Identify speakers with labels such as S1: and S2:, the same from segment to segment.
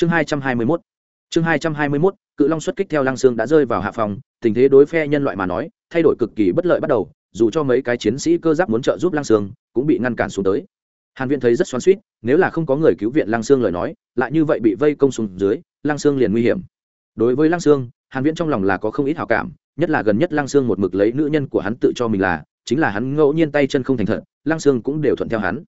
S1: chương hai trăm hai mươi mốt. Chương hai trăm hai mươi mốt, cự long xuất kích theo lăng xương đã rơi vào hạ phòng, tình thế đối phe nhân loại mà nói, thay đổi cực kỳ bất lợi bắt đầu, dù cho mấy cái chiến sĩ cơ giáp muốn trợ giúp lăng xương cũng bị ngăn cản xuống tới. Hàn viện thấy rất xoắn suýt nếu là không có người cứu viện lăng xương lời nói, lại như vậy bị vây công xuống dưới, lăng xương liền nguy hiểm. Đối với lăng xương hàn viễn trong lòng là có không ít hảo cảm, nhất là gần nhất lăng xương một mực lấy nữ nhân của hắn tự cho mình là, chính là hắn ngẫu nhiên tay chân không thành thật, lăng xương cũng đều thuận theo hắn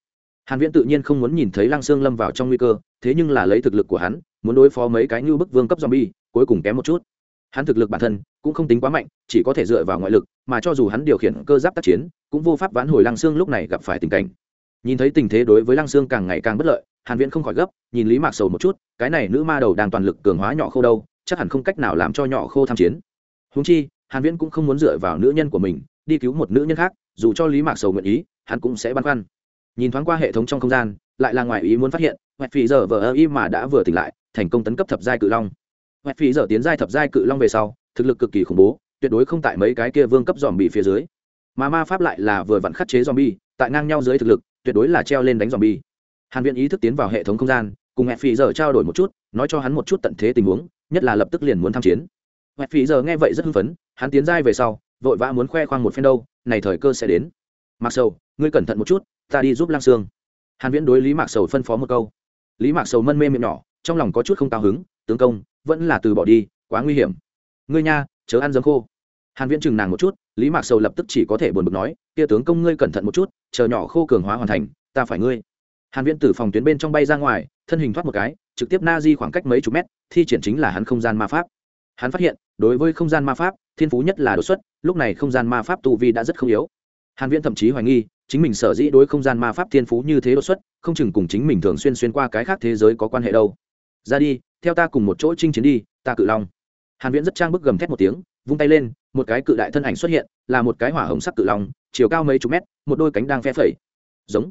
S1: hàn viễn tự nhiên không muốn nhìn thấy lăng xương lâm vào trong nguy cơ, thế nhưng là lấy thực lực của hắn, muốn đối phó mấy cái như bức vương cấp zombie, cuối cùng kém một chút. Hắn thực lực bản thân cũng không tính quá mạnh, chỉ có thể dựa vào ngoại lực, mà cho dù hắn điều khiển cơ giáp tác chiến, cũng vô pháp vãn hồi lăng xương lúc này gặp phải tình cảnh. Nhìn thấy tình thế đối với lăng xương càng ngày càng bất lợi, hàn viễn không khỏi gấp, nhìn lý mạc sầu một chút, cái này nữ ma đầu đang toàn lực cường hóa nhỏ khô đâu, chắc hẳn không cách nào làm cho nhỏ khô tham chiến. Huống chi, hàn viễn cũng không muốn dựa vào nữ nhân của mình, đi cứu một nữ nhân khác, dù cho lý mạc sầu nguyện ý, hắn cũng sẽ băn khoăn nhìn thoáng qua hệ thống trong không gian, lại là ngoài ý muốn phát hiện, hoẹt phì giờ vờ ơ y mà đã vừa tỉnh lại, thành công tấn cấp thập giai cự long. Hoẹt phì giờ tiến giai thập giai cự long về sau, thực lực cực kỳ khủng bố, tuyệt đối không tại mấy cái kia vương cấp dòm bị phía dưới. Mà ma pháp lại là vừa vặn khắc chế dòm bi tại ngang nhau dưới thực lực, tuyệt đối là treo lên đánh dòm bi hàn viện ý thức tiến vào hệ thống không gian, cùng mẹ phì giờ trao đổi một chút, nói cho hắn một chút tận thế tình huống, nhất là lập tức liền muốn tham chiến. Mẹ phì giờ nghe vậy rất hưng phấn, hắn tiến giai về sau, vội vã muốn khoe khoang một phen đâu, này thời cơ sẽ đến. Mặc sầu, ngươi cẩn thận một chút ta đi giúp lang sương. Hàn viễn đối lý mạc sầu phân phó một câu. Lý mạc sầu mân mê miệng nhỏ, trong lòng có chút không cao hứng, tướng công, vẫn là từ bỏ đi, quá nguy hiểm. Ngươi nha, chớ ăn dấm khô. Hàn viễn chừng nàng một chút, lý mạc sầu lập tức chỉ có thể buồn bực nói, kia tướng công ngươi cẩn thận một chút, chờ nhỏ khô cường hóa hoàn thành, ta phải ngươi. Hàn viễn từ phòng tuyến bên trong bay ra ngoài, thân hình thoát một cái, trực tiếp na di khoảng cách mấy chục mét, thi triển chính là hắn không gian ma pháp. Hắn phát hiện, đối với không gian ma pháp, thiên phú nhất là đột xuất, lúc này không gian ma pháp tu vi đã rất không yếu. Hàn viễn thậm chí hoài nghi chính mình sở dĩ đối không gian ma pháp thiên phú như thế đột xuất, không chừng cùng chính mình thường xuyên xuyên qua cái khác thế giới có quan hệ đâu. Ra đi, theo ta cùng một chỗ chinh chiến đi, ta cự long. Hàn viễn rất trang bức gầm thét một tiếng, vung tay lên, một cái cự đại thân ảnh xuất hiện, là một cái hỏa hồng sắc cự long, chiều cao mấy chục mét, một đôi cánh đang phe phẩy. Giống.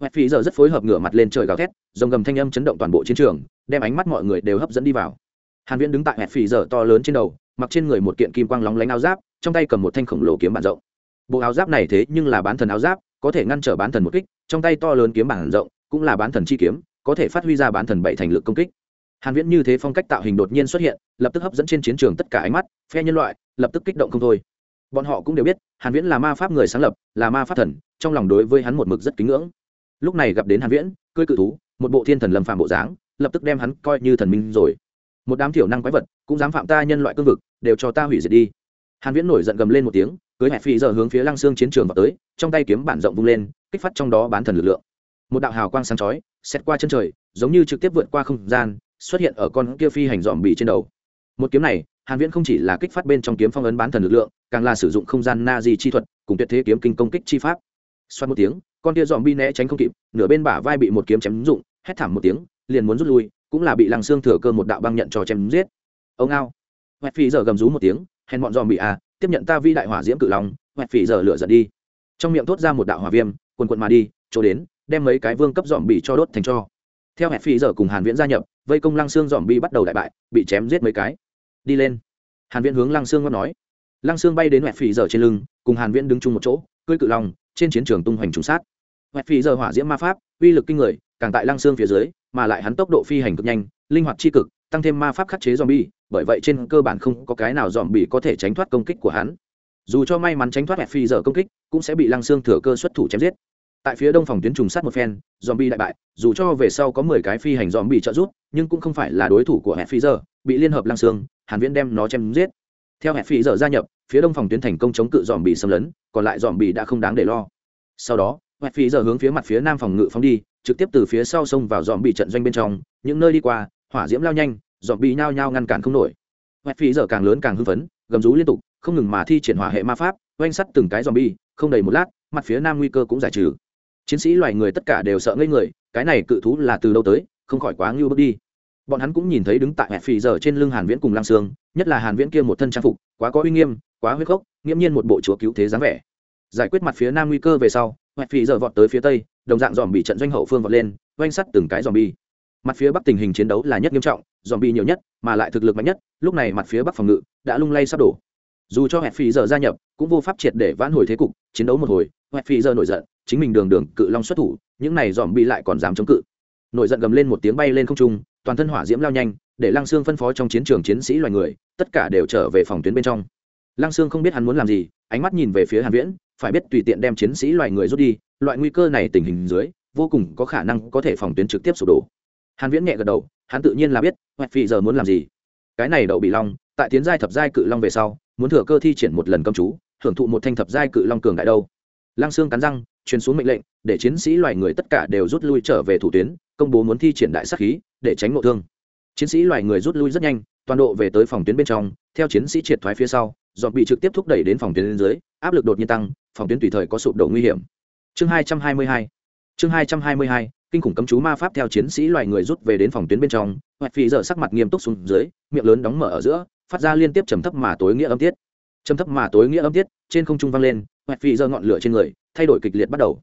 S1: Hoẹt phí giờ rất phối hợp ngửa mặt lên trời gào thét dòng gầm thanh âm chấn động toàn bộ chiến trường, đem ánh mắt mọi người đều hấp dẫn đi vào. Hàn viễn đứng tại hoẹt phí giờ to lớn trên đầu, mặc trên người một kiện kim quang lóng lánh áo giáp, trong tay cầm một thanh khổng lồ kiếm bản rộng. Bộ áo giáp này thế nhưng là bán thần áo giáp có thể ngăn trở bán thần một kích, trong tay to lớn kiếm bản rộng, cũng là bán thần chi kiếm, có thể phát huy ra bán thần bảy thành lực công kích. Hàn viễn như thế phong cách tạo hình đột nhiên xuất hiện, lập tức hấp dẫn trên chiến trường tất cả ánh mắt, phe nhân loại, lập tức kích động không thôi. Bọn họ cũng đều biết, hàn viễn là ma pháp người sáng lập, là ma pháp thần, trong lòng đối với hắn một mực rất kính ngưỡng. Lúc này gặp đến hàn viễn cưỡi cự thú, một bộ thiên thần lâm phạm bộ dáng, lập tức đem hắn coi như thần minh rồi. Một đám thiểu năng quái vật, cũng dám phạm ta nhân loại cương vực, đều cho ta hủy diệt đi hàn viễn nổi giận gầm lên một tiếng, cưới hẹp phi giờ hướng phía lăng xương chiến trường vào tới, trong tay kiếm bản rộng vung lên, kích phát trong đó bán thần lực lượng. Một đạo hào quang sáng chói xét qua chân trời, giống như trực tiếp vượt qua không gian, xuất hiện ở con kia phi hành dòm bị trên đầu. Một kiếm này, hàn viễn không chỉ là kích phát bên trong kiếm phong ấn bán thần lực lượng, càng là sử dụng không gian na di chi thuật, cùng tuyệt thế kiếm kinh công kích chi pháp. Xoát một tiếng, con kia dòm bi né tránh không kịp, nửa bên bả vai bị một kiếm chém dụng hét thảm một tiếng, liền muốn rút lui, cũng là bị lăng xương thừa cơ một đạo băng nhận cho chém giết. Ông ao. Hoẹt phi giờ gầm rú một tiếng hèn bọn dòm bị à tiếp nhận ta vi đại hỏa diễm cự long, hoẹt phỉ giờ lửa giận đi. Trong miệng thốt ra một đạo hỏa viêm, quần quần mà đi, chỗ đến, đem mấy cái vương cấp dòm bị cho đốt thành cho. Theo hẹn phỉ giờ cùng hàn viễn gia nhập, vây công lăng xương dòm bị bắt đầu đại bại, bị chém giết mấy cái. Đi lên. Hàn viễn hướng lăng xương ngót nói. Lăng xương bay đến hẹn phỉ giờ trên lưng, cùng hàn viễn đứng chung một chỗ, cưỡi cự long, trên chiến trường tung hoành trùng sát. Hẹn phỉ giờ hỏa diễm ma pháp, uy lực kinh người, càng tại lăng xương phía dưới, mà lại hắn tốc độ phi hành cực nhanh, linh hoạt chi cực tăng thêm ma pháp khắc chế dòm bi bởi vậy trên cơ bản không có cái nào dòm bị có thể tránh thoát công kích của hắn. Dù cho may mắn tránh thoát hẹn phi giờ công kích, cũng sẽ bị lăng xương thừa cơ xuất thủ chém giết. Tại phía đông phòng tuyến trùng sát một phen dòm bi đại bại, dù cho về sau có mười cái phi hành dòm bị trợ giúp, nhưng cũng không phải là đối thủ của hẹp phi giờ bị liên hợp lăng xương, hàn viễn đem nó chém giết. Theo hẹp phi giờ gia nhập, phía đông phòng tuyến thành công chống cự dòm bị xâm lấn, còn lại dòm bị đã không đáng để lo. Sau đó hẹp phi giờ hướng phía mặt phía nam phòng ngự phóng đi, trực tiếp từ phía sau sông vào dòm bị trận doanh bên trong, những nơi đi qua hỏa diễm lao nhanh dọn bị nhao nhao ngăn cản không nổi. Hẹn phí giờ càng lớn càng hưng phấn gầm rú liên tục không ngừng mà thi triển hỏa hệ ma pháp oanh sắt từng cái dòm bi không đầy một lát mặt phía nam nguy cơ cũng giải trừ. Chiến sĩ loài người tất cả đều sợ ngây người cái này cự thú là từ đâu tới không khỏi quá ngưu bước đi. Bọn hắn cũng nhìn thấy đứng tại hẹp phì giờ trên lưng hàn viễn cùng lang sương nhất là hàn viễn kia một thân trang phục quá có uy nghiêm quá huyết khốc, nghiễm nhiên một bộ chúa cứu thế dáng vẻ. Giải quyết mặt phía nam nguy cơ về sau hẹp phì giờ vọt tới phía tây đồng dạng dòm bị trận doanh hậu phương vọt lên oanh sắt từng cái dòm bi mặt phía bắc tình hình chiến đấu là nhất nghiêm trọng dòm bi nhiều nhất, mà lại thực lực mạnh nhất, lúc này mặt phía bắc phòng ngự đã lung lay sắp đổ. Dù cho hẹp phì giờ gia nhập, cũng vô pháp triệt để vãn hồi thế cục, chiến đấu một hồi, hẹp phì giờ nổi giận, chính mình đường đường cự long xuất thủ, những này dòm bị lại còn dám chống cự. Nổi giận gầm lên một tiếng bay lên không trung, toàn thân hỏa diễm lao nhanh, để lăng xương phân phó trong chiến trường chiến sĩ loài người, tất cả đều trở về phòng tuyến bên trong. Lăng xương không biết hắn muốn làm gì, ánh mắt nhìn về phía hàn viễn, phải biết tùy tiện đem chiến sĩ loài người rút đi, loại nguy cơ này tình hình dưới, vô cùng có khả năng có thể phòng tuyến trực tiếp sụp đổ hàn viễn nhẹ gật đầu, hắn tự nhiên là biết hoạch phi giờ muốn làm gì. Cái này đậu bị long, tại tiến giai thập giai cự long về sau, muốn thừa cơ thi triển một lần công chú hưởng thụ một thanh thập giai cự long cường đại đâu. Lăng xương cắn răng, truyền xuống mệnh lệnh, để chiến sĩ loài người tất cả đều rút lui trở về thủ tuyến, công bố muốn thi triển đại sát khí, để tránh ngộ thương. Chiến sĩ loài người rút lui rất nhanh, toàn độ về tới phòng tuyến bên trong, theo chiến sĩ triệt thoái phía sau dọn bị trực tiếp thúc đẩy đến phòng tuyến bên dưới, áp lực đột nhiên tăng, phòng tuyến tùy thời có sụp đổ nguy hiểm. Chương 222 chương 222 kinh khủng cấm chú ma pháp theo chiến sĩ loài người rút về đến phòng tuyến bên trong hoặc phi giờ sắc mặt nghiêm túc xuống dưới, miệng lớn đóng mở ở giữa, phát ra liên tiếp trầm thấp mà tối nghĩa âm tiết. Trầm thấp mà tối nghĩa âm tiết, trên không trung vang lên hoặc phi giờ ngọn lửa trên người, thay đổi kịch liệt bắt đầu.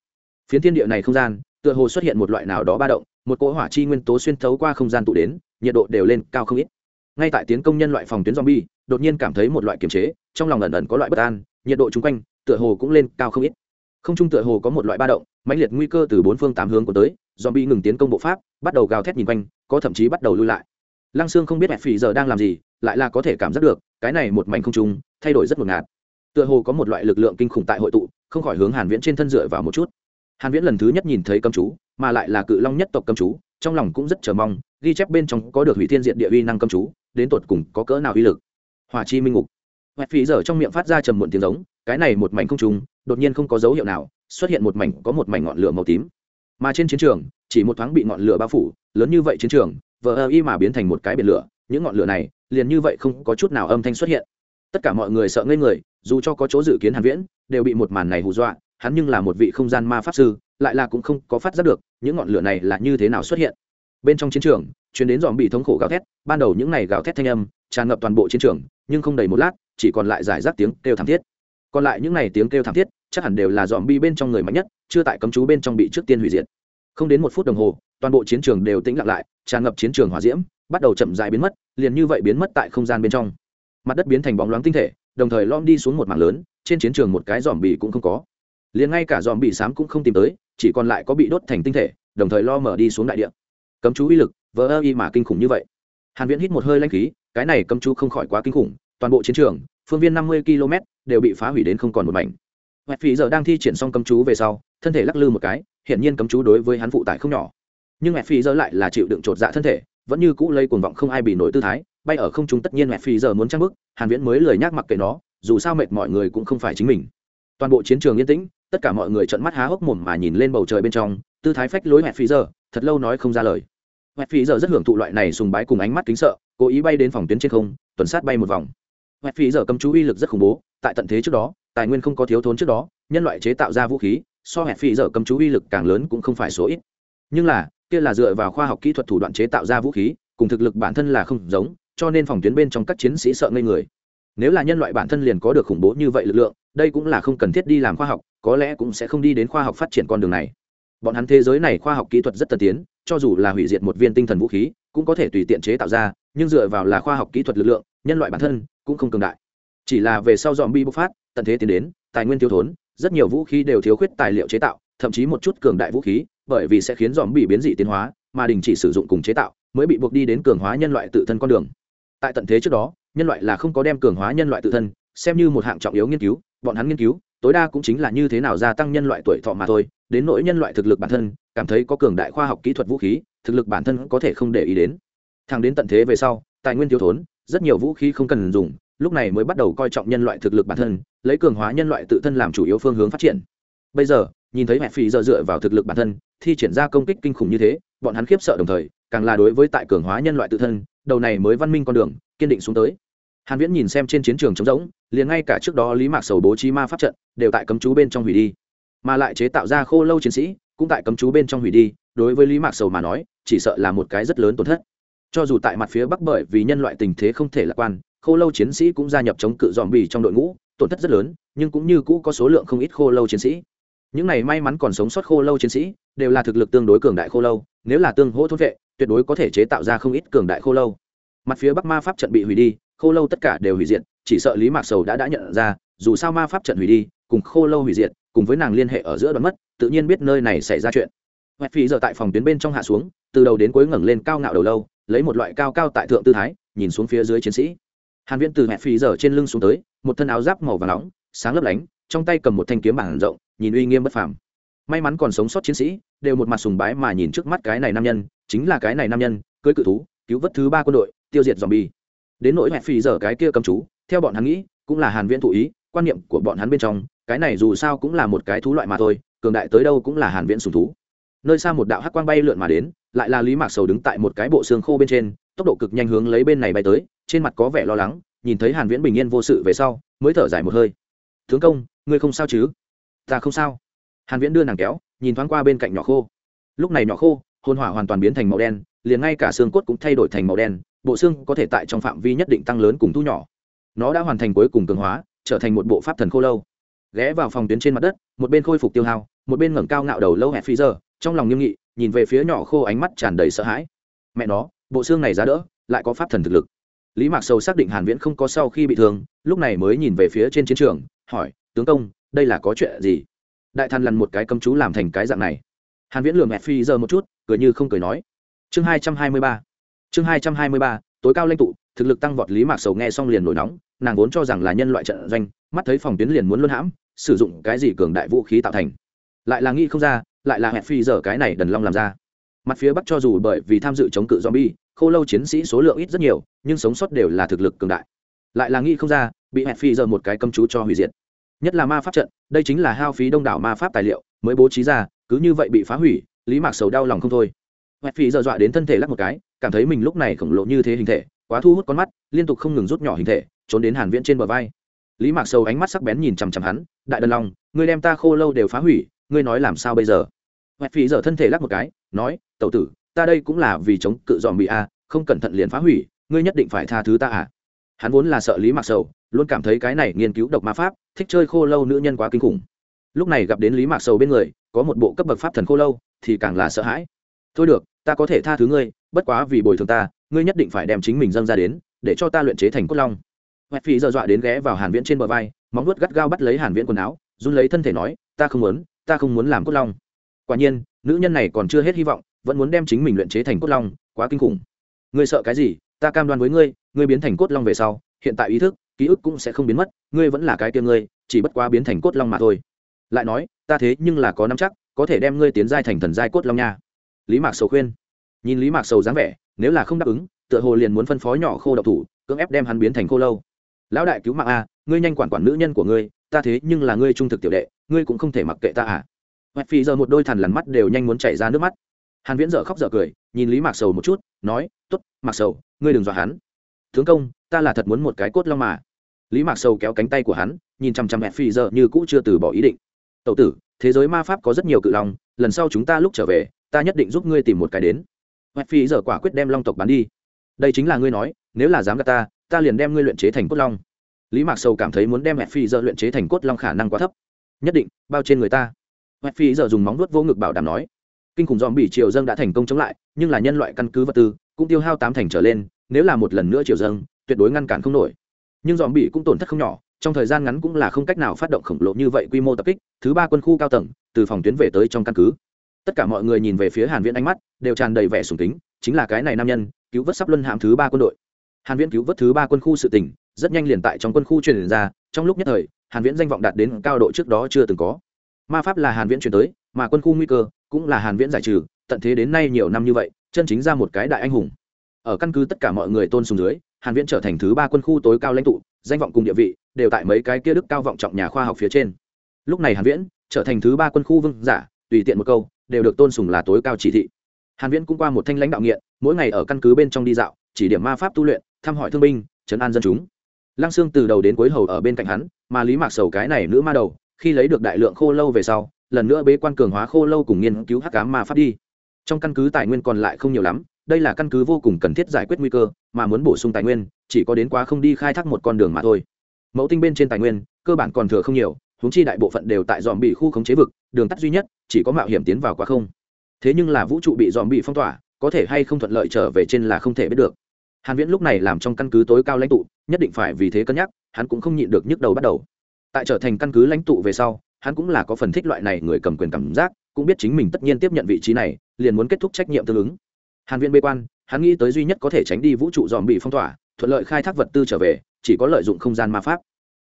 S1: Phiến thiên địa này không gian, tựa hồ xuất hiện một loại nào đó ba động, một cỗ hỏa chi nguyên tố xuyên thấu qua không gian tụ đến, nhiệt độ đều lên cao không ít. Ngay tại tiến công nhân loại phòng tuyến zombie, đột nhiên cảm thấy một loại kiềm chế, trong lòng ẩn ẩn có loại bất an, nhiệt độ chung quanh, tựa hồ cũng lên cao không ít. Không trung tựa hồ có một loại ba động, mãnh liệt nguy cơ từ bốn phương tám hướng của tới zombie ngừng tiến công bộ pháp, bắt đầu gào thét nhìn quanh, có thậm chí bắt đầu lui lại. Lăng xương không biết mẹ phì giờ đang làm gì, lại là có thể cảm giác được, cái này một mảnh không trung, thay đổi rất ngột ngạt. Tựa hồ có một loại lực lượng kinh khủng tại hội tụ, không khỏi hướng hàn viễn trên thân dựa vào một chút. Hàn viễn lần thứ nhất nhìn thấy cấm chú, mà lại là cự long nhất tộc cấm chú, trong lòng cũng rất chờ mong, ghi chép bên trong có được hủy thiên diện địa uy năng cấm chú, đến tột cùng có cỡ nào uy lực. Hỏa chi minh ngục. Mẹ phì giờ trong miệng phát ra trầm muộn tiếng giống, cái này một mảnh không trùng đột nhiên không có dấu hiệu nào, xuất hiện một mảnh, có một mảnh ngọn lửa màu tím mà trên chiến trường, chỉ một thoáng bị ngọn lửa bao phủ, lớn như vậy chiến trường, vờ ơ y mà biến thành một cái biển lửa, những ngọn lửa này, liền như vậy không có chút nào âm thanh xuất hiện. Tất cả mọi người sợ ngây người, dù cho có chỗ dự kiến hàn viễn, đều bị một màn này hù dọa, hắn nhưng là một vị không gian ma pháp sư, lại là cũng không có phát giác được, những ngọn lửa này là như thế nào xuất hiện. Bên trong chiến trường chuyến đến dòm bị thống khổ gào thét, ban đầu những này gào thét thanh âm, tràn ngập toàn bộ chiến trường, nhưng không đầy một lát, chỉ còn lại giải rác tiếng kêu thảm thiết. Còn lại những này tiếng kêu thảm thiết chắc hẳn đều là dòm bi bên trong người mạnh nhất, chưa tại cấm chú bên trong bị trước tiên hủy diệt. Không đến một phút đồng hồ, toàn bộ chiến trường đều tĩnh lặng lại, tràn ngập chiến trường hỏa diễm, bắt đầu chậm dài biến mất, liền như vậy biến mất tại không gian bên trong. Mặt đất biến thành bóng loáng tinh thể, đồng thời lom đi xuống một mảng lớn, trên chiến trường một cái dòm bì cũng không có. Liền ngay cả dòm bì sám cũng không tìm tới, chỉ còn lại có bị đốt thành tinh thể, đồng thời lo mở đi xuống đại địa. Cấm chú uy lực, vỡ ơ y mà kinh khủng như vậy. Hàn viễn hít một hơi lanh khí, cái này cấm chú không khỏi quá kinh khủng, toàn bộ chiến trường, phương viên 50 km đều bị phá hủy đến không còn một mảnh hoạch phí giờ đang thi triển xong cấm chú về sau, thân thể lắc lư một cái, hiển nhiên cấm chú đối với hắn phụ tải không nhỏ. Nhưng hoạch phí giờ lại là chịu đựng trột dạ thân thể, vẫn như cũ lây cuồng vọng không ai bị nổi tư thái, bay ở không trung tất nhiên hoạch phí giờ muốn trang bức hàn viễn mới lời nhắc mặc kệ nó, dù sao mệt mọi người cũng không phải chính mình. Toàn bộ chiến trường yên tĩnh, tất cả mọi người trợn mắt há hốc mồm mà nhìn lên bầu trời bên trong, tư thái phách lối hoạch phí giờ, thật lâu nói không ra lời. Hoạch phí giờ rất hưởng thụ loại này sùng bái cùng ánh mắt kính sợ, cố ý bay đến phòng tuyến trên không, tuần sát bay một vòng. Hoạch phí giờ cấm chú uy lực rất khủng bố, tại tận thế trước đó tài nguyên không có thiếu thốn trước đó, nhân loại chế tạo ra vũ khí, so hẹp phi giờ cầm chú uy lực càng lớn cũng không phải số ít. Nhưng là, kia là dựa vào khoa học kỹ thuật thủ đoạn chế tạo ra vũ khí, cùng thực lực bản thân là không giống, cho nên phòng tuyến bên trong các chiến sĩ sợ ngây người. Nếu là nhân loại bản thân liền có được khủng bố như vậy lực lượng, đây cũng là không cần thiết đi làm khoa học, có lẽ cũng sẽ không đi đến khoa học phát triển con đường này. Bọn hắn thế giới này khoa học kỹ thuật rất tân tiến, cho dù là hủy diệt một viên tinh thần vũ khí, cũng có thể tùy tiện chế tạo ra, nhưng dựa vào là khoa học kỹ thuật lực lượng, nhân loại bản thân cũng không cường đại chỉ là về sau dòm bi bộc phát, tận thế tiến đến, tài nguyên thiếu thốn, rất nhiều vũ khí đều thiếu khuyết tài liệu chế tạo, thậm chí một chút cường đại vũ khí, bởi vì sẽ khiến dòm bị biến dị tiến hóa, mà đình chỉ sử dụng cùng chế tạo, mới bị buộc đi đến cường hóa nhân loại tự thân con đường. Tại tận thế trước đó, nhân loại là không có đem cường hóa nhân loại tự thân, xem như một hạng trọng yếu nghiên cứu, bọn hắn nghiên cứu, tối đa cũng chính là như thế nào gia tăng nhân loại tuổi thọ mà thôi, đến nỗi nhân loại thực lực bản thân, cảm thấy có cường đại khoa học kỹ thuật vũ khí, thực lực bản thân có thể không để ý đến. Thang đến tận thế về sau, tài nguyên thiếu thốn, rất nhiều vũ khí không cần dùng lúc này mới bắt đầu coi trọng nhân loại thực lực bản thân, lấy cường hóa nhân loại tự thân làm chủ yếu phương hướng phát triển. Bây giờ, nhìn thấy mẹ phi giờ dựa vào thực lực bản thân, thi triển ra công kích kinh khủng như thế, bọn hắn khiếp sợ đồng thời, càng là đối với tại cường hóa nhân loại tự thân, đầu này mới văn minh con đường, kiên định xuống tới. Hàn viễn nhìn xem trên chiến trường trống rỗng, liền ngay cả trước đó lý mạc sầu bố trí ma pháp trận, đều tại cấm chú bên trong hủy đi. Mà lại chế tạo ra khô lâu chiến sĩ, cũng tại cấm chú bên trong hủy đi, đối với lý mạc sầu mà nói, chỉ sợ là một cái rất lớn tổn thất. Cho dù tại mặt phía bắc bởi vì nhân loại tình thế không thể lạc quan khô lâu chiến sĩ cũng gia nhập chống cự dòm bì trong đội ngũ, tổn thất rất lớn, nhưng cũng như cũ có số lượng không ít khô lâu chiến sĩ. Những này may mắn còn sống sót khô lâu chiến sĩ, đều là thực lực tương đối cường đại khô lâu, nếu là tương hỗ thốt vệ, tuyệt đối có thể chế tạo ra không ít cường đại khô lâu. Mặt phía bắc ma pháp trận bị hủy đi, khô lâu tất cả đều hủy diệt, chỉ sợ lý mạc sầu đã đã nhận ra, dù sao ma pháp trận hủy đi, cùng khô lâu hủy diệt, cùng với nàng liên hệ ở giữa đoạn mất, tự nhiên biết nơi này xảy ra chuyện. Hoẹt phi giờ tại phòng tuyến bên trong hạ xuống, từ đầu đến cuối ngẩng lên cao ngạo đầu lâu, lấy một loại cao cao tại thượng tư thái, nhìn xuống phía dưới chiến sĩ hàn viễn từ hẹp phì giờ trên lưng xuống tới, một thân áo giáp màu vàng nóng, sáng lấp lánh, trong tay cầm một thanh kiếm bảng rộng, nhìn uy nghiêm bất phàm. May mắn còn sống sót chiến sĩ, đều một mặt sùng bái mà nhìn trước mắt cái này nam nhân, chính là cái này nam nhân, cưới cự thú, cứu vớt thứ ba quân đội, tiêu diệt zombie. Đến nỗi hẹp phì giờ cái kia cầm chú, theo bọn hắn nghĩ, cũng là hàn viễn thụ ý, quan niệm của bọn hắn bên trong, cái này dù sao cũng là một cái thú loại mà thôi, cường đại tới đâu cũng là hàn viễn sùng thú. Nơi xa một đạo hắc quang bay lượn mà đến, lại là lý mạc sầu đứng tại một cái bộ xương khô bên trên, tốc độ cực nhanh hướng lấy bên này bay tới trên mặt có vẻ lo lắng, nhìn thấy hàn viễn bình yên vô sự về sau, mới thở dài một hơi. Tướng công, ngươi không sao chứ? Ta không sao. Hàn viễn đưa nàng kéo, nhìn thoáng qua bên cạnh nhỏ khô. Lúc này nhỏ khô, hồn hỏa hoàn toàn biến thành màu đen, liền ngay cả xương cốt cũng thay đổi thành màu đen, bộ xương có thể tại trong phạm vi nhất định tăng lớn cùng thu nhỏ. Nó đã hoàn thành cuối cùng cường hóa, trở thành một bộ pháp thần khô lâu. Ghé vào phòng tuyến trên mặt đất, một bên khôi phục tiêu hao, một bên ngẩng cao ngạo đầu lâu hẹp phi giờ, trong lòng nghiêm nghị, nhìn về phía nhỏ khô ánh mắt tràn đầy sợ hãi. Mẹ nó, bộ xương này giá đỡ, lại có pháp thần thực lực lý mạc sầu xác định hàn viễn không có sau khi bị thương, lúc này mới nhìn về phía trên chiến trường, hỏi, tướng công, đây là có chuyện gì? Đại thần lằn một cái cấm chú làm thành cái dạng này. Hàn viễn lườm mẹ phi giờ một chút, cười như không cười nói. Chương 223 chương 223 tối cao lãnh tụ, thực lực tăng vọt lý mạc sầu nghe xong liền nổi nóng, nàng vốn cho rằng là nhân loại trận doanh, mắt thấy phòng tuyến liền muốn luân hãm, sử dụng cái gì cường đại vũ khí tạo thành. Lại là nghĩ không ra, lại là hẹp phi giờ cái này đần long làm ra. Mặt phía bắc cho dù bởi vì tham dự chống cự zombie khô lâu chiến sĩ số lượng ít rất nhiều, nhưng sống sót đều là thực lực cường đại. Lại là nghĩ không ra, bị Hẹn phi giờ một cái cấm chú cho hủy diệt. Nhất là ma pháp trận, đây chính là hao phí đông đảo ma pháp tài liệu mới bố trí ra, cứ như vậy bị phá hủy, lý mạc sầu đau lòng không thôi. Hẹn phi giờ dọa đến thân thể lắc một cái, cảm thấy mình lúc này khổng lồ như thế hình thể, quá thu hút con mắt, liên tục không ngừng rút nhỏ hình thể, trốn đến hàn viễn trên bờ vai. Lý mạc sầu ánh mắt sắc bén nhìn chằm chằm hắn, đại đần long, ngươi đem ta khô lâu đều phá hủy, ngươi nói làm sao bây giờ? Hẹn Phi giờ thân thể lắc một cái, nói, tẩu tử ta đây cũng là vì chống cự dòm bị a, không cẩn thận liền phá hủy, ngươi nhất định phải tha thứ ta à. Hắn vốn là sợ lý mạc sầu, luôn cảm thấy cái này nghiên cứu độc ma pháp, thích chơi khô lâu nữ nhân quá kinh khủng. Lúc này gặp đến lý mạc sầu bên người, có một bộ cấp bậc pháp thần khô lâu, thì càng là sợ hãi. Thôi được, ta có thể tha thứ ngươi, bất quá vì bồi thường ta, ngươi nhất định phải đem chính mình dâng ra đến, để cho ta luyện chế thành cốt long. Hoẹt phi dọa đến ghé vào hàn viễn trên bờ vai, móng vuốt gắt gao bắt lấy hàn viễn quần áo, run lấy thân thể nói, ta không muốn, ta không muốn làm cốt long. Quả nhiên, nữ nhân này còn chưa hết hy vọng vẫn muốn đem chính mình luyện chế thành cốt long, quá kinh khủng. Ngươi sợ cái gì? Ta cam đoan với ngươi ngươi biến thành cốt long về sau, hiện tại ý thức, ký ức cũng sẽ không biến mất, ngươi vẫn là cái kia ngươi, chỉ bất quá biến thành cốt long mà thôi. Lại nói, ta thế nhưng là có nắm chắc, có thể đem ngươi tiến giai thành thần giai cốt long nha. Lý mạc sầu khuyên. Nhìn lý mạc sầu dáng vẻ, nếu là không đáp ứng, tựa hồ liền muốn phân phó nhỏ khô độc thủ, cưỡng ép đem hắn biến thành khô lâu. Lão đại cứu mạng a, ngươi nhanh quản quản nữ nhân của ngươi, ta thế nhưng là ngươi trung thực tiểu đệ, ngươi cũng không thể mặc kệ ta à. Hoẹt phi giờ một đôi thằn lằn mắt đều nhanh muốn chảy ra nước mắt hàn viễn dở khóc dở cười, nhìn lý mạc sầu một chút, nói, tốt, mạc sầu, ngươi đừng dọa hắn. Tướng công, ta là thật muốn một cái cốt long mà. Lý mạc sầu kéo cánh tay của hắn, nhìn chăm chăm Mẹ phi giờ như cũ chưa từ bỏ ý định. Tậu tử, thế giới ma pháp có rất nhiều cự long, lần sau chúng ta lúc trở về, ta nhất định giúp ngươi tìm một cái đến. Mẹ phi giờ quả quyết đem long tộc bán đi. Đây chính là ngươi nói, nếu là dám gạt ta ta liền đem ngươi luyện chế thành cốt long. Lý mạc sầu cảm thấy muốn đem Mẹ phi giờ luyện chế thành cốt long khả năng quá thấp. Nhất định, bao trên người ta. Mẹ phi giờ dùng móng vuốt vô ngực bảo đảm nói kinh khủng dòm bị triều dân đã thành công chống lại, nhưng là nhân loại căn cứ vật tư cũng tiêu hao tám thành trở lên, nếu là một lần nữa triều dân tuyệt đối ngăn cản không nổi. Nhưng dòm bị cũng tổn thất không nhỏ, trong thời gian ngắn cũng là không cách nào phát động khổng lồ như vậy quy mô tập kích, thứ ba quân khu cao tầng, từ phòng tuyến về tới trong căn cứ. Tất cả mọi người nhìn về phía hàn viễn ánh mắt, đều tràn đầy vẻ sùng kính, chính là cái này nam nhân, cứu vớt sắp luân hạm thứ ba quân đội. Hàn viễn cứu vớt thứ ba quân khu sự tình, rất nhanh liền tại trong quân khu truyền ra, trong lúc nhất thời, hàn viễn danh vọng đạt đến cao độ trước đó chưa từng có. Ma pháp là hàn viễn truyền tới, mà quân khu nguy cơ cũng là hàn viễn giải trừ, tận thế đến nay nhiều năm như vậy, chân chính ra một cái đại anh hùng. Ở căn cứ tất cả mọi người tôn sùng dưới, hàn viễn trở thành thứ ba quân khu tối cao lãnh tụ, danh vọng cùng địa vị đều tại mấy cái kia đức cao vọng trọng nhà khoa học phía trên. Lúc này hàn viễn trở thành thứ ba quân khu vương giả, tùy tiện một câu, đều được tôn sùng là tối cao chỉ thị. Hàn viễn cũng qua một thanh lãnh đạo nghiện, mỗi ngày ở căn cứ bên trong đi dạo, chỉ điểm ma pháp tu luyện, thăm hỏi thương binh, trấn an dân chúng. Lăng xương từ đầu đến cuối hầu ở bên cạnh hắn, mà lý mạc sầu cái này nữ ma đầu, khi lấy được đại lượng khô lâu về sau lần nữa bế quan cường hóa khô lâu cùng nghiên cứu hắc ám ma pháp đi. Trong căn cứ tài nguyên còn lại không nhiều lắm, đây là căn cứ vô cùng cần thiết giải quyết nguy cơ, mà muốn bổ sung tài nguyên, chỉ có đến quá không đi khai thác một con đường mà thôi. Mẫu tinh bên trên tài nguyên, cơ bản còn thừa không nhiều húng chi đại bộ phận đều tại dòm bị khu khống chế vực, đường tắt duy nhất, chỉ có mạo hiểm tiến vào quá không. Thế nhưng là vũ trụ bị dòm bị phong tỏa, có thể hay không thuận lợi trở về trên là không thể biết được. Hàn viễn lúc này làm trong căn cứ tối cao lãnh tụ, nhất định phải vì thế cân nhắc, hắn cũng không nhịn được nhức đầu bắt đầu. Tại trở thành căn cứ lãnh tụ về sau hắn cũng là có phần thích loại này người cầm quyền cảm giác, cũng biết chính mình tất nhiên tiếp nhận vị trí này, liền muốn kết thúc trách nhiệm tương ứng. Hàn viễn bê quan, hắn nghĩ tới duy nhất có thể tránh đi vũ trụ dòm bị phong tỏa, thuận lợi khai thác vật tư trở về, chỉ có lợi dụng không gian ma pháp.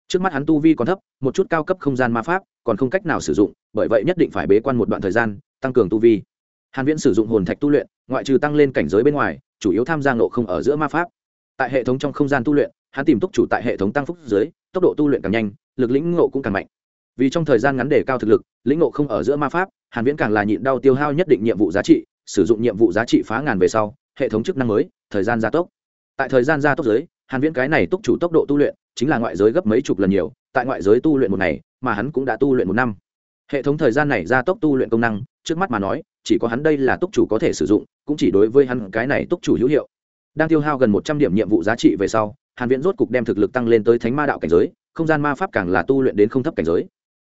S1: Trước mắt hắn tu vi còn thấp, một chút cao cấp không gian ma pháp, còn không cách nào sử dụng, bởi vậy nhất định phải bế quan một đoạn thời gian, tăng cường tu vi. Hàn viễn sử dụng hồn thạch tu luyện, ngoại trừ tăng lên cảnh giới bên ngoài, chủ yếu tham gia ngộ không ở giữa ma pháp. Tại hệ thống trong không gian tu luyện, hắn tìm túc chủ tại hệ thống tăng phúc dưới, tốc độ tu luyện càng nhanh, lực lĩnh ngộ cũng càng mạnh vì trong thời gian ngắn để cao thực lực, lĩnh ngộ không ở giữa ma pháp, hàn viễn càng là nhịn đau tiêu hao nhất định nhiệm vụ giá trị, sử dụng nhiệm vụ giá trị phá ngàn về sau, hệ thống chức năng mới, thời gian gia tốc. Tại thời gian gia tốc dưới hàn viễn cái này túc chủ tốc độ tu luyện, chính là ngoại giới gấp mấy chục lần nhiều, tại ngoại giới tu luyện một ngày, mà hắn cũng đã tu luyện một năm. Hệ thống thời gian này gia tốc tu luyện công năng, trước mắt mà nói, chỉ có hắn đây là túc chủ có thể sử dụng, cũng chỉ đối với hắn cái này túc chủ hữu hiệu. Đang tiêu hao gần một trăm điểm nhiệm vụ giá trị về sau, hàn viễn rốt cục đem thực lực tăng lên tới thánh ma đạo cảnh giới, không gian ma pháp càng là tu luyện đến không thấp cảnh giới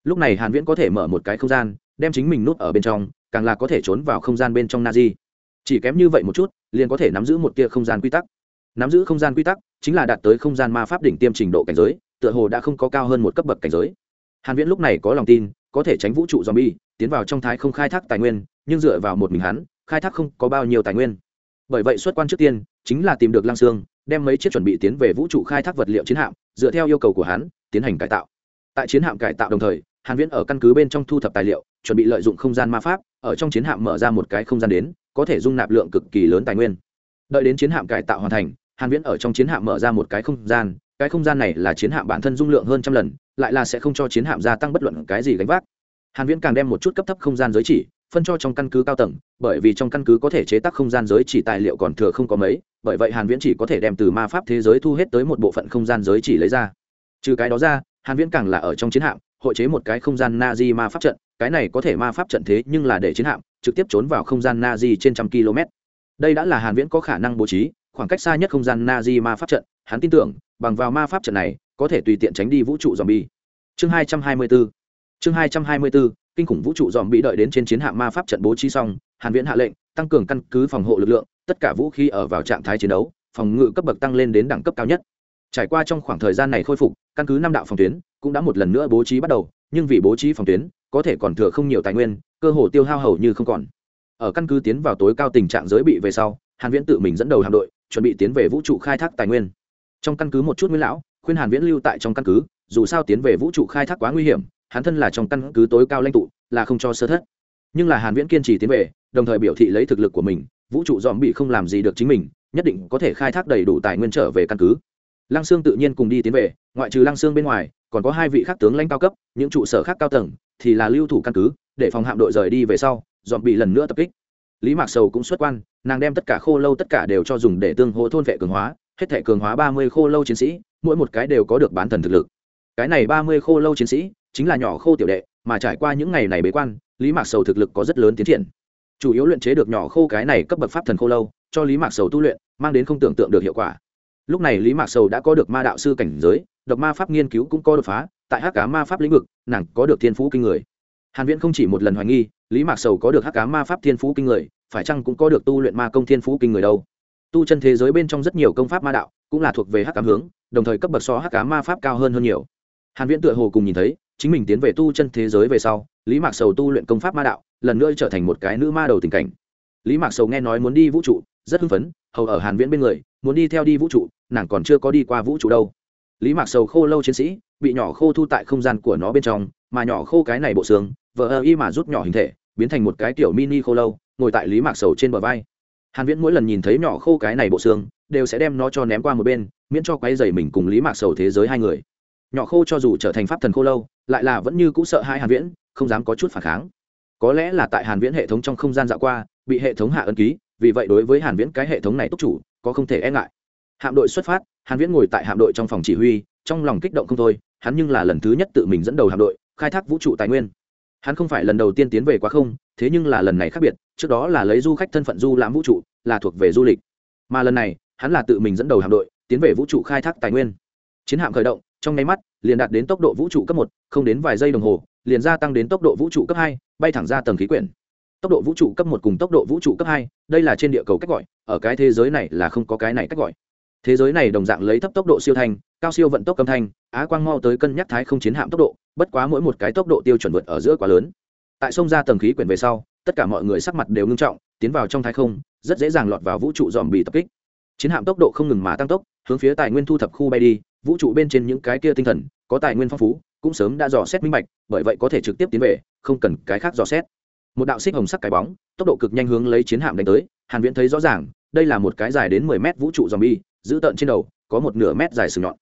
S1: lúc này hàn viễn có thể mở một cái không gian đem chính mình nút ở bên trong càng là có thể trốn vào không gian bên trong na di chỉ kém như vậy một chút liền có thể nắm giữ một tia không gian quy tắc. Nắm giữ không gian quy tắc chính là đạt tới không gian ma pháp đỉnh tiêm trình độ cảnh giới tựa hồ đã không có cao hơn một cấp bậc cảnh giới. Hàn viễn lúc này có lòng tin có thể tránh vũ trụ zombie tiến vào trong thái không khai thác tài nguyên nhưng dựa vào một mình hắn khai thác không có bao nhiêu tài nguyên. Bởi vậy xuất quan trước tiên chính là tìm được lang xương, đem mấy chiếc chuẩn bị tiến về vũ trụ khai thác vật liệu chiến hạm dựa theo yêu cầu của hắn tiến hành cải tạo. Tại chiến hạm cải tạo đồng thời hàn viễn ở căn cứ bên trong thu thập tài liệu, chuẩn bị lợi dụng không gian ma pháp, ở trong chiến hạm mở ra một cái không gian đến, có thể dung nạp lượng cực kỳ lớn tài nguyên. Đợi đến chiến hạm cải tạo hoàn thành, hàn viễn ở trong chiến hạm mở ra một cái không gian, cái không gian này là chiến hạm bản thân dung lượng hơn trăm lần, lại là sẽ không cho chiến hạm gia tăng bất luận cái gì gánh vác. Hàn viễn càng đem một chút cấp thấp không gian giới chỉ, phân cho trong căn cứ cao tầng, bởi vì trong căn cứ có thể chế tác không gian giới chỉ tài liệu còn thừa không có mấy, bởi vậy hàn viễn chỉ có thể đem từ ma pháp thế giới thu hết tới một bộ phận không gian giới chỉ lấy ra. Trừ cái đó ra, hàn viễn càng là ở trong chiến hạm hội chế một cái không gian Nazi ma pháp trận, cái này có thể ma pháp trận thế nhưng là để chiến hạm, trực tiếp trốn vào không gian Nazi trên trăm km. Đây đã là hàn viễn có khả năng bố trí, khoảng cách xa nhất không gian Nazi ma pháp trận, hắn tin tưởng, bằng vào ma pháp trận này, có thể tùy tiện tránh đi vũ trụ zombie. Chương 224 chương 224 kinh khủng vũ trụ dòm bị đợi đến trên chiến hạm ma pháp trận bố trí xong, hàn viễn hạ lệnh, tăng cường căn cứ phòng hộ lực lượng, tất cả vũ khí ở vào trạng thái chiến đấu, phòng ngự cấp bậc tăng lên đến đẳng cấp cao nhất trải qua trong khoảng thời gian này khôi phục, căn cứ năm đạo phòng tuyến cũng đã một lần nữa bố trí bắt đầu, nhưng vì bố trí phòng tuyến, có thể còn thừa không nhiều tài nguyên, cơ hồ tiêu hao hầu như không còn. Ở căn cứ tiến vào tối cao tình trạng giới bị về sau, hàn viễn tự mình dẫn đầu hạm đội, chuẩn bị tiến về vũ trụ khai thác tài nguyên. Trong căn cứ một chút nguyên lão, khuyên hàn viễn lưu tại trong căn cứ, dù sao tiến về vũ trụ khai thác quá nguy hiểm, hắn thân là trong căn cứ tối cao lãnh tụ, là không cho sơ thất. Nhưng là hàn viễn kiên trì tiến về, đồng thời biểu thị lấy thực lực của mình, vũ trụ dòm bị không làm gì được chính mình, nhất định có thể khai thác đầy đủ tài nguyên trở về căn cứ lăng sương tự nhiên cùng đi tiến về, ngoại trừ lăng sương bên ngoài, còn có hai vị khác tướng lãnh cao cấp, những trụ sở khác cao tầng, thì là lưu thủ căn cứ, để phòng hạm đội rời đi về sau, dọn bị lần nữa tập kích. Lý mạc sầu cũng xuất quan, nàng đem tất cả khô lâu tất cả đều cho dùng để tương hỗ thôn vệ cường hóa, hết thể cường hóa ba mươi khô lâu chiến sĩ, mỗi một cái đều có được bán thần thực lực. Cái này ba mươi khô lâu chiến sĩ, chính là nhỏ khô tiểu đệ, mà trải qua những ngày này bế quan, lý mạc sầu thực lực có rất lớn tiến triển. Chủ yếu luyện chế được nhỏ khô cái này cấp bậc pháp thần khô lâu, cho lý mạc sầu tu luyện, mang đến không tưởng tượng được hiệu quả lúc này lý mạc sầu đã có được ma đạo sư cảnh giới, độc ma pháp nghiên cứu cũng có đột phá, tại hắc cá ma pháp lĩnh vực, nàng có được thiên phú kinh người. Hàn viễn không chỉ một lần hoài nghi, lý mạc sầu có được hắc cá ma pháp thiên phú kinh người, phải chăng cũng có được tu luyện ma công thiên phú kinh người đâu? Tu chân thế giới bên trong rất nhiều công pháp ma đạo, cũng là thuộc về hắc cám hướng, đồng thời cấp bậc so hắc cá ma pháp cao hơn hơn nhiều. Hàn viễn tựa hồ cùng nhìn thấy, chính mình tiến về tu chân thế giới về sau, lý mạc sầu tu luyện công pháp ma đạo, lần nữa trở thành một cái nữ ma đầu tình cảnh. Lý mạc sầu nghe nói muốn đi vũ trụ, rất hưng phấn, hầu ở hàn viễn bên người, muốn đi theo đi vũ trụ nàng còn chưa có đi qua vũ trụ đâu. Lý mạc sầu khô lâu chiến sĩ, bị nhỏ khô thu tại không gian của nó bên trong, mà nhỏ khô cái này bộ xương vợ ơ y mà rút nhỏ hình thể, biến thành một cái tiểu mini khô lâu, ngồi tại lý mạc sầu trên bờ vai. Hàn viễn mỗi lần nhìn thấy nhỏ khô cái này bộ xương, đều sẽ đem nó cho ném qua một bên, miễn cho quấy rầy mình cùng lý mạc sầu thế giới hai người. Nhỏ khô cho dù trở thành pháp thần khô lâu, lại là vẫn như cũ sợ hai hàn viễn, không dám có chút phản kháng. Có lẽ là tại hàn viễn hệ thống trong không gian dạo qua, bị hệ thống hạ ấn ký, vì vậy đối với hàn viễn cái hệ thống này túc chủ, có không thể e ngại hạm đội xuất phát, hàn viễn ngồi tại hạm đội trong phòng chỉ huy, trong lòng kích động không thôi, hắn nhưng là lần thứ nhất tự mình dẫn đầu hạm đội, khai thác vũ trụ tài nguyên. Hắn không phải lần đầu tiên tiến về quá không, thế nhưng là lần này khác biệt, trước đó là lấy du khách thân phận du lãm vũ trụ, là thuộc về du lịch. Mà lần này, hắn là tự mình dẫn đầu hạm đội, tiến về vũ trụ khai thác tài nguyên. Chiến hạm khởi động, trong nháy mắt, liền đạt đến tốc độ vũ trụ cấp một, không đến vài giây đồng hồ, liền gia tăng đến tốc độ vũ trụ cấp hai, bay thẳng ra tầng khí quyển. Tốc độ vũ trụ cấp một cùng tốc độ vũ trụ cấp hai, đây là trên địa cầu cách gọi, ở cái thế giới này là không có cái này cách gọi thế giới này đồng dạng lấy thấp tốc độ siêu thanh, cao siêu vận tốc âm thanh, á quang mau tới cân nhắc thái không chiến hạm tốc độ, bất quá mỗi một cái tốc độ tiêu chuẩn vượt ở giữa quá lớn. Tại sông ra tầng khí quyển về sau, tất cả mọi người sắc mặt đều ngưng trọng, tiến vào trong thái không, rất dễ dàng lọt vào vũ trụ dòm bị tập kích. Chiến hạm tốc độ không ngừng mà tăng tốc, hướng phía tài nguyên thu thập khu bay đi, vũ trụ bên trên những cái kia tinh thần, có tài nguyên phong phú, cũng sớm đã dò xét minh bạch, bởi vậy có thể trực tiếp tiến về, không cần cái khác dò xét. Một đạo xích hồng sắc cái bóng, tốc độ cực nhanh hướng lấy chiến hạm đánh tới, hàn viễn thấy rõ ràng, đây là một cái dài đến 10 mét vũ trụ zombie giữ tận trên đầu, có một nửa mét dài sừng nhọn.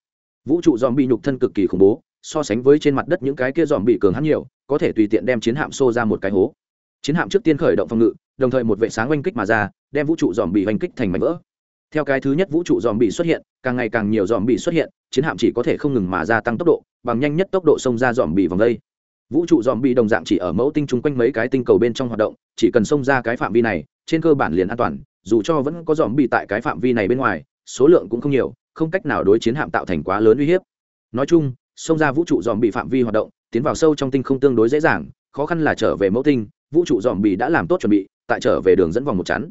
S1: Vũ trụ zombie nhục thân cực kỳ khủng bố, so sánh với trên mặt đất những cái kia zombie cường hắn nhiều, có thể tùy tiện đem chiến hạm xô ra một cái hố. Chiến hạm trước tiên khởi động phòng ngự, đồng thời một vệ sáng oanh kích mà ra, đem vũ trụ dòm bị oanh kích thành mảnh vỡ. Theo cái thứ nhất vũ trụ dòm bị xuất hiện, càng ngày càng nhiều dòm bị xuất hiện, chiến hạm chỉ có thể không ngừng mà gia tăng tốc độ, bằng nhanh nhất tốc độ xông ra dòm bị vòng đây. Vũ trụ dòm bị đồng dạng chỉ ở mẫu tinh chung quanh mấy cái tinh cầu bên trong hoạt động, chỉ cần xông ra cái phạm vi này, trên cơ bản liền an toàn, dù cho vẫn có dòm bị tại cái phạm vi này bên ngoài số lượng cũng không nhiều không cách nào đối chiến hạm tạo thành quá lớn uy hiếp. Nói chung xông ra vũ trụ dòm bị phạm vi hoạt động tiến vào sâu trong tinh không tương đối dễ dàng khó khăn là trở về mẫu tinh vũ trụ dòm bị đã làm tốt chuẩn bị tại trở về đường dẫn vòng một chắn.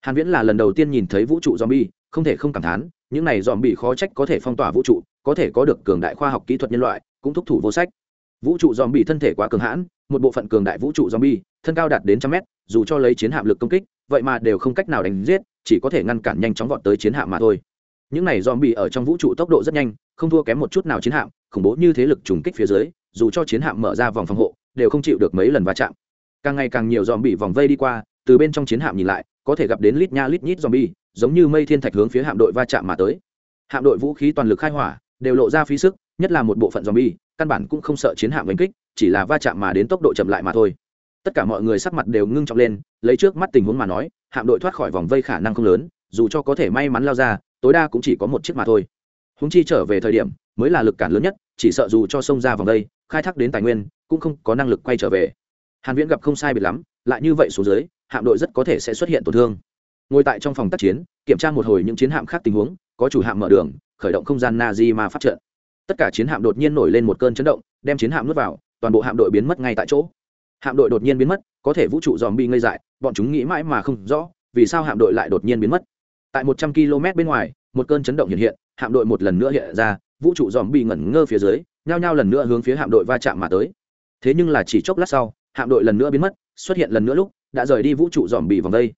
S1: Hàn viễn là lần đầu tiên nhìn thấy vũ trụ dòm bị, không thể không cảm thán những này dòm bị khó trách có thể phong tỏa vũ trụ có thể có được cường đại khoa học kỹ thuật nhân loại cũng thúc thủ vô sách. Vũ trụ dòm bị thân thể quá cường hãn một bộ phận cường đại vũ trụ dòm bị, thân cao đạt đến trăm mét dù cho lấy chiến hạm lực công kích vậy mà đều không cách nào đánh giết chỉ có thể ngăn cản nhanh chóng vọt tới chiến hạm mà thôi. Những này dòm bị ở trong vũ trụ tốc độ rất nhanh, không thua kém một chút nào chiến hạm, khủng bố như thế lực trùng kích phía dưới, dù cho chiến hạm mở ra vòng phòng hộ, đều không chịu được mấy lần va chạm. Càng ngày càng nhiều dòm bị vòng vây đi qua, từ bên trong chiến hạm nhìn lại, có thể gặp đến lít nha lít nhít dòm bi giống như mây thiên thạch hướng phía hạm đội va chạm mà tới. Hạm đội vũ khí toàn lực khai hỏa, đều lộ ra phí sức, nhất là một bộ phận dòm bi căn bản cũng không sợ chiến hạm đánh kích, chỉ là va chạm mà đến tốc độ chậm lại mà thôi. Tất cả mọi người sắc mặt đều ngưng trọng lên, lấy trước mắt tình huống mà nói hạm đội thoát khỏi vòng vây khả năng không lớn, dù cho có thể may mắn lao ra, tối đa cũng chỉ có một chiếc mà thôi. Húng chi trở về thời điểm, mới là lực cản lớn nhất, chỉ sợ dù cho sông ra vòng đây, khai thác đến tài nguyên, cũng không có năng lực quay trở về. Hàn viễn gặp không sai biệt lắm, lại như vậy xuống dưới, hạm đội rất có thể sẽ xuất hiện tổn thương. Ngồi tại trong phòng tác chiến, kiểm tra một hồi những chiến hạm khác tình huống, có chủ hạm mở đường, khởi động không gian nazi mà phát trận. Tất cả chiến hạm đột nhiên nổi lên một cơn chấn động, đem chiến hạm nuốt vào, toàn bộ hạm đội biến mất ngay tại chỗ hạm đội đột nhiên biến mất, có thể vũ trụ dòm bi ngây dại, bọn chúng nghĩ mãi mà không rõ, vì sao hạm đội lại đột nhiên biến mất. Tại một trăm km bên ngoài, một cơn chấn động hiện hiện, hạm đội một lần nữa hiện ra, vũ trụ dòm bị ngẩn ngơ phía dưới, nhao nhao lần nữa hướng phía hạm đội va chạm mà tới. Thế nhưng là chỉ chốc lát sau, hạm đội lần nữa biến mất, xuất hiện lần nữa lúc, đã rời đi vũ trụ dòm bị vòng đây.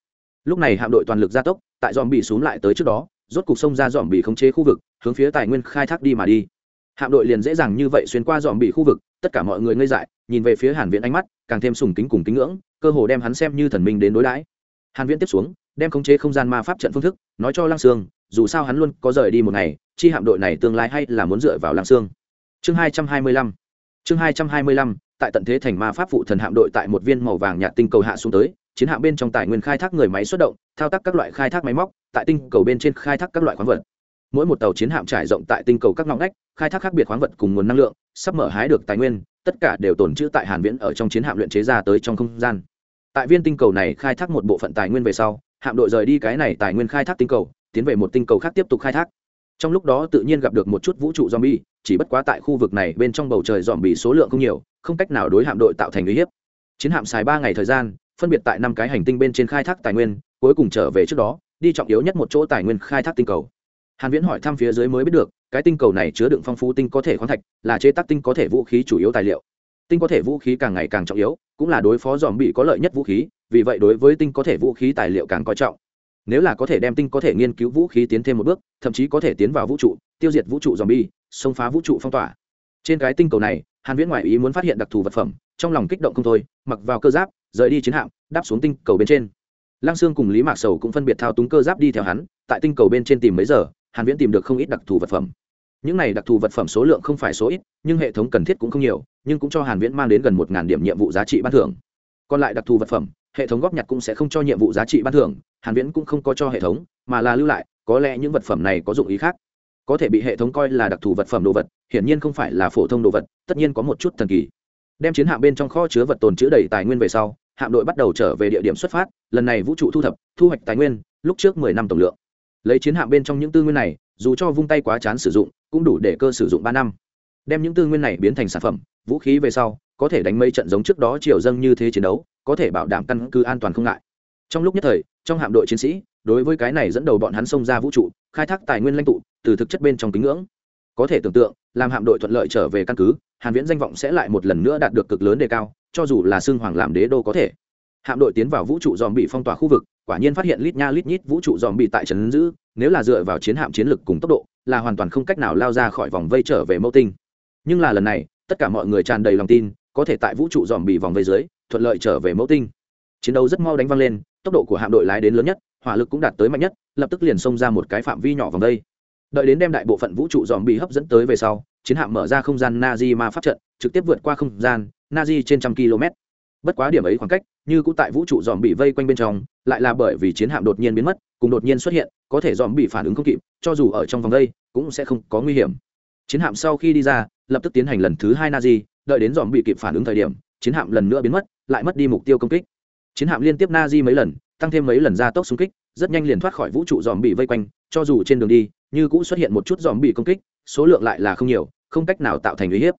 S1: Lúc này hạm đội toàn lực gia tốc, tại dòm bị xuống lại tới trước đó, rốt cục sông ra dòm bị khống chế khu vực, hướng phía tài nguyên khai thác đi mà đi. Hạm đội liền dễ dàng như vậy xuyên qua dòm bị khu vực tất cả mọi người ngây dại, nhìn về phía hàn viễn ánh mắt, càng thêm sùng kính cùng kính ngưỡng, cơ hồ đem hắn xem như thần minh đến đối đãi. Hàn viễn tiếp xuống, đem khống chế không gian ma pháp trận phương thức, nói cho lăng sương, dù sao hắn luôn có rời đi một ngày, chi hạm đội này tương lai hay là muốn dựa vào lăng sương. Chương 225 chương 225 tại tận thế thành ma pháp phụ thần hạm đội tại một viên màu vàng nhạt tinh cầu hạ xuống tới, chiến hạm bên trong tài nguyên khai thác người máy xuất động, thao tác các loại khai thác máy móc, tại tinh cầu bên trên khai thác các loại khoáng vật mỗi một tàu chiến hạm trải rộng tại tinh cầu các ngõ ngách, khai thác khác biệt khoáng vật cùng nguồn năng lượng, sắp mở hái được tài nguyên, tất cả đều tồn trữ tại hàn viễn ở trong chiến hạm luyện chế ra tới trong không gian. Tại viên tinh cầu này khai thác một bộ phận tài nguyên về sau, hạm đội rời đi cái này tài nguyên khai thác tinh cầu, tiến về một tinh cầu khác tiếp tục khai thác. Trong lúc đó tự nhiên gặp được một chút vũ trụ zombie, chỉ bất quá tại khu vực này bên trong bầu trời dòm bị số lượng không nhiều, không cách nào đối hạm đội tạo thành uy hiếp. Chiến hạm xài ba ngày thời gian, phân biệt tại năm cái hành tinh bên trên khai thác tài nguyên, cuối cùng trở về trước đó, đi trọng yếu nhất một chỗ tài nguyên khai thác tinh cầu hàn viễn hỏi thăm phía dưới mới biết được, cái tinh cầu này chứa đựng phong phú tinh có thể khoáng thạch, là chế tác tinh có thể vũ khí chủ yếu tài liệu. Tinh có thể vũ khí càng ngày càng trọng yếu, cũng là đối phó dòm bị có lợi nhất vũ khí, vì vậy đối với tinh có thể vũ khí tài liệu càng coi trọng. Nếu là có thể đem tinh có thể nghiên cứu vũ khí tiến thêm một bước, thậm chí có thể tiến vào vũ trụ, tiêu diệt vũ trụ dòm bi xông phá vũ trụ phong tỏa. Trên cái tinh cầu này, hàn viễn ngoại ý muốn phát hiện đặc thù vật phẩm, trong lòng kích động không thôi, mặc vào cơ giáp, rời đi chiến hạm, đáp xuống tinh cầu bên trên. Lăng xương cùng lý mạc sầu cũng phân biệt thao túng cơ giáp đi theo hắn, tại tinh cầu bên trên tìm mấy giờ hàn viễn tìm được không ít đặc thù vật phẩm. Những này đặc thù vật phẩm số lượng không phải số ít, nhưng hệ thống cần thiết cũng không nhiều, nhưng cũng cho hàn viễn mang đến gần một ngàn điểm nhiệm vụ giá trị ban thưởng. Còn lại đặc thù vật phẩm, hệ thống góp nhặt cũng sẽ không cho nhiệm vụ giá trị ban thưởng, hàn viễn cũng không có cho hệ thống, mà là lưu lại, có lẽ những vật phẩm này có dụng ý khác. Có thể bị hệ thống coi là đặc thù vật phẩm đồ vật, hiển nhiên không phải là phổ thông đồ vật, tất nhiên có một chút thần kỳ. Đem chiến hạm bên trong kho chứa vật tồn chứa đầy tài nguyên về sau, hạm đội bắt đầu trở về địa điểm xuất phát, lần này vũ trụ thu thập, thu hoạch tài nguyên, lúc trước mười năm tổng lượng lấy chiến hạm bên trong những tư nguyên này, dù cho vung tay quá chán sử dụng, cũng đủ để cơ sử dụng ba năm. Đem những tư nguyên này biến thành sản phẩm, vũ khí về sau, có thể đánh mấy trận giống trước đó triều dâng như thế chiến đấu, có thể bảo đảm căn cứ an toàn không ngại. Trong lúc nhất thời, trong hạm đội chiến sĩ, đối với cái này dẫn đầu bọn hắn xông ra vũ trụ, khai thác tài nguyên lãnh tụ, từ thực chất bên trong kính ngưỡng. Có thể tưởng tượng, làm hạm đội thuận lợi trở về căn cứ, hàn viễn danh vọng sẽ lại một lần nữa đạt được cực lớn đề cao, cho dù là xương hoàng làm đế đô có thể. Hạm đội tiến vào vũ trụ dòm bị phong tỏa khu vực quả nhiên phát hiện lít nha lít nhít vũ trụ dòm bị tại trấn giữ, nếu là dựa vào chiến hạm chiến lực cùng tốc độ, là hoàn toàn không cách nào lao ra khỏi vòng vây trở về mẫu tinh. Nhưng là lần này, tất cả mọi người tràn đầy lòng tin, có thể tại vũ trụ dòm bị vòng vây dưới, thuận lợi trở về mẫu tinh. Chiến đấu rất mau đánh văng lên, tốc độ của hạm đội lái đến lớn nhất, hỏa lực cũng đạt tới mạnh nhất, lập tức liền xông ra một cái phạm vi nhỏ vòng vây. Đợi đến đem đại bộ phận vũ trụ dòm bị hấp dẫn tới về sau, chiến hạm mở ra không gian na di ma pháp trận, trực tiếp vượt qua không gian na di trên trăm km bất quá điểm ấy khoảng cách, như cũng tại vũ trụ dòm bị vây quanh bên trong, lại là bởi vì chiến hạm đột nhiên biến mất, cùng đột nhiên xuất hiện, có thể dòm bị phản ứng không kịp, cho dù ở trong vòng vây cũng sẽ không có nguy hiểm. Chiến hạm sau khi đi ra, lập tức tiến hành lần thứ hai na di đợi đến dòm bị kịp phản ứng thời điểm, chiến hạm lần nữa biến mất, lại mất đi mục tiêu công kích. Chiến hạm liên tiếp na di mấy lần, tăng thêm mấy lần ra tốc xung kích, rất nhanh liền thoát khỏi vũ trụ dòm bị vây quanh, cho dù trên đường đi, như cũng xuất hiện một chút dòm bị công kích, số lượng lại là không nhiều, không cách nào tạo thành uy hiếp.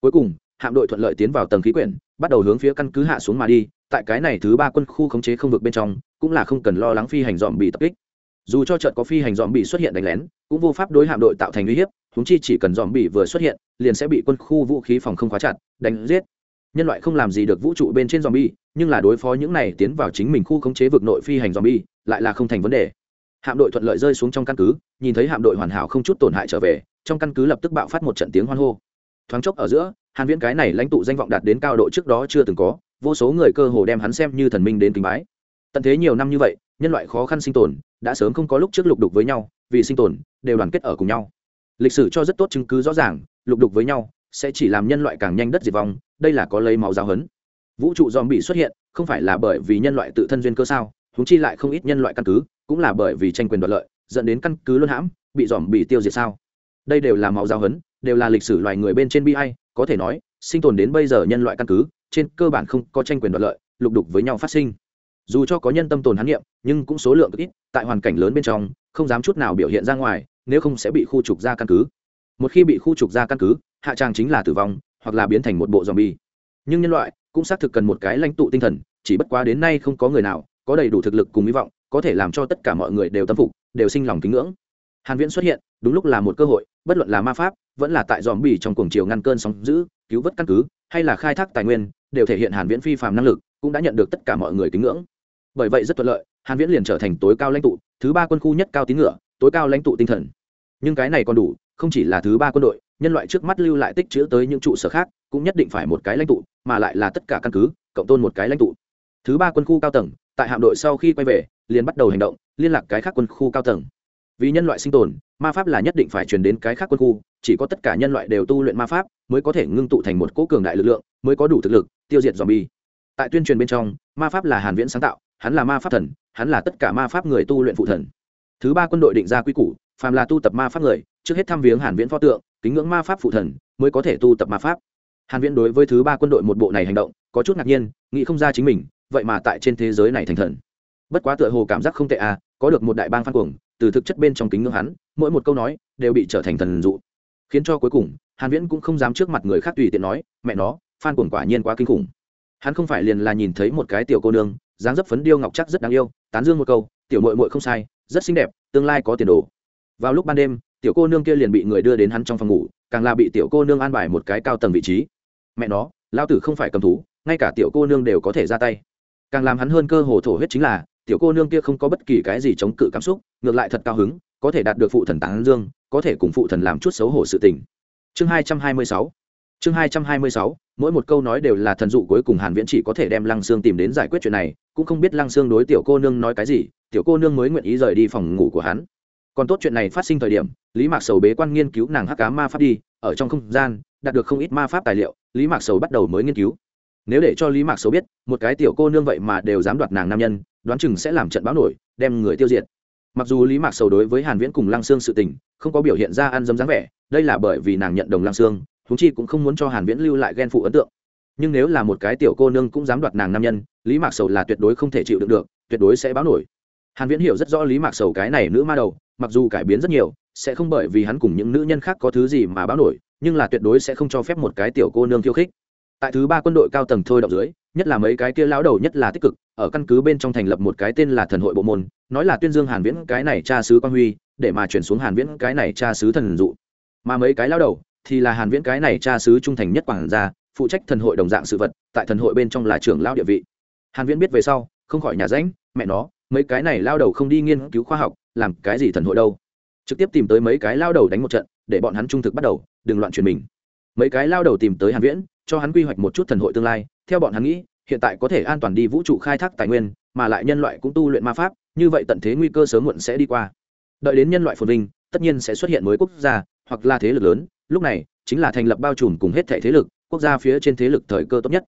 S1: Cuối cùng, hạm đội thuận lợi tiến vào tầng khí quyển bắt đầu hướng phía căn cứ hạ xuống mà đi, tại cái này thứ ba quân khu khống chế không vực bên trong, cũng là không cần lo lắng phi hành dòm bị tập kích. Dù cho trận có phi hành dòm bị xuất hiện đánh lén, cũng vô pháp đối hạm đội tạo thành uy hiếp húng chi chỉ cần dòm bị vừa xuất hiện, liền sẽ bị quân khu vũ khí phòng không khóa chặt, đánh giết. Nhân loại không làm gì được vũ trụ bên trên dòm bi nhưng là đối phó những này tiến vào chính mình khu khống chế vực nội phi hành dòm bi lại là không thành vấn đề. Hạm đội thuận lợi rơi xuống trong căn cứ, nhìn thấy hạm đội hoàn hảo không chút tổn hại trở về, trong căn cứ lập tức bạo phát một trận tiếng hoan hô. Thoáng chốc ở giữa hàn viễn cái này lãnh tụ danh vọng đạt đến cao độ trước đó chưa từng có, vô số người cơ hồ đem hắn xem như thần minh đến kính bái. Tận thế nhiều năm như vậy, nhân loại khó khăn sinh tồn, đã sớm không có lúc trước lục đục với nhau, vì sinh tồn, đều đoàn kết ở cùng nhau. Lịch sử cho rất tốt chứng cứ rõ ràng, lục đục với nhau sẽ chỉ làm nhân loại càng nhanh đất diệt vong, đây là có lấy máu giáo hấn vũ trụ dòm bị xuất hiện, không phải là bởi vì nhân loại tự thân duyên cơ sao húng chi lại không ít nhân loại căn cứ, cũng là bởi vì tranh quyền đoạt lợi, dẫn đến căn cứ luân hãm, bị dòm bị tiêu diệt sao. Đây đều là máu giáo hấn đều là lịch sử loài người bên trên bi hay có thể nói, sinh tồn đến bây giờ nhân loại căn cứ, trên cơ bản không có tranh quyền đoạt lợi, lục đục với nhau phát sinh. Dù cho có nhân tâm tồn hán niệm nhưng cũng số lượng ít, tại hoàn cảnh lớn bên trong, không dám chút nào biểu hiện ra ngoài, nếu không sẽ bị khu trục ra căn cứ. Một khi bị khu trục ra căn cứ, hạ tràng chính là tử vong, hoặc là biến thành một bộ zombie. bi nhưng nhân loại cũng xác thực cần một cái lãnh tụ tinh thần, chỉ bất quá đến nay không có người nào có đầy đủ thực lực cùng hy vọng, có thể làm cho tất cả mọi người đều tâm phục, đều sinh lòng kính ngưỡng. Hàn viễn xuất hiện đúng lúc là một cơ hội, bất luận là ma pháp, vẫn là tại dòm bì trong cuồng chiều ngăn cơn sóng giữ cứu vớt căn cứ, hay là khai thác tài nguyên, đều thể hiện hàn viễn phi phàm năng lực, cũng đã nhận được tất cả mọi người kính ngưỡng. Bởi vậy rất thuận lợi, hàn viễn liền trở thành tối cao lãnh tụ, thứ ba quân khu nhất cao tín ngựa, tối cao lãnh tụ tinh thần. Nhưng cái này còn đủ, không chỉ là thứ ba quân đội, nhân loại trước mắt lưu lại tích chữ tới những trụ sở khác, cũng nhất định phải một cái lãnh tụ, mà lại là tất cả căn cứ, cộng tôn một cái lãnh tụ. Thứ ba quân khu cao tầng, tại hạm đội sau khi quay về, liền bắt đầu hành động, liên lạc cái khác quân khu cao tầng vì nhân loại sinh tồn, ma pháp là nhất định phải truyền đến cái khác quân khu, chỉ có tất cả nhân loại đều tu luyện ma pháp mới có thể ngưng tụ thành một cỗ cường đại lực lượng, mới có đủ thực lực tiêu diệt dòm bi tại tuyên truyền bên trong, ma pháp là hàn viễn sáng tạo, hắn là ma pháp thần, hắn là tất cả ma pháp người tu luyện phụ thần. Thứ ba quân đội định ra quy củ, phàm là tu tập ma pháp người, trước hết thăm viếng hàn viễn pho tượng, kính ngưỡng ma pháp phụ thần, mới có thể tu tập ma pháp. Hàn viễn đối với thứ ba quân đội một bộ này hành động, có chút ngạc nhiên, nghĩ không ra chính mình, vậy mà tại trên thế giới này thành thần. Bất quá tựa hồ cảm giác không tệ à có được một đại bang phan cuồng từ thực chất bên trong kính ngưỡng hắn, mỗi một câu nói đều bị trở thành thần dụ, khiến cho cuối cùng, hàn viễn cũng không dám trước mặt người khác tùy tiện nói, mẹ nó phan cuồng quả nhiên quá kinh khủng. Hắn không phải liền là nhìn thấy một cái tiểu cô nương, dáng dấp phấn điêu ngọc chắc rất đáng yêu, tán dương một câu, tiểu muội muội không sai, rất xinh đẹp, tương lai có tiền đồ. Vào lúc ban đêm, tiểu cô nương kia liền bị người đưa đến hắn trong phòng ngủ, càng là bị tiểu cô nương an bài một cái cao tầng vị trí. Mẹ nó lao tử không phải cầm thú, ngay cả tiểu cô nương đều có thể ra tay. Càng làm hắn hơn cơ hồ thổ huyết chính là tiểu cô nương kia không có bất kỳ cái gì chống cự cảm xúc, ngược lại thật cao hứng, có thể đạt được phụ thần tán dương, có thể cùng phụ thần làm chút xấu hổ sự tình. Chương hai trăm hai mươi sáu. Chương hai trăm hai mươi sáu, mỗi một câu nói đều là thần dụ cuối cùng hàn viễn chỉ có thể đem lăng xương tìm đến giải quyết chuyện này, cũng không biết lăng xương đối tiểu cô nương nói cái gì, tiểu cô nương mới nguyện ý rời đi phòng ngủ của hắn. Còn tốt chuyện này phát sinh thời điểm, lý mạc sầu bế quan nghiên cứu nàng hắc cá ma pháp đi, ở trong không gian, đạt được không ít ma pháp tài liệu, lý mạc sầu bắt đầu mới nghiên cứu nếu để cho lý mạc sầu biết, một cái tiểu cô nương vậy mà đều dám đoạt nàng nam nhân, đoán chừng sẽ làm trận báo nổi, đem người tiêu diệt. Mặc dù lý mạc sầu đối với hàn viễn cùng lăng sương sự tình, không có biểu hiện ra ăn dấm dáng vẻ, đây là bởi vì nàng nhận đồng lăng sương chúng chi cũng không muốn cho hàn viễn lưu lại ghen phụ ấn tượng. Nhưng nếu là một cái tiểu cô nương cũng dám đoạt nàng nam nhân, lý mạc sầu là tuyệt đối không thể chịu đựng được, tuyệt đối sẽ báo nổi. Hàn viễn hiểu rất rõ lý mạc sầu cái này nữ ma đầu, mặc dù cải biến rất nhiều, sẽ không bởi vì hắn cùng những nữ nhân khác có thứ gì mà báo nổi, nhưng là tuyệt đối sẽ không cho phép một cái tiểu cô nương khiêu khích tại thứ ba quân đội cao tầng thôi động dưới, nhất là mấy cái kia lão đầu nhất là tích cực, ở căn cứ bên trong thành lập một cái tên là thần hội bộ môn, nói là tuyên dương hàn viễn cái này cha sứ quan huy, để mà chuyển xuống hàn viễn cái này cha sứ thần dụ. Mà mấy cái lão đầu thì là hàn viễn cái này cha sứ trung thành nhất quảng gia, phụ trách thần hội đồng dạng sự vật, tại thần hội bên trong là trưởng lão địa vị. Hàn viễn biết về sau, không khỏi nhà rãnh mẹ nó, mấy cái này lao đầu không đi nghiên cứu khoa học, làm cái gì thần hội đâu. Trực tiếp tìm tới mấy cái lao đầu đánh một trận, để bọn hắn trung thực bắt đầu, đừng loạn truyền mình. Mấy cái lao đầu tìm tới hàn viễn cho hắn quy hoạch một chút thần hội tương lai, theo bọn hắn nghĩ, hiện tại có thể an toàn đi vũ trụ khai thác tài nguyên, mà lại nhân loại cũng tu luyện ma pháp, như vậy tận thế nguy cơ sớm muộn sẽ đi qua. Đợi đến nhân loại phồn vinh, tất nhiên sẽ xuất hiện mới quốc gia, hoặc là thế lực lớn, lúc này, chính là thành lập bao trùm cùng hết thể thế lực, quốc gia phía trên thế lực thời cơ tốt nhất.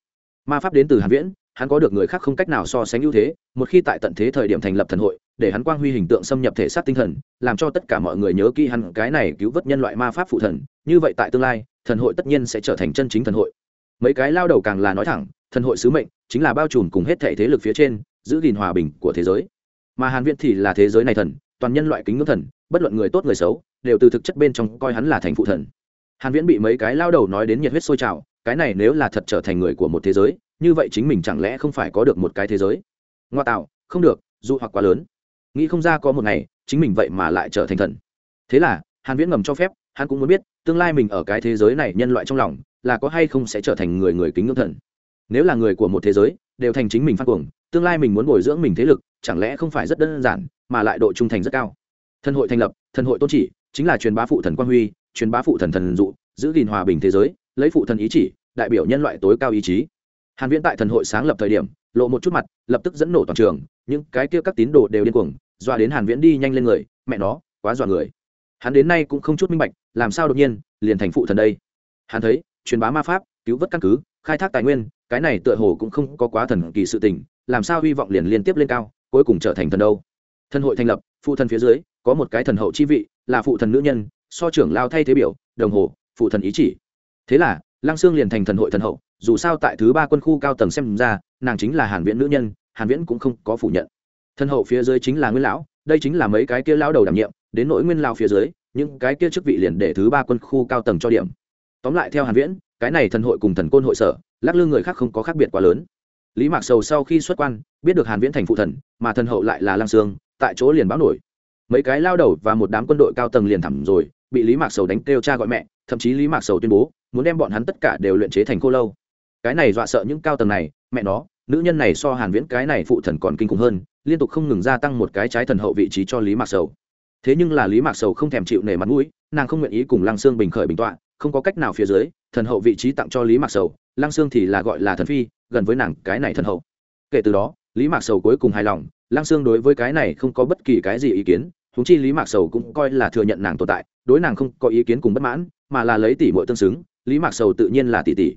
S1: Ma pháp đến từ hàn viễn, hắn có được người khác không cách nào so sánh ưu thế, một khi tại tận thế thời điểm thành lập thần hội, để hắn quang huy hình tượng xâm nhập thể xác tinh thần, làm cho tất cả mọi người nhớ kỹ hắn, cái này cứu vớt nhân loại ma pháp phụ thần, như vậy tại tương lai, thần hội tất nhiên sẽ trở thành chân chính thần hội mấy cái lao đầu càng là nói thẳng, thần hội sứ mệnh chính là bao trùm cùng hết thể thế lực phía trên, giữ gìn hòa bình của thế giới. Mà hàn viễn thì là thế giới này thần, toàn nhân loại kính ngưỡng thần, bất luận người tốt người xấu, đều từ thực chất bên trong coi hắn là thành phụ thần. Hàn viễn bị mấy cái lao đầu nói đến nhiệt huyết sôi trào, cái này nếu là thật trở thành người của một thế giới, như vậy chính mình chẳng lẽ không phải có được một cái thế giới? Ngoa tạo, không được, dù hoặc quá lớn. Nghĩ không ra có một ngày, chính mình vậy mà lại trở thành thần. Thế là, hàn viễn ngầm cho phép, hắn cũng muốn biết, tương lai mình ở cái thế giới này nhân loại trong lòng là có hay không sẽ trở thành người người kính ngưỡng thần. Nếu là người của một thế giới, đều thành chính mình phát cuồng, tương lai mình muốn bồi dưỡng mình thế lực, chẳng lẽ không phải rất đơn giản, mà lại độ trung thành rất cao. Thần hội thành lập, thần hội tôn chỉ, chính là truyền bá phụ thần quang huy, truyền bá phụ thần thần dụ, giữ gìn hòa bình thế giới, lấy phụ thần ý chỉ, đại biểu nhân loại tối cao ý chí. Hàn viễn tại thần hội sáng lập thời điểm, lộ một chút mặt, lập tức dẫn nổ toàn trường, những cái kia các tín đồ đều điên cuồng, dọa đến hàn viễn đi nhanh lên người, mẹ nó, quá dọa người. Hắn đến nay cũng không chút minh bạch, làm sao đột nhiên, liền thành phụ thần đây? Hắn thấy truyền bá ma pháp, cứu vớt căn cứ, khai thác tài nguyên, cái này tựa hồ cũng không có quá thần kỳ sự tình, làm sao hy vọng liền liên tiếp lên cao, cuối cùng trở thành thần đâu. Thần hội thành lập, phụ thần phía dưới, có một cái thần hậu chi vị, là phụ thần nữ nhân, so trưởng lao thay thế biểu, đồng hồ, phụ thần ý chỉ. Thế là, lăng sương liền thành thần hội thần hậu, dù sao tại thứ ba quân khu cao tầng xem ra, nàng chính là hàn viễn nữ nhân, hàn viễn cũng không có phủ nhận. Thần hậu phía dưới chính là nguyên lão, đây chính là mấy cái kia lão đầu đảm nhiệm, đến nỗi nguyên lão phía dưới, những cái kia chức vị liền để thứ ba quân khu cao tầng cho điểm tóm lại theo hàn viễn, cái này thần hội cùng thần côn hội sở, lắc lư người khác không có khác biệt quá lớn. Lý mạc sầu sau khi xuất quan, biết được hàn viễn thành phụ thần, mà thần hậu lại là Lang sương, tại chỗ liền báo nổi. Mấy cái lao đầu và một đám quân đội cao tầng liền thẳm rồi, bị lý mạc sầu đánh kêu cha gọi mẹ, thậm chí lý mạc sầu tuyên bố, muốn đem bọn hắn tất cả đều luyện chế thành cô lâu. Cái này dọa sợ những cao tầng này, mẹ nó, nữ nhân này so hàn viễn cái này phụ thần còn kinh khủng hơn, liên tục không ngừng gia tăng một cái trái thần hậu vị trí cho lý mạc sầu. Thế nhưng là lý mạc sầu không thèm chịu nể mặt mũi, nàng không nguyện ý cùng lăng xương bình khởi bình tọa không có cách nào phía dưới, thần hậu vị trí tặng cho lý mạc sầu, lăng Sương thì là gọi là thần phi, gần với nàng, cái này thần hậu. Kể từ đó, lý mạc sầu cuối cùng hài lòng, lăng Sương đối với cái này không có bất kỳ cái gì ý kiến húng chi lý mạc sầu cũng coi là thừa nhận nàng tồn tại, đối nàng không có ý kiến cùng bất mãn, mà là lấy tỷ muội tương xứng, lý mạc sầu tự nhiên là tỷ tỷ.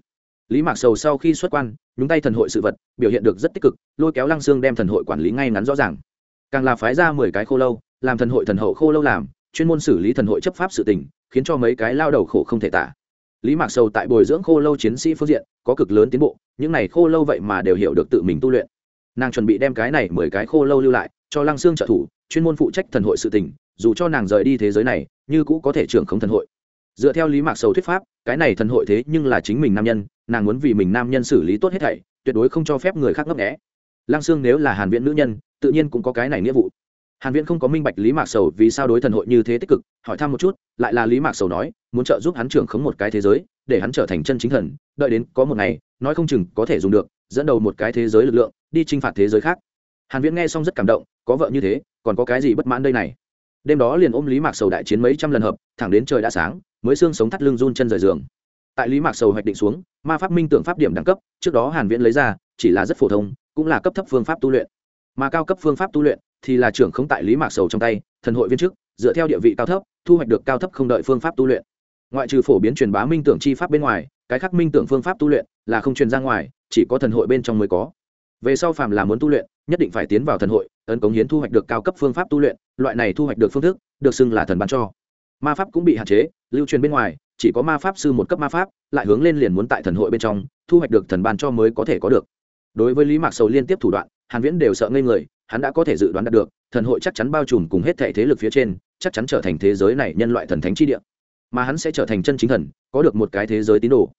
S1: Lý mạc sầu sau khi xuất quan, nhúng tay thần hội sự vật, biểu hiện được rất tích cực, lôi kéo lăng Sương đem thần hội quản lý ngay ngắn rõ ràng. Càng là phái ra mười cái khô lâu, làm thần hội thần hậu khô lâu làm, chuyên môn xử lý thần hội chấp pháp sự tình khiến cho mấy cái lao đầu khổ không thể tả. Lý mạc sầu tại bồi dưỡng khô lâu chiến sĩ phương diện, có cực lớn tiến bộ, những này khô lâu vậy mà đều hiểu được tự mình tu luyện. Nàng chuẩn bị đem cái này mười cái khô lâu lưu lại, cho lăng xương trợ thủ, chuyên môn phụ trách thần hội sự tình, dù cho nàng rời đi thế giới này, như cũ có thể trưởng không thần hội. Dựa theo lý mạc sầu thuyết pháp, cái này thần hội thế nhưng là chính mình nam nhân, nàng muốn vì mình nam nhân xử lý tốt hết thảy, tuyệt đối không cho phép người khác ngấp nghẽ lăng sương nếu là hàn viễn nữ nhân, tự nhiên cũng có cái này nghĩa vụ hàn viễn không có minh bạch lý mạc sầu vì sao đối thần hội như thế tích cực, hỏi thăm một chút, lại là lý mạc sầu nói, muốn trợ giúp hắn trưởng khống một cái thế giới, để hắn trở thành chân chính thần, đợi đến có một ngày, nói không chừng có thể dùng được, dẫn đầu một cái thế giới lực lượng, đi chinh phạt thế giới khác. Hàn viễn nghe xong rất cảm động, có vợ như thế, còn có cái gì bất mãn đây này? Đêm đó liền ôm lý mạc sầu đại chiến mấy trăm lần hợp, thẳng đến trời đã sáng, mới xương sống thắt lưng run chân rời giường. Tại lý mạc sầu hoạch định xuống, ma pháp minh tưởng pháp điểm đẳng cấp, trước đó hàn viễn lấy ra, chỉ là rất phổ thông, cũng là cấp thấp phương pháp tu luyện. Mà cao cấp phương pháp tu luyện thì là trưởng không tại lý mạc sầu trong tay, thần hội viên chức, dựa theo địa vị cao thấp, thu hoạch được cao thấp không đợi phương pháp tu luyện. Ngoại trừ phổ biến truyền bá minh tưởng chi pháp bên ngoài, cái khác minh tưởng phương pháp tu luyện là không truyền ra ngoài, chỉ có thần hội bên trong mới có. Về sau phàm là muốn tu luyện, nhất định phải tiến vào thần hội, ấn cống hiến thu hoạch được cao cấp phương pháp tu luyện, loại này thu hoạch được phương thức, được xưng là thần ban cho. Ma pháp cũng bị hạn chế, lưu truyền bên ngoài, chỉ có ma pháp sư một cấp ma pháp, lại hướng lên liền muốn tại thần hội bên trong, thu hoạch được thần ban cho mới có thể có được. Đối với lý mạc sầu liên tiếp thủ đoạn, hàn viễn đều sợ ngây người hắn đã có thể dự đoán đạt được, thần hội chắc chắn bao trùm cùng hết thệ thế lực phía trên, chắc chắn trở thành thế giới này nhân loại thần thánh chi địa. Mà hắn sẽ trở thành chân chính thần, có được một cái thế giới tín đồ.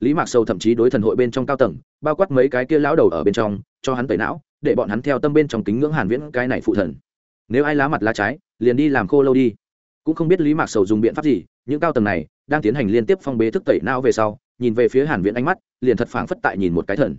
S1: Lý mạc sầu thậm chí đối thần hội bên trong cao tầng, bao quát mấy cái kia lão đầu ở bên trong, cho hắn tẩy não, để bọn hắn theo tâm bên trong kính ngưỡng hàn viễn cái này phụ thần. Nếu ai lá mặt lá trái, liền đi làm khô lâu đi. Cũng không biết lý mạc sầu dùng biện pháp gì, những cao tầng này đang tiến hành liên tiếp phong bế thức tẩy não về sau, nhìn về phía hàn viễn ánh mắt, liền thật phảng phất tại nhìn một cái thần.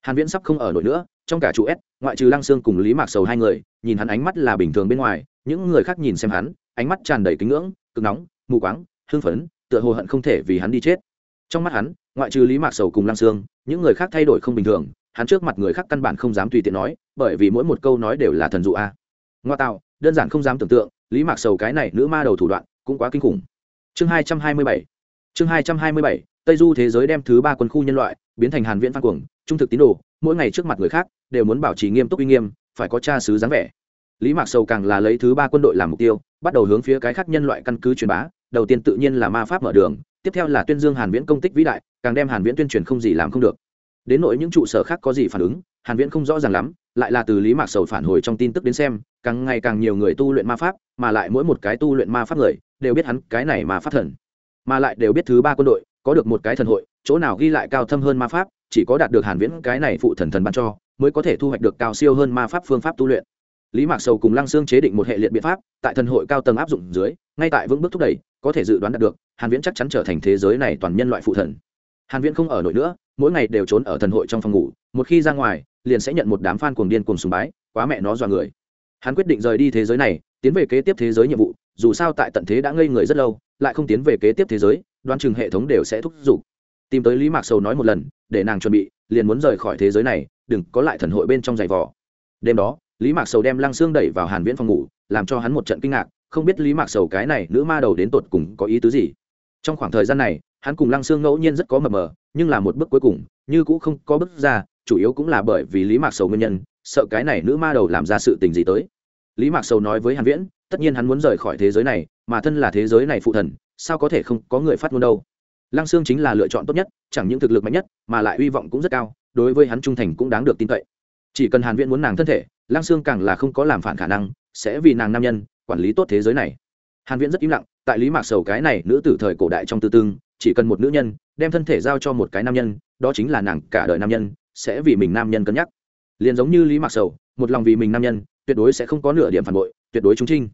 S1: Hàn viễn sắp không ở nổi nữa trong cả trụ s, ngoại trừ lăng sương cùng lý mạc sầu hai người, nhìn hắn ánh mắt là bình thường bên ngoài, những người khác nhìn xem hắn, ánh mắt tràn đầy kính ngưỡng, cực nóng, mù quáng, hưng phấn, tựa hồ hận không thể vì hắn đi chết. Trong mắt hắn, ngoại trừ lý mạc sầu cùng lăng sương, những người khác thay đổi không bình thường, hắn trước mặt người khác căn bản không dám tùy tiện nói, bởi vì mỗi một câu nói đều là thần dụ a. Ngoa tạo, đơn giản không dám tưởng tượng, lý mạc sầu cái này nữ ma đầu thủ đoạn, cũng quá kinh khủng. Chương hai trăm hai mươi bảy, chương hai trăm hai mươi bảy, tây du thế giới đem thứ ba quân khu nhân loại, biến thành hàn viễn phan cuồng trung thực tín đồ, mỗi ngày trước mặt người khác đều muốn bảo trì nghiêm túc uy nghiêm, phải có cha sứ dáng vẻ. Lý mạc sầu càng là lấy thứ ba quân đội làm mục tiêu, bắt đầu hướng phía cái khác nhân loại căn cứ truyền bá, đầu tiên tự nhiên là ma pháp mở đường, tiếp theo là tuyên dương hàn viễn công tích vĩ đại, càng đem hàn viễn tuyên truyền không gì làm không được. Đến nội những trụ sở khác có gì phản ứng, hàn viễn không rõ ràng lắm, lại là từ lý mạc sầu phản hồi trong tin tức đến xem, càng ngày càng nhiều người tu luyện ma pháp, mà lại mỗi một cái tu luyện ma pháp người đều biết hắn cái này mà pháp thần, mà lại đều biết thứ ba quân đội có được một cái thần hội, chỗ nào ghi lại cao thâm hơn ma pháp chỉ có đạt được hàn viễn cái này phụ thần thần ban cho, mới có thể thu hoạch được cao siêu hơn ma pháp phương pháp tu luyện. Lý mạc sầu cùng lăng xương chế định một hệ liệt biện pháp, tại thần hội cao tầng áp dụng dưới, ngay tại vững bước thúc đẩy, có thể dự đoán đạt được, hàn viễn chắc chắn trở thành thế giới này toàn nhân loại phụ thần. Hàn viễn không ở nổi nữa, mỗi ngày đều trốn ở thần hội trong phòng ngủ, một khi ra ngoài, liền sẽ nhận một đám fan cuồng điên cuồng sùng bái, quá mẹ nó dọa người. Hắn quyết định rời đi thế giới này, tiến về kế tiếp thế giới nhiệm vụ, dù sao tại tận thế đã ngây người rất lâu, lại không tiến về kế tiếp thế giới, đoán chừng hệ thống đều sẽ thúc giục tìm tới lý mạc sầu nói một lần, để nàng chuẩn bị, liền muốn rời khỏi thế giới này, đừng có lại thần hội bên trong giày vò. Đêm đó, lý mạc sầu đem lăng xương đẩy vào hàn viễn phòng ngủ, làm cho hắn một trận kinh ngạc, không biết lý mạc sầu cái này nữ ma đầu đến tột cùng có ý tứ gì. Trong khoảng thời gian này, hắn cùng lăng xương ngẫu nhiên rất có mờ mờ, nhưng là một bước cuối cùng, như cũng không có bước ra, chủ yếu cũng là bởi vì lý mạc sầu nguyên nhân, sợ cái này nữ ma đầu làm ra sự tình gì tới. Lý mạc sầu nói với hàn viễn, tất nhiên hắn muốn rời khỏi thế giới này, mà thân là thế giới này phụ thần, sao có thể không có người phát ngôn đâu? Lăng xương chính là lựa chọn tốt nhất, chẳng những thực lực mạnh nhất, mà lại uy vọng cũng rất cao, đối với hắn trung thành cũng đáng được tin cậy. Chỉ cần hàn viễn muốn nàng thân thể, lăng xương càng là không có làm phản khả năng, sẽ vì nàng nam nhân, quản lý tốt thế giới này. Hàn viễn rất im lặng, tại lý mạc sầu cái này nữ tử thời cổ đại trong tư tương, chỉ cần một nữ nhân, đem thân thể giao cho một cái nam nhân, đó chính là nàng cả đời nam nhân, sẽ vì mình nam nhân cân nhắc. Liền giống như lý mạc sầu, một lòng vì mình nam nhân, tuyệt đối sẽ không có nửa điểm phản bội, tuyệt đối trung trinh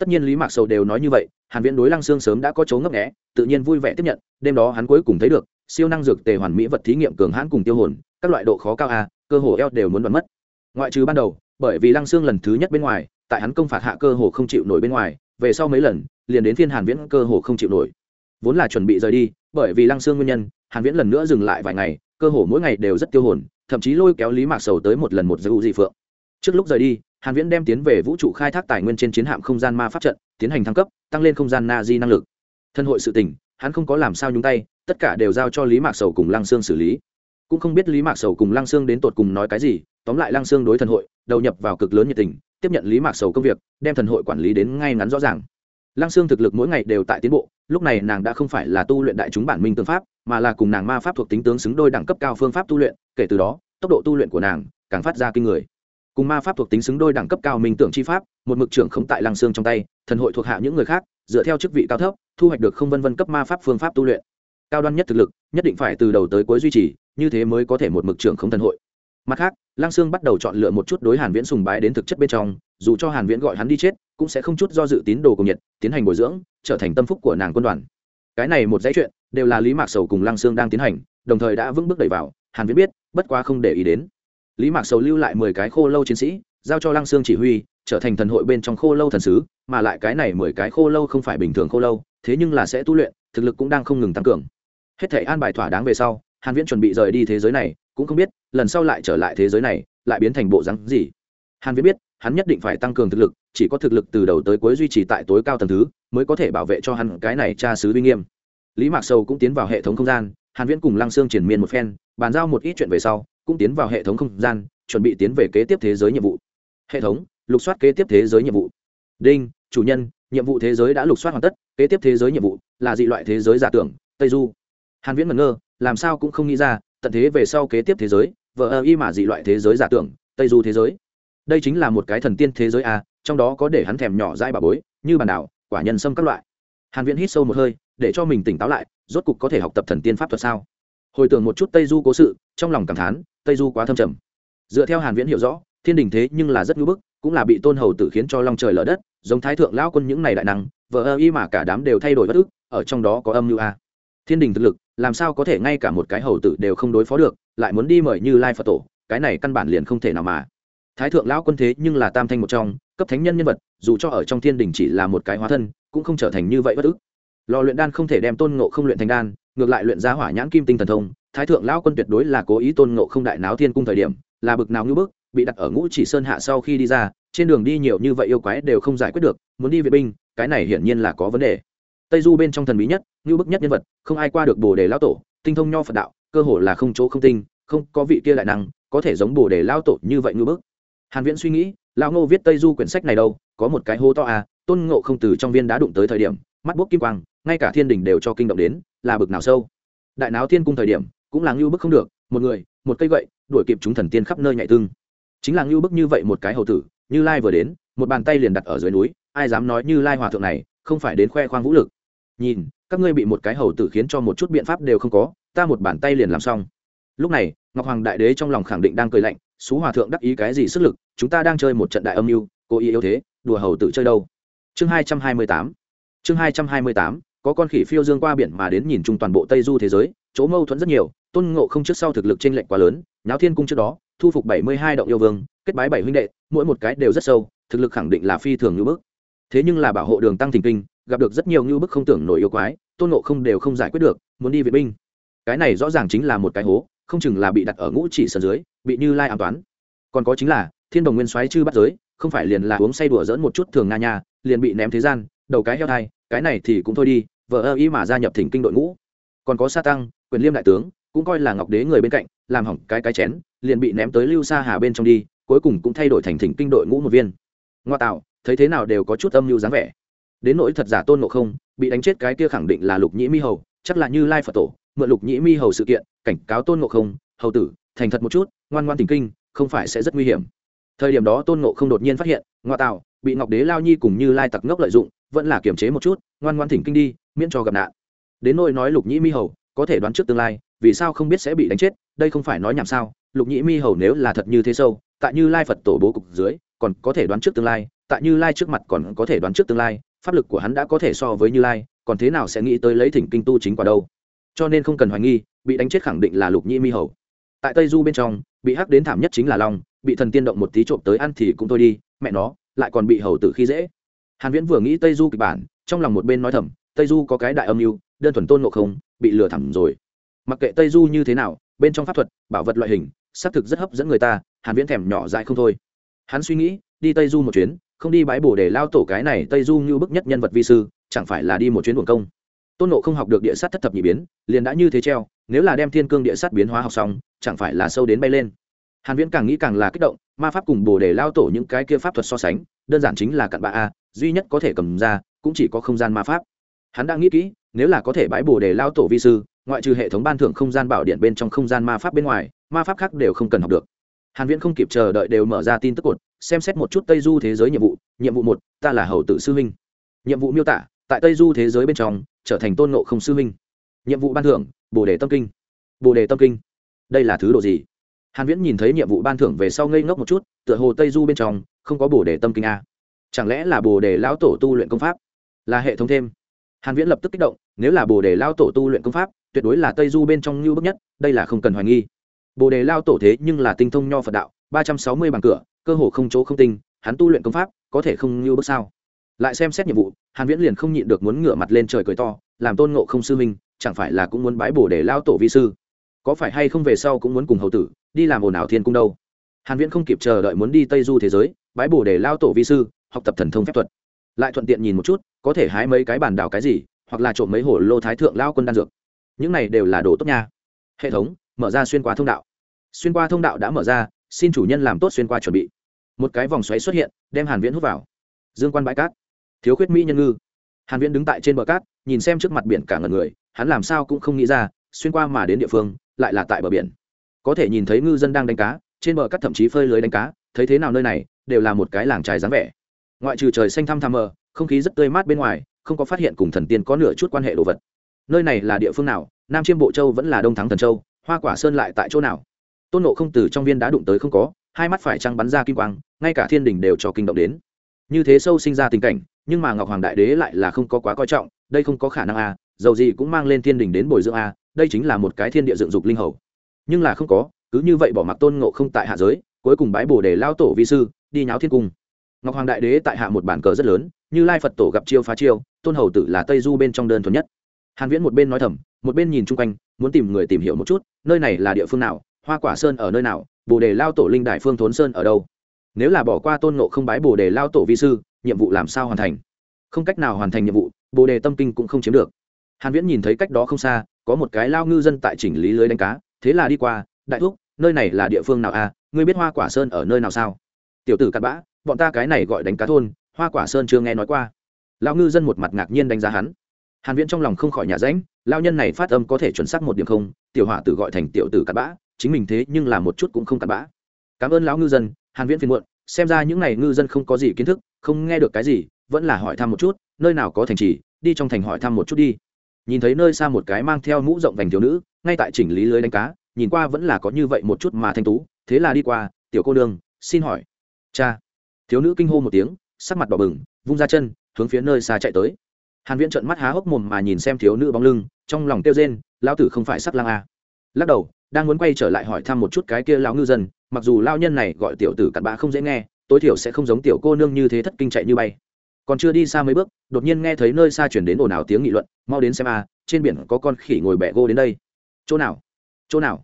S1: tất nhiên lý mạc sầu đều nói như vậy, hàn viễn đối lăng xương sớm đã có chỗ ngấp nghé, tự nhiên vui vẻ tiếp nhận, đêm đó hắn cuối cùng thấy được, siêu năng dược tề hoàn mỹ vật thí nghiệm cường hãn cùng tiêu hồn, các loại độ khó cao a, cơ hồ eo đều muốn đoạn mất. Ngoại trừ ban đầu, bởi vì lăng xương lần thứ nhất bên ngoài, tại hắn công phạt hạ cơ hồ không chịu nổi bên ngoài, về sau mấy lần, liền đến phiên hàn viễn cơ hồ không chịu nổi. Vốn là chuẩn bị rời đi, bởi vì lăng xương nguyên nhân, hàn viễn lần nữa dừng lại vài ngày, cơ hồ mỗi ngày đều rất tiêu hồn, thậm chí lôi kéo lý mạc sầu tới một lần một dư dị phượng. Trước lúc rời đi hàn viễn đem tiến về vũ trụ khai thác tài nguyên trên chiến hạm không gian ma pháp trận, tiến hành thăng cấp, tăng lên không gian na di năng lực. Thân hội sự tình, hắn không có làm sao nhúng tay, tất cả đều giao cho lý mạc sầu cùng lăng xương xử lý. Cũng không biết lý mạc sầu cùng lăng xương đến tột cùng nói cái gì, tóm lại lăng xương đối thần hội, đầu nhập vào cực lớn nhiệt tình, tiếp nhận lý mạc sầu công việc, đem thần hội quản lý đến ngay ngắn rõ ràng. Lăng xương thực lực mỗi ngày đều tại tiến bộ, lúc này nàng đã không phải là tu luyện đại chúng bản minh tương pháp, mà là cùng nàng ma pháp thuộc tính tướng xứng đôi đẳng cấp cao phương pháp tu luyện, kể từ đó, tốc độ tu luyện của nàng càng phát ra kinh người cùng ma pháp thuộc tính xứng đôi đẳng cấp cao minh tưởng chi pháp, một mực trưởng không tại lăng xương trong tay, thần hội thuộc hạ những người khác, dựa theo chức vị cao thấp, thu hoạch được không vân vân cấp ma pháp phương pháp tu luyện. Cao đoan nhất thực lực, nhất định phải từ đầu tới cuối duy trì, như thế mới có thể một mực trưởng không thần hội. Mặt khác, lăng sương bắt đầu chọn lựa một chút đối hàn viễn sùng bái đến thực chất bên trong, dù cho hàn viễn gọi hắn đi chết, cũng sẽ không chút do dự tín đồ cùng nhiệt, tiến hành bồi dưỡng, trở thành tâm phúc của nàng quân đoàn. Cái này một dãy chuyện, đều là lý mạc sầu cùng lăng sương đang tiến hành, đồng thời đã vững bước đẩy vào, hàn viễn biết, bất quá không để ý đến lý mạc sầu lưu lại 10 cái khô lâu chiến sĩ, giao cho lăng sương chỉ huy, trở thành thần hội bên trong khô lâu thần sứ, mà lại cái này 10 cái khô lâu không phải bình thường khô lâu, thế nhưng là sẽ tu luyện, thực lực cũng đang không ngừng tăng cường. Hết thể an bài thỏa đáng về sau, hàn viễn chuẩn bị rời đi thế giới này, cũng không biết, lần sau lại trở lại thế giới này, lại biến thành bộ rắn gì. Hàn viễn biết, hắn nhất định phải tăng cường thực lực, chỉ có thực lực từ đầu tới cuối duy trì tại tối cao tầng thứ, mới có thể bảo vệ cho hắn cái này cha sứ uy nghiêm. Lý mạc sầu cũng tiến vào hệ thống không gian, hàn viễn cùng lăng xương triển miên một phen, bàn giao một ít chuyện về sau cũng tiến vào hệ thống không gian, chuẩn bị tiến về kế tiếp thế giới nhiệm vụ. Hệ thống, lục soát kế tiếp thế giới nhiệm vụ. Đinh, chủ nhân, nhiệm vụ thế giới đã lục soát hoàn tất, kế tiếp thế giới nhiệm vụ là dị loại thế giới giả tưởng, tây du. Hàn viễn ngẩn ngơ, làm sao cũng không nghĩ ra, tận thế về sau kế tiếp thế giới vợ ơ y mà dị loại thế giới giả tưởng, tây du thế giới. Đây chính là một cái thần tiên thế giới a trong đó có để hắn thèm nhỏ dai bà bối, như bản đảo, quả nhân sâm các loại. Hàn viễn hít sâu một hơi, để cho mình tỉnh táo lại, rốt cục có thể học tập thần tiên pháp thuật sao? Hồi tưởng một chút tây du cố sự, trong lòng cảm thán tây du quá thâm trầm. Dựa theo hàn viễn hiểu rõ, thiên đình thế nhưng là rất ngưỡng bức, cũng là bị tôn hầu tử khiến cho long trời lở đất, giống thái thượng lão quân những này đại năng vợ ơ y mà cả đám đều thay đổi bất ức, ở trong đó có âm mưu a. Thiên đình thực lực, làm sao có thể ngay cả một cái hầu tử đều không đối phó được, lại muốn đi mời như lai phật tổ, cái này căn bản liền không thể nào mà. Thái thượng lão quân thế nhưng là tam thanh một trong, cấp thánh nhân nhân vật, dù cho ở trong thiên đình chỉ là một cái hóa thân, cũng không trở thành như vậy bất ức. Lò luyện đan không thể đem tôn ngộ không luyện thành đan, ngược lại luyện ra hỏa nhãn kim tinh thần thông thái thượng lão quân tuyệt đối là cố ý tôn ngộ không đại náo thiên cung thời điểm, là bực nào ngưỡng bức, bị đặt ở ngũ chỉ sơn hạ sau khi đi ra, trên đường đi nhiều như vậy yêu quái đều không giải quyết được, muốn đi vệ binh, cái này hiển nhiên là có vấn đề. Tây du bên trong thần bí nhất ngưỡng bức nhất nhân vật, không ai qua được bồ đề lão tổ, tinh thông nho phật đạo, cơ hồ là không chỗ không tinh, không có vị kia đại năng, có thể giống bồ đề lão tổ như vậy ngưỡng bức. Hàn viễn suy nghĩ, lão ngô viết tây du quyển sách này đâu, có một cái hô to à tôn ngộ không từ trong viên đá đụng tới thời điểm, mắt bốc kim quang, ngay cả thiên đình đều cho kinh động đến, là bực nào sâu. Đại náo thiên cung thời điểm cũng là ngưu bức không được, một người, một cây gậy, đuổi kịp chúng thần tiên khắp nơi nhảy tương chính là ngưu bức như vậy một cái hầu tử, như lai vừa đến, một bàn tay liền đặt ở dưới núi, ai dám nói như lai hòa thượng này không phải đến khoe khoang vũ lực. Nhìn, các ngươi bị một cái hầu tử khiến cho một chút biện pháp đều không có, ta một bàn tay liền làm xong. Lúc này, ngọc hoàng đại đế trong lòng khẳng định đang cười lạnh, xú hòa thượng đắc ý cái gì sức lực, chúng ta đang chơi một trận đại âm mưu, cố ý yếu thế, đùa hầu tử chơi đâu? Chương hai trăm hai mươi tám, chương hai trăm hai mươi tám có con khỉ phiêu dương qua biển mà đến nhìn chung toàn bộ tây du thế giới, chỗ mâu thuẫn rất nhiều, tôn ngộ không trước sau thực lực t r ê n lệch quá lớn, nháo thiên cung trước đó, thu phục bảy mươi hai động yêu vương, kết bái bảy huynh đệ, mỗi một cái đều rất sâu, thực lực khẳng định là phi thường như bức. Thế nhưng là bảo hộ đường tăng thình kinh, gặp được rất nhiều như bức không tưởng nổi yêu quái, tôn ngộ không đều không giải quyết được, muốn đi vệ binh. Cái này rõ ràng chính là một cái hố, không chừng là bị đặt ở ngũ chỉ sân dưới, bị như lai an toán. Còn có chính là, thiên đồng nguyên soái chư bắt giới, không phải liền là uống say đùa dỡn một chút thường nga nha, liền bị ném thế gian, đầu cái heo thai cái này thì cũng thôi đi, vợ ơ ý mà gia nhập thỉnh kinh đội ngũ. Còn có sa tăng, quyền liêm đại tướng, cũng coi là ngọc đế người bên cạnh, làm hỏng cái cái chén, liền bị ném tới lưu sa hà bên trong đi, cuối cùng cũng thay đổi thành thỉnh kinh đội ngũ một viên. Ngoa tạo, thấy thế nào đều có chút âm mưu dáng vẻ. Đến nỗi thật giả tôn ngộ không, bị đánh chết cái kia khẳng định là lục nhĩ mi hầu, chắc là như lai phật tổ, mượn lục nhĩ mi hầu sự kiện, cảnh cáo tôn ngộ không, hầu tử, thành thật một chút, ngoan ngoan tình kinh, không phải sẽ rất nguy hiểm. Thời điểm đó tôn ngộ không đột nhiên phát hiện, ngoa tạo, bị ngọc đế lao nhi cùng như lai tặc ngốc lợi dụng vẫn là kiềm chế một chút, ngoan ngoan thỉnh kinh đi, miễn cho gặp nạn. Đến nôi nói lục nhĩ mi hầu, có thể đoán trước tương lai, vì sao không biết sẽ bị đánh chết, đây không phải nói nhảm sao? Lục nhĩ mi hầu nếu là thật như thế sâu, tại như lai phật tổ bố cục dưới, còn có thể đoán trước tương lai, tại như lai trước mặt còn có thể đoán trước tương lai, pháp lực của hắn đã có thể so với như lai, còn thế nào sẽ nghĩ tới lấy thỉnh kinh tu chính quả đâu? Cho nên không cần hoài nghi, bị đánh chết khẳng định là lục nhĩ mi hầu. Tại tây du bên trong, bị hắc đến thảm nhất chính là long, bị thần tiên động một tí trộm tới ăn thì cũng thôi đi, mẹ nó, lại còn bị hầu tử khi dễ hàn viễn vừa nghĩ tây du kịch bản, trong lòng một bên nói thầm, tây du có cái đại âm mưu, đơn thuần tôn ngộ không, bị lừa thẳng rồi. Mặc kệ tây du như thế nào, bên trong pháp thuật, bảo vật loại hình, xác thực rất hấp dẫn người ta, hàn viễn thèm nhỏ dại không thôi. Hắn suy nghĩ, đi tây du một chuyến, không đi bãi bổ để lao tổ cái này tây du như bức nhất nhân vật vi sư, chẳng phải là đi một chuyến buồn công. Tôn nộ không học được địa sát thất thập nhị biến, liền đã như thế treo, nếu là đem thiên cương địa sát biến hóa học xong, chẳng phải là sâu đến bay lên. Hàn viễn càng nghĩ càng là kích động ma pháp cùng bồ đề lao tổ những cái kia pháp thuật so sánh, đơn giản chính là cặn bạ a, duy nhất có thể cầm ra, cũng chỉ có không gian ma pháp. Hắn đã nghĩ kỹ, nếu là có thể bãi bồ đề lao tổ vi sư, ngoại trừ hệ thống ban thưởng không gian bảo điện bên trong không gian ma pháp bên ngoài, ma pháp khác đều không cần học được. Hàn viễn không kịp chờ đợi đều mở ra tin tức cột, xem xét một chút tây du thế giới nhiệm vụ nhiệm vụ một, ta là hầu tử sư huynh. Nhiệm vụ miêu tả, tại tây du thế giới bên trong, trở thành tôn ngộ không sư huynh. Nhiệm vụ ban thưởng, bồ đề tâm kinh. Bồ đề tâm kinh. Đây là thứ đồ gì? Hàn viễn nhìn thấy nhiệm vụ ban thưởng về sau ngây ngốc một chút, tựa hồ tây du bên trong, không có bồ đề tâm kinh a. Chẳng lẽ là bồ đề lão tổ tu luyện công pháp? Là hệ thống thêm. Hàn viễn lập tức kích động, nếu là bồ đề lão tổ tu luyện công pháp, tuyệt đối là tây du bên trong lưu bức nhất, đây là không cần hoài nghi. Bồ đề lao tổ thế nhưng là tinh thông nho phật đạo, ba trăm sáu mươi bằng cửa, cơ hồ không chỗ không tinh, hắn tu luyện công pháp, có thể không lưu bức sao? Lại xem xét nhiệm vụ, hàn viễn liền không nhịn được muốn ngửa mặt lên trời cười to, làm tôn ngộ không sư minh chẳng phải là cũng muốn bái bồ đề lao tổ vi sư? Có phải hay không về sau cũng muốn cùng hầu tử đi làm ồn ào thiên cung đâu. Hàn viễn không kịp chờ đợi muốn đi tây du thế giới, bái bổ để lao tổ vi sư, học tập thần thông phép thuật. Lại thuận tiện nhìn một chút, có thể hái mấy cái bản đảo cái gì, hoặc là trộm mấy hổ lô thái thượng lao quân đan dược. Những này đều là đồ tốt nha. Hệ thống, mở ra xuyên qua thông đạo. Xuyên qua thông đạo đã mở ra, xin chủ nhân làm tốt xuyên qua chuẩn bị. Một cái vòng xoáy xuất hiện, đem hàn viễn hút vào. Dương quan bãi cát. Thiếu khuyết mỹ nhân ngư. Hàn viễn đứng tại trên bờ cát, nhìn xem trước mặt biển cả ngần người, hắn làm sao cũng không nghĩ ra, xuyên qua mà đến địa phương, lại là tại bờ biển có thể nhìn thấy ngư dân đang đánh cá trên bờ cắt thậm chí phơi lưới đánh cá thấy thế nào nơi này đều là một cái làng trài dáng vẻ. Ngoại trừ trời xanh thăm thăm mờ không khí rất tươi mát bên ngoài không có phát hiện cùng thần tiên có nửa chút quan hệ đồ vật. Nơi này là địa phương nào? Nam chiêm bộ châu vẫn là đông thắng thần châu hoa quả sơn lại tại chỗ nào? Tôn nộ không từ trong viên đá đụng tới không có hai mắt phải trăng bắn ra kim quang ngay cả thiên đình đều cho kinh động đến. Như thế sâu sinh ra tình cảnh nhưng mà ngọc hoàng đại đế lại là không có quá coi trọng đây không có khả năng a à, dầu gì cũng mang lên thiên đình đến bồi dưỡng a đây chính là một cái thiên địa dựng dục linh hầu nhưng là không có, cứ như vậy bỏ mặc tôn ngộ không tại hạ giới, cuối cùng bái bồ để lao tổ vi sư, đi nháo thiên cung. Ngọc hoàng đại đế tại hạ một bản cờ rất lớn, như lai phật tổ gặp chiêu phá chiêu, tôn hầu tử là tây du bên trong đơn thuần nhất. Hàn viễn một bên nói thầm, một bên nhìn chung quanh, muốn tìm người tìm hiểu một chút, nơi này là địa phương nào, hoa quả sơn ở nơi nào, bồ đề lao tổ linh đại phương thốn sơn ở đâu. Nếu là bỏ qua tôn ngộ không bái bồ đề lao tổ vi sư, nhiệm vụ làm sao hoàn thành? Không cách nào hoàn thành nhiệm vụ, bồ đề tâm kinh cũng không chiếm được. Hàn viễn nhìn thấy cách đó không xa, có một cái lao ngư dân tại chỉnh lý lưới đánh cá thế là đi qua, đại thúc, nơi này là địa phương nào à? Ngươi biết hoa quả sơn ở nơi nào sao? Tiểu tử cặn bã, bọn ta cái này gọi đánh cá thôn, hoa quả sơn chưa nghe nói qua. Lão ngư dân một mặt ngạc nhiên đánh giá hắn. Hàn viễn trong lòng không khỏi nhà rãnh lao nhân này phát âm có thể chuẩn xác một điểm không? Tiểu hỏa tử gọi thành tiểu tử cặn bã, chính mình thế nhưng là một chút cũng không cặn bã. Cảm ơn lão ngư dân, hàn viễn phiền muộn, xem ra những này ngư dân không có gì kiến thức, không nghe được cái gì, vẫn là hỏi thăm một chút, nơi nào có thành trì, đi trong thành hỏi thăm một chút đi nhìn thấy nơi xa một cái mang theo mũ rộng vành thiếu nữ, ngay tại chỉnh lý lưới đánh cá, nhìn qua vẫn là có như vậy một chút mà thanh tú, thế là đi qua, tiểu cô đương xin hỏi. Cha. Thiếu nữ kinh hô một tiếng, sắc mặt đỏ bừng, vung ra chân, hướng phía nơi xa chạy tới. Hàn viễn trợn mắt há hốc mồm mà nhìn xem thiếu nữ bóng lưng, trong lòng tiêu rên, lão tử không phải sắc lang à lắc đầu, đang muốn quay trở lại hỏi thăm một chút cái kia lão ngư dân, mặc dù lao nhân này gọi tiểu tử cặn bã không dễ nghe, tối thiểu sẽ không giống tiểu cô nương như thế thất kinh chạy như bay còn chưa đi xa mấy bước, đột nhiên nghe thấy nơi xa chuyển đến ồn ào tiếng nghị luận, mau đến xem a, trên biển có con khỉ ngồi bẹ gô đến đây. Chỗ nào? Chỗ nào?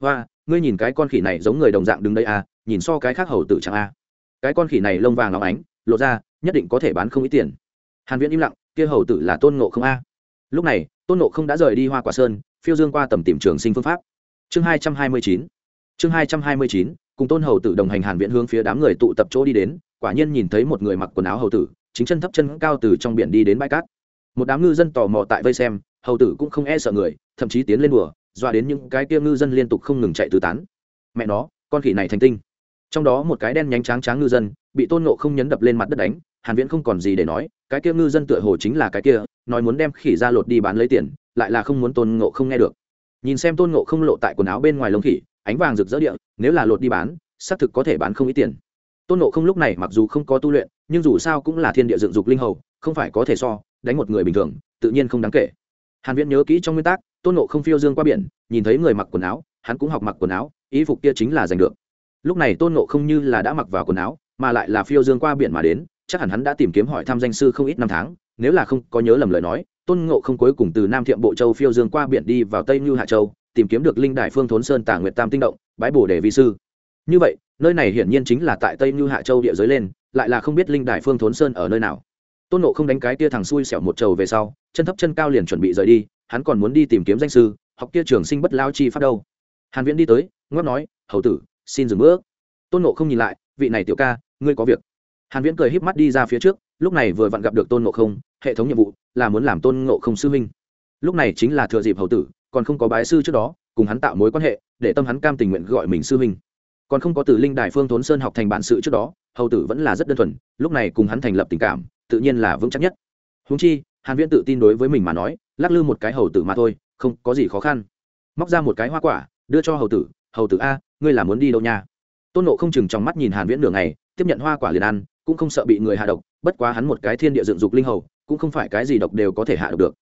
S1: Và ngươi nhìn cái con khỉ này giống người đồng dạng đứng đây a, nhìn so cái khác hầu tử chẳng a. Cái con khỉ này lông vàng óng ánh, lộ ra, nhất định có thể bán không ít tiền. Hàn viễn im lặng, kia hầu tử là tôn ngộ không a. Lúc này, tôn ngộ không đã rời đi hoa quả sơn, phiêu dương qua tầm tìm trường sinh phương pháp. Chương 229 chương 229 cùng tôn hầu tử đồng hành hàn viễn hướng phía đám người tụ tập chỗ đi đến, quả nhiên nhìn thấy một người mặc quần áo hầu tử chính chân thấp chân cao từ trong biển đi đến bãi cát. Một đám ngư dân tò mò tại vây xem, hầu tử cũng không e sợ người, thậm chí tiến lên đùa, dọa đến những cái kia ngư dân liên tục không ngừng chạy tứ tán. Mẹ nó, con khỉ này thành tinh. Trong đó một cái đen nhánh tráng tráng ngư dân, bị tôn nộ không nhấn đập lên mặt đất đánh, hàn viễn không còn gì để nói, cái kia ngư dân tựa hồ chính là cái kia, nói muốn đem khỉ ra lột đi bán lấy tiền, lại là không muốn tôn ngộ không nghe được. Nhìn xem tôn ngộ không lộ tại quần áo bên ngoài lông khỉ, ánh vàng rực rỡ địa, nếu là lột đi bán, xác thực có thể bán không ít tiền. Tôn ngộ không lúc này mặc dù không có tu luyện nhưng dù sao cũng là thiên địa dựng dục linh hầu, không phải có thể so, đánh một người bình thường, tự nhiên không đáng kể. Hàn viễn nhớ kỹ trong nguyên tắc, tôn ngộ không phiêu dương qua biển, nhìn thấy người mặc quần áo, hắn cũng học mặc quần áo ý phục kia chính là giành được. Lúc này tôn ngộ không như là đã mặc vào quần áo, mà lại là phiêu dương qua biển mà đến, chắc hẳn hắn đã tìm kiếm hỏi thăm danh sư không ít năm tháng, nếu là không có nhớ lầm lời nói, tôn ngộ không cuối cùng từ nam thiệm bộ châu phiêu dương qua biển đi vào tây như hạ châu, tìm kiếm được linh đài phương thốn sơn tả nguyệt tam tinh động, bái bổ để vi sư. Như vậy nơi này hiển nhiên chính là tại tây như hạ châu địa giới lên, lại là không biết linh Đại phương thốn sơn ở nơi nào. Tôn nộ không đánh cái tia thằng xui xẻo một trầu về sau, chân thấp chân cao liền chuẩn bị rời đi, hắn còn muốn đi tìm kiếm danh sư, học kia trường sinh bất lao chi phát đâu. Hàn viễn đi tới ngót nói, hầu tử, xin dừng bước. Tôn nộ không nhìn lại, vị này tiểu ca, ngươi có việc. Hàn viễn cười híp mắt đi ra phía trước, lúc này vừa vặn gặp được tôn nộ không, hệ thống nhiệm vụ là muốn làm tôn nộ không sư minh lúc này chính là thừa dịp hầu tử, còn không có bái sư trước đó, cùng hắn tạo mối quan hệ, để tâm hắn cam tình nguyện gọi mình sư minh còn không có từ linh đài phương thốn sơn học thành bản sự trước đó, hầu tử vẫn là rất đơn thuần, lúc này cùng hắn thành lập tình cảm, tự nhiên là vững chắc nhất. Húng chi, hàn viễn tự tin đối với mình mà nói, lắc lư một cái hầu tử mà thôi, không có gì khó khăn. Móc ra một cái hoa quả, đưa cho hầu tử hầu tử a, ngươi là muốn đi đâu nha? Tôn nộ không chừng trong mắt nhìn hàn viễn nửa ngày, tiếp nhận hoa quả liền ăn, cũng không sợ bị người hạ độc, bất quá hắn một cái thiên địa dựng dục linh hầu, cũng không phải cái gì độc đều có thể hạ độc được.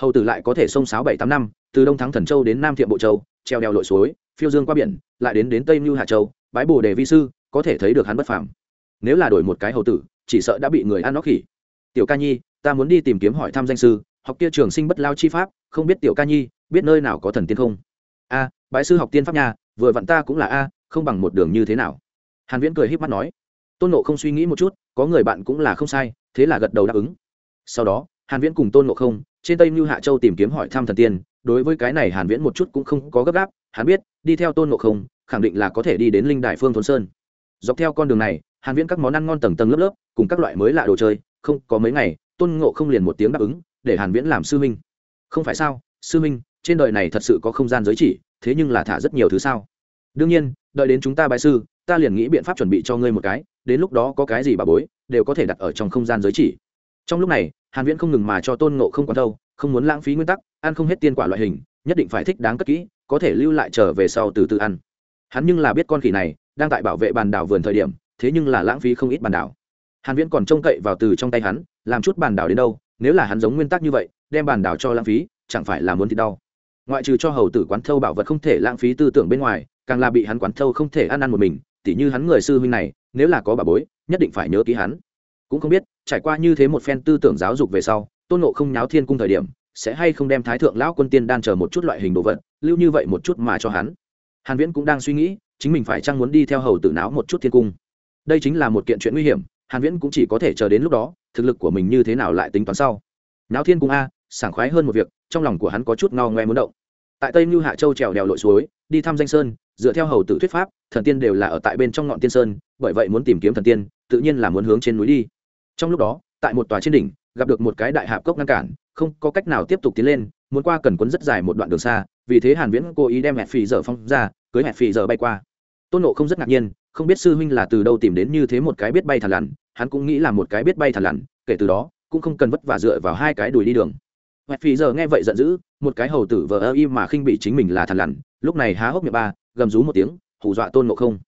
S1: Hầu tử lại có thể xông sáo bảy tám năm, từ đông thắng thần châu đến nam thiệm bộ châu, treo đeo lội suối phiêu dương qua biển, lại đến đến tây mưu hạ châu, bái bồ đề vi sư, có thể thấy được hắn bất phàm. Nếu là đổi một cái hầu tử, chỉ sợ đã bị người ăn nóc khỉ. Tiểu ca nhi, ta muốn đi tìm kiếm hỏi thăm danh sư, học kia trường sinh bất lao chi pháp, không biết tiểu ca nhi, biết nơi nào có thần tiên không? A, bái sư học tiên pháp nhà vừa vặn ta cũng là a, không bằng một đường như thế nào? Hàn viễn cười híp mắt nói. Tôn nộ không suy nghĩ một chút, có người bạn cũng là không sai, thế là gật đầu đáp ứng. Sau đó, hàn viễn cùng tôn nộ không, trên tây mưu hạ châu tìm kiếm hỏi thăm thần tiên, đối với cái này hàn viễn một chút cũng không có gấp gáp hắn biết, đi theo tôn ngộ không, khẳng định là có thể đi đến linh đại phương thôn sơn. Dọc theo con đường này, hàn viễn các món ăn ngon tầng tầng lớp lớp, cùng các loại mới lạ đồ chơi, không, có mấy ngày, tôn ngộ không liền một tiếng đáp ứng, để hàn viễn làm sư minh không phải sao, sư minh trên đời này thật sự có không gian giới chỉ, thế nhưng là thả rất nhiều thứ sao. Đương nhiên, đợi đến chúng ta bài sư, ta liền nghĩ biện pháp chuẩn bị cho ngươi một cái, đến lúc đó có cái gì bà bối, đều có thể đặt ở trong không gian giới chỉ. Trong lúc này, hàn viễn không ngừng mà cho tôn ngộ không quan đâu không muốn lãng phí nguyên tắc, ăn không hết tiên quả loại hình, nhất định phải thích đáng cất kỹ có thể lưu lại trở về sau từ từ ăn. Hắn nhưng là biết con khỉ này đang tại bảo vệ bàn đảo vườn thời điểm, thế nhưng là lãng phí không ít bàn đảo. Hàn viễn còn trông cậy vào từ trong tay hắn, làm chút bàn đảo đến đâu, nếu là hắn giống nguyên tắc như vậy, đem bàn đảo cho lãng phí, chẳng phải là muốn thì đau. Ngoại trừ cho hầu tử quán thâu bảo vật không thể lãng phí tư tưởng bên ngoài, càng là bị hắn quán thâu không thể ăn ăn một mình, tỉ như hắn người sư huynh này, nếu là có bà bối, nhất định phải nhớ ký hắn. Cũng không biết, trải qua như thế một phen tư tưởng giáo dục về sau, tôn nộ không nháo thiên cung thời điểm sẽ hay không đem thái thượng lão quân tiên đan chờ một chút loại hình đồ vật, lưu như vậy một chút mà cho hắn. Hàn viễn cũng đang suy nghĩ, chính mình phải chăng muốn đi theo hầu tử náo một chút thiên cung. Đây chính là một kiện chuyện nguy hiểm, hàn viễn cũng chỉ có thể chờ đến lúc đó, thực lực của mình như thế nào lại tính toán sau. Náo thiên cung a, sảng khoái hơn một việc, trong lòng của hắn có chút ngao ngoe muốn động. Tại tây lưu hạ châu trèo đèo lội suối, đi thăm danh sơn, dựa theo hầu tử thuyết pháp, thần tiên đều là ở tại bên trong ngọn tiên sơn, bởi vậy muốn tìm kiếm thần tiên, tự nhiên là muốn hướng trên núi đi. Trong lúc đó, tại một tòa trên đỉnh, gặp được một cái đại hạp cốc ngăn cản không có cách nào tiếp tục tiến lên, muốn qua cần quấn rất dài một đoạn đường xa, vì thế hàn viễn cố ý đem hẹp phì dở phong ra, cưới hẹp phì dở bay qua. Tôn nộ không rất ngạc nhiên, không biết sư huynh là từ đâu tìm đến như thế một cái biết bay thằn lằn, hắn cũng nghĩ là một cái biết bay thằn lằn, kể từ đó, cũng không cần vất vả dựa vào hai cái đùi đi đường. Hẹp phì dở nghe vậy giận dữ, một cái hầu tử vờ ơ im mà khinh bị chính mình là thằn lằn, lúc này há hốc miệng ba, gầm rú một tiếng, hù dọa tôn nộ không.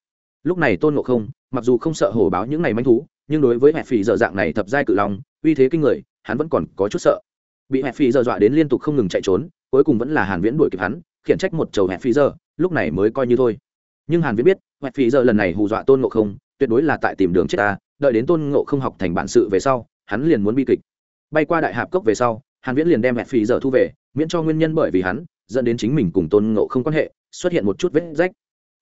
S1: Lúc này tôn nộ không, mặc dù không sợ hổ báo những ngày manh thú, nhưng đối với hẹp phì dở dạng này thập giai cự long, uy thế kinh người, hắn vẫn còn có chút sợ bị hẹp phi giờ dọa đến liên tục không ngừng chạy trốn, cuối cùng vẫn là hàn viễn đuổi kịp hắn, khiển trách một chầu hẹp phi giờ, lúc này mới coi như thôi. Nhưng hàn viễn biết, hẹp phi giờ lần này hù dọa tôn ngộ không, tuyệt đối là tại tìm đường chết ta, đợi đến tôn ngộ không học thành bản sự về sau, hắn liền muốn bi kịch. Bay qua đại hạp cốc về sau, hàn viễn liền đem hẹp phi giờ thu về, miễn cho nguyên nhân bởi vì hắn, dẫn đến chính mình cùng tôn ngộ không quan hệ, xuất hiện một chút vết rách.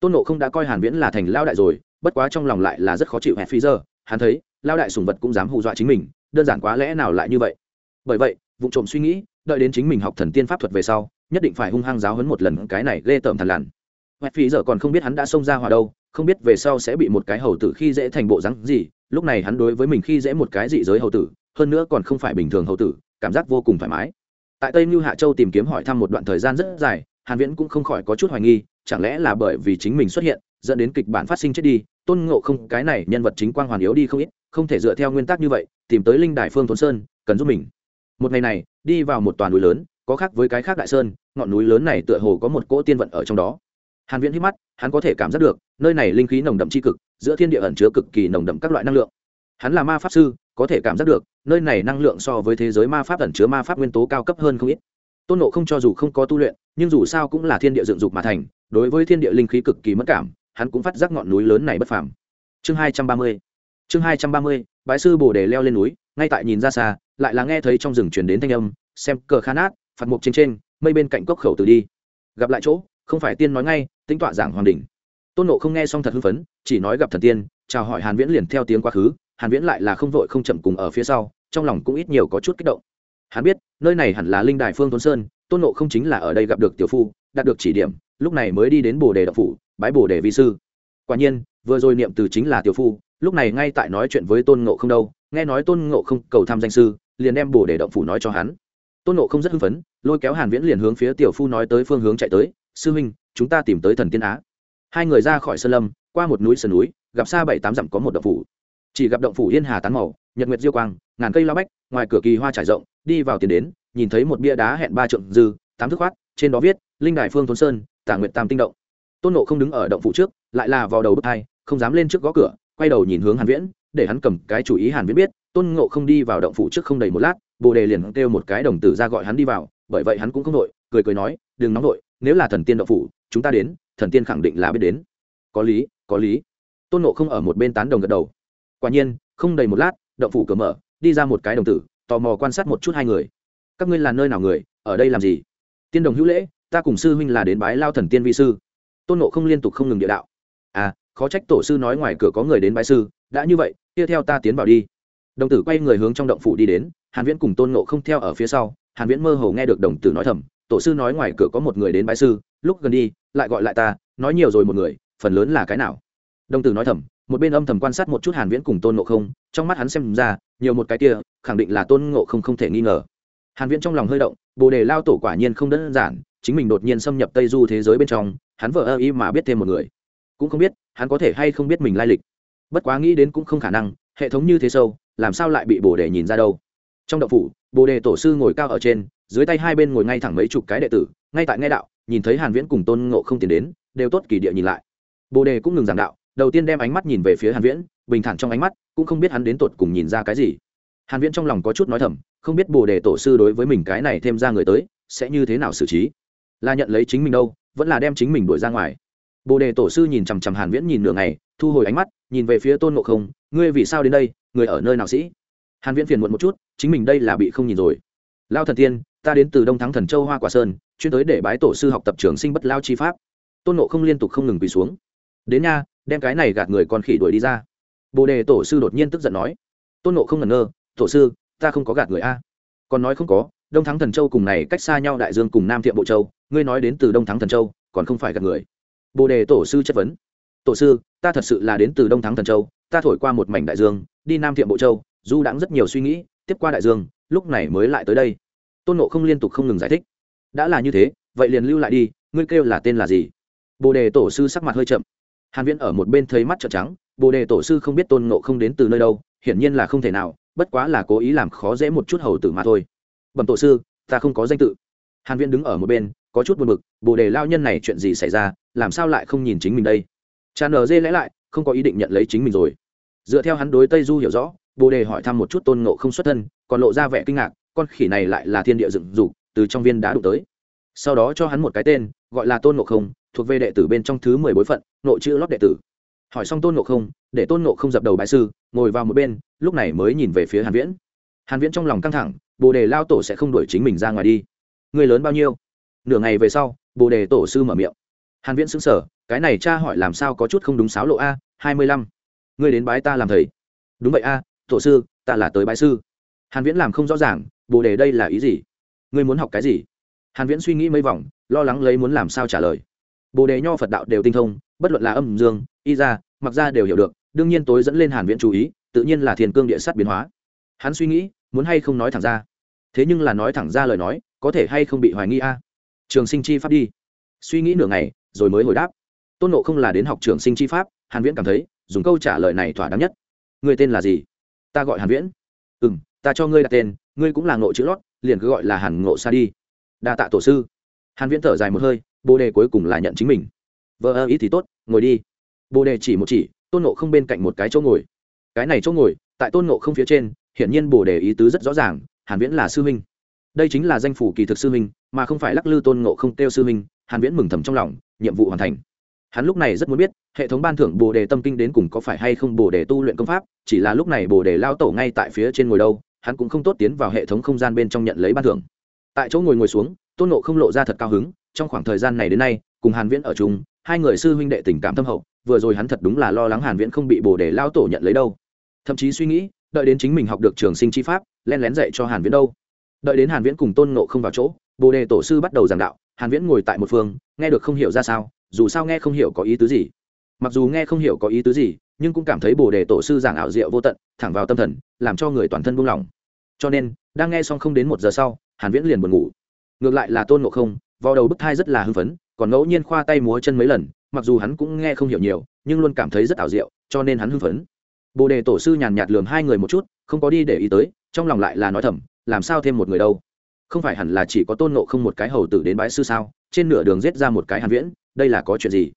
S1: Tôn ngộ không đã coi hàn viễn là thành lao đại rồi, bất quá trong lòng lại là rất khó chịu hẹp phi giờ. Hắn thấy, lao đại sùng vật cũng dám hù dọa chính mình, đơn giản quá lẽ nào lại như vậy. Bởi vậy vụ trộm suy nghĩ, đợi đến chính mình học thần tiên pháp thuật về sau, nhất định phải hung hăng giáo hấn một lần cái này ghê tởm thần lằn. Hoẹt phí giờ còn không biết hắn đã xông ra hòa đâu, không biết về sau sẽ bị một cái hầu tử khi dễ thành bộ rắn gì, lúc này hắn đối với mình khi dễ một cái dị giới hầu tử, hơn nữa còn không phải bình thường hầu tử, cảm giác vô cùng thoải mái. Tại tây mưu hạ châu tìm kiếm hỏi thăm một đoạn thời gian rất dài, hàn viễn cũng không khỏi có chút hoài nghi, chẳng lẽ là bởi vì chính mình xuất hiện, dẫn đến kịch bản phát sinh chết đi, tôn ngộ không, cái này nhân vật chính quang hoàn yếu đi không ít, không thể dựa theo nguyên tắc như vậy, tìm tới linh đài phương thôn sơn, cần giúp mình một ngày này, đi vào một toàn núi lớn, có khác với cái khác đại sơn, ngọn núi lớn này tựa hồ có một cỗ tiên vận ở trong đó. Hàn viễn hít mắt, hắn có thể cảm giác được, nơi này linh khí nồng đậm chi cực, giữa thiên địa ẩn chứa cực kỳ nồng đậm các loại năng lượng. Hắn là ma pháp sư, có thể cảm giác được, nơi này năng lượng so với thế giới ma pháp ẩn chứa ma pháp nguyên tố cao cấp hơn không ít. Tôn nộ không cho dù không có tu luyện, nhưng dù sao cũng là thiên địa dựng dục mà thành, đối với thiên địa linh khí cực kỳ mất cảm, hắn cũng phát giác ngọn núi lớn này bất phàm. Chương 230 chương 230 bái sư bồ đề leo lên núi, ngay tại nhìn ra xa, lại là nghe thấy trong rừng truyền đến thanh âm, xem, cờ khan át phạt mục trên trên, mây bên cạnh cốc khẩu từ đi. Gặp lại chỗ, không phải tiên nói ngay tính tọa giảng hoàng đỉnh. Tôn nộ không nghe xong thật hưng phấn, chỉ nói gặp thần tiên, chào hỏi hàn viễn liền theo tiếng quá khứ, hàn viễn lại là không vội không chậm cùng ở phía sau, trong lòng cũng ít nhiều có chút kích động. Hắn biết, nơi này hẳn là linh đài phương tuấn sơn, tôn nộ không chính là ở đây gặp được tiểu phu, đạt được chỉ điểm, lúc này mới đi đến bồ đề đạo phủ, bái bồ đề vi sư. Quả nhiên, vừa rồi niệm từ chính là tiểu phu lúc này ngay tại nói chuyện với tôn ngộ không đâu, nghe nói tôn ngộ không cầu thăm danh sư, liền đem bồ để động phủ nói cho hắn. Tôn ngộ không rất hưng phấn, lôi kéo hàn viễn liền hướng phía tiểu phu nói tới phương hướng chạy tới, sư huynh, chúng ta tìm tới thần tiên á. Hai người ra khỏi sơn lâm, qua một núi sườn núi, gặp xa bảy tám dặm có một động phủ. Chỉ gặp động phủ yên hà tán màu, nhật nguyệt diêu quang, ngàn cây lao bách, ngoài cửa kỳ hoa trải rộng, đi vào tiền đến, nhìn thấy một bia đá hẹn ba trượng dư, tám thước khoát, trên đó viết, linh đại phương thôn sơn, tả nguyệt tam tinh động. Tôn nộ không đứng ở động phủ trước, lại là vào đầu bước hai, không dám lên trước gõ cửa quay đầu nhìn hướng hàn viễn, để hắn cầm cái chủ ý hàn viễn biết, tôn ngộ không đi vào động phủ trước không đầy một lát, bồ đề liền kêu một cái đồng tử ra gọi hắn đi vào, bởi vậy hắn cũng không nội cười cười nói, đừng nóng nội nếu là thần tiên động phủ, chúng ta đến, thần tiên khẳng định là biết đến. Có lý có lý. Tôn ngộ không ở một bên tán đồng gật đầu. Quả nhiên, không đầy một lát, động phủ cửa mở, đi ra một cái đồng tử, tò mò quan sát một chút hai người. Các ngươi là nơi nào người, ở đây làm gì? Tiên đồng hữu lễ, ta cùng sư huynh là đến bái lao thần tiên vi sư. Tôn ngộ không liên tục không ngừng địa đạo. À khó trách tổ sư nói ngoài cửa có người đến bái sư, đã như vậy tiếp theo ta tiến vào đi. Đồng tử quay người hướng trong động phủ đi đến, hàn viễn cùng tôn ngộ không theo ở phía sau, hàn viễn mơ hồ nghe được đồng tử nói thầm, tổ sư nói ngoài cửa có một người đến bái sư, lúc gần đi, lại gọi lại ta, nói nhiều rồi một người, phần lớn là cái nào? Đồng tử nói thầm, một bên âm thầm quan sát một chút hàn viễn cùng tôn ngộ không, trong mắt hắn xem ra, nhiều một cái kia, khẳng định là tôn ngộ không không thể nghi ngờ. Hàn viễn trong lòng hơi động, bồ đề lao tổ quả nhiên không đơn giản, chính mình đột nhiên xâm nhập tây du thế giới bên trong, hắn vợ ơ ý mà biết thêm một người cũng không biết hắn có thể hay không biết mình lai lịch. Bất quá nghĩ đến cũng không khả năng, hệ thống như thế sâu, làm sao lại bị bồ đề nhìn ra đâu? Trong đậu phủ, bồ đề tổ sư ngồi cao ở trên, dưới tay hai bên ngồi ngay thẳng mấy chục cái đệ tử, ngay tại nghe đạo, nhìn thấy hàn viễn cùng tôn ngộ không tiến đến, đều tốt kỳ địa nhìn lại. Bồ đề cũng ngừng giảng đạo, đầu tiên đem ánh mắt nhìn về phía hàn viễn, bình thản trong ánh mắt, cũng không biết hắn đến tột cùng nhìn ra cái gì. Hàn viễn trong lòng có chút nói thầm, không biết bồ đề tổ sư đối với mình cái này thêm ra người tới, sẽ như thế nào xử trí? Là nhận lấy chính mình đâu, vẫn là đem chính mình đuổi ra ngoài? Bồ đề tổ sư nhìn chằm chằm hàn viễn nhìn nửa ngày, thu hồi ánh mắt, nhìn về phía tôn ngộ không, ngươi vì sao đến đây? Người ở nơi nào sĩ? Hàn viễn phiền muộn một chút, chính mình đây là bị không nhìn rồi. Lao thần tiên, ta đến từ đông thắng thần châu hoa quả sơn, chuyên tới để bái tổ sư học tập trường sinh bất lao chi pháp. Tôn ngộ không liên tục không ngừng quỳ xuống. Đến nha, đem cái này gạt người con khỉ đuổi đi ra. Bồ đề tổ sư đột nhiên tức giận nói. Tôn ngộ không ngẩn ngơ, tổ sư, ta không có gạt người a. Còn nói không có, đông thắng thần châu cùng này cách xa nhau đại dương cùng nam Thiện bộ châu, ngươi nói đến từ đông thắng thần châu, còn không phải gạt người bồ đề tổ sư chất vấn. Tổ sư, ta thật sự là đến từ đông thắng thần châu, ta thổi qua một mảnh đại dương, đi nam thiệm bộ châu, du đãng rất nhiều suy nghĩ, tiếp qua đại dương, lúc này mới lại tới đây. Tôn nộ không liên tục không ngừng giải thích. Đã là như thế, vậy liền lưu lại đi, ngươi kêu là tên là gì? Bồ đề tổ sư sắc mặt hơi chậm. Hàn viễn ở một bên thấy mắt trợn trắng, bồ đề tổ sư không biết tôn nộ không đến từ nơi đâu, hiển nhiên là không thể nào, bất quá là cố ý làm khó dễ một chút hầu tử mà thôi. Bẩm tổ sư, ta không có danh tự. Hàn viễn đứng ở một bên có chút buồn bực, bồ đề lao nhân này chuyện gì xảy ra, làm sao lại không nhìn chính mình đây? Cha ở dê lẽ lại, không có ý định nhận lấy chính mình rồi. Dựa theo hắn đối tây du hiểu rõ, bồ đề hỏi thăm một chút tôn ngộ không xuất thân, còn lộ ra vẻ kinh ngạc, con khỉ này lại là thiên địa dựng dục, từ trong viên đá đụng tới. Sau đó cho hắn một cái tên, gọi là tôn ngộ không, thuộc về đệ tử bên trong thứ mười bối phận, nội chữ lót đệ tử. Hỏi xong tôn ngộ không, để tôn ngộ không dập đầu bái sư, ngồi vào một bên, lúc này mới nhìn về phía hàn viễn. Hàn viễn trong lòng căng thẳng, bồ đề lao tổ sẽ không đuổi chính mình ra ngoài đi. Người lớn bao nhiêu? Nửa ngày về sau, bồ đề tổ sư mở miệng. Hàn viễn sững sờ, cái này cha hỏi làm sao có chút không đúng sáo lộ a, hai mươi lăm. Ngươi đến bái ta làm thầy. Đúng vậy a, tổ sư, ta là tới bái sư. Hàn viễn làm không rõ ràng, bồ đề đây là ý gì? Ngươi muốn học cái gì? Hàn viễn suy nghĩ mấy vòng, lo lắng lấy muốn làm sao trả lời. Bồ đề nho phật đạo đều tinh thông, bất luận là âm, dương, y ra, mặc ra đều hiểu được, đương nhiên tối dẫn lên hàn viễn chú ý, tự nhiên là thiên cương địa sát biến hóa. Hắn suy nghĩ, muốn hay không nói thẳng ra? Thế nhưng là nói thẳng ra lời nói, có thể hay không bị hoài nghi a? Trường sinh chi pháp đi. Suy nghĩ nửa ngày, rồi mới hồi đáp. Tôn nộ không là đến học trường sinh chi pháp, hàn viễn cảm thấy, dùng câu trả lời này thỏa đáng nhất. Người tên là gì? Ta gọi hàn viễn. Ừ m ta cho ngươi đặt tên, ngươi cũng là ngộ chữ lót, liền cứ gọi là hàn ngộ Sa đi. Đa tạ tổ sư. Hàn viễn thở dài một hơi, bồ đề cuối cùng là nhận chính mình. Vợ ơ ý thì tốt, ngồi đi. Bồ đề chỉ một chỉ, tôn nộ không bên cạnh một cái chỗ ngồi. Cái này chỗ ngồi, tại tôn nộ không phía trên, hiển nhiên bồ đề ý tứ rất rõ ràng, hàn viễn là sư huynh đây chính là danh phủ kỳ thực sư huynh, mà không phải lắc lư tôn ngộ không kêu sư huynh, hàn viễn mừng thầm trong lòng, nhiệm vụ hoàn thành. Hắn lúc này rất muốn biết, hệ thống ban thưởng bồ đề tâm kinh đến cùng có phải hay không bồ đề tu luyện công pháp, chỉ là lúc này bồ đề lao tổ ngay tại phía trên ngồi đâu, hắn cũng không tốt tiến vào hệ thống không gian bên trong nhận lấy ban thưởng. Tại chỗ ngồi ngồi xuống, tôn nộ không lộ ra thật cao hứng, trong khoảng thời gian này đến nay, cùng hàn viễn ở chung, hai người sư huynh đệ tình cảm thâm hậu, vừa rồi hắn thật đúng là lo lắng hàn viễn không bị bồ đề lao tổ nhận lấy đâu. Thậm chí suy nghĩ, đợi đến chính mình học được trường sinh chi pháp len lén dạy cho hàn viễn đâu đợi đến hàn viễn cùng tôn nộ không vào chỗ, bồ đề tổ sư bắt đầu giảng đạo, hàn viễn ngồi tại một phương, nghe được không hiểu ra sao, dù sao nghe không hiểu có ý tứ gì. Mặc dù nghe không hiểu có ý tứ gì, nhưng cũng cảm thấy bồ đề tổ sư giảng ảo diệu vô tận, thẳng vào tâm thần, làm cho người toàn thân buông lỏng. Cho nên, đang nghe xong không đến một giờ sau, hàn viễn liền buồn ngủ. Ngược lại là tôn ngộ không, vào đầu bức thai rất là hưng phấn, còn ngẫu nhiên khoa tay múa chân mấy lần, mặc dù hắn cũng nghe không hiểu nhiều, nhưng luôn cảm thấy rất ảo diệu, cho nên hắn hưng phấn. Bồ đề tổ sư nhàn nhạt lườm hai người một chút, không có đi để ý tới, trong lòng lại là nói thầm làm sao thêm một người đâu? Không phải hẳn là chỉ có tôn ngộ không một cái hầu tử đến bái sư sao? Trên nửa đường giết ra một cái hàn viễn, đây là có chuyện gì?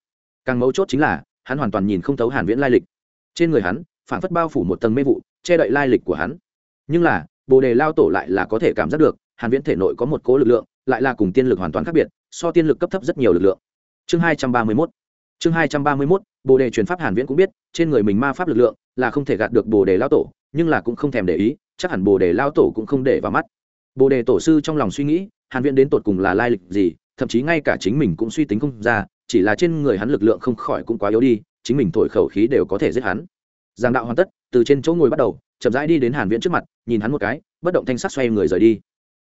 S1: Càng mấu chốt chính là, hắn hoàn toàn nhìn không thấu hàn viễn lai lịch. Trên người hắn, phản phất bao phủ một tầng mê vụ, che đậy lai lịch của hắn. Nhưng là, bồ đề lao tổ lại là có thể cảm giác được, hàn viễn thể nội có một cố lực lượng, lại là cùng tiên lực hoàn toàn khác biệt, so tiên lực cấp thấp rất nhiều lực lượng. Chương 231 chương 231 bồ đề truyền pháp hàn viễn cũng biết, trên người mình ma pháp lực lượng là không thể gạt được bồ đề lao tổ, nhưng là cũng không thèm để ý chắc hẳn bồ đề lao tổ cũng không để vào mắt. Bồ đề tổ sư trong lòng suy nghĩ, hàn viễn đến tột cùng là lai lịch gì, thậm chí ngay cả chính mình cũng suy tính không ra, chỉ là trên người hắn lực lượng không khỏi cũng quá yếu đi, chính mình thổi khẩu khí đều có thể giết hắn. Giang đạo hoàn tất, từ trên chỗ ngồi bắt đầu, chậm rãi đi đến hàn viễn trước mặt, nhìn hắn một cái, bất động thanh sắc xoay người rời đi.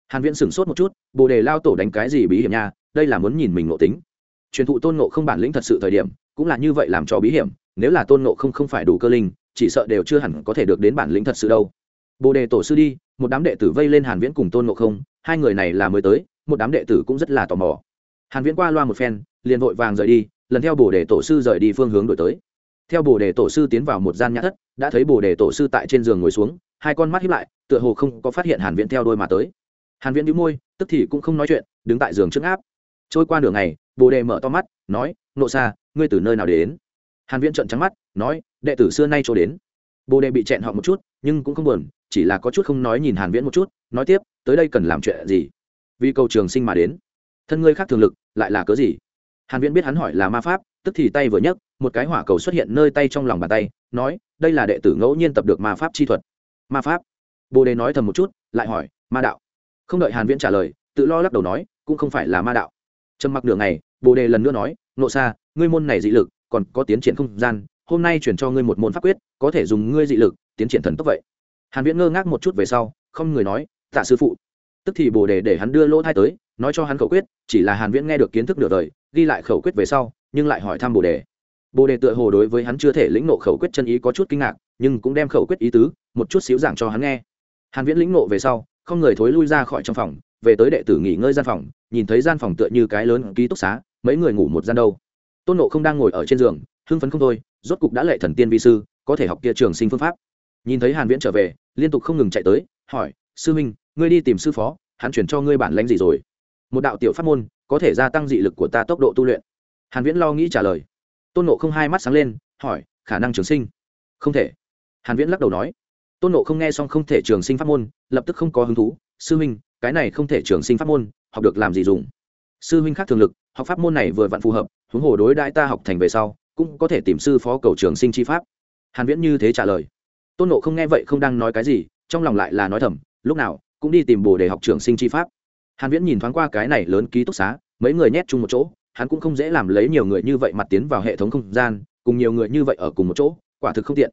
S1: Hàn viễn sửng sốt một chút, bồ đề lao tổ đánh cái gì bí hiểm nha, đây là muốn nhìn mình ngộ tính. Truyền thụ tôn ngộ không bản lĩnh thật sự thời điểm, cũng là như vậy làm cho bí hiểm, nếu là tôn ngộ không không phải đủ cơ linh, chỉ sợ đều chưa hẳn có thể được đến bản lĩnh thật sự đâu bồ đề tổ sư đi, một đám đệ tử vây lên hàn viễn cùng tôn ngộ không, hai người này là mới tới, một đám đệ tử cũng rất là tò mò. Hàn viễn qua loa một phen, liền vội vàng rời đi, lần theo bồ đề tổ sư rời đi phương hướng đổi tới. Theo bồ đề tổ sư tiến vào một gian nhã thất, đã thấy bồ đề tổ sư tại trên giường ngồi xuống, hai con mắt hiếp lại, tựa hồ không có phát hiện hàn viễn theo đôi mà tới. Hàn viễn nhíu môi, tức thì cũng không nói chuyện, đứng tại giường trước áp. Trôi qua nửa ngày, bồ đề mở to mắt, nói nộ xa ngươi từ nơi nào đến? Hàn viễn trợn trắng mắt, nói, đệ tử xưa nay cho đến. Bồ đề bị chẹn họ một chút, nhưng cũng không buồn chỉ là có chút không nói nhìn hàn viễn một chút, nói tiếp, tới đây cần làm chuyện gì? Vì cầu trường sinh mà đến. Thân ngươi khác thường lực, lại là cớ gì? Hàn viễn biết hắn hỏi là ma pháp, tức thì tay vừa nhấc, một cái hỏa cầu xuất hiện nơi tay trong lòng bàn tay, nói, đây là đệ tử ngẫu nhiên tập được ma pháp chi thuật. Ma pháp. Bồ đề nói thầm một chút, lại hỏi, ma đạo. Không đợi hàn viễn trả lời, tự lo lắc đầu nói, cũng không phải là ma đạo. Trầm mặc nửa ngày, bồ đề lần nữa nói, nộ xa ngươi môn này dị lực, còn có tiến triển không gian, hôm nay chuyển cho ngươi một môn pháp quyết, có thể dùng ngươi dị lực tiến triển thần tốc vậy hàn viễn ngơ ngác một chút về sau, không người nói, tạ sư phụ. Tức thì bồ đề để hắn đưa lỗ thai tới, nói cho hắn khẩu quyết, chỉ là hàn viễn nghe được kiến thức nửa đời, ghi lại khẩu quyết về sau, nhưng lại hỏi thăm bồ đề. Bồ đề tựa hồ đối với hắn chưa thể lĩnh nộ khẩu quyết chân ý có chút kinh ngạc, nhưng cũng đem khẩu quyết ý tứ, một chút xíu giảng cho hắn nghe. Hàn viễn lĩnh nộ về sau, không người thối lui ra khỏi trong phòng, về tới đệ tử nghỉ ngơi gian phòng, nhìn thấy gian phòng tựa như cái lớn ký túc xá, mấy người ngủ một gian đâu. Tôn nộ không đang ngồi ở trên giường, hưng phấn không thôi, rốt cục đã lệ thần tiên vi sư, có thể học kia trường sinh phương pháp. Nhìn thấy hàn viễn trở về liên tục không ngừng chạy tới, hỏi, sư minh, ngươi đi tìm sư phó, hắn chuyển cho ngươi bản lãnh gì rồi? Một đạo tiểu pháp môn, có thể gia tăng dị lực của ta tốc độ tu luyện. Hàn viễn lo nghĩ trả lời. Tôn nộ không hai mắt sáng lên, hỏi, khả năng trường sinh? Không thể. Hàn viễn lắc đầu nói. Tôn nộ không nghe xong không thể trường sinh pháp môn, lập tức không có hứng thú. Sư huynh cái này không thể trường sinh pháp môn, học được làm gì dùng? Sư huynh khác thường lực, học pháp môn này vừa vặn phù hợp, huống hồ đối đại ta học thành về sau, cũng có thể tìm sư phó cầu trường sinh chi pháp. Hàn viễn như thế trả lời tôn nộ không nghe vậy không đang nói cái gì, trong lòng lại là nói thầm, lúc nào, cũng đi tìm bồ để học trường sinh chi pháp. Hàn viễn nhìn thoáng qua cái này lớn ký túc xá, mấy người nhét chung một chỗ, hắn cũng không dễ làm lấy nhiều người như vậy mặt tiến vào hệ thống không gian, cùng nhiều người như vậy ở cùng một chỗ, quả thực không tiện.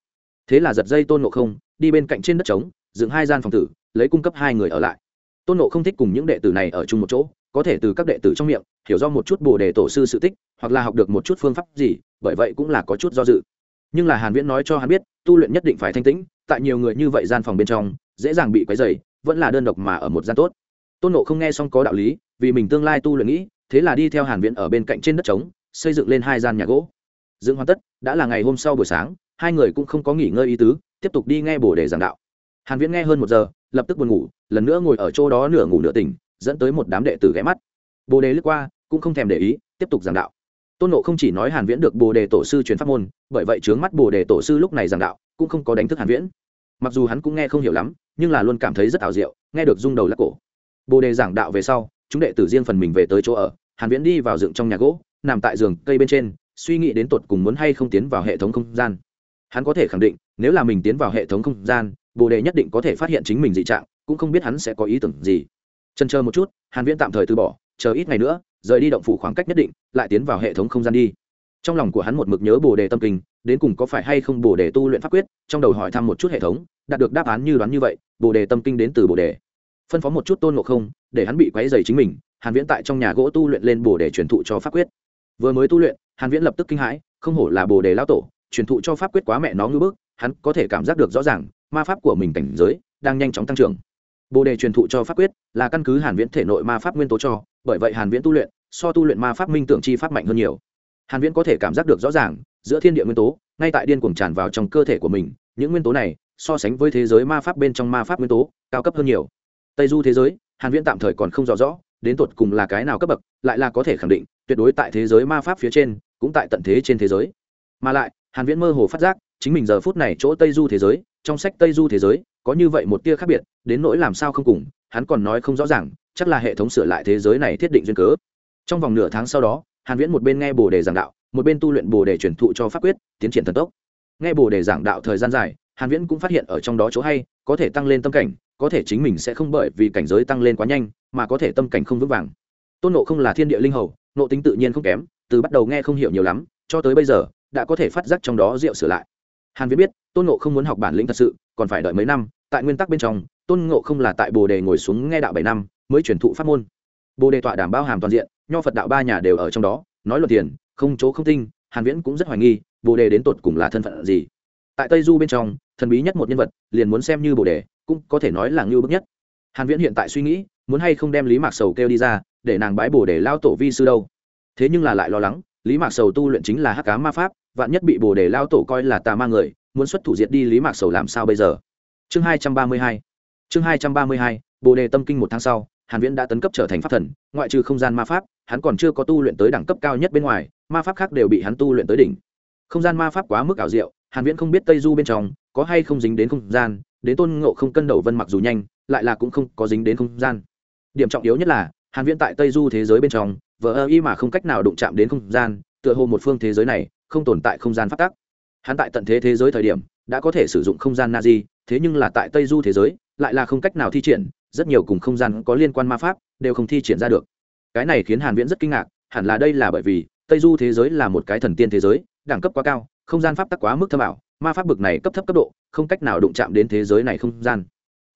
S1: Thế là giật dây tôn nộ không, đi bên cạnh trên đất trống, dựng hai gian phòng tử, lấy cung cấp hai người ở lại. Tôn nộ không thích cùng những đệ tử này ở chung một chỗ, có thể từ các đệ tử trong miệng, hiểu do một chút bồ đề tổ sư sự tích, hoặc là học được một chút phương pháp gì, bởi vậy cũng là có chút do dự. Nhưng là hàn viễn nói cho hắn biết tu luyện nhất định phải thanh tĩnh, tại nhiều người như vậy gian phòng bên trong, dễ dàng bị quấy rầy, vẫn là đơn độc mà ở một gian tốt. Tôn nộ không nghe xong có đạo lý, vì mình tương lai tu luyện nghĩ, thế là đi theo hàn viễn ở bên cạnh trên đất trống, xây dựng lên hai gian nhà gỗ. Dựng hoàn tất, đã là ngày hôm sau buổi sáng, hai người cũng không có nghỉ ngơi ý tứ, tiếp tục đi nghe bổ đề giảng đạo. Hàn viễn nghe hơn một giờ, lập tức buồn ngủ, lần nữa ngồi ở chỗ đó nửa ngủ nửa tỉnh, dẫn tới một đám đệ tử ghé mắt. Bồ đề lướt qua, cũng không thèm để ý, tiếp tục giảng đạo tôn nộ không chỉ nói hàn viễn được bồ đề tổ sư truyền pháp môn, bởi vậy trướng mắt bồ đề tổ sư lúc này giảng đạo, cũng không có đánh thức hàn viễn. Mặc dù hắn cũng nghe không hiểu lắm, nhưng là luôn cảm thấy rất ảo diệu, nghe được rung đầu lắc cổ. Bồ đề giảng đạo về sau, chúng đệ tử riêng phần mình về tới chỗ ở, hàn viễn đi vào dựng trong nhà gỗ, nằm tại giường cây bên trên, suy nghĩ đến tột cùng muốn hay không tiến vào hệ thống không gian. Hắn có thể khẳng định, nếu là mình tiến vào hệ thống không gian, bồ đề nhất định có thể phát hiện chính mình dị trạng, cũng không biết hắn sẽ có ý tưởng gì. Chần chờ một chút, hàn viễn tạm thời từ bỏ, chờ ít ngày nữa rời đi động phủ khoảng cách nhất định, lại tiến vào hệ thống không gian đi. Trong lòng của hắn một mực nhớ bồ đề tâm kinh, đến cùng có phải hay không bồ đề tu luyện pháp quyết, trong đầu hỏi thăm một chút hệ thống, đạt được đáp án như đoán như vậy, bồ đề tâm kinh đến từ bồ đề. Phân phó một chút tôn ngộ không, để hắn bị quấy dày chính mình, hàn viễn tại trong nhà gỗ tu luyện lên bồ đề truyền thụ cho pháp quyết. Vừa mới tu luyện, hàn viễn lập tức kinh hãi, không hổ là bồ đề lao tổ, truyền thụ cho pháp quyết quá mẹ nó ngư bức, hắn có thể cảm giác được rõ ràng, ma pháp của mình cảnh giới đang nhanh chóng tăng trưởng bồ đề truyền thụ cho pháp quyết, là căn cứ hàn viễn thể nội ma pháp nguyên tố cho, bởi vậy hàn viễn tu luyện, so tu luyện ma pháp minh tưởng chi pháp mạnh hơn nhiều. Hàn viễn có thể cảm giác được rõ ràng, giữa thiên địa nguyên tố, ngay tại điên cuồng tràn vào trong cơ thể của mình, những nguyên tố này, so sánh với thế giới ma pháp bên trong ma pháp nguyên tố, cao cấp hơn nhiều. Tây du thế giới, hàn viễn tạm thời còn không rõ rõ, đến tột cùng là cái nào cấp bậc, lại là có thể khẳng định, tuyệt đối tại thế giới ma pháp phía trên, cũng tại tận thế trên thế giới. Mà lại, hàn viễn mơ hồ phát giác, chính mình giờ phút này chỗ tây du thế giới trong sách tây du thế giới, có như vậy một tia khác biệt, đến nỗi làm sao không cùng, hắn còn nói không rõ ràng, chắc là hệ thống sửa lại thế giới này thiết định duyên cớ. Trong vòng nửa tháng sau đó, hàn viễn một bên nghe bồ đề giảng đạo, một bên tu luyện bồ đề truyền thụ cho pháp quyết, tiến triển thần tốc. Nghe bồ đề giảng đạo thời gian dài, hàn viễn cũng phát hiện ở trong đó chỗ hay, có thể tăng lên tâm cảnh, có thể chính mình sẽ không bởi vì cảnh giới tăng lên quá nhanh, mà có thể tâm cảnh không vững vàng. Tôn nộ không là thiên địa linh hầu, nộ tính tự nhiên không kém, từ bắt đầu nghe không hiểu nhiều lắm, cho tới bây giờ, đã có thể phát giác trong đó rượu sửa lại hàn viễn biết, tôn Ngộ không muốn học bản lĩnh thật sự, còn phải đợi mấy năm, tại nguyên tắc bên trong, tôn ngộ không là tại bồ đề ngồi xuống nghe đạo bảy năm, mới truyền thụ pháp môn. Bồ đề tọa đảm bao hàm toàn diện, nho phật đạo ba nhà đều ở trong đó, nói luật tiền, không chỗ không tinh, hàn viễn cũng rất hoài nghi, bồ đề đến tột cùng là thân phận gì. Tại tây du bên trong, thần bí nhất một nhân vật, liền muốn xem như bồ đề, cũng có thể nói là ngưu bức nhất. Hàn viễn hiện tại suy nghĩ, muốn hay không đem lý mạc sầu kêu đi ra, để nàng bái bồ đề lao tổ vi sư đâu. Thế nhưng là lại lo lắng, lý mạc sầu tu luyện chính là hắc cá ma pháp vạn nhất bị bồ đề lao tổ coi là tà ma người, muốn xuất thủ diệt đi lý mạc sầu làm sao bây giờ? Chương 232 chương 232 bồ đề tâm kinh một tháng sau, hàn viễn đã tấn cấp trở thành pháp thần, ngoại trừ không gian ma pháp, hắn còn chưa có tu luyện tới đẳng cấp cao nhất bên ngoài, ma pháp khác đều bị hắn tu luyện tới đỉnh. Không gian ma pháp quá mức ảo diệu, hàn viễn không biết tây du bên trong có hay không dính đến không gian, đến tôn ngộ không cân đầu vân mặc dù nhanh, lại là cũng không có dính đến không gian. Điểm trọng yếu nhất là, hàn viễn tại tây du thế giới bên trong, vờ ơ y mà không cách nào đụng chạm đến không gian, tựa hồ một phương thế giới này không tồn tại không gian phát tắc. Hắn tại tận thế thế giới thời điểm, đã có thể sử dụng không gian na di thế nhưng là tại tây du thế giới, lại là không cách nào thi triển, rất nhiều cùng không gian có liên quan ma pháp, đều không thi triển ra được. Cái này khiến hàn viễn rất kinh ngạc, hẳn là đây là bởi vì, tây du thế giới là một cái thần tiên thế giới, đẳng cấp quá cao, không gian pháp tắc quá mức thâm ảo, ma pháp bực này cấp thấp cấp độ, không cách nào đụng chạm đến thế giới này không gian.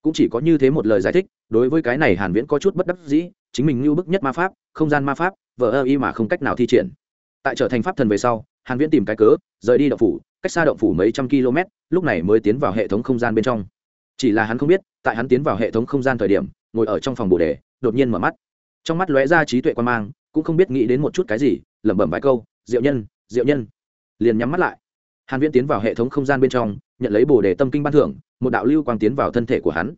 S1: Cũng chỉ có như thế một lời giải thích, đối với cái này hàn viễn có chút bất đắc dĩ, chính mình như bức nhất ma pháp, không gian ma pháp vợ ơ y mà không cách nào thi triển. Tại trở thành pháp thần về sau hàn viễn tìm cái cớ, rời đi động phủ, cách xa động phủ mấy trăm km, lúc này mới tiến vào hệ thống không gian bên trong. Chỉ là hắn không biết, tại hắn tiến vào hệ thống không gian thời điểm, ngồi ở trong phòng bồ đề, đột nhiên mở mắt. Trong mắt lóe ra trí tuệ quan mang, cũng không biết nghĩ đến một chút cái gì, lẩm bẩm vài câu, diệu nhân diệu nhân. Liền nhắm mắt lại. Hàn viễn tiến vào hệ thống không gian bên trong, nhận lấy bồ đề tâm kinh ban thưởng, một đạo lưu quang tiến vào thân thể của hắn.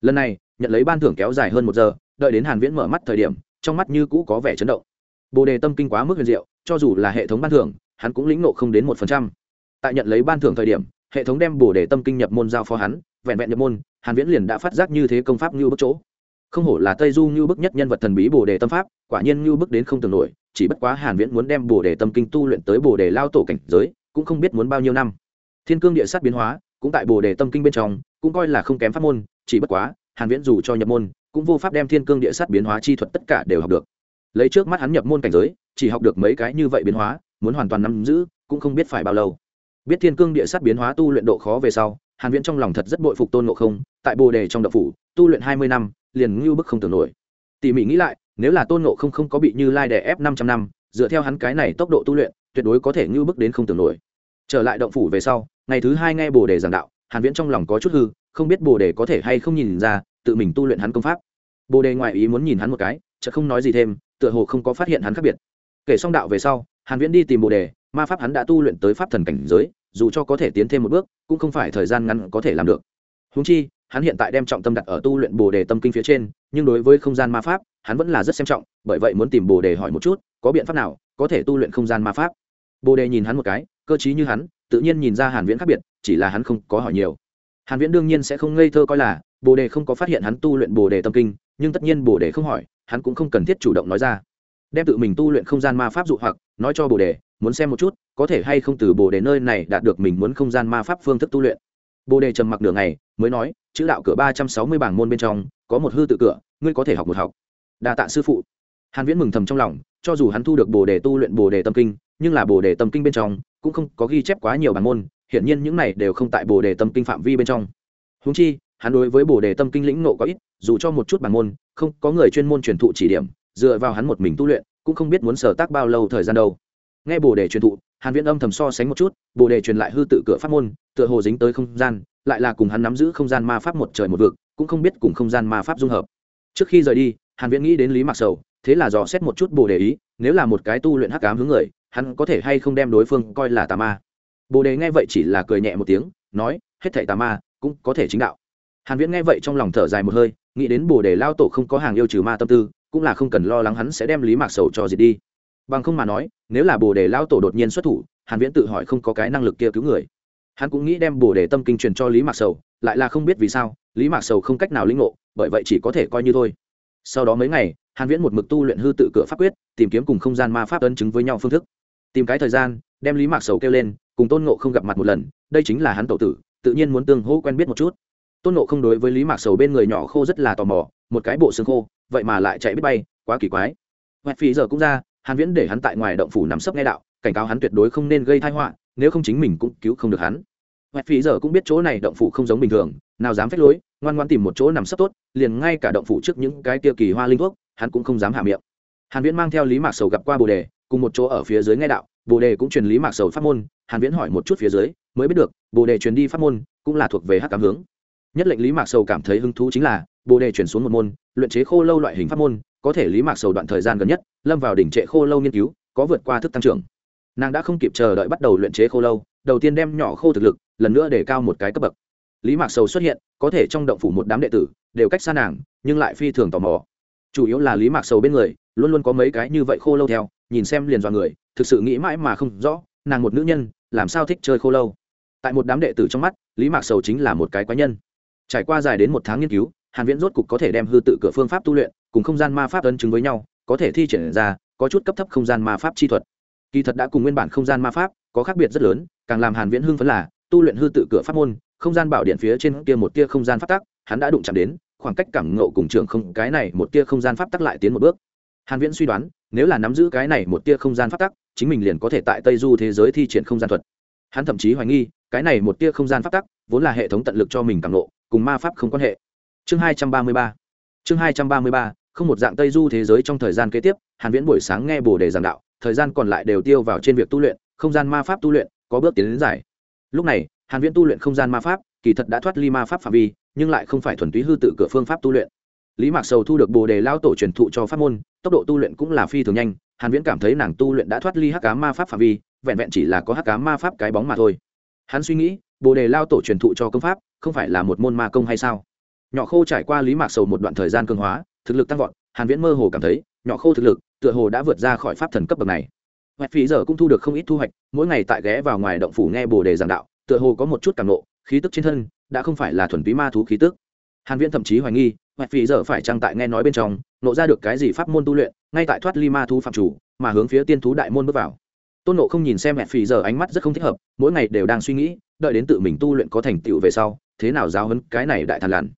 S1: Lần này, nhận lấy ban thưởng kéo dài hơn một giờ, đợi đến hàn viễn mở mắt thời điểm, trong mắt như cũ có vẻ chấn động. Bồ đề tâm kinh quá mức huyền diệu, cho dù là hệ thống ban thưởng hắn cũng lĩnh nộ không đến một phần trăm. Tại nhận lấy ban thưởng thời điểm, hệ thống đem bổ đề tâm kinh nhập môn giao phó hắn, vẹn vẹn nhập môn, hàn viễn liền đã phát giác như thế công pháp như bức chỗ. Không hổ là tây du như bức nhất nhân vật thần bí bồ đề tâm pháp, quả nhiên như bức đến không tưởng nổi, chỉ bất quá hàn viễn muốn đem bồ đề tâm kinh tu luyện tới bồ đề lao tổ cảnh giới, cũng không biết muốn bao nhiêu năm. Thiên cương địa sát biến hóa, cũng tại bồ đề tâm kinh bên trong, cũng coi là không kém pháp môn, chỉ bất quá, hàn viễn dù cho nhập môn, cũng vô pháp đem thiên cương địa sát biến hóa chi thuật tất cả đều học được. Lấy trước mắt hắn nhập môn cảnh giới, chỉ học được mấy cái như vậy biến hóa muốn hoàn toàn nắm giữ, cũng không biết phải bao lâu. Biết thiên cương địa sát biến hóa tu luyện độ khó về sau, hàn viễn trong lòng thật rất bội phục tôn ngộ không, tại bồ đề trong đậu phủ, tu luyện 20 năm, liền ngưu bức không tưởng nổi. Tỉ mỉ nghĩ lại, nếu là tôn ngộ không không có bị như lai đè ép 500 năm, dựa theo hắn cái này tốc độ tu luyện, tuyệt đối có thể ngưu bức đến không tưởng nổi. Trở lại động phủ về sau, ngày thứ hai nghe bồ đề giảng đạo, hàn viễn trong lòng có chút hư, không biết bồ đề có thể hay không nhìn ra, tự mình tu luyện hắn công pháp. Bồ đề ngoại ý muốn nhìn hắn một cái, chợt không nói gì thêm, tựa hồ không có phát hiện hắn khác biệt kể xong đạo về sau, hàn viễn đi tìm bồ đề, ma pháp hắn đã tu luyện tới pháp thần cảnh giới, dù cho có thể tiến thêm một bước, cũng không phải thời gian ngắn có thể làm được. Huống chi, hắn hiện tại đem trọng tâm đặt ở tu luyện bồ đề tâm kinh phía trên, nhưng đối với không gian ma pháp, hắn vẫn là rất xem trọng, bởi vậy muốn tìm bồ đề hỏi một chút, có biện pháp nào có thể tu luyện không gian ma pháp. Bồ đề nhìn hắn một cái, cơ chí như hắn, tự nhiên nhìn ra hàn viễn khác biệt, chỉ là hắn không có hỏi nhiều. Hàn viễn đương nhiên sẽ không ngây thơ coi là, bồ đề không có phát hiện hắn tu luyện bồ đề tâm kinh, nhưng tất nhiên bồ đề không hỏi, hắn cũng không cần thiết chủ động nói ra đem tự mình tu luyện không gian ma pháp dụ hoặc, nói cho bồ đề, muốn xem một chút, có thể hay không từ bồ đề nơi này đạt được mình muốn không gian ma pháp phương thức tu luyện. Bồ đề trầm mặc nửa ngày, mới nói, chữ đạo cửa ba trăm sáu mươi bảng môn bên trong, có một hư tự cửa, ngươi có thể học một học. Đa tạ sư phụ. Hàn viễn mừng thầm trong lòng, cho dù hắn thu được bồ đề tu luyện bồ đề tâm kinh, nhưng là bồ đề tâm kinh bên trong, cũng không có ghi chép quá nhiều bản môn, hiển nhiên những này đều không tại bồ đề tâm kinh phạm vi bên trong. Húng chi, hắn đối với bồ đề tâm kinh lĩnh nộ có ít, dù cho một chút bản môn, không có người chuyên môn truyền thụ chỉ điểm dựa vào hắn một mình tu luyện, cũng không biết muốn sở tác bao lâu thời gian đâu. Nghe bồ đề truyền thụ, hàn viễn âm thầm so sánh một chút, bồ đề truyền lại hư tự cửa pháp môn, tựa hồ dính tới không gian, lại là cùng hắn nắm giữ không gian ma pháp một trời một vực, cũng không biết cùng không gian ma pháp dung hợp. Trước khi rời đi, hàn viễn nghĩ đến lý mạc sầu, thế là dò xét một chút bồ đề ý, nếu là một cái tu luyện hắc ám hướng người, hắn có thể hay không đem đối phương coi là tà ma. Bồ đề nghe vậy chỉ là cười nhẹ một tiếng, nói, hết thảy tà ma, cũng có thể chính đạo. Hàn viễn nghe vậy trong lòng thở dài một hơi, nghĩ đến bồ đề lao tổ không có hàng yêu trừ ma tâm tư cũng là không cần lo lắng hắn sẽ đem lý mạc sầu cho diệt đi. Bằng không mà nói, nếu là bồ đề lao tổ đột nhiên xuất thủ, hàn viễn tự hỏi không có cái năng lực kia cứu người. Hắn cũng nghĩ đem bồ đề tâm kinh truyền cho lý mạc sầu, lại là không biết vì sao, lý mạc sầu không cách nào lĩnh ngộ, bởi vậy chỉ có thể coi như thôi. Sau đó mấy ngày, hàn viễn một mực tu luyện hư tự cửa pháp quyết, tìm kiếm cùng không gian ma pháp ấn chứng với nhau phương thức. Tìm cái thời gian, đem lý mạc sầu kêu lên, cùng tôn ngộ không gặp mặt một lần, đây chính là hắn tổ tử, tự nhiên muốn tương hỗ quen biết một chút tôn nộ không đối với lý mạc sầu bên người nhỏ khô rất là tò mò, một cái bộ xương khô, vậy mà lại chạy biết bay, quá kỳ quái. Hoẹt phí giờ cũng ra, hàn viễn để hắn tại ngoài động phủ nằm sấp nghe đạo, cảnh cáo hắn tuyệt đối không nên gây tai họa, nếu không chính mình cũng cứu không được hắn. Hoẹt phí giờ cũng biết chỗ này động phủ không giống bình thường, nào dám phép lối, ngoan ngoan tìm một chỗ nằm sấp tốt, liền ngay cả động phủ trước những cái kia kỳ hoa linh thuốc, hắn cũng không dám hạ miệng. Hàn viễn mang theo lý mạc sầu gặp qua bồ đề, cùng một chỗ ở phía dưới nghe đạo, bồ đề cũng truyền lý mạc sầu pháp môn, hàn viễn hỏi một chút phía dưới, mới biết được, bồ đề truyền đi pháp môn, cũng là thuộc về hắc cám hướng nhất lệnh lý mạc sầu cảm thấy hứng thú chính là, bồ đề chuyển xuống một môn, luyện chế khô lâu loại hình pháp môn, có thể lý mạc sầu đoạn thời gian gần nhất, lâm vào đỉnh trệ khô lâu nghiên cứu, có vượt qua thức tăng trưởng. Nàng đã không kịp chờ đợi bắt đầu luyện chế khô lâu, đầu tiên đem nhỏ khô thực lực, lần nữa để cao một cái cấp bậc. Lý mạc sầu xuất hiện, có thể trong động phủ một đám đệ tử, đều cách xa nàng, nhưng lại phi thường tò mò. Chủ yếu là lý mạc sầu bên người, luôn luôn có mấy cái như vậy khô lâu theo, nhìn xem liền dọa người, thực sự nghĩ mãi mà không rõ, nàng một nữ nhân, làm sao thích chơi khô lâu. Tại một đám đệ tử trong mắt, lý mạc sầu chính là một cái quái nhân trải qua dài đến một tháng nghiên cứu, hàn viễn rốt cục có thể đem hư tự cửa phương pháp tu luyện cùng không gian ma pháp ấn chứng với nhau, có thể thi triển ra có chút cấp thấp không gian ma pháp chi thuật. Kỳ thật đã cùng nguyên bản không gian ma pháp có khác biệt rất lớn, càng làm hàn viễn hưng phấn là, tu luyện hư tự cửa pháp môn, không gian bảo điện phía trên kia một tia không gian pháp tắc, hắn đã đụng chạm đến, khoảng cách cảm ngộ cùng trường không, cái này một tia không gian pháp tắc lại tiến một bước. Hàn viễn suy đoán, nếu là nắm giữ cái này một tia không gian pháp tắc, chính mình liền có thể tại tây du thế giới thi triển không gian thuật. Hắn thậm chí hoài nghi, cái này một tia không gian pháp tắc vốn là hệ thống tận lực cho mình cảm ngộ cùng ma pháp không quan hệ. Chương 233 chương 233 không một dạng tây du thế giới trong thời gian kế tiếp, hàn viễn buổi sáng nghe bồ đề giảng đạo, thời gian còn lại đều tiêu vào trên việc tu luyện, không gian ma pháp tu luyện có bước tiến đến giải. Lúc này, hàn viễn tu luyện không gian ma pháp, kỳ thật đã thoát ly ma pháp phạm vi, nhưng lại không phải thuần túy hư tự cửa phương pháp tu luyện. Lý mạc sầu thu được bồ đề lao tổ truyền thụ cho pháp môn, tốc độ tu luyện cũng là phi thường nhanh, hàn viễn cảm thấy nàng tu luyện đã thoát ly hắc ám ma pháp phạm vi, vẹn vẹn chỉ là có hắc ám ma pháp cái bóng mà thôi. Hắn suy nghĩ bồ đề lao tổ truyền thụ cho công pháp, không phải là một môn ma công hay sao? Nhỏ khô trải qua lý mạc sầu một đoạn thời gian cường hóa, thực lực tăng vọt, hàn viễn mơ hồ cảm thấy, nhỏ khô thực lực, tựa hồ đã vượt ra khỏi pháp thần cấp bậc này. Hoạch phí giờ cũng thu được không ít thu hoạch, mỗi ngày tại ghé vào ngoài động phủ nghe bồ đề giảng đạo, tựa hồ có một chút cảm nộ, khí tức trên thân đã không phải là thuần túy ma thú khí tức. Hàn viễn thậm chí hoài nghi, hoạch phí giờ phải trang tại nghe nói bên trong, nộ ra được cái gì pháp môn tu luyện, ngay tại thoát ly ma thú phạm chủ, mà hướng phía tiên thú đại môn bước vào. Tôn nộ không nhìn xem hoạch phí giờ ánh mắt rất không thích hợp, mỗi ngày đều đang suy nghĩ đợi đến tự mình tu luyện có thành tựu về sau, thế nào giáo hấn cái này đại thần lằn?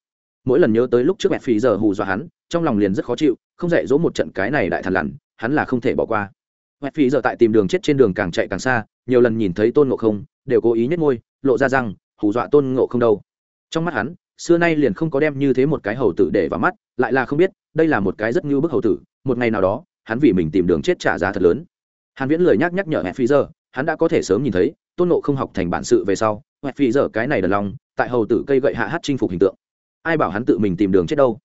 S1: Mỗi lần nhớ tới lúc trước mẹ phí giờ hù dọa hắn, trong lòng liền rất khó chịu, không dạy dỗ một trận cái này đại thần lằn, hắn là không thể bỏ qua. Mẹ phí giờ tại tìm đường chết trên đường càng chạy càng xa, nhiều lần nhìn thấy tôn ngộ không, đều cố ý nhất ngôi lộ ra răng, hù dọa tôn ngộ không đâu. Trong mắt hắn, xưa nay liền không có đem như thế một cái hầu tử để vào mắt, lại là không biết, đây là một cái rất ngưu bức hầu tử, một ngày nào đó, hắn vì mình tìm đường chết trả giá thật lớn. Hàn viễn lời nhắc nhắc nhở mẹ phì giờ, hắn đã có thể sớm nhìn thấy tôn nộ không học thành bản sự về sau hẹn phi giờ cái này đần lòng, tại hầu tử cây gậy hạ hát chinh phục hình tượng. Ai bảo hắn tự mình tìm đường chết đâu?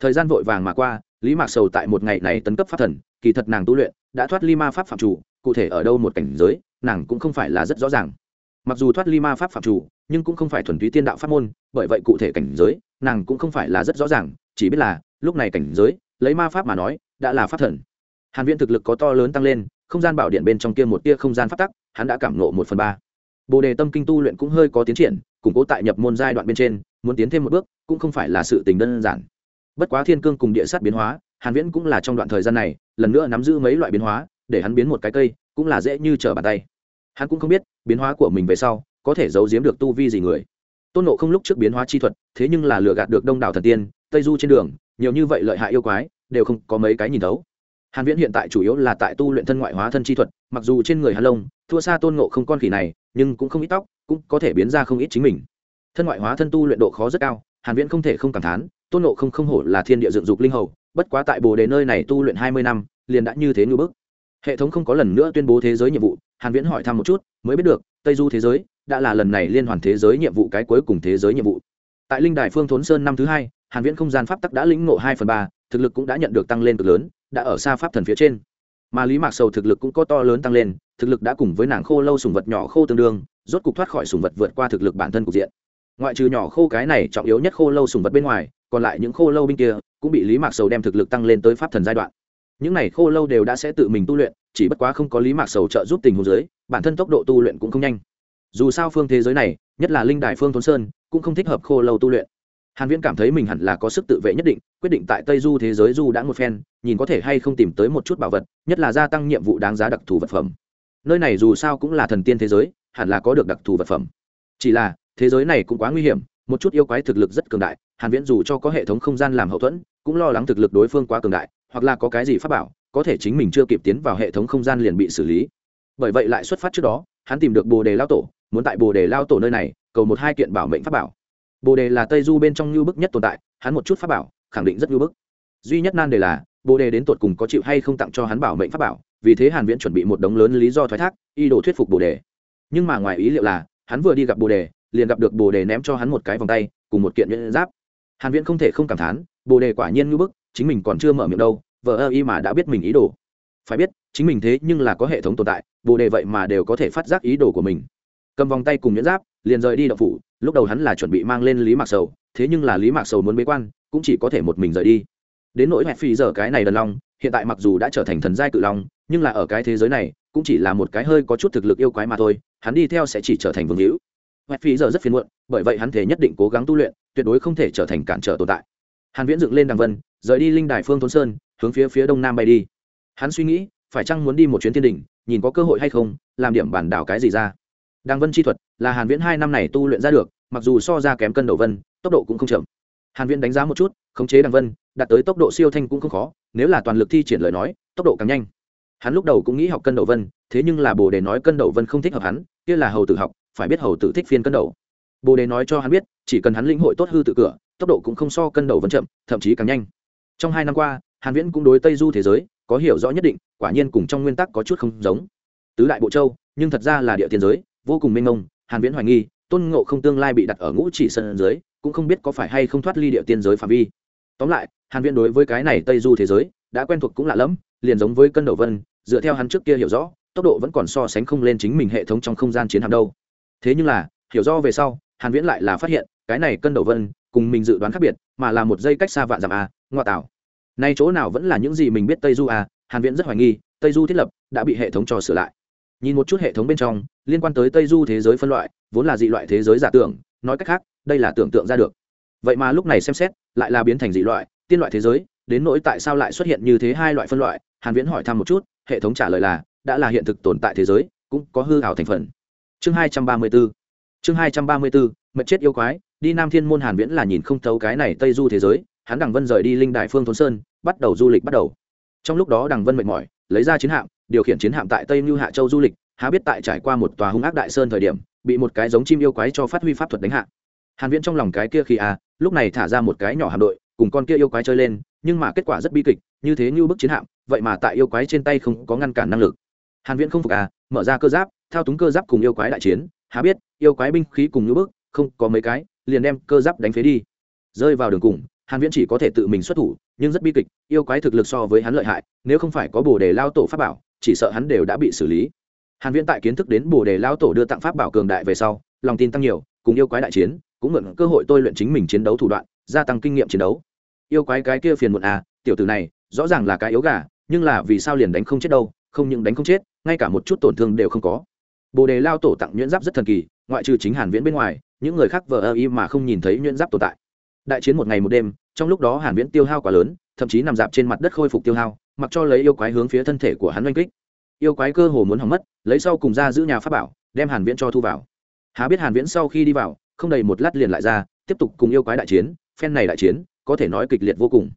S1: Thời gian vội vàng mà qua, lý mạc sầu tại một ngày này tấn cấp pháp thần, kỳ thật nàng tu luyện, đã thoát ly ma pháp phạm chủ, cụ thể ở đâu một cảnh giới, nàng cũng không phải là rất rõ ràng. Mặc dù thoát ly ma pháp phạm chủ, nhưng cũng không phải thuần túy tiên đạo pháp môn, bởi vậy cụ thể cảnh giới, nàng cũng không phải là rất rõ ràng, chỉ biết là, lúc này cảnh giới, lấy ma pháp mà nói, đã là pháp thần. Hàn viễn thực lực có to lớn tăng lên, không gian bảo điện bên trong kia một tia không gian pháp tắc hắn đã cảm ngộ một phần ba. Bồ đề tâm kinh tu luyện cũng hơi có tiến triển, củng cố tại nhập môn giai đoạn bên trên, muốn tiến thêm một bước, cũng không phải là sự tình đơn giản. Bất quá thiên cương cùng địa sát biến hóa, hàn viễn cũng là trong đoạn thời gian này, lần nữa nắm giữ mấy loại biến hóa, để hắn biến một cái cây, cũng là dễ như trở bàn tay. Hắn cũng không biết, biến hóa của mình về sau, có thể giấu giếm được tu vi gì người. Tôn nộ không lúc trước biến hóa chi thuật, thế nhưng là lừa gạt được đông đảo thần tiên, tây du trên đường, nhiều như vậy lợi hại yêu quái, đều không có mấy cái nhìn thấu hàn viễn hiện tại chủ yếu là tại tu luyện thân ngoại hóa thân chi thuật, mặc dù trên người hắn lông, thua xa tôn ngộ không con khỉ này, nhưng cũng không ít tóc, cũng có thể biến ra không ít chính mình. Thân ngoại hóa thân tu luyện độ khó rất cao, hàn viễn không thể không cảm thán, tôn ngộ không không hổ là thiên địa dựng dục linh hầu, bất quá tại bồ đề nơi này tu luyện 20 năm, liền đã như thế như bước hệ thống không có lần nữa tuyên bố thế giới nhiệm vụ, hàn viễn hỏi thăm một chút, mới biết được, tây du thế giới đã là lần này liên hoàn thế giới nhiệm vụ cái cuối cùng thế giới nhiệm vụ. Tại linh đài phương thốn sơn năm thứ hai, hàn viễn không gian pháp tắc đã lĩnh ngộ hai phần ba, thực lực cũng đã nhận được tăng lên cực lớn đã ở xa pháp thần phía trên. Mà lý mạc sầu thực lực cũng có to lớn tăng lên, thực lực đã cùng với nàng khô lâu sùng vật nhỏ khô tương đương, rốt cục thoát khỏi sùng vật vượt qua thực lực bản thân cục diện. Ngoại trừ nhỏ khô cái này trọng yếu nhất khô lâu sùng vật bên ngoài, còn lại những khô lâu bên kia cũng bị lý mạc sầu đem thực lực tăng lên tới pháp thần giai đoạn. Những này khô lâu đều đã sẽ tự mình tu luyện, chỉ bất quá không có lý mạc sầu trợ giúp tình huống giới bản thân tốc độ tu luyện cũng không nhanh. Dù sao phương thế giới này, nhất là linh đài phương thôn sơn, cũng không thích hợp khô lâu tu luyện hàn viễn cảm thấy mình hẳn là có sức tự vệ nhất định, quyết định tại tây du thế giới du đã một phen, nhìn có thể hay không tìm tới một chút bảo vật, nhất là gia tăng nhiệm vụ đáng giá đặc thù vật phẩm. Nơi này dù sao cũng là thần tiên thế giới, hẳn là có được đặc thù vật phẩm. Chỉ là, thế giới này cũng quá nguy hiểm, một chút yêu quái thực lực rất cường đại, hàn viễn dù cho có hệ thống không gian làm hậu thuẫn, cũng lo lắng thực lực đối phương quá cường đại, hoặc là có cái gì pháp bảo, có thể chính mình chưa kịp tiến vào hệ thống không gian liền bị xử lý. Bởi vậy lại xuất phát trước đó, hắn tìm được bồ đề lao tổ, muốn tại bồ đề lao tổ nơi này, cầu một hai kiện bảo mệnh pháp bảo bồ đề là tây du bên trong như bức nhất tồn tại, hắn một chút pháp bảo, khẳng định rất như bức. Duy nhất nan đề là, bồ đề đến tột cùng có chịu hay không tặng cho hắn bảo mệnh pháp bảo, vì thế hàn viễn chuẩn bị một đống lớn lý do thoái thác y đồ thuyết phục bồ đề. Nhưng mà ngoài ý liệu là, hắn vừa đi gặp bồ đề, liền gặp được bồ đề ném cho hắn một cái vòng tay, cùng một kiện nhẫn giáp. Hàn viễn không thể không cảm thán, bồ đề quả nhiên như bức, chính mình còn chưa mở miệng đâu vợ ơ y mà đã biết mình ý đồ. Phải biết, chính mình thế nhưng là có hệ thống tồn tại, bồ đề vậy mà đều có thể phát giác ý đồ của mình. Cầm vòng tay cùng nhẫn giáp, liền rời đi đậu phủ lúc đầu hắn là chuẩn bị mang lên lý mạc sầu thế nhưng là lý mạc sầu muốn bế quan cũng chỉ có thể một mình rời đi. Đến nỗi hẹp phi giờ cái này đần long hiện tại mặc dù đã trở thành thần giai cự long nhưng là ở cái thế giới này cũng chỉ là một cái hơi có chút thực lực yêu quái mà thôi hắn đi theo sẽ chỉ trở thành vương hữu. Hẹp phi giờ rất phiền muộn bởi vậy hắn thể nhất định cố gắng tu luyện tuyệt đối không thể trở thành cản trở tồn tại. Hàn viễn dựng lên đằng vân rời đi linh đài phương thôn sơn hướng phía phía đông nam bay đi. Hắn suy nghĩ phải chăng muốn đi một chuyến thiên đỉnh, nhìn có cơ hội hay không làm điểm bản đảo cái gì ra đàng vân chi thuật là hàn viễn hai năm này tu luyện ra được, mặc dù so ra kém cân đầu vân, tốc độ cũng không chậm. Hàn viễn đánh giá một chút, khống chế đàng vân, đạt tới tốc độ siêu thanh cũng không khó, nếu là toàn lực thi triển lời nói, tốc độ càng nhanh. Hắn lúc đầu cũng nghĩ học cân đầu vân, thế nhưng là bồ đề nói cân đầu vân không thích hợp hắn, kia là hầu tử học, phải biết hầu tử thích phiên cân đầu. Bồ đề nói cho hắn biết, chỉ cần hắn lĩnh hội tốt hư tự cửa, tốc độ cũng không so cân đầu vân chậm, thậm chí càng nhanh. Trong hai năm qua, hàn viễn cũng đối tây du thế giới, có hiểu rõ nhất định, quả nhiên cùng trong nguyên tắc có chút không giống. Tứ đại bộ châu, nhưng thật ra là địa tiên giới vô cùng mênh mông, hàn viễn hoài nghi, tôn ngộ không tương lai bị đặt ở ngũ chỉ sân dưới, cũng không biết có phải hay không thoát ly địa tiên giới phạm vi. Tóm lại, hàn viễn đối với cái này tây du thế giới, đã quen thuộc cũng lạ lắm liền giống với cân đầu vân, dựa theo hắn trước kia hiểu rõ, tốc độ vẫn còn so sánh không lên chính mình hệ thống trong không gian chiến hạm đâu. Thế nhưng là, hiểu rõ về sau, hàn viễn lại là phát hiện, cái này cân đầu vân, cùng mình dự đoán khác biệt, mà là một dây cách xa vạn dặm a, ngoa tạo. Nay chỗ nào vẫn là những gì mình biết tây du a, hàn viễn rất hoài nghi, tây du thiết lập, đã bị hệ thống trò sửa lại. Nhìn một chút hệ thống bên trong liên quan tới tây du thế giới phân loại, vốn là dị loại thế giới giả tưởng, nói cách khác, đây là tưởng tượng ra được. Vậy mà lúc này xem xét, lại là biến thành dị loại, tiên loại thế giới, đến nỗi tại sao lại xuất hiện như thế hai loại phân loại, hàn viễn hỏi thăm một chút, hệ thống trả lời là, đã là hiện thực tồn tại thế giới, cũng có hư ảo thành phần. Chương 234 chương 234 mệt chết yêu quái, đi nam thiên môn hàn viễn là nhìn không thấu cái này tây du thế giới, hắn đằng vân rời đi linh đại phương thôn sơn, bắt đầu du lịch bắt đầu. Trong lúc đó đằng vân mệt mỏi, lấy ra chiến hạm, điều khiển chiến hạm tại tây lưu hạ châu du lịch há biết tại trải qua một tòa hung ác đại sơn thời điểm, bị một cái giống chim yêu quái cho phát huy pháp thuật đánh hạ. Hàn viễn trong lòng cái kia khi à lúc này thả ra một cái nhỏ hạm đội, cùng con kia yêu quái chơi lên, nhưng mà kết quả rất bi kịch, như thế như bức chiến hạm, vậy mà tại yêu quái trên tay không có ngăn cản năng lực. Hàn viễn không phục à mở ra cơ giáp, thao túng cơ giáp cùng yêu quái đại chiến, há biết, yêu quái binh khí cùng như bức, không có mấy cái, liền đem cơ giáp đánh phế đi. Rơi vào đường cùng, hàn viễn chỉ có thể tự mình xuất thủ, nhưng rất bi kịch, yêu quái thực lực so với hắn lợi hại, nếu không phải có bồ đề lao tổ pháp bảo, chỉ sợ hắn đều đã bị xử lý hàn viễn tại kiến thức đến bồ đề lao tổ đưa tặng pháp bảo cường đại về sau, lòng tin tăng nhiều, cùng yêu quái đại chiến, cũng mượn cơ hội tôi luyện chính mình chiến đấu thủ đoạn, gia tăng kinh nghiệm chiến đấu. Yêu quái cái kia phiền muộn à tiểu tử này, rõ ràng là cái yếu gà, nhưng là vì sao liền đánh không chết đâu, không những đánh không chết, ngay cả một chút tổn thương đều không có. Bồ đề lao tổ tặng nhuyễn giáp rất thần kỳ, ngoại trừ chính hàn viễn bên ngoài, những người khác vờ ơ y mà không nhìn thấy nhuyễn giáp tồn tại. Đại chiến một ngày một đêm, trong lúc đó hàn viễn tiêu hao quá lớn, thậm chí nằm dạp trên mặt đất khôi phục tiêu hao, mặc cho lấy yêu quái hướng phía thân thể của hắn oanh kích yêu quái cơ hồ muốn hỏng mất, lấy sau cùng ra giữ nhà pháp bảo, đem hàn viễn cho thu vào. Há biết hàn viễn sau khi đi vào, không đầy một lát liền lại ra, tiếp tục cùng yêu quái đại chiến, phen này đại chiến, có thể nói kịch liệt vô cùng.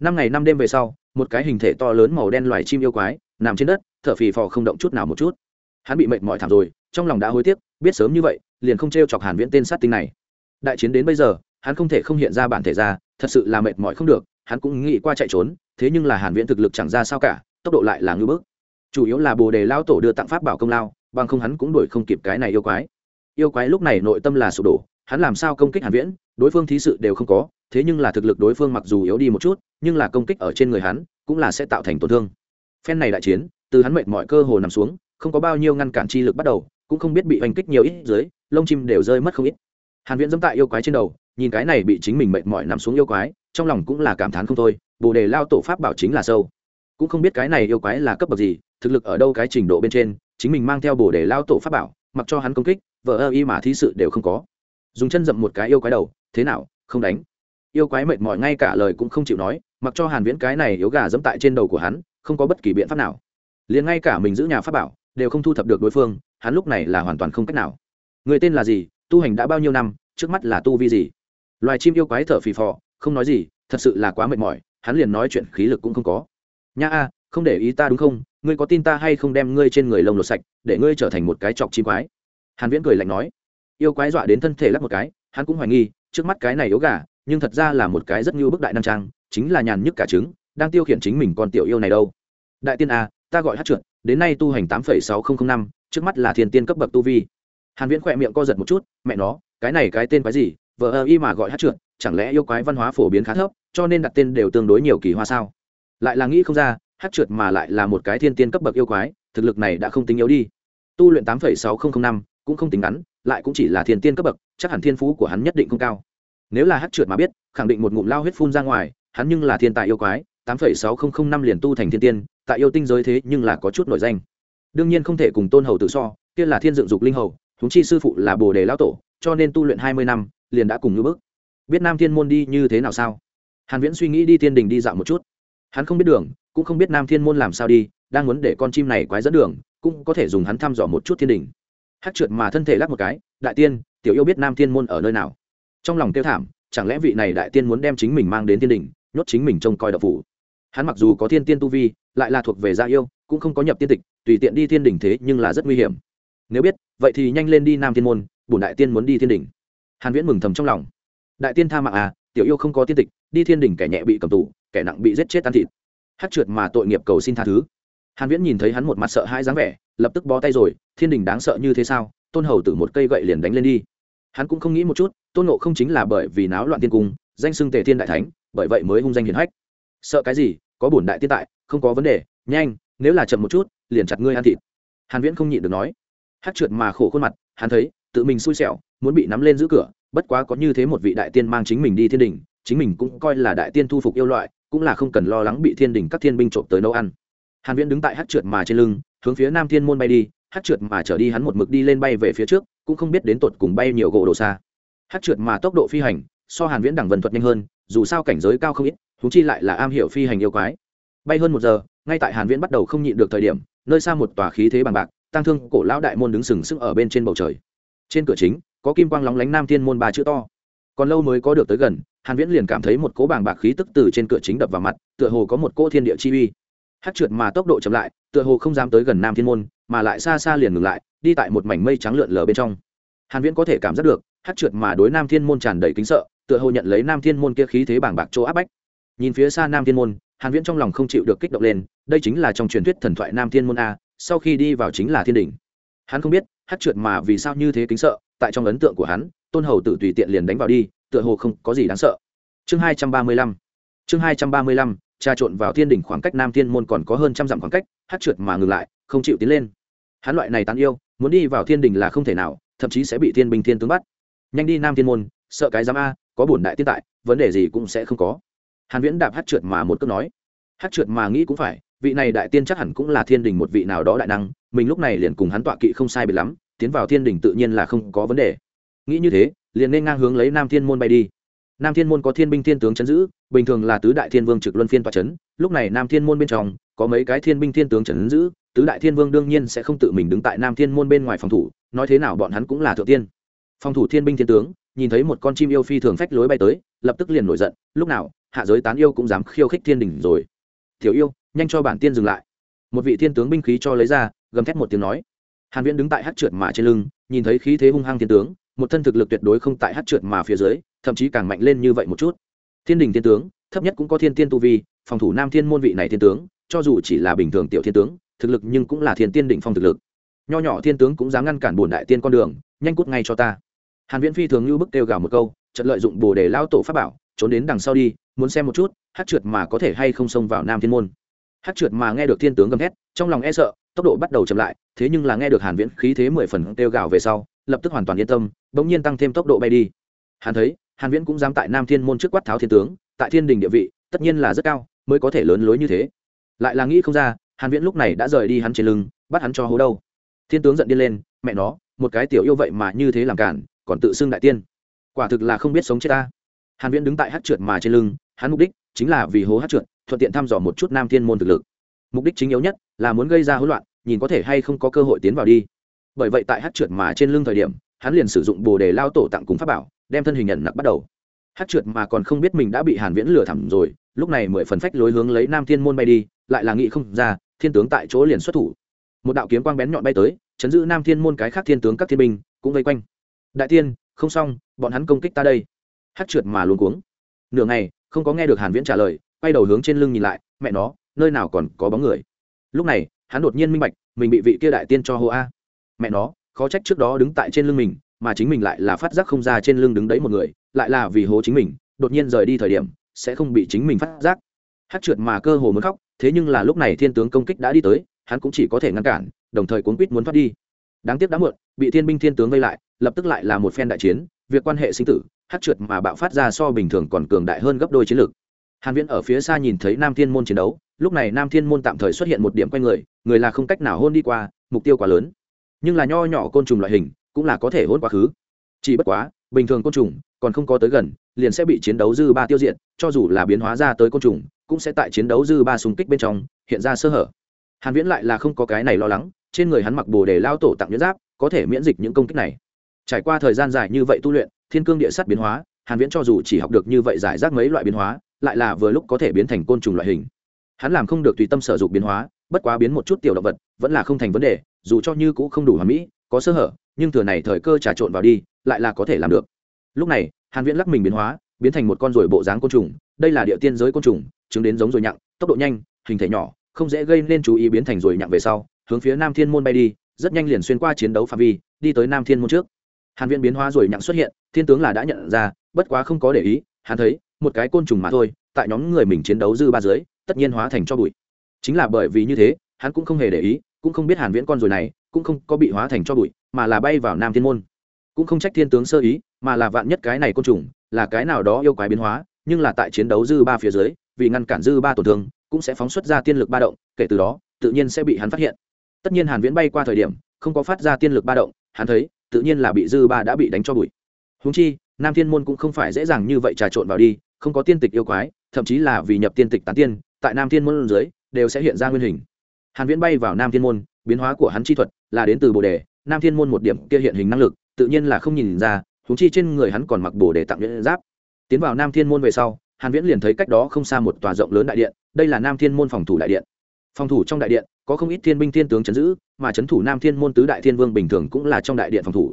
S1: Năm ngày năm đêm về sau, một cái hình thể to lớn màu đen loài chim yêu quái, nằm trên đất, thở phì phò không động chút nào một chút. Hắn bị mệt mỏi thảm rồi, trong lòng đã hối tiếc, biết sớm như vậy, liền không t chọc hàn viễn tên sát tinh này. Đại chiến đến bây giờ, hắn không thể không hiện ra bản thể ra, thật sự là mệt mỏi không được, hắn cũng nghĩ qua chạy trốn, thế nhưng là hàn viễn thực lực chẳng ra sao cả, tốc độ lại là ngưỡng bước chủ yếu là bồ đề lao tổ đưa tặng pháp bảo công lao, bằng không hắn cũng đuổi không kịp cái này yêu quái. Yêu quái lúc này nội tâm là sụp đổ, hắn làm sao công kích hàn viễn, đối phương thí sự đều không có, thế nhưng là thực lực đối phương mặc dù yếu đi một chút, nhưng là công kích ở trên người hắn, cũng là sẽ tạo thành tổn thương. Phen này đại chiến, từ hắn mệt mọi cơ hồ nằm xuống, không có bao nhiêu ngăn cản chi lực bắt đầu, cũng không biết bị oanh kích nhiều ít dưới, lông chim đều rơi mất không ít. Hàn viễn dẫm tại yêu quái trên đầu, nhìn cái này bị chính mình mệt mỏi nằm xuống yêu quái, trong lòng cũng là cảm thán không thôi, bồ đề lao tổ pháp bảo chính là sâu. Cũng không biết cái này yêu quái là cấp bậc gì thực lực ở đâu cái trình độ bên trên, chính mình mang theo bồ để lao tổ pháp bảo, mặc cho hắn công kích, vợ ơ y mà thí sự đều không có. Dùng chân dậm một cái yêu quái đầu, thế nào, không đánh. Yêu quái mệt mỏi ngay cả lời cũng không chịu nói, mặc cho hàn viễn cái này yếu gà dẫm tại trên đầu của hắn, không có bất kỳ biện pháp nào. Liền ngay cả mình giữ nhà pháp bảo, đều không thu thập được đối phương, hắn lúc này là hoàn toàn không cách nào. Người tên là gì, tu hành đã bao nhiêu năm, trước mắt là tu vi gì? Loài chim yêu quái thở phì phò, không nói gì, thật sự là quá mệt mỏi, hắn liền nói chuyện khí lực cũng không có. Nha a, không để ý ta đúng không? Ngươi có tin ta hay không đem ngươi trên người lông lột sạch, để ngươi trở thành một cái chọc chim quái? Hàn viễn cười lạnh nói. Yêu quái dọa đến thân thể lắc một cái, hắn cũng hoài nghi, trước mắt cái này yếu gà, nhưng thật ra là một cái rất như bức đại nam trang, chính là nhàn nhức cả trứng, đang tiêu khiển chính mình con tiểu yêu này đâu. Đại tiên a ta gọi hát trượt đến nay tu hành tám sáu nghìn năm, trước mắt là thiên tiên cấp bậc tu vi. Hàn viễn khỏe miệng co giật một chút, mẹ nó, cái này cái tên quái gì vợ ơ y mà gọi hát trượt chẳng lẽ yêu quái văn hóa phổ biến khá thấp, cho nên đặt tên đều tương đối nhiều kỳ hoa sao? Lại là nghĩ không ra hát trượt mà lại là một cái thiên tiên cấp bậc yêu quái, thực lực này đã không tính yếu đi. Tu luyện tám sáu nghìn năm cũng không tính ngắn, lại cũng chỉ là thiên tiên cấp bậc, chắc hẳn thiên phú của hắn nhất định không cao. Nếu là hát trượt mà biết, khẳng định một ngụm lao huyết phun ra ngoài, hắn nhưng là thiên tài yêu quái, tám sáu nghìn năm liền tu thành thiên tiên, tại yêu tinh giới thế nhưng là có chút nổi danh. Đương nhiên không thể cùng tôn hầu tự so, kia là thiên dựng dục linh hầu thúng chi sư phụ là bồ đề lão tổ, cho nên tu luyện hai mươi năm, liền đã cùng ngữ bước biết nam thiên môn đi như thế nào sao? Hàn viễn suy nghĩ đi thiên đình đi dạo một chút. Hắn không biết đường cũng không biết nam thiên môn làm sao đi, đang muốn để con chim này quái dẫn đường, cũng có thể dùng hắn thăm dò một chút thiên đình. Hát trượt mà thân thể lắc một cái, đại tiên, tiểu yêu biết nam thiên môn ở nơi nào? Trong lòng tiêu thảm, chẳng lẽ vị này đại tiên muốn đem chính mình mang đến thiên đình, nhốt chính mình trông coi đậu phủ? Hắn mặc dù có thiên tiên tu vi, lại là thuộc về gia yêu, cũng không có nhập tiên tịch, tùy tiện đi thiên đình thế nhưng là rất nguy hiểm. Nếu biết, vậy thì nhanh lên đi nam thiên môn, bổn đại tiên muốn đi thiên đình. Hàn viễn mừng thầm trong lòng. Đại tiên tha mạng à tiểu yêu không có tiên tịch, đi thiên đình kẻ nhẹ bị cầm tù, kẻ nặng bị giết chết tan thịt hát trượt mà tội nghiệp cầu xin tha thứ. Hàn viễn nhìn thấy hắn một mặt sợ hãi dáng vẻ, lập tức bó tay rồi, thiên đình đáng sợ như thế sao? Tôn hầu từ một cây gậy liền đánh lên đi. Hắn cũng không nghĩ một chút, tôn nộ không chính là bởi vì náo loạn tiên cung, danh xưng tề thiên đại thánh, bởi vậy mới hung danh hiển hách. Sợ cái gì? Có bổn đại tiên tại, không có vấn đề, nhanh, nếu là chậm một chút, liền chặt ngươi ăn thịt. Hàn viễn không nhịn được nói. Hát trượt mà khổ khuôn mặt, hắn thấy, tự mình xui xẻo, muốn bị nắm lên giữ cửa, bất quá có như thế một vị đại tiên mang chính mình đi thiên đình chính mình cũng coi là đại tiên thu phục yêu loại, cũng là không cần lo lắng bị thiên đình các thiên binh trộm tới nấu ăn. Hàn viễn đứng tại hát trượt mà trên lưng, hướng phía nam thiên môn bay đi, hát trượt mà trở đi hắn một mực đi lên bay về phía trước, cũng không biết đến tột cùng bay nhiều gỗ độ xa. Hát trượt mà tốc độ phi hành, so hàn viễn đẳng vân thuật nhanh hơn, dù sao cảnh giới cao không ít thú chi lại là am hiểu phi hành yêu quái. Bay hơn một giờ, ngay tại hàn viễn bắt đầu không nhịn được thời điểm, nơi xa một tòa khí thế bằng bạc tăng thương cổ lão đại môn đứng sừng sững ở bên trên bầu trời. Trên cửa chính, có kim quang lóng lánh nam thiên môn ba chữ to. Còn lâu mới có được tới gần hàn viễn liền cảm thấy một cỗ bàng bạc khí tức từ trên cửa chính đập vào mặt, tựa hồ có một cỗ thiên địa chi uy. Hát trượt mà tốc độ chậm lại, tựa hồ không dám tới gần nam thiên môn, mà lại xa xa liền ngừng lại, đi tại một mảnh mây trắng lượn lờ bên trong. Hàn viễn có thể cảm giác được, hát trượt mà đối nam thiên môn tràn đầy kính sợ, tựa hồ nhận lấy nam thiên môn kia khí thế bàng bạc chỗ áp bách. Nhìn phía xa nam thiên môn, hàn viễn trong lòng không chịu được kích động lên, đây chính là trong truyền thuyết thần thoại nam thiên môn a, sau khi đi vào chính là thiên đỉnh. Hắn không biết, hát trượt mà vì sao như thế kính sợ, tại trong ấn tượng của hắn, tôn hầu tử tùy tiện liền đánh vào đi tựa hồ không có gì đáng sợ. Chương 235 chương 235 trà trộn vào thiên đỉnh khoảng cách nam thiên môn còn có hơn trăm dặm khoảng cách, hát trượt mà ngừng lại, không chịu tiến lên. Hắn loại này tán yêu, muốn đi vào thiên đình là không thể nào, thậm chí sẽ bị thiên binh thiên tướng bắt. Nhanh đi nam thiên môn, sợ cái giám a, có bổn đại tiên tại, vấn đề gì cũng sẽ không có. Hàn viễn đạp hát trượt mà một câu nói. Hát trượt mà nghĩ cũng phải, vị này đại tiên chắc hẳn cũng là thiên đình một vị nào đó đại năng, mình lúc này liền cùng hắn tọa kỵ không sai biệt lắm, tiến vào thiên đình tự nhiên là không có vấn đề. Nghĩ như thế liền nên ngang hướng lấy nam thiên môn bay đi. Nam thiên môn có thiên binh thiên tướng chấn giữ, bình thường là tứ đại thiên vương trực luân phiên tọa chấn, lúc này nam thiên môn bên trong có mấy cái thiên binh thiên tướng chấn giữ, tứ đại thiên vương đương nhiên sẽ không tự mình đứng tại nam thiên môn bên ngoài phòng thủ, nói thế nào bọn hắn cũng là thượng tiên. Phòng thủ thiên binh thiên tướng, nhìn thấy một con chim yêu phi thường phách lối bay tới, lập tức liền nổi giận, lúc nào, hạ giới tán yêu cũng dám khiêu khích thiên đình rồi. Tiểu yêu, nhanh cho bản tiên dừng lại. Một vị thiên tướng binh khí cho lấy ra, gầm thét một tiếng nói. Hàn viễn đứng tại hát trượt mà trên lưng, nhìn thấy khí thế hung hăng thiên tướng một thân thực lực tuyệt đối không tại hát trượt mà phía dưới, thậm chí càng mạnh lên như vậy một chút. Thiên đình thiên tướng, thấp nhất cũng có thiên tiên tu vi, phòng thủ nam thiên môn vị này thiên tướng, cho dù chỉ là bình thường tiểu thiên tướng, thực lực nhưng cũng là thiên tiên đỉnh phong thực lực. Nho nhỏ thiên tướng cũng dám ngăn cản bổn đại tiên con đường, nhanh cút ngay cho ta. Hàn viễn phi thường như bức kêu gào một câu trận lợi dụng bồ đề lao tổ pháp bảo, trốn đến đằng sau đi, muốn xem một chút, hát trượt mà có thể hay không xông vào nam thiên môn. Hát trượt mà nghe được thiên tướng gầm thét, trong lòng e sợ, tốc độ bắt đầu chậm lại, thế nhưng là nghe được hàn viễn khí thế mười phần kêu gào về sau lập tức hoàn toàn yên tâm, bỗng nhiên tăng thêm tốc độ bay đi. Hắn thấy, hàn viễn cũng dám tại nam thiên môn trước quát tháo thiên tướng, tại thiên đình địa vị, tất nhiên là rất cao, mới có thể lớn lối như thế. Lại là nghĩ không ra, hàn viễn lúc này đã rời đi hắn trên lưng, bắt hắn cho hố đâu. Thiên tướng giận điên lên, mẹ nó, một cái tiểu yêu vậy mà như thế làm cản, còn tự xưng đại tiên. Quả thực là không biết sống chết ta. Hàn viễn đứng tại hát trượt mà trên lưng, hắn mục đích chính là vì hố hát trượt, thuận tiện thăm dò một chút nam thiên môn thực lực. Mục đích chính yếu nhất là muốn gây ra hỗn loạn, nhìn có thể hay không có cơ hội tiến vào đi bởi vậy tại hát trượt mà trên lưng thời điểm, hắn liền sử dụng bồ đề lao tổ tặng cùng pháp bảo, đem thân hình nhận nặc bắt đầu. Hát trượt mà còn không biết mình đã bị hàn viễn lừa thẳm rồi, lúc này mười phần phách lối hướng lấy nam thiên môn bay đi, lại là nghị không ra, thiên tướng tại chỗ liền xuất thủ. Một đạo kiếm quang bén nhọn bay tới, chấn giữ nam thiên môn cái khác thiên tướng các thiên binh, cũng vây quanh. Đại tiên, không xong, bọn hắn công kích ta đây. Hát trượt mà luôn cuống. Nửa ngày, không có nghe được hàn viễn trả lời, quay đầu hướng trên lưng nhìn lại, mẹ nó, nơi nào còn có bóng người. Lúc này, hắn đột nhiên minh bạch, mình bị vị kia đại tiên cho hô a mẹ nó, khó trách trước đó đứng tại trên lưng mình, mà chính mình lại là phát giác không ra trên lưng đứng đấy một người, lại là vì hố chính mình, đột nhiên rời đi thời điểm, sẽ không bị chính mình phát giác. Hát trượt mà cơ hồ muốn khóc, thế nhưng là lúc này thiên tướng công kích đã đi tới, hắn cũng chỉ có thể ngăn cản, đồng thời cuốn quýt muốn thoát đi. Đáng tiếc đã muộn, bị thiên binh thiên tướng vây lại, lập tức lại là một phen đại chiến, việc quan hệ sinh tử, hát trượt mà bạo phát ra so bình thường còn cường đại hơn gấp đôi chiến lược. Hàn viễn ở phía xa nhìn thấy nam thiên môn chiến đấu, lúc này nam thiên môn tạm thời xuất hiện một điểm quanh người người là không cách nào hôn đi qua, mục tiêu quá lớn nhưng là nho nhỏ côn trùng loại hình cũng là có thể hôn quá khứ. Chỉ bất quá, bình thường côn trùng còn không có tới gần, liền sẽ bị chiến đấu dư ba tiêu diệt, cho dù là biến hóa ra tới côn trùng, cũng sẽ tại chiến đấu dư ba xung kích bên trong hiện ra sơ hở. Hàn viễn lại là không có cái này lo lắng, trên người hắn mặc bồ đề lao tổ tặng nhuyễn giáp, có thể miễn dịch những công kích này. Trải qua thời gian dài như vậy tu luyện, thiên cương địa sắt biến hóa, hàn viễn cho dù chỉ học được như vậy giải rác mấy loại biến hóa, lại là vừa lúc có thể biến thành côn trùng loại hình. Hắn làm không được tùy tâm sở dụng biến hóa, bất quá biến một chút tiểu động vật, vẫn là không thành vấn đề dù cho như cũ không đủ hoàn mỹ, có sơ hở, nhưng thừa này thời cơ trà trộn vào đi, lại là có thể làm được. Lúc này, hàn viễn lắc mình biến hóa, biến thành một con ruồi bộ dáng côn trùng. Đây là địa tiên giới côn trùng, chứng đến giống ruồi nhặng, tốc độ nhanh, hình thể nhỏ, không dễ gây nên chú ý biến thành ruồi nhặng về sau, hướng phía nam thiên môn bay đi, rất nhanh liền xuyên qua chiến đấu phạm vi, đi tới nam thiên môn trước. Hàn viễn biến hóa ruồi nhặng xuất hiện, thiên tướng là đã nhận ra, bất quá không có để ý, hắn thấy, một cái côn trùng mà thôi, tại nhóm người mình chiến đấu dư ba dưới, tất nhiên hóa thành cho bụi. Chính là bởi vì như thế, hắn cũng không hề để ý cũng không biết hàn viễn con rồi này cũng không có bị hóa thành cho bụi, mà là bay vào nam thiên môn. Cũng không trách thiên tướng sơ ý, mà là vạn nhất cái này côn trùng là cái nào đó yêu quái biến hóa, nhưng là tại chiến đấu dư ba phía dưới, vì ngăn cản dư ba tổn thương, cũng sẽ phóng xuất ra tiên lực ba động, kể từ đó, tự nhiên sẽ bị hắn phát hiện. Tất nhiên hàn viễn bay qua thời điểm, không có phát ra tiên lực ba động, hắn thấy, tự nhiên là bị dư ba đã bị đánh cho bụi. Huống chi, nam thiên môn cũng không phải dễ dàng như vậy trà trộn vào đi, không có tiên tịch yêu quái, thậm chí là vì nhập tiên tịch tán tiên, tại nam thiên môn dưới, đều sẽ hiện ra nguyên hình hàn viễn bay vào nam thiên môn, biến hóa của hắn chi thuật là đến từ bồ đề. Nam thiên môn một điểm kia hiện hình năng lực, tự nhiên là không nhìn ra, huống chi trên người hắn còn mặc bồ đề tặng nhuyễn giáp. Tiến vào nam thiên môn về sau, hàn viễn liền thấy cách đó không xa một tòa rộng lớn đại điện, đây là nam thiên môn phòng thủ đại điện. Phòng thủ trong đại điện, có không ít thiên binh thiên tướng chấn giữ, mà chấn thủ nam thiên môn tứ đại thiên vương bình thường cũng là trong đại điện phòng thủ.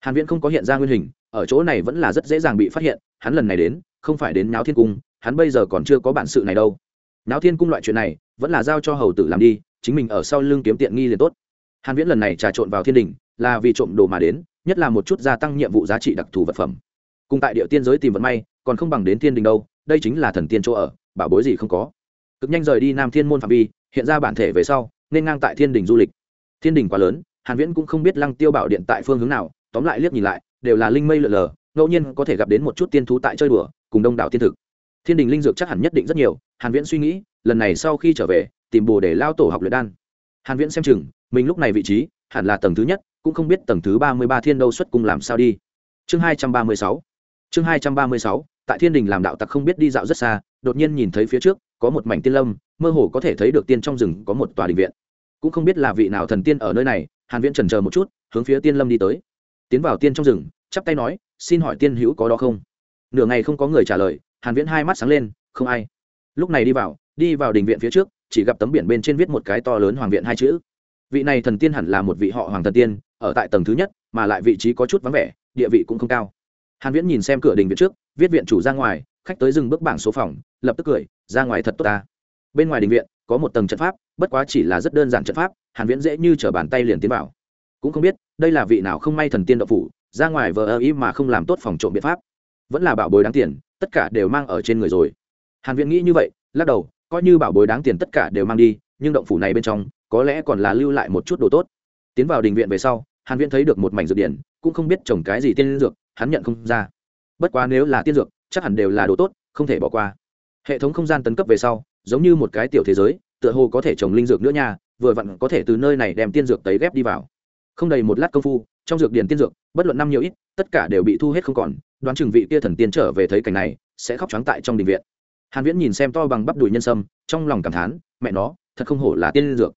S1: Hàn viễn không có hiện ra nguyên hình, ở chỗ này vẫn là rất dễ dàng bị phát hiện, hắn lần này đến, không phải đến náo thiên cung, hắn bây giờ còn chưa có bản sự này đâu. Náo thiên cung loại chuyện này, vẫn là giao cho hầu tử làm đi chính mình ở sau lưng kiếm tiện nghi liền tốt. Hàn viễn lần này trà trộn vào thiên đình, là vì trộm đồ mà đến, nhất là một chút gia tăng nhiệm vụ giá trị đặc thù vật phẩm. Cùng tại địa tiên giới tìm vận may, còn không bằng đến thiên đình đâu, đây chính là thần tiên chỗ ở, bảo bối gì không có. Cực nhanh rời đi nam thiên môn phạm vi, hiện ra bản thể về sau, nên ngang tại thiên đình du lịch. Thiên đình quá lớn, hàn viễn cũng không biết lăng tiêu bảo điện tại phương hướng nào, tóm lại liếc nhìn lại, đều là linh mây lượn lờ, ngẫu nhiên có thể gặp đến một chút tiên thú tại chơi đùa, cùng đông đảo tiên thực. Thiên đình linh dược chắc hẳn nhất định rất nhiều, hàn viễn suy nghĩ, lần này sau khi trở về tìm bồ để lao tổ học luyện đan. Hàn viễn xem chừng, mình lúc này vị trí, hẳn là tầng thứ nhất, cũng không biết tầng thứ 33 thiên đâu xuất cung làm sao đi. Chương 236 chương 236 tại thiên đình làm đạo tặc không biết đi dạo rất xa, đột nhiên nhìn thấy phía trước, có một mảnh tiên lâm, mơ hồ có thể thấy được tiên trong rừng có một tòa đình viện. Cũng không biết là vị nào thần tiên ở nơi này, hàn viễn chần chờ một chút, hướng phía tiên lâm đi tới. Tiến vào tiên trong rừng, chắp tay nói, xin hỏi tiên hữu có đó không? Nửa ngày không có người trả lời, hàn viễn hai mắt sáng lên, không ai. Lúc này đi vào đi vào đình viện phía trước chỉ gặp tấm biển bên trên viết một cái to lớn hoàng viện hai chữ. Vị này thần tiên hẳn là một vị họ hoàng thần tiên, ở tại tầng thứ nhất, mà lại vị trí có chút vắng vẻ, địa vị cũng không cao. Hàn viễn nhìn xem cửa đình viện trước, viết viện chủ ra ngoài, khách tới dừng bước bảng số phòng, lập tức cười, ra ngoài thật tốt ta. Bên ngoài đình viện, có một tầng trận pháp, bất quá chỉ là rất đơn giản trận pháp, hàn viễn dễ như trở bàn tay liền tiến vào. Cũng không biết, đây là vị nào không may thần tiên đậu phủ, ra ngoài vờ ơ ý mà không làm tốt phòng trộm biện pháp. Vẫn là bảo bối đáng tiền, tất cả đều mang ở trên người rồi. Hàn viễn nghĩ như vậy, lắc đầu coi như bảo bối đáng tiền tất cả đều mang đi, nhưng động phủ này bên trong, có lẽ còn là lưu lại một chút đồ tốt. Tiến vào đình viện về sau, hàn viễn thấy được một mảnh dược điển, cũng không biết trồng cái gì tiên dược, hắn nhận không ra. Bất quá nếu là tiên dược, chắc hẳn đều là đồ tốt, không thể bỏ qua. Hệ thống không gian tấn cấp về sau, giống như một cái tiểu thế giới, tựa hồ có thể trồng linh dược nữa nha, vừa vặn có thể từ nơi này đem tiên dược tấy ghép đi vào. Không đầy một lát công phu, trong dược điển tiên dược, bất luận năm nhiều ít, tất cả đều bị thu hết không còn, đoán chừng vị kia thần tiên trở về thấy cảnh này, sẽ khóc trắng tại trong đình viện hàn viễn nhìn xem to bằng bắp đùi nhân sâm, trong lòng cảm thán, mẹ nó, thật không hổ là tiên dược.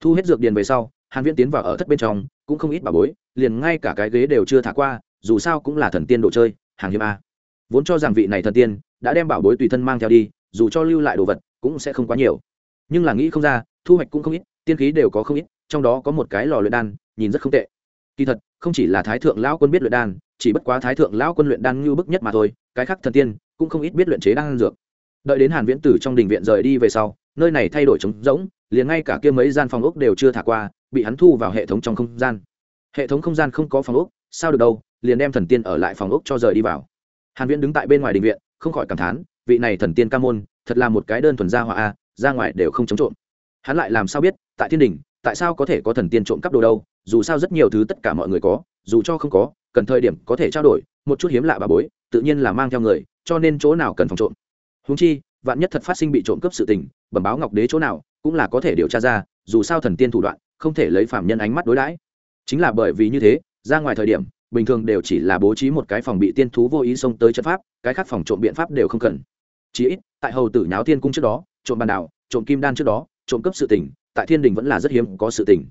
S1: Thu hết dược điền về sau, hàn viễn tiến vào ở thất bên trong, cũng không ít bà bối, liền ngay cả cái ghế đều chưa thả qua, dù sao cũng là thần tiên đồ chơi, hàng hiếm a. Vốn cho rằng vị này thần tiên đã đem bảo bối tùy thân mang theo đi, dù cho lưu lại đồ vật cũng sẽ không quá nhiều. Nhưng là nghĩ không ra, thu hoạch cũng không ít, tiên khí đều có không ít, trong đó có một cái lò luyện đan, nhìn rất không tệ. Kỳ thật, không chỉ là thái thượng lão quân biết luyện đan, chỉ bất quá thái thượng lão quân luyện đan như bức nhất mà thôi, cái khác thần tiên cũng không ít biết luyện chế đan dược đợi đến hàn viễn tử trong đình viện rời đi về sau, nơi này thay đổi trống rỗng, liền ngay cả kia mấy gian phòng ốc đều chưa thả qua, bị hắn thu vào hệ thống trong không gian. Hệ thống không gian không có phòng ốc, sao được đâu, liền đem thần tiên ở lại phòng ốc cho rời đi vào. Hàn viễn đứng tại bên ngoài đình viện, không khỏi cảm thán, vị này thần tiên ca môn, thật là một cái đơn thuần gia hỏa a, ra ngoài đều không chống trộm. Hắn lại làm sao biết, tại thiên đình, tại sao có thể có thần tiên trộm cắp đồ đâu, dù sao rất nhiều thứ tất cả mọi người có, dù cho không có, cần thời điểm có thể trao đổi, một chút hiếm lạ bà bối, tự nhiên là mang theo người, cho nên chỗ nào cần phòng trộm húng chi, vạn nhất thật phát sinh bị trộm cướp sự tình, bẩm báo ngọc đế chỗ nào, cũng là có thể điều tra ra, dù sao thần tiên thủ đoạn, không thể lấy phạm nhân ánh mắt đối đãi. Chính là bởi vì như thế, ra ngoài thời điểm, bình thường đều chỉ là bố trí một cái phòng bị tiên thú vô ý xông tới trận pháp, cái khác phòng trộm biện pháp đều không cần. Chỉ ít, tại hầu tử nháo tiên cung trước đó, trộm bàn đảo, trộm kim đan trước đó, trộm cướp sự tình, tại thiên đình vẫn là rất hiếm có sự tình.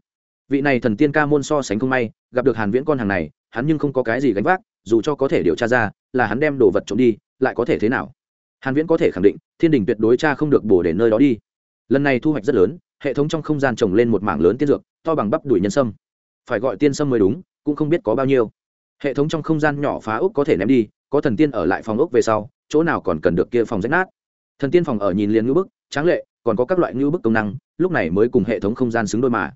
S1: Vị này thần tiên ca môn so sánh không may, gặp được hàn viễn con hàng này, hắn nhưng không có cái gì gánh vác, dù cho có thể điều tra ra, là hắn đem đồ vật trộm đi, lại có thể thế nào? Hàn viễn có thể khẳng định, thiên đình tuyệt đối cha không được bổ để nơi đó đi. Lần này thu hoạch rất lớn, hệ thống trong không gian trồng lên một mảng lớn tiên dược, to bằng bắp đuổi nhân sâm. Phải gọi tiên sâm mới đúng, cũng không biết có bao nhiêu. Hệ thống trong không gian nhỏ phá ốc có thể ném đi, có thần tiên ở lại phòng ốc về sau, chỗ nào còn cần được kia phòng rách nát. Thần tiên phòng ở nhìn liền ngữ bức, tráng lệ, còn có các loại ngữ bức công năng, lúc này mới cùng hệ thống không gian xứng đôi mà.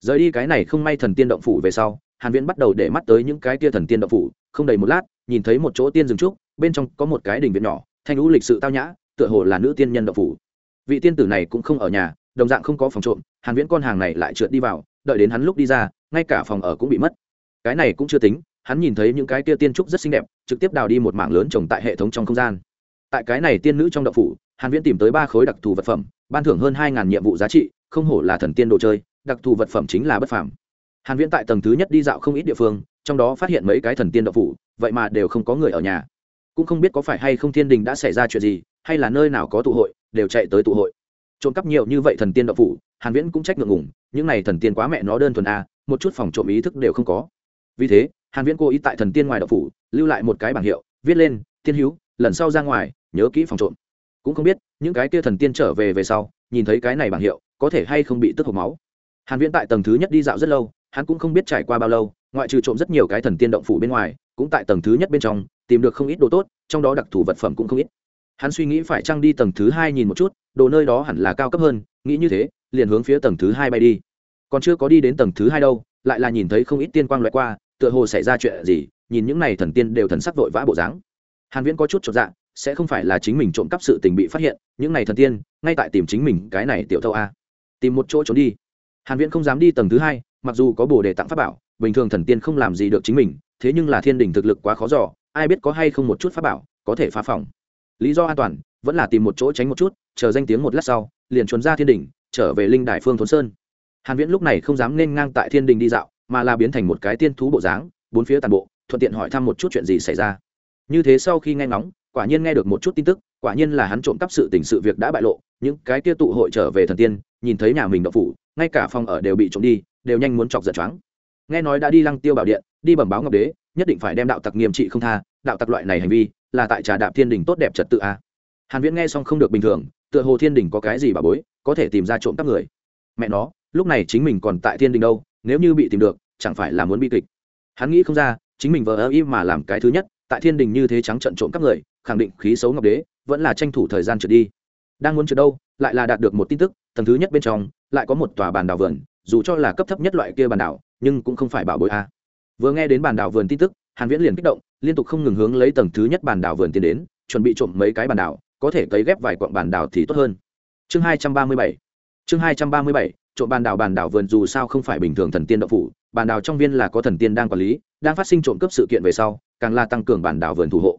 S1: Rời đi cái này không may thần tiên động phủ về sau, hàn viễn bắt đầu để mắt tới những cái kia thần tiên động phủ, không đầy một lát, nhìn thấy một chỗ tiên rừng trúc, bên trong có một cái đình viện nhỏ thanh lũ lịch sự tao nhã, tựa hồ là nữ tiên nhân độc phủ. Vị tiên tử này cũng không ở nhà, đồng dạng không có phòng trộm, hàn viễn con hàng này lại trượt đi vào, đợi đến hắn lúc đi ra, ngay cả phòng ở cũng bị mất. Cái này cũng chưa tính, hắn nhìn thấy những cái kia tiên trúc rất xinh đẹp, trực tiếp đào đi một mảng lớn trồng tại hệ thống trong không gian. Tại cái này tiên nữ trong đậu phủ, hàn viễn tìm tới ba khối đặc thù vật phẩm, ban thưởng hơn hai ngàn nhiệm vụ giá trị, không hổ là thần tiên đồ chơi, đặc thù vật phẩm chính là bất phàm. Hàn viễn tại tầng thứ nhất đi dạo không ít địa phương, trong đó phát hiện mấy cái thần tiên đậu phủ, vậy mà đều không có người ở nhà cũng không biết có phải hay không thiên đình đã xảy ra chuyện gì, hay là nơi nào có tụ hội, đều chạy tới tụ hội. Trộm cắp nhiều như vậy thần tiên động phủ, hàn viễn cũng trách ngượng ngùng, những này thần tiên quá mẹ nó đơn thuần a một chút phòng trộm ý thức đều không có. Vì thế, hàn viễn cố ý tại thần tiên ngoài động phủ, lưu lại một cái bảng hiệu, viết lên tiên hữu, lần sau ra ngoài, nhớ kỹ phòng trộm. Cũng không biết, những cái kia thần tiên trở về về sau, nhìn thấy cái này bảng hiệu, có thể hay không bị tức hộc máu. Hàn viễn tại tầng thứ nhất đi dạo rất lâu, hắn cũng không biết trải qua bao lâu, ngoại trừ trộm rất nhiều cái thần tiên động phủ bên ngoài, cũng tại tầng thứ nhất bên trong tìm được không ít đồ tốt, trong đó đặc thù vật phẩm cũng không ít. Hắn suy nghĩ phải trăng đi tầng thứ hai nhìn một chút, đồ nơi đó hẳn là cao cấp hơn, nghĩ như thế, liền hướng phía tầng thứ hai bay đi. Còn chưa có đi đến tầng thứ hai đâu, lại là nhìn thấy không ít tiên quang loại qua, tựa hồ xảy ra chuyện gì, nhìn những này thần tiên đều thần sắc vội vã bộ dáng. Hàn viễn có chút chột dạ sẽ không phải là chính mình trộm cắp sự tình bị phát hiện, những này thần tiên, ngay tại tìm chính mình cái này tiểu thâu a. Tìm một chỗ trốn đi. Hàn viễn không dám đi tầng thứ hai, mặc dù có bồ đề tặng pháp bảo, bình thường thần tiên không làm gì được chính mình, thế nhưng là thiên đình thực lực quá khó dò ai biết có hay không một chút pháp bảo, có thể phá phòng. Lý do an toàn, vẫn là tìm một chỗ tránh một chút, chờ danh tiếng một lát sau, liền chuẩn ra thiên đình trở về linh đài phương thốn sơn. Hàn viễn lúc này không dám nên ngang tại thiên đình đi dạo, mà là biến thành một cái tiên thú bộ dáng, bốn phía toàn bộ, thuận tiện hỏi thăm một chút chuyện gì xảy ra. Như thế sau khi nghe ngóng, quả nhiên nghe được một chút tin tức, quả nhiên là hắn trộm cắp sự tình sự việc đã bại lộ, những cái kia tụ hội trở về thần tiên, nhìn thấy nhà mình đậu phủ, ngay cả phòng ở đều bị trộm đi, đều nhanh muốn chọc giận choáng nghe nói đã đi lăng tiêu bảo điện, đi bẩm báo ngọc đế, nhất định phải đem đạo tặc nghiêm trị không tha, đạo tặc loại này hành vi là tại trà đạp thiên đình tốt đẹp trật tự a. Hàn viễn nghe xong không được bình thường, tựa hồ thiên đình có cái gì bà bối, có thể tìm ra trộm cắp người. Mẹ nó, lúc này chính mình còn tại thiên đình đâu, nếu như bị tìm được, chẳng phải là muốn bi kịch. Hắn nghĩ không ra, chính mình vợ ơ im mà làm cái thứ nhất, tại thiên đình như thế trắng trận trộm các người, khẳng định khí xấu ngọc đế, vẫn là tranh thủ thời gian trượt đi. Đang muốn trượt đâu, lại là đạt được một tin tức, tầng thứ nhất bên trong, lại có một tòa bàn đảo vườn, dù cho là cấp thấp nhất loại kia bàn đảo nhưng cũng không phải bảo bối a. Vừa nghe đến bàn đảo vườn tin tức, hàn viễn liền kích động, liên tục không ngừng hướng lấy tầng thứ nhất bàn đảo vườn tiến đến, chuẩn bị trộm mấy cái bàn đảo, có thể cấy ghép vài quặng bàn đảo thì tốt hơn. Chương 237 chương 237 trộm bàn đảo bàn đảo vườn dù sao không phải bình thường thần tiên đậu phủ bàn đảo trong viên là có thần tiên đang quản lý, đang phát sinh trộm cướp sự kiện về sau, càng là tăng cường bàn đảo vườn thủ hộ.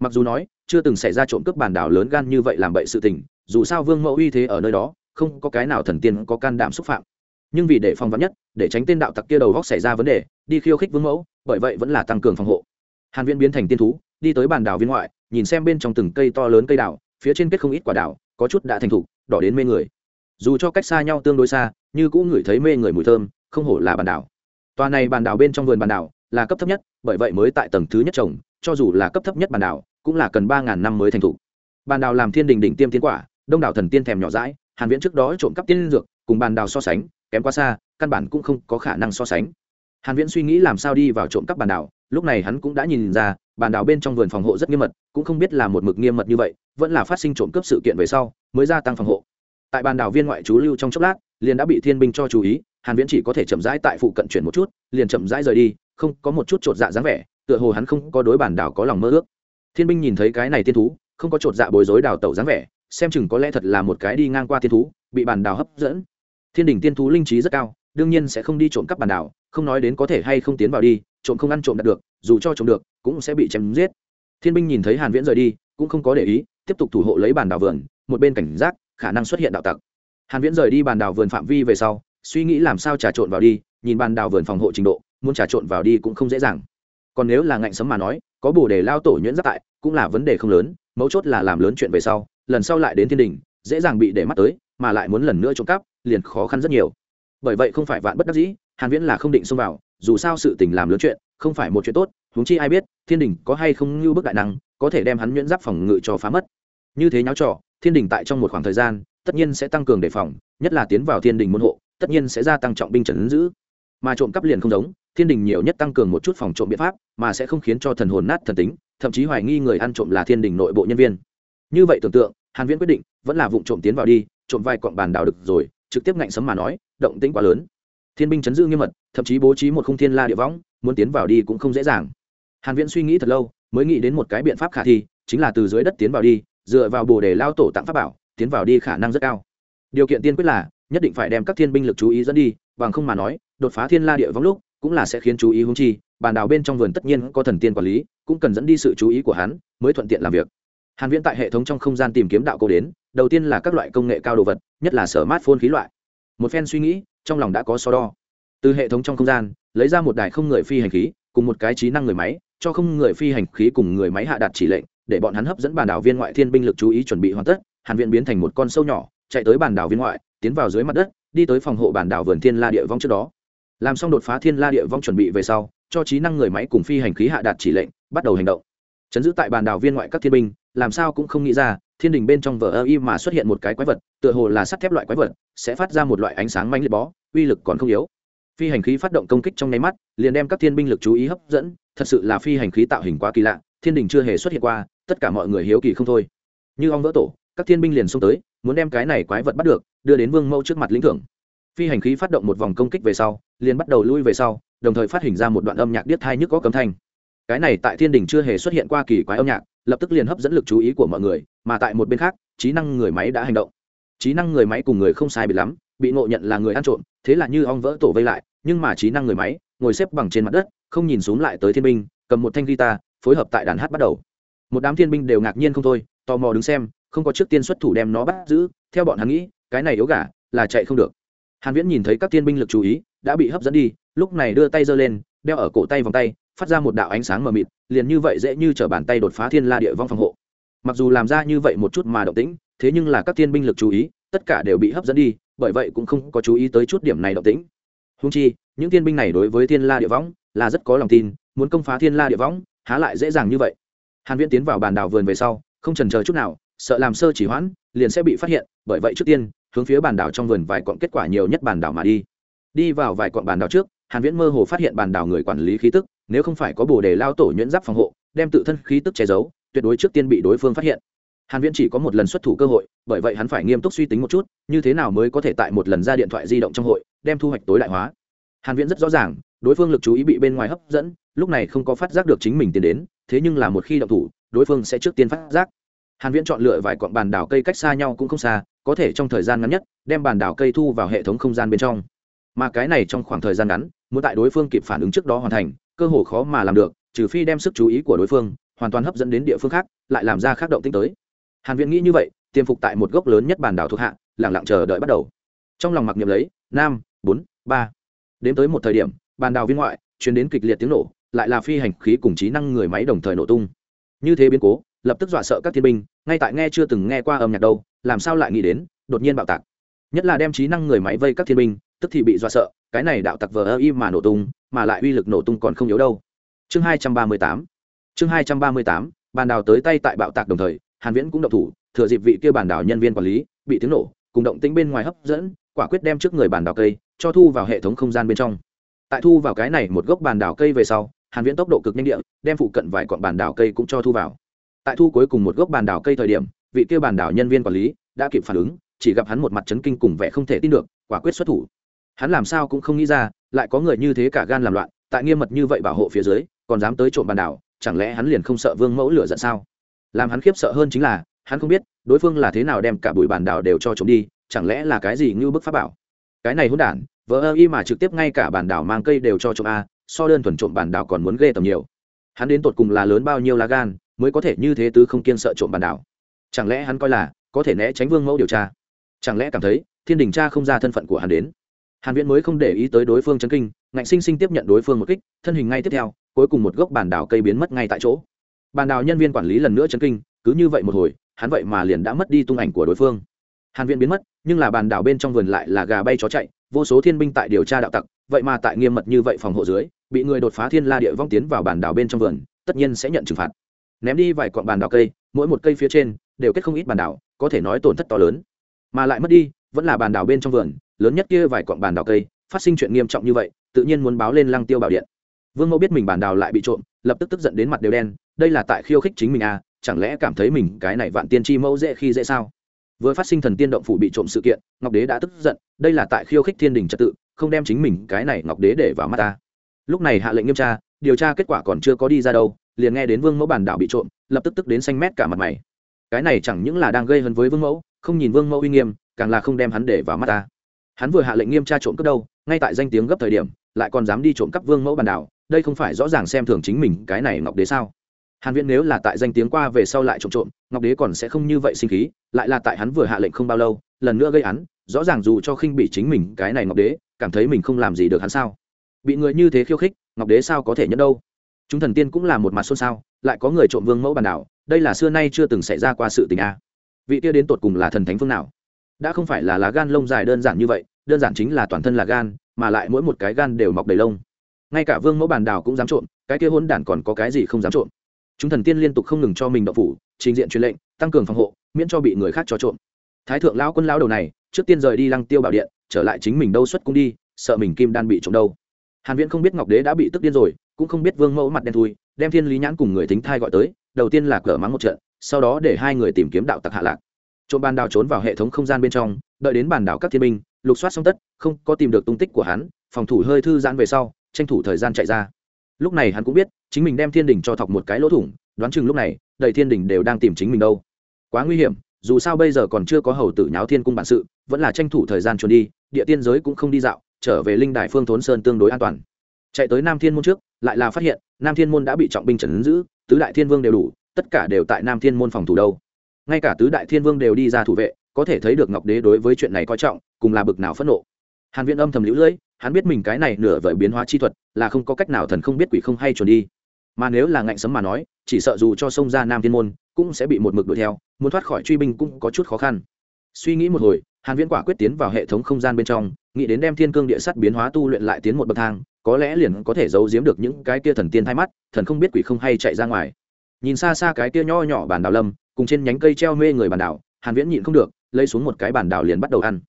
S1: Mặc dù nói, chưa từng xảy ra trộm cướp bàn đảo lớn gan như vậy làm bậy sự tình, dù sao vương mẫu uy thế ở nơi đó, không có cái nào thần tiên có can đảm xúc phạm nhưng vì để phòng vắn nhất, để tránh tên đạo tặc kia đầu góc xảy ra vấn đề, đi khiêu khích vương mẫu, bởi vậy vẫn là tăng cường phòng hộ. Hàn viễn biến thành tiên thú, đi tới bàn đảo viên ngoại, nhìn xem bên trong từng cây to lớn cây đảo, phía trên kết không ít quả đảo, có chút đã thành thục, đỏ đến mê người. Dù cho cách xa nhau tương đối xa, như cũng ngửi thấy mê người mùi thơm, không hổ là bàn đảo. Tòa này bàn đảo bên trong vườn bàn đảo là cấp thấp nhất, bởi vậy mới tại tầng thứ nhất trồng, cho dù là cấp thấp nhất bàn đảo, cũng là cần ba ngàn năm mới thành thục. Bàn đảo làm thiên đình đỉnh tiêm tiến quả, đông đảo thần tiên thèm nhỏ dãi, hàn viễn trước đó trộm cắp tiên dược, cùng bàn đảo so sánh kém quá xa, căn bản cũng không có khả năng so sánh. Hàn viễn suy nghĩ làm sao đi vào trộm cắp bàn đảo, lúc này hắn cũng đã nhìn ra, bàn đảo bên trong vườn phòng hộ rất nghiêm mật, cũng không biết là một mực nghiêm mật như vậy, vẫn là phát sinh trộm cướp sự kiện về sau, mới gia tăng phòng hộ. Tại bàn đảo viên ngoại trú lưu trong chốc lát, liền đã bị thiên binh cho chú ý, hàn viễn chỉ có thể chậm rãi tại phụ cận chuyển một chút, liền chậm rãi rời đi, không có một chút trột dạ dáng vẻ, tựa hồ hắn không có đối bản đảo có lòng mơ ước. Thiên binh nhìn thấy cái này tiên thú, không có trột dạ bối rối đào tẩu dáng vẻ, xem chừng có lẽ thật là một cái đi ngang qua tiên thú, bị bản đảo hấp dẫn thiên Đình tiên thú linh trí rất cao, đương nhiên sẽ không đi trộm cắp bản đảo, không nói đến có thể hay không tiến vào đi, trộm không ăn trộm đạt được, dù cho trộm được, cũng sẽ bị chém giết. Thiên binh nhìn thấy hàn viễn rời đi, cũng không có để ý, tiếp tục thủ hộ lấy bản đảo vườn, một bên cảnh giác, khả năng xuất hiện đạo tặc. Hàn viễn rời đi bản đảo vườn phạm vi về sau, suy nghĩ làm sao trà trộn vào đi, nhìn bản đảo vườn phòng hộ trình độ, muốn trà trộn vào đi cũng không dễ dàng. Còn nếu là ngạnh sấm mà nói, có bổ để lao tổ nhuyễn giáp tại, cũng là vấn đề không lớn, mấu chốt là làm lớn chuyện về sau, lần sau lại đến thiên đình dễ dàng bị để mắt tới mà lại muốn lần nữa trộm cắp, liền khó khăn rất nhiều. Bởi vậy không phải vạn bất đắc dĩ, hàn viễn là không định xông vào, dù sao sự tình làm lớn chuyện, không phải một chuyện tốt, huống chi ai biết, thiên đình có hay không như bức đại năng, có thể đem hắn nhuyễn giáp phòng ngự cho phá mất. Như thế nháo trò, thiên đình tại trong một khoảng thời gian, tất nhiên sẽ tăng cường đề phòng, nhất là tiến vào thiên đình môn hộ, tất nhiên sẽ gia tăng trọng binh trần giữ. Mà trộm cắp liền không giống, thiên đình nhiều nhất tăng cường một chút phòng trộm biện pháp, mà sẽ không khiến cho thần hồn nát thần tính, thậm chí hoài nghi người ăn trộm là thiên đình nội bộ nhân viên. Như vậy tưởng tượng, hàn viễn quyết định, vẫn là vụ trộm tiến vào đi trộm vai cọng bàn đảo được rồi, trực tiếp ngạnh sấm mà nói, động tĩnh quá lớn. Thiên binh chấn giữ nghiêm mật, thậm chí bố trí một khung thiên la địa võng, muốn tiến vào đi cũng không dễ dàng. Hàn viễn suy nghĩ thật lâu, mới nghĩ đến một cái biện pháp khả thi, chính là từ dưới đất tiến vào đi, dựa vào bồ đề lao tổ tặng pháp bảo, tiến vào đi khả năng rất cao. Điều kiện tiên quyết là, nhất định phải đem các thiên binh lực chú ý dẫn đi, bằng không mà nói, đột phá thiên la địa võng lúc, cũng là sẽ khiến chú ý hướng chi, bàn đào bên trong vườn tất nhiên có thần tiên quản lý, cũng cần dẫn đi sự chú ý của hắn, mới thuận tiện làm việc hàn viễn tại hệ thống trong không gian tìm kiếm đạo cô đến, đầu tiên là các loại công nghệ cao đồ vật, nhất là sở mát phôn khí loại. Một phen suy nghĩ, trong lòng đã có so đo. Từ hệ thống trong không gian, lấy ra một đài không người phi hành khí, cùng một cái trí năng người máy, cho không người phi hành khí cùng người máy hạ đạt chỉ lệnh, để bọn hắn hấp dẫn bản đảo viên ngoại thiên binh lực chú ý chuẩn bị hoàn tất, hàn viện biến thành một con sâu nhỏ, chạy tới bản đảo viên ngoại, tiến vào dưới mặt đất, đi tới phòng hộ bản đảo vườn thiên la địa vong trước đó. Làm xong đột phá thiên la địa vong chuẩn bị về sau, cho trí năng người máy cùng phi hành khí hạ đạt chỉ lệnh, bắt đầu hành động. Chấn giữ tại bản đảo viên ngoại các thiên binh làm sao cũng không nghĩ ra, thiên đình bên trong vở ơ y mà xuất hiện một cái quái vật, tựa hồ là sắt thép loại quái vật, sẽ phát ra một loại ánh sáng manh liệt bó, uy lực còn không yếu. Phi hành khí phát động công kích trong nháy mắt, liền đem các thiên binh lực chú ý hấp dẫn, thật sự là phi hành khí tạo hình quá kỳ lạ, thiên đình chưa hề xuất hiện qua, tất cả mọi người hiếu kỳ không thôi. Như ong vỡ tổ, các thiên binh liền xông tới, muốn đem cái này quái vật bắt được, đưa đến vương mẫu trước mặt lĩnh thưởng. Phi hành khí phát động một vòng công kích về sau, liền bắt đầu lui về sau, đồng thời phát hình ra một đoạn âm nhạc điếc thai nhức có cấm thanh. Cái này tại thiên đình chưa hề xuất hiện qua kỳ quái âm nhạc lập tức liền hấp dẫn lực chú ý của mọi người, mà tại một bên khác, trí năng người máy đã hành động. Trí năng người máy cùng người không sai bị lắm, bị ngộ nhận là người ăn trộm, thế là như ong vỡ tổ vây lại, nhưng mà trí năng người máy, ngồi xếp bằng trên mặt đất, không nhìn xuống lại tới thiên binh, cầm một thanh guitar, phối hợp tại đàn hát bắt đầu. Một đám thiên binh đều ngạc nhiên không thôi, tò mò đứng xem, không có trước tiên xuất thủ đem nó bắt giữ, theo bọn hắn nghĩ, cái này yếu gà, là chạy không được. Hàn viễn nhìn thấy các thiên binh lực chú ý, đã bị hấp dẫn đi, lúc này đưa tay giơ lên, đeo ở cổ tay vòng tay phát ra một đạo ánh sáng mờ mịt, liền như vậy dễ như trở bàn tay đột phá thiên la địa vong phòng hộ. Mặc dù làm ra như vậy một chút mà động tĩnh, thế nhưng là các thiên binh lực chú ý, tất cả đều bị hấp dẫn đi, bởi vậy cũng không có chú ý tới chút điểm này động tĩnh. Húng chi, những thiên binh này đối với thiên la địa võng là rất có lòng tin, muốn công phá thiên la địa võng há lại dễ dàng như vậy. Hàn viễn tiến vào bàn đảo vườn về sau, không chần chờ chút nào, sợ làm sơ chỉ hoãn, liền sẽ bị phát hiện, bởi vậy trước tiên, hướng phía bàn đảo trong vườn vài quặng kết quả nhiều nhất bàn đảo mà đi. Đi vào vài quặng bàn đảo trước, hàn viễn mơ hồ phát hiện bàn đảo người quản lý khí tức nếu không phải có bồ đề lao tổ nhuyễn giáp phòng hộ, đem tự thân khí tức che giấu, tuyệt đối trước tiên bị đối phương phát hiện. Hàn viễn chỉ có một lần xuất thủ cơ hội, bởi vậy hắn phải nghiêm túc suy tính một chút, như thế nào mới có thể tại một lần ra điện thoại di động trong hội, đem thu hoạch tối đại hóa. Hàn viễn rất rõ ràng, đối phương lực chú ý bị bên ngoài hấp dẫn, lúc này không có phát giác được chính mình tiến đến, thế nhưng là một khi động thủ, đối phương sẽ trước tiên phát giác. Hàn viễn chọn lựa vài quặng bàn đảo cây cách xa nhau cũng không xa, có thể trong thời gian ngắn nhất, đem bàn đảo cây thu vào hệ thống không gian bên trong. Mà cái này trong khoảng thời gian ngắn, muốn tại đối phương kịp phản ứng trước đó hoàn thành cơ hồ khó mà làm được, trừ phi đem sức chú ý của đối phương hoàn toàn hấp dẫn đến địa phương khác, lại làm ra khác động tinh tới. Hàn viễn nghĩ như vậy, tiêm phục tại một gốc lớn nhất bản đảo thuộc hạ, lặng lặng chờ đợi bắt đầu. Trong lòng mặc niệm lấy năm bốn, ba. Đến tới một thời điểm bàn đảo viên ngoại truyền đến kịch liệt tiếng nổ, lại là phi hành khí cùng trí năng người máy đồng thời nổ tung. Như thế biến cố, lập tức dọa sợ các thiên binh, ngay tại nghe chưa từng nghe qua âm nhạc đâu, làm sao lại nghĩ đến, đột nhiên bạo tạc. Nhất là đem trí năng người máy vây các thiên binh, tức thì bị dọa sợ, cái này đạo tặc vờ ơ y mà nổ tung mà lại uy lực nổ tung còn không yếu đâu. Chương hai trăm ba mươi tám. Chương hai trăm ba mươi tám, bàn đào tới tay tại bạo tạc đồng thời, hàn viễn cũng động thủ, thừa dịp vị kia bàn đảo nhân viên quản lý bị tiếng nổ, cùng động tĩnh bên ngoài hấp dẫn, quả quyết đem trước người bàn đảo cây cho thu vào hệ thống không gian bên trong. Tại thu vào cái này một gốc bàn đảo cây về sau, hàn viễn tốc độ cực nhanh địa đem phụ cận vài quặng bàn đảo cây cũng cho thu vào. Tại thu cuối cùng một gốc bàn đảo cây thời điểm, vị kia bàn đảo nhân viên quản lý đã kịp phản ứng, chỉ gặp hắn một mặt chấn kinh cùng vẻ không thể tin được, quả quyết xuất thủ hắn làm sao cũng không nghĩ ra, lại có người như thế cả gan làm loạn, tại nghiêm mật như vậy bảo hộ phía dưới, còn dám tới trộm bàn đảo, chẳng lẽ hắn liền không sợ vương mẫu lửa giận sao? Làm hắn khiếp sợ hơn chính là, hắn không biết, đối phương là thế nào đem cả bụi bàn đảo đều cho trộm đi, chẳng lẽ là cái gì như bức pháp bảo? Cái này hôn đản vợ ơ y mà trực tiếp ngay cả bàn đảo mang cây đều cho trộm a, so đơn thuần trộm bàn đảo còn muốn ghê tầm nhiều. Hắn đến tột cùng là lớn bao nhiêu lá gan, mới có thể như thế tứ không kiên sợ trộm bàn đảo? Chẳng lẽ hắn coi là, có thể né tránh vương mẫu điều tra? Chẳng lẽ cảm thấy, thiên đình cha không ra thân phận của hắn đến? Hàn viễn mới không để ý tới đối phương chấn kinh, ngạnh sinh sinh tiếp nhận đối phương một kích, thân hình ngay tiếp theo, cuối cùng một gốc bản đảo cây biến mất ngay tại chỗ. Bản đảo nhân viên quản lý lần nữa chấn kinh, cứ như vậy một hồi, hắn vậy mà liền đã mất đi tung ảnh của đối phương. Hàn viễn biến mất, nhưng là bàn đảo bên trong vườn lại là gà bay chó chạy, vô số thiên binh tại điều tra đạo tặc, vậy mà tại nghiêm mật như vậy phòng hộ dưới, bị người đột phá thiên la địa vong tiến vào bàn đảo bên trong vườn, tất nhiên sẽ nhận trừng phạt. Ném đi vài cọn bàn đảo cây, mỗi một cây phía trên, đều kết không ít bàn đảo, có thể nói tổn thất to lớn. Mà lại mất đi, vẫn là bàn đảo bên trong vườn lớn nhất kia vài quặng bàn đào cây, phát sinh chuyện nghiêm trọng như vậy, tự nhiên muốn báo lên lăng tiêu bảo điện. Vương mẫu biết mình bàn đào lại bị trộm, lập tức tức giận đến mặt đều đen, đây là tại khiêu khích chính mình à chẳng lẽ cảm thấy mình cái này vạn tiên chi mẫu dễ khi dễ sao? Vừa phát sinh thần tiên động phủ bị trộm sự kiện, ngọc đế đã tức giận, đây là tại khiêu khích thiên đình trật tự, không đem chính mình cái này ngọc đế để vào mắt ta. Lúc này hạ lệnh nghiêm tra, điều tra kết quả còn chưa có đi ra đâu, liền nghe đến vương mẫu bản đảo bị trộm, lập tức tức đến xanh mét cả mặt mày. Cái này chẳng những là đang gây hấn với vương mẫu, không nhìn vương mẫu uy nghiêm, càng là không đem hắn để vào mắt ta hắn vừa hạ lệnh nghiêm tra trộm cắp đâu, ngay tại danh tiếng gấp thời điểm, lại còn dám đi trộm cắp vương mẫu bản đảo, đây không phải rõ ràng xem thường chính mình cái này ngọc đế sao? Hàn viễn nếu là tại danh tiếng qua về sau lại trộm trộm, ngọc đế còn sẽ không như vậy sinh khí, lại là tại hắn vừa hạ lệnh không bao lâu, lần nữa gây án, rõ ràng dù cho khinh bị chính mình cái này ngọc đế, cảm thấy mình không làm gì được hắn sao? Bị người như thế khiêu khích, ngọc đế sao có thể nhẫn đâu? Chúng thần tiên cũng là một mặt xôn xao, lại có người trộm vương mẫu bản đảo, đây là xưa nay chưa từng xảy ra qua sự tình a. Vị kia đến tột cùng là thần thánh phương nào? Đã không phải là lá gan lông dài đơn giản như vậy, đơn giản chính là toàn thân là gan, mà lại mỗi một cái gan đều mọc đầy lông. Ngay cả vương mẫu bản đào cũng dám trộm, cái kia hôn đản còn có cái gì không dám trộm. Chúng thần tiên liên tục không ngừng cho mình đậu phủ, trình diện truyền lệnh, tăng cường phòng hộ, miễn cho bị người khác cho trộm. Thái thượng lão quân lão đầu này, trước tiên rời đi lăng tiêu bảo điện, trở lại chính mình đâu xuất cung đi, sợ mình kim đan bị trộm đâu. Hàn viễn không biết ngọc đế đã bị tức điên rồi, cũng không biết vương mẫu mặt đen thui, đem thiên lý nhãn cùng người thính thai gọi tới, đầu tiên là cờ mắng một trận, sau đó để hai người tìm kiếm đạo tặc hạ lạc trộm bàn đào trốn vào hệ thống không gian bên trong, đợi đến bàn đảo các thiên binh, lục soát xong tất, không có tìm được tung tích của hắn, phòng thủ hơi thư giãn về sau, tranh thủ thời gian chạy ra. Lúc này hắn cũng biết, chính mình đem thiên đình cho thọc một cái lỗ thủng, đoán chừng lúc này, đầy thiên đình đều đang tìm chính mình đâu. Quá nguy hiểm, dù sao bây giờ còn chưa có hầu tử nháo thiên cung bản sự, vẫn là tranh thủ thời gian trốn đi, địa tiên giới cũng không đi dạo, trở về linh đài phương thốn sơn tương đối an toàn. Chạy tới nam thiên môn trước, lại là phát hiện, nam thiên môn đã bị trọng binh trần ứng giữ, tứ đại thiên vương đều đủ, tất cả đều tại nam thiên môn phòng thủ đâu ngay cả tứ đại thiên vương đều đi ra thủ vệ, có thể thấy được ngọc đế đối với chuyện này coi trọng, cùng là bực nào phẫn nộ. Hàn viễn âm thầm lũ lưỡi, hắn biết mình cái này nửa vời biến hóa chi thuật, là không có cách nào thần không biết quỷ không hay chuẩn đi. Mà nếu là ngạnh sấm mà nói, chỉ sợ dù cho sông ra nam thiên môn, cũng sẽ bị một mực đuổi theo, muốn thoát khỏi truy binh cũng có chút khó khăn. Suy nghĩ một hồi, hàn viễn quả quyết tiến vào hệ thống không gian bên trong, nghĩ đến đem thiên cương địa sắt biến hóa tu luyện lại tiến một bậc thang, có lẽ liền có thể giấu giếm được những cái kia thần tiên thay mắt, thần không biết quỷ không hay chạy ra ngoài. Nhìn xa xa cái kia nho nhỏ bản đào lâm cùng trên nhánh cây treo mê người bản đảo, hàn viễn nhịn không được, lấy xuống một cái bản đào liền bắt đầu ăn.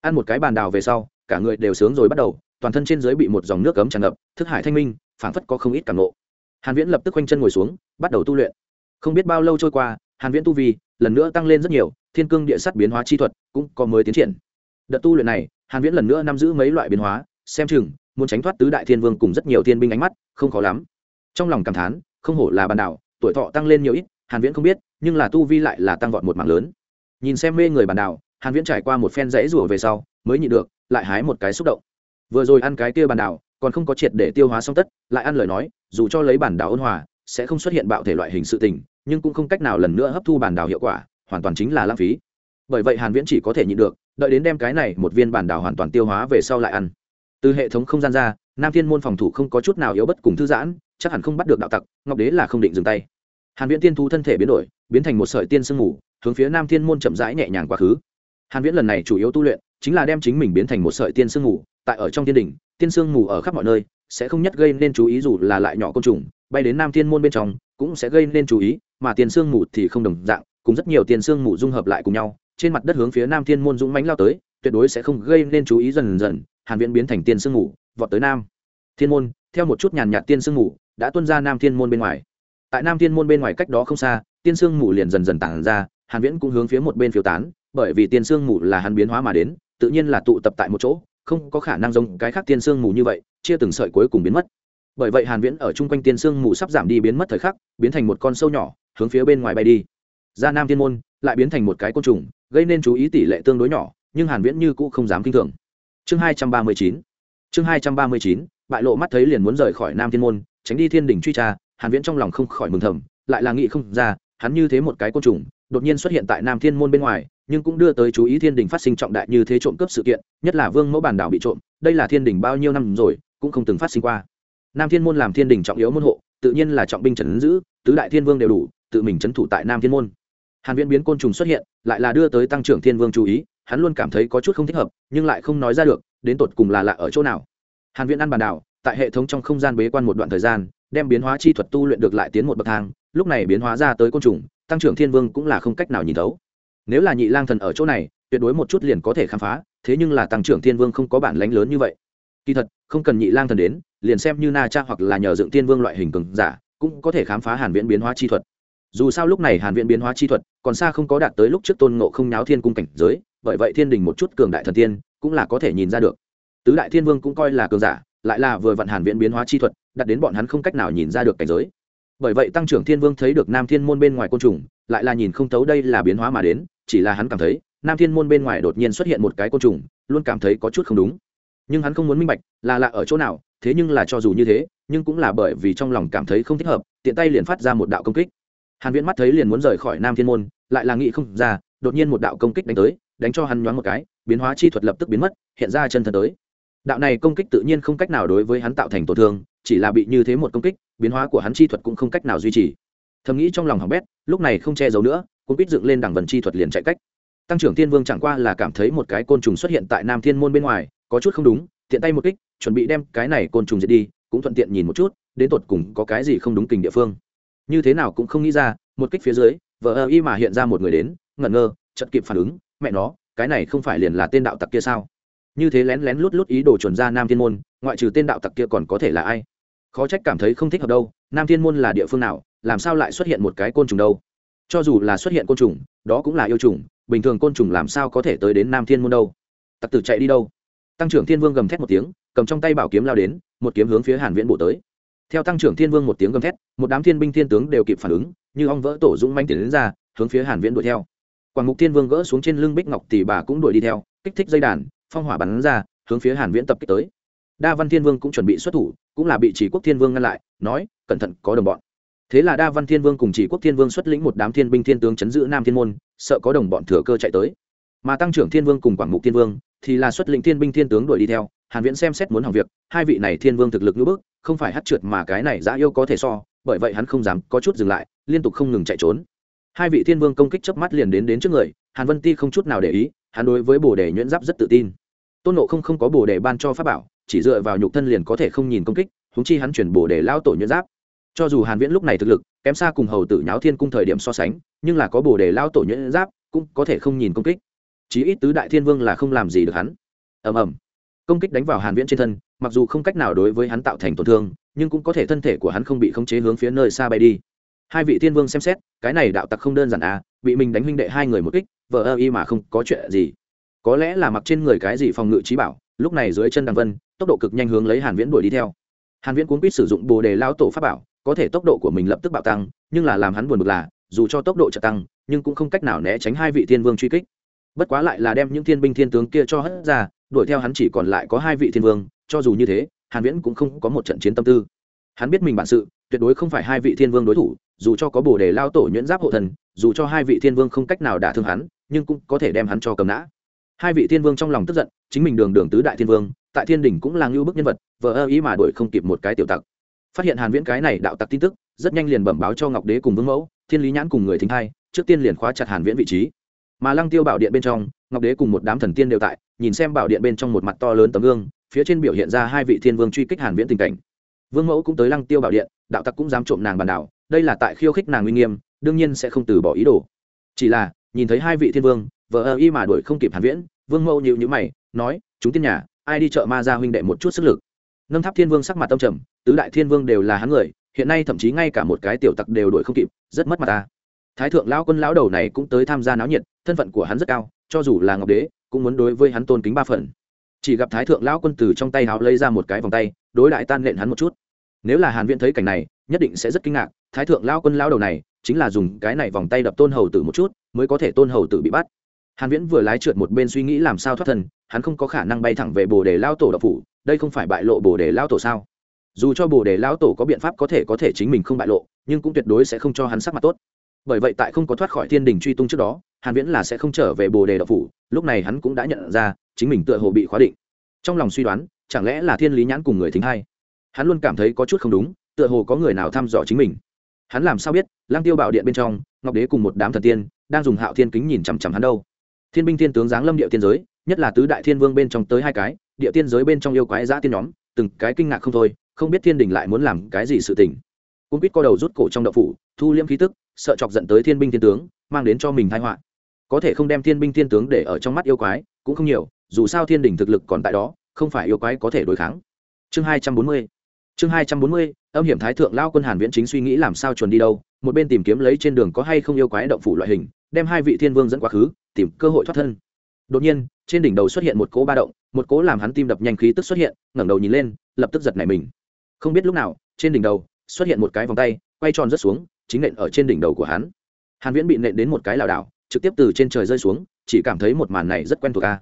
S1: Ăn một cái bản đào về sau, cả người đều sướng rồi bắt đầu, toàn thân trên dưới bị một dòng nước cấm tràn ngập, thức hải thanh minh, phảng phất có không ít cảm ngộ. Hàn viễn lập tức quanh chân ngồi xuống, bắt đầu tu luyện. Không biết bao lâu trôi qua, hàn viễn tu vi lần nữa tăng lên rất nhiều, thiên cương địa sát biến hóa chi thuật cũng có mới tiến triển. Đợt tu luyện này, hàn viễn lần nữa nắm giữ mấy loại biến hóa, xem chừng, muốn tránh thoát tứ đại thiên vương cùng rất nhiều thiên binh ánh mắt, không khó lắm. Trong lòng cảm thán, không hổ là bàn đảo, tuổi thọ tăng lên nhiều ít hàn viễn không biết, nhưng là tu vi lại là tăng vọt một mảng lớn. Nhìn xem mê người bản đảo hàn viễn trải qua một phen dãy rủa về sau, mới nhịn được, lại hái một cái xúc động. Vừa rồi ăn cái kia bản đảo còn không có triệt để tiêu hóa xong tất, lại ăn lời nói, dù cho lấy bản đảo ôn hòa, sẽ không xuất hiện bạo thể loại hình sự tình, nhưng cũng không cách nào lần nữa hấp thu bản đảo hiệu quả, hoàn toàn chính là lãng phí. Bởi vậy hàn viễn chỉ có thể nhịn được, đợi đến đem cái này một viên bản đảo hoàn toàn tiêu hóa về sau lại ăn. Từ hệ thống không gian ra, nam thiên môn phòng thủ không có chút nào yếu bất cùng thư giãn, chắc hẳn không bắt được đạo tặc, ngọc đế là không định dừng tay hàn viễn tiên thú thân thể biến đổi, biến thành một sợi tiên sương ngủ hướng phía nam thiên môn chậm rãi nhẹ nhàng quá khứ. Hàn viễn lần này chủ yếu tu luyện, chính là đem chính mình biến thành một sợi tiên sương ngủ tại ở trong thiên đỉnh, tiên sương ngủ ở khắp mọi nơi, sẽ không nhất gây nên chú ý dù là lại nhỏ côn trùng, bay đến nam thiên môn bên trong, cũng sẽ gây nên chú ý, mà tiên sương mù thì không đồng dạng, cùng rất nhiều tiên sương mù dung hợp lại cùng nhau, trên mặt đất hướng phía nam thiên môn dũng mãnh lao tới, tuyệt đối sẽ không gây nên chú ý dần dần, hàn viễn biến thành tiên sương mù, vọt tới nam thiên môn, theo một chút nhàn nhạt tiên sương mù, đã tuôn ra nam thiên môn bên ngoài tại nam thiên môn bên ngoài cách đó không xa, tiên sương mù liền dần dần tản ra, hàn viễn cũng hướng phía một bên phiêu tán, bởi vì tiên sương mù là hắn biến hóa mà đến, tự nhiên là tụ tập tại một chỗ, không có khả năng giống cái khác tiên sương mù như vậy, chia từng sợi cuối cùng biến mất. Bởi vậy hàn viễn ở chung quanh tiên sương mù sắp giảm đi biến mất thời khắc, biến thành một con sâu nhỏ, hướng phía bên ngoài bay đi. Ra nam thiên môn, lại biến thành một cái côn trùng, gây nên chú ý tỷ lệ tương đối nhỏ, nhưng hàn viễn như cũ không dám kinh thường. Chương 239 chương 239 bại lộ mắt thấy liền muốn rời khỏi nam thiên môn, tránh đi thiên đỉnh truy tra hàn viễn trong lòng không khỏi mừng thầm, lại là nghĩ không ra, hắn như thế một cái côn trùng, đột nhiên xuất hiện tại nam thiên môn bên ngoài, nhưng cũng đưa tới chú ý thiên đình phát sinh trọng đại như thế trộm cướp sự kiện, nhất là vương mẫu bản đảo bị trộm, đây là thiên đình bao nhiêu năm rồi, cũng không từng phát sinh qua. Nam thiên môn làm thiên đình trọng yếu môn hộ, tự nhiên là trọng binh trấn giữ, tứ đại thiên vương đều đủ, tự mình trấn thủ tại nam thiên môn. Hàn viễn biến côn trùng xuất hiện, lại là đưa tới tăng trưởng thiên vương chú ý, hắn luôn cảm thấy có chút không thích hợp, nhưng lại không nói ra được, đến tột cùng là lạ ở chỗ nào. Hàn viễn ăn bàn đảo, tại hệ thống trong không gian bế quan một đoạn thời gian đem biến hóa chi thuật tu luyện được lại tiến một bậc thang, lúc này biến hóa ra tới côn trùng, tăng trưởng thiên vương cũng là không cách nào nhìn thấu. Nếu là nhị lang thần ở chỗ này, tuyệt đối một chút liền có thể khám phá, thế nhưng là tăng trưởng thiên vương không có bản lãnh lớn như vậy. Kỳ thật, không cần nhị lang thần đến, liền xem như na cha hoặc là nhờ dựng thiên vương loại hình cường giả, cũng có thể khám phá hàn viễn biến hóa chi thuật. Dù sao lúc này hàn viễn biến hóa chi thuật, còn xa không có đạt tới lúc trước tôn ngộ không nháo thiên cung cảnh giới, bởi vậy thiên đình một chút cường đại thần tiên, cũng là có thể nhìn ra được. Tứ đại thiên vương cũng coi là cường giả, lại là vừa vận hàn viễn biến hóa chi thuật đặt đến bọn hắn không cách nào nhìn ra được cảnh giới. Bởi vậy tăng trưởng thiên vương thấy được nam thiên môn bên ngoài côn trùng, lại là nhìn không thấu đây là biến hóa mà đến, chỉ là hắn cảm thấy, nam thiên môn bên ngoài đột nhiên xuất hiện một cái côn trùng, luôn cảm thấy có chút không đúng. Nhưng hắn không muốn minh bạch, là lạ ở chỗ nào, thế nhưng là cho dù như thế, nhưng cũng là bởi vì trong lòng cảm thấy không thích hợp, tiện tay liền phát ra một đạo công kích. Hàn viễn mắt thấy liền muốn rời khỏi nam thiên môn, lại là nghĩ không ra, đột nhiên một đạo công kích đánh tới, đánh cho hắn nhoáng một cái, biến hóa chi thuật lập tức biến mất, hiện ra chân thân tới. Đạo này công kích tự nhiên không cách nào đối với hắn tạo thành tổn thương chỉ là bị như thế một công kích, biến hóa của hắn chi thuật cũng không cách nào duy trì. Thầm nghĩ trong lòng hỏng bét, lúc này không che giấu nữa cũng biết dựng lên đằng vần chi thuật liền chạy cách. Tăng trưởng thiên vương chẳng qua là cảm thấy một cái côn trùng xuất hiện tại nam thiên môn bên ngoài, có chút không đúng, tiện tay một kích, chuẩn bị đem cái này côn trùng diệt đi, cũng thuận tiện nhìn một chút, đến tột cùng có cái gì không đúng kình địa phương. Như thế nào cũng không nghĩ ra, một kích phía dưới vợ ơ y mà hiện ra một người đến, ngẩn ngơ chật kịp phản ứng, mẹ nó, cái này không phải liền là tên đạo tặc kia sao? Như thế lén lén lút lút ý đồ chuẩn ra nam thiên môn, ngoại trừ tên đạo tặc kia còn có thể là ai? Khó trách cảm thấy không thích hợp đâu, nam thiên môn là địa phương nào, làm sao lại xuất hiện một cái côn trùng đâu? Cho dù là xuất hiện côn trùng, đó cũng là yêu trùng, bình thường côn trùng làm sao có thể tới đến nam thiên môn đâu? Tặc tử chạy đi đâu? Tăng trưởng thiên vương gầm thét một tiếng, cầm trong tay bảo kiếm lao đến, một kiếm hướng phía hàn viễn bổ tới. Theo tăng trưởng thiên vương một tiếng gầm thét, một đám thiên binh thiên tướng đều kịp phản ứng, như ong vỡ tổ dũng manh tiến đến ra, hướng phía hàn viễn đuổi theo. Quảng mục thiên vương gỡ xuống trên lưng bích ngọc tỷ bà cũng đuổi đi theo, kích thích dây đàn, phong hỏa bắn ra, hướng phía hàn viễn tập kích tới. Đa văn thiên vương cũng chuẩn bị xuất thủ cũng là bị chỉ quốc thiên vương ngăn lại, nói, cẩn thận, có đồng bọn. Thế là đa văn thiên vương cùng chỉ quốc thiên vương xuất lĩnh một đám thiên binh thiên tướng chấn giữ nam thiên môn, sợ có đồng bọn thừa cơ chạy tới. Mà tăng trưởng thiên vương cùng quảng mục thiên vương thì là xuất lĩnh thiên binh thiên tướng đuổi đi theo, hàn viễn xem xét muốn hỏng việc, hai vị này thiên vương thực lực như bước không phải hất trượt mà cái này dã yêu có thể so, bởi vậy hắn không dám có chút dừng lại, liên tục không ngừng chạy trốn. Hai vị thiên vương công kích chớp mắt liền đến đến trước người, hàn vân ti không chút nào để ý, hắn đối với bồ đề nhuyễn giáp rất tự tin. Tôn nộ không không có bồ đề ban cho pháp bảo chỉ dựa vào nhục thân liền có thể không nhìn công kích húng chi hắn chuyển bổ để lao tổ nhuyễn giáp. Cho dù hàn viễn lúc này thực lực, kém xa cùng hầu tử nháo thiên cung thời điểm so sánh, nhưng là có bồ đề lao tổ nhuyễn giáp cũng có thể không nhìn công kích. Chí ít tứ đại thiên vương là không làm gì được hắn. Ầm ầm. Công kích đánh vào hàn viễn trên thân, mặc dù không cách nào đối với hắn tạo thành tổn thương, nhưng cũng có thể thân thể của hắn không bị khống chế hướng phía nơi xa bay đi. Hai vị thiên vương xem xét, cái này đạo tặc không đơn giản à bị mình đánh huynh đệ hai người một kích vợ ơ y mà không có chuyện gì. Có lẽ là mặc trên người cái gì phòng ngự trí bảo, lúc này dưới chân đằng vân tốc độ cực nhanh hướng lấy hàn viễn đuổi đi theo. Hàn viễn cuốn quýt sử dụng bồ đề lao tổ pháp bảo, có thể tốc độ của mình lập tức bạo tăng, nhưng là làm hắn buồn bực là, dù cho tốc độ chợt tăng, nhưng cũng không cách nào né tránh hai vị thiên vương truy kích. Bất quá lại là đem những thiên binh thiên tướng kia cho hất ra, đuổi theo hắn chỉ còn lại có hai vị thiên vương, cho dù như thế, hàn viễn cũng không có một trận chiến tâm tư. Hắn biết mình bản sự, tuyệt đối không phải hai vị thiên vương đối thủ, dù cho có bồ đề lao tổ nhuyễn giáp hộ thần, dù cho hai vị thiên vương không cách nào đả thương hắn, nhưng cũng có thể đem hắn cho cầm nã hai vị thiên vương trong lòng tức giận, chính mình đường đường tứ đại thiên vương, tại thiên đỉnh cũng là ngưu bức nhân vật, vờ ơ ý mà đuổi không kịp một cái tiểu tặc. Phát hiện hàn viễn cái này đạo tặc tin tức, rất nhanh liền bẩm báo cho ngọc đế cùng vương mẫu, thiên lý nhãn cùng người thính hai trước tiên liền khóa chặt hàn viễn vị trí. Mà lăng tiêu bảo điện bên trong, ngọc đế cùng một đám thần tiên đều tại, nhìn xem bảo điện bên trong một mặt to lớn tấm gương, phía trên biểu hiện ra hai vị thiên vương truy kích hàn viễn tình cảnh. Vương mẫu cũng tới lăng tiêu bảo điện, đạo tặc cũng dám trộm nàng bàn đảo, đây là tại khiêu khích nàng uy nghiêm, đương nhiên sẽ không từ bỏ ý đồ. Chỉ là, nhìn thấy hai vị thiên vương vờ ơ y mà đuổi không kịp hàn viễn, vương mẫu nhịu nhữ mày, nói, chúng tiên nhà, ai đi chợ ma ra huynh đệ một chút sức lực? Nâng tháp thiên vương sắc mặt tâm trầm, tứ đại thiên vương đều là hắn người, hiện nay thậm chí ngay cả một cái tiểu tặc đều đuổi không kịp, rất mất mặt ta. Thái thượng lão quân lão đầu này cũng tới tham gia náo nhiệt, thân phận của hắn rất cao, cho dù là ngọc đế, cũng muốn đối với hắn tôn kính ba phần. Chỉ gặp thái thượng lão quân từ trong tay háo lấy ra một cái vòng tay, đối đại tan lện hắn một chút. Nếu là hàn viễn thấy cảnh này, nhất định sẽ rất kinh ngạc, thái thượng lão quân lão đầu này, chính là dùng cái này vòng tay đập tôn hầu tử một chút, mới có thể tôn hầu tử bị bắt hàn viễn vừa lái trượt một bên suy nghĩ làm sao thoát thân, hắn không có khả năng bay thẳng về bồ đề lao tổ độc phủ, đây không phải bại lộ bồ đề lao tổ sao? Dù cho bồ đề lao tổ có biện pháp có thể có thể chính mình không bại lộ, nhưng cũng tuyệt đối sẽ không cho hắn sắc mặt tốt. Bởi vậy tại không có thoát khỏi thiên đình truy tung trước đó, hàn viễn là sẽ không trở về bồ đề độc phủ, lúc này hắn cũng đã nhận ra, chính mình tựa hồ bị khóa định. Trong lòng suy đoán, chẳng lẽ là thiên lý nhãn cùng người thính hay hắn luôn cảm thấy có chút không đúng, tựa hồ có người nào thăm dò chính mình. Hắn làm sao biết lang tiêu bảo điện bên trong, ngọc đế cùng một đám thần tiên, đang dùng hạo thiên kính nhìn chằm chằm hắn đâu? Thiên binh thiên tướng giáng lâm địa tiên giới, nhất là tứ đại thiên vương bên trong tới hai cái, địa tiên giới bên trong yêu quái giã tiên nhóm, từng cái kinh ngạc không thôi, không biết thiên đình lại muốn làm cái gì sự tình. Cung quýt co đầu rút cổ trong đậu phủ, thu liễm khí tức, sợ chọc dẫn tới thiên binh thiên tướng, mang đến cho mình thái họa. Có thể không đem thiên binh thiên tướng để ở trong mắt yêu quái, cũng không nhiều, dù sao thiên đình thực lực còn tại đó, không phải yêu quái có thể đối kháng. Chương hai trăm bốn mươi. Chương hai trăm bốn mươi, âm hiểm thái thượng lao quân hàn viễn chính suy nghĩ làm sao chuẩn đi đâu, một bên tìm kiếm lấy trên đường có hay không yêu quái động phủ loại hình, đem hai vị thiên vương dẫn quá khứ tìm cơ hội thoát thân. Đột nhiên, trên đỉnh đầu xuất hiện một cỗ ba động, một cỗ làm hắn tim đập nhanh khí tức xuất hiện, ngẩng đầu nhìn lên, lập tức giật nảy mình. Không biết lúc nào, trên đỉnh đầu xuất hiện một cái vòng tay, quay tròn rất xuống, chính nện ở trên đỉnh đầu của hắn. Hàn viễn bị nện đến một cái lảo đảo, trực tiếp từ trên trời rơi xuống, chỉ cảm thấy một màn này rất quen thuộc a.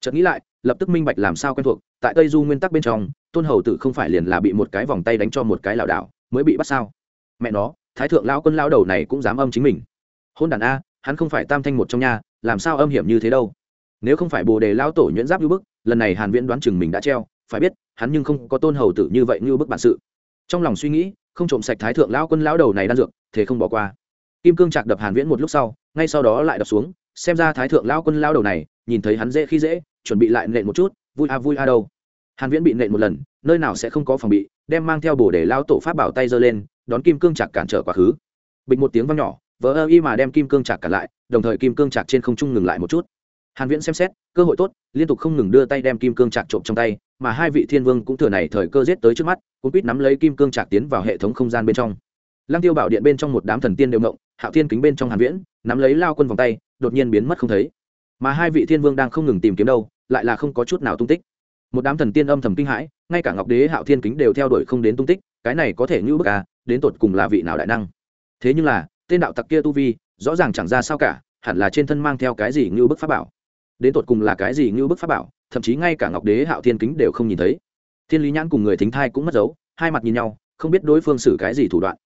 S1: Chợt nghĩ lại, lập tức minh bạch làm sao quen thuộc, tại tây du nguyên tắc bên trong, tôn hầu tử không phải liền là bị một cái vòng tay đánh cho một cái lảo đảo, mới bị bắt sao? Mẹ nó, thái thượng lão quân lão đầu này cũng dám âm chính mình. Hôn đàn a hắn không phải tam thanh một trong nhà làm sao âm hiểm như thế đâu? Nếu không phải bồ đề lao tổ nhuyễn giáp như bức, lần này hàn viễn đoán chừng mình đã treo, phải biết, hắn nhưng không có tôn hầu tử như vậy như bức bản sự. Trong lòng suy nghĩ, không trộm sạch thái thượng lão quân lão đầu này đan dược, thế không bỏ qua. Kim cương chạc đập hàn viễn một lúc sau, ngay sau đó lại đập xuống, xem ra thái thượng lão quân lão đầu này, nhìn thấy hắn dễ khi dễ, chuẩn bị lại nện một chút, vui a à, vui a à đâu. Hàn viễn bị nện một lần, nơi nào sẽ không có phòng bị, đem mang theo bổ để lao tổ pháp bảo tay giơ lên, đón kim cương chạc cản trở quá khứ. Bịch một tiếng vang nhỏ vờ ơ y mà đem kim cương chạc cả lại, đồng thời kim cương chạc trên không trung ngừng lại một chút. Hàn viễn xem xét, cơ hội tốt, liên tục không ngừng đưa tay đem kim cương chạc trộm trong tay, mà hai vị thiên vương cũng thừa này thời cơ giết tới trước mắt cũng biết nắm lấy kim cương chạc tiến vào hệ thống không gian bên trong. Lăng tiêu bảo điện bên trong một đám thần tiên đều ngộng, hạo thiên kính bên trong hàn viễn, nắm lấy lao quân vòng tay, đột nhiên biến mất không thấy. Mà hai vị thiên vương đang không ngừng tìm kiếm đâu, lại là không có chút nào tung tích. Một đám thần tiên âm thầm kinh hãi, ngay cả ngọc đế, hạo thiên kính đều theo đuổi không đến tung tích, cái này có thể như bức à đến tột cùng là vị nào đại năng? Thế nhưng là tên đạo tặc kia tu vi, rõ ràng chẳng ra sao cả, hẳn là trên thân mang theo cái gì như bức pháp bảo. Đến tột cùng là cái gì như bức pháp bảo, thậm chí ngay cả ngọc đế, hạo thiên kính đều không nhìn thấy. Thiên lý nhãn cùng người thính thai cũng mất dấu, hai mặt nhìn nhau, không biết đối phương xử cái gì thủ đoạn.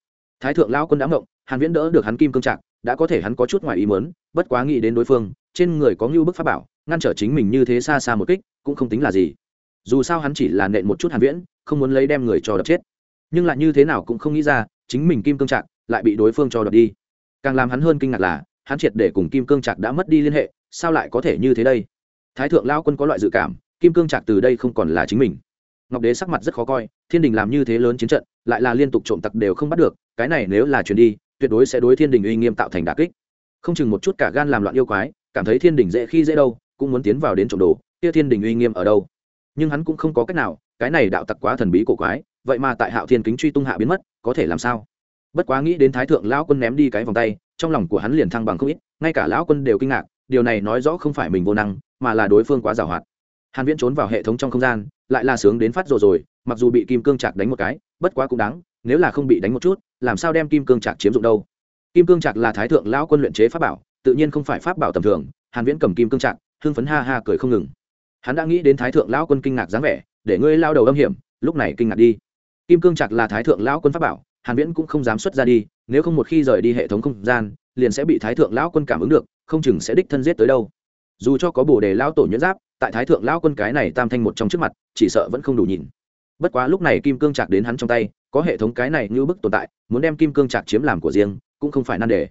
S1: Thái thượng lao quân đã ngộng, hàn viễn đỡ được hắn kim cương trạng đã có thể hắn có chút ngoài ý muốn, bất quá nghĩ đến đối phương, trên người có như bức pháp bảo, ngăn trở chính mình như thế xa xa một kích, cũng không tính là gì. Dù sao hắn chỉ là nện một chút hàn viễn, không muốn lấy đem người cho đập chết. Nhưng lại như thế nào cũng không nghĩ ra, chính mình kim cương trạng lại bị đối phương cho đập đi. Càng làm hắn hơn kinh ngạc là, hắn triệt để cùng kim cương trạc đã mất đi liên hệ, sao lại có thể như thế đây? Thái thượng lao quân có loại dự cảm, kim cương trạc từ đây không còn là chính mình. Ngọc đế sắc mặt rất khó coi, thiên đình làm như thế lớn chiến trận, lại là liên tục trộm tặc đều không bắt được, cái này nếu là chuyển đi, tuyệt đối sẽ đối thiên đình uy nghiêm tạo thành đà kích. Không chừng một chút cả gan làm loạn yêu quái, cảm thấy thiên đình dễ khi dễ đâu, cũng muốn tiến vào đến trộm đồ, kia thiên đình uy nghiêm ở đâu? Nhưng hắn cũng không có cách nào, cái này đạo tặc quá thần bí cổ quái, vậy mà tại hạo thiên kính truy tung hạ biến mất, có thể làm sao? Bất quá nghĩ đến thái thượng lão quân ném đi cái vòng tay, trong lòng của hắn liền thăng bằng không ít, ngay cả lão quân đều kinh ngạc, điều này nói rõ không phải mình vô năng, mà là đối phương quá giàu hoạt. Hàn viễn trốn vào hệ thống trong không gian, lại là sướng đến phát rồi rồi, mặc dù bị kim cương chạc đánh một cái, bất quá cũng đáng, nếu là không bị đánh một chút, làm sao đem kim cương chạc chiếm dụng đâu? Kim cương chạc là thái thượng lão quân luyện chế pháp bảo, tự nhiên không phải pháp bảo tầm thường, hàn viễn cầm kim cương chạc hưng phấn ha ha cười không ngừng. Hắn đã nghĩ đến thái thượng lão quân kinh ngạc dáng vẻ, để ngươi lao đầu âm hiểm, lúc này kinh ngạc đi. Kim cương chặt là thái thượng lão quân pháp bảo hàn viễn cũng không dám xuất ra đi, nếu không một khi rời đi hệ thống không gian, liền sẽ bị thái thượng lão quân cảm ứng được, không chừng sẽ đích thân giết tới đâu. Dù cho có bổ đề lão tổ nhuyễn giáp, tại thái thượng lão quân cái này tam thanh một trong trước mặt, chỉ sợ vẫn không đủ nhìn. Bất quá lúc này kim cương Trạc đến hắn trong tay, có hệ thống cái này như bức tồn tại, muốn đem kim cương Trạc chiếm làm của riêng, cũng không phải nan đề.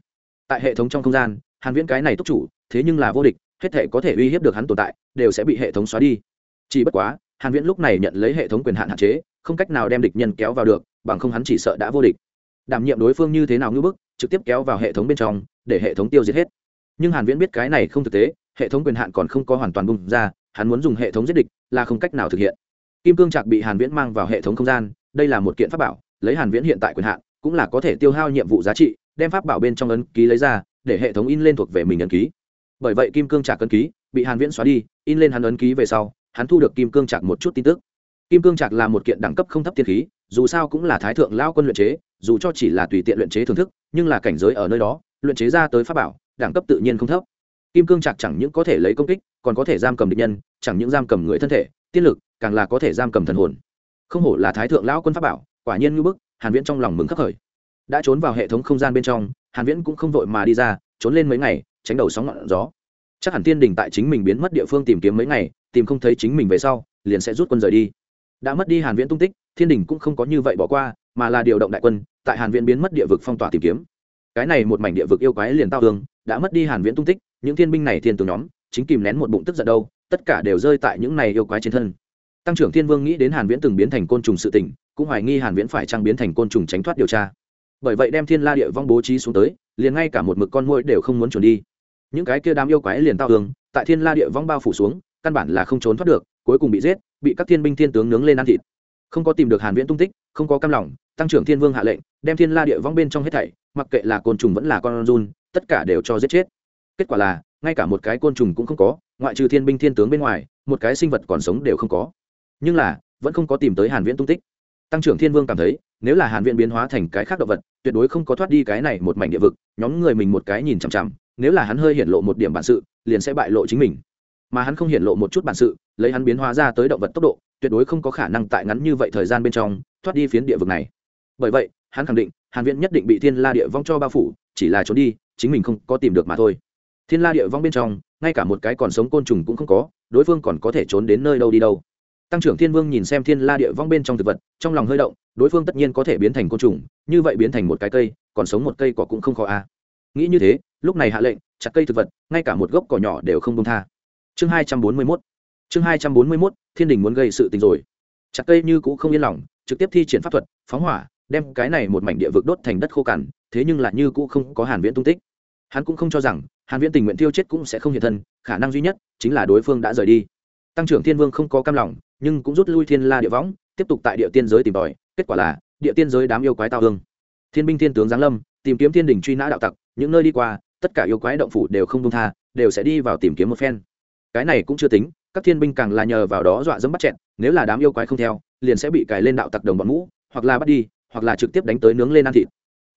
S1: Tại hệ thống trong không gian, hàn viễn cái này túc chủ, thế nhưng là vô địch, hết thể có thể uy hiếp được hắn tồn tại, đều sẽ bị hệ thống xóa đi. Chỉ bất quá, hàn viễn lúc này nhận lấy hệ thống quyền hạn hạn chế, không cách nào đem địch nhân kéo vào được bằng không hắn chỉ sợ đã vô địch. Đảm nhiệm đối phương như thế nào ngưỡng bức, trực tiếp kéo vào hệ thống bên trong, để hệ thống tiêu diệt hết. Nhưng hàn viễn biết cái này không thực tế, hệ thống quyền hạn còn không có hoàn toàn bung ra, hắn muốn dùng hệ thống giết địch là không cách nào thực hiện. Kim cương trạc bị hàn viễn mang vào hệ thống không gian, đây là một kiện pháp bảo, lấy hàn viễn hiện tại quyền hạn, cũng là có thể tiêu hao nhiệm vụ giá trị, đem pháp bảo bên trong ấn ký lấy ra, để hệ thống in lên thuộc về mình ấn ký. Bởi vậy kim cương trạc ấn ký bị hàn viễn xóa đi, in lên hắn ấn ký về sau, hắn thu được kim cương trạc một chút tin tức kim cương trạc là một kiện đẳng cấp không thấp tiên khí, dù sao cũng là thái thượng lao quân luyện chế, dù cho chỉ là tùy tiện luyện chế thưởng thức, nhưng là cảnh giới ở nơi đó, luyện chế ra tới pháp bảo, đẳng cấp tự nhiên không thấp. Kim cương trạc chẳng những có thể lấy công kích, còn có thể giam cầm địch nhân, chẳng những giam cầm người thân thể, tiên lực, càng là có thể giam cầm thần hồn. Không hổ là thái thượng lão quân pháp bảo, quả nhiên như bức, hàn viễn trong lòng mừng khắc khởi. Đã trốn vào hệ thống không gian bên trong, hàn viễn cũng không vội mà đi ra, trốn lên mấy ngày, tránh đầu sóng ngọn gió. Chắc hẳn thiên đình tại chính mình biến mất địa phương tìm kiếm mấy ngày, tìm không thấy chính mình về sau, liền sẽ rút quân rời đi đã mất đi hàn viễn tung tích thiên đình cũng không có như vậy bỏ qua mà là điều động đại quân tại hàn viễn biến mất địa vực phong tỏa tìm kiếm. Cái này một mảnh địa vực yêu quái liền tao đường, đã mất đi hàn viễn tung tích những thiên binh này thiên tướng nhóm chính kìm nén một bụng tức giận đâu tất cả đều rơi tại những này yêu quái trên thân. Tăng trưởng thiên vương nghĩ đến hàn viễn từng biến thành côn trùng sự tình cũng hoài nghi hàn viễn phải trang biến thành côn trùng tránh thoát điều tra. Bởi vậy đem thiên la địa vong bố trí xuống tới liền ngay cả một mực con muỗi đều không muốn trốn đi. Những cái kia đám yêu quái liền tao đường, tại thiên la địa vong bao phủ xuống căn bản là không trốn thoát được cuối cùng bị giết, bị các thiên binh thiên tướng nướng lên ăn thịt. Không có tìm được hàn viễn tung tích, không có cam lòng, tăng trưởng thiên vương hạ lệnh, đem thiên la địa vong bên trong hết thảy, mặc kệ là côn trùng vẫn là con run, tất cả đều cho giết chết. Kết quả là, ngay cả một cái côn trùng cũng không có, ngoại trừ thiên binh thiên tướng bên ngoài, một cái sinh vật còn sống đều không có. Nhưng là, vẫn không có tìm tới hàn viễn tung tích. Tăng trưởng thiên vương cảm thấy, nếu là hàn viễn biến hóa thành cái khác động vật, tuyệt đối không có thoát đi cái này một mảnh địa vực, nhóm người mình một cái nhìn chằm chằm, nếu là hắn hơi hiển lộ một điểm bản sự, liền sẽ bại lộ chính mình. Mà hắn không hiển lộ một chút bản sự lấy hắn biến hóa ra tới động vật tốc độ, tuyệt đối không có khả năng tại ngắn như vậy thời gian bên trong thoát đi phiến địa vực này. Bởi vậy, hắn khẳng định, hàn viễn nhất định bị thiên la địa vong cho bao phủ, chỉ là trốn đi, chính mình không có tìm được mà thôi. Thiên la địa vong bên trong, ngay cả một cái còn sống côn trùng cũng không có, đối phương còn có thể trốn đến nơi đâu đi đâu. Tăng trưởng thiên vương nhìn xem thiên la địa vong bên trong thực vật, trong lòng hơi động, đối phương tất nhiên có thể biến thành côn trùng, như vậy biến thành một cái cây, còn sống một cây cỏ cũng không khó a à. nghĩ như thế, lúc này hạ lệnh, chặt cây thực vật, ngay cả một gốc cỏ nhỏ đều không buông tha. Chương hai trăm bốn mươi mốt chương hai trăm bốn mươi mốt, thiên đình muốn gây sự tình rồi. Chặt cây như cũ không yên lòng, trực tiếp thi triển pháp thuật, phóng hỏa, đem cái này một mảnh địa vực đốt thành đất khô cằn, thế nhưng là như cũ không có hàn viễn tung tích. Hắn cũng không cho rằng, hàn viễn tình nguyện tiêu chết cũng sẽ không hiện thân, khả năng duy nhất chính là đối phương đã rời đi. Tăng trưởng thiên vương không có cam lòng, nhưng cũng rút lui thiên la địa võng, tiếp tục tại địa tiên giới tìm tòi, kết quả là, địa tiên giới đám yêu quái tao hương. Thiên binh thiên tướng giáng lâm, tìm kiếm thiên đình truy nã đạo tặc, những nơi đi qua, tất cả yêu quái động phủ đều không công tha, đều sẽ đi vào tìm kiếm một phen. Cái này cũng chưa tính các thiên binh càng là nhờ vào đó dọa dẫm bắt chẹn nếu là đám yêu quái không theo, liền sẽ bị cài lên đạo tặc đồng bọn mũ hoặc là bắt đi, hoặc là trực tiếp đánh tới nướng lên ăn thịt.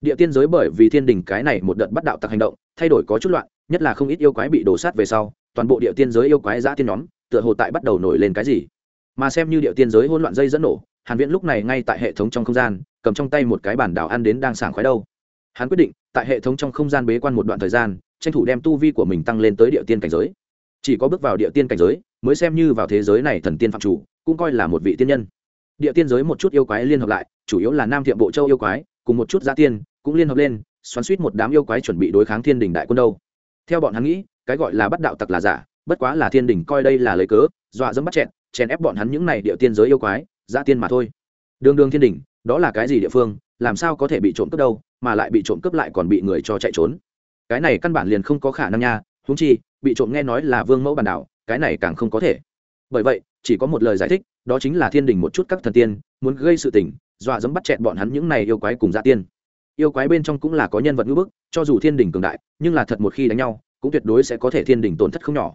S1: Địa tiên giới bởi vì thiên đình cái này một đợt bắt đạo tặc hành động, thay đổi có chút loạn, nhất là không ít yêu quái bị đổ sát về sau, toàn bộ địa tiên giới yêu quái giã tiên nhóm, tựa hồ tại bắt đầu nổi lên cái gì. Mà xem như địa tiên giới hỗn loạn dây dẫn nổ, hàn viễn lúc này ngay tại hệ thống trong không gian, cầm trong tay một cái bản đảo ăn đến đang sảng khoái đâu. Hắn quyết định, tại hệ thống trong không gian bế quan một đoạn thời gian, tranh thủ đem tu vi của mình tăng lên tới địa tiên cảnh giới. Chỉ có bước vào địa tiên cảnh giới mới xem như vào thế giới này thần tiên phạm chủ, cũng coi là một vị tiên nhân. Địa tiên giới một chút yêu quái liên hợp lại, chủ yếu là nam thiệm bộ châu yêu quái, cùng một chút gia tiên, cũng liên hợp lên, xoắn suýt một đám yêu quái chuẩn bị đối kháng thiên đình đại quân đâu. Theo bọn hắn nghĩ, cái gọi là bắt đạo tặc là giả, bất quá là thiên đình coi đây là lời cớ, dọa dẫm bắt chẹn, chèn ép bọn hắn những này địa tiên giới yêu quái gia tiên mà thôi. Đường đường thiên đình, đó là cái gì địa phương, làm sao có thể bị trộm cướp đâu, mà lại bị trộm cướp lại còn bị người cho chạy trốn. Cái này căn bản liền không có khả năng nha húng chi, bị trộm nghe nói là vương mẫu bản đảo cái này càng không có thể. Bởi vậy, chỉ có một lời giải thích, đó chính là thiên đình một chút các thần tiên, muốn gây sự tình, dọa dẫm bắt chẹt bọn hắn những này yêu quái cùng dạ tiên. Yêu quái bên trong cũng là có nhân vật ngữ bức, cho dù thiên đình cường đại, nhưng là thật một khi đánh nhau, cũng tuyệt đối sẽ có thể thiên đình tổn thất không nhỏ.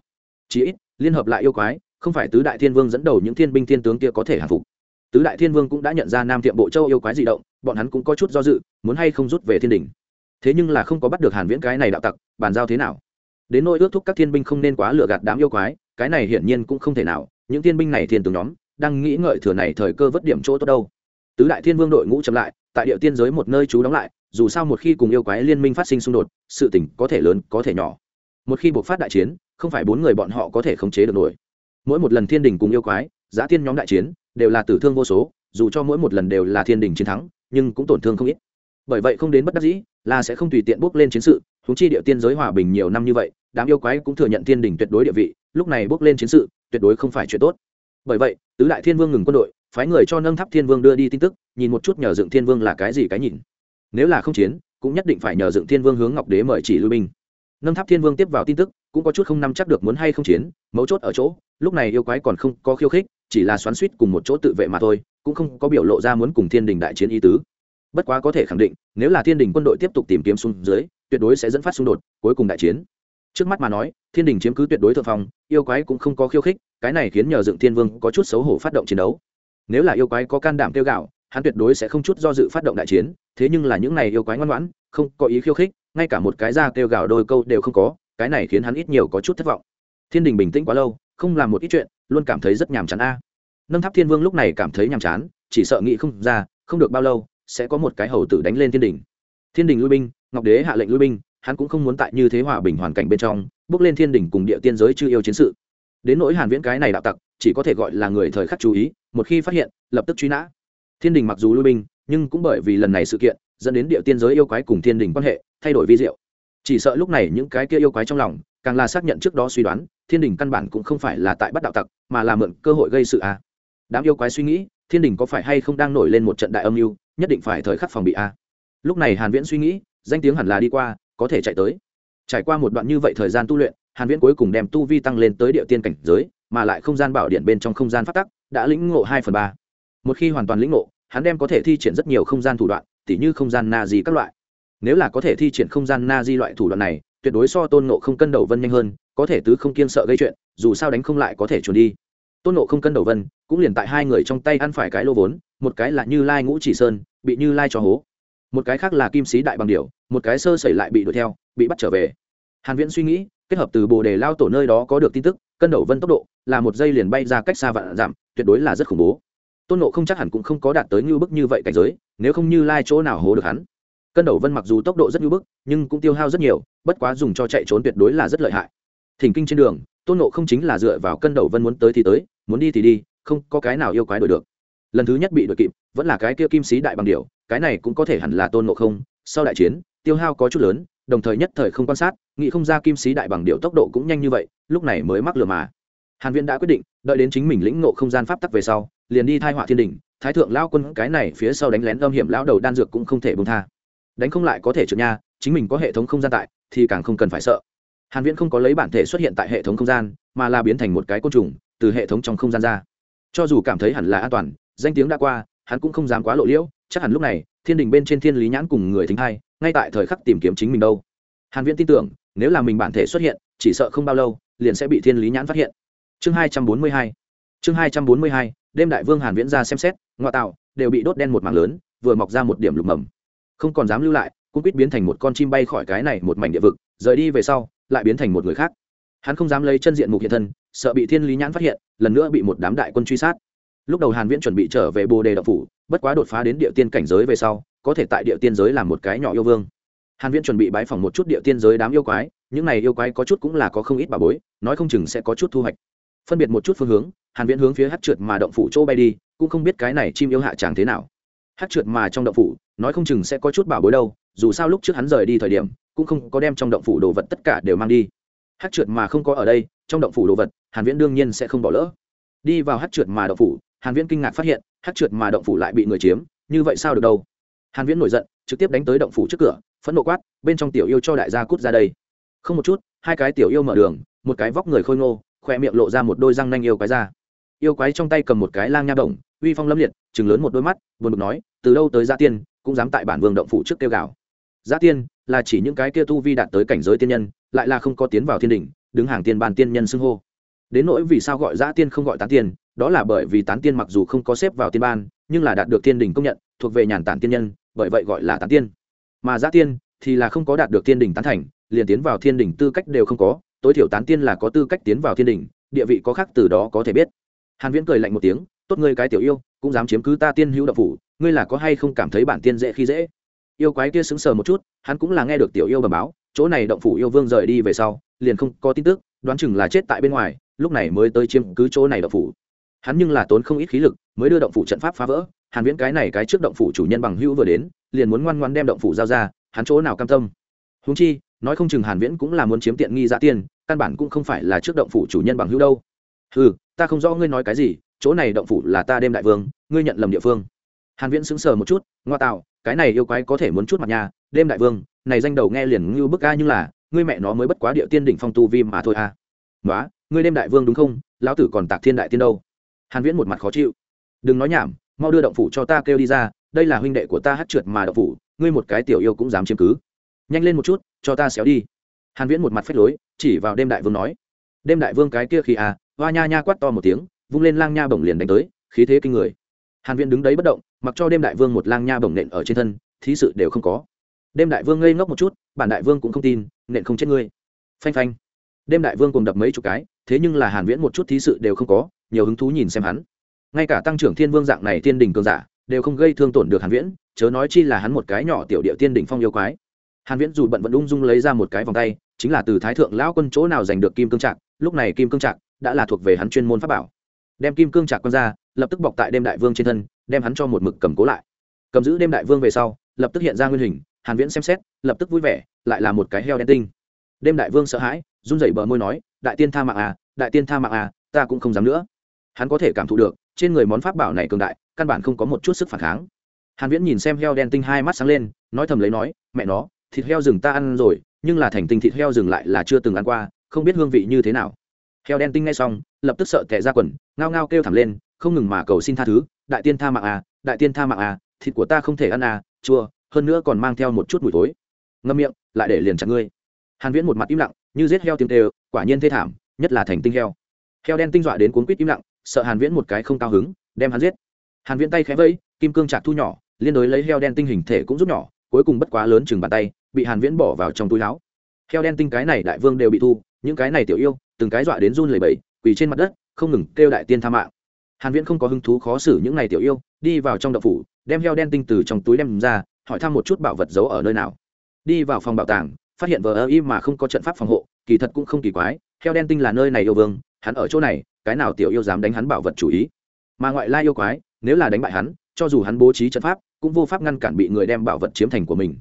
S1: Chí ít, liên hợp lại yêu quái, không phải tứ đại thiên vương dẫn đầu những thiên binh thiên tướng kia có thể hạ phục. Tứ đại thiên vương cũng đã nhận ra nam thiệm bộ châu yêu quái di động, bọn hắn cũng có chút do dự, muốn hay không rút về thiên đình. Thế nhưng là không có bắt được hàn viễn cái này đạo tặc, bàn giao thế nào? Đến nỗi ước thúc các thiên binh không nên quá lừa gạt đám yêu quái, cái này hiển nhiên cũng không thể nào, những thiên binh này thiên tướng nhóm, đang nghĩ ngợi thừa này thời cơ vất điểm chỗ tốt đâu. Tứ đại thiên vương đội ngũ chậm lại, tại địa tiên giới một nơi trú đóng lại, dù sao một khi cùng yêu quái liên minh phát sinh xung đột, sự tình có thể lớn, có thể nhỏ. Một khi buộc phát đại chiến, không phải bốn người bọn họ có thể khống chế được nổi. Mỗi một lần thiên đình cùng yêu quái giá tiên nhóm đại chiến, đều là tử thương vô số, dù cho mỗi một lần đều là thiên đình chiến thắng, nhưng cũng tổn thương không ít. Bởi vậy không đến bất đắc dĩ, là sẽ không tùy tiện bước lên chiến sự húng chi địa tiên giới hòa bình nhiều năm như vậy, đám yêu quái cũng thừa nhận thiên đình tuyệt đối địa vị, lúc này bước lên chiến sự, tuyệt đối không phải chuyện tốt. Bởi vậy, tứ đại thiên vương ngừng quân đội, phái người cho nâng tháp thiên vương đưa đi tin tức, nhìn một chút nhờ dựng thiên vương là cái gì cái nhìn. Nếu là không chiến, cũng nhất định phải nhờ dựng thiên vương hướng ngọc đế mời chỉ lui binh. Nâng tháp thiên vương tiếp vào tin tức, cũng có chút không nắm chắc được muốn hay không chiến, mấu chốt ở chỗ, lúc này yêu quái còn không có khiêu khích, chỉ là xoắn suýt cùng một chỗ tự vệ mà thôi, cũng không có biểu lộ ra muốn cùng thiên đình đại chiến ý tứ. Bất quá có thể khẳng định, nếu là thiên đình quân đội tiếp tục tìm kiếm xuống dưới tuyệt đối sẽ dẫn phát xung đột, cuối cùng đại chiến. Trước mắt mà nói, thiên đình chiếm cứ tuyệt đối thượng phong, yêu quái cũng không có khiêu khích, cái này khiến nhờ dựng thiên vương có chút xấu hổ phát động chiến đấu. Nếu là yêu quái có can đảm kêu gạo, hắn tuyệt đối sẽ không chút do dự phát động đại chiến, thế nhưng là những này yêu quái ngoan ngoãn, không có ý khiêu khích, ngay cả một cái ra kêu gạo đôi câu đều không có, cái này khiến hắn ít nhiều có chút thất vọng. Thiên đình bình tĩnh quá lâu, không làm một ít chuyện, luôn cảm thấy rất nhàm chán a. Nâng tháp thiên vương lúc này cảm thấy nhàm chán, chỉ sợ nghĩ không ra, không được bao lâu, sẽ có một cái hầu tử đánh lên thiên đình. Thiên đình lui binh ngọc đế hạ lệnh lui binh, hắn cũng không muốn tại như thế hòa bình hoàn cảnh bên trong, bước lên thiên đỉnh cùng địa tiên giới chưa yêu chiến sự. Đến nỗi hàn viễn cái này đạo tặc, chỉ có thể gọi là người thời khắc chú ý, một khi phát hiện, lập tức truy nã. Thiên đình mặc dù lui binh, nhưng cũng bởi vì lần này sự kiện, dẫn đến địa tiên giới yêu quái cùng thiên đình quan hệ, thay đổi vi diệu. Chỉ sợ lúc này những cái kia yêu quái trong lòng, càng là xác nhận trước đó suy đoán, thiên đình căn bản cũng không phải là tại bắt đạo tặc, mà là mượn cơ hội gây sự a. Đám yêu quái suy nghĩ, thiên đình có phải hay không đang nổi lên một trận đại âm mưu, nhất định phải thời khắc phòng bị a. Lúc này hàn viễn suy nghĩ danh tiếng hẳn là đi qua, có thể chạy tới. Trải qua một đoạn như vậy thời gian tu luyện, hàn viễn cuối cùng đem tu vi tăng lên tới địa tiên cảnh giới, mà lại không gian bảo điện bên trong không gian phát tắc đã lĩnh ngộ 2 phần 3. một khi hoàn toàn lĩnh ngộ, hắn đem có thể thi triển rất nhiều không gian thủ đoạn, tỉ như không gian na di các loại. Nếu là có thể thi triển không gian na di loại thủ đoạn này, tuyệt đối so tôn ngộ không cân đầu vân nhanh hơn, có thể tứ không kiên sợ gây chuyện, dù sao đánh không lại có thể trốn đi. Tôn ngộ không cân đầu vân, cũng liền tại hai người trong tay ăn phải cái lô vốn, một cái là như lai ngũ chỉ sơn, bị như lai cho hố một cái khác là kim sĩ đại bằng điểu một cái sơ sẩy lại bị đuổi theo, bị bắt trở về. Hàn viễn suy nghĩ, kết hợp từ bồ đề lao tổ nơi đó có được tin tức, cân đầu vân tốc độ, là một giây liền bay ra cách xa vạn giảm tuyệt đối là rất khủng bố. Tôn nộ không chắc hẳn cũng không có đạt tới như bức như vậy cảnh giới, nếu không như lai chỗ nào hố được hắn. Cân đầu vân mặc dù tốc độ rất như bức, nhưng cũng tiêu hao rất nhiều, bất quá dùng cho chạy trốn tuyệt đối là rất lợi hại. Thỉnh kinh trên đường, tôn nộ không chính là dựa vào cân đầu vân muốn tới thì tới, muốn đi thì đi, không có cái nào yêu quái đổi được. Lần thứ nhất bị đuổi kịp, vẫn là cái kia kim sĩ đại bằng điều cái này cũng có thể hẳn là tôn ngộ không, sau đại chiến, tiêu hao có chút lớn, đồng thời nhất thời không quan sát, nghĩ không ra kim sĩ đại bằng điệu tốc độ cũng nhanh như vậy, lúc này mới mắc lừa mà. Hàn viễn đã quyết định, đợi đến chính mình lĩnh ngộ không gian pháp tắc về sau, liền đi thai họa thiên đỉnh. thái thượng lao quân cái này phía sau đánh lén âm hiểm lão đầu đan dược cũng không thể buông tha. Đánh không lại có thể trượt nha, chính mình có hệ thống không gian tại, thì càng không cần phải sợ. Hàn viễn không có lấy bản thể xuất hiện tại hệ thống không gian, mà là biến thành một cái côn trùng, từ hệ thống trong không gian ra. Cho dù cảm thấy hẳn là an toàn, danh tiếng đã qua, hắn cũng không dám quá lộ liễu chắc hẳn lúc này, thiên đình bên trên thiên lý nhãn cùng người thính hai ngay tại thời khắc tìm kiếm chính mình đâu. Hàn viễn tin tưởng, nếu là mình bản thể xuất hiện, chỉ sợ không bao lâu, liền sẽ bị thiên lý nhãn phát hiện. Chương 242 chương 242 đêm đại vương hàn viễn ra xem xét, ngoại tạo, đều bị đốt đen một mảng lớn, vừa mọc ra một điểm lục mầm. Không còn dám lưu lại cũng quyết biến thành một con chim bay khỏi cái này một mảnh địa vực, rời đi về sau, lại biến thành một người khác. Hắn không dám lấy chân diện mục hiện thân, sợ bị thiên lý nhãn phát hiện, lần nữa bị một đám đại quân truy sát. Lúc đầu hàn viễn chuẩn bị trở về bồ đề đạo phủ bất quá đột phá đến địa tiên cảnh giới về sau, có thể tại địa tiên giới làm một cái nhỏ yêu vương. Hàn viễn chuẩn bị bái phỏng một chút địa tiên giới đám yêu quái, những này yêu quái có chút cũng là có không ít bà bối, nói không chừng sẽ có chút thu hoạch. Phân biệt một chút phương hướng, hàn viễn hướng phía hát trượt mà động phủ chỗ bay đi, cũng không biết cái này chim yêu hạ chàng thế nào. Hát trượt mà trong động phủ, nói không chừng sẽ có chút bảo bối đâu, dù sao lúc trước hắn rời đi thời điểm, cũng không có đem trong động phủ đồ vật tất cả đều mang đi. Hát trượt mà không có ở đây, trong động phủ đồ vật, hàn viễn đương nhiên sẽ không bỏ lỡ. Đi vào hát trượt mà động phủ hàn viễn kinh ngạc phát hiện, hát trượt mà động phủ lại bị người chiếm, như vậy sao được đâu? Hàn viễn nổi giận, trực tiếp đánh tới động phủ trước cửa, phẫn nộ quát, bên trong tiểu yêu cho đại gia cút ra đây. Không một chút, hai cái tiểu yêu mở đường, một cái vóc người khôi ngô khoe miệng lộ ra một đôi răng nanh yêu quái ra. Yêu quái trong tay cầm một cái lang nha động uy phong lâm liệt chừng lớn một đôi mắt, buồn bực nói, từ đâu tới gia tiên, cũng dám tại bản vương động phủ trước kêu gào. Gia tiên là chỉ những cái kia tu vi đạt tới cảnh giới tiên nhân, lại là không có tiến vào thiên đỉnh, đứng hàng tiên bàn tiên nhân xưng hô đến nỗi vì sao gọi giã tiên không gọi tán tiên, đó là bởi vì tán tiên mặc dù không có xếp vào tiên ban, nhưng là đạt được thiên đỉnh công nhận, thuộc về nhàn tản tiên nhân, bởi vậy gọi là tán tiên. Mà giã tiên thì là không có đạt được thiên đỉnh tán thành, liền tiến vào thiên đỉnh tư cách đều không có, tối thiểu tán tiên là có tư cách tiến vào thiên đỉnh, địa vị có khác từ đó có thể biết. Hàn viễn cười lạnh một tiếng, tốt ngươi cái tiểu yêu, cũng dám chiếm cứ ta tiên hữu đạo phủ, ngươi là có hay không cảm thấy bản tiên dễ khi dễ? Yêu quái kia sững sờ một chút, hắn cũng là nghe được tiểu yêu bẩm báo, chỗ này động phủ yêu vương rời đi về sau, liền không có tin tức, đoán chừng là chết tại bên ngoài lúc này mới tới chiếm cứ chỗ này động phủ. Hắn nhưng là tốn không ít khí lực mới đưa động phủ trận pháp phá vỡ. Hàn viễn cái này cái trước động phủ chủ nhân bằng hữu vừa đến liền muốn ngoan ngoan đem động phủ giao ra hắn chỗ nào cam tâm. Huống chi nói không chừng hàn viễn cũng là muốn chiếm tiện nghi dạ tiền căn bản cũng không phải là trước động phủ chủ nhân bằng hữu đâu. Ừ ta không rõ ngươi nói cái gì chỗ này động phủ là ta đem đại vương ngươi nhận lầm địa phương. Hàn viễn sững sờ một chút ngoa tạo cái này yêu quái có thể muốn chút mặt nhà đêm đại vương này danh đầu nghe liền như bức a nhưng là ngươi mẹ nó mới bất quá địa tiên đỉnh phong tu vi mà thôi à. Nóa, ngươi đêm đại vương đúng không? Lão tử còn tạc thiên đại tiên đâu? Hàn viễn một mặt khó chịu. Đừng nói nhảm, mau đưa động phủ cho ta kêu đi ra, đây là huynh đệ của ta hát trượt mà động phủ, ngươi một cái tiểu yêu cũng dám chiếm cứ. Nhanh lên một chút, cho ta xéo đi. Hàn viễn một mặt phách lối, chỉ vào đêm đại vương nói. Đêm đại vương cái kia khi à hoa nha nha quát to một tiếng, vung lên lang nha bổng liền đánh tới, khí thế kinh người. Hàn viễn đứng đấy bất động, mặc cho đêm đại vương một lang nha bổng nện ở trên thân, thí sự đều không có. Đêm đại vương ngây ngốc một chút, bản đại vương cũng không tin, nện không chết ngươi. Phanh phanh đêm đại vương cùng đập mấy chục cái, thế nhưng là hàn viễn một chút thí sự đều không có, nhiều hứng thú nhìn xem hắn. Ngay cả tăng trưởng thiên vương dạng này thiên đình cường giả, đều không gây thương tổn được hàn viễn, chớ nói chi là hắn một cái nhỏ tiểu địa tiên đỉnh phong yêu quái. Hàn viễn dù bận vẫn ung dung lấy ra một cái vòng tay, chính là từ thái thượng lão quân chỗ nào giành được kim cương trạc, lúc này kim cương trạc đã là thuộc về hắn chuyên môn pháp bảo. Đem kim cương trạc quăng ra, lập tức bọc tại đêm đại vương trên thân, đem hắn cho một mực cầm cố lại. Cầm giữ đêm đại vương về sau, lập tức hiện ra nguyên hình, hàn viễn xem xét, lập tức vui vẻ, lại là một cái heo đen tinh. Đêm đại vương sợ hãi run rẩy bờ môi nói, đại tiên tha mạng à đại tiên tha mạng à ta cũng không dám nữa. Hắn có thể cảm thụ được, trên người món pháp bảo này cường đại, căn bản không có một chút sức phản kháng. Hàn viễn nhìn xem heo đen tinh hai mắt sáng lên, nói thầm lấy nói, mẹ nó, thịt heo rừng ta ăn rồi, nhưng là thành tinh thịt heo rừng lại là chưa từng ăn qua, không biết hương vị như thế nào. Heo đen tinh nghe xong, lập tức sợ tè ra quần, ngao ngao kêu thảm lên, không ngừng mà cầu xin tha thứ, đại tiên tha mạng à đại tiên tha mạng à thịt của ta không thể ăn à chua, hơn nữa còn mang theo một chút mùi thối. Ngâm miệng, lại để liền chặt ngươi. Hàn viễn một mặt im lặng như giết heo tiếng tê quả nhiên thê thảm, nhất là thành tinh heo. Heo đen tinh dọa đến cuốn quýt im lặng, sợ hàn viễn một cái không cao hứng, đem hắn giết. Hàn viễn tay khẽ vẫy, kim cương chặt thu nhỏ, liên đối lấy heo đen tinh hình thể cũng rút nhỏ, cuối cùng bất quá lớn chừng bàn tay, bị hàn viễn bỏ vào trong túi áo heo đen tinh cái này đại vương đều bị thu, những cái này tiểu yêu, từng cái dọa đến run lẩy bẩy, quỳ trên mặt đất, không ngừng kêu đại tiên tha mạng. Hàn viễn không có hứng thú khó xử những này tiểu yêu, đi vào trong động phủ, đem heo đen tinh từ trong túi đem ra, hỏi thăm một chút bảo vật giấu ở nơi nào. Đi vào phòng bảo tàng phát hiện vờ ơ y mà không có trận pháp phòng hộ, kỳ thật cũng không kỳ quái, heo đen tinh là nơi này yêu vương, hắn ở chỗ này, cái nào tiểu yêu dám đánh hắn bảo vật chủ ý. Mà ngoại lai yêu quái, nếu là đánh bại hắn, cho dù hắn bố trí trận pháp, cũng vô pháp ngăn cản bị người đem bảo vật chiếm thành của mình.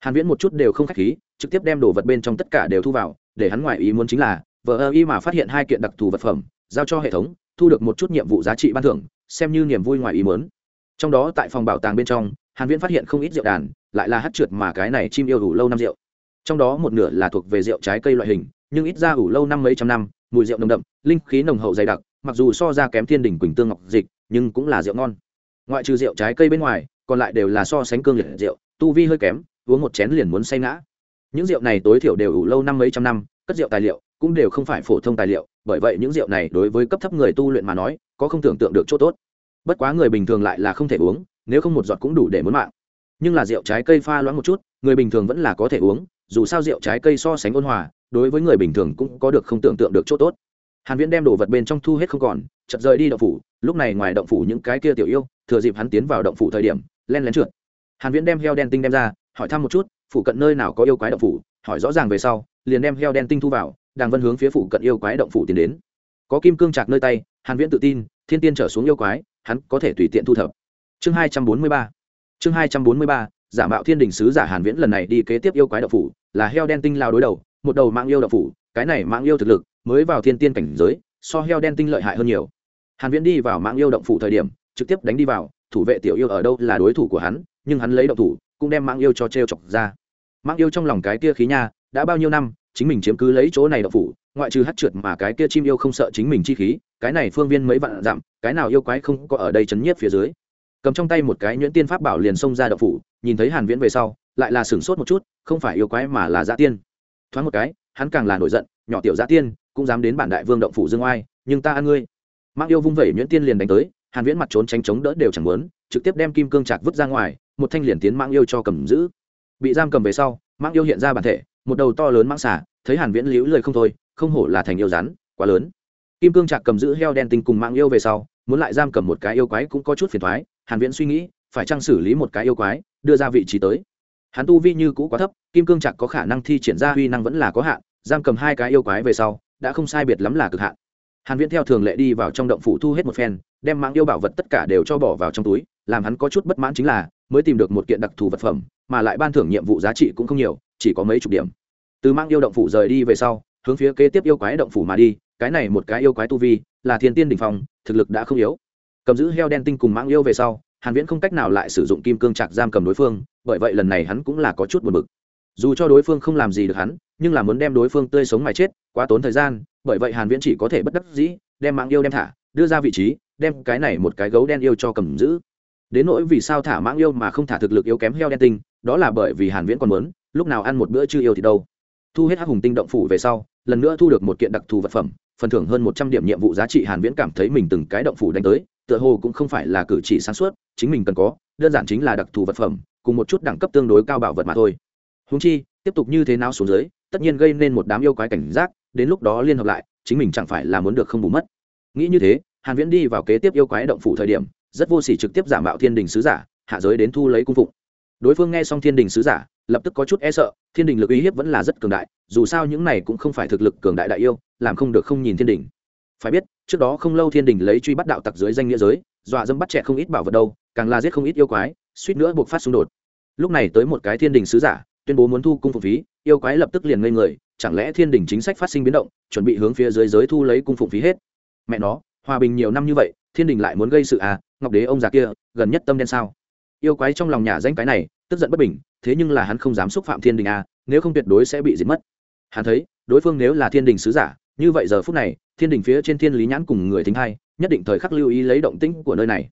S1: Hàn viễn một chút đều không khách khí, trực tiếp đem đồ vật bên trong tất cả đều thu vào, để hắn ngoại ý muốn chính là, vờ ơ y mà phát hiện hai kiện đặc thù vật phẩm, giao cho hệ thống, thu được một chút nhiệm vụ giá trị ban thưởng, xem như niềm vui ngoài ý muốn. Trong đó tại phòng bảo tàng bên trong, hàn viễn phát hiện không ít rượu đàn, lại là hát trượt mà cái này chim yêu đủ lâu năm rượu trong đó một nửa là thuộc về rượu trái cây loại hình, nhưng ít ra ủ lâu năm mấy trăm năm, mùi rượu nồng đậm, linh khí nồng hậu dày đặc, mặc dù so ra kém thiên đỉnh quỳnh tương ngọc dịch, nhưng cũng là rượu ngon. Ngoại trừ rượu trái cây bên ngoài, còn lại đều là so sánh cương liệt rượu, tu vi hơi kém, uống một chén liền muốn say ngã. Những rượu này tối thiểu đều ủ lâu năm mấy trăm năm, cất rượu tài liệu cũng đều không phải phổ thông tài liệu, bởi vậy những rượu này đối với cấp thấp người tu luyện mà nói, có không tưởng tượng được chỗ tốt. Bất quá người bình thường lại là không thể uống, nếu không một giọt cũng đủ để muốn mạng. Nhưng là rượu trái cây pha loãng một chút, người bình thường vẫn là có thể uống dù sao rượu trái cây so sánh ôn hòa, đối với người bình thường cũng có được không tưởng tượng được chỗ tốt. Hàn viễn đem đồ vật bên trong thu hết không còn, chợt rời đi động phủ, lúc này ngoài động phủ những cái kia tiểu yêu, thừa dịp hắn tiến vào động phủ thời điểm, len lén trượt. Hàn viễn đem heo đen tinh đem ra, hỏi thăm một chút phụ cận nơi nào có yêu quái động phủ, hỏi rõ ràng về sau, liền đem heo đen tinh thu vào đang vân hướng phía phụ cận yêu quái động phủ tiến đến. Có kim cương chạc nơi tay, hàn viễn tự tin, thiên tiên trở xuống yêu quái, hắn có thể tùy tiện thu thập. Chương 243 chương 243 giả mạo thiên đình sứ giả hàn viễn lần này đi kế tiếp yêu quái động phủ là heo đen tinh lao đối đầu, một đầu mạng yêu động phủ, cái này mạng yêu thực lực mới vào thiên tiên cảnh giới, so heo đen tinh lợi hại hơn nhiều. Hàn viễn đi vào mạng yêu động phủ thời điểm, trực tiếp đánh đi vào, thủ vệ tiểu yêu ở đâu là đối thủ của hắn, nhưng hắn lấy động thủ, cũng đem mạng yêu cho treo chọc ra. Mạng yêu trong lòng cái kia khí nha, đã bao nhiêu năm, chính mình chiếm cứ lấy chỗ này động phủ, ngoại trừ hát trượt mà cái kia chim yêu không sợ chính mình chi khí, cái này phương viên mấy vạn dặm, cái nào yêu quái không có ở đây chấn nhiếp phía dưới. Cầm trong tay một cái nhuyễn tiên pháp bảo liền xông ra động phủ, nhìn thấy hàn viễn về sau lại là sửng sốt một chút, không phải yêu quái mà là giã tiên. Thoáng một cái, hắn càng là nổi giận, nhỏ tiểu giã tiên, cũng dám đến bản đại vương động phủ dương oai, nhưng ta ăn ngươi. Mang yêu vung vẩy nhuyễn tiên liền đánh tới, hàn viễn mặt trốn tránh chống đỡ đều chẳng muốn, trực tiếp đem kim cương chặt vứt ra ngoài, một thanh liền tiến mang yêu cho cầm giữ. Bị giam cầm về sau mang yêu hiện ra bản thể, một đầu to lớn mang xả thấy hàn viễn liễu lời không thôi, không hổ là thành yêu rắn, quá lớn. Kim cương chặt cầm giữ heo đen tinh cùng mang yêu về sau, muốn lại giam cầm một cái yêu quái cũng có chút phiền toái, hàn viễn suy nghĩ, phải trang xử lý một cái yêu quái, đưa ra vị trí tới hắn tu vi như cũ quá thấp, kim cương chặt có khả năng thi triển ra huy năng vẫn là có hạn, giam cầm hai cái yêu quái về sau, đã không sai biệt lắm là cực hạn. Hàn viễn theo thường lệ đi vào trong động phủ thu hết một phen, đem mạng yêu bảo vật tất cả đều cho bỏ vào trong túi, làm hắn có chút bất mãn chính là, mới tìm được một kiện đặc thù vật phẩm, mà lại ban thưởng nhiệm vụ giá trị cũng không nhiều, chỉ có mấy chục điểm. Từ mạng yêu động phủ rời đi về sau, hướng phía kế tiếp yêu quái động phủ mà đi, cái này một cái yêu quái tu vi, là thiên tiên đỉnh phong, thực lực đã không yếu. Cầm giữ heo đen tinh cùng mạng yêu về sau hàn viễn không cách nào lại sử dụng kim cương trạc giam cầm đối phương, bởi vậy lần này hắn cũng là có chút buồn bực. Dù cho đối phương không làm gì được hắn, nhưng là muốn đem đối phương tươi sống mà chết, quá tốn thời gian, bởi vậy hàn viễn chỉ có thể bất đắc dĩ, đem mạng yêu đem thả, đưa ra vị trí, đem cái này một cái gấu đen yêu cho cầm giữ. Đến nỗi vì sao thả mạng yêu mà không thả thực lực yếu kém heo đen tinh, đó là bởi vì hàn viễn còn muốn, lúc nào ăn một bữa chưa yêu thì đâu thu hết hắc hùng tinh động phủ về sau, lần nữa thu được một kiện đặc thù vật phẩm, phần thưởng hơn 100 điểm nhiệm vụ giá trị hàn viễn cảm thấy mình từng cái động phủ đánh tới, tựa hồ cũng không phải là cử chỉ sáng suốt, chính mình cần có, đơn giản chính là đặc thù vật phẩm, cùng một chút đẳng cấp tương đối cao bảo vật mà thôi. Húng chi, tiếp tục như thế nào xuống dưới, tất nhiên gây nên một đám yêu quái cảnh giác, đến lúc đó liên hợp lại, chính mình chẳng phải là muốn được không bù mất. Nghĩ như thế, hàn viễn đi vào kế tiếp yêu quái động phủ thời điểm, rất vô sỉ trực tiếp giả mạo thiên đình sứ giả, hạ giới đến thu lấy cung phụng. Đối phương nghe xong thiên đình sứ giả, lập tức có chút e sợ thiên đình lực uy hiếp vẫn là rất cường đại, dù sao những này cũng không phải thực lực cường đại đại yêu, làm không được không nhìn thiên đình. Phải biết, trước đó không lâu thiên đình lấy truy bắt đạo tặc dưới danh nghĩa giới, dọa dâm bắt trẻ không ít bảo vật đâu, càng là giết không ít yêu quái, suýt nữa buộc phát xung đột. Lúc này tới một cái thiên đình sứ giả, tuyên bố muốn thu cung phụng phí, yêu quái lập tức liền ngây người, chẳng lẽ thiên đình chính sách phát sinh biến động, chuẩn bị hướng phía dưới giới thu lấy cung phụng phí hết? Mẹ nó, hòa bình nhiều năm như vậy, thiên đình lại muốn gây sự à? Ngọc đế ông già kia, gần nhất tâm đen sao? Yêu quái trong lòng nhà danh cái này, tức giận bất bình thế nhưng là hắn không dám xúc phạm thiên đình a, nếu không tuyệt đối sẽ bị diệt mất. Hắn thấy, đối phương nếu là thiên đình sứ giả, như vậy giờ phút này, thiên đình phía trên thiên lý nhãn cùng người thính hai, nhất định thời khắc lưu ý lấy động tĩnh của nơi này.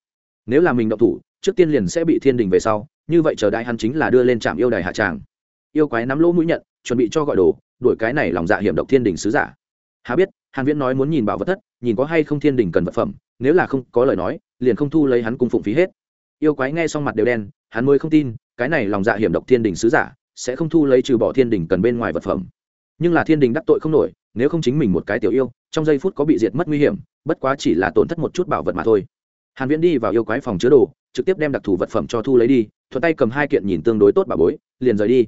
S1: Nếu là mình động thủ, trước tiên liền sẽ bị thiên đình về sau, như vậy chờ đại hắn chính là đưa lên trạm yêu đài hạ tràng. Yêu quái nắm lỗ mũi nhận, chuẩn bị cho gọi đồ, đuổi cái này lòng dạ hiểm độc thiên đình sứ giả. Hà biết, hàn viễn nói muốn nhìn bảo vật thất, nhìn có hay không thiên đình cần vật phẩm, nếu là không có lời nói, liền không thu lấy hắn cung phụng phí hết. Yêu quái nghe xong mặt đều đen, hắn mới không tin cái này lòng dạ hiểm độc thiên đình sứ giả sẽ không thu lấy trừ bỏ thiên đình cần bên ngoài vật phẩm. Nhưng là thiên đình đắc tội không nổi, nếu không chính mình một cái tiểu yêu, trong giây phút có bị diệt mất nguy hiểm, bất quá chỉ là tổn thất một chút bảo vật mà thôi. Hàn viễn đi vào yêu quái phòng chứa đồ, trực tiếp đem đặc thù vật phẩm cho thu lấy đi, thuận tay cầm hai kiện nhìn tương đối tốt bà bối, liền rời đi.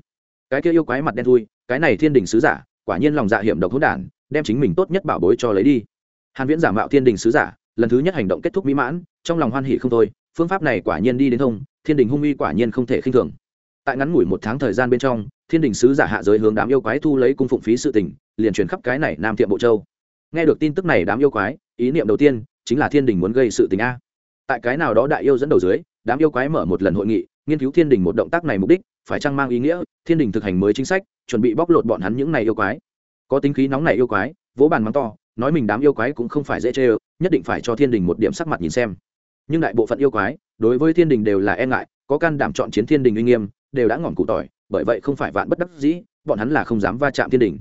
S1: Cái kia yêu quái mặt đen thui, cái này thiên đình sứ giả, quả nhiên lòng dạ hiểm độc hỗn đản, đem chính mình tốt nhất bảo bối cho lấy đi. Hàn viễn giả mạo thiên đình sứ giả, lần thứ nhất hành động kết thúc mỹ mãn, trong lòng hoan hỉ không thôi phương pháp này quả nhiên đi đến thông, thiên đình hung uy quả nhiên không thể khinh thường. Tại ngắn ngủi một tháng thời gian bên trong, thiên đình sứ giả hạ giới hướng đám yêu quái thu lấy cung phụng phí sự tình, liền truyền khắp cái này nam thiệm bộ châu. Nghe được tin tức này đám yêu quái, ý niệm đầu tiên chính là thiên đình muốn gây sự tình a. Tại cái nào đó đại yêu dẫn đầu dưới, đám yêu quái mở một lần hội nghị, nghiên cứu thiên đình một động tác này mục đích, phải chăng mang ý nghĩa thiên đình thực hành mới chính sách, chuẩn bị bóc lột bọn hắn những này yêu quái. Có tính khí nóng này yêu quái, vỗ bàn mắng to, nói mình đám yêu quái cũng không phải dễ chê nhất định phải cho thiên đình một điểm sắc mặt nhìn xem nhưng đại bộ phận yêu quái, đối với thiên đình đều là e ngại, có can đảm chọn chiến thiên đình uy nghiêm, đều đã ngỏm cụ tỏi, bởi vậy không phải vạn bất đắc dĩ, bọn hắn là không dám va chạm thiên đình.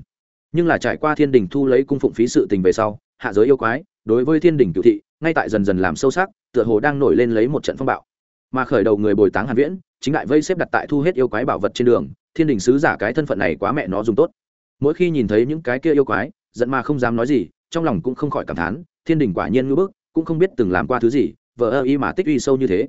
S1: Nhưng là trải qua thiên đình thu lấy cung phụng phí sự tình về sau, hạ giới yêu quái, đối với thiên đình cựu thị, ngay tại dần dần làm sâu sắc, tựa hồ đang nổi lên lấy một trận phong bạo. Mà khởi đầu người bồi táng hàn viễn, chính đại vây xếp đặt tại thu hết yêu quái bảo vật trên đường, thiên đình sứ giả cái thân phận này quá mẹ nó dùng tốt. Mỗi khi nhìn thấy những cái kia yêu quái, giận mà không dám nói gì, trong lòng cũng không khỏi cảm thán, thiên đình quả nhiên ngưỡng bức, cũng không biết từng làm qua thứ gì vợ ơ y mà tích uy sâu như thế.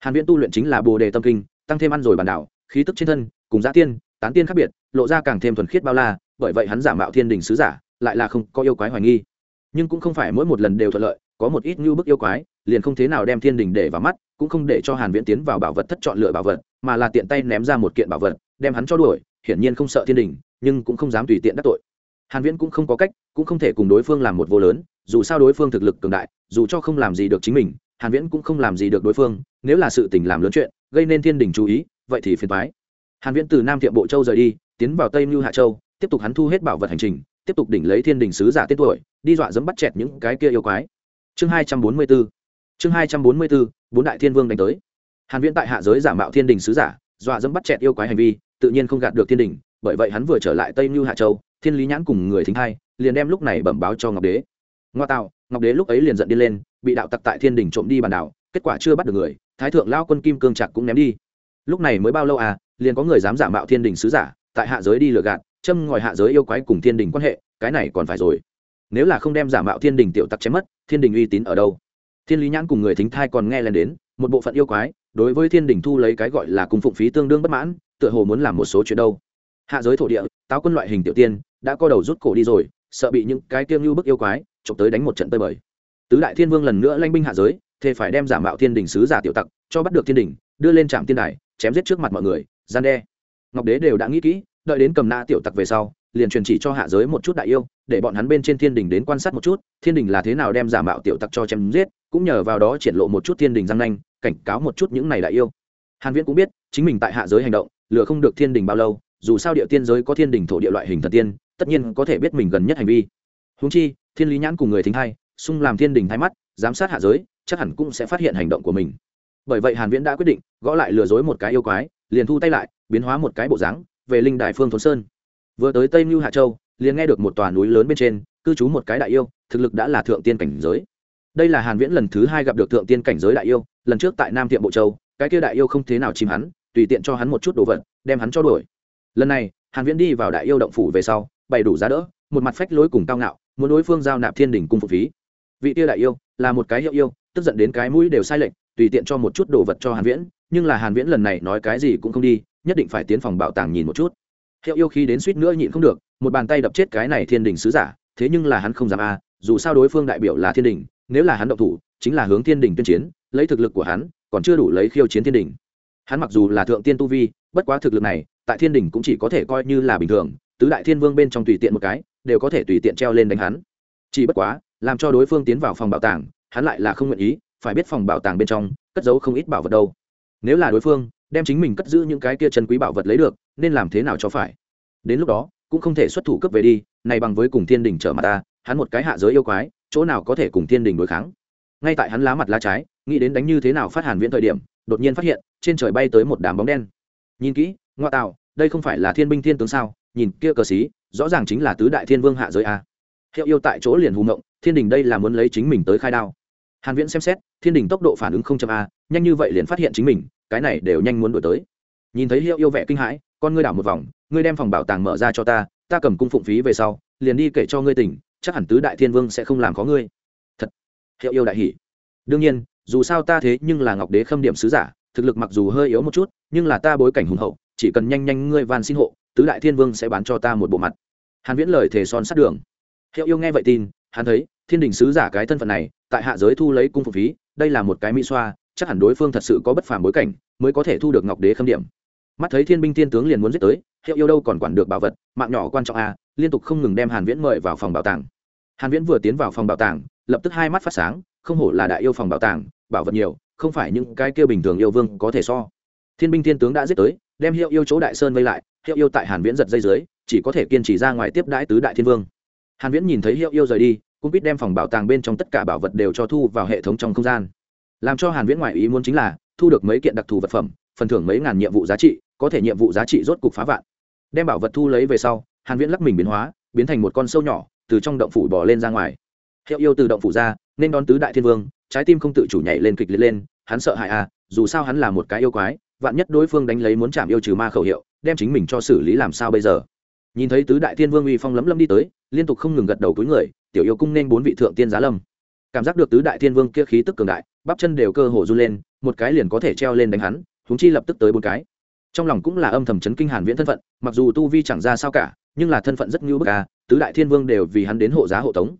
S1: Hàn viễn tu luyện chính là bồ đề tâm kinh, tăng thêm ăn rồi bản đảo khí tức trên thân, cùng giá tiên, tán tiên khác biệt, lộ ra càng thêm thuần khiết bao la, bởi vậy hắn giả mạo thiên đình sứ giả, lại là không có yêu quái hoài nghi. Nhưng cũng không phải mỗi một lần đều thuận lợi, có một ít như bức yêu quái, liền không thế nào đem thiên đình để vào mắt, cũng không để cho hàn viễn tiến vào bảo vật thất chọn lựa bảo vật, mà là tiện tay ném ra một kiện bảo vật, đem hắn cho đuổi, hiển nhiên không sợ thiên đình, nhưng cũng không dám tùy tiện đắc tội. Hàn viễn cũng không có cách, cũng không thể cùng đối phương làm một vô lớn, dù sao đối phương thực lực cường đại, dù cho không làm gì được chính mình hàn viễn cũng không làm gì được đối phương, nếu là sự tình làm lớn chuyện, gây nên thiên đình chú ý, vậy thì phiền toái. Hàn viễn từ nam thiệm bộ châu rời đi, tiến vào tây lưu hạ châu, tiếp tục hắn thu hết bảo vật hành trình, tiếp tục đỉnh lấy thiên đình sứ giả tên tuổi, đi dọa dẫm bắt chẹt những cái kia yêu quái. Chương 244 chương 244 bốn đại thiên vương đánh tới. Hàn viễn tại hạ giới giả mạo thiên đình sứ giả, dọa dẫm bắt chẹt yêu quái hành vi, tự nhiên không gạt được thiên đình, bởi vậy hắn vừa trở lại tây lưu hạ châu, thiên lý nhãn cùng người thính hai liền đem lúc này bẩm báo cho ngọc đế. Ngoa tạo ngọc đế lúc ấy liền giận đi lên, bị đạo tặc tại thiên đình trộm đi bàn đảo, kết quả chưa bắt được người, thái thượng lao quân kim cương Trạc cũng ném đi. Lúc này mới bao lâu à liền có người dám giả mạo thiên đình sứ giả, tại hạ giới đi lừa gạt, châm ngòi hạ giới yêu quái cùng thiên đình quan hệ, cái này còn phải rồi. Nếu là không đem giả mạo thiên đình tiểu tặc chém mất, thiên đình uy tín ở đâu? Thiên lý nhãn cùng người thính thai còn nghe lên đến, một bộ phận yêu quái, đối với thiên đình thu lấy cái gọi là cung phụng phí tương đương bất mãn, tựa hồ muốn làm một số chuyện đâu. Hạ giới thổ địa, táo quân loại hình tiểu tiên, đã co đầu rút cổ đi rồi, sợ bị những cái tiêu như bức yêu quái chụp tới đánh một trận tơi bời. Tứ đại thiên vương lần nữa lanh binh hạ giới, thề phải đem giả mạo thiên đình sứ giả tiểu tặc cho bắt được thiên đình, đưa lên trạm thiên đài, chém giết trước mặt mọi người, gian đe. Ngọc đế đều đã nghĩ kỹ, đợi đến cầm na tiểu tặc về sau, liền truyền chỉ cho hạ giới một chút đại yêu, để bọn hắn bên trên thiên đình đến quan sát một chút, thiên đình là thế nào đem giả mạo tiểu tặc cho chém giết, cũng nhờ vào đó triển lộ một chút thiên đình giang nanh, cảnh cáo một chút những này đại yêu. Hàn viễn cũng biết, chính mình tại hạ giới hành động, lừa không được thiên đình bao lâu, dù sao địa tiên giới có thiên đình thổ địa loại hình thần tiên, tất nhiên có thể biết mình gần nhất hành vi. Huống chi thiên lý nhãn cùng người thính hai xung làm thiên đình thái mắt, giám sát hạ giới, chắc hẳn cũng sẽ phát hiện hành động của mình. Bởi vậy hàn viễn đã quyết định, gõ lại lừa dối một cái yêu quái, liền thu tay lại, biến hóa một cái bộ dáng, về linh đại phương thôn sơn. Vừa tới tây mưu hạ châu, liền nghe được một tòa núi lớn bên trên, cư trú một cái đại yêu, thực lực đã là thượng tiên cảnh giới. Đây là hàn viễn lần thứ hai gặp được thượng tiên cảnh giới đại yêu, lần trước tại nam thiệm bộ châu, cái kia đại yêu không thế nào chìm hắn, tùy tiện cho hắn một chút đồ vật, đem hắn cho đuổi. Lần này, hàn viễn đi vào đại yêu động phủ về sau, bày đủ giá đỡ, một mặt phách lối cùng cao ngạo muốn đối phương giao nạp thiên đỉnh cung phụ phí. Vị tiêu đại yêu là một cái hiệu yêu, tức giận đến cái mũi đều sai lệch, tùy tiện cho một chút đồ vật cho hàn viễn, nhưng là hàn viễn lần này nói cái gì cũng không đi, nhất định phải tiến phòng bảo tàng nhìn một chút. Hiệu yêu khi đến suýt nữa nhịn không được, một bàn tay đập chết cái này thiên đình sứ giả, thế nhưng là hắn không dám a, dù sao đối phương đại biểu là thiên đình, nếu là hắn động thủ, chính là hướng thiên đình tuyên chiến, lấy thực lực của hắn, còn chưa đủ lấy khiêu chiến thiên đình. Hắn mặc dù là thượng tiên tu vi, bất quá thực lực này, tại thiên đình cũng chỉ có thể coi như là bình thường, tứ đại thiên vương bên trong tùy tiện một cái đều có thể tùy tiện treo lên đánh hắn. Chỉ bất quá, làm cho đối phương tiến vào phòng bảo tàng, hắn lại là không nguyện ý, phải biết phòng bảo tàng bên trong, cất giấu không ít bảo vật đâu. Nếu là đối phương, đem chính mình cất giữ những cái kia chân quý bảo vật lấy được, nên làm thế nào cho phải? Đến lúc đó, cũng không thể xuất thủ cấp về đi, này bằng với cùng thiên đình trở mặt ta, hắn một cái hạ giới yêu quái, chỗ nào có thể cùng thiên đình đối kháng? Ngay tại hắn lá mặt lá trái, nghĩ đến đánh như thế nào phát hàn viễn thời điểm, đột nhiên phát hiện, trên trời bay tới một đám bóng đen. Nhìn kỹ, ngoa tạo, đây không phải là thiên binh thiên tướng sao? Nhìn kia cờ xí rõ ràng chính là tứ đại thiên vương hạ giới a. Hiệu yêu tại chỗ liền hù ngộng, thiên đình đây là muốn lấy chính mình tới khai đao. Hàn viễn xem xét, thiên đình tốc độ phản ứng không chậm a, nhanh như vậy liền phát hiện chính mình, cái này đều nhanh muốn đuổi tới. Nhìn thấy hiệu yêu vẻ kinh hãi, con ngươi đảo một vòng, ngươi đem phòng bảo tàng mở ra cho ta ta cầm cung phụng phí về sau, liền đi kể cho ngươi tỉnh chắc hẳn tứ đại thiên vương sẽ không làm khó ngươi. Thật, hiệu yêu đại hỉ. Đương nhiên, dù sao ta thế nhưng là ngọc đế khâm điểm sứ giả, thực lực mặc dù hơi yếu một chút, nhưng là ta bối cảnh hùng hậu, chỉ cần nhanh nhanh ngươi van xin hộ tứ đại thiên vương sẽ bán cho ta một bộ mặt. Hàn viễn lời thề son sát đường. Hiệu yêu nghe vậy tin, hắn thấy, thiên đình sứ giả cái thân phận này, tại hạ giới thu lấy cung phục phí, đây là một cái mỹ xoa, chắc hẳn đối phương thật sự có bất phàm bối cảnh, mới có thể thu được ngọc đế khâm điểm. Mắt thấy thiên binh thiên tướng liền muốn giết tới, hiệu yêu đâu còn quản được bảo vật, mạng nhỏ quan trọng a liên tục không ngừng đem hàn viễn mời vào phòng bảo tàng. Hàn viễn vừa tiến vào phòng bảo tàng, lập tức hai mắt phát sáng, không hổ là đại yêu phòng bảo tàng, bảo vật nhiều, không phải những cái kia bình thường yêu vương có thể so. Thiên binh thiên tướng đã giết tới, đem hiệu yêu chỗ đại sơn vây lại hiệu yêu tại hàn viễn giật dây dưới, chỉ có thể kiên trì ra ngoài tiếp đãi tứ đại thiên vương. Hàn viễn nhìn thấy hiệu yêu rời đi, cũng biết đem phòng bảo tàng bên trong tất cả bảo vật đều cho thu vào hệ thống trong không gian. Làm cho hàn viễn ngoại ý muốn chính là, thu được mấy kiện đặc thù vật phẩm, phần thưởng mấy ngàn nhiệm vụ giá trị, có thể nhiệm vụ giá trị rốt cục phá vạn. Đem bảo vật thu lấy về sau, hàn viễn lắc mình biến hóa, biến thành một con sâu nhỏ, từ trong động phủ bò lên ra ngoài. Hiệu yêu từ động phủ ra, nên đón tứ đại thiên vương, trái tim không tự chủ nhảy lên kịch liệt lên, hắn sợ hãi à dù sao hắn là một cái yêu quái vạn nhất đối phương đánh lấy muốn chạm yêu trừ ma khẩu hiệu, đem chính mình cho xử lý làm sao bây giờ? Nhìn thấy tứ đại thiên vương uy phong lấm lấm đi tới, liên tục không ngừng gật đầu túi người, tiểu yêu cung nên bốn vị thượng tiên giá lâm. Cảm giác được tứ đại thiên vương kia khí tức cường đại, bắp chân đều cơ hồ run lên, một cái liền có thể treo lên đánh hắn húng chi lập tức tới bốn cái. Trong lòng cũng là âm thầm chấn kinh hàn viễn thân phận, mặc dù tu vi chẳng ra sao cả, nhưng là thân phận rất như bức à tứ đại thiên vương đều vì hắn đến hộ giá hộ tống.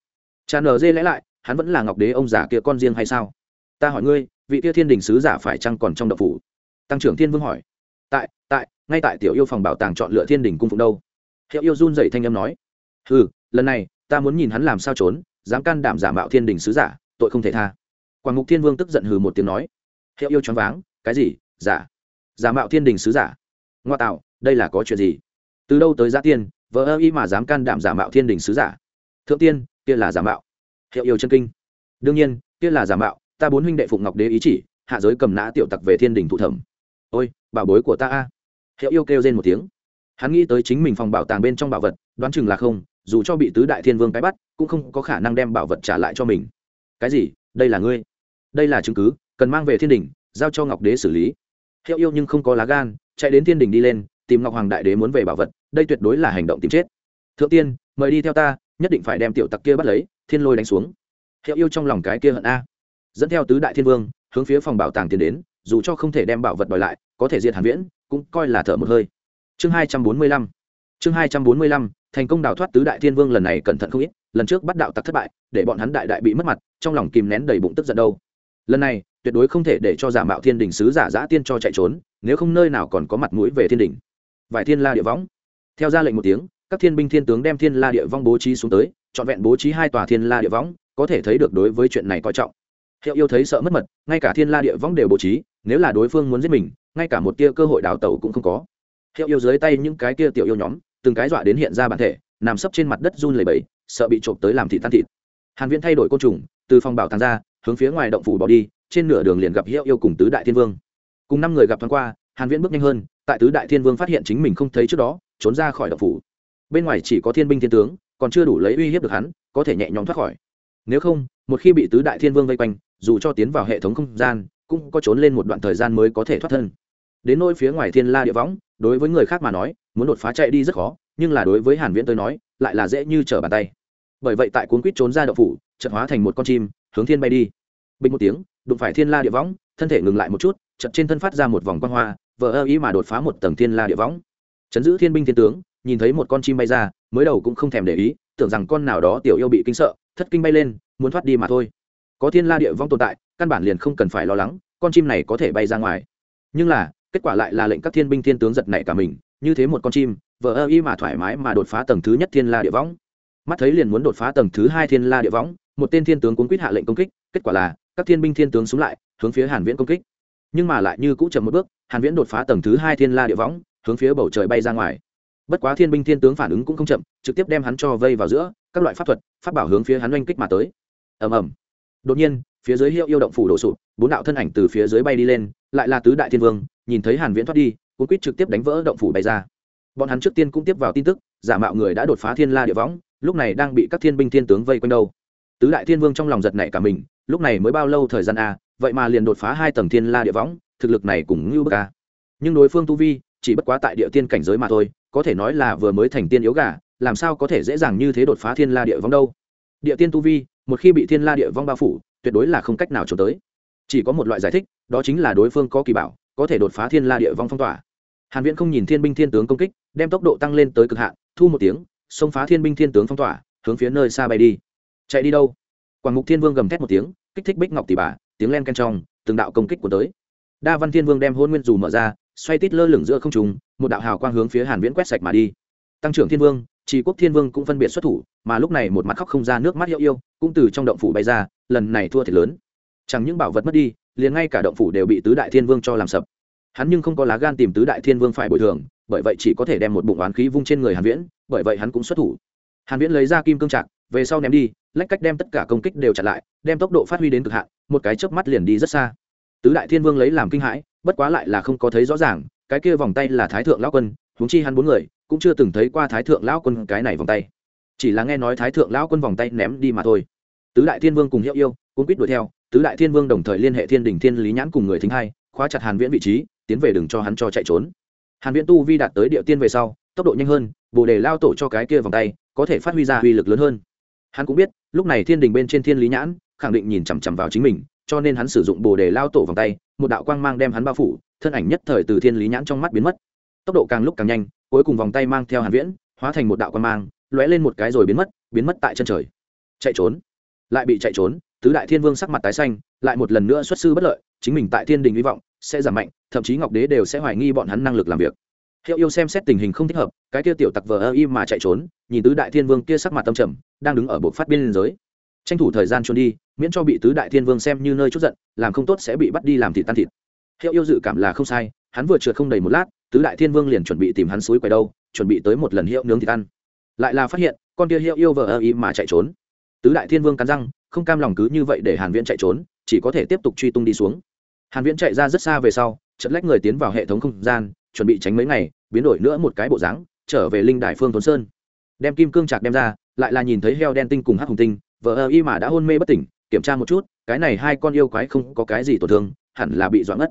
S1: Cha nở dê lẽ lại, hắn vẫn là ngọc đế ông già kia con riêng hay sao? Ta hỏi ngươi, vị kia thiên đình sứ giả phải chăng còn trong đậu phủ? Tăng trưởng thiên vương hỏi. Tại tại, ngay tại tiểu yêu phòng bảo tàng chọn lựa thiên đình cung phụng đâu? Hiệu yêu run dậy thanh âm nói. Ừ lần này, ta muốn nhìn hắn làm sao trốn, dám can đảm giả mạo thiên đình sứ giả, tội không thể tha. Quảng ngục thiên vương tức giận hừ một tiếng nói. Hiệu yêu choáng váng, cái gì? Giả. Giả mạo thiên đình sứ giả. Ngoa tạo, đây là có chuyện gì? Từ đâu tới giá tiên vợ ơ y mà dám can đảm giả mạo thiên đình sứ giả? Thượng tiên, kia là giả mạo. Hiệu yêu chân kinh. Đương nhiên, kia là giả mạo, ta bốn huynh đệ phụng ngọc đế ý chỉ, hạ giới cầm nã tiểu tặc về thiên đình thụ thẩm ôi, bảo bối của ta a. Hiệu yêu kêu lên một tiếng. Hắn nghĩ tới chính mình phòng bảo tàng bên trong bảo vật, đoán chừng là không, dù cho bị tứ đại thiên vương cái bắt, cũng không có khả năng đem bảo vật trả lại cho mình. Cái gì? Đây là ngươi? Đây là chứng cứ, cần mang về thiên đình giao cho ngọc đế xử lý. Hiệu yêu nhưng không có lá gan, chạy đến thiên đình đi lên, tìm ngọc hoàng đại đế muốn về bảo vật, đây tuyệt đối là hành động tìm chết. Thượng tiên, mời đi theo ta, nhất định phải đem tiểu tặc kia bắt lấy, thiên lôi đánh xuống. Hiệu yêu trong lòng cái kia hận a. Dẫn theo tứ đại thiên vương, hướng phía phòng bảo tàng tiến đến dù cho không thể đem bảo vật đòi lại, có thể diệt hàn viễn, cũng coi là thở một hơi. Chương 245 chương 245 thành công đào thoát tứ đại thiên vương lần này cẩn thận không ít, lần trước bắt đạo tặc thất bại, để bọn hắn đại đại bị mất mặt, trong lòng kìm nén đầy bụng tức giận đâu. Lần này, tuyệt đối không thể để cho giả mạo thiên đình sứ giả giã tiên cho chạy trốn, nếu không nơi nào còn có mặt mũi về thiên đình. Vài thiên la địa võng. Theo ra lệnh một tiếng, các thiên binh thiên tướng đem thiên la địa vong bố trí xuống tới, trọn vẹn bố trí hai tòa thiên la địa võng, có thể thấy được đối với chuyện này coi trọng. Hiệu yêu thấy sợ mất mật, ngay cả thiên la địa võng đều bố trí nếu là đối phương muốn giết mình, ngay cả một tia cơ hội đào tẩu cũng không có. Hiệu yêu dưới tay những cái kia tiểu yêu nhóm, từng cái dọa đến hiện ra bản thể, nằm sấp trên mặt đất run lẩy bẩy, sợ bị trộm tới làm thịt tan thịt. Hàn viễn thay đổi côn trùng, từ phòng bảo tàng ra, hướng phía ngoài động phủ bỏ đi, trên nửa đường liền gặp hiệu yêu cùng tứ đại thiên vương. Cùng năm người gặp thoáng qua, hàn viễn bước nhanh hơn, tại tứ đại thiên vương phát hiện chính mình không thấy trước đó, trốn ra khỏi động phủ. Bên ngoài chỉ có thiên binh thiên tướng, còn chưa đủ lấy uy hiếp được hắn, có thể nhẹ nhõm thoát khỏi. Nếu không, một khi bị tứ đại thiên vương vây quanh, dù cho tiến vào hệ thống không gian cũng có trốn lên một đoạn thời gian mới có thể thoát thân. Đến nỗi phía ngoài thiên la địa võng, đối với người khác mà nói, muốn đột phá chạy đi rất khó, nhưng là đối với hàn viễn tới nói, lại là dễ như trở bàn tay. Bởi vậy tại cuốn quýt trốn ra đậu phủ, chợt hóa thành một con chim, hướng thiên bay đi. Bình một tiếng, đụng phải thiên la địa võng, thân thể ngừng lại một chút, chợt trên thân phát ra một vòng quang hoa, vờ ơ ý mà đột phá một tầng thiên la địa võng. Chấn giữ thiên binh thiên tướng, nhìn thấy một con chim bay ra, mới đầu cũng không thèm để ý, tưởng rằng con nào đó tiểu yêu bị kinh sợ, thất kinh bay lên, muốn thoát đi mà thôi có thiên la địa vong tồn tại, căn bản liền không cần phải lo lắng, con chim này có thể bay ra ngoài. Nhưng là, kết quả lại là lệnh các thiên binh thiên tướng giật nảy cả mình, như thế một con chim, vờ ơ y mà thoải mái mà đột phá tầng thứ nhất thiên la địa võng mắt thấy liền muốn đột phá tầng thứ hai thiên la địa võng một tên thiên tướng cuốn quýt hạ lệnh công kích, kết quả là, các thiên binh thiên tướng xuống lại, hướng phía hàn viễn công kích. Nhưng mà lại như cũ chậm một bước, hàn viễn đột phá tầng thứ hai thiên la địa võng hướng phía bầu trời bay ra ngoài. Bất quá thiên binh thiên tướng phản ứng cũng không chậm, trực tiếp đem hắn cho vây vào giữa, các loại pháp thuật, pháp bảo hướng phía hắn oanh kích mà tới. Ầm ầm đột nhiên, phía dưới hiệu yêu động phủ đổ sụp, bốn đạo thân ảnh từ phía dưới bay đi lên, lại là tứ đại thiên vương, nhìn thấy hàn viễn thoát đi, cuốn quýt trực tiếp đánh vỡ động phủ bay ra. Bọn hắn trước tiên cũng tiếp vào tin tức, giả mạo người đã đột phá thiên la địa võng, lúc này đang bị các thiên binh thiên tướng vây quanh đâu. Tứ đại thiên vương trong lòng giật nảy cả mình, lúc này mới bao lâu thời gian a vậy mà liền đột phá hai tầng thiên la địa võng, thực lực này cũng như bức a nhưng đối phương tu vi, chỉ bất quá tại địa tiên cảnh giới mà thôi, có thể nói là vừa mới thành tiên yếu gà, làm sao có thể dễ dàng như thế đột phá thiên la địa võng đâu. Địa tiên tu vi một khi bị thiên la địa vong bao phủ, tuyệt đối là không cách nào trốn tới. Chỉ có một loại giải thích, đó chính là đối phương có kỳ bảo, có thể đột phá thiên la địa vong phong tỏa. Hàn viễn không nhìn thiên binh thiên tướng công kích, đem tốc độ tăng lên tới cực hạn, thu một tiếng, xông phá thiên binh thiên tướng phong tỏa, hướng phía nơi xa bay đi. Chạy đi đâu? Quảng mục thiên vương gầm thét một tiếng, kích thích bích ngọc tỷ bà, tiếng len ken trong, từng đạo công kích của tới. Đa văn thiên vương đem hôn nguyên dù mở ra, xoay tít lơ lửng giữa không trung, một đạo hào quang hướng phía hàn viễn quét sạch mà đi tăng trưởng thiên vương chỉ quốc thiên vương cũng phân biệt xuất thủ, mà lúc này một mặt khóc không ra nước mắt hiệu yêu, cũng từ trong động phủ bay ra, lần này thua thiệt lớn. Chẳng những bảo vật mất đi, liền ngay cả động phủ đều bị tứ đại thiên vương cho làm sập. Hắn nhưng không có lá gan tìm tứ đại thiên vương phải bồi thường, bởi vậy chỉ có thể đem một bụng oán khí vung trên người hàn viễn, bởi vậy hắn cũng xuất thủ. Hàn viễn lấy ra kim cương trạc về sau ném đi, lách cách đem tất cả công kích đều chặn lại, đem tốc độ phát huy đến cực hạn, một cái chớp mắt liền đi rất xa. Tứ đại thiên vương lấy làm kinh hãi, bất quá lại là không có thấy rõ ràng, cái kia vòng tay là thái thượng lão quân, huống chi hắn bốn người cũng chưa từng thấy qua thái thượng lão quân cái này vòng tay. Chỉ là nghe nói thái thượng lão quân vòng tay ném đi mà thôi. Tứ đại thiên vương cùng hiệu yêu cũng quýt đuổi theo, tứ đại thiên vương đồng thời liên hệ thiên đình thiên lý nhãn cùng người thính hai, khóa chặt hàn viễn vị trí, tiến về đừng cho hắn cho chạy trốn. Hàn viễn tu vi đạt tới địa tiên về sau, tốc độ nhanh hơn, bồ đề lao tổ cho cái kia vòng tay, có thể phát huy ra uy lực lớn hơn. Hắn cũng biết, lúc này thiên đình bên trên thiên lý nhãn, khẳng định nhìn chằm chằm vào chính mình, cho nên hắn sử dụng bồ đề lao tổ vòng tay, một đạo quang mang đem hắn bao phủ, thân ảnh nhất thời từ thiên lý nhãn trong mắt biến mất. Tốc độ càng lúc càng nhanh cuối cùng vòng tay mang theo hàn viễn, hóa thành một đạo quang mang, lóe lên một cái rồi biến mất biến mất tại chân trời. Chạy trốn. Lại bị chạy trốn, tứ đại thiên vương sắc mặt tái xanh, lại một lần nữa xuất sư bất lợi, chính mình tại thiên đình hy vọng sẽ giảm mạnh, thậm chí ngọc đế đều sẽ hoài nghi bọn hắn năng lực làm việc. Hiệu yêu xem xét tình hình không thích hợp, cái kia tiểu tặc vờ ơ y mà chạy trốn, nhìn tứ đại thiên vương kia sắc mặt tâm trầm, đang đứng ở bộ phát biên giới. Tranh thủ thời gian trốn đi, miễn cho bị tứ đại thiên vương xem như nơi chút giận, làm không tốt sẽ bị bắt đi làm thịt tan thịt. Hiệu yêu dự cảm là không sai, hắn vừa trượt không đầy một lát tứ đại thiên vương liền chuẩn bị tìm hắn suối quay đâu, chuẩn bị tới một lần hiệu nướng thịt ăn. Lại là phát hiện, con kia hiệu yêu vờ ơ ý mà chạy trốn. Tứ đại thiên vương cắn răng, không cam lòng cứ như vậy để hàn viễn chạy trốn, chỉ có thể tiếp tục truy tung đi xuống. Hàn viễn chạy ra rất xa về sau trận lách người tiến vào hệ thống không gian, chuẩn bị tránh mấy ngày, biến đổi nữa một cái bộ dáng, trở về linh đài phương thốn sơn. Đem kim cương trạc đem ra, lại là nhìn thấy heo đen tinh cùng hắc hùng tinh vợ ơ y mà đã hôn mê bất tỉnh, kiểm tra một chút, cái này hai con yêu quái không có cái gì tổn thương, hẳn là bị doãn ngất.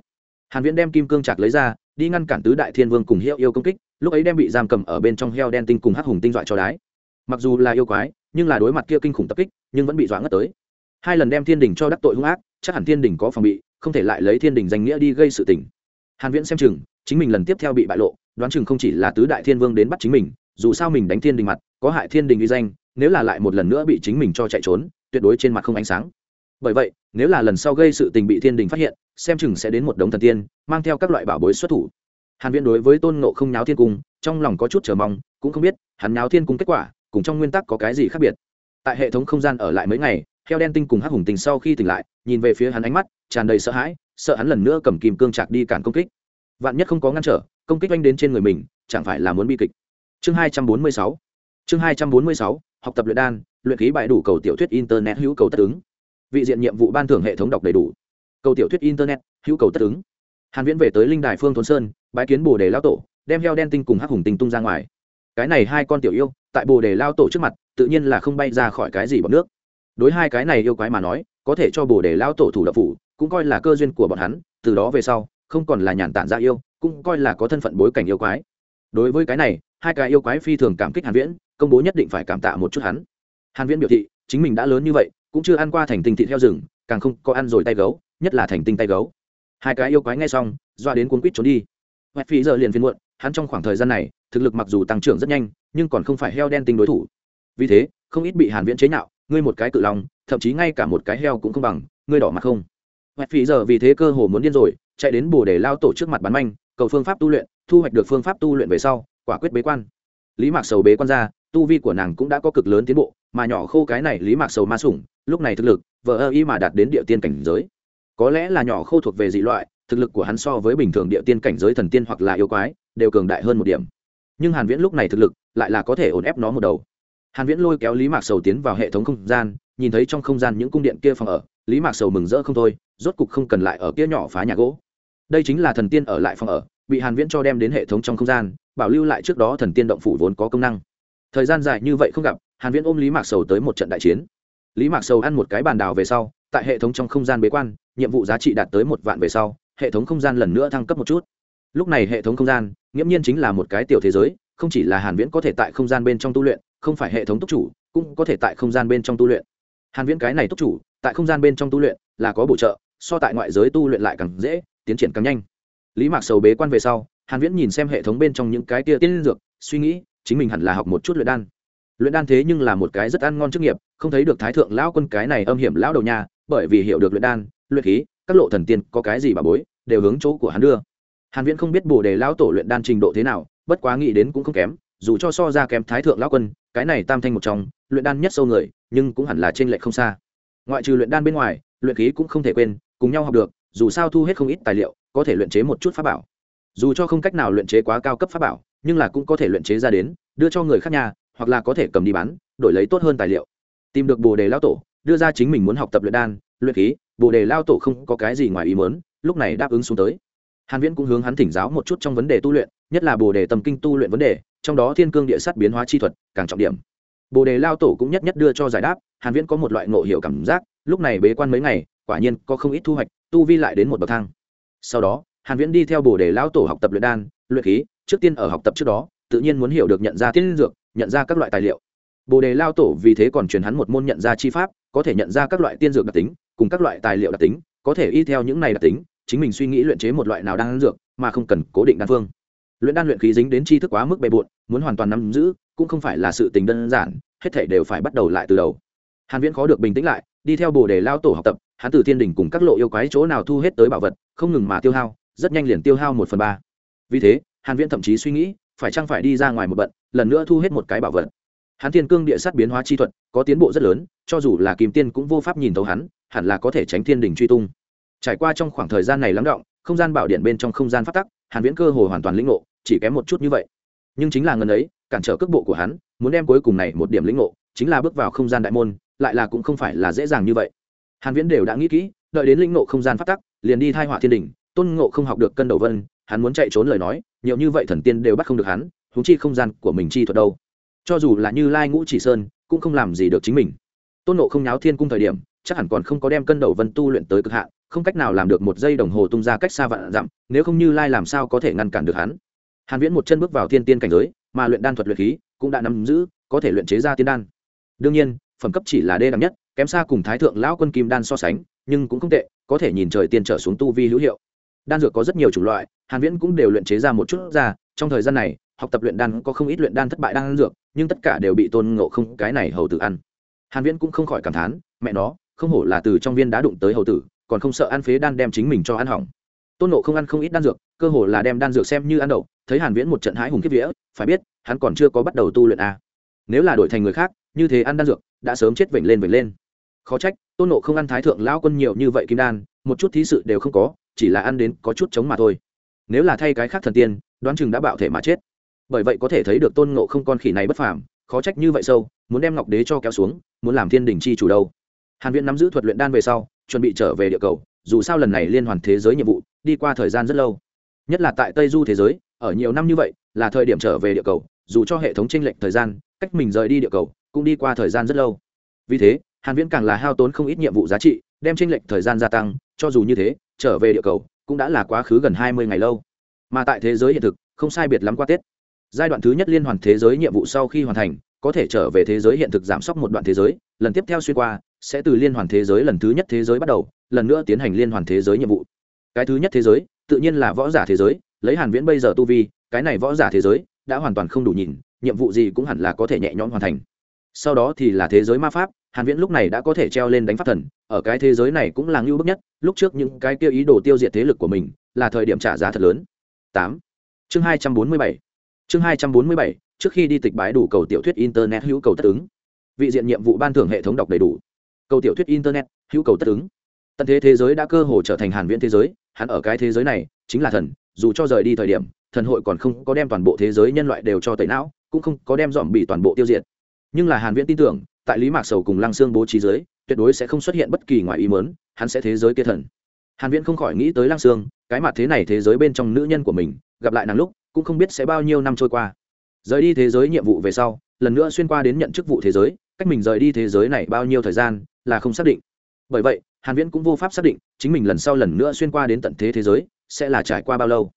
S1: Hàn viễn đem kim cương trạc lấy ra đi ngăn cản tứ đại thiên vương cùng hiệu yêu công kích, lúc ấy đem bị giam cầm ở bên trong heo đen tinh cùng hắc hùng tinh dọa cho đái. Mặc dù là yêu quái, nhưng là đối mặt kia kinh khủng tập kích, nhưng vẫn bị dọa ngất tới. Hai lần đem thiên đình cho đắc tội hung ác, chắc hẳn thiên đình có phòng bị, không thể lại lấy thiên đình danh nghĩa đi gây sự tình. Hàn viễn xem chừng, chính mình lần tiếp theo bị bại lộ, đoán chừng không chỉ là tứ đại thiên vương đến bắt chính mình, dù sao mình đánh thiên đình mặt, có hại thiên đình uy danh, nếu là lại một lần nữa bị chính mình cho chạy trốn, tuyệt đối trên mặt không ánh sáng bởi vậy, nếu là lần sau gây sự tình bị thiên đình phát hiện, xem chừng sẽ đến một đống thần tiên, mang theo các loại bảo bối xuất thủ. Hàn viễn đối với tôn ngộ không nháo thiên cung, trong lòng có chút chờ mong, cũng không biết, hắn nháo thiên cung kết quả, cùng trong nguyên tắc có cái gì khác biệt. Tại hệ thống không gian ở lại mấy ngày, heo đen tinh cùng hắc hùng tinh sau khi tỉnh lại, nhìn về phía hắn ánh mắt, tràn đầy sợ hãi, sợ hắn lần nữa cầm kìm cương chặt đi cản công kích. Vạn nhất không có ngăn trở, công kích oanh đến trên người mình, chẳng phải là muốn bi kịch. Chương hai trăm bốn mươi sáu. Chương hai trăm bốn mươi sáu, học tập luyện đan, luyện khí bài đủ cầu tiểu thuyết internet hữu cầu tất ứng vị diện nhiệm vụ ban thưởng hệ thống đọc đầy đủ. Cầu tiểu thuyết internet, hữu cầu tất ứng. Hàn viễn về tới linh đài phương thôn sơn, bái kiến bồ đề lao tổ, đem heo đen tinh cùng hắc hùng tinh tung ra ngoài. Cái này hai con tiểu yêu, tại bồ đề lao tổ trước mặt, tự nhiên là không bay ra khỏi cái gì bọn nước. Đối hai cái này yêu quái mà nói, có thể cho bồ đề lao tổ thủ đập phủ, cũng coi là cơ duyên của bọn hắn, từ đó về sau, không còn là nhàn tản ra yêu, cũng coi là có thân phận bối cảnh yêu quái. Đối với cái này, hai cái yêu quái phi thường cảm kích hàn viễn, công bố nhất định phải cảm tạ một chút hắn. Hàn viễn biểu thị, chính mình đã lớn như vậy cũng chưa ăn qua thành tinh thịt heo rừng, càng không có ăn rồi tay gấu, nhất là thành tinh tay gấu. Hai cái yêu quái nghe xong, doa đến cuốn quýt trốn đi. Hoẹt phi giờ liền phiên muộn, hắn trong khoảng thời gian này, thực lực mặc dù tăng trưởng rất nhanh, nhưng còn không phải heo đen tinh đối thủ. Vì thế, không ít bị hàn viễn chế nhạo, ngươi một cái cự long, thậm chí ngay cả một cái heo cũng không bằng, ngươi đỏ mặt không? Hoẹt phi giờ vì thế cơ hồ muốn điên rồi, chạy đến bồ để lao tổ trước mặt bắn manh, cầu phương pháp tu luyện, thu hoạch được phương pháp tu luyện về sau, quả quyết bế quan. Lý mạc sầu bế quan ra tu vi của nàng cũng đã có cực lớn tiến bộ, mà nhỏ khô cái này lý mạc sầu ma sủng, lúc này thực lực vợ ơ y mà đạt đến địa tiên cảnh giới. Có lẽ là nhỏ khô thuộc về dị loại, thực lực của hắn so với bình thường địa tiên cảnh giới thần tiên hoặc là yêu quái, đều cường đại hơn một điểm. Nhưng hàn viễn lúc này thực lực, lại là có thể ổn ép nó một đầu. Hàn viễn lôi kéo lý mạc sầu tiến vào hệ thống không gian, nhìn thấy trong không gian những cung điện kia phòng ở, lý mạc sầu mừng rỡ không thôi, rốt cục không cần lại ở kia nhỏ phá nhà gỗ. Đây chính là thần tiên ở lại phòng ở, bị hàn viễn cho đem đến hệ thống trong không gian, bảo lưu lại trước đó thần tiên động phủ vốn có công năng thời gian dài như vậy không gặp, hàn viễn ôm lý mạc sầu tới một trận đại chiến. Lý mạc sầu ăn một cái bàn đào về sau, tại hệ thống trong không gian bế quan, nhiệm vụ giá trị đạt tới một vạn về sau, hệ thống không gian lần nữa thăng cấp một chút. Lúc này hệ thống không gian, nghiễm nhiên chính là một cái tiểu thế giới, không chỉ là hàn viễn có thể tại không gian bên trong tu luyện, không phải hệ thống túc chủ, cũng có thể tại không gian bên trong tu luyện. Hàn viễn cái này túc chủ, tại không gian bên trong tu luyện là có bổ trợ, so tại ngoại giới tu luyện lại càng dễ, tiến triển càng nhanh. Lý mạc sầu bế quan về sau, hàn viễn nhìn xem hệ thống bên trong những cái tia tiên dược, suy nghĩ chính mình hẳn là học một chút luyện đan. Luyện đan thế nhưng là một cái rất ăn ngon chức nghiệp, không thấy được thái thượng lão quân cái này âm hiểm lão đầu nhà, bởi vì hiểu được luyện đan, luyện khí, các lộ thần tiên có cái gì bà bối, đều hướng chỗ của hắn đưa. Hàn viễn không biết bổ đề lão tổ luyện đan trình độ thế nào, bất quá nghĩ đến cũng không kém, dù cho so ra kém thái thượng lão quân, cái này tam thanh một trong, luyện đan nhất sâu người, nhưng cũng hẳn là trên lệch không xa. Ngoại trừ luyện đan bên ngoài, luyện khí cũng không thể quên, cùng nhau học được, dù sao thu hết không ít tài liệu, có thể luyện chế một chút pháp bảo. Dù cho không cách nào luyện chế quá cao cấp pháp bảo nhưng là cũng có thể luyện chế ra đến, đưa cho người khác nhà, hoặc là có thể cầm đi bán, đổi lấy tốt hơn tài liệu. Tìm được bồ đề lao tổ, đưa ra chính mình muốn học tập luyện đan, luyện khí, bồ đề lao tổ không có cái gì ngoài ý mớn lúc này đáp ứng xuống tới. Hàn viễn cũng hướng hắn thỉnh giáo một chút trong vấn đề tu luyện, nhất là bồ đề tâm kinh tu luyện vấn đề, trong đó thiên cương địa sát biến hóa chi thuật, càng trọng điểm. Bồ đề lao tổ cũng nhất nhất đưa cho giải đáp, hàn viễn có một loại ngộ hiểu cảm giác, lúc này bế quan mấy ngày, quả nhiên có không ít thu hoạch, tu vi lại đến một bậc thang. Sau đó, hàn viễn đi theo bồ đề lao tổ học tập luyện đan, luyện khí trước tiên ở học tập trước đó, tự nhiên muốn hiểu được nhận ra tiên dược, nhận ra các loại tài liệu. Bồ đề lao tổ vì thế còn truyền hắn một môn nhận ra chi pháp, có thể nhận ra các loại tiên dược đặc tính, cùng các loại tài liệu đặc tính, có thể y theo những này đặc tính, chính mình suy nghĩ luyện chế một loại nào đang dược, mà không cần cố định đan phương. Luyện đan luyện khí dính đến tri thức quá mức bề bộn, muốn hoàn toàn nắm giữ, cũng không phải là sự tình đơn giản, hết thể đều phải bắt đầu lại từ đầu. Hàn viễn khó được bình tĩnh lại, đi theo bồ đề lao tổ học tập, hắn từ thiên đỉnh cùng các lộ yêu quái chỗ nào thu hết tới bảo vật, không ngừng mà tiêu hao, rất nhanh liền tiêu hao một phần ba. Vì thế hàn viễn thậm chí suy nghĩ, phải chăng phải đi ra ngoài một bận, lần nữa thu hết một cái bảo vật. Hắn thiên cương địa sát biến hóa chi thuật, có tiến bộ rất lớn, cho dù là kim tiên cũng vô pháp nhìn thấu hắn, hẳn là có thể tránh thiên Đình truy tung. Trải qua trong khoảng thời gian này lắng động, không gian bảo điện bên trong không gian phát tắc, hàn viễn cơ hồ hoàn toàn lĩnh ngộ, chỉ kém một chút như vậy. Nhưng chính là ngần ấy, cản trở cước bộ của hắn, muốn đem cuối cùng này một điểm lĩnh ngộ, chính là bước vào không gian đại môn, lại là cũng không phải là dễ dàng như vậy. Hàn viễn đều đã nghĩ kỹ, đợi đến lĩnh ngộ không gian phát tắc, liền đi thai họa thiên đỉnh tôn ngộ không học được cân đầu vân, hắn muốn chạy trốn lời nói nhiều như vậy thần tiên đều bắt không được hắn húng chi không gian của mình chi thuật đâu. Cho dù là như lai ngũ chỉ sơn, cũng không làm gì được chính mình. Tôn ngộ không nháo thiên cung thời điểm, chắc hẳn còn không có đem cân đầu vân tu luyện tới cực hạn, không cách nào làm được một giây đồng hồ tung ra cách xa vạn dặm, nếu không như lai làm sao có thể ngăn cản được hắn. Hàn viễn một chân bước vào thiên tiên cảnh giới, mà luyện đan thuật luyện khí cũng đã nắm giữ, có thể luyện chế ra tiên đan. Đương nhiên, phẩm cấp chỉ là đê đẳng nhất, kém xa cùng thái thượng lão quân kim đan so sánh, nhưng cũng không tệ, có thể nhìn trời tiên trở xuống tu vi hữu hiệu đan dược có rất nhiều chủng loại, hàn viễn cũng đều luyện chế ra một chút ra. Trong thời gian này, học tập luyện đan có không ít luyện đan thất bại đan dược, nhưng tất cả đều bị tôn ngộ không cái này hầu tử ăn. Hàn viễn cũng không khỏi cảm thán, mẹ nó, không hổ là từ trong viên đá đụng tới hầu tử, còn không sợ ăn phế đan đem chính mình cho ăn hỏng. Tôn ngộ không ăn không ít đan dược, cơ hồ là đem đan dược xem như ăn đậu, thấy hàn viễn một trận hái hùng kiếp vía, phải biết, hắn còn chưa có bắt đầu tu luyện a nếu là đổi thành người khác, như thế ăn đan dược, đã sớm chết vểnh lên vểnh lên. Khó trách, tôn ngộ không ăn thái thượng lão quân nhiều như vậy kim đan, một chút thí sự đều không có chỉ là ăn đến có chút chống mà thôi. Nếu là thay cái khác thần tiên, đoán chừng đã bạo thể mà chết. Bởi vậy có thể thấy được tôn ngộ không con khỉ này bất phàm, khó trách như vậy sâu, muốn đem ngọc đế cho kéo xuống, muốn làm thiên đình chi chủ đâu. Hàn viễn nắm giữ thuật luyện đan về sau, chuẩn bị trở về địa cầu, dù sao lần này liên hoàn thế giới nhiệm vụ, đi qua thời gian rất lâu. Nhất là tại tây du thế giới, ở nhiều năm như vậy, là thời điểm trở về địa cầu, dù cho hệ thống tranh lệch thời gian, cách mình rời đi địa cầu, cũng đi qua thời gian rất lâu. Vì thế, hàn viễn càng là hao tốn không ít nhiệm vụ giá trị, đem tranh lệch thời gian gia tăng, cho dù như thế trở về địa cầu cũng đã là quá khứ gần 20 ngày lâu. Mà tại thế giới hiện thực, không sai biệt lắm qua tết. Giai đoạn thứ nhất liên hoàn thế giới nhiệm vụ sau khi hoàn thành, có thể trở về thế giới hiện thực giảm sốc một đoạn thế giới, lần tiếp theo xuyên qua sẽ từ liên hoàn thế giới lần thứ nhất thế giới bắt đầu, lần nữa tiến hành liên hoàn thế giới nhiệm vụ. Cái thứ nhất thế giới, tự nhiên là võ giả thế giới, lấy hàn viễn bây giờ tu vi, cái này võ giả thế giới đã hoàn toàn không đủ nhìn, nhiệm vụ gì cũng hẳn là có thể nhẹ nhõm hoàn thành. Sau đó thì là thế giới ma pháp hàn viễn lúc này đã có thể treo lên đánh pháp thần, ở cái thế giới này cũng là ngưu bức nhất, lúc trước những cái kia ý đồ tiêu diệt thế lực của mình, là thời điểm trả giá thật lớn. Tám. Chương hai trăm bốn mươi bảy. Chương hai trăm bốn mươi bảy, trước khi đi tịch bái đủ cầu tiểu thuyết internet hữu cầu tất ứng. Vị diện nhiệm vụ ban thưởng hệ thống đọc đầy đủ. Cầu tiểu thuyết internet hữu cầu tất ứng. Tận thế thế giới đã cơ hồ trở thành hàn viễn thế giới, hắn ở cái thế giới này chính là thần, dù cho rời đi thời điểm, thần hội còn không có đem toàn bộ thế giới nhân loại đều cho tẩy não, cũng không có đem dọn bị toàn bộ tiêu diệt. Nhưng là hàn viễn tin tưởng tại lý mạc sầu cùng lăng xương bố trí giới tuyệt đối sẽ không xuất hiện bất kỳ ngoài ý muốn, hắn sẽ thế giới kia thần. Hàn viễn không khỏi nghĩ tới lăng xương cái mặt thế này thế giới bên trong nữ nhân của mình, gặp lại nàng lúc, cũng không biết sẽ bao nhiêu năm trôi qua. Rời đi thế giới nhiệm vụ về sau, lần nữa xuyên qua đến nhận chức vụ thế giới, cách mình rời đi thế giới này bao nhiêu thời gian, là không xác định. Bởi vậy, hàn viễn cũng vô pháp xác định, chính mình lần sau lần nữa xuyên qua đến tận thế thế giới, sẽ là trải qua bao lâu.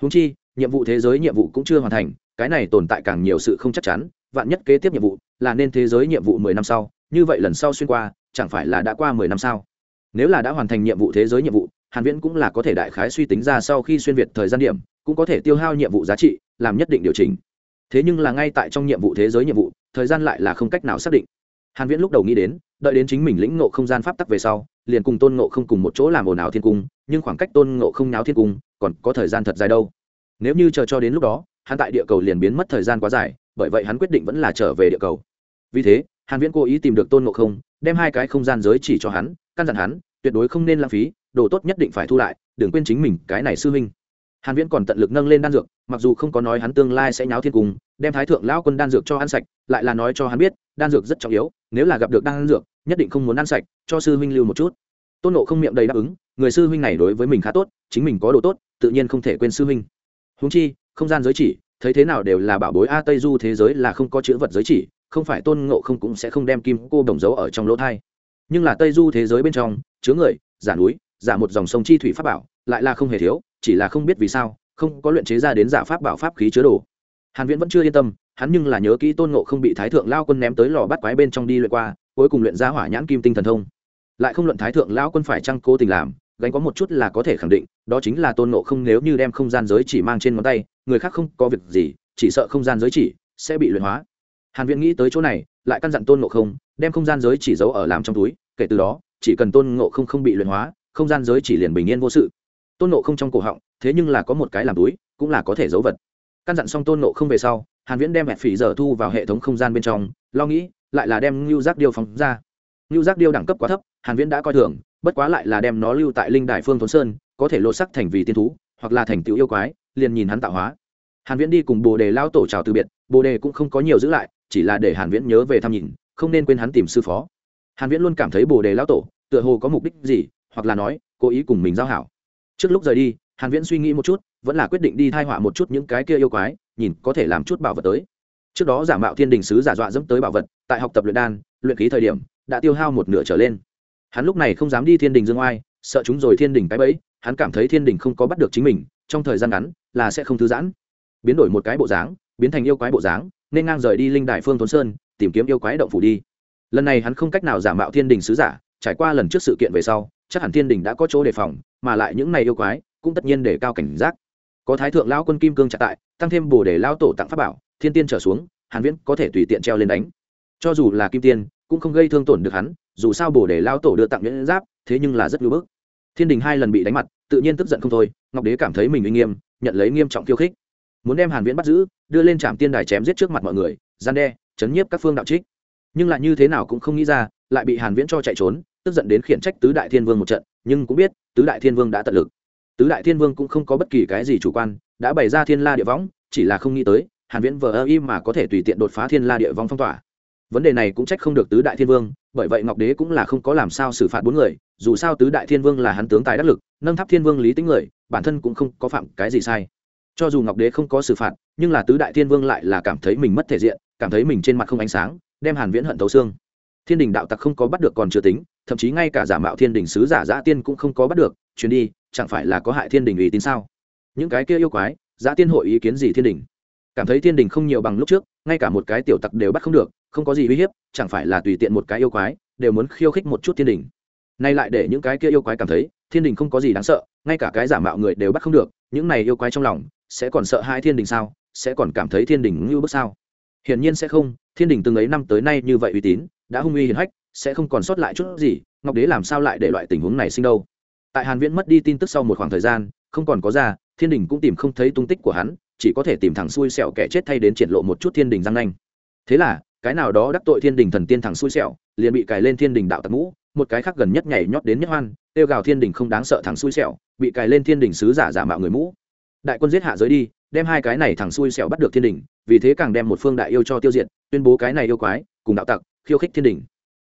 S1: Huống chi, nhiệm vụ thế giới nhiệm vụ cũng chưa hoàn thành, cái này tồn tại càng nhiều sự không chắc chắn vạn nhất kế tiếp nhiệm vụ là nên thế giới nhiệm vụ 10 năm sau, như vậy lần sau xuyên qua, chẳng phải là đã qua 10 năm sau nếu là đã hoàn thành nhiệm vụ thế giới nhiệm vụ, hàn viễn cũng là có thể đại khái suy tính ra sau khi xuyên việt thời gian điểm, cũng có thể tiêu hao nhiệm vụ giá trị, làm nhất định điều chỉnh. Thế nhưng là ngay tại trong nhiệm vụ thế giới nhiệm vụ, thời gian lại là không cách nào xác định. Hàn viễn lúc đầu nghĩ đến, đợi đến chính mình lĩnh ngộ không gian pháp tắc về sau, liền cùng tôn ngộ không cùng một chỗ làm ồn ào thiên cung, nhưng khoảng cách tôn ngộ không náo thiên cung còn có thời gian thật dài đâu. Nếu như chờ cho đến lúc đó, hắn tại địa cầu liền biến mất thời gian quá dài bởi vậy hắn quyết định vẫn là trở về địa cầu. Vì thế, hàn viễn cố ý tìm được tôn ngộ không, đem hai cái không gian giới chỉ cho hắn, căn dặn hắn, tuyệt đối không nên lãng phí, đồ tốt nhất định phải thu lại, đừng quên chính mình, cái này sư huynh. Hàn viễn còn tận lực nâng lên đan dược, mặc dù không có nói hắn tương lai sẽ nháo thiên cung, đem thái thượng lão quân đan dược cho ăn sạch, lại là nói cho hắn biết, đan dược rất trọng yếu, nếu là gặp được đan dược, nhất định không muốn ăn sạch, cho sư huynh lưu một chút. Tôn nộ không miệng đầy đáp ứng, người sư huynh này đối với mình khá tốt, chính mình có đồ tốt, tự nhiên không thể quên sư huynh. Huống chi, không gian giới chỉ thấy thế nào đều là bảo bối a tây du thế giới là không có chữ vật giới chỉ, không phải tôn ngộ không cũng sẽ không đem kim cô đồng dấu ở trong lỗ thai. Nhưng là tây du thế giới bên trong, chứa người, giả núi, giả một dòng sông chi thủy pháp bảo, lại là không hề thiếu, chỉ là không biết vì sao, không có luyện chế ra đến giả pháp bảo pháp khí chứa đồ. Hàn viễn vẫn chưa yên tâm, hắn nhưng là nhớ kỹ tôn ngộ không bị thái thượng lao quân ném tới lò bắt quái bên trong đi luyện qua, cuối cùng luyện ra hỏa nhãn kim tinh thần thông. Lại không luận thái thượng lao quân phải chăng cố tình làm gánh có một chút là có thể khẳng định, đó chính là tôn ngộ không nếu như đem không gian giới chỉ mang trên ngón tay, người khác không có việc gì, chỉ sợ không gian giới chỉ sẽ bị luyện hóa. Hàn viễn nghĩ tới chỗ này, lại căn dặn tôn ngộ không, đem không gian giới chỉ giấu ở làm trong túi, kể từ đó, chỉ cần tôn ngộ không không bị luyện hóa, không gian giới chỉ liền bình yên vô sự. Tôn ngộ không trong cổ họng, thế nhưng là có một cái làm túi, cũng là có thể giấu vật. Căn dặn xong tôn ngộ không về sau, hàn viễn đem mẹ phỉ giờ thu vào hệ thống không gian bên trong, lo nghĩ, lại là đem lưu giác điêu phóng ra. Lưu giác điêu đẳng cấp quá thấp, hàn viễn đã coi thường bất quá lại là đem nó lưu tại linh đài phương thốn sơn, có thể lột sắc thành vì tiên thú, hoặc là thành tiểu yêu quái, liền nhìn hắn tạo hóa. Hàn viễn đi cùng bồ đề lao tổ chào từ biệt, bồ đề cũng không có nhiều giữ lại, chỉ là để hàn viễn nhớ về thăm nhìn, không nên quên hắn tìm sư phó. Hàn viễn luôn cảm thấy bồ đề lao tổ, tựa hồ có mục đích gì, hoặc là nói, cố ý cùng mình giao hảo. Trước lúc rời đi, hàn viễn suy nghĩ một chút, vẫn là quyết định đi thai họa một chút những cái kia yêu quái, nhìn có thể làm chút bảo vật tới. Trước đó giả mạo thiên đình sứ giả dọa dẫm tới bảo vật, tại học tập luyện đan, luyện khí thời điểm, đã tiêu hao một nửa trở lên hắn lúc này không dám đi thiên đình dương oai, sợ chúng rồi thiên đình cái bẫy, hắn cảm thấy thiên đình không có bắt được chính mình, trong thời gian ngắn là sẽ không thư giãn. Biến đổi một cái bộ dáng, biến thành yêu quái bộ dáng, nên ngang rời đi linh đại phương thốn sơn, tìm kiếm yêu quái động phủ đi. Lần này hắn không cách nào giả mạo thiên đình sứ giả, trải qua lần trước sự kiện về sau, chắc hẳn thiên đình đã có chỗ đề phòng, mà lại những này yêu quái cũng tất nhiên để cao cảnh giác. Có thái thượng lao quân kim cương trả tại, tăng thêm bồ để lao tổ tặng pháp bảo, thiên tiên trở xuống, hàn viễn có thể tùy tiện treo lên đánh. Cho dù là kim tiên, cũng không gây thương tổn được hắn dù sao bồ để lao tổ đưa tặng nhẫn giáp, thế nhưng là rất ngưỡng bức. Thiên đình hai lần bị đánh mặt, tự nhiên tức giận không thôi, ngọc đế cảm thấy mình uy nghiêm, nhận lấy nghiêm trọng khiêu khích. Muốn đem hàn viễn bắt giữ, đưa lên trạm tiên đài chém giết trước mặt mọi người, gian đe, chấn nhiếp các phương đạo trích. Nhưng lại như thế nào cũng không nghĩ ra, lại bị hàn viễn cho chạy trốn, tức giận đến khiển trách tứ đại thiên vương một trận, nhưng cũng biết, tứ đại thiên vương đã tận lực. Tứ đại thiên vương cũng không có bất kỳ cái gì chủ quan, đã bày ra thiên la địa võng, chỉ là không nghĩ tới, hàn viễn vờ im mà có thể tùy tiện đột phá thiên la địa võng phong tỏa. Vấn đề này cũng trách không được tứ đại thiên vương bởi vậy ngọc đế cũng là không có làm sao xử phạt bốn người, dù sao tứ đại thiên vương là hắn tướng tài đắc lực, nâng tháp thiên vương lý tính người, bản thân cũng không có phạm cái gì sai. Cho dù ngọc đế không có xử phạt, nhưng là tứ đại thiên vương lại là cảm thấy mình mất thể diện, cảm thấy mình trên mặt không ánh sáng, đem hàn viễn hận thấu xương. Thiên đình đạo tặc không có bắt được còn chưa tính, thậm chí ngay cả giả mạo thiên đình sứ giả giã tiên cũng không có bắt được, chuyến đi, chẳng phải là có hại thiên đình uy tín sao? Những cái kia yêu quái, giã tiên hội ý kiến gì thiên đình? Cảm thấy thiên đình không nhiều bằng lúc trước, ngay cả một cái tiểu tặc đều bắt không được không có gì uy hiếp, chẳng phải là tùy tiện một cái yêu quái, đều muốn khiêu khích một chút thiên đình. Nay lại để những cái kia yêu quái cảm thấy, thiên đình không có gì đáng sợ, ngay cả cái giả mạo người đều bắt không được, những này yêu quái trong lòng, sẽ còn sợ hai thiên đình sao? Sẽ còn cảm thấy thiên đình như bước sao? Hiển nhiên sẽ không, thiên đình từng ấy năm tới nay như vậy uy tín, đã hung uy hiển hách, sẽ không còn sót lại chút gì, ngọc đế làm sao lại để loại tình huống này sinh đâu? Tại hàn viễn mất đi tin tức sau một khoảng thời gian, không còn có ra, thiên đình cũng tìm không thấy tung tích của hắn, chỉ có thể tìm thằng xui xẻo kẻ chết thay đến triển lộ một chút thiên đình răng nanh. Thế là cái nào đó đắc tội thiên đình thần tiên thằng xui xẻo, liền bị cài lên thiên đình đạo tặc ngũ, một cái khác gần nhất nhảy nhót đến nhất hoan tiêu gào thiên đình không đáng sợ thằng xui xẻo, bị cài lên thiên đình sứ giả giả mạo người mũ. Đại quân giết hạ giới đi, đem hai cái này thằng xui xẻo bắt được thiên đình, vì thế càng đem một phương đại yêu cho tiêu diệt, tuyên bố cái này yêu quái, cùng đạo tặc, khiêu khích thiên đình.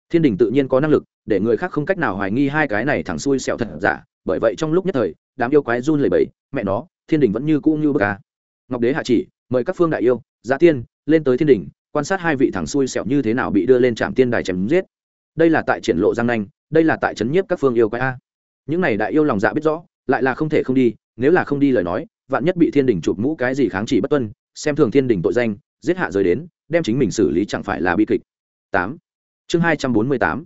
S1: Thiên đình tự nhiên có năng lực, để người khác không cách nào hoài nghi hai cái này thằng xui xẻo thật giả, bởi vậy trong lúc nhất thời, đám yêu quái run lẩy bẩy, mẹ nó, thiên đình vẫn như cũ như bức ca ngọc đế hạ chỉ, mời các phương đại yêu, giá tiên, lên tới thiên đình quan sát hai vị thằng xui xẻo như thế nào bị đưa lên trạm tiên đài chém giết. Đây là tại triển lộ giang nanh, đây là tại trấn nhiếp các phương yêu quái a. Những này đại yêu lòng dạ biết rõ, lại là không thể không đi, nếu là không đi lời nói, vạn nhất bị thiên đình chụp mũ cái gì kháng chỉ bất tuân, xem thường thiên đình tội danh, giết hạ rời đến, đem chính mình xử lý chẳng phải là bi kịch. Tám. Chương hai trăm bốn mươi tám.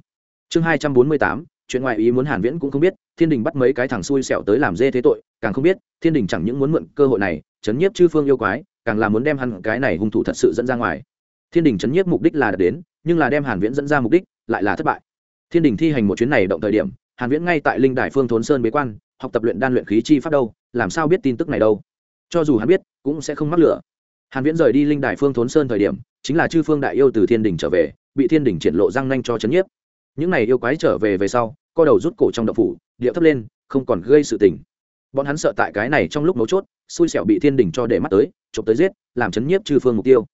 S1: Chương hai trăm bốn mươi tám, chuyện ngoại ý muốn hàn viễn cũng không biết, thiên đình bắt mấy cái thằng xui xẻo tới làm dê thế tội, càng không biết, thiên đình chẳng những muốn mượn cơ hội này, chấn nhiếp chư phương yêu quái, càng là muốn đem hắn cái này hung thủ thật sự dẫn ra ngoài thiên đình chấn nhiếp mục đích là đạt đến, nhưng là đem hàn viễn dẫn ra mục đích lại là thất bại. Thiên đình thi hành một chuyến này động thời điểm, hàn viễn ngay tại linh đài phương thốn sơn bế quan, học tập luyện đan luyện khí chi pháp đâu, làm sao biết tin tức này đâu? Cho dù hắn biết, cũng sẽ không mắc lửa. Hàn viễn rời đi linh đài phương thốn sơn thời điểm, chính là chư phương đại yêu từ thiên đình trở về, bị thiên đình triển lộ răng nanh cho chấn nhiếp. Những này yêu quái trở về về sau, co đầu rút cổ trong động phủ điệu thấp lên, không còn gây sự tình. Bọn hắn sợ tại cái này trong lúc mấu chốt, xui xẻo bị thiên đình cho để mắt tới, chụp tới giết, làm chấn nhiếp chư phương mục tiêu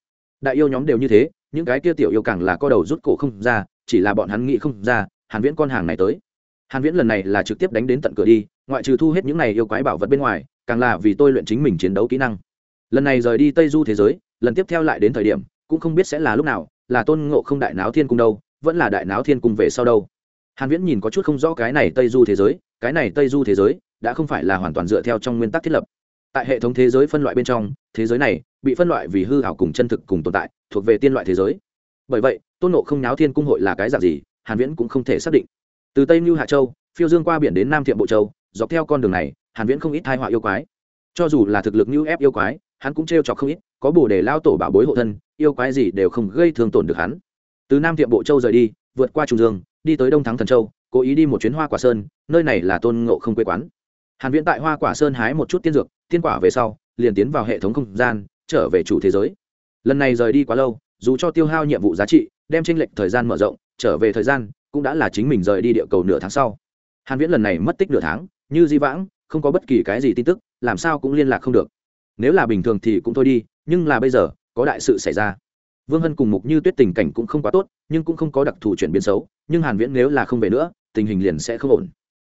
S1: đại yêu nhóm đều như thế, những cái kia tiểu yêu càng là co đầu rút cổ không ra, chỉ là bọn hắn nghĩ không ra, hàn viễn con hàng này tới. Hàn viễn lần này là trực tiếp đánh đến tận cửa đi, ngoại trừ thu hết những này yêu quái bảo vật bên ngoài, càng là vì tôi luyện chính mình chiến đấu kỹ năng. Lần này rời đi tây du thế giới, lần tiếp theo lại đến thời điểm, cũng không biết sẽ là lúc nào, là tôn ngộ không đại náo thiên cung đâu, vẫn là đại náo thiên cung về sau đâu. Hàn viễn nhìn có chút không rõ cái này tây du thế giới, cái này tây du thế giới, đã không phải là hoàn toàn dựa theo trong nguyên tắc thiết lập. Tại hệ thống thế giới phân loại bên trong thế giới này bị phân loại vì hư ảo cùng chân thực cùng tồn tại, thuộc về tiên loại thế giới. Bởi vậy, tôn nộ không nháo thiên cung hội là cái dạng gì, hàn viễn cũng không thể xác định. Từ tây như hạ châu, phiêu dương qua biển đến nam thiệm bộ châu, dọc theo con đường này, hàn viễn không ít thai họa yêu quái. Cho dù là thực lực như ép yêu quái, hắn cũng treo chọc không ít, có bổ để lao tổ bảo bối hộ thân, yêu quái gì đều không gây thương tổn được hắn. Từ nam thiệm bộ châu rời đi, vượt qua trung dương, đi tới đông thắng thần châu, cố ý đi một chuyến hoa quả sơn, nơi này là tôn ngộ không quê quán. Hàn viễn tại hoa quả sơn hái một chút tiên dược, tiên quả về sau liền tiến vào hệ thống không gian, trở về chủ thế giới. Lần này rời đi quá lâu, dù cho tiêu hao nhiệm vụ giá trị, đem tranh lệch thời gian mở rộng, trở về thời gian, cũng đã là chính mình rời đi địa cầu nửa tháng sau. Hàn viễn lần này mất tích nửa tháng, như di vãng, không có bất kỳ cái gì tin tức, làm sao cũng liên lạc không được. Nếu là bình thường thì cũng thôi đi, nhưng là bây giờ, có đại sự xảy ra. Vương hân cùng mục như tuyết tình cảnh cũng không quá tốt, nhưng cũng không có đặc thù chuyển biến xấu, nhưng hàn viễn nếu là không về nữa, tình hình liền sẽ không ổn.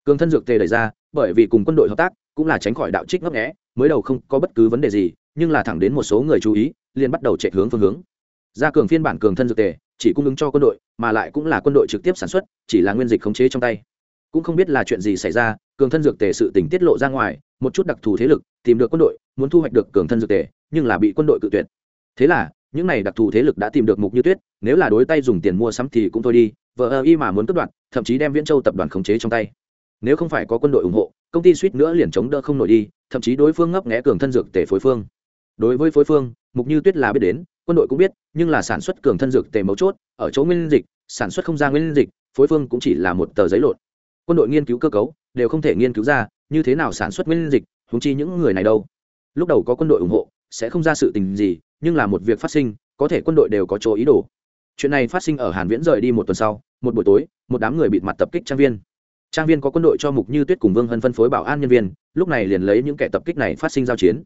S1: Cường thân dược tề đẩy ra, bởi vì cùng quân đội hợp tác, cũng là tránh khỏi đạo trích ngấp nghé mới đầu không có bất cứ vấn đề gì, nhưng là thẳng đến một số người chú ý, liền bắt đầu chạy hướng phương hướng. Gia cường phiên bản cường thân dược tề, chỉ cung ứng cho quân đội, mà lại cũng là quân đội trực tiếp sản xuất, chỉ là nguyên dịch khống chế trong tay. Cũng không biết là chuyện gì xảy ra, cường thân dược tề sự tình tiết lộ ra ngoài, một chút đặc thù thế lực tìm được quân đội, muốn thu hoạch được cường thân dược tề, nhưng là bị quân đội cự tuyệt. Thế là, những này đặc thù thế lực đã tìm được mục như tuyết, nếu là đối tay dùng tiền mua sắm thì cũng thôi đi vợ ơ y mà muốn cất đoạn thậm chí đem viễn châu tập đoàn khống chế trong tay. Nếu không phải có quân đội ủng hộ công ty suýt nữa liền chống đỡ không nổi đi, thậm chí đối phương ngấp nghẽ cường thân dược tề phối phương. Đối với phối phương, mục như tuyết là biết đến, quân đội cũng biết, nhưng là sản xuất cường thân dược tề mấu chốt, ở chỗ nguyên dịch, sản xuất không ra nguyên dịch, phối phương cũng chỉ là một tờ giấy lộn. Quân đội nghiên cứu cơ cấu, đều không thể nghiên cứu ra, như thế nào sản xuất nguyên dịch húng chi những người này đâu. Lúc đầu có quân đội ủng hộ, sẽ không ra sự tình gì, nhưng là một việc phát sinh, có thể quân đội đều có chỗ ý đồ. Chuyện này phát sinh ở hàn viễn rời đi một tuần sau, một buổi tối, một đám người bịt mặt tập kích trang viên trang viên có quân đội cho mục như tuyết cùng vương hân phân phối bảo an nhân viên, lúc này liền lấy những kẻ tập kích này phát sinh giao chiến.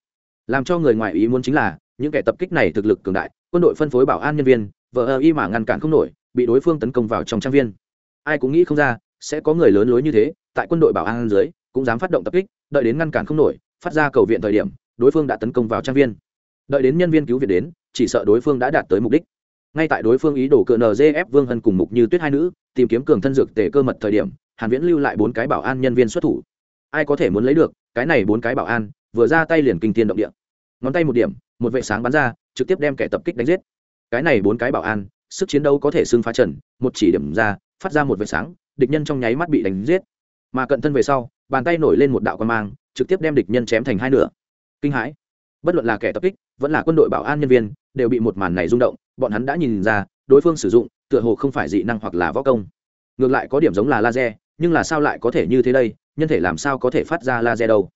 S1: Làm cho người ngoài ý muốn chính là, những kẻ tập kích này thực lực cường đại, quân đội phân phối bảo an nhân viên vợ ơ y mà ngăn cản không nổi, bị đối phương tấn công vào trong trang viên. Ai cũng nghĩ không ra, sẽ có người lớn lối như thế, tại quân đội bảo an dưới, cũng dám phát động tập kích, đợi đến ngăn cản không nổi, phát ra cầu viện thời điểm, đối phương đã tấn công vào trang viên. Đợi đến nhân viên cứu viện đến, chỉ sợ đối phương đã đạt tới mục đích. Ngay tại đối phương ý đồ cựa nzf vương hân cùng mục như tuyết hai nữ, tìm kiếm cường thân dược tề cơ mật thời điểm hàn viễn lưu lại bốn cái bảo an nhân viên xuất thủ. Ai có thể muốn lấy được, cái này bốn cái bảo an, vừa ra tay liền kinh thiên động địa. Ngón tay một điểm, một vệ sáng bắn ra, trực tiếp đem kẻ tập kích đánh giết. Cái này bốn cái bảo an, sức chiến đấu có thể xưng phá trần, một chỉ điểm ra, phát ra một vệ sáng, địch nhân trong nháy mắt bị đánh giết. Mà cận thân về sau, bàn tay nổi lên một đạo quan mang, trực tiếp đem địch nhân chém thành hai nửa. Kinh hãi. Bất luận là kẻ tập kích, vẫn là quân đội bảo an nhân viên, đều bị một màn này rung động, bọn hắn đã nhìn ra, đối phương sử dụng, tựa hồ không phải dị năng hoặc là võ công. Ngược lại có điểm giống là laser nhưng là sao lại có thể như thế đây, nhân thể làm sao có thể phát ra laser đâu?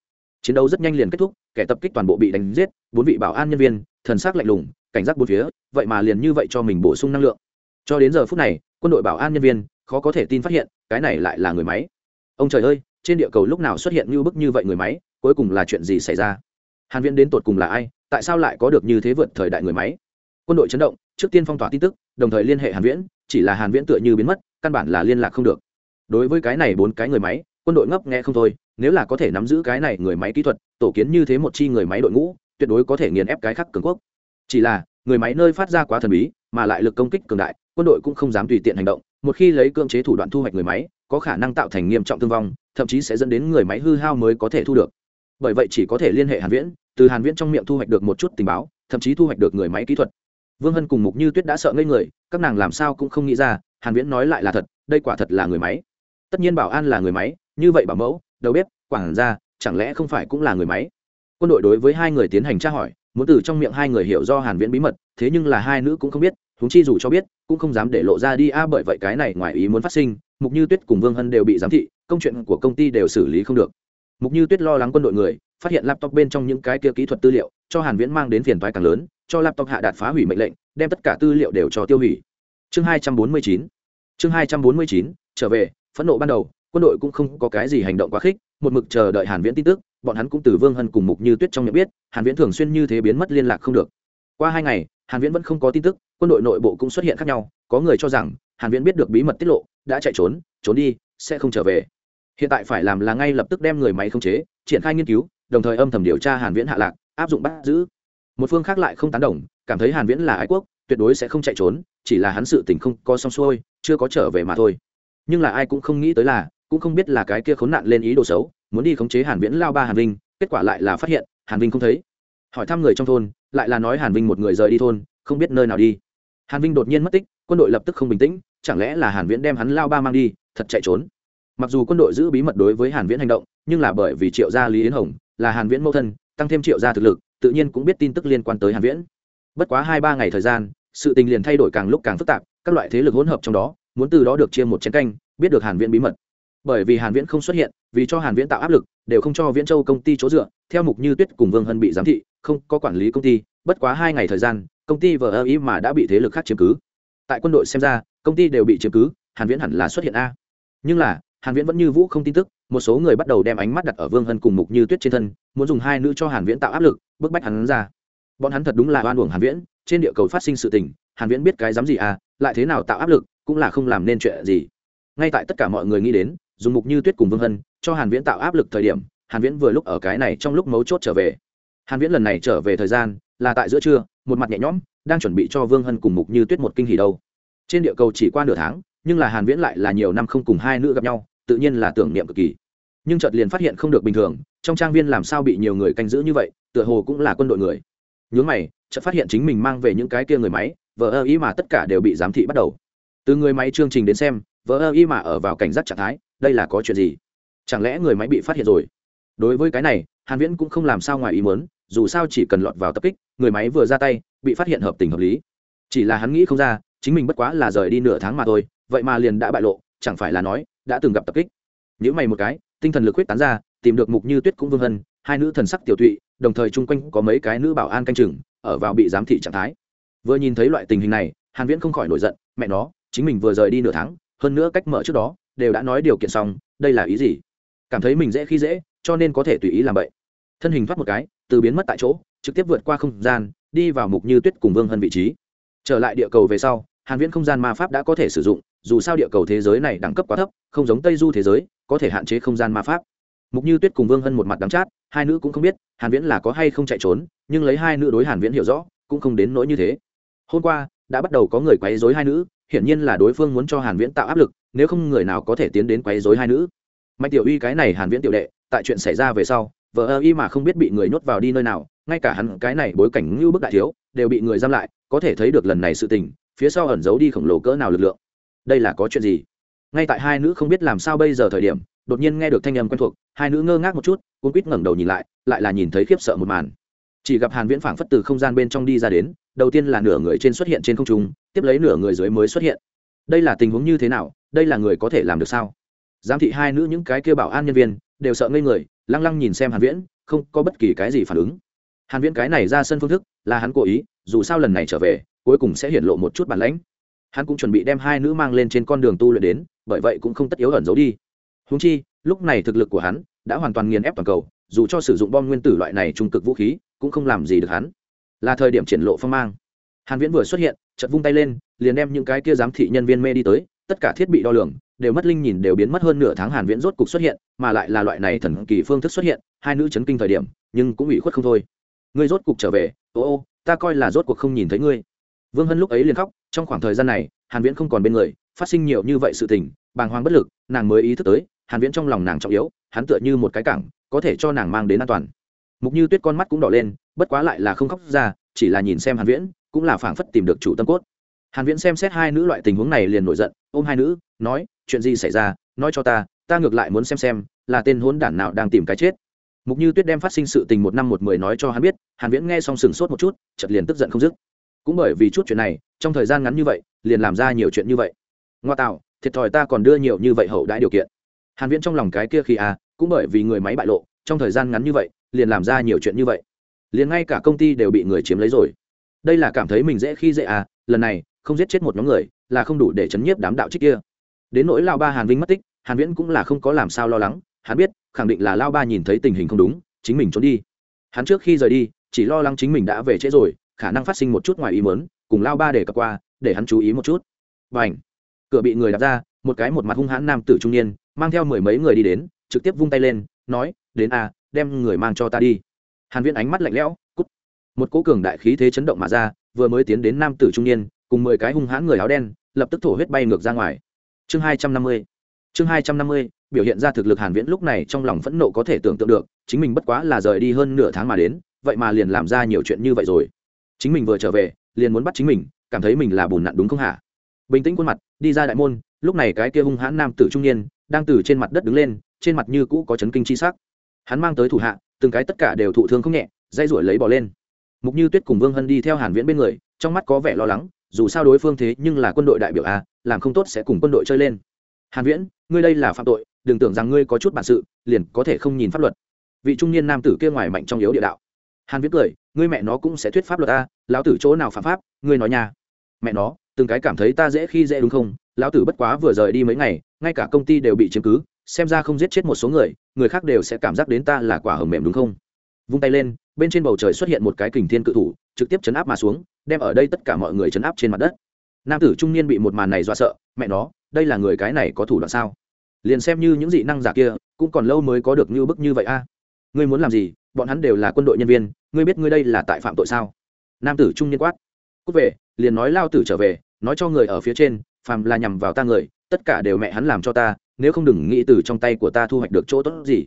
S1: Chiến đấu rất nhanh liền kết thúc, kẻ tập kích toàn bộ bị đánh giết, bốn vị bảo an nhân viên, thần sắc lạnh lùng, cảnh giác bốn phía, vậy mà liền như vậy cho mình bổ sung năng lượng. Cho đến giờ phút này, quân đội bảo an nhân viên khó có thể tin phát hiện, cái này lại là người máy. Ông trời ơi, trên địa cầu lúc nào xuất hiện như bức như vậy người máy, cuối cùng là chuyện gì xảy ra? Hàn viễn đến tột cùng là ai, tại sao lại có được như thế vượt thời đại người máy? Quân đội chấn động, trước tiên phong tỏa tin tức, đồng thời liên hệ hàn viễn, chỉ là hàn viễn tựa như biến mất, căn bản là liên lạc không được đối với cái này bốn cái người máy, quân đội ngấp nghe không thôi, nếu là có thể nắm giữ cái này người máy kỹ thuật, tổ kiến như thế một chi người máy đội ngũ, tuyệt đối có thể nghiền ép cái khác cường quốc. Chỉ là, người máy nơi phát ra quá thần bí, mà lại lực công kích cường đại, quân đội cũng không dám tùy tiện hành động, một khi lấy cưỡng chế thủ đoạn thu hoạch người máy, có khả năng tạo thành nghiêm trọng thương vong, thậm chí sẽ dẫn đến người máy hư hao mới có thể thu được. Bởi vậy chỉ có thể liên hệ hàn viễn, từ hàn viễn trong miệng thu hoạch được một chút tình báo, thậm chí thu hoạch được người máy kỹ thuật. Vương hân cùng mục như tuyết đã sợ ngây người, các nàng làm sao cũng không nghĩ ra, hàn viễn nói lại là thật, đây quả thật là người máy tất nhiên bảo an là người máy, như vậy bảo mẫu, đầu bếp, quản gia, chẳng lẽ không phải cũng là người máy? Quân đội đối với hai người tiến hành tra hỏi, muốn từ trong miệng hai người hiểu do hàn viễn bí mật, thế nhưng là hai nữ cũng không biết chúng chi dù cho biết, cũng không dám để lộ ra đi a, bởi vậy cái này ngoài ý muốn phát sinh, mục như tuyết cùng vương hân đều bị giám thị, công chuyện của công ty đều xử lý không được. Mục như tuyết lo lắng quân đội người, phát hiện laptop bên trong những cái kia kỹ thuật tư liệu, cho hàn viễn mang đến phiền toái càng lớn, cho laptop hạ đạt phá hủy mệnh lệnh, đem tất cả tư liệu đều cho tiêu hủy. Chương 249 chương 249 trở về phẫn nộ ban đầu, quân đội cũng không có cái gì hành động quá khích, một mực chờ đợi hàn viễn tin tức, bọn hắn cũng từ vương hân cùng mục như tuyết trong nhận biết, hàn viễn thường xuyên như thế biến mất liên lạc không được. Qua hai ngày, hàn viễn vẫn không có tin tức, quân đội nội bộ cũng xuất hiện khác nhau, có người cho rằng, hàn viễn biết được bí mật tiết lộ, đã chạy trốn trốn đi, sẽ không trở về. Hiện tại phải làm là ngay lập tức đem người máy khống chế, triển khai nghiên cứu, đồng thời âm thầm điều tra hàn viễn hạ lạc, áp dụng bắt giữ. Một phương khác lại không tán đồng, cảm thấy hàn viễn là ái quốc, tuyệt đối sẽ không chạy trốn, chỉ là hắn sự tình không có xong xuôi, chưa có trở về mà thôi nhưng là ai cũng không nghĩ tới là, cũng không biết là cái kia khốn nạn lên ý đồ xấu, muốn đi khống chế hàn viễn lao ba hàn vinh, kết quả lại là phát hiện, hàn vinh không thấy. Hỏi thăm người trong thôn, lại là nói hàn vinh một người rời đi thôn, không biết nơi nào đi. Hàn vinh đột nhiên mất tích, quân đội lập tức không bình tĩnh, chẳng lẽ là hàn viễn đem hắn lao ba mang đi, thật chạy trốn. Mặc dù quân đội giữ bí mật đối với hàn viễn hành động, nhưng là bởi vì triệu gia lý yến hồng, là hàn viễn mẫu thân, tăng thêm triệu gia thực lực, tự nhiên cũng biết tin tức liên quan tới hàn viễn. Bất quá hai ba ngày thời gian, sự tình liền thay đổi càng lúc càng phức tạp, các loại thế lực hỗn hợp trong đó muốn từ đó được chia một chén canh, biết được hàn viễn bí mật. Bởi vì hàn viễn không xuất hiện, vì cho hàn viễn tạo áp lực, đều không cho viễn châu công ty chỗ dựa. Theo mục như tuyết cùng vương hân bị giám thị, không có quản lý công ty, bất quá hai ngày thời gian, công ty vờ ơ ý mà đã bị thế lực khác chiếm cứ. Tại quân đội xem ra, công ty đều bị chiếm cứ, hàn viễn hẳn là xuất hiện a. Nhưng là, hàn viễn vẫn như vũ không tin tức, một số người bắt đầu đem ánh mắt đặt ở vương hân cùng mục như tuyết trên thân, muốn dùng hai nữ cho hàn viễn tạo áp lực, bức bách hắn ra. Bọn hắn thật đúng là oan uổng hàn viễn, trên địa cầu phát sinh sự tình, hàn viễn biết cái dám gì à lại thế nào tạo áp lực cũng là không làm nên chuyện gì. Ngay tại tất cả mọi người nghĩ đến, dùng mục như tuyết cùng vương hân cho hàn viễn tạo áp lực thời điểm, hàn viễn vừa lúc ở cái này trong lúc mấu chốt trở về. Hàn viễn lần này trở về thời gian là tại giữa trưa, một mặt nhẹ nhõm, đang chuẩn bị cho vương hân cùng mục như tuyết một kinh hỉ đâu. Trên địa cầu chỉ qua nửa tháng, nhưng là hàn viễn lại là nhiều năm không cùng hai nữ gặp nhau, tự nhiên là tưởng niệm cực kỳ. Nhưng chợt liền phát hiện không được bình thường, trong trang viên làm sao bị nhiều người canh giữ như vậy, tựa hồ cũng là quân đội người. Nhướng mày, chợt phát hiện chính mình mang về những cái kia người máy vợ ơ ý mà tất cả đều bị giám thị bắt đầu từ người máy chương trình đến xem vợ ơ y mà ở vào cảnh giác trạng thái, đây là có chuyện gì? Chẳng lẽ người máy bị phát hiện rồi? Đối với cái này, hàn viễn cũng không làm sao ngoài ý muốn, dù sao chỉ cần lọt vào tập kích, người máy vừa ra tay, bị phát hiện hợp tình hợp lý. Chỉ là hắn nghĩ không ra, chính mình bất quá là rời đi nửa tháng mà thôi, vậy mà liền đã bại lộ, chẳng phải là nói, đã từng gặp tập kích. Nếu mày một cái, tinh thần lực quyết tán ra, tìm được mục như tuyết cũng vương hân, hai nữ thần sắc tiểu tụy, đồng thời chung quanh có mấy cái nữ bảo an canh chừng, ở vào bị giám thị trạng thái. Vừa nhìn thấy loại tình hình này, hàn viễn không khỏi nổi giận, mẹ nó chính mình vừa rời đi nửa tháng, hơn nữa cách mở trước đó, đều đã nói điều kiện xong, đây là ý gì? Cảm thấy mình dễ khi dễ, cho nên có thể tùy ý làm vậy. Thân hình thoát một cái, từ biến mất tại chỗ, trực tiếp vượt qua không gian, đi vào mục như tuyết cùng vương hân vị trí. Trở lại địa cầu về sau, hàn viễn không gian ma pháp đã có thể sử dụng, dù sao địa cầu thế giới này đẳng cấp quá thấp, không giống tây du thế giới, có thể hạn chế không gian ma pháp. Mục như tuyết cùng vương hân một mặt đắng chát, hai nữ cũng không biết, hàn viễn là có hay không chạy trốn, nhưng lấy hai nữ đối hàn viễn hiểu rõ, cũng không đến nỗi như thế. Hôm qua, đã bắt đầu có người quấy rối hai nữ hiển nhiên là đối phương muốn cho hàn viễn tạo áp lực, nếu không người nào có thể tiến đến quấy rối hai nữ. Mạnh tiểu uy cái này hàn viễn tiểu đệ, tại chuyện xảy ra về sau, vợ ơ y mà không biết bị người nhốt vào đi nơi nào, ngay cả hắn cái này bối cảnh như bức đại thiếu, đều bị người giam lại, có thể thấy được lần này sự tình, phía sau ẩn giấu đi khổng lồ cỡ nào lực lượng. Đây là có chuyện gì? Ngay tại hai nữ không biết làm sao bây giờ thời điểm, đột nhiên nghe được thanh âm quen thuộc, hai nữ ngơ ngác một chút cuốn quýt ngẩng đầu nhìn lại lại là nhìn thấy khiếp sợ một màn. Chỉ gặp hàn viễn phảng phất từ không gian bên trong đi ra đến đầu tiên là nửa người trên xuất hiện trên không trung, tiếp lấy nửa người dưới mới xuất hiện. Đây là tình huống như thế nào? Đây là người có thể làm được sao? Giám thị hai nữ những cái kia bảo an nhân viên, đều sợ ngây người, lăng lăng nhìn xem hàn viễn, không có bất kỳ cái gì phản ứng. Hàn viễn cái này ra sân phương thức, là hắn cố ý, dù sao lần này trở về, cuối cùng sẽ hiển lộ một chút bản lãnh. Hắn cũng chuẩn bị đem hai nữ mang lên trên con đường tu luyện đến, bởi vậy cũng không tất yếu ẩn giấu đi. Huống chi, lúc này thực lực của hắn đã hoàn toàn nghiền ép toàn cầu, dù cho sử dụng bom nguyên tử loại này trung cực vũ khí, cũng không làm gì được hắn là thời điểm triển lộ phong mang. Hàn viễn vừa xuất hiện, chợt vung tay lên, liền đem những cái kia giám thị nhân viên mê đi tới, tất cả thiết bị đo lường, đều mất linh nhìn đều biến mất hơn nửa tháng hàn viễn rốt cục xuất hiện, mà lại là loại này thần kỳ phương thức xuất hiện, hai nữ chấn kinh thời điểm, nhưng cũng ủy khuất không thôi. Ngươi rốt cục trở về, ô ô, ta coi là rốt cuộc không nhìn thấy ngươi. Vương hân lúc ấy liền khóc, trong khoảng thời gian này, hàn viễn không còn bên người, phát sinh nhiều như vậy sự tình, bàng hoàng bất lực, nàng mới ý thức tới, hàn viễn trong lòng nàng trọng yếu, hắn tựa như một cái cảng, có thể cho nàng mang đến an toàn. Mục như tuyết con mắt cũng đỏ lên bất quá lại là không khóc ra, chỉ là nhìn xem hàn viễn, cũng là phảng phất tìm được chủ tâm cốt. Hàn viễn xem xét hai nữ loại tình huống này liền nổi giận, ôm hai nữ, nói, chuyện gì xảy ra? Nói cho ta ta ngược lại muốn xem xem, là tên hỗn đản nào đang tìm cái chết. Mục như tuyết đem phát sinh sự tình một năm một mười nói cho hắn biết, hàn viễn nghe xong sừng sốt một chút, chợt liền tức giận không dứt. Cũng bởi vì chút chuyện này, trong thời gian ngắn như vậy, liền làm ra nhiều chuyện như vậy. Ngoa tạo, thiệt thòi ta còn đưa nhiều như vậy hậu đãi điều kiện. Hàn viễn trong lòng cái kia khi à cũng bởi vì người máy bại lộ, trong thời gian ngắn như vậy, liền làm ra nhiều chuyện như vậy liền ngay cả công ty đều bị người chiếm lấy rồi. Đây là cảm thấy mình dễ khi dễ à lần này không giết chết một nhóm người là không đủ để chấn nhiếp đám đạo trích kia. Đến nỗi lao ba hàn vinh mất tích hàn viễn cũng là không có làm sao lo lắng hắn biết khẳng định là lao ba nhìn thấy tình hình không đúng chính mình trốn đi. Hắn trước khi rời đi chỉ lo lắng chính mình đã về trễ rồi khả năng phát sinh một chút ngoài ý muốn cùng lao ba để cập qua để hắn chú ý một chút. Bảnh, cửa bị người đặt ra một cái một mặt hung hãn nam tử trung niên mang theo mười mấy người đi đến trực tiếp vung tay lên nói đến a đem người mang cho ta đi hàn viễn ánh mắt lạnh lẽo, cút. Một cỗ cường đại khí thế chấn động mà ra, vừa mới tiến đến nam tử trung niên, cùng mười cái hung hãn người áo đen, lập tức thổ huyết bay ngược ra ngoài. Chương hai trăm năm mươi. Chương hai trăm năm mươi, biểu hiện ra thực lực hàn viễn lúc này trong lòng phẫn nộ có thể tưởng tượng được, chính mình bất quá là rời đi hơn nửa tháng mà đến, vậy mà liền làm ra nhiều chuyện như vậy rồi. Chính mình vừa trở về, liền muốn bắt chính mình, cảm thấy mình là bùn nặn đúng không hả? Bình tĩnh khuôn mặt, đi ra đại môn, lúc này cái kia hung hãn nam tử trung niên, đang từ trên mặt đất đứng lên, trên mặt như cũ có chấn kinh chi sắc. Hắn mang tới thủ hạ từng cái tất cả đều thụ thương không nhẹ, dây ruổi lấy bỏ lên. Mục như tuyết cùng vương hân đi theo hàn viễn bên người, trong mắt có vẻ lo lắng, dù sao đối phương thế nhưng là quân đội đại biểu a, làm không tốt sẽ cùng quân đội chơi lên. Hàn viễn, ngươi đây là phạm tội, đừng tưởng rằng ngươi có chút bản sự, liền có thể không nhìn pháp luật. Vị trung niên nam tử kia ngoài mạnh trong yếu địa đạo. Hàn viễn cười, ngươi mẹ nó cũng sẽ thuyết pháp luật a, lão tử chỗ nào phạm pháp, ngươi nói nha. Mẹ nó, từng cái cảm thấy ta dễ khi dễ đúng không? Lão tử bất quá vừa rời đi mấy ngày, ngay cả công ty đều bị chiếm cứ xem ra không giết chết một số người người khác đều sẽ cảm giác đến ta là quả hầm mềm đúng không? Vung tay lên, bên trên bầu trời xuất hiện một cái kình thiên cự thủ, trực tiếp chấn áp mà xuống, đem ở đây tất cả mọi người chấn áp trên mặt đất. Nam tử trung niên bị một màn này dọa sợ, mẹ nó, đây là người cái này có thủ đoạn sao? Liền xem như những dị năng giả kia, cũng còn lâu mới có được như bức như vậy a. Ngươi muốn làm gì? Bọn hắn đều là quân đội nhân viên, ngươi biết ngươi đây là tại phạm tội sao? Nam tử trung niên quát. Cút về, liền nói lao tử trở về, nói cho người ở phía trên, phàm là nhằm vào ta người, tất cả đều mẹ hắn làm cho ta nếu không đừng nghĩ từ trong tay của ta thu hoạch được chỗ tốt gì.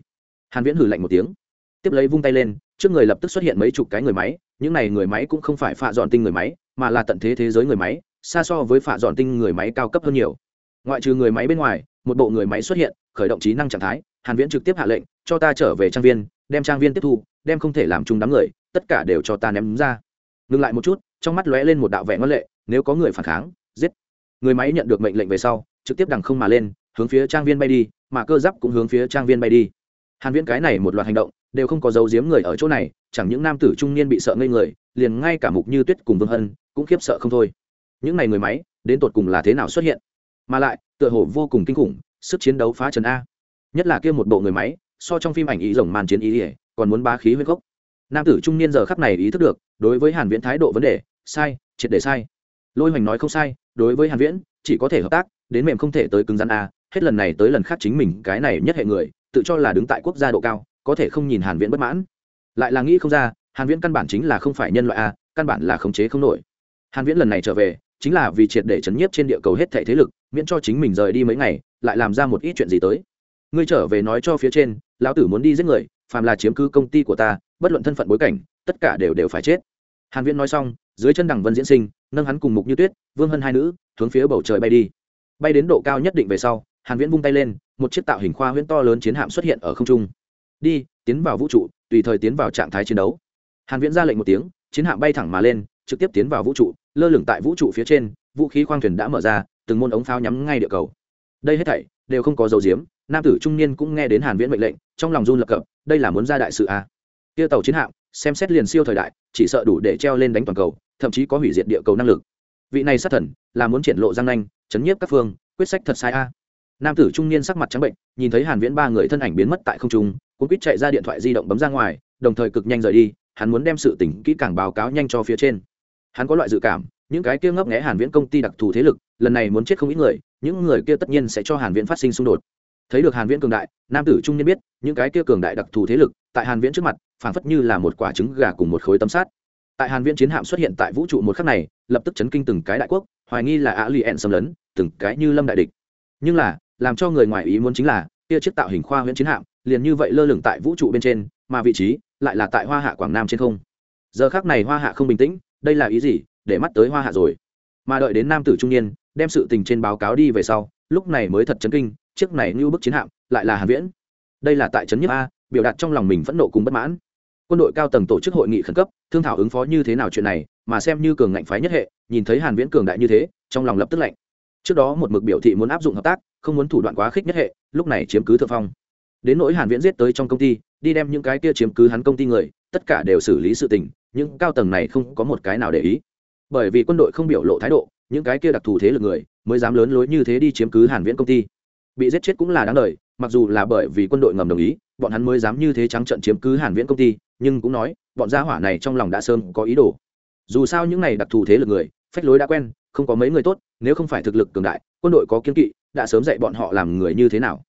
S1: Hàn viễn hử lạnh một tiếng, tiếp lấy vung tay lên, trước người lập tức xuất hiện mấy chục cái người máy, những này người máy cũng không phải phạ dọn tinh người máy, mà là tận thế thế giới người máy, xa so với phạ dọn tinh người máy cao cấp hơn nhiều. Ngoại trừ người máy bên ngoài, một bộ người máy xuất hiện, khởi động trí năng trạng thái, hàn viễn trực tiếp hạ lệnh, cho ta trở về trang viên, đem trang viên tiếp thu, đem không thể làm chung đám người, tất cả đều cho ta ném ra. Ngừng lại một chút, trong mắt lóe lên một đạo vẻ ngoan lệ, nếu có người phản kháng, giết. Người máy nhận được mệnh lệnh về sau, trực tiếp đằng không mà lên hướng phía trang viên bay đi, mà cơ giáp cũng hướng phía trang viên bay đi. Hàn viễn cái này một loạt hành động, đều không có dấu giếm người ở chỗ này, chẳng những nam tử trung niên bị sợ ngây người, liền ngay cả mục như tuyết cùng vương hân cũng khiếp sợ không thôi. Những này người máy, đến tột cùng là thế nào xuất hiện? Mà lại, tựa hồ vô cùng kinh khủng, sức chiến đấu phá trần a. Nhất là kia một bộ người máy, so trong phim ảnh ý rồng màn chiến ý ỉa, còn muốn ba khí huyết gốc. Nam tử trung niên giờ khắc này ý thức được, đối với hàn viễn thái độ vấn đề, sai, triệt để sai. Lôi hoành nói không sai, đối với hàn viễn, chỉ có thể hợp tác, đến mềm không thể tới cứng rắn a hết lần này tới lần khác chính mình cái này nhất hệ người, tự cho là đứng tại quốc gia độ cao, có thể không nhìn hàn viễn bất mãn. Lại là nghĩ không ra, hàn viễn căn bản chính là không phải nhân loại a, căn bản là khống chế không nổi. Hàn viễn lần này trở về, chính là vì triệt để chấn nhiếp trên địa cầu hết thảy thế lực, miễn cho chính mình rời đi mấy ngày, lại làm ra một ít chuyện gì tới. Ngươi trở về nói cho phía trên, lão tử muốn đi giết người, phàm là chiếm cứ công ty của ta, bất luận thân phận bối cảnh, tất cả đều đều phải chết. Hàn viễn nói xong, dưới chân đằng vân diễn sinh, nâng hắn cùng mục như tuyết, vương hân hai nữ, hướng phía bầu trời bay đi. Bay đến độ cao nhất định về sau hàn viễn vung tay lên, một chiếc tạo hình khoa huyễn to lớn chiến hạm xuất hiện ở không trung. Đi, tiến vào vũ trụ, tùy thời tiến vào trạng thái chiến đấu. Hàn viễn ra lệnh một tiếng, chiến hạm bay thẳng mà lên, trực tiếp tiến vào vũ trụ, lơ lửng tại vũ trụ phía trên, vũ khí khoang thuyền đã mở ra, từng môn ống pháo nhắm ngay địa cầu. Đây hết thảy, đều không có dấu diếm nam tử trung niên cũng nghe đến hàn viễn mệnh lệnh, trong lòng run lập cập, đây là muốn ra đại sự à. kia tàu chiến hạm, xem xét liền siêu thời đại, chỉ sợ đủ để treo lên đánh toàn cầu, thậm chí có hủy diệt địa cầu năng lực. Vị này sát thần, là muốn triển lộ giang nhanh chấn nhiếp các phương, quyết sách thật sai a nam tử trung niên sắc mặt trắng bệnh, nhìn thấy hàn viễn ba người thân ảnh biến mất tại không trung cũng quýt chạy ra điện thoại di động bấm ra ngoài, đồng thời cực nhanh rời đi, hắn muốn đem sự tình kỹ càng báo cáo nhanh cho phía trên. Hắn có loại dự cảm, những cái kia ngấp nghé hàn viễn công ty đặc thù thế lực, lần này muốn chết không ít người, những người kia tất nhiên sẽ cho hàn viễn phát sinh xung đột. Thấy được hàn viễn cường đại, nam tử trung niên biết, những cái kia cường đại đặc thù thế lực, tại hàn viễn trước mặt, phảng phất như là một quả trứng gà cùng một khối tấm sát tại hàn viễn chiến hạm xuất hiện tại vũ trụ một khắc này, lập tức chấn kinh từng cái đại quốc, hoài nghi là ạ lì ẹn xâm lấn, từng cái như lâm đại địch nhưng là, làm cho người ngoài ý muốn chính là, kia chiếc tạo hình khoa huyễn chiến hạm, liền như vậy lơ lửng tại vũ trụ bên trên, mà vị trí lại là tại hoa hạ quảng nam trên không. Giờ khác này hoa hạ không bình tĩnh, đây là ý gì? Để mắt tới hoa hạ rồi. Mà đợi đến nam tử trung niên đem sự tình trên báo cáo đi về sau, lúc này mới thật chấn kinh, chiếc này như bức chiến hạm lại là hàn viễn. Đây là tại trấn nhất a, biểu đạt trong lòng mình phẫn nộ cùng bất mãn. Quân đội cao tầng tổ chức hội nghị khẩn cấp, thương thảo ứng phó như thế nào chuyện này, mà xem như cường ngạnh phái nhất hệ, nhìn thấy hàn viễn cường đại như thế, trong lòng lập tức lạnh trước đó một mực biểu thị muốn áp dụng hợp tác, không muốn thủ đoạn quá khích nhất hệ, lúc này chiếm cứ thượng phong. Đến nỗi hàn viễn giết tới trong công ty, đi đem những cái kia chiếm cứ hắn công ty người, tất cả đều xử lý sự tình, những cao tầng này không có một cái nào để ý. Bởi vì quân đội không biểu lộ thái độ, những cái kia đặc thù thế lực người, mới dám lớn lối như thế đi chiếm cứ hàn viễn công ty. Bị giết chết cũng là đáng đời, mặc dù là bởi vì quân đội ngầm đồng ý, bọn hắn mới dám như thế trắng trận chiếm cứ hàn viễn công ty, nhưng cũng nói, bọn gia hỏa này trong lòng đã sớm có ý đồ. Dù sao những này đặc thù thế lực người phách lối đã quen, không có mấy người tốt, nếu không phải thực lực cường đại, quân đội có kiên kỵ, đã sớm dạy bọn họ làm người như thế nào.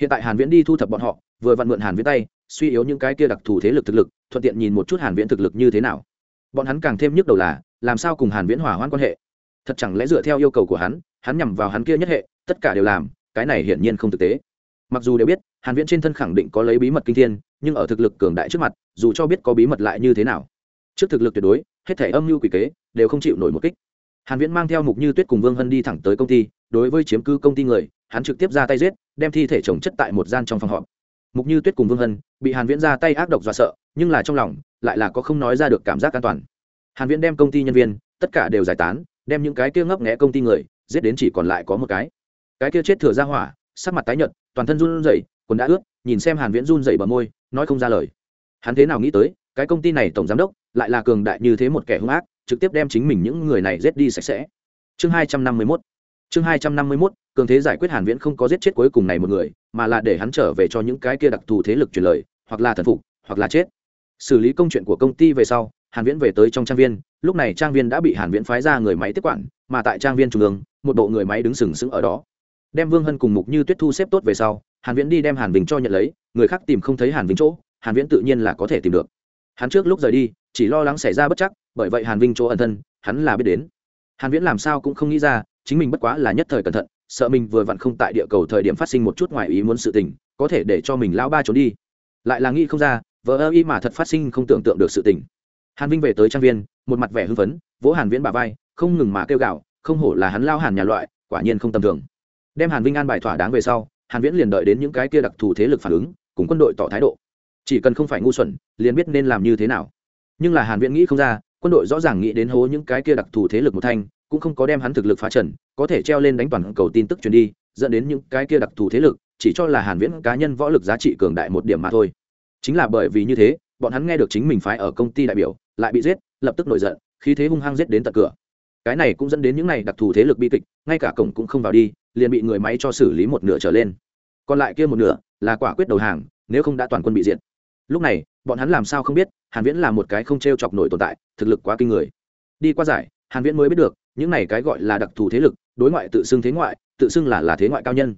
S1: Hiện tại hàn viễn đi thu thập bọn họ, vừa vặn mượn hàn viễn tay, suy yếu những cái kia đặc thù thế lực thực lực, thuận tiện nhìn một chút hàn viễn thực lực như thế nào. Bọn hắn càng thêm nhức đầu là, làm sao cùng hàn viễn hòa hoãn quan hệ? Thật chẳng lẽ dựa theo yêu cầu của hắn hắn nhằm vào hắn kia nhất hệ, tất cả đều làm, cái này hiển nhiên không thực tế. Mặc dù đều biết, hàn viễn trên thân khẳng định có lấy bí mật kinh thiên, nhưng ở thực lực cường đại trước mặt, dù cho biết có bí mật lại như thế nào. Trước thực lực tuyệt đối, hết thể âm mưu quỷ kế, đều không chịu nổi một kích hàn viễn mang theo mục như tuyết cùng vương hân đi thẳng tới công ty, đối với chiếm cư công ty người, hắn trực tiếp ra tay giết, đem thi thể chồng chất tại một gian trong phòng họp. Mục như tuyết cùng vương hân bị hàn viễn ra tay ác độc dọa sợ, nhưng là trong lòng lại là có không nói ra được cảm giác an toàn. Hàn viễn đem công ty nhân viên, tất cả đều giải tán, đem những cái kia ngấp nghé công ty người, giết đến chỉ còn lại có một cái. Cái kia chết thừa ra hỏa, sắc mặt tái nhợt, toàn thân run rẩy, quần đã ướt, nhìn xem hàn viễn run rẩy bờ môi, nói không ra lời. Hắn thế nào nghĩ tới, cái công ty này tổng giám đốc lại là cường đại như thế một kẻ hung ác trực tiếp đem chính mình những người này giết đi sạch sẽ. Chương 251 chương 251 cường thế giải quyết hàn viễn không có giết chết cuối cùng này một người, mà là để hắn trở về cho những cái kia đặc thù thế lực truyền lời, hoặc là thần phục, hoặc là chết. Xử lý công chuyện của công ty về sau, hàn viễn về tới trong trang viên, lúc này trang viên đã bị hàn viễn phái ra người máy tiếp quản, mà tại trang viên trung ương, một bộ người máy đứng sừng sững ở đó. Đem vương hân cùng mục như tuyết thu xếp tốt về sau, hàn viễn đi đem hàn Bình cho nhận lấy, người khác tìm không thấy hàn Bình chỗ, hàn viễn tự nhiên là có thể tìm được. Hắn trước lúc rời đi, chỉ lo lắng xảy ra bất chắc bởi vậy hàn vinh chỗ ẩn thân, hắn là biết đến. Hàn viễn làm sao cũng không nghĩ ra, chính mình bất quá là nhất thời cẩn thận, sợ mình vừa vặn không tại địa cầu thời điểm phát sinh một chút ngoài ý muốn sự tình, có thể để cho mình lao ba trốn đi. Lại là nghĩ không ra vợ ơ y mà thật phát sinh không tưởng tượng được sự tình. Hàn vinh về tới trang viên, một mặt vẻ hưng phấn, vỗ hàn viễn bà vai, không ngừng mà kêu gào, không hổ là hắn lao hàn nhà loại, quả nhiên không tầm thường. Đem hàn vinh an bài thỏa đáng về sau, hàn viễn liền đợi đến những cái kia đặc thù thế lực phản ứng, cùng quân đội tỏ thái độ. Chỉ cần không phải ngu xuẩn, liền biết nên làm như thế nào. Nhưng là hàn viễn nghĩ không ra quân đội rõ ràng nghĩ đến hố những cái kia đặc thù thế lực một thanh, cũng không có đem hắn thực lực phá trần, có thể treo lên đánh toàn cầu tin tức truyền đi, dẫn đến những cái kia đặc thù thế lực, chỉ cho là hàn viễn cá nhân võ lực giá trị cường đại một điểm mà thôi. Chính là bởi vì như thế, bọn hắn nghe được chính mình phái ở công ty đại biểu, lại bị giết, lập tức nổi giận, khí thế hung hăng giết đến tận cửa. Cái này cũng dẫn đến những này đặc thù thế lực bi kịch, ngay cả cổng cũng không vào đi, liền bị người máy cho xử lý một nửa trở lên. Còn lại kia một nửa là quả quyết đầu hàng, nếu không đã toàn quân bị diệt. Lúc này bọn hắn làm sao không biết, hàn viễn là một cái không treo chọc nổi tồn tại, thực lực quá kinh người. Đi qua giải, hàn viễn mới biết được, những này cái gọi là đặc thù thế lực, đối ngoại tự xưng thế ngoại, tự xưng là là thế ngoại cao nhân.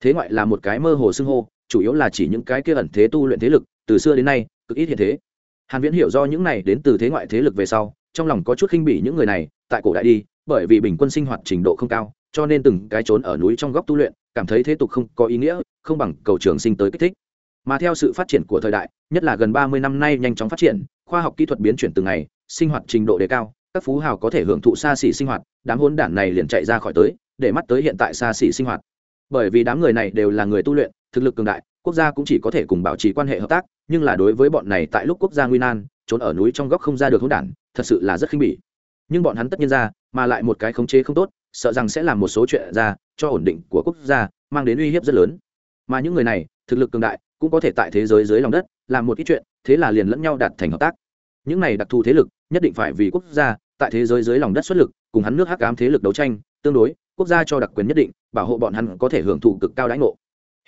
S1: Thế ngoại là một cái mơ hồ xưng hô, chủ yếu là chỉ những cái kia ẩn thế tu luyện thế lực, từ xưa đến nay, cực ít hiện thế. Hàn viễn hiểu do những này đến từ thế ngoại thế lực về sau, trong lòng có chút khinh bỉ những người này, tại cổ đại đi, bởi vì bình quân sinh hoạt trình độ không cao, cho nên từng cái trốn ở núi trong góc tu luyện, cảm thấy thế tục không có ý nghĩa, không bằng cầu trường sinh tới kích thích mà theo sự phát triển của thời đại, nhất là gần 30 năm nay nhanh chóng phát triển, khoa học kỹ thuật biến chuyển từng ngày, sinh hoạt trình độ đề cao, các phú hào có thể hưởng thụ xa xỉ sinh hoạt, đám hôn đản này liền chạy ra khỏi tới, để mắt tới hiện tại xa xỉ sinh hoạt. Bởi vì đám người này đều là người tu luyện, thực lực cường đại, quốc gia cũng chỉ có thể cùng bảo trì quan hệ hợp tác, nhưng là đối với bọn này tại lúc quốc gia nguy nan, trốn ở núi trong góc không ra được hỗn đản, thật sự là rất khinh bỉ. Nhưng bọn hắn tất nhiên ra, mà lại một cái khống chế không tốt, sợ rằng sẽ làm một số chuyện ra, cho ổn định của quốc gia, mang đến uy hiếp rất lớn. Mà những người này, thực lực cường đại cũng có thể tại thế giới dưới lòng đất, làm một ít chuyện, thế là liền lẫn nhau đạt thành hợp tác. Những này đặc thù thế lực, nhất định phải vì quốc gia, tại thế giới dưới lòng đất xuất lực, cùng hắn nước hắc ám thế lực đấu tranh, tương đối, quốc gia cho đặc quyền nhất định, bảo hộ bọn hắn có thể hưởng thụ cực cao đãi ngộ.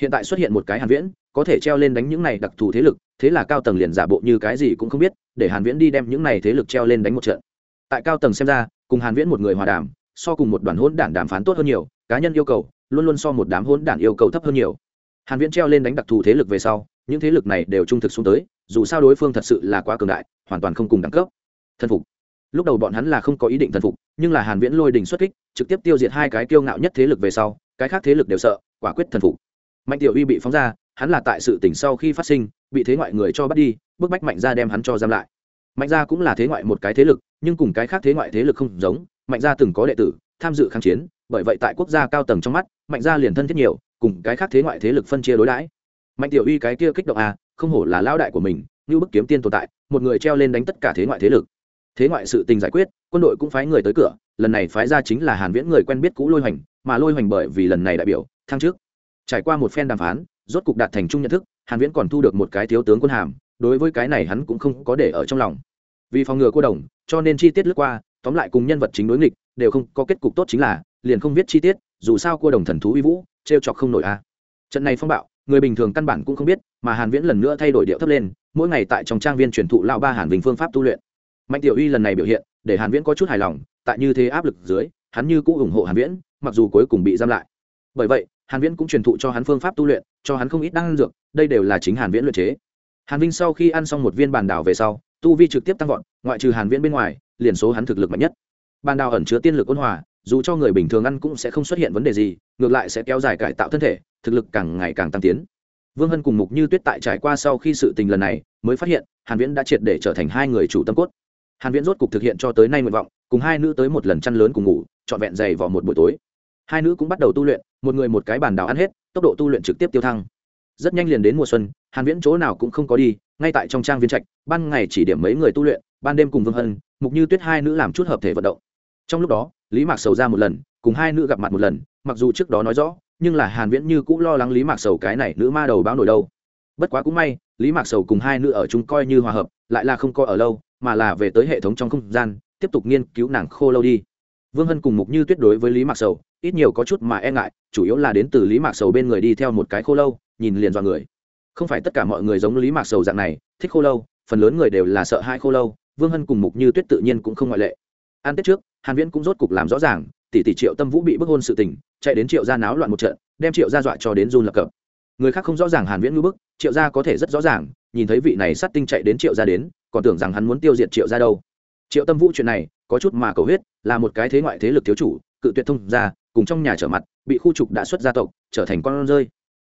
S1: Hiện tại xuất hiện một cái hàn viễn, có thể treo lên đánh những này đặc thù thế lực, thế là cao tầng liền giả bộ như cái gì cũng không biết, để hàn viễn đi đem những này thế lực treo lên đánh một trận. Tại cao tầng xem ra, cùng hàn viễn một người hòa đàm, so cùng một đoàn hỗn đản đàm phán tốt hơn nhiều, cá nhân yêu cầu, luôn luôn so một đám hỗn đản yêu cầu thấp hơn nhiều hàn viễn treo lên đánh đặc thù thế lực về sau, những thế lực này đều trung thực xuống tới, dù sao đối phương thật sự là quá cường đại, hoàn toàn không cùng đẳng cấp. Thần phục. Lúc đầu bọn hắn là không có ý định thần phục, nhưng là hàn viễn lôi đình xuất kích, trực tiếp tiêu diệt hai cái kiêu ngạo nhất thế lực về sau, cái khác thế lực đều sợ, quả quyết thần phục. Mạnh tiểu uy bị phóng ra, hắn là tại sự tỉnh sau khi phát sinh, bị thế ngoại người cho bắt đi, bức bách mạnh gia đem hắn cho giam lại. Mạnh gia cũng là thế ngoại một cái thế lực, nhưng cùng cái khác thế ngoại thế lực không giống, mạnh gia từng có đệ tử, tham dự kháng chiến, bởi vậy tại quốc gia cao tầng trong mắt, mạnh gia liền thân thiết nhiều cùng cái khác thế ngoại thế lực phân chia đối đãi. Mạnh tiểu uy cái kia kích động à không hổ là lao đại của mình, như bức kiếm tiên tồn tại, một người treo lên đánh tất cả thế ngoại thế lực. Thế ngoại sự tình giải quyết, quân đội cũng phái người tới cửa, lần này phái ra chính là hàn viễn người quen biết cũ lôi hoành, mà lôi hoành bởi vì lần này đại biểu, thăng trước trải qua một phen đàm phán, rốt cục đạt thành chung nhận thức, hàn viễn còn thu được một cái thiếu tướng quân hàm, đối với cái này hắn cũng không có để ở trong lòng. Vì phòng ngừa cô đồng, cho nên chi tiết lướt qua, tóm lại cùng nhân vật chính đối nghịch, đều không có kết cục tốt chính là, liền không viết chi tiết, dù sao cô đồng thần thú uy vũ trêu chọc không nổi a. Trận này phong bạo, người bình thường căn bản cũng không biết, mà hàn viễn lần nữa thay đổi điệu thấp lên, mỗi ngày tại trong trang viên truyền thụ lão ba hàn vinh phương pháp tu luyện. Mạnh tiểu uy lần này biểu hiện, để hàn viễn có chút hài lòng, tại như thế áp lực dưới, hắn như cũ ủng hộ hàn viễn, mặc dù cuối cùng bị giam lại. Bởi vậy, hàn viễn cũng truyền thụ cho hắn phương pháp tu luyện, cho hắn không ít đan dược, đây đều là chính hàn viễn luyện chế. Hàn vinh sau khi ăn xong một viên bàn đào về sau, tu vi trực tiếp tăng vọt, ngoại trừ hàn viễn bên ngoài, liền số hắn thực lực mạnh nhất. Bàn đào ẩn chứa tiên lực ôn hòa dù cho người bình thường ăn cũng sẽ không xuất hiện vấn đề gì, ngược lại sẽ kéo dài cải tạo thân thể, thực lực càng ngày càng tăng tiến. Vương hân cùng mục như tuyết tại trải qua sau khi sự tình lần này, mới phát hiện, hàn viễn đã triệt để trở thành hai người chủ tâm cốt. Hàn viễn rốt cục thực hiện cho tới nay nguyện vọng, cùng hai nữ tới một lần chăn lớn cùng ngủ, trọn vẹn dày vào một buổi tối. Hai nữ cũng bắt đầu tu luyện, một người một cái bàn đào ăn hết, tốc độ tu luyện trực tiếp tiêu thăng. Rất nhanh liền đến mùa xuân, hàn viễn chỗ nào cũng không có đi, ngay tại trong trang viên trạch, ban ngày chỉ điểm mấy người tu luyện, ban đêm cùng vương hân, mục như tuyết hai nữ làm chút hợp thể vận động. Trong lúc đó lý mạc sầu ra một lần, cùng hai nữ gặp mặt một lần, mặc dù trước đó nói rõ, nhưng là hàn viễn như cũng lo lắng lý mạc sầu cái này nữ ma đầu báo nổi đâu. Bất quá cũng may, lý mạc sầu cùng hai nữ ở chung coi như hòa hợp, lại là không coi ở lâu, mà là về tới hệ thống trong không gian, tiếp tục nghiên cứu nàng khô lâu đi. Vương hân cùng mục như tuyết đối với lý mạc sầu, ít nhiều có chút mà e ngại, chủ yếu là đến từ lý mạc sầu bên người đi theo một cái khô lâu, nhìn liền doan người. Không phải tất cả mọi người giống lý mạc sầu dạng này, thích khô lâu, phần lớn người đều là sợ hai khô lâu, vương hân cùng mục như tuyết tự nhiên cũng không ngoại lệ an tết trước, hàn viễn cũng rốt cục làm rõ ràng, tỷ tỷ triệu tâm vũ bị bức hôn sự tình, chạy đến triệu gia náo loạn một trận, đem triệu gia dọa cho đến run lập cập. Người khác không rõ ràng hàn viễn ngưỡng bức, triệu gia có thể rất rõ ràng, nhìn thấy vị này sát tinh chạy đến triệu gia đến, còn tưởng rằng hắn muốn tiêu diệt triệu gia đâu. Triệu tâm vũ chuyện này, có chút mà cầu huyết, là một cái thế ngoại thế lực thiếu chủ, cự tuyệt thông gia, cùng trong nhà trở mặt, bị khu trục đã xuất gia tộc, trở thành con rơi.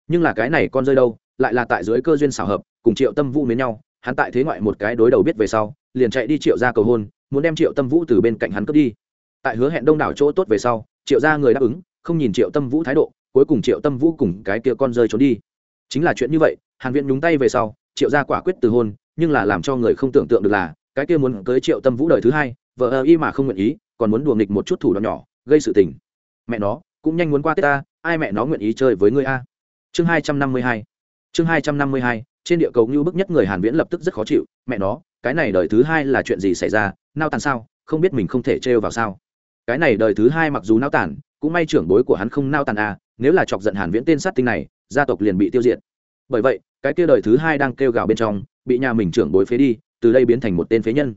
S1: Nhưng là cái này con rơi đâu, lại là tại dưới cơ duyên xảo hợp, cùng triệu tâm vũ mến nhau, hắn tại thế ngoại một cái đối đầu biết về sau, liền chạy đi triệu gia cầu hôn muốn đem triệu tâm vũ từ bên cạnh hắn cướp đi. Tại hứa hẹn đông đảo chỗ tốt về sau, triệu gia người đáp ứng, không nhìn triệu tâm vũ thái độ, cuối cùng triệu tâm vũ cùng cái kia con rơi trốn đi. Chính là chuyện như vậy, hàn viện nhúng tay về sau, triệu gia quả quyết từ hôn, nhưng là làm cho người không tưởng tượng được là, cái kia muốn cưới triệu tâm vũ đời thứ hai, vợ ơ y mà không nguyện ý, còn muốn đùa nghịch một chút thủ đoạn nhỏ, gây sự tình. Mẹ nó, cũng nhanh muốn qua tết ta, ai mẹ nó nguyện ý chơi với ngươi a? Chương hai trăm năm mươi hai, chương hai trăm năm mươi hai trên địa cầu như bức nhất người hàn viễn lập tức rất khó chịu, mẹ nó, cái này đời thứ hai là chuyện gì xảy ra? Nao tàn sao? Không biết mình không thể trêu vào sao? Cái này đời thứ hai mặc dù nao tàn, cũng may trưởng bối của hắn không nao tàn à nếu là chọc giận hàn viễn tên sát tinh này, gia tộc liền bị tiêu diệt. Bởi vậy, cái kia đời thứ hai đang kêu gào bên trong, bị nhà mình trưởng bối phế đi, từ đây biến thành một tên phế nhân.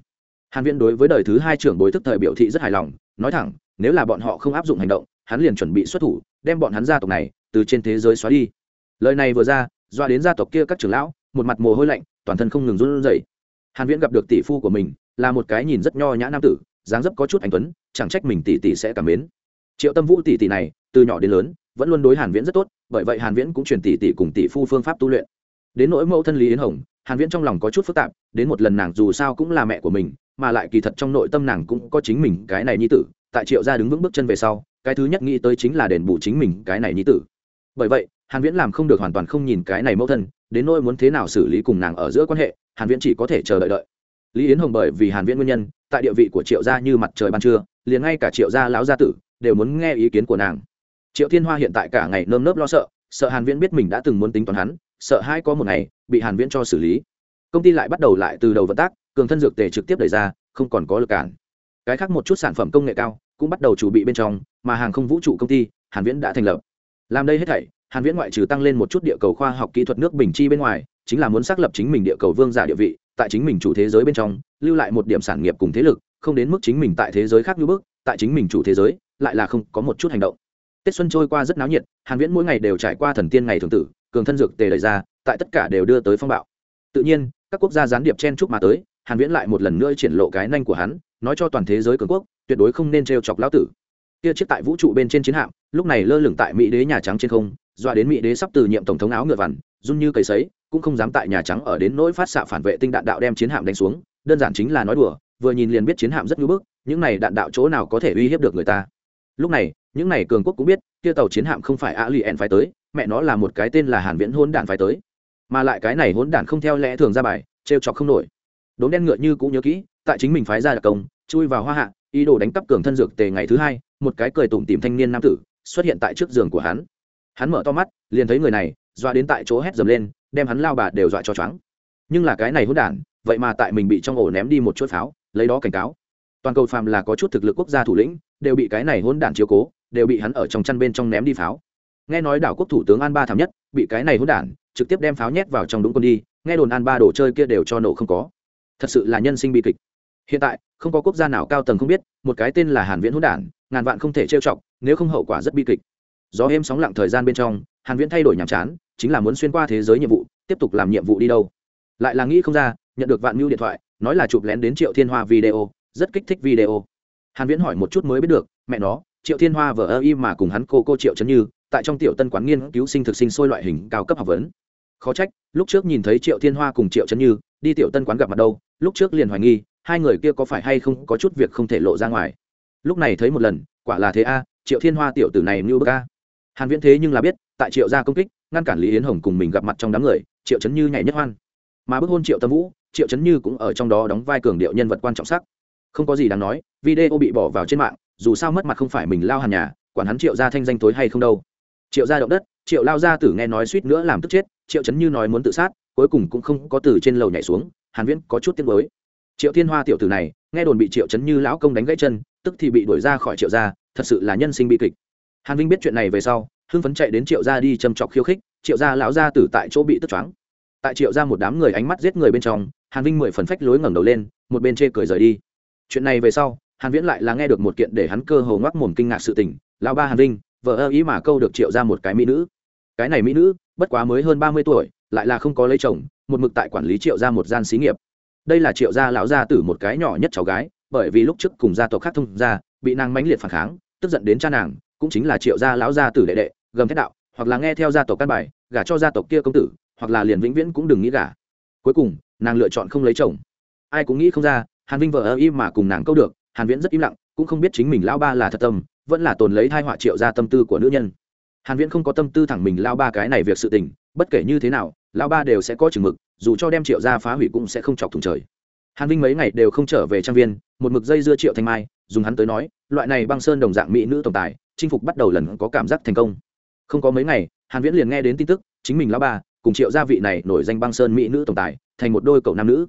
S1: Hàn viễn đối với đời thứ hai trưởng bối tức thời biểu thị rất hài lòng, nói thẳng, nếu là bọn họ không áp dụng hành động, hắn liền chuẩn bị xuất thủ, đem bọn hắn gia tộc này từ trên thế giới xóa đi. Lời này vừa ra doa đến gia tộc kia các trưởng lão, một mặt mồ hôi lạnh, toàn thân không ngừng run rẩy. Hàn viễn gặp được tỷ phu của mình, là một cái nhìn rất nho nhã nam tử, dáng dấp có chút anh tuấn, chẳng trách mình tỷ tỷ sẽ cảm mến. Triệu tâm vũ tỷ tỷ này, từ nhỏ đến lớn, vẫn luôn đối hàn viễn rất tốt, bởi vậy hàn viễn cũng truyền tỷ tỷ cùng tỷ phu phương pháp tu luyện. Đến nỗi mẫu thân lý yến hồng, hàn viễn trong lòng có chút phức tạp, đến một lần nàng dù sao cũng là mẹ của mình, mà lại kỳ thật trong nội tâm nàng cũng có chính mình cái này nhi tử, tại triệu gia đứng vững bước chân về sau, cái thứ nhất nghĩ tới chính là đền bù chính mình cái này nhi tử bởi vậy, hàn viễn làm không được hoàn toàn không nhìn cái này mẫu thân, đến nỗi muốn thế nào xử lý cùng nàng ở giữa quan hệ, hàn viễn chỉ có thể chờ đợi đợi. Lý yến hồng bởi vì hàn viễn nguyên nhân, tại địa vị của triệu gia như mặt trời ban trưa, liền ngay cả triệu gia lão gia tử đều muốn nghe ý kiến của nàng. Triệu thiên hoa hiện tại cả ngày nơm nớp lo sợ sợ hàn viễn biết mình đã từng muốn tính toán hắn, sợ hai có một ngày bị hàn viễn cho xử lý. Công ty lại bắt đầu lại từ đầu vận tác, cường thân dược tề trực tiếp đẩy ra, không còn có lực cản. Cái khác một chút sản phẩm công nghệ cao cũng bắt đầu chuẩn bị bên trong, mà hàng không vũ trụ công ty, hàn viễn đã thành lập làm đây hết thảy, hàn viễn ngoại trừ tăng lên một chút địa cầu khoa học kỹ thuật nước bình chi bên ngoài, chính là muốn xác lập chính mình địa cầu vương giả địa vị, tại chính mình chủ thế giới bên trong, lưu lại một điểm sản nghiệp cùng thế lực, không đến mức chính mình tại thế giới khác như bước tại chính mình chủ thế giới, lại là không có một chút hành động. Tết xuân trôi qua rất náo nhiệt, hàn viễn mỗi ngày đều trải qua thần tiên ngày thường tử, cường thân dược tề đẩy ra, tại tất cả đều đưa tới phong bạo. Tự nhiên, các quốc gia gián điệp chen chúc mà tới, hàn viễn lại một lần nữa triển lộ cái nhanh của hắn, nói cho toàn thế giới cường quốc, tuyệt đối không nên trêu chọc lão tử kia chiếc tại vũ trụ bên trên chiến hạm, lúc này lơ lửng tại mỹ đế nhà trắng trên không, dọa đến mỹ đế sắp từ nhiệm tổng thống áo ngựa vằn, run như cầy sấy, cũng không dám tại nhà trắng ở đến nỗi phát xạ phản vệ tinh đạn đạo đem chiến hạm đánh xuống, đơn giản chính là nói đùa, vừa nhìn liền biết chiến hạm rất ngưỡng bức, những này đạn đạo chỗ nào có thể uy hiếp được người ta. Lúc này, những này cường quốc cũng biết, kia tàu chiến hạm không phải a lì ẹn phải tới, mẹ nó là một cái tên là hàn viễn hôn đản phải tới. Mà lại cái này hỗn đản không theo lẽ thường ra bài, trêu chọc không nổi. Đốm đen ngựa như cũng nhớ kỹ, tại chính mình phái ra đặc công, chui vào hoa hạ, ý đồ đánh cắp cường thân dược tề ngày thứ hai một cái cười tủm tìm thanh niên nam tử xuất hiện tại trước giường của hắn. Hắn mở to mắt, liền thấy người này, dọa đến tại chỗ hét dầm lên, đem hắn lao bà đều dọa cho choáng. Nhưng là cái này hỗn đản, vậy mà tại mình bị trong ổ ném đi một chút pháo, lấy đó cảnh cáo. Toàn cầu phàm là có chút thực lực quốc gia thủ lĩnh, đều bị cái này hôn đản chiếu cố, đều bị hắn ở trong chăn bên trong ném đi pháo. Nghe nói đảo quốc thủ tướng an ba thảm nhất, bị cái này hôn đản trực tiếp đem pháo nhét vào trong đúng quân đi, nghe đồn an ba đồ chơi kia đều cho nổ không có. Thật sự là nhân sinh bi kịch hiện tại, không có quốc gia nào cao tầng không biết, một cái tên là hàn viễn hỗn đản, ngàn vạn không thể trêu chọc, nếu không hậu quả rất bi kịch. Do êm sóng lặng thời gian bên trong, hàn viễn thay đổi nhàm chán, chính là muốn xuyên qua thế giới nhiệm vụ, tiếp tục làm nhiệm vụ đi đâu. Lại là nghĩ không ra, nhận được vạn mưu điện thoại, nói là chụp lén đến triệu thiên hoa video, rất kích thích video. Hàn viễn hỏi một chút mới biết được, mẹ nó, triệu thiên hoa vợ ơ y mà cùng hắn cô cô triệu chấn như, tại trong tiểu tân quán nghiên cứu sinh thực sinh sôi loại hình cao cấp học vấn. Khó trách, lúc trước nhìn thấy triệu thiên hoa cùng triệu chấn như, đi tiểu tân quán gặp mặt đâu, lúc trước liền hoài nghi hai người kia có phải hay không có chút việc không thể lộ ra ngoài? Lúc này thấy một lần, quả là thế a, triệu thiên hoa tiểu tử này như bơ ca hàn viễn thế nhưng là biết, tại triệu gia công kích, ngăn cản lý yến hồng cùng mình gặp mặt trong đám người, triệu chấn như nhảy nhất hoan. Mà bức hôn triệu tâm vũ, triệu chấn như cũng ở trong đó đóng vai cường điệu nhân vật quan trọng sắc. Không có gì đáng nói, video bị bỏ vào trên mạng, dù sao mất mặt không phải mình lao hàn nhà, quản hắn triệu gia thanh danh tối hay không đâu. Triệu gia động đất, triệu lao gia tử nghe nói suýt nữa làm tức chết, triệu chấn như nói muốn tự sát, cuối cùng cũng không có từ trên lầu nhảy xuống, hàn viễn có chút tiếc mới triệu thiên hoa tiểu tử này, nghe đồn bị triệu chấn như lão công đánh gãy chân, tức thì bị đuổi ra khỏi triệu gia, thật sự là nhân sinh bi kịch. Hàn vinh biết chuyện này về sau, hưng phấn chạy đến triệu gia đi châm chọc khiêu khích, triệu gia lão gia tử tại chỗ bị tức choáng. Tại triệu gia một đám người ánh mắt giết người bên trong, hàn vinh mười phần phách lối ngẩng đầu lên, một bên chê cười rời đi. Chuyện này về sau, hàn viễn lại là nghe được một kiện để hắn cơ hồ ngoác mồm kinh ngạc sự tình, lão ba hàn vinh, vợ ơ ý mà câu được triệu ra một cái mỹ nữ. Cái này mỹ nữ, bất quá mới hơn ba mươi tuổi, lại là không có lấy chồng, một mực tại quản lý triệu ra một gian xí nghiệp đây là triệu gia lão gia tử một cái nhỏ nhất cháu gái, bởi vì lúc trước cùng gia tộc khác thông gia, bị nàng mãnh liệt phản kháng, tức giận đến cha nàng, cũng chính là triệu gia lão gia tử đệ đệ, gầm thét đạo, hoặc là nghe theo gia tộc căn bài, gả cho gia tộc kia công tử, hoặc là liền vĩnh viễn cũng đừng nghĩ gả. Cuối cùng, nàng lựa chọn không lấy chồng. Ai cũng nghĩ không ra, hàn vinh vợ ơ im mà cùng nàng câu được, hàn viễn rất im lặng, cũng không biết chính mình lão ba là thật tâm, vẫn là tồn lấy thai họa triệu ra tâm tư của nữ nhân hàn viễn không có tâm tư thẳng mình lao ba cái này việc sự tình, bất kể như thế nào, lao ba đều sẽ có chừng mực, dù cho đem triệu ra phá hủy cũng sẽ không chọc thủng trời. Hàn vinh mấy ngày đều không trở về trang viên, một mực dây dưa triệu thanh mai, dùng hắn tới nói, loại này băng sơn đồng dạng mỹ nữ tổng tài, chinh phục bắt đầu lần có cảm giác thành công. Không có mấy ngày, hàn viễn liền nghe đến tin tức, chính mình lao ba, cùng triệu gia vị này nổi danh băng sơn mỹ nữ tổng tài, thành một đôi cậu nam nữ.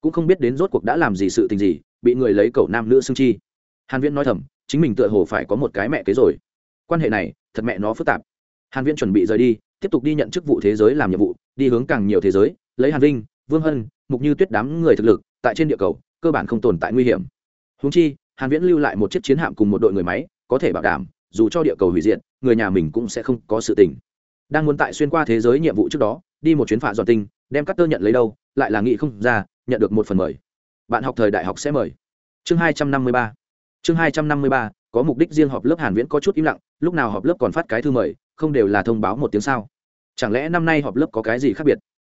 S1: Cũng không biết đến rốt cuộc đã làm gì sự tình gì, bị người lấy cậu nam nữ xưng chi. Hàn viễn nói thầm, chính mình tựa hồ phải có một cái mẹ kế rồi quan hệ này, thật mẹ nó phức tạp. Hàn viễn chuẩn bị rời đi, tiếp tục đi nhận chức vụ thế giới làm nhiệm vụ, đi hướng càng nhiều thế giới, lấy hàn vinh, vương hân, mục như tuyết đám người thực lực, tại trên địa cầu, cơ bản không tồn tại nguy hiểm. Huống chi, hàn viễn lưu lại một chiếc chiến hạm cùng một đội người máy, có thể bảo đảm, dù cho địa cầu hủy diệt, người nhà mình cũng sẽ không có sự tình. Đang muốn tại xuyên qua thế giới nhiệm vụ trước đó, đi một chuyến phạ dọn tinh, đem cắt tơ nhận lấy đâu, lại là nghị không ra, nhận được một phần mời. Bạn học thời đại học sẽ mời. Chương 253 chương 253 có mục đích riêng họp lớp hàn viễn có chút im lặng lúc nào họp lớp còn phát cái thư mời, không đều là thông báo một tiếng sao? Chẳng lẽ năm nay họp lớp có cái gì khác biệt?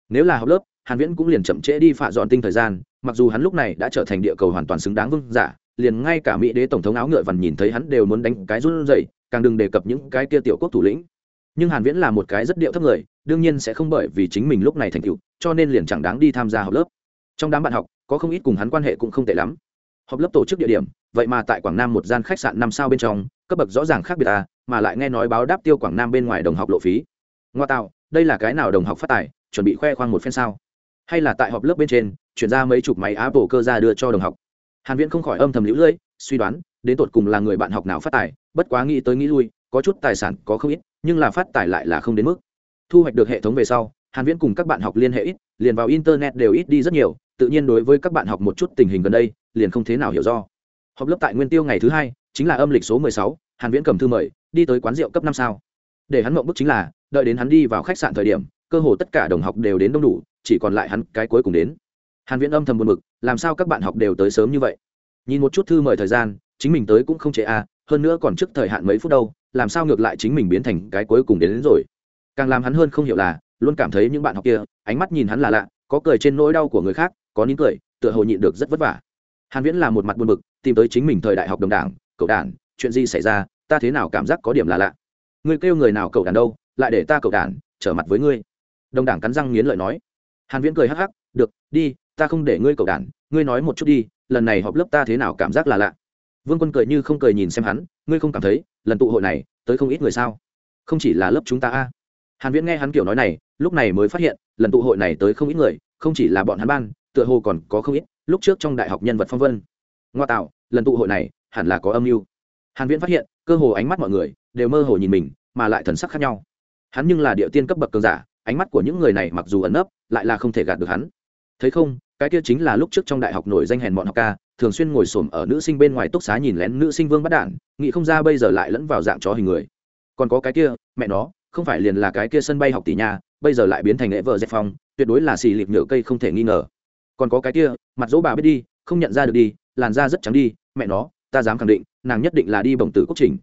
S1: Nếu là họp lớp, hàn viễn cũng liền chậm trễ đi phạ dọn tinh thời gian, mặc dù hắn lúc này đã trở thành địa cầu hoàn toàn xứng đáng vương giả, liền ngay cả mỹ đế tổng thống áo ngựa vằn nhìn thấy hắn đều muốn đánh cái run rẩy, càng đừng đề cập những cái kia tiểu quốc thủ lĩnh. Nhưng hàn viễn là một cái rất điệu thấp người, đương nhiên sẽ không bởi vì chính mình lúc này thành tựu, cho nên liền chẳng đáng đi tham gia họp lớp. Trong đám bạn học, có không ít cùng hắn quan hệ cũng không tệ lắm họp lớp tổ chức địa điểm, vậy mà tại quảng nam một gian khách sạn năm sao bên trong, cấp bậc rõ ràng khác biệt à mà lại nghe nói báo đáp tiêu quảng nam bên ngoài đồng học lộ phí. Ngoa tạo, đây là cái nào đồng học phát tài, chuẩn bị khoe khoang một phen sao? Hay là tại họp lớp bên trên, chuyển ra mấy chục máy apple cơ ra đưa cho đồng học? Hàn viễn không khỏi âm thầm lũ lưỡi suy đoán, đến tột cùng là người bạn học nào phát tài, bất quá nghĩ tới nghĩ lui, có chút tài sản có không ít, nhưng là phát tài lại là không đến mức. Thu hoạch được hệ thống về sau, hàn viễn cùng các bạn học liên hệ ít, liền vào internet đều ít đi rất nhiều tự nhiên đối với các bạn học một chút tình hình gần đây liền không thế nào hiểu do. Họp lớp tại nguyên tiêu ngày thứ hai chính là âm lịch số 16, hàn viễn cầm thư mời đi tới quán rượu cấp năm sao. Để hắn mộng bức chính là đợi đến hắn đi vào khách sạn thời điểm cơ hồ tất cả đồng học đều đến đông đủ chỉ còn lại hắn cái cuối cùng đến. Hàn viễn âm thầm buồn bực làm sao các bạn học đều tới sớm như vậy? Nhìn một chút thư mời thời gian chính mình tới cũng không chế a à, hơn nữa còn trước thời hạn mấy phút đâu làm sao ngược lại chính mình biến thành cái cuối cùng đến, đến rồi? Càng làm hắn hơn không hiểu là luôn cảm thấy những bạn học kia ánh mắt nhìn hắn là lạ có cười trên nỗi đau của người khác có nín cười, tựa hồ nhịn được rất vất vả. Hàn viễn là một mặt buồn bực, tìm tới chính mình thời đại học đồng đảng, cậu đản chuyện gì xảy ra, ta thế nào cảm giác có điểm là lạ. Ngươi kêu người nào cậu đàn đâu, lại để ta cậu đản trở mặt với ngươi. Đồng đảng cắn răng nghiến lợi nói. Hàn viễn cười hắc hắc, được, đi, ta không để ngươi cậu đản ngươi nói một chút đi, lần này họp lớp ta thế nào cảm giác là lạ? Vương quân cười như không cười nhìn xem hắn, ngươi không cảm thấy, lần tụ hội này, tới không ít người sao? Không chỉ là lớp chúng ta a. Hàn viễn nghe hắn kiểu nói này, lúc này mới phát hiện, lần tụ hội này tới không ít người, không chỉ là bọn hắn ban tựa hồ còn có không ít lúc trước trong đại học nhân vật phong vân. Ngoa tạo lần tụ hội này hẳn là có âm mưu. Hàn viễn phát hiện cơ hồ ánh mắt mọi người đều mơ hồ nhìn mình mà lại thần sắc khác nhau. Hắn nhưng là địa tiên cấp bậc cường giả ánh mắt của những người này mặc dù ẩn nấp lại là không thể gạt được hắn. Thấy không cái kia chính là lúc trước trong đại học nổi danh hèn bọn học ca thường xuyên ngồi xổm ở nữ sinh bên ngoài túc xá nhìn lén nữ sinh vương bắt đản, nghĩ không ra bây giờ lại lẫn vào dạng chó hình người. Còn có cái kia mẹ nó không phải liền là cái kia sân bay học tỷ nha bây giờ lại biến thành lễ vợ dẹp phong tuyệt đối là xì lịp nhựa cây không thể nghi ngờ còn có cái kia, mặt dỗ bà biết đi, không nhận ra được đi, làn da rất trắng đi, mẹ nó, ta dám khẳng định, nàng nhất định là đi bồng tử quốc trình.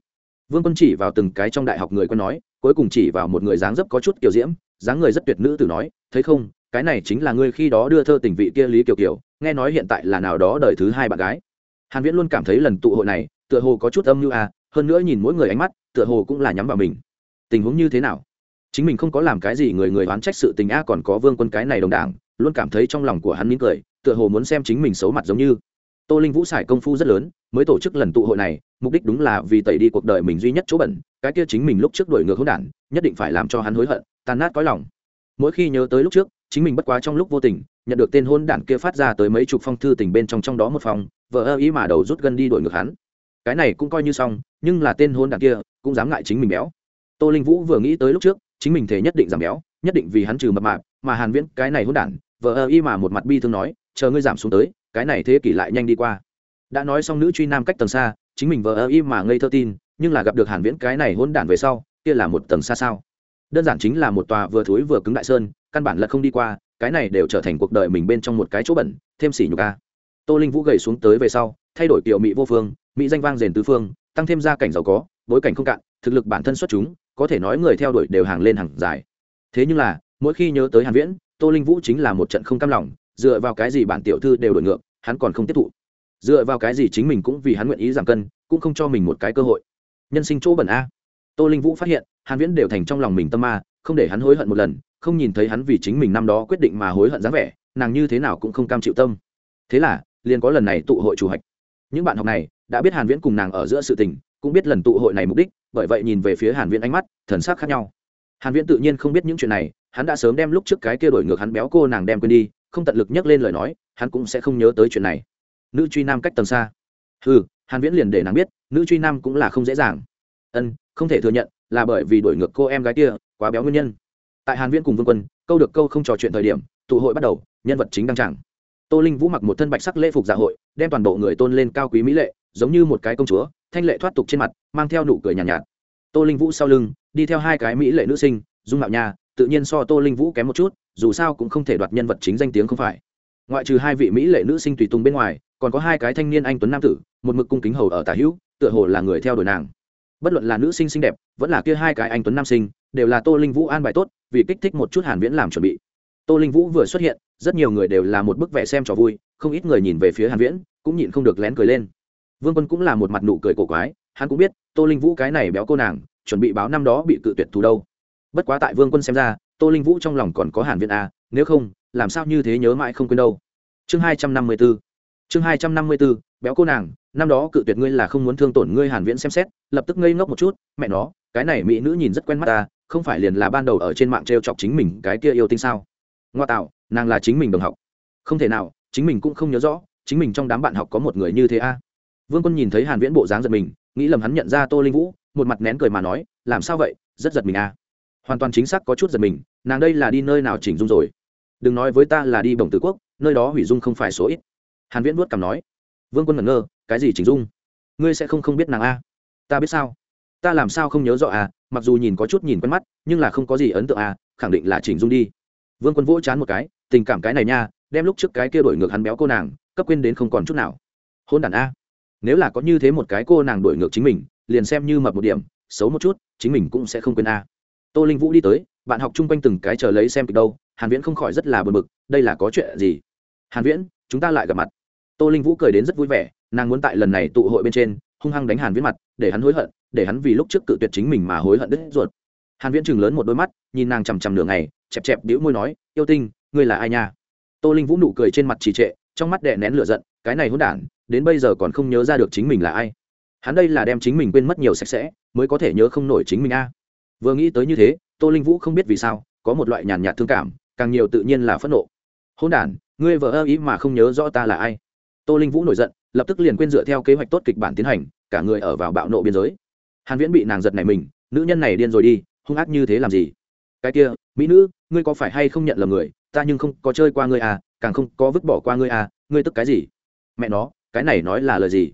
S1: Vương quân chỉ vào từng cái trong đại học người quân nói, cuối cùng chỉ vào một người dáng dấp có chút kiểu diễm, dáng người rất tuyệt nữ tử nói, thấy không, cái này chính là ngươi khi đó đưa thơ tình vị kia lý kiều kiều, nghe nói hiện tại là nào đó đời thứ hai bạn gái. Hàn viễn luôn cảm thấy lần tụ hội này, tựa hồ có chút âm như à hơn nữa nhìn mỗi người ánh mắt, tựa hồ cũng là nhắm vào mình. Tình huống như thế nào? Chính mình không có làm cái gì người người oán trách sự tình a, còn có vương quân cái này đồng đảng luôn cảm thấy trong lòng của hắn mỉm cười, tựa hồ muốn xem chính mình xấu mặt giống như. Tô linh vũ xài công phu rất lớn, mới tổ chức lần tụ hội này, mục đích đúng là vì tẩy đi cuộc đời mình duy nhất chỗ bẩn, cái kia chính mình lúc trước đuổi ngược hỗn đản, nhất định phải làm cho hắn hối hận, tan nát cõi lòng. Mỗi khi nhớ tới lúc trước, chính mình bất quá trong lúc vô tình, nhận được tên hôn đản kia phát ra tới mấy chục phong thư tình bên trong trong đó một phòng vợ ơ ý mà đầu rút gân đi đuổi ngược hắn. Cái này cũng coi như xong, nhưng là tên hôn đản kia cũng dám ngại chính mình béo. Tô linh vũ vừa nghĩ tới lúc trước, chính mình thể nhất định giảm béo, nhất định vì hắn trừ mập mạp, mà hàn viễn, cái này hôn đản vờ ơ y mà một mặt bi thương nói, chờ ngươi giảm xuống tới, cái này thế kỷ lại nhanh đi qua. Đã nói xong nữ truy nam cách tầng xa, chính mình vờ ơ y mà ngây thơ tin, nhưng là gặp được hàn viễn cái này hôn đản về sau, kia là một tầng xa sao. Đơn giản chính là một tòa vừa thối vừa cứng đại sơn, căn bản là không đi qua, cái này đều trở thành cuộc đời mình bên trong một cái chỗ bẩn, thêm xỉ nhục a. Tô linh vũ gầy xuống tới về sau, thay đổi kiểu mỹ vô phương, mỹ danh vang rền tứ phương, tăng thêm gia cảnh giàu có, bối cảnh không cạn, thực lực bản thân xuất chúng, có thể nói người theo đuổi đều hàng lên hàng dài. Thế nhưng là, mỗi khi nhớ tới hàn viễn tô linh vũ chính là một trận không cam lòng, dựa vào cái gì bản tiểu thư đều đổi ngược, hắn còn không tiếp thụ. Dựa vào cái gì chính mình cũng vì hắn nguyện ý giảm cân, cũng không cho mình một cái cơ hội. Nhân sinh chỗ bẩn a. Tô linh vũ phát hiện, hàn viễn đều thành trong lòng mình tâm ma, không để hắn hối hận một lần, không nhìn thấy hắn vì chính mình năm đó quyết định mà hối hận dáng vẻ, nàng như thế nào cũng không cam chịu tâm. Thế là, liền có lần này tụ hội chủ hạch. Những bạn học này đã biết hàn viễn cùng nàng ở giữa sự tình, cũng biết lần tụ hội này mục đích, bởi vậy nhìn về phía hàn viễn ánh mắt, thần sắc khác nhau. Hàn viễn tự nhiên không biết những chuyện này hắn đã sớm đem lúc trước cái kia đổi ngược hắn béo cô nàng đem quên đi không tận lực nhắc lên lời nói hắn cũng sẽ không nhớ tới chuyện này. Nữ truy nam cách tầng xa. Ừ hàn viễn liền để nàng biết nữ truy nam cũng là không dễ dàng. Ân không thể thừa nhận là bởi vì đổi ngược cô em gái kia quá béo nguyên nhân. Tại hàn viễn cùng vương quân câu được câu không trò chuyện thời điểm tụ hội bắt đầu nhân vật chính đăng tràng. Tô linh vũ mặc một thân bạch sắc lễ phục dạ hội đem toàn bộ người tôn lên cao quý mỹ lệ giống như một cái công chúa thanh lệ thoát tục trên mặt mang theo nụ cười nhàn nhạt, nhạt. Tô linh vũ sau lưng đi theo hai cái mỹ lệ nữ sinh dung mạo nha tự nhiên so tô linh vũ kém một chút, dù sao cũng không thể đoạt nhân vật chính danh tiếng không phải. Ngoại trừ hai vị mỹ lệ nữ sinh tùy tùng bên ngoài, còn có hai cái thanh niên anh tuấn nam tử, một mực cung kính hầu ở tả hữu, tựa hồ là người theo đuổi nàng. Bất luận là nữ sinh xinh đẹp, vẫn là kia hai cái anh tuấn nam sinh, đều là tô linh vũ an bài tốt, vì kích thích một chút hàn viễn làm chuẩn bị. Tô linh vũ vừa xuất hiện, rất nhiều người đều là một bức vẽ xem trò vui, không ít người nhìn về phía hàn viễn, cũng nhịn không được lén cười lên. Vương quân cũng là một mặt nụ cười cổ quái, hắn cũng biết, tô linh vũ cái này béo cô nàng, chuẩn bị báo năm đó bị cự tuyệt thù đâu bất quá tại vương quân xem ra, tô linh vũ trong lòng còn có hàn viễn a nếu không, làm sao như thế nhớ mãi không quên đâu. Chương 254 chương 254 béo cô nàng, năm đó cự tuyệt ngươi là không muốn thương tổn ngươi hàn viễn xem xét, lập tức ngây ngốc một chút, mẹ nó, cái này mỹ nữ nhìn rất quen mắt ta không phải liền là ban đầu ở trên mạng treo chọc chính mình cái kia yêu tinh sao? Ngoa tạo, nàng là chính mình đồng học. Không thể nào, chính mình cũng không nhớ rõ, chính mình trong đám bạn học có một người như thế a vương quân nhìn thấy hàn viễn bộ dáng giật mình, nghĩ lầm hắn nhận ra tô linh vũ, một mặt nén cười mà nói, làm sao vậy, rất giật mình a hoàn toàn chính xác có chút giật mình, nàng đây là đi nơi nào chỉnh dung rồi? Đừng nói với ta là đi bồng tử quốc, nơi đó hủy dung không phải số ít. Hàn viễn vuốt cằm nói. Vương quân ngẩn ngơ, cái gì chỉnh dung? Ngươi sẽ không không biết nàng a? Ta biết sao? Ta làm sao không nhớ rõ à? Mặc dù nhìn có chút nhìn quen mắt, nhưng là không có gì ấn tượng à khẳng định là chỉnh dung đi. Vương quân vỗ chán một cái, tình cảm cái này nha, đem lúc trước cái kia đổi ngược hắn béo cô nàng, cấp quên đến không còn chút nào. Hôn đàn a. Nếu là có như thế một cái cô nàng đổi ngược chính mình, liền xem như mập một điểm, xấu một chút, chính mình cũng sẽ không quên a tô linh vũ đi tới, bạn học chung quanh từng cái chờ lấy xem kịch đâu, hàn viễn không khỏi rất là bực bực, đây là có chuyện gì? Hàn viễn, chúng ta lại gặp mặt. Tô linh vũ cười đến rất vui vẻ, nàng muốn tại lần này tụ hội bên trên, hung hăng đánh hàn viễn mặt, để hắn hối hận, để hắn vì lúc trước cự tuyệt chính mình mà hối hận đứt ruột. Hàn viễn chừng lớn một đôi mắt, nhìn nàng chằm chằm nửa ngày, chẹp chẹp bĩu môi nói, yêu tinh, ngươi là ai nha? Tô linh vũ nụ cười trên mặt trì trệ, trong mắt đè nén lửa giận, cái này hỗn đản, đến bây giờ còn không nhớ ra được chính mình là ai. Hắn đây là đem chính mình quên mất nhiều sạch sẽ, mới có thể nhớ không nổi chính mình a vừa nghĩ tới như thế, tô linh vũ không biết vì sao, có một loại nhàn nhạt thương cảm, càng nhiều tự nhiên là phẫn nộ. Hỗn đản, ngươi vợ ơ ý mà không nhớ rõ ta là ai? Tô linh vũ nổi giận, lập tức liền quên dựa theo kế hoạch tốt kịch bản tiến hành, cả người ở vào bạo nộ biên giới. Hàn viễn bị nàng giật này mình, nữ nhân này điên rồi đi, hung ác như thế làm gì? Cái kia, mỹ nữ, ngươi có phải hay không nhận lầm người? Ta nhưng không có chơi qua ngươi à càng không có vứt bỏ qua ngươi à ngươi tức cái gì? Mẹ nó, cái này nói là lời gì?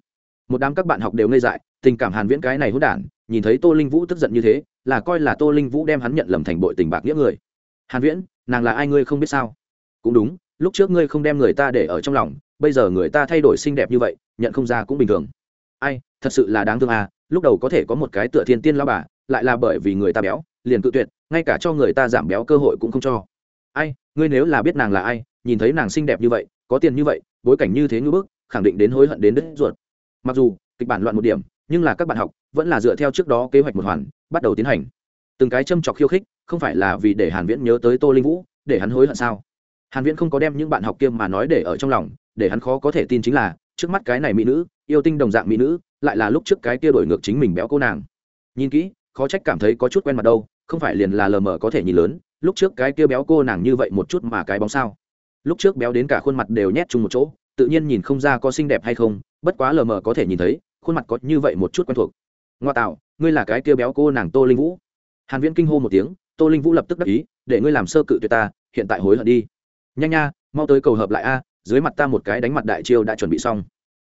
S1: Một đám các bạn học đều ngây dại, tình cảm hàn viễn cái này hỗn đản nhìn thấy tô linh vũ tức giận như thế, là coi là tô linh vũ đem hắn nhận lầm thành bội tình bạc nghĩa người. Hàn viễn, nàng là ai ngươi không biết sao? Cũng đúng, lúc trước ngươi không đem người ta để ở trong lòng, bây giờ người ta thay đổi xinh đẹp như vậy, nhận không ra cũng bình thường. Ai, thật sự là đáng thương à lúc đầu có thể có một cái tựa thiên tiên lao bà, lại là bởi vì người ta béo, liền cự tuyệt, ngay cả cho người ta giảm béo cơ hội cũng không cho. Ai, ngươi nếu là biết nàng là ai, nhìn thấy nàng xinh đẹp như vậy, có tiền như vậy, bối cảnh như thế ngưỡng bức, khẳng định đến hối hận đến đứt ruột. Mặc dù, kịch bản loạn một điểm nhưng là các bạn học vẫn là dựa theo trước đó kế hoạch một hoàn, bắt đầu tiến hành. Từng cái châm chọc khiêu khích, không phải là vì để hàn viễn nhớ tới tô linh vũ, để hắn hối hận sao? Hàn viễn không có đem những bạn học kia mà nói để ở trong lòng, để hắn khó có thể tin chính là, trước mắt cái này mỹ nữ, yêu tinh đồng dạng mỹ nữ, lại là lúc trước cái kia đổi ngược chính mình béo cô nàng. Nhìn kỹ, khó trách cảm thấy có chút quen mặt đâu, không phải liền là lờ mờ có thể nhìn lớn, lúc trước cái kia béo cô nàng như vậy một chút mà cái bóng sao? Lúc trước béo đến cả khuôn mặt đều nhét chung một chỗ, tự nhiên nhìn không ra có xinh đẹp hay không, bất quá lờ mờ có thể nhìn thấy khuôn mặt có như vậy một chút quen thuộc. Ngoa tạo, ngươi là cái kia béo cô nàng tô linh vũ. Hàn viễn kinh hô một tiếng, tô linh vũ lập tức đắc ý, để ngươi làm sơ cự tuyệt ta, hiện tại hối hận đi. Nhanh nha, mau tới cầu hợp lại a à, dưới mặt ta một cái đánh mặt đại chiêu đã chuẩn bị xong.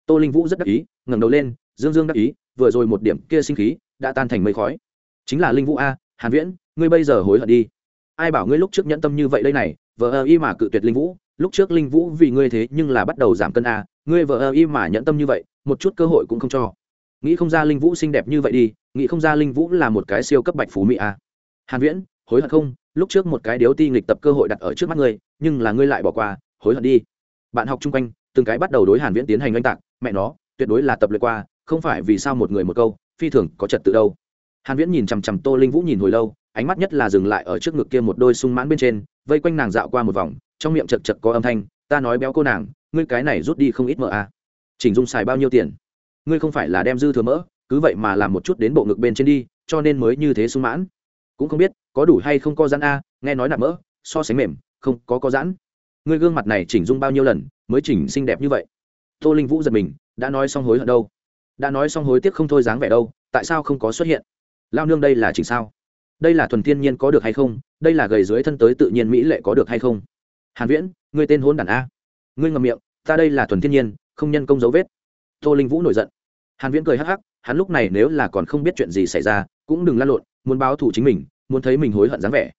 S1: Tô linh vũ rất đắc ý, ngẩng đầu lên, dương dương đắc ý, vừa rồi một điểm kia sinh khí đã tan thành mây khói. Chính là linh vũ a, hàn viễn, ngươi bây giờ hối hận đi. Ai bảo ngươi lúc trước nhẫn tâm như vậy đây này vợ ơ y mà cự tuyệt linh vũ, lúc trước linh vũ vì ngươi thế nhưng là bắt đầu giảm cân a ngươi vợ ơ y mà nhẫn tâm như vậy, một chút cơ hội cũng không cho. Nghĩ không ra linh vũ xinh đẹp như vậy đi, nghĩ không ra linh vũ là một cái siêu cấp bạch phú mỹ a. Hàn viễn, hối hận không? Lúc trước một cái điếu ti nghịch tập cơ hội đặt ở trước mắt ngươi, nhưng là ngươi lại bỏ qua, hối hận đi. Bạn học chung quanh, từng cái bắt đầu đối hàn viễn tiến hành oanh tạc, mẹ nó, tuyệt đối là tập luyện qua, không phải vì sao một người một câu, phi thường có trật tự đâu. Hàn viễn nhìn chằm chằm tô linh vũ nhìn hồi lâu, ánh mắt nhất là dừng lại ở trước ngực kia một đôi sung mãn bên trên, vây quanh nàng dạo qua một vòng, trong miệng chật chật có âm thanh, ta nói béo cô nàng ngươi cái này rút đi không ít mỡ à. Chỉnh dung xài bao nhiêu tiền? Ngươi không phải là đem dư thừa mỡ, cứ vậy mà làm một chút đến bộ ngực bên trên đi, cho nên mới như thế sung mãn. Cũng không biết, có đủ hay không có giãn a nghe nói nạp mỡ, so sánh mềm, không, có có giãn. Ngươi gương mặt này chỉnh dung bao nhiêu lần, mới chỉnh xinh đẹp như vậy? Tô linh vũ giật mình, đã nói xong hối hận đâu? Đã nói xong hối tiếc không thôi dáng vẻ đâu, tại sao không có xuất hiện? Lao nương đây là chỉnh sao? Đây là thuần thiên nhiên có được hay không? Đây là gầy dưới thân tới tự nhiên mỹ lệ có được hay không? Hàn viễn, ngươi tên hôn đản a ngươi ngậm miệng, ta đây là thuần thiên nhiên, không nhân công dấu vết. Tô linh vũ nổi giận. Hàn viễn cười hắc hắc, hắn lúc này nếu là còn không biết chuyện gì xảy ra, cũng đừng lăn lộn, muốn báo thù chính mình, muốn thấy mình hối hận dáng vẻ.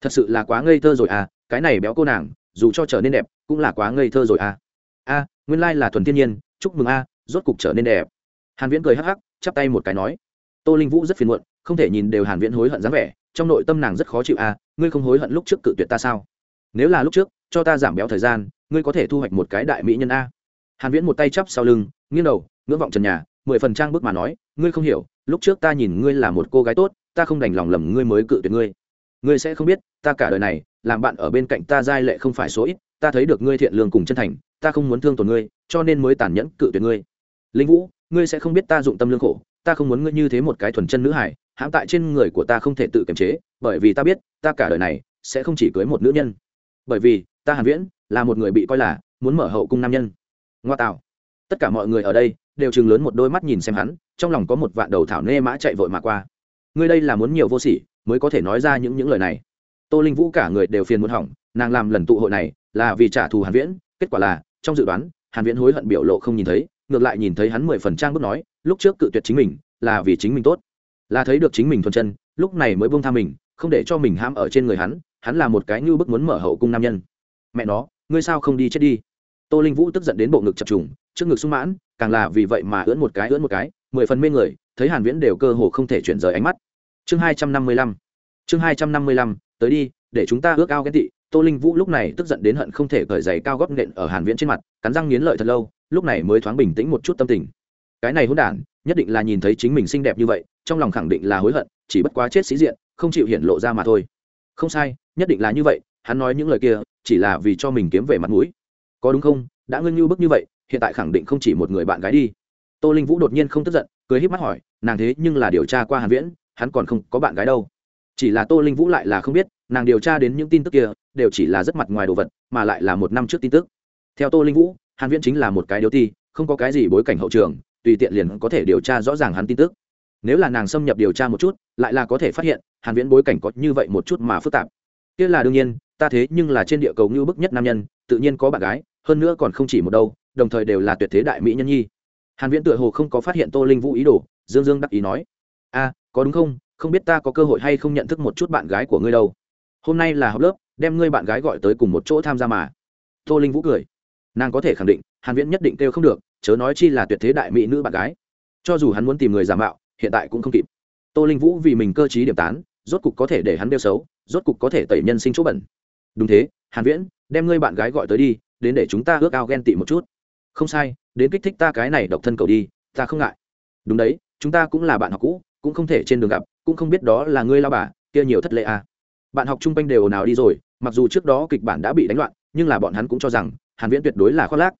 S1: Thật sự là quá ngây thơ rồi à cái này béo cô nàng, dù cho trở nên đẹp, cũng là quá ngây thơ rồi à. A, nguyên lai là thuần thiên nhiên, chúc mừng a, rốt cục trở nên đẹp. Hàn viễn cười hắc hắc, chắp tay một cái nói. Tô linh vũ rất phiền muộn, không thể nhìn đều hàn viễn hối hận dáng vẻ, trong nội tâm nàng rất khó chịu a ngươi không hối hận lúc trước cự tuyệt ta sao? Nếu là lúc trước, cho ta giảm béo thời gian ngươi có thể thu hoạch một cái đại mỹ nhân a. Hàn viễn một tay chắp sau lưng, nghiêng đầu, ngưỡng vọng trần nhà, mười phần trang bước mà nói, ngươi không hiểu, lúc trước ta nhìn ngươi là một cô gái tốt, ta không đành lòng lầm ngươi mới cự tuyệt ngươi. Ngươi sẽ không biết, ta cả đời này, làm bạn ở bên cạnh ta giai lệ không phải số ít, ta thấy được ngươi thiện lương cùng chân thành, ta không muốn thương tổn ngươi, cho nên mới tàn nhẫn cự tuyệt ngươi. Linh vũ, ngươi sẽ không biết ta dụng tâm lương khổ, ta không muốn ngươi như thế một cái thuần chân nữ hải hãm tại trên người của ta không thể tự kiềm chế, bởi vì ta biết, ta cả đời này sẽ không chỉ cưới một nữ nhân. Bởi vì ta hàn viễn là một người bị coi là muốn mở hậu cung nam nhân. Ngoa tạo. Tất cả mọi người ở đây đều chừng lớn một đôi mắt nhìn xem hắn, trong lòng có một vạn đầu thảo nê mã chạy vội mà qua. Ngươi đây là muốn nhiều vô sỉ mới có thể nói ra những những lời này. Tô linh vũ cả người đều phiền muốn hỏng, nàng làm lần tụ hội này là vì trả thù hàn viễn, kết quả là trong dự đoán, hàn viễn hối hận biểu lộ không nhìn thấy, ngược lại nhìn thấy hắn mười phần trang bước nói, lúc trước cự tuyệt chính mình là vì chính mình tốt. Là thấy được chính mình thuần chân, lúc này mới buông tha mình, không để cho mình ham ở trên người hắn hắn là một cái như bức muốn mở hậu cung nam nhân mẹ nó, ngươi sao không đi chết đi? Tô linh vũ tức giận đến bộ ngực chập trùng, trước ngực sung mãn, càng là vì vậy mà ưỡn một cái, ưỡn một cái, mười phần mê người, thấy hàn viễn đều cơ hồ không thể chuyển rời ánh mắt. Chương hai trăm năm mươi lăm, chương hai trăm năm mươi lăm, tới đi, để chúng ta ước ao ghen tị. Tô linh vũ lúc này tức giận đến hận không thể cởi giày cao gót nện ở hàn viễn trên mặt, cắn răng nghiến lợi thật lâu, lúc này mới thoáng bình tĩnh một chút tâm tình. Cái này hỗn đản, nhất định là nhìn thấy chính mình xinh đẹp như vậy, trong lòng khẳng định là hối hận, chỉ bất quá chết sĩ diện, không chịu hiển lộ ra mà thôi. Không sai, nhất định là như vậy, hắn nói những lời kia chỉ là vì cho mình kiếm về mặt mũi. Có đúng không? Đã ngưng như bức như vậy, hiện tại khẳng định không chỉ một người bạn gái đi. Tô linh vũ đột nhiên không tức giận, cười híp mắt hỏi, nàng thế nhưng là điều tra qua hàn viễn, hắn còn không có bạn gái đâu. Chỉ là tô linh vũ lại là không biết, nàng điều tra đến những tin tức kia, đều chỉ là rất mặt ngoài đồ vật, mà lại là một năm trước tin tức. Theo tô linh vũ, hàn viễn chính là một cái điều ti, không có cái gì bối cảnh hậu trường, tùy tiện liền có thể điều tra rõ ràng hắn tin tức. Nếu là nàng xâm nhập điều tra một chút, lại là có thể phát hiện, hàn viễn bối cảnh có như vậy một chút mà phức tạp. Kia là đương nhiên ta thế nhưng là trên địa cầu như bức nhất nam nhân, tự nhiên có bạn gái, hơn nữa còn không chỉ một đâu, đồng thời đều là tuyệt thế đại mỹ nhân nhi. Hàn viễn tựa hồ không có phát hiện tô linh vũ ý đồ, dương dương đắc ý nói, a, có đúng không? Không biết ta có cơ hội hay không nhận thức một chút bạn gái của ngươi đâu. Hôm nay là học lớp, đem ngươi bạn gái gọi tới cùng một chỗ tham gia mà. Tô linh vũ cười. Nàng có thể khẳng định, hàn viễn nhất định kêu không được, chớ nói chi là tuyệt thế đại mỹ nữ bạn gái. Cho dù hắn muốn tìm người giả mạo, hiện tại cũng không kịp. Tô linh vũ vì mình cơ trí điểm tán, rốt cục có thể để hắn đeo xấu, rốt cục có thể tẩy nhân sinh chỗ bẩn đúng thế, hàn viễn, đem ngươi bạn gái gọi tới đi, đến để chúng ta ước ao ghen tị một chút. Không sai, đến kích thích ta cái này độc thân cầu đi, ta không ngại. Đúng đấy, chúng ta cũng là bạn học cũ, cũng không thể trên đường gặp, cũng không biết đó là ngươi lao bà, kia nhiều thất lệ à. bạn học chung quanh đều nào đi rồi, mặc dù trước đó kịch bản đã bị đánh loạn, nhưng là bọn hắn cũng cho rằng, hàn viễn tuyệt đối là khoác lác.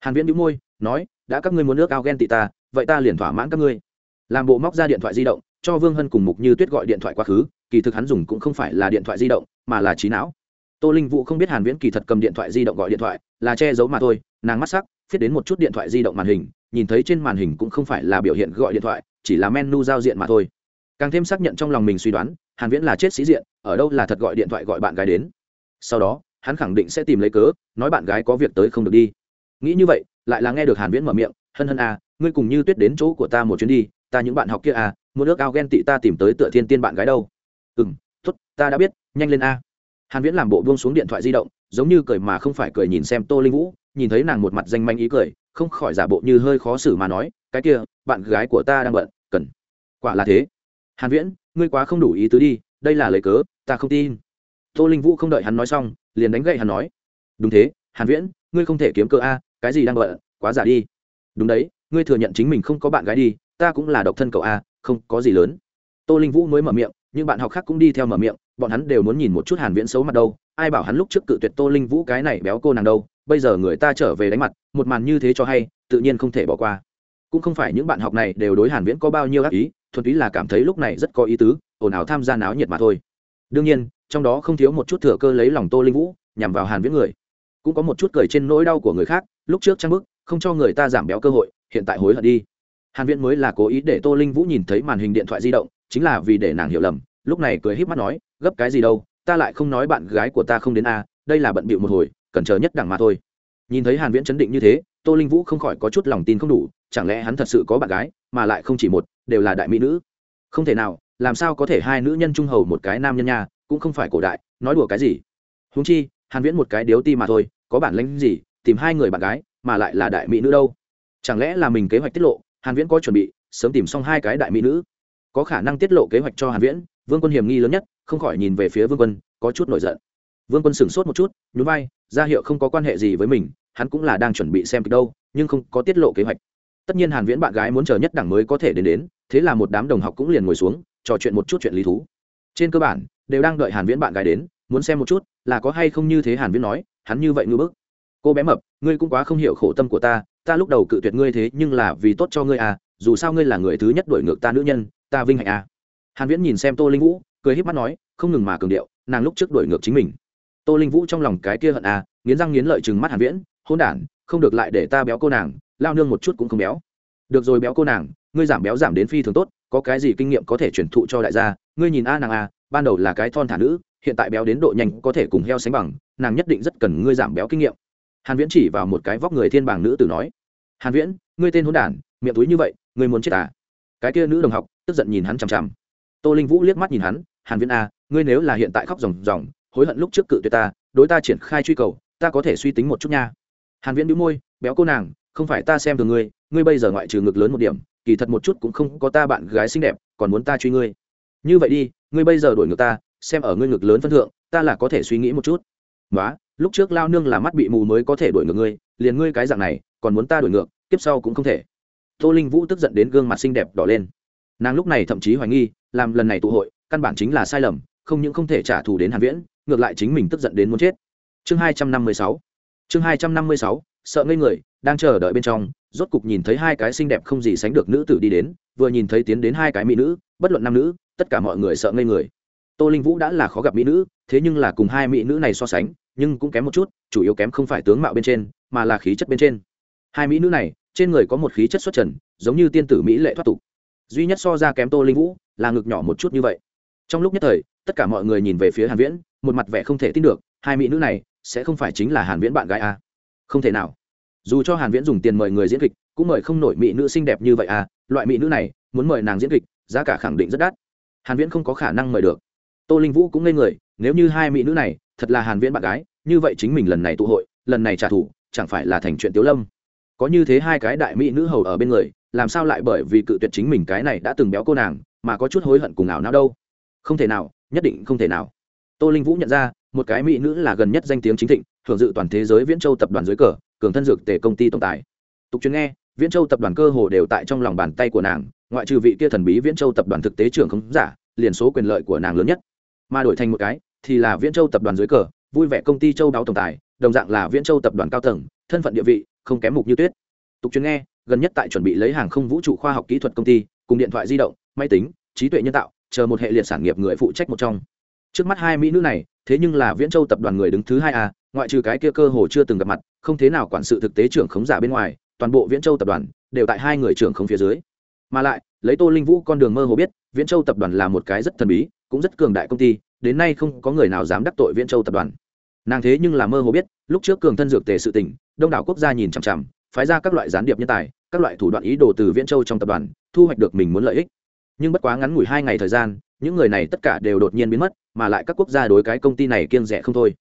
S1: Hàn viễn đĩu môi, nói, đã các ngươi muốn nước ao ghen tị ta, vậy ta liền thỏa mãn các ngươi. Làm bộ móc ra điện thoại di động, cho vương hân cùng mục như tuyết gọi điện thoại quá khứ, kỳ thực hắn dùng cũng không phải là điện thoại di động, mà là trí não tô linh vũ không biết hàn viễn kỳ thật cầm điện thoại di động gọi điện thoại, là che giấu mà thôi, nàng mắt sắc, viết đến một chút điện thoại di động màn hình, nhìn thấy trên màn hình cũng không phải là biểu hiện gọi điện thoại, chỉ là menu giao diện mà thôi. Càng thêm xác nhận trong lòng mình suy đoán, hàn viễn là chết sĩ diện, ở đâu là thật gọi điện thoại gọi bạn gái đến. Sau đó, hắn khẳng định sẽ tìm lấy cớ, nói bạn gái có việc tới không được đi. Nghĩ như vậy, lại là nghe được hàn viễn mở miệng, hân hân à ngươi cùng như tuyết đến chỗ của ta một chuyến đi, ta những bạn học kia à muốn nước ao ghen tị ta tìm tới tựa thiên tiên bạn gái đâu. Ừm, tốt, ta đã biết, nhanh lên a hàn viễn làm bộ buông xuống điện thoại di động, giống như cười mà không phải cười nhìn xem tô linh vũ, nhìn thấy nàng một mặt danh manh ý cười, không khỏi giả bộ như hơi khó xử mà nói, cái kia, bạn gái của ta đang bận, cần. Quả là thế. Hàn viễn, ngươi quá không đủ ý tứ đi, đây là lời cớ, ta không tin. Tô linh vũ không đợi hắn nói xong, liền đánh gậy hắn nói, đúng thế, hàn viễn, ngươi không thể kiếm cơ a, cái gì đang bận, quá giả đi. Đúng đấy, ngươi thừa nhận chính mình không có bạn gái đi, ta cũng là độc thân cậu a, không có gì lớn. Tô linh vũ mới mở miệng, nhưng bạn học khác cũng đi theo mở miệng bọn hắn đều muốn nhìn một chút hàn viễn xấu mặt đâu, ai bảo hắn lúc trước cự tuyệt tô linh vũ cái này béo cô nàng đâu, bây giờ người ta trở về đánh mặt, một màn như thế cho hay, tự nhiên không thể bỏ qua. Cũng không phải những bạn học này đều đối hàn viễn có bao nhiêu ác ý, thuần túy là cảm thấy lúc này rất có ý tứ, ồn ào tham gia náo nhiệt mà thôi. Đương nhiên, trong đó không thiếu một chút thừa cơ lấy lòng tô linh vũ, nhằm vào hàn viễn người. Cũng có một chút cười trên nỗi đau của người khác, lúc trước trang bức, không cho người ta giảm béo cơ hội, hiện tại hối hận đi. Hàn viễn mới là cố ý để tô linh vũ nhìn thấy màn hình điện thoại di động, chính là vì để nàng hiểu lầm lúc này cười híp mắt nói, gấp cái gì đâu, ta lại không nói bạn gái của ta không đến a, đây là bận bịu một hồi, cần chờ nhất đẳng mà thôi. Nhìn thấy hàn viễn chấn định như thế, tô linh vũ không khỏi có chút lòng tin không đủ, chẳng lẽ hắn thật sự có bạn gái, mà lại không chỉ một, đều là đại mỹ nữ? Không thể nào, làm sao có thể hai nữ nhân trung hầu một cái nam nhân nha, cũng không phải cổ đại, nói đùa cái gì? Huống chi, hàn viễn một cái điếu ti mà thôi, có bản lĩnh gì, tìm hai người bạn gái, mà lại là đại mỹ nữ đâu? Chẳng lẽ là mình kế hoạch tiết lộ, hàn viễn có chuẩn bị, sớm tìm xong hai cái đại mỹ nữ? Có khả năng tiết lộ kế hoạch cho hàn viễn vương quân hiểm nghi lớn nhất, không khỏi nhìn về phía vương quân, có chút nổi giận. Vương quân sửng sốt một chút, nhún vai, ra hiệu không có quan hệ gì với mình, hắn cũng là đang chuẩn bị xem kịch đâu, nhưng không có tiết lộ kế hoạch. Tất nhiên hàn viễn bạn gái muốn chờ nhất đẳng mới có thể đến đến, thế là một đám đồng học cũng liền ngồi xuống, trò chuyện một chút chuyện lý thú. Trên cơ bản, đều đang đợi hàn viễn bạn gái đến, muốn xem một chút, là có hay không như thế hàn viễn nói, hắn như vậy ngư bức. Cô bé mập, ngươi cũng quá không hiểu khổ tâm của ta ta lúc đầu cự tuyệt ngươi thế nhưng là vì tốt cho ngươi à dù sao ngươi là người thứ nhất đuổi ngược ta nữ nhân, ta vinh hạnh à hàn viễn nhìn xem tô linh vũ, cười híp mắt nói, không ngừng mà cường điệu, nàng lúc trước đổi ngược chính mình. Tô linh vũ trong lòng cái kia hận à nghiến răng nghiến lợi chừng mắt hàn viễn hôn đản, không được lại để ta béo cô nàng, lao nương một chút cũng không béo. Được rồi béo cô nàng, ngươi giảm béo giảm đến phi thường tốt, có cái gì kinh nghiệm có thể truyền thụ cho đại gia, ngươi nhìn a nàng a ban đầu là cái thon thả nữ, hiện tại béo đến độ nhanh có thể cùng heo sánh bằng, nàng nhất định rất cần ngươi giảm béo kinh nghiệm. Hàn viễn chỉ vào một cái vóc người thiên bảng nữ tử nói, hàn viễn, ngươi tên hỗn đản, miệng túi như vậy, ngươi muốn chết à? Cái kia nữ đồng học tức giận nhìn hắn chằm chằm tô linh vũ liếc mắt nhìn hắn, hàn viễn a, ngươi nếu là hiện tại khóc ròng ròng, hối hận lúc trước cự tuyệt ta, đối ta triển khai truy cầu, ta có thể suy tính một chút nha. Hàn viễn đĩu môi, béo cô nàng, không phải ta xem thường ngươi ngươi bây giờ ngoại trừ ngực lớn một điểm, kỳ thật một chút cũng không có ta bạn gái xinh đẹp, còn muốn ta truy ngươi. Như vậy đi, ngươi bây giờ đổi ngược ta, xem ở ngươi ngực lớn phân thượng, ta là có thể suy nghĩ một chút. Nói lúc trước lao nương là mắt bị mù mới có thể đổi ngược ngươi, liền ngươi cái dạng này, còn muốn ta đổi ngược tiếp sau cũng không thể. Tô linh vũ tức giận đến gương mặt xinh đẹp đỏ lên. Nàng lúc này thậm chí hoài nghi làm lần này tụ hội, căn bản chính là sai lầm, không những không thể trả thù đến hàn viễn, ngược lại chính mình tức giận đến muốn chết. Chương 256 chương 256 sợ ngây người, đang chờ đợi bên trong, rốt cục nhìn thấy hai cái xinh đẹp không gì sánh được nữ tử đi đến, vừa nhìn thấy tiến đến hai cái mỹ nữ, bất luận nam nữ, tất cả mọi người sợ ngây người. Tô linh vũ đã là khó gặp mỹ nữ, thế nhưng là cùng hai mỹ nữ này so sánh, nhưng cũng kém một chút, chủ yếu kém không phải tướng mạo bên trên, mà là khí chất bên trên. Hai mỹ nữ này, trên người có một khí chất xuất trần, giống như tiên tử mỹ lệ thoát tục duy nhất so ra kém tô linh vũ là ngực nhỏ một chút như vậy. Trong lúc nhất thời, tất cả mọi người nhìn về phía hàn viễn, một mặt vẻ không thể tin được, hai mỹ nữ này sẽ không phải chính là hàn viễn bạn gái à? không thể nào. Dù cho hàn viễn dùng tiền mời người diễn kịch, cũng mời không nổi mỹ nữ xinh đẹp như vậy à? Loại mỹ nữ này, muốn mời nàng diễn kịch, giá cả khẳng định rất đắt. Hàn viễn không có khả năng mời được. Tô linh vũ cũng ngây người, nếu như hai mỹ nữ này thật là hàn viễn bạn gái, như vậy chính mình lần này tụ hội, lần này trả thù, chẳng phải là thành chuyện tiếu lâm? Có như thế hai cái đại mỹ nữ hầu ở bên người, làm sao lại bởi vì cự tuyệt chính mình cái này đã từng béo cô nàng, mà có chút hối hận cùng ảo nào đâu? Không thể nào, nhất định không thể nào. Tô linh vũ nhận ra, một cái mỹ nữ là gần nhất danh tiếng chính thịnh thường dự toàn thế giới viễn châu tập đoàn dưới cờ, cường thân dược tề công ty tổng tài. Tục chuyên nghe, viễn châu tập đoàn cơ hồ đều tại trong lòng bàn tay của nàng, ngoại trừ vị kia thần bí viễn châu tập đoàn thực tế trưởng không giả, liền số quyền lợi của nàng lớn nhất. Mà đổi thành một cái, thì là viễn châu tập đoàn dưới cờ, vui vẻ công ty châu đáo tổng tài, đồng dạng là viễn châu tập đoàn cao tầng, thân phận địa vị không kém mục như tuyết. Tục chuyên nghe, gần nhất tại chuẩn bị lấy hàng không vũ trụ khoa học kỹ thuật công ty, cùng điện thoại di động, máy tính, trí tuệ nhân tạo, chờ một hệ liệt sản nghiệp người phụ trách một trong. Trước mắt hai mỹ nữ này, thế nhưng là viễn châu tập đoàn người đứng thứ hai a ngoại trừ cái kia cơ hồ chưa từng gặp mặt, không thế nào quản sự thực tế trưởng khống giả bên ngoài, toàn bộ viễn châu tập đoàn đều tại hai người trưởng khống phía dưới. Mà lại, lấy tô linh vũ con đường mơ hồ biết, viễn châu tập đoàn là một cái rất thần bí, cũng rất cường đại công ty, đến nay không có người nào dám đắc tội viễn châu tập đoàn. Nàng thế nhưng là mơ hồ biết, lúc trước cường thân dược tề sự tỉnh đông đảo quốc gia nhìn chằm chằm, phái ra các loại gián điệp nhân tài, các loại thủ đoạn ý đồ từ viễn châu trong tập đoàn, thu hoạch được mình muốn lợi ích. Nhưng bất quá ngắn ngủi hai ngày thời gian, những người này tất cả đều đột nhiên biến mất, mà lại các quốc gia đối cái công ty này kiêng rẻ không thôi.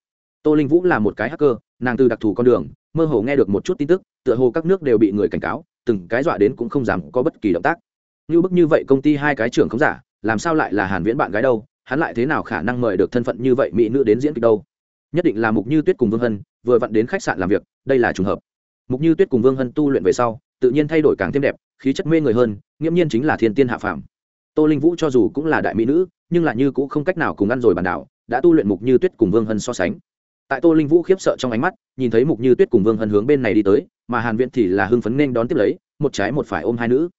S1: Tô linh vũ là một cái hacker, nàng từ đặc thù con đường, mơ hồ nghe được một chút tin tức, tựa hồ các nước đều bị người cảnh cáo, từng cái dọa đến cũng không dám có bất kỳ động tác. Như bức như vậy công ty hai cái trưởng không giả, làm sao lại là hàn viễn bạn gái đâu, hắn lại thế nào khả năng mời được thân phận như vậy mỹ nữ đến diễn kịch đâu? Nhất định là mục như tuyết cùng vương hân, vừa vặn đến khách sạn làm việc đây là trùng hợp. Mục như tuyết cùng vương hân tu luyện về sau, tự nhiên thay đổi càng thêm đẹp, khí chất mê người hơn, nghiễm nhiên chính là thiên tiên hạ phàm. Tô linh vũ cho dù cũng là đại mỹ nữ, nhưng là như cũng không cách nào cùng ăn rồi bàn đảo, đã tu luyện mục như tuyết cùng vương hân so sánh. Tại tô linh vũ khiếp sợ trong ánh mắt, nhìn thấy mục như tuyết cùng vương hân hướng bên này đi tới, mà hàn viễn thì là hưng phấn nên đón tiếp lấy, một trái một phải ôm hai nữ.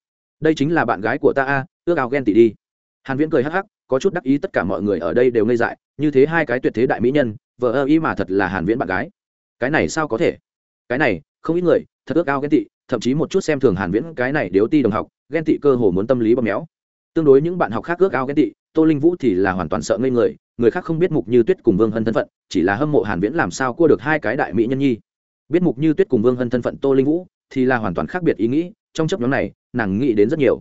S1: Đây chính là bạn gái của ta a, ước ao ghen tị đi. Hàn viễn cười hắc hắc, có chút đắc ý tất cả mọi người ở đây đều ngây dại, như thế hai cái tuyệt thế đại mỹ nhân vợ ơ ý mà thật là hàn viễn bạn gái. Cái này sao có thể? Cái này, không ít người, thật ước ao ghen tị, thậm chí một chút xem thường hàn viễn cái này điếu ti đồng học, ghen tị cơ hồ muốn tâm lý bóp méo. Tương đối những bạn học khác ước ao ghen tị, tô linh vũ thì là hoàn toàn sợ ngây người người khác không biết mục như tuyết cùng vương hân thân phận, chỉ là hâm mộ hàn viễn làm sao cua được hai cái đại mỹ nhân nhi. Biết mục như tuyết cùng vương hân thân phận tô linh vũ, thì là hoàn toàn khác biệt ý nghĩ, trong chấp nhóm này, nàng nghĩ đến rất nhiều.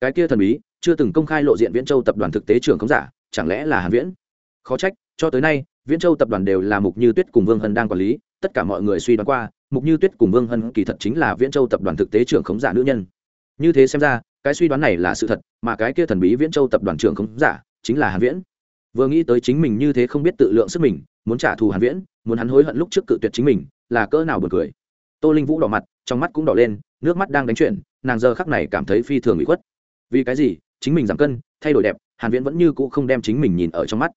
S1: Cái kia thần bí, chưa từng công khai lộ diện viễn châu tập đoàn thực tế trưởng không giả, chẳng lẽ là hàn viễn? Khó trách, cho tới nay, viễn châu tập đoàn đều là mục như tuyết cùng vương hân đang quản lý tất cả mọi người suy đoán qua, mục như tuyết cùng vương hân kỳ thật chính là viễn châu tập đoàn thực tế trưởng khống giả nữ nhân. Như thế xem ra, cái suy đoán này là sự thật, mà cái kia thần bí viễn châu tập đoàn trưởng khống giả chính là hàn viễn. Vừa nghĩ tới chính mình như thế không biết tự lượng sức mình, muốn trả thù hàn viễn, muốn hắn hối hận lúc trước cự tuyệt chính mình, là cỡ nào buồn cười. Tô linh vũ đỏ mặt, trong mắt cũng đỏ lên, nước mắt đang đánh chuyển nàng giờ khắc này cảm thấy phi thường bị khuất. Vì cái gì? Chính mình giảm cân, thay đổi đẹp, hàn viễn vẫn như cũ không đem chính mình nhìn ở trong mắt.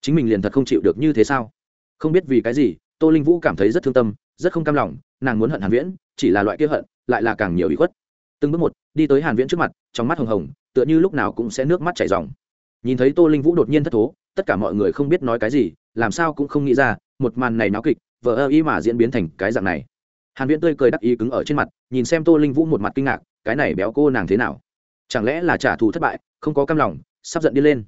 S1: Chính mình liền thật không chịu được như thế sao? Không biết vì cái gì tô linh vũ cảm thấy rất thương tâm, rất không cam lòng, nàng muốn hận hàn viễn, chỉ là loại kia hận, lại là càng nhiều ý khuất. Từng bước một, đi tới hàn viễn trước mặt, trong mắt hồng hồng, tựa như lúc nào cũng sẽ nước mắt chảy ròng. Nhìn thấy tô linh vũ đột nhiên thất thố, tất cả mọi người không biết nói cái gì, làm sao cũng không nghĩ ra, một màn này náo kịch vợ ơ ý mà diễn biến thành cái dạng này. Hàn viễn tươi cười đắc ý cứng ở trên mặt, nhìn xem tô linh vũ một mặt kinh ngạc, cái này béo cô nàng thế nào? Chẳng lẽ là trả thù thất bại, không có cam lòng, sắp giận đi lên.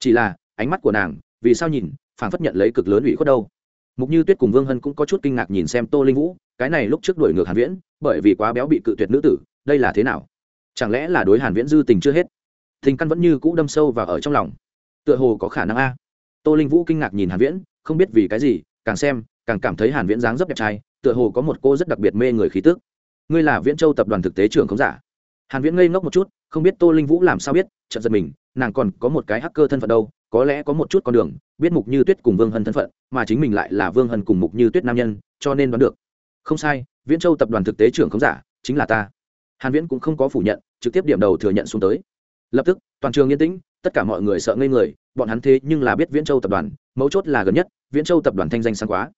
S1: Chỉ là, ánh mắt của nàng, vì sao nhìn, phảng phất nhận lấy cực lớn ủy khuất đâu mục như tuyết cùng vương hân cũng có chút kinh ngạc nhìn xem tô linh vũ, cái này lúc trước đuổi ngược hàn viễn, bởi vì quá béo bị cự tuyệt nữ tử, đây là thế nào? Chẳng lẽ là đối hàn viễn dư tình chưa hết? Tình căn vẫn như cũ đâm sâu và ở trong lòng. Tựa hồ có khả năng a. Tô linh vũ kinh ngạc nhìn hàn viễn, không biết vì cái gì, càng xem, càng cảm thấy hàn viễn dáng rất đẹp trai, tựa hồ có một cô rất đặc biệt mê người khí tức. Ngươi là viễn châu tập đoàn thực tế trưởng không giả? Hàn viễn ngây ngốc một chút, không biết tô linh vũ làm sao biết, chợt giật mình, nàng còn có một cái hacker thân phận đâu có lẽ có một chút con đường, biết mục như tuyết cùng vương hân thân phận, mà chính mình lại là vương hân cùng mục như tuyết nam nhân, cho nên đoán được. Không sai, viễn châu tập đoàn thực tế trưởng không giả, chính là ta. Hàn viễn cũng không có phủ nhận, trực tiếp điểm đầu thừa nhận xuống tới. Lập tức, toàn trường yên tĩnh, tất cả mọi người sợ ngây người, bọn hắn thế nhưng là biết viễn châu tập đoàn, mấu chốt là gần nhất, viễn châu tập đoàn thanh danh sang quá.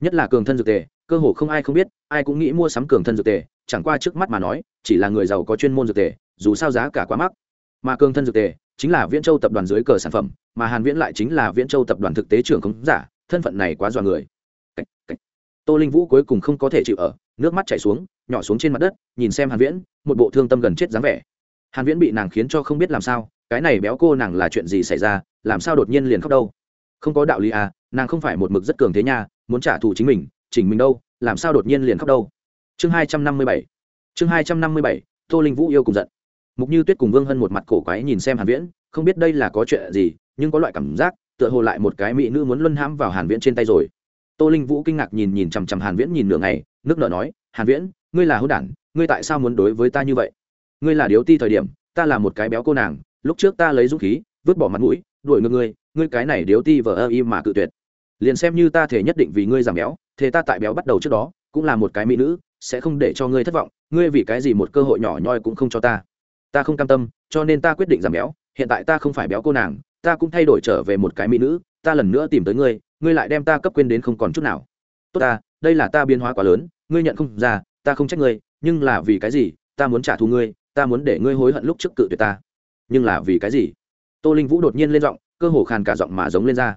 S1: Nhất là cường thân dược tề, cơ hồ không ai không biết, ai cũng nghĩ mua sắm cường thân dược tề, chẳng qua trước mắt mà nói, chỉ là người giàu có chuyên môn dược tề, dù sao giá cả quá mắc. Mà cường thân dược tề chính là viễn châu tập đoàn dưới cờ sản phẩm mà hàn viễn lại chính là viễn châu tập đoàn thực tế trưởng không giả thân phận này quá dọa người. Cách, cách. tô linh vũ cuối cùng không có thể chịu ở nước mắt chảy xuống nhỏ xuống trên mặt đất nhìn xem hàn viễn một bộ thương tâm gần chết dáng vẻ. Hàn viễn bị nàng khiến cho không biết làm sao cái này béo cô nàng là chuyện gì xảy ra làm sao đột nhiên liền khóc đâu? Không có đạo lý à nàng không phải một mực rất cường thế nha muốn trả thù chính mình chỉnh mình đâu làm sao đột nhiên liền khóc đâu? Chương 257 chương 257 tô linh vũ yêu cùng giận mục như tuyết cùng vương hân một mặt cổ quái nhìn xem hàn viễn, không biết đây là có chuyện gì, nhưng có loại cảm giác, tựa hồ lại một cái mỹ nữ muốn luân hãm vào hàn viễn trên tay rồi. Tô linh vũ kinh ngạc nhìn nhìn chằm chằm hàn viễn nhìn nửa ngày, nước nợ nói, hàn viễn, ngươi là hữu đản, ngươi tại sao muốn đối với ta như vậy? Ngươi là điếu ti thời điểm, ta là một cái béo cô nàng, lúc trước ta lấy dũng khí, vứt bỏ mặt mũi, đuổi ngược ngươi ngươi cái này điếu ti vờ ơ im mà cự tuyệt. Liền xem như ta thể nhất định vì ngươi giảm béo, thế ta tại béo bắt đầu trước đó, cũng là một cái mỹ nữ, sẽ không để cho ngươi thất vọng, ngươi vì cái gì một cơ hội nhỏ nhoi cũng không cho ta ta không cam tâm, cho nên ta quyết định giảm béo, hiện tại ta không phải béo cô nàng, ta cũng thay đổi trở về một cái mỹ nữ, ta lần nữa tìm tới ngươi ngươi lại đem ta cấp quên đến không còn chút nào. Tốt ta, đây là ta biến hóa quá lớn, ngươi nhận không ra, ta không trách ngươi, nhưng là vì cái gì, ta muốn trả thù ngươi, ta muốn để ngươi hối hận lúc trước cự tuyệt ta. Nhưng là vì cái gì? Tô linh vũ đột nhiên lên giọng, cơ hồ khàn cả giọng mà giống lên ra.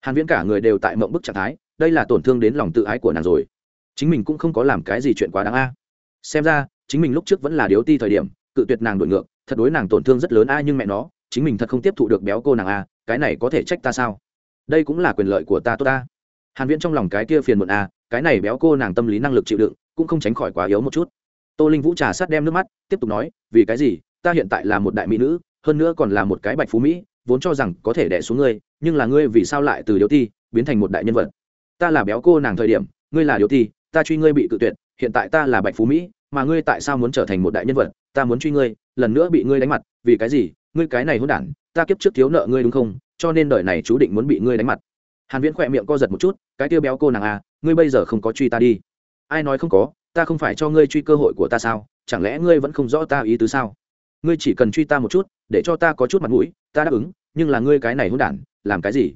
S1: Hàn viễn cả người đều tại mộng bức trạng thái, đây là tổn thương đến lòng tự ái của nàng rồi. Chính mình cũng không có làm cái gì chuyện quá đáng a. Xem ra, chính mình lúc trước vẫn là điếu ti thời điểm cự tuyệt nàng đổi ngược, thật đối nàng tổn thương rất lớn a, nhưng mẹ nó, chính mình thật không tiếp thụ được béo cô nàng a, cái này có thể trách ta sao? Đây cũng là quyền lợi của ta tốt ta hàn viễn trong lòng cái kia phiền muộn a, cái này béo cô nàng tâm lý năng lực chịu đựng, cũng không tránh khỏi quá yếu một chút. Tô linh vũ trà sát đem nước mắt, tiếp tục nói, vì cái gì, ta hiện tại là một đại mỹ nữ, hơn nữa còn là một cái bạch phú mỹ, vốn cho rằng có thể đẻ xuống ngươi, nhưng là ngươi vì sao lại từ điếu ti, biến thành một đại nhân vật? Ta là béo cô nàng thời điểm, ngươi là điếu ti, ta truy ngươi bị cự tuyệt, hiện tại ta là bạch phú mỹ mà ngươi tại sao muốn trở thành một đại nhân vật? Ta muốn truy ngươi, lần nữa bị ngươi đánh mặt. Vì cái gì? Ngươi cái này hôn đản, ta kiếp trước thiếu nợ ngươi đúng không? Cho nên đời này chú định muốn bị ngươi đánh mặt. Hàn viễn khỏe miệng co giật một chút, cái tiêu béo cô nàng à ngươi bây giờ không có truy ta đi. Ai nói không có, ta không phải cho ngươi truy cơ hội của ta sao? Chẳng lẽ ngươi vẫn không rõ ta ý tứ sao? Ngươi chỉ cần truy ta một chút, để cho ta có chút mặt mũi, ta đáp ứng, nhưng là ngươi cái này hôn đản, làm cái gì?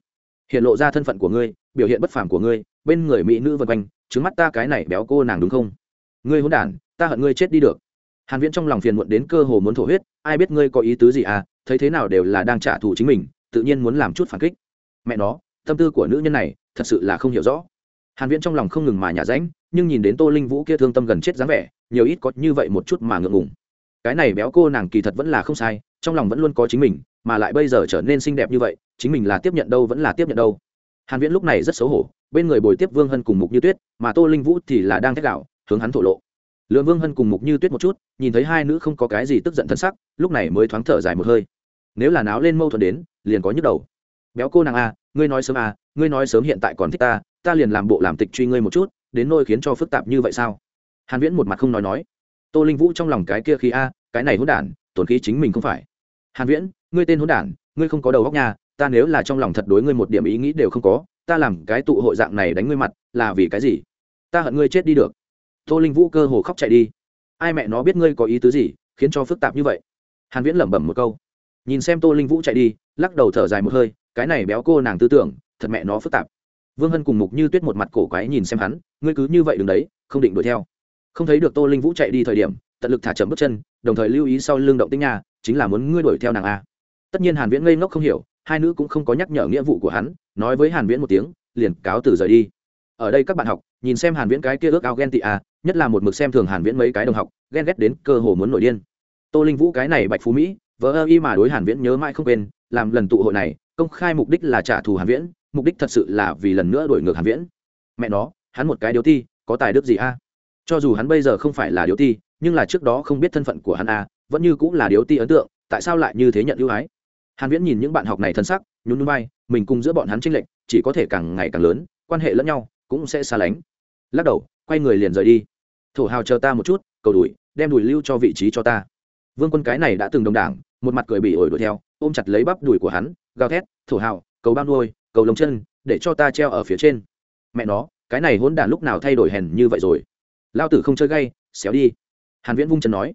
S1: Hiện lộ ra thân phận của ngươi, biểu hiện bất phàm của ngươi, bên người mỹ nữ vân quanh, trứng mắt ta cái này béo cô nàng đúng không? Ngươi hỗn đản, ta hận ngươi chết đi được. Hàn viễn trong lòng phiền muộn đến cơ hồ muốn thổ huyết, ai biết ngươi có ý tứ gì à thấy thế nào đều là đang trả thù chính mình, tự nhiên muốn làm chút phản kích. Mẹ nó, tâm tư của nữ nhân này, thật sự là không hiểu rõ. Hàn viễn trong lòng không ngừng mà nhả rãnh, nhưng nhìn đến tô linh vũ kia thương tâm gần chết dáng vẻ, nhiều ít có như vậy một chút mà ngượng ngùng. Cái này béo cô nàng kỳ thật vẫn là không sai, trong lòng vẫn luôn có chính mình, mà lại bây giờ trở nên xinh đẹp như vậy, chính mình là tiếp nhận đâu vẫn là tiếp nhận đâu. Hàn viễn lúc này rất xấu hổ, bên người bồi tiếp vương hân cùng mục như tuyết, mà tô linh vũ thì là đang thét gạo hướng hắn thổ lộ. Lương vương hân cùng mục như tuyết một chút, nhìn thấy hai nữ không có cái gì tức giận thân sắc, lúc này mới thoáng thở dài một hơi. Nếu là náo lên mâu thuẫn đến, liền có nhức đầu. Béo cô nàng a, ngươi nói sớm a, ngươi nói sớm hiện tại còn thích ta ta liền làm bộ làm tịch truy ngươi một chút, đến nôi khiến cho phức tạp như vậy sao? Hàn viễn một mặt không nói nói. Tô linh vũ trong lòng cái kia khí a, cái này hỗn đản, tổn khí chính mình không phải. Hàn viễn, ngươi tên hỗn đản, ngươi không có đầu óc nha, ta nếu là trong lòng thật đối ngươi một điểm ý nghĩ đều không có, ta làm cái tụ hội dạng này đánh ngươi mặt là vì cái gì? Ta hận ngươi chết đi được tô linh vũ cơ hồ khóc chạy đi. Ai mẹ nó biết ngươi có ý tứ gì, khiến cho phức tạp như vậy? Hàn viễn lẩm bẩm một câu. Nhìn xem tô linh vũ chạy đi, lắc đầu thở dài một hơi, cái này béo cô nàng tư tưởng, thật mẹ nó phức tạp. Vương hân cùng mục như tuyết một mặt cổ quái nhìn xem hắn, ngươi cứ như vậy đừng đấy, không định đuổi theo. Không thấy được tô linh vũ chạy đi thời điểm, tận lực thả chậm bước chân, đồng thời lưu ý sau lưng động tĩnh nhà chính là muốn ngươi đuổi theo nàng a. Tất nhiên hàn viễn ngây ngốc không hiểu, hai nữ cũng không có nhắc nhở nghĩa vụ của hắn, nói với hàn viễn một tiếng, liền cáo từ rời đi. Ở đây các bạn học nhìn xem hàn viễn cái kia ước ao ghen tị à nhất là một mực xem thường hàn viễn mấy cái đồng học, ghen ghét đến cơ hồ muốn nổi điên. Tô linh vũ cái này bạch phú mỹ vợ ơ y mà đối hàn viễn nhớ mãi không quên, làm lần tụ hội này, công khai mục đích là trả thù hàn viễn, mục đích thật sự là vì lần nữa đổi ngược hàn viễn. Mẹ nó, hắn một cái điếu ti, có tài đức gì a? Cho dù hắn bây giờ không phải là điếu ti, nhưng là trước đó không biết thân phận của hắn a, vẫn như cũng là điếu ti ấn tượng, tại sao lại như thế nhận ưu ái? Hàn viễn nhìn những bạn học này thân sắc, nhún nhún vai, mình cùng giữa bọn hắn chênh lệch, chỉ có thể càng ngày càng lớn, quan hệ lẫn nhau cũng sẽ xa lánh lắc đầu, quay người liền rời đi. Thổ hào chờ ta một chút, cầu đuổi, đem đùi lưu cho vị trí cho ta. Vương quân cái này đã từng đồng đảng, một mặt cười bị ổi đuổi theo, ôm chặt lấy bắp đùi của hắn, gào thét, thổ hào, cầu bao nuôi, cầu lồng chân, để cho ta treo ở phía trên. Mẹ nó, cái này hỗn đản lúc nào thay đổi hèn như vậy rồi? Lao tử không chơi gay, xéo đi. Hàn viễn vung chân nói.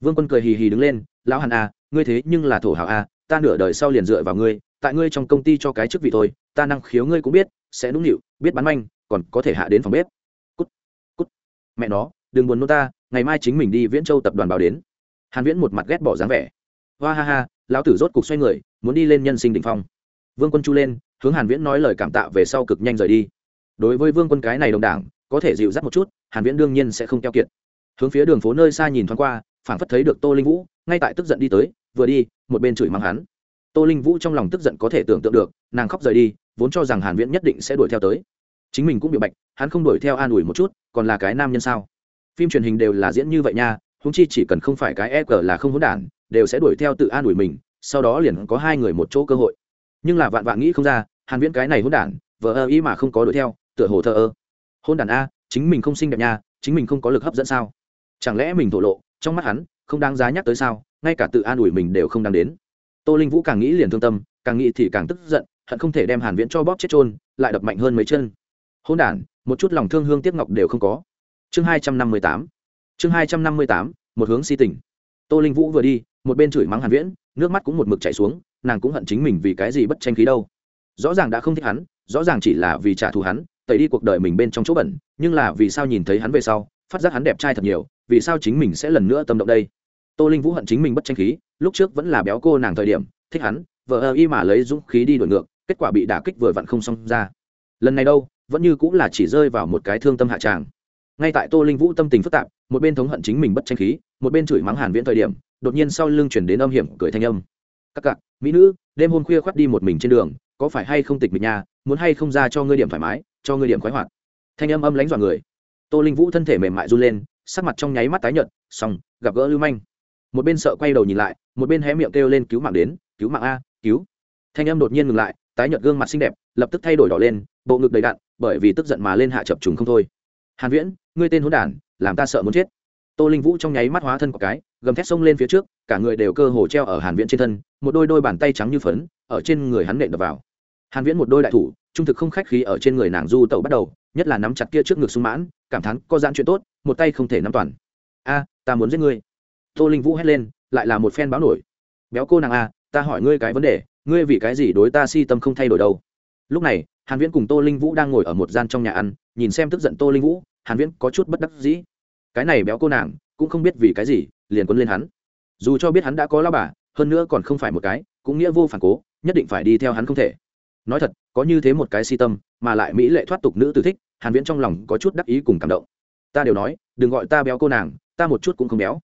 S1: Vương quân cười hì hì đứng lên, lão hàn à ngươi thế nhưng là thổ hào à ta nửa đời sau liền dựa vào ngươi, tại ngươi trong công ty cho cái chức vị thôi, ta năng khiếu ngươi cũng biết, sẽ nũng nịu, biết bắn manh, còn có thể hạ đến phòng bếp mẹ nó, đừng buồn nô ta, ngày mai chính mình đi viễn châu tập đoàn báo đến. Hàn viễn một mặt ghét bỏ dáng vẻ. Hoa ha ha, lão tử rốt cục xoay người, muốn đi lên nhân sinh đỉnh phong. Vương quân chu lên, hướng hàn viễn nói lời cảm tạ về sau cực nhanh rời đi. Đối với vương quân cái này đồng đảng, có thể dịu dắt một chút, hàn viễn đương nhiên sẽ không keo kiệt. Hướng phía đường phố nơi xa nhìn thoáng qua, phảng phất thấy được tô linh vũ, ngay tại tức giận đi tới, vừa đi, một bên chửi mắng hắn. Tô linh vũ trong lòng tức giận có thể tưởng tượng được, nàng khóc rời đi, vốn cho rằng hàn viễn nhất định sẽ đuổi theo tới. Chính mình cũng bị bạch hắn không đuổi theo an ủi một chút, còn là cái nam nhân sao? Phim truyền hình đều là diễn như vậy nha húng chi chỉ cần không phải cái E.G là không hỗn đản, đều sẽ đuổi theo tự an ủi mình, sau đó liền có hai người một chỗ cơ hội. Nhưng là vạn vạn nghĩ không ra, hàn viễn cái này hỗn đản vợ ơ ý mà không có đuổi theo, tựa hồ thờ ơ. Hỗn đản a, chính mình không xinh đẹp nha, chính mình không có lực hấp dẫn sao? Chẳng lẽ mình thổ lộ, trong mắt hắn, không đáng giá nhắc tới sao, ngay cả tự an ủi mình đều không đáng đến. Tô linh vũ càng nghĩ liền thương tâm, càng nghĩ thì càng tức giận, hận không thể đem hàn viễn cho bóp chết trôn lại đập mạnh hơn mấy chân. Hỗn đản một chút lòng thương hương tiếc ngọc đều không có. Chương 258 chương 258 một hướng si tình. Tô linh vũ vừa đi, một bên chửi mắng hàn viễn, nước mắt cũng một mực chảy xuống, nàng cũng hận chính mình vì cái gì bất tranh khí đâu. Rõ ràng đã không thích hắn, rõ ràng chỉ là vì trả thù hắn, tẩy đi cuộc đời mình bên trong chỗ bẩn, nhưng là vì sao nhìn thấy hắn về sau, phát giác hắn đẹp trai thật nhiều, vì sao chính mình sẽ lần nữa tâm động đây? Tô linh vũ hận chính mình bất tranh khí, lúc trước vẫn là béo cô nàng thời điểm, thích hắn vợ ơ y mà lấy dũng khí đi đổi ngược, kết quả bị đả kích vừa vặn không xong ra. Lần này đâu vẫn như cũng là chỉ rơi vào một cái thương tâm hạ tràng. Ngay tại tô linh vũ tâm tình phức tạp, một bên thống hận chính mình bất tranh khí, một bên chửi mắng hàn viễn thời điểm, đột nhiên sau lưng chuyển đến âm hiểm, cười thanh âm. Các cặc mỹ nữ, đêm hôm khuya khoắt đi một mình trên đường, có phải hay không tịch mịch nhà, muốn hay không ra cho ngươi điểm thoải mái, cho ngươi điểm khoái hoạt? Thanh âm âm lãnh dọa người. Tô linh vũ thân thể mềm mại run lên, sắc mặt trong nháy mắt tái nhợt, xong, gặp gỡ lưu manh. Một bên sợ quay đầu nhìn lại, một bên hé miệng kêu lên, cứu mạng đến, cứu mạng a, cứu. Thanh âm đột nhiên ngừng lại tái nhợt gương mặt xinh đẹp, lập tức thay đổi đỏ lên, bộ ngực đầy đặn, bởi vì tức giận mà lên hạ chập trùng không thôi. Hàn viễn, ngươi tên hỗn đản, làm ta sợ muốn chết. Tô linh vũ trong nháy mắt hóa thân của cái, gầm thét xông lên phía trước, cả người đều cơ hồ treo ở hàn viễn trên thân, một đôi đôi bàn tay trắng như phấn, ở trên người hắn nện đập vào. Hàn viễn một đôi đại thủ, trung thực không khách khí ở trên người nàng du tẩu bắt đầu, nhất là nắm chặt kia trước ngực sung mãn, cảm thán, có giãn chuyện tốt, một tay không thể nắm toàn. A, ta muốn giết ngươi. Tô linh vũ hét lên, lại là một phen báo nổi. Béo cô nàng a, ta hỏi ngươi cái vấn đề ngươi vì cái gì đối ta si tâm không thay đổi đâu? Lúc này, hàn viễn cùng tô linh vũ đang ngồi ở một gian trong nhà ăn, nhìn xem tức giận tô linh vũ, hàn viễn có chút bất đắc dĩ. Cái này béo cô nàng, cũng không biết vì cái gì, liền quấn lên hắn. Dù cho biết hắn đã có lao bà, hơn nữa còn không phải một cái, cũng nghĩa vô phản cố, nhất định phải đi theo hắn không thể. Nói thật, có như thế một cái si tâm, mà lại mỹ lệ thoát tục nữ tử thích, hàn viễn trong lòng có chút đắc ý cùng cảm động. Ta đều nói, đừng gọi ta béo cô nàng, ta một chút cũng không béo.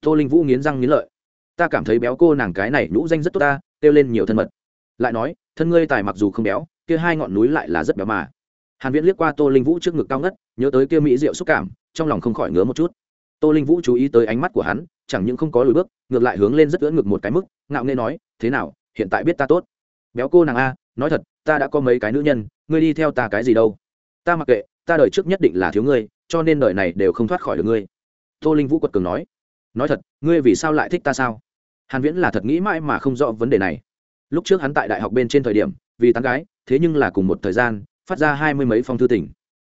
S1: Tô linh vũ nghiến răng nghiến lợi ta cảm thấy béo cô nàng cái này nhũ danh rất tốt ta, kêu lên nhiều thân mật. Lại nói, thân ngươi tài mặc dù không béo, kia hai ngọn núi lại là rất béo mà. Hàn viễn liếc qua tô linh vũ trước ngực cao ngất, nhớ tới kia mỹ diệu xúc cảm, trong lòng không khỏi ngứa một chút. Tô linh vũ chú ý tới ánh mắt của hắn, chẳng những không có lùi bước, ngược lại hướng lên rất ưỡn ngực một cái mức, ngạo nghễ nói, thế nào, hiện tại biết ta tốt? Béo cô nàng a, nói thật, ta đã có mấy cái nữ nhân, ngươi đi theo ta cái gì đâu? Ta mặc kệ, ta đời trước nhất định là thiếu ngươi, cho nên đời này đều không thoát khỏi được ngươi. Tô linh vũ quật cường nói nói thật, ngươi vì sao lại thích ta sao? Hàn viễn là thật nghĩ mãi mà không rõ vấn đề này. Lúc trước hắn tại đại học bên trên thời điểm, vì tán gái, thế nhưng là cùng một thời gian, phát ra hai mươi mấy phong thư tình.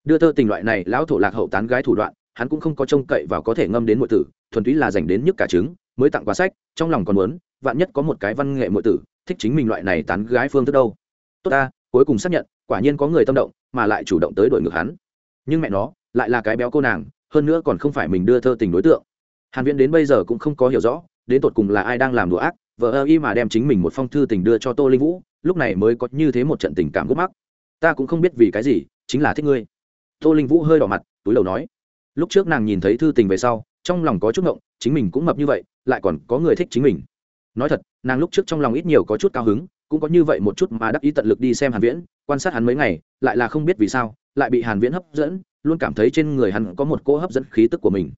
S1: Đưa thơ tình loại này lão thổ lạc hậu tán gái thủ đoạn, hắn cũng không có trông cậy vào có thể ngâm đến mọi tử, thuần túy là dành đến nhức cả trứng, mới tặng quà sách, trong lòng còn muốn, vạn nhất có một cái văn nghệ mọi tử, thích chính mình loại này tán gái phương thức đâu. Tốt ta, cuối cùng xác nhận, quả nhiên có người tâm động, mà lại chủ động tới đổi ngược hắn. Nhưng mẹ nó, lại là cái béo cô nàng, hơn nữa còn không phải mình đưa thơ tình đối tượng. Hàn viễn đến bây giờ cũng không có hiểu rõ đến tột cùng là ai đang làm đùa ác, vợ ơ y mà đem chính mình một phong thư tình đưa cho tô linh vũ, lúc này mới có như thế một trận tình cảm gốc mắc. Ta cũng không biết vì cái gì, chính là thích ngươi. Tô linh vũ hơi đỏ mặt, túi đầu nói. Lúc trước nàng nhìn thấy thư tình về sau, trong lòng có chút ngộng, chính mình cũng mập như vậy, lại còn có người thích chính mình. Nói thật, nàng lúc trước trong lòng ít nhiều có chút cao hứng, cũng có như vậy một chút mà đắc ý tận lực đi xem hàn viễn, quan sát hắn mấy ngày, lại là không biết vì sao, lại bị hàn viễn hấp dẫn, luôn cảm thấy trên người hắn có một cỗ hấp dẫn khí tức của mình.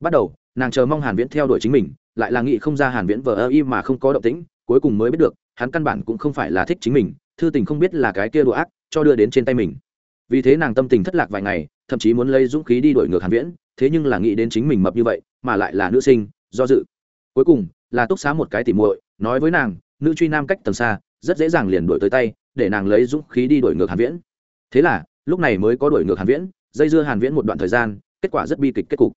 S1: Bắt đầu, nàng chờ mong hàn viễn theo đuổi chính mình lại là nghĩ không ra hàn viễn vờ ơ y mà không có động tĩnh, cuối cùng mới biết được, hắn căn bản cũng không phải là thích chính mình, thư tình không biết là cái kia đùa ác, cho đưa đến trên tay mình. Vì thế nàng tâm tình thất lạc vài ngày, thậm chí muốn lấy dũng khí đi đuổi ngược hàn viễn, thế nhưng là nghĩ đến chính mình mập như vậy, mà lại là nữ sinh, do dự. Cuối cùng, là túc xá một cái tỉ muội, nói với nàng, nữ truy nam cách tầng xa, rất dễ dàng liền đuổi tới tay, để nàng lấy dũng khí đi đuổi ngược hàn viễn. Thế là, lúc này mới có đuổi ngược hàn viễn, dây dưa hàn viễn một đoạn thời gian, kết quả rất bi kịch kết cục.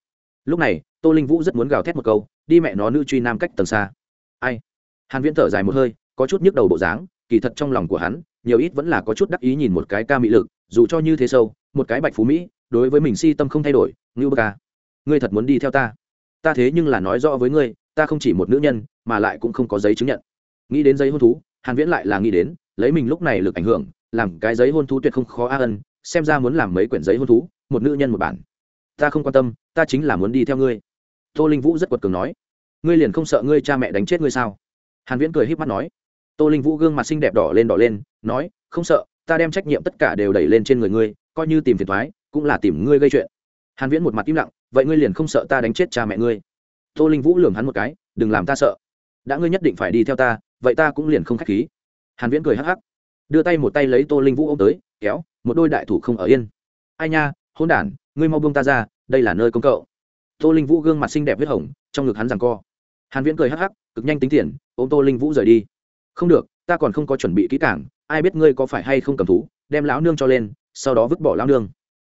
S1: Lúc này tô linh vũ rất muốn gào thét một câu, đi mẹ nó nữ truy nam cách tầng xa. Ai? Hàn viễn thở dài một hơi, có chút nhức đầu bộ dáng, kỳ thật trong lòng của hắn, nhiều ít vẫn là có chút đắc ý nhìn một cái ca mỹ lực, dù cho như thế sâu, một cái bạch phú mỹ, đối với mình si tâm không thay đổi, ngưu bơ ca. Ngươi thật muốn đi theo ta? Ta thế nhưng là nói rõ với ngươi, ta không chỉ một nữ nhân, mà lại cũng không có giấy chứng nhận. Nghĩ đến giấy hôn thú, hàn viễn lại là nghĩ đến, lấy mình lúc này lực ảnh hưởng, làm cái giấy hôn thú tuyệt không khó a ân, xem ra muốn làm mấy quyển giấy hôn thú, một nữ nhân một bản. Ta không quan tâm, ta chính là muốn đi theo ngươi tô linh vũ rất quật cường nói, ngươi liền không sợ ngươi cha mẹ đánh chết ngươi sao? Hàn viễn cười híp mắt nói, tô linh vũ gương mặt xinh đẹp đỏ lên đỏ lên, nói, không sợ, ta đem trách nhiệm tất cả đều đẩy lên trên người ngươi, coi như tìm phiền toái, cũng là tìm ngươi gây chuyện. Hàn viễn một mặt im lặng, vậy ngươi liền không sợ ta đánh chết cha mẹ ngươi? Tô linh vũ lườm hắn một cái, đừng làm ta sợ. Đã ngươi nhất định phải đi theo ta, vậy ta cũng liền không khách khí. Hàn viễn cười hắc hắc, đưa tay một tay lấy tô linh vũ ôm tới, kéo, một đôi đại thủ không ở yên. Ai nha hôn đản, ngươi mau buông ta ra, đây là nơi công cộng tô linh vũ gương mặt xinh đẹp huyết hồng, trong ngực hắn rằng co. Hàn viễn cười hắc hắc, cực nhanh tính tiền, ôm tô linh vũ rời đi. Không được, ta còn không có chuẩn bị kỹ càng, ai biết ngươi có phải hay không cầm thú, đem lão nương cho lên, sau đó vứt bỏ lão nương.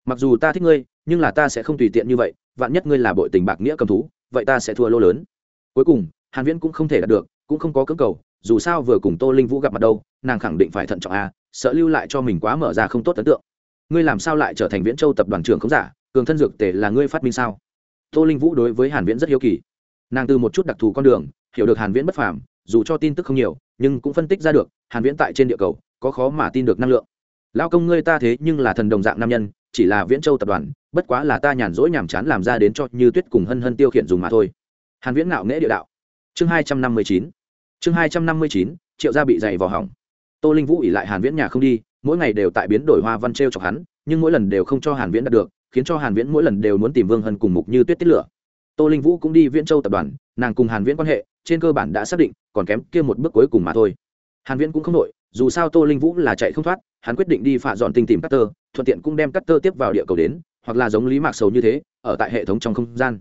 S1: Mặc dù ta thích ngươi, nhưng là ta sẽ không tùy tiện như vậy, vạn nhất ngươi là bội tình bạc nghĩa cầm thú, vậy ta sẽ thua lô lớn. Cuối cùng, hàn viễn cũng không thể đạt được, cũng không có cưỡng cầu, dù sao vừa cùng tô linh vũ gặp mặt đâu, nàng khẳng định phải thận trọng a, sợ lưu lại cho mình quá mở ra không tốt ấn tượng. Ngươi làm sao lại trở thành viễn châu tập đoàn trưởng không giả, cường thân dược tề là ngươi phát minh sao? Tô linh vũ đối với hàn viễn rất hiếu kỳ. Nàng từ một chút đặc thù con đường, hiểu được hàn viễn bất phàm, dù cho tin tức không nhiều, nhưng cũng phân tích ra được, hàn viễn tại trên địa cầu, có khó mà tin được năng lượng. Lao công ngươi ta thế nhưng là thần đồng dạng nam nhân, chỉ là viễn châu tập đoàn, bất quá là ta nhàn rỗi nhàm chán làm ra đến cho như tuyết cùng hân hân tiêu khiển dùng mà thôi. Hàn viễn ngạo nghễ địa đạo. Chương 259 chương 259 triệu gia bị dày vào hỏng. Tô linh vũ ỉ lại hàn viễn nhà không đi, mỗi ngày đều tại biến đổi hoa văn treo chọc hắn, nhưng mỗi lần đều không cho hàn viễn đạt được khiến cho hàn viễn mỗi lần đều muốn tìm vương hân cùng mục như tuyết tiết lửa. Tô linh vũ cũng đi viễn châu tập đoàn, nàng cùng hàn viễn quan hệ, trên cơ bản đã xác định, còn kém kia một bước cuối cùng mà thôi. Hàn viễn cũng không nổi, dù sao tô linh vũ là chạy không thoát, hắn quyết định đi phạ dọn tinh tìm cutter thuận tiện cũng đem cutter tiếp vào địa cầu đến, hoặc là giống lý mạc sầu như thế, ở tại hệ thống trong không gian.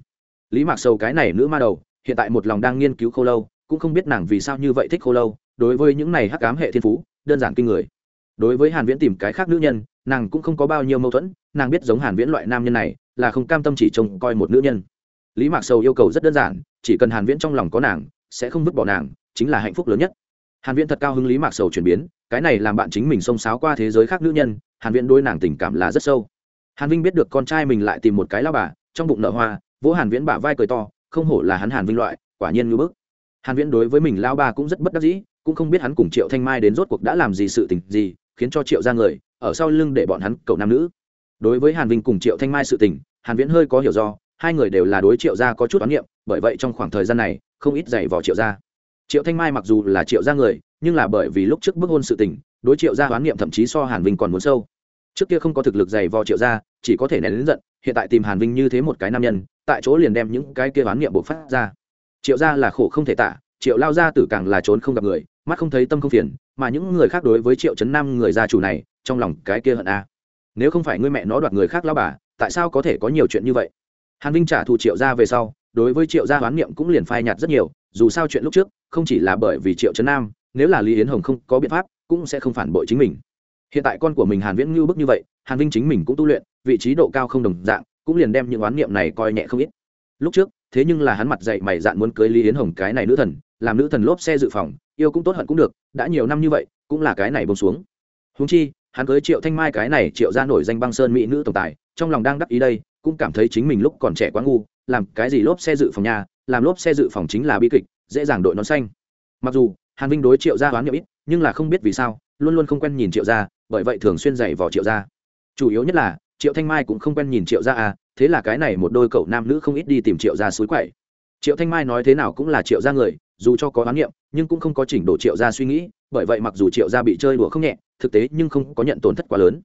S1: Lý mạc sầu cái này nữ ma đầu, hiện tại một lòng đang nghiên cứu khô lâu, cũng không biết nàng vì sao như vậy thích khô lâu, đối với những này hắc ám hệ thiên phú, đơn giản kinh người. Đối với hàn viễn tìm cái khác nữ nhân, nàng cũng không có bao nhiêu mâu thuẫn nàng biết giống hàn viễn loại nam nhân này là không cam tâm chỉ trông coi một nữ nhân. Lý mạc sầu yêu cầu rất đơn giản, chỉ cần hàn viễn trong lòng có nàng, sẽ không vứt bỏ nàng, chính là hạnh phúc lớn nhất. Hàn viễn thật cao hứng lý mạc sầu chuyển biến, cái này làm bạn chính mình xông xáo qua thế giới khác nữ nhân, hàn viễn đối nàng tình cảm là rất sâu. Hàn vinh biết được con trai mình lại tìm một cái lao bà, trong bụng nở hoa, vỗ hàn viễn bả vai cười to, không hổ là hắn hàn vinh loại, quả nhiên như bức. Hàn viễn đối với mình lao bà cũng rất bất đắc dĩ, cũng không biết hắn cùng triệu thanh mai đến rốt cuộc đã làm gì sự tình gì, khiến cho triệu ra người, ở sau lưng để bọn hắn cầu nam nữ đối với hàn vinh cùng triệu thanh mai sự tình, hàn viễn hơi có hiểu do, hai người đều là đối triệu gia có chút oán niệm bởi vậy trong khoảng thời gian này, không ít giày vào triệu gia. Triệu thanh mai mặc dù là triệu gia người, nhưng là bởi vì lúc trước bức hôn sự tình, đối triệu gia oán niệm thậm chí so hàn vinh còn muốn sâu. Trước kia không có thực lực dày vò triệu gia, chỉ có thể nén lớn giận, hiện tại tìm hàn vinh như thế một cái nam nhân, tại chỗ liền đem những cái kia oán niệm bộc phát ra. Triệu gia là khổ không thể tả, triệu lao gia tử càng là trốn không gặp người, mắt không thấy tâm không phiền, mà những người khác đối với triệu trấn nam người gia chủ này, trong lòng cái kia hận a nếu không phải ngươi mẹ nó đoạt người khác lao bà, tại sao có thể có nhiều chuyện như vậy? Hàn vinh trả thù triệu gia về sau, đối với triệu gia hoán niệm cũng liền phai nhạt rất nhiều, dù sao chuyện lúc trước, không chỉ là bởi vì triệu trấn nam, nếu là lý yến hồng không có biện pháp, cũng sẽ không phản bội chính mình. Hiện tại con của mình hàn viễn ngưu bức như vậy, hàn vinh chính mình cũng tu luyện, vị trí độ cao không đồng dạng, cũng liền đem những oán niệm này coi nhẹ không ít. Lúc trước, thế nhưng là hắn mặt dậy mày dạn muốn cưới lý yến hồng cái này nữ thần, làm nữ thần lốp xe dự phòng, yêu cũng tốt hận cũng được, đã nhiều năm như vậy, cũng là cái này bông xuống. Húng chi hắn cưới triệu thanh mai cái này triệu ra nổi danh băng sơn mỹ nữ tổng tài, trong lòng đang đắc ý đây, cũng cảm thấy chính mình lúc còn trẻ quá ngu, làm cái gì lốp xe dự phòng nhà, làm lốp xe dự phòng chính là bi kịch, dễ dàng đội nón xanh. Mặc dù, hàn vinh đối triệu gia hoán nhiều ít, nhưng là không biết vì sao, luôn luôn không quen nhìn triệu gia, bởi vậy thường xuyên dày vò triệu gia. Chủ yếu nhất là, triệu thanh mai cũng không quen nhìn triệu gia à thế là cái này một đôi cậu nam nữ không ít đi tìm triệu gia suối quậy. Triệu thanh mai nói thế nào cũng là triệu gia người, dù cho có oán niệm nhưng cũng không có chỉnh đổ triệu gia suy nghĩ, bởi vậy mặc dù triệu gia bị chơi đùa không nhẹ thực tế nhưng không có nhận tổn thất quá lớn.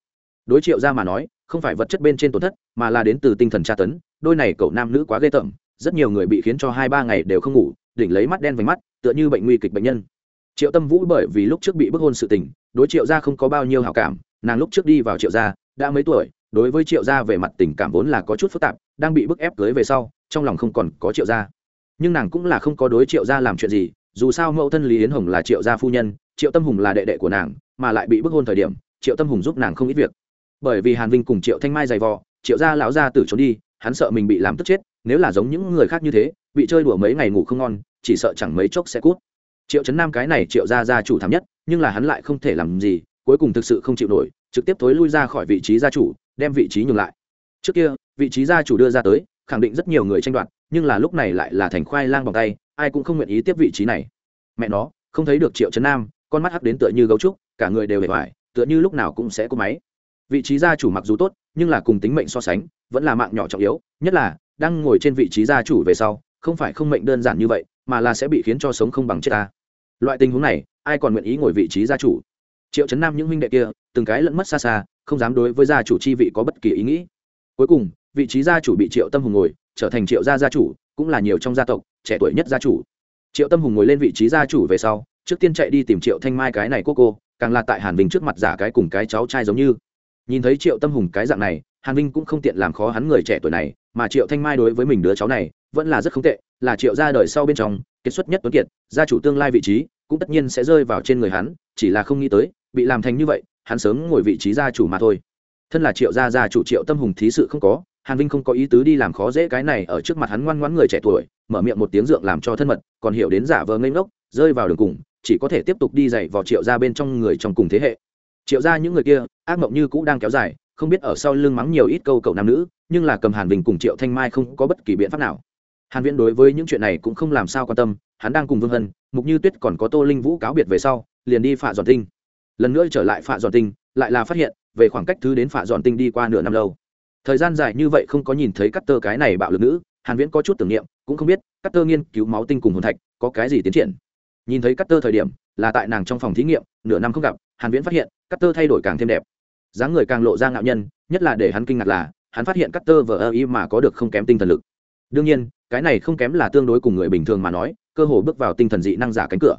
S1: Đối triệu gia mà nói, không phải vật chất bên trên tổn thất, mà là đến từ tinh thần tra tấn, đôi này cậu nam nữ quá ghê tởm, rất nhiều người bị khiến cho hai ba ngày đều không ngủ, đỉnh lấy mắt đen vành mắt, tựa như bệnh nguy kịch bệnh nhân. Triệu tâm vũ bởi vì lúc trước bị bức hôn sự tình, đối triệu gia không có bao nhiêu hảo cảm, nàng lúc trước đi vào triệu gia, đã mấy tuổi, đối với triệu gia về mặt tình cảm vốn là có chút phức tạp, đang bị bức ép cưới về sau, trong lòng không còn có triệu gia. Nhưng nàng cũng là không có đối triệu gia làm chuyện gì, dù sao mẫu thân lý yến hồng là triệu gia phu nhân, triệu tâm hùng là đệ đệ của nàng mà lại bị bức hôn thời điểm, triệu tâm hùng giúp nàng không ít việc. Bởi vì hàn vinh cùng triệu thanh mai dày vò, triệu gia lão gia tử trốn đi, hắn sợ mình bị làm tức chết, nếu là giống những người khác như thế, bị chơi đùa mấy ngày ngủ không ngon, chỉ sợ chẳng mấy chốc sẽ cút. Triệu trấn nam cái này triệu gia gia chủ thảm nhất, nhưng là hắn lại không thể làm gì, cuối cùng thực sự không chịu nổi, trực tiếp thối lui ra khỏi vị trí gia chủ, đem vị trí nhường lại. Trước kia, vị trí gia chủ đưa ra tới, khẳng định rất nhiều người tranh đoạt, nhưng là lúc này lại là thành khoai lang bằng tay, ai cũng không nguyện ý tiếp vị trí này. Mẹ nó, không thấy được triệu trấn nam, con mắt hắc đến tựa như gấu trúc cả người đều hề hoài, tựa như lúc nào cũng sẽ có máy. Vị trí gia chủ mặc dù tốt, nhưng là cùng tính mệnh so sánh, vẫn là mạng nhỏ trọng yếu, nhất là, đang ngồi trên vị trí gia chủ về sau, không phải không mệnh đơn giản như vậy, mà là sẽ bị khiến cho sống không bằng chết ta. Loại tình huống này, ai còn nguyện ý ngồi vị trí gia chủ? Triệu chấn nam những huynh đệ kia, từng cái lẫn mất xa xa, không dám đối với gia chủ chi vị có bất kỳ ý nghĩ. Cuối cùng, vị trí gia chủ bị triệu tâm hùng ngồi, trở thành triệu gia gia chủ, cũng là nhiều trong gia tộc, trẻ tuổi nhất gia chủ. Triệu tâm hùng ngồi lên vị trí gia chủ về sau, trước tiên chạy đi tìm triệu thanh mai cái này cô cô càng là tại hàn vinh trước mặt giả cái cùng cái cháu trai giống như. Nhìn thấy triệu tâm hùng cái dạng này, hàn vinh cũng không tiện làm khó hắn người trẻ tuổi này, mà triệu thanh mai đối với mình đứa cháu này, vẫn là rất không tệ, là triệu gia đời sau bên trong, kiệt xuất nhất tuấn kiệt, gia chủ tương lai vị trí, cũng tất nhiên sẽ rơi vào trên người hắn, chỉ là không nghĩ tới, bị làm thành như vậy, hắn sớm ngồi vị trí gia chủ mà thôi. Thân là triệu gia gia chủ triệu tâm hùng thí sự không có, hàn vinh không có ý tứ đi làm khó dễ cái này ở trước mặt hắn ngoan ngoãn người trẻ tuổi, mở miệng một tiếng dượng làm cho thân mật, còn hiểu đến giả vờ ngây ngốc, rơi vào đường cùng chỉ có thể tiếp tục đi dạy vào triệu gia bên trong người trong cùng thế hệ. Triệu gia những người kia, ác mộng như cũ đang kéo dài, không biết ở sau lưng mắng nhiều ít câu cậu nam nữ, nhưng là cầm hàn Bình cùng triệu thanh mai không có bất kỳ biện pháp nào. Hàn viễn đối với những chuyện này cũng không làm sao quan tâm, hắn đang cùng vương hân, mục như tuyết còn có tô linh vũ cáo biệt về sau, liền đi phạ dọn tinh. Lần nữa trở lại phạ dọn tinh, lại là phát hiện, về khoảng cách thứ đến phạ dọn tinh đi qua nửa năm lâu. Thời gian dài như vậy không có nhìn thấy cắt tơ cái này bạo lực nữ, hàn viễn có chút tưởng niệm, cũng không biết cắt tơ nghiên cứu máu tinh cùng hồn thạch có cái gì tiến triển nhìn thấy cắt tơ thời điểm, là tại nàng trong phòng thí nghiệm, nửa năm không gặp, hàn viễn phát hiện cắt tơ thay đổi càng thêm đẹp. Dáng người càng lộ ra ngạo nhân, nhất là để hắn kinh ngạc là, hắn phát hiện cắt tơ vờ ơ y mà có được không kém tinh thần lực. Đương nhiên, cái này không kém là tương đối cùng người bình thường mà nói, cơ hồ bước vào tinh thần dị năng giả cánh cửa.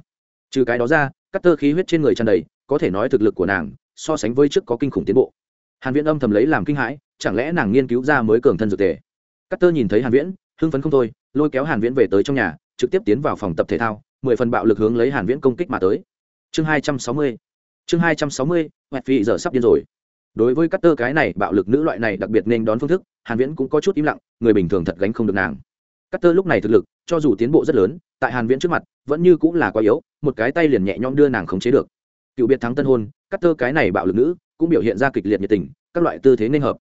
S1: Trừ cái đó ra cắt tơ khí huyết trên người tràn đầy, có thể nói thực lực của nàng, so sánh với trước có kinh khủng tiến bộ. Hàn viễn âm thầm lấy làm kinh hãi, chẳng lẽ nàng nghiên cứu ra mới cường thân dược thể? Cắt tơ nhìn thấy hàn viễn, hưng phấn không thôi, lôi kéo hàn viễn về tới trong nhà, trực tiếp tiến vào phòng tập thể thao mười phần bạo lực hướng lấy hàn viễn công kích mà tới. Chương 260 chương 260 hoẹt phi giờ sắp điên rồi. Đối với cắt tơ cái này, bạo lực nữ loại này đặc biệt nên đón phương thức, hàn viễn cũng có chút im lặng, người bình thường thật gánh không được nàng. Cắt tơ lúc này thực lực, cho dù tiến bộ rất lớn, tại hàn viễn trước mặt, vẫn như cũng là quá yếu, một cái tay liền nhẹ nhõm đưa nàng khống chế được. Cựu biệt thắng tân hôn cắt tơ cái này bạo lực nữ, cũng biểu hiện ra kịch liệt nhiệt tình, các loại tư thế nên hợp.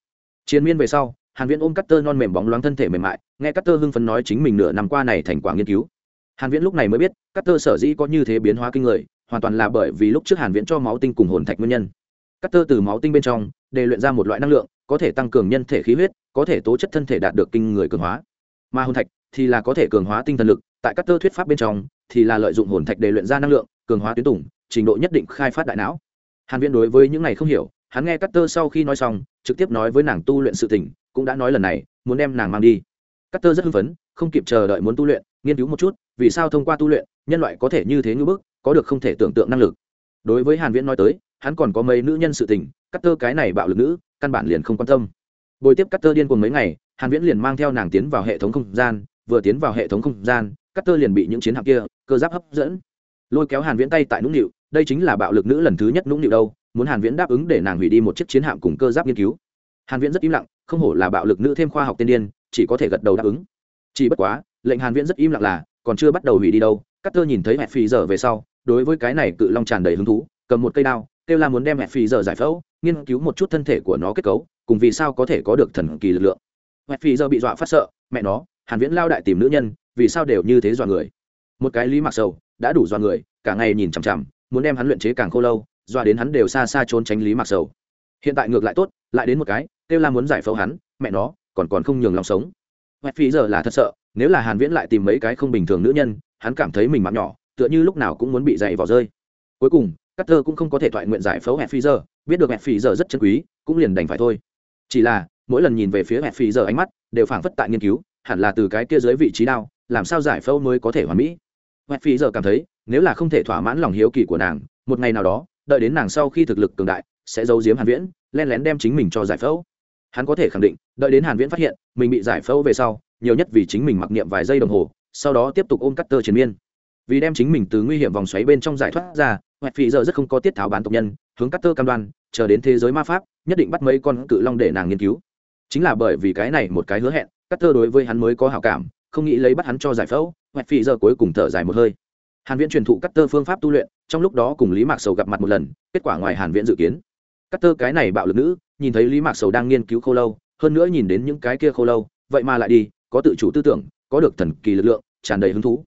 S1: Chiến miên về sau, hàn viễn ôm cắt tơ non mềm bóng loáng thân thể mềm mại, nghe cắt tơ hưng phấn nói chính mình nửa năm qua này thành quả nghiên cứu hàn viễn lúc này mới biết các tơ sở dĩ có như thế biến hóa kinh người, hoàn toàn là bởi vì lúc trước hàn viễn cho máu tinh cùng hồn thạch nguyên nhân. Các tơ từ máu tinh bên trong, để luyện ra một loại năng lượng, có thể tăng cường nhân thể khí huyết, có thể tố chất thân thể đạt được kinh người cường hóa. Mà hồn thạch thì là có thể cường hóa tinh thần lực, tại các tơ thuyết pháp bên trong, thì là lợi dụng hồn thạch để luyện ra năng lượng, cường hóa tuyến tủng trình độ nhất định khai phát đại não. Hàn viễn đối với những này không hiểu, hắn nghe cắt tơ sau khi nói xong, trực tiếp nói với nàng tu luyện sự tình, cũng đã nói lần này, muốn đem nàng mang đi. Cắt tơ rất hưng phấn, không kịp chờ đợi muốn tu luyện nghiên cứu một chút, vì sao thông qua tu luyện, nhân loại có thể như thế như bức, có được không thể tưởng tượng năng lực. Đối với hàn viễn nói tới, hắn còn có mấy nữ nhân sự tình cắt tơ cái này bạo lực nữ, căn bản liền không quan tâm. Bồi tiếp cắt tơ điên cuồng mấy ngày, hàn viễn liền mang theo nàng tiến vào hệ thống không gian, vừa tiến vào hệ thống không gian cắt tơ liền bị những chiến hạm kia, cơ giáp hấp dẫn. Lôi kéo hàn viễn tay tại nũng nịu, đây chính là bạo lực nữ lần thứ nhất nũng nịu đâu, muốn hàn viễn đáp ứng để nàng hủy đi một chiếc chiến hạm cùng cơ giáp nghiên cứu. Hàn viễn rất im lặng, không hổ là bạo lực nữ thêm khoa học tiên điên, chỉ có thể gật đầu đáp ứng. Chỉ bất quá lệnh hàn viễn rất im lặng là, còn chưa bắt đầu hủy đi đâu cắt tơ nhìn thấy mẹ phi giờ về sau, đối với cái này cự long tràn đầy hứng thú, cầm một cây đao, kêu là muốn đem mẹ phi giờ giải phẫu, nghiên cứu một chút thân thể của nó kết cấu, cùng vì sao có thể có được thần kỳ lực lượng. Mẹ phi giờ bị dọa phát sợ, mẹ nó, hàn viễn lao đại tìm nữ nhân, vì sao đều như thế dọa người? Một cái lý mặc sầu, đã đủ dọa người, cả ngày nhìn chằm chằm, muốn đem hắn luyện chế càng khô lâu doa đến hắn đều xa xa trốn tránh lý Mặc sầu. Hiện tại ngược lại tốt, lại đến một cái, kêu la muốn giải phẫu hắn, mẹ nó, còn còn không nhường lòng sống. Hoẹt Phì giờ là thật sợ nếu là hàn viễn lại tìm mấy cái không bình thường nữ nhân, hắn cảm thấy mình mạng nhỏ, tựa như lúc nào cũng muốn bị dày vào rơi. Cuối cùng, Carter cũng không có thể thoại nguyện giải phẫu hẹn phi giờ, biết được hẹp phi giờ rất chân quý, cũng liền đành phải thôi. Chỉ là, mỗi lần nhìn về phía hẹn phi giờ ánh mắt, đều phảng phất tại nghiên cứu, hẳn là từ cái kia dưới vị trí nào làm sao giải phẫu mới có thể hoàn mỹ. Hẹn phi giờ cảm thấy, nếu là không thể thỏa mãn lòng hiếu kỳ của nàng, một ngày nào đó, đợi đến nàng sau khi thực lực cường đại, sẽ giấu giếm hàn viễn, len lén đem chính mình cho giải phẫu hắn có thể khẳng định, đợi đến hàn viễn phát hiện, mình bị giải phẫu về sau, nhiều nhất vì chính mình mặc niệm vài giây đồng hồ, sau đó tiếp tục ôm cắt tơ chiến miên. Vì đem chính mình từ nguy hiểm vòng xoáy bên trong giải thoát ra, hoẹt phì giờ rất không có tiết tháo bán tộc nhân, hướng cắt tơ cam đoan, chờ đến thế giới ma pháp, nhất định bắt mấy con cự long để nàng nghiên cứu. Chính là bởi vì cái này một cái hứa hẹn cắt tơ đối với hắn mới có hảo cảm, không nghĩ lấy bắt hắn cho giải phẫu, hoẹt phì giờ cuối cùng thở dài một hơi. Hàn viễn truyền thụ cắt tơ phương pháp tu luyện, trong lúc đó cùng lý mạc sầu gặp mặt một lần, kết quả ngoài hàn viễn dự kiến. Cắt tơ cái này bạo lực nữ nhìn thấy lý mạc sầu đang nghiên cứu khô lâu, hơn nữa nhìn đến những cái kia khô lâu, vậy mà lại đi, có tự chủ tư tưởng, có được thần kỳ lực lượng, tràn đầy hứng thú.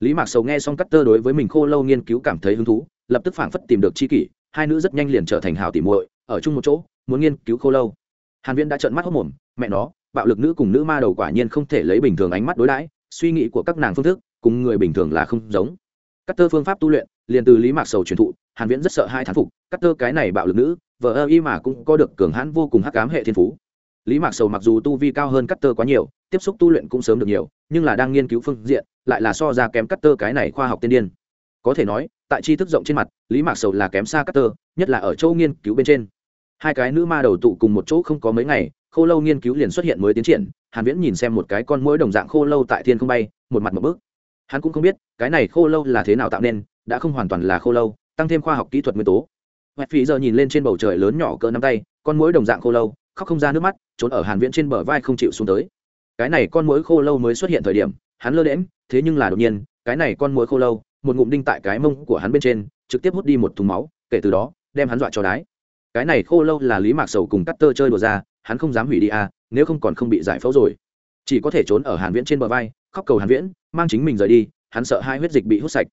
S1: Lý mạc sầu nghe xong cắt tơ đối với mình khô lâu nghiên cứu cảm thấy hứng thú, lập tức phảng phất tìm được chi kỷ, hai nữ rất nhanh liền trở thành hào tỉ muội, ở chung một chỗ, muốn nghiên cứu khô lâu. Hàn viễn đã trợn mắt hốc mồm, mẹ nó, bạo lực nữ cùng nữ ma đầu quả nhiên không thể lấy bình thường ánh mắt đối đãi, suy nghĩ của các nàng phương thức, cùng người bình thường là không giống. Cắt tơ phương pháp tu luyện, liền từ lý mạc sầu truyền thụ, hàn viễn rất sợ hai thán phục cắt tơ cái này bạo lực nữ vợ ơ y mà cũng có được cường hãn vô cùng hắc ám hệ thiên phú. Lý mạc sầu mặc dù tu vi cao hơn cắt tơ quá nhiều, tiếp xúc tu luyện cũng sớm được nhiều, nhưng là đang nghiên cứu phương diện, lại là so ra kém cắt tơ cái này khoa học tiên điên. Có thể nói, tại tri thức rộng trên mặt, lý mạc sầu là kém xa cắt tơ nhất là ở châu nghiên cứu bên trên. Hai cái nữ ma đầu tụ cùng một chỗ không có mấy ngày, khô lâu nghiên cứu liền xuất hiện mới tiến triển, hàn viễn nhìn xem một cái con mũi đồng dạng khô lâu tại thiên không bay, một mặt một bước. Hắn cũng không biết, cái này khô lâu là thế nào tạo nên, đã không hoàn toàn là khô lâu, tăng thêm khoa học kỹ thuật nguyên tố hoẹt phí giờ nhìn lên trên bầu trời lớn nhỏ cỡ nắm tay, con mũi đồng dạng khô lâu, khóc không ra nước mắt, trốn ở hàn viễn trên bờ vai không chịu xuống tới. Cái này con mũi khô lâu mới xuất hiện thời điểm, hắn lơ đễm thế nhưng là đột nhiên, cái này con mũi khô lâu, một ngụm đinh tại cái mông của hắn bên trên, trực tiếp hút đi một thùng máu, kể từ đó, đem hắn dọa cho đái. Cái này khô lâu là lý mạc sầu cùng cắt tơ chơi đùa ra, hắn không dám hủy đi à nếu không còn không bị giải phẫu rồi. Chỉ có thể trốn ở hàn viễn trên bờ vai, khóc cầu hàn viễn, mang chính mình rời đi, hắn sợ hai huyết dịch bị hút sạch.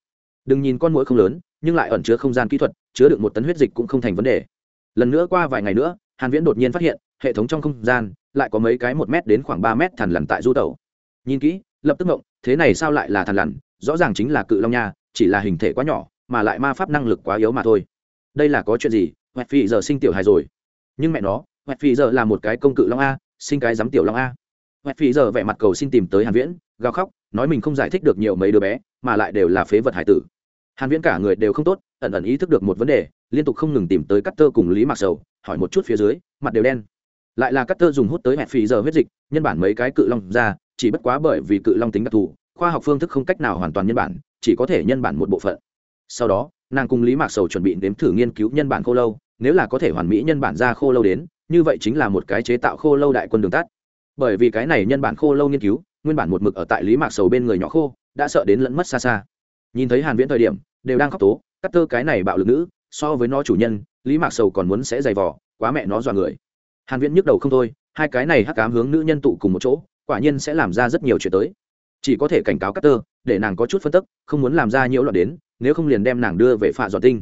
S1: Đừng nhìn con mũi không lớn nhưng lại ẩn chứa không gian kỹ thuật, chứa được một tấn huyết dịch cũng không thành vấn đề. Lần nữa qua vài ngày nữa, hàn viễn đột nhiên phát hiện, hệ thống trong không gian lại có mấy cái một mét đến khoảng ba mét thằn lằn tại du tẩu. Nhìn kỹ, lập tức ngộng, thế này sao lại là thằn lằn? Rõ ràng chính là cự long nha, chỉ là hình thể quá nhỏ, mà lại ma pháp năng lực quá yếu mà thôi. Đây là có chuyện gì? Hoẹt phi giờ sinh tiểu hài rồi. Nhưng mẹ nó, hoẹt phi giờ là một cái công cự long a, sinh cái giám tiểu long a. Hoẹt phi giờ vẻ mặt cầu xin tìm tới hàn viễn, gào khóc, nói mình không giải thích được nhiều mấy đứa bé, mà lại đều là phế vật hải tử hàn viễn cả người đều không tốt, ẩn ẩn ý thức được một vấn đề, liên tục không ngừng tìm tới cắt tơ cùng lý mạc sầu, hỏi một chút phía dưới, mặt đều đen. Lại là cắt tơ dùng hút tới hẹn phì giờ huyết dịch, nhân bản mấy cái cự long ra, chỉ bất quá bởi vì cự long tính đặc thù, khoa học phương thức không cách nào hoàn toàn nhân bản, chỉ có thể nhân bản một bộ phận. Sau đó, nàng cùng lý mạc sầu chuẩn bị đến thử nghiên cứu nhân bản khô lâu, nếu là có thể hoàn mỹ nhân bản ra khô lâu đến, như vậy chính là một cái chế tạo khô lâu đại quân đường tắt. Bởi vì cái này nhân bản khô lâu nghiên cứu, nguyên bản một mực ở tại lý mạc sầu bên người nhỏ khô, đã sợ đến lẫn mất xa xa. Nhìn thấy hàn viễn thời điểm đều đang khóc tố, cắt tơ cái này bạo lực nữ, so với nó chủ nhân, lý mạc sầu còn muốn sẽ dày vò, quá mẹ nó dọa người. Hàn viễn nhức đầu không thôi, hai cái này hắc ám hướng nữ nhân tụ cùng một chỗ, quả nhiên sẽ làm ra rất nhiều chuyện tới. Chỉ có thể cảnh cáo cắt tơ, để nàng có chút phân tức, không muốn làm ra nhiễu loạn đến, nếu không liền đem nàng đưa về phạ dọn tinh.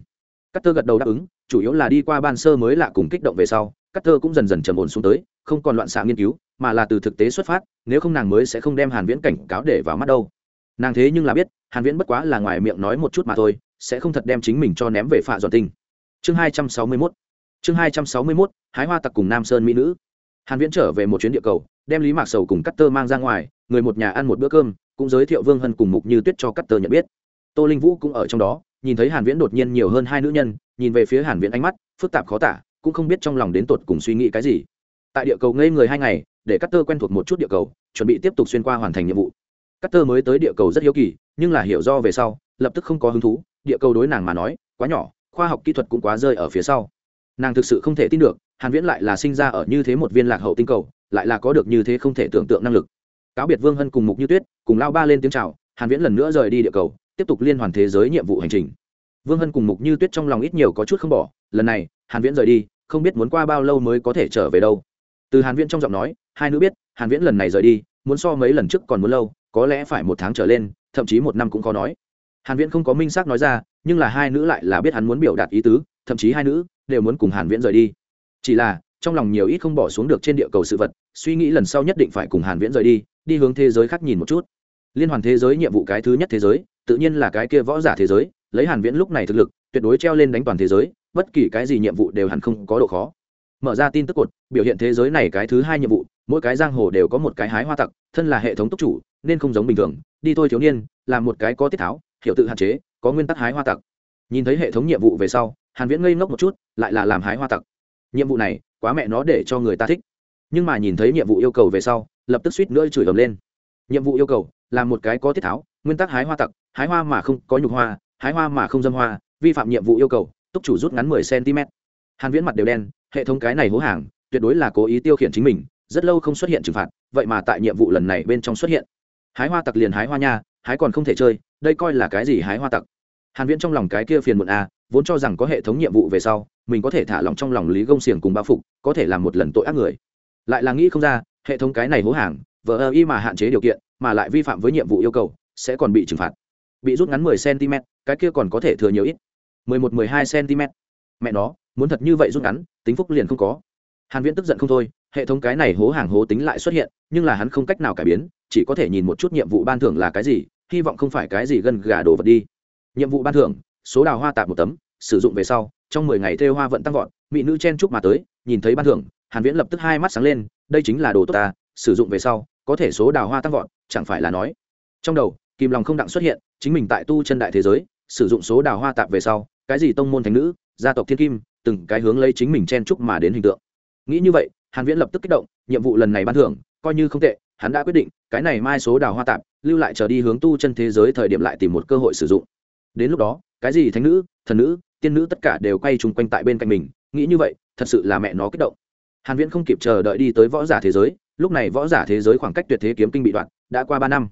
S1: Cắt tơ gật đầu đáp ứng, chủ yếu là đi qua ban sơ mới lạ cùng kích động về sau, cắt tơ cũng dần dần trầm ổn xuống tới, không còn loạn xạ nghiên cứu, mà là từ thực tế xuất phát, nếu không nàng mới sẽ không đem hàn viễn cảnh cáo để vào mắt đâu. Nàng thế nhưng là biết hàn viễn bất quá là ngoài miệng nói một chút mà thôi, sẽ không thật đem chính mình cho ném về phạ dọn tinh. Chương 261 chương 261 hái hoa tặc cùng nam sơn mỹ nữ. Hàn viễn trở về một chuyến địa cầu, đem lý mạc sầu cùng cắt tơ mang ra ngoài, người một nhà ăn một bữa cơm, cũng giới thiệu vương hân cùng mục như tuyết cho cắt tơ nhận biết. Tô linh vũ cũng ở trong đó, nhìn thấy hàn viễn đột nhiên nhiều hơn hai nữ nhân, nhìn về phía hàn viễn ánh mắt, phức tạp khó tả, cũng không biết trong lòng đến tột cùng suy nghĩ cái gì. Tại địa cầu ngây người hai ngày, để cắt tơ quen thuộc một chút địa cầu, chuẩn bị tiếp tục xuyên qua hoàn thành nhiệm vụ cắt tơ mới tới địa cầu rất hiếu kỳ, nhưng là hiểu do về sau, lập tức không có hứng thú, địa cầu đối nàng mà nói, quá nhỏ, khoa học kỹ thuật cũng quá rơi ở phía sau. Nàng thực sự không thể tin được, hàn viễn lại là sinh ra ở như thế một viên lạc hậu tinh cầu, lại là có được như thế không thể tưởng tượng năng lực. Cáo biệt vương hân cùng mục như tuyết, cùng lao ba lên tiếng chào, hàn viễn lần nữa rời đi địa cầu, tiếp tục liên hoàn thế giới nhiệm vụ hành trình. Vương hân cùng mục như tuyết trong lòng ít nhiều có chút không bỏ, lần này, hàn viễn rời đi, không biết muốn qua bao lâu mới có thể trở về đâu. Từ hàn viễn trong giọng nói, hai nữ biết, hàn viễn lần này rời đi, muốn so mấy lần trước còn muốn lâu có lẽ phải một tháng trở lên, thậm chí một năm cũng khó nói. Hàn viễn không có minh xác nói ra, nhưng là hai nữ lại là biết hắn muốn biểu đạt ý tứ, thậm chí hai nữ đều muốn cùng hàn viễn rời đi. Chỉ là, trong lòng nhiều ít không bỏ xuống được trên địa cầu sự vật, suy nghĩ lần sau nhất định phải cùng hàn viễn rời đi đi hướng thế giới khác nhìn một chút. Liên hoàn thế giới, nhiệm vụ cái thứ nhất thế giới, tự nhiên là cái kia võ giả thế giới, lấy hàn viễn lúc này thực lực, tuyệt đối treo lên đánh toàn thế giới, bất kỳ cái gì nhiệm vụ đều hẳn không có độ khó. Mở ra tin tức cột, biểu hiện thế giới này cái thứ hai nhiệm vụ mỗi cái giang hồ đều có một cái hái hoa tặc, thân là hệ thống túc chủ, nên không giống bình thường. Đi thôi thiếu niên, làm một cái có tiết tháo, hiểu tự hạn chế, có nguyên tắc hái hoa tặc. Nhìn thấy hệ thống nhiệm vụ về sau, hàn viễn ngây ngốc một chút, lại là làm hái hoa tặc. Nhiệm vụ này, quá mẹ nó để cho người ta thích. Nhưng mà nhìn thấy nhiệm vụ yêu cầu về sau, lập tức suýt nữa chửi ầm lên. Nhiệm vụ yêu cầu, là một cái có tiết tháo, nguyên tắc hái hoa tặc, hái hoa mà không có nhục hoa, hái hoa mà không dâm hoa, vi phạm nhiệm vụ yêu cầu, túc chủ rút ngắn 10 cm hàn viễn mặt đều đen, hệ thống cái này hố hàng, tuyệt đối là cố ý tiêu khiển chính mình rất lâu không xuất hiện trừng phạt vậy mà tại nhiệm vụ lần này bên trong xuất hiện. Hái hoa tặc liền hái hoa nha hái còn không thể chơi đây coi là cái gì hái hoa tặc? Hàn viễn trong lòng cái kia phiền muộn a à, vốn cho rằng có hệ thống nhiệm vụ về sau mình có thể thả lòng trong lòng lý gông xiềng cùng bao phục có thể làm một lần tội ác người. Lại là nghĩ không ra hệ thống cái này hố hàng vờ ơ y mà hạn chế điều kiện mà lại vi phạm với nhiệm vụ yêu cầu sẽ còn bị trừng phạt. Bị rút ngắn 10 cm cái kia còn có thể thừa nhiều ít. 11 12 cm mẹ nó muốn thật như vậy rút ngắn tính phúc liền không có. Hàn viễn tức giận không thôi hệ thống cái này hố hàng hố tính lại xuất hiện, nhưng là hắn không cách nào cải biến, chỉ có thể nhìn một chút nhiệm vụ ban thưởng là cái gì, hy vọng không phải cái gì gần gà đổ vật đi. Nhiệm vụ ban thưởng, số đào hoa tạp một tấm, sử dụng về sau, trong mười ngày thêu hoa vận tăng vọt, mỹ nữ chen chúc mà tới, nhìn thấy ban thưởng, hàn viễn lập tức hai mắt sáng lên, đây chính là đồ tốt ta, sử dụng về sau, có thể số đào hoa tăng vọt, chẳng phải là nói. Trong đầu kim lòng không đặng xuất hiện, chính mình tại tu chân đại thế giới, sử dụng số đào hoa tạp về sau, cái gì tông môn thánh nữ, gia tộc thiên kim, từng cái hướng lấy chính mình chen chúc mà đến hình tượng. Nghĩ như vậy hàn viễn lập tức kích động, nhiệm vụ lần này ban thưởng, coi như không tệ, hắn đã quyết định, cái này mai số đào hoa tạp, lưu lại chờ đi hướng tu chân thế giới thời điểm lại tìm một cơ hội sử dụng. Đến lúc đó, cái gì thánh nữ, thần nữ, tiên nữ tất cả đều quay chung quanh tại bên cạnh mình, nghĩ như vậy, thật sự là mẹ nó kích động. Hàn viễn không kịp chờ đợi đi tới võ giả thế giới, lúc này võ giả thế giới khoảng cách tuyệt thế kiếm kinh bị đoạn, đã qua ba năm.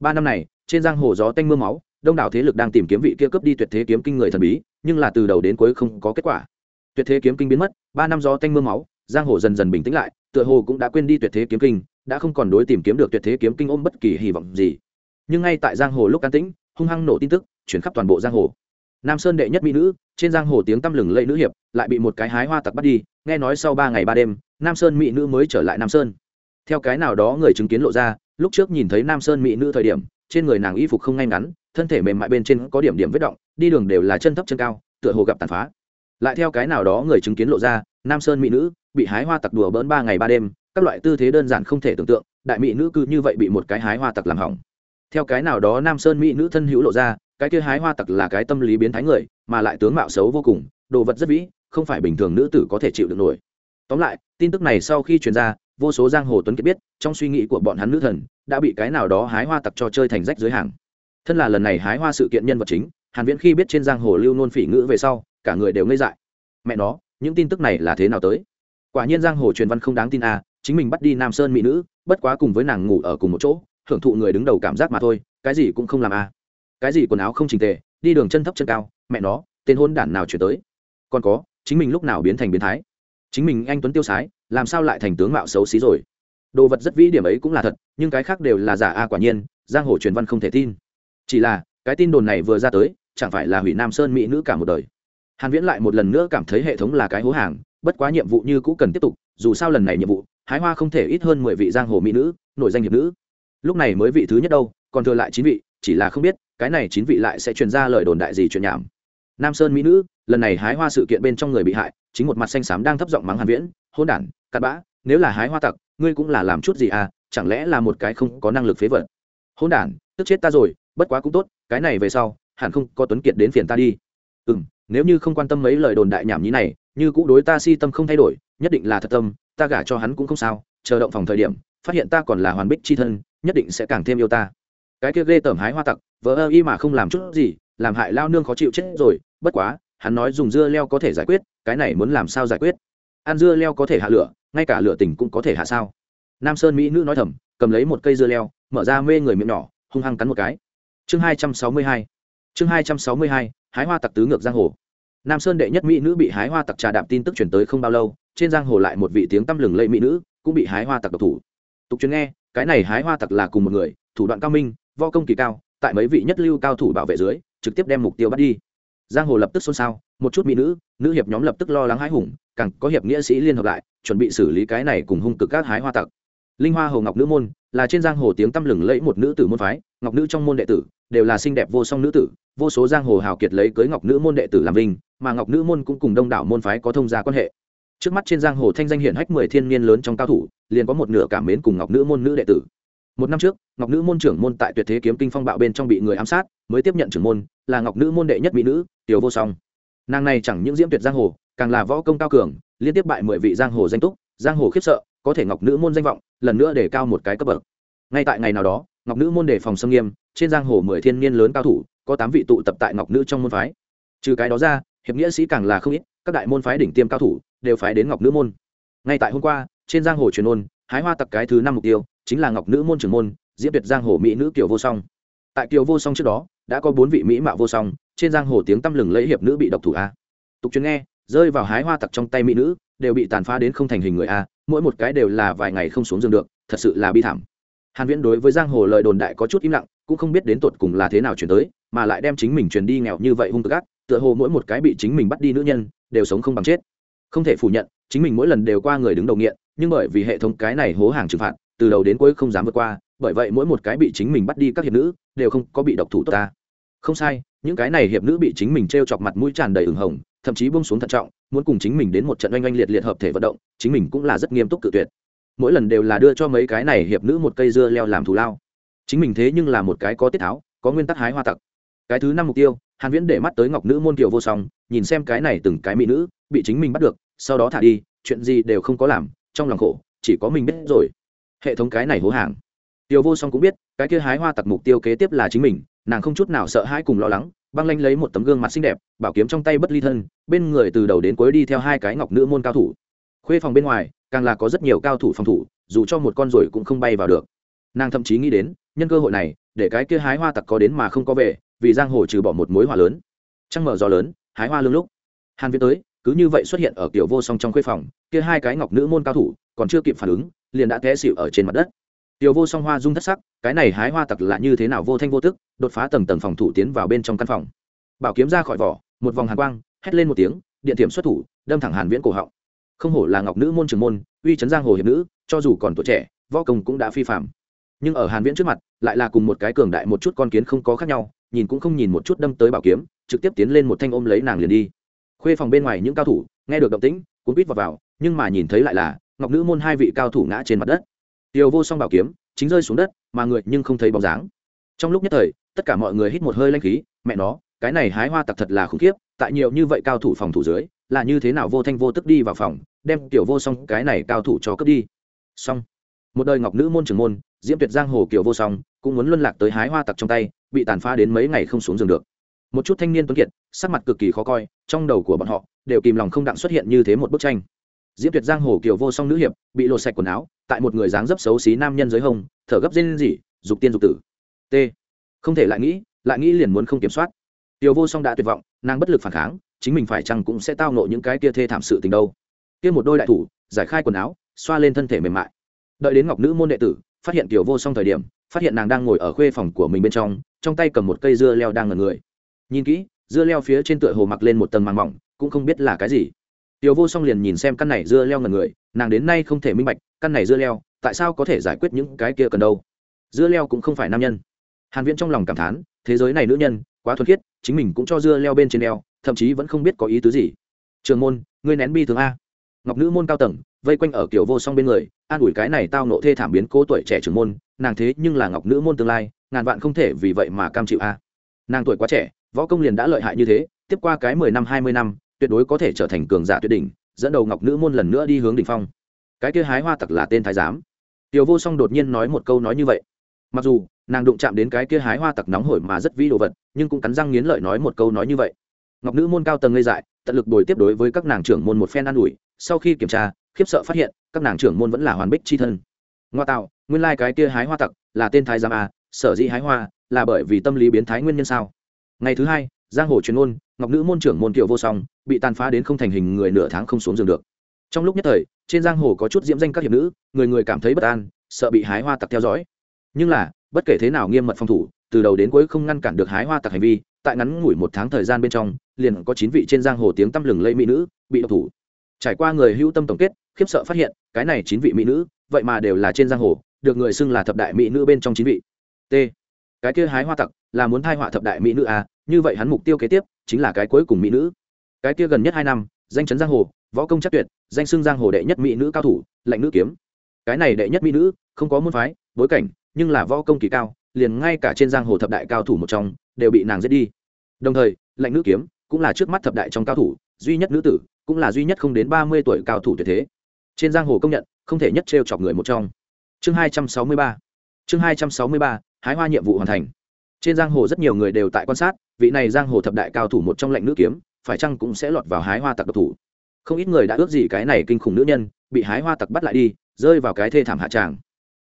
S1: Ba năm này, trên giang hồ gió tanh mưa máu, đông đảo thế lực đang tìm kiếm vị kia cướp đi tuyệt thế kiếm kinh người thần bí, nhưng là từ đầu đến cuối không có kết quả. Tuyệt thế kiếm kinh biến mất, ba năm gió tanh mưa máu giang hồ dần dần bình tĩnh lại, tựa hồ cũng đã quên đi tuyệt thế kiếm kinh, đã không còn đối tìm kiếm được tuyệt thế kiếm kinh ôm bất kỳ hy vọng gì. Nhưng ngay tại giang hồ lúc an tĩnh, hung hăng nổ tin tức, chuyển khắp toàn bộ giang hồ. Nam sơn đệ nhất mỹ nữ, trên giang hồ tiếng tăm lừng lây nữ hiệp, lại bị một cái hái hoa tặc bắt đi, nghe nói sau ba ngày ba đêm, nam sơn mỹ nữ mới trở lại nam sơn. Theo cái nào đó người chứng kiến lộ ra, lúc trước nhìn thấy nam sơn mỹ nữ thời điểm, trên người nàng y phục không ngay ngắn, thân thể mềm mại bên trên có điểm điểm vết động, đi đường đều là chân thấp chân cao, tựa hồ gặp tàn phá. Lại theo cái nào đó người chứng kiến lộ ra, nam sơn mỹ nữ bị hái hoa tặc đùa bỡn ba ngày ba đêm, các loại tư thế đơn giản không thể tưởng tượng, đại mỹ nữ cứ như vậy bị một cái hái hoa tặc làm hỏng. Theo cái nào đó nam sơn mỹ nữ thân hữu lộ ra, cái kia hái hoa tặc là cái tâm lý biến thái người, mà lại tướng mạo xấu vô cùng, đồ vật rất vĩ, không phải bình thường nữ tử có thể chịu được nổi. Tóm lại, tin tức này sau khi truyền ra, vô số giang hồ tuấn kiệt biết, trong suy nghĩ của bọn hắn nữ thần, đã bị cái nào đó hái hoa tặc cho chơi thành rách dưới hàng. Thân là lần này hái hoa sự kiện nhân vật chính, hàn viễn khi biết trên giang hồ lưu nôn phỉ ngữ về sau, cả người đều ngây dại. Mẹ nó, những tin tức này là thế nào tới? Quả nhiên giang hồ truyền văn không đáng tin à chính mình bắt đi nam sơn mỹ nữ, bất quá cùng với nàng ngủ ở cùng một chỗ hưởng thụ người đứng đầu cảm giác mà thôi, cái gì cũng không làm à. Cái gì quần áo không trình tề, đi đường chân thấp chân cao, mẹ nó, tên hôn đản nào chuyển tới. Còn có, chính mình lúc nào biến thành biến thái? Chính mình anh tuấn tiêu sái, làm sao lại thành tướng mạo xấu xí rồi? Đồ vật rất vĩ điểm ấy cũng là thật, nhưng cái khác đều là giả a quả nhiên, giang hồ truyền văn không thể tin. Chỉ là, cái tin đồn này vừa ra tới, chẳng phải là hủy nam sơn mỹ nữ cả một đời. Hàn viễn lại một lần nữa cảm thấy hệ thống là cái hố hàng bất quá nhiệm vụ như cũ cần tiếp tục dù sao lần này nhiệm vụ hái hoa không thể ít hơn mười vị giang hồ mỹ nữ nội danh hiệp nữ. Lúc này mới vị thứ nhất đâu còn thừa lại chín vị chỉ là không biết cái này chín vị lại sẽ truyền ra lời đồn đại gì chuyện nhảm. Nam sơn mỹ nữ lần này hái hoa sự kiện bên trong người bị hại chính một mặt xanh xám đang thấp giọng mắng hàn viễn hôn đản cặn bã nếu là hái hoa tặc ngươi cũng là làm chút gì à chẳng lẽ là một cái không có năng lực phế vật? Hôn đản tức chết ta rồi bất quá cũng tốt cái này về sau hẳn không có tuấn kiệt đến phiền ta đi. Ừm, nếu như không quan tâm mấy lời đồn đại nhảm nhí này như cũ đối ta si tâm không thay đổi, nhất định là thật tâm, ta gả cho hắn cũng không sao, chờ động phòng thời điểm, phát hiện ta còn là hoàn bích c h i thân, nhất định sẽ càng thêm yêu ta. Cái kia ghê tởm hái hoa tặc vỡ ơ y mà không làm chút gì, làm hại lao nương khó chịu chết rồi, bất quá, hắn nói dùng dưa leo có thể giải quyết, cái này muốn làm sao giải quyết? Ăn dưa leo có thể hạ lửa, ngay cả lửa tình cũng có thể hạ sao? Nam sơn mỹ nữ nói thầm, cầm lấy một cây dưa leo, mở ra mê người miệng nhỏ, hung hăng cắn một cái. Chương hai trăm sáu mươi hai, chương hai trăm sáu mươi hai, hái hoa tặc tứ ngược giang hồ nam sơn đệ nhất mỹ nữ bị hái hoa tặc trà đạp tin tức chuyển tới không bao lâu, trên giang hồ lại một vị tiếng tăm lừng lẫy mỹ nữ cũng bị hái hoa tặc độc thủ. Tục truyền nghe, cái này hái hoa tặc là cùng một người, thủ đoạn cao minh vo công kỳ cao, tại mấy vị nhất lưu cao thủ bảo vệ dưới, trực tiếp đem mục tiêu bắt đi. Giang hồ lập tức xôn xao, một chút mỹ nữ nữ hiệp nhóm lập tức lo lắng hái hùng, càng có hiệp nghĩa sĩ liên hợp lại, chuẩn bị xử lý cái này cùng hung cực các hái hoa tặc. Linh hoa hồ ngọc nữ môn là trên giang hồ tiếng tăm lừng lẫy một nữ tử môn phái, ngọc nữ trong môn đệ tử, đều là xinh đẹp vô song nữ tử vô số giang hồ hào kiệt lấy cưới ngọc nữ môn đệ tử làm vinh, mà ngọc nữ môn cũng cùng đông đảo môn phái có thông gia quan hệ. Trước mắt trên giang hồ thanh danh hiển hách mười thiên niên lớn trong cao thủ, liền có một nửa cảm mến cùng ngọc nữ môn nữ đệ tử. Một năm trước, ngọc nữ môn trưởng môn tại tuyệt thế kiếm kinh phong bạo bên trong bị người ám sát, mới tiếp nhận trưởng môn, là ngọc nữ môn đệ nhất mỹ nữ, tiểu vô song. Nàng này chẳng những diễm tuyệt giang hồ, càng là võ công cao cường, liên tiếp bại mười vị giang hồ danh túc, giang hồ khiếp sợ, có thể ngọc nữ môn danh vọng, lần nữa để cao một cái cấp bậc. Ngay tại ngày nào đó, ngọc nữ môn đề phòng xâm nghiêm, trên giang hồ mười thiên niên lớn cao thủ có tám vị tụ tập tại ngọc nữ trong môn phái. Trừ cái đó ra hiệp nghĩa sĩ càng là không ít các đại môn phái đỉnh tiêm cao thủ đều phái đến ngọc nữ môn. Ngay tại hôm qua trên giang hồ truyền ngôn, hái hoa tặc cái thứ năm mục tiêu chính là ngọc nữ môn trưởng môn diễn biệt giang hồ mỹ nữ kiều vô song. Tại kiều vô song trước đó đã có bốn vị mỹ mạo vô song trên giang hồ tiếng tăm lừng lấy hiệp nữ bị độc thủ a. Tục truyền nghe rơi vào hái hoa tặc trong tay mỹ nữ đều bị tàn phá đến không thành hình người a mỗi một cái đều là vài ngày không xuống giường được thật sự là bi thảm. Hàn viễn đối với giang hồ lời đồn đại có chút im lặng cũng không biết đến tột cùng là thế nào chuyển tới mà lại đem chính mình truyền đi nghèo như vậy hung cực ác, tựa hồ mỗi một cái bị chính mình bắt đi nữ nhân đều sống không bằng chết. Không thể phủ nhận, chính mình mỗi lần đều qua người đứng đầu nghiện, nhưng bởi vì hệ thống cái này hố hàng trừng phạt, từ đầu đến cuối không dám vượt qua, bởi vậy mỗi một cái bị chính mình bắt đi các hiệp nữ đều không có bị độc thủ tốt ta. Không sai, những cái này hiệp nữ bị chính mình t r e o chọc mặt mũi tràn đầy ửng hồng, thậm chí bông xuống thận trọng, muốn cùng chính mình đến một trận oanh oanh liệt liệt hợp thể vận động, chính mình cũng là rất nghiêm túc cự tuyệt. Mỗi lần đều là đưa cho mấy cái này hiệp nữ một cây dưa leo làm thù lao. Chính mình thế nhưng là một cái có tiết tháo, có nguyên tắc hái hoa tặc cái thứ năm mục tiêu, hàn viễn để mắt tới ngọc nữ môn kiều vô song, nhìn xem cái này từng cái mỹ nữ, bị chính mình bắt được, sau đó thả đi, chuyện gì đều không có làm, trong lòng khổ, chỉ có mình biết rồi. Hệ thống cái này hố hàng. Kiều vô song cũng biết, cái kia hái hoa tặc mục tiêu kế tiếp là chính mình, nàng không chút nào sợ hãi cùng lo lắng, băng lanh lấy một tấm gương mặt xinh đẹp, bảo kiếm trong tay bất ly thân, bên người từ đầu đến cuối đi theo hai cái ngọc nữ môn cao thủ. Khuê phòng bên ngoài, càng là có rất nhiều cao thủ phòng thủ, dù cho một con rồi cũng không bay vào được. Nàng thậm chí nghĩ đến, nhân cơ hội này, để cái kia hái hoa tặc có đến mà không có về vì giang hồ trừ bỏ một mối hòa lớn. Trăng mở gió lớn, hái hoa lương lúc. Hàn viễn tới, cứ như vậy xuất hiện ở kiểu vô song trong khuê phòng, kia hai cái ngọc nữ môn cao thủ, còn chưa kịp phản ứng, liền đã té xỉu ở trên mặt đất. Tiểu vô song hoa dung thất sắc, cái này hái hoa tặc là như thế nào vô thanh vô tức, đột phá tầng tầng phòng thủ tiến vào bên trong căn phòng. Bảo kiếm ra khỏi vỏ, một vòng hàn quang, hét lên một tiếng, điện tiệm xuất thủ, đâm thẳng hàn viễn cổ họng. Không hổ là ngọc nữ môn trưởng môn, uy chấn giang hồ hiệp nữ, cho dù còn tuổi trẻ, võ công cũng đã phi phạm nhưng ở hàn viễn trước mặt, lại là cùng một cái cường đại một chút con kiến không có khác nhau nhìn cũng không nhìn một chút đâm tới bảo kiếm, trực tiếp tiến lên một thanh ôm lấy nàng liền đi. Khuê phòng bên ngoài những cao thủ, nghe được động tĩnh, cuốn quýt vào vào, nhưng mà nhìn thấy lại là, ngọc nữ môn hai vị cao thủ ngã trên mặt đất. Tiều vô song bảo kiếm, chính rơi xuống đất, mà người nhưng không thấy bóng dáng. Trong lúc nhất thời, tất cả mọi người hít một hơi lanh khí, mẹ nó, cái này hái hoa tặc thật là khủng khiếp, tại nhiều như vậy cao thủ phòng thủ dưới, là như thế nào vô thanh vô tức đi vào phòng, đem tiểu vô song cái này cao thủ cho cướp đi. Xong. Một đời ngọc nữ môn trưởng môn, diễm tuyệt giang hồ kiểu vô song cũng muốn luân lạc tới hái hoa tặc trong tay, bị tàn phá đến mấy ngày không xuống giường được. Một chút thanh niên tuấn kiệt, sắc mặt cực kỳ khó coi, trong đầu của bọn họ đều kìm lòng không đặng xuất hiện như thế một bức tranh. Diễm tuyệt giang hồ kiều vô song nữ hiệp, bị lột sạch quần áo, tại một người dáng dấp xấu xí nam nhân dưới hông, thở gấp dên gì dục tiên dục tử. T. Không thể lại nghĩ lại nghĩ liền muốn không kiểm soát. Kiều vô song đã tuyệt vọng, nàng bất lực phản kháng, chính mình phải chăng cũng sẽ tao nộ những cái kia thê thảm sự tình đâu. Kia một đôi đại thủ, giải khai quần áo, xoa lên thân thể mềm mại. Đợi đến ngọc nữ môn đệ tử phát hiện kiều vô song thời điểm phát hiện nàng đang ngồi ở khuê phòng của mình bên trong trong tay cầm một cây dưa leo đang ngần người. Nhìn kỹ, dưa leo phía trên tựa hồ mặc lên một tầng màng mỏng, cũng không biết là cái gì. Tiểu vô song liền nhìn xem căn này dưa leo ngần người, nàng đến nay không thể minh bạch, căn này dưa leo, tại sao có thể giải quyết những cái kia cần đâu? Dưa leo cũng không phải nam nhân. Hàn viễn trong lòng cảm thán, thế giới này nữ nhân, quá thuần khiết, chính mình cũng cho dưa leo bên trên leo, thậm chí vẫn không biết có ý tứ gì. Trường môn, ngươi nén bi thường a. Ngọc nữ môn cao tầng, vây quanh ở kiểu vô song bên người, an ủi cái này tao nộ thê thảm biến cố tuổi trẻ trưởng môn nàng thế nhưng là ngọc nữ môn tương lai, ngàn vạn không thể vì vậy mà cam chịu a. Nàng tuổi quá trẻ, võ công liền đã lợi hại như thế, tiếp qua cái mười năm, hai mươi năm, tuyệt đối có thể trở thành cường giả tuyệt đỉnh, dẫn đầu ngọc nữ môn lần nữa đi hướng đỉnh phong. Cái kia hái hoa tặc là tên thái giám. Tiểu vô song đột nhiên nói một câu nói như vậy. Mặc dù, nàng đụng chạm đến cái kia hái hoa tặc nóng hổi mà rất vĩ đồ vật, nhưng cũng cắn răng nghiến lợi nói một câu nói như vậy. Ngọc nữ môn cao tầng ngây dại, tận lực đổi tiếp đối với các nàng trưởng môn một phen an ủi, sau khi kiểm tra, khiếp sợ phát hiện, các nàng trưởng môn vẫn là hoàn bích c h i thân. Ngoa tạo nguyên lai、like、cái kia hái hoa tặc là tên thái giám à? sở dĩ hái hoa là bởi vì tâm lý biến thái nguyên nhân sao? Ngày thứ hai, giang hồ truyền ôn ngọc nữ môn trưởng môn kiều vô song bị tàn phá đến không thành hình người nửa tháng không xuống giường được. Trong lúc nhất thời, trên giang hồ có chút diễm danh các hiệp nữ, người người cảm thấy bất an, sợ bị hái hoa tặc theo dõi. Nhưng là, bất kể thế nào nghiêm mật phòng thủ, từ đầu đến cuối không ngăn cản được hái hoa tặc hành vi, tại ngắn ngủi một tháng thời gian bên trong, liền có chín vị trên giang hồ tiếng tăm lừng lây mỹ nữ bị độc thủ. Trải qua người hữu tâm tổng kết, khiếp sợ phát hiện, cái này chín vị mỹ nữ, vậy mà đều là trên giang hồ được người xưng là thập đại mỹ nữ bên trong chín vị. T. Cái kia hái hoa tặc, là muốn thai họa thập đại mỹ nữ à? Như vậy hắn mục tiêu kế tiếp, chính là cái cuối cùng mỹ nữ. Cái kia gần nhất hai năm, danh chấn giang hồ, võ công chắc tuyệt, danh xưng giang hồ đệ nhất mỹ nữ cao thủ, lạnh nữ kiếm. Cái này đệ nhất mỹ nữ, không có môn phái, bối cảnh, nhưng là võ công kỳ cao, liền ngay cả trên giang hồ thập đại cao thủ một trong, đều bị nàng giết đi. Đồng thời, lạnh nữ kiếm, cũng là trước mắt thập đại trong cao thủ, duy nhất nữ tử, cũng là duy nhất không đến ba mươi tuổi cao thủ tuyệt thế. Trên giang hồ công nhận, không thể nhất t chọc người một trong chương hai trăm sáu mươi ba. Chương hai trăm sáu mươi ba, hái hoa nhiệm vụ hoàn thành. Trên giang hồ rất nhiều người đều tại quan sát, vị này giang hồ thập đại cao thủ một trong lệnh nữ kiếm, phải chăng cũng sẽ lọt vào hái hoa tặc độc thủ. Không ít người đã ước gì cái này kinh khủng nữ nhân bị hái hoa tặc bắt lại đi, rơi vào cái thê thảm hạ tràng.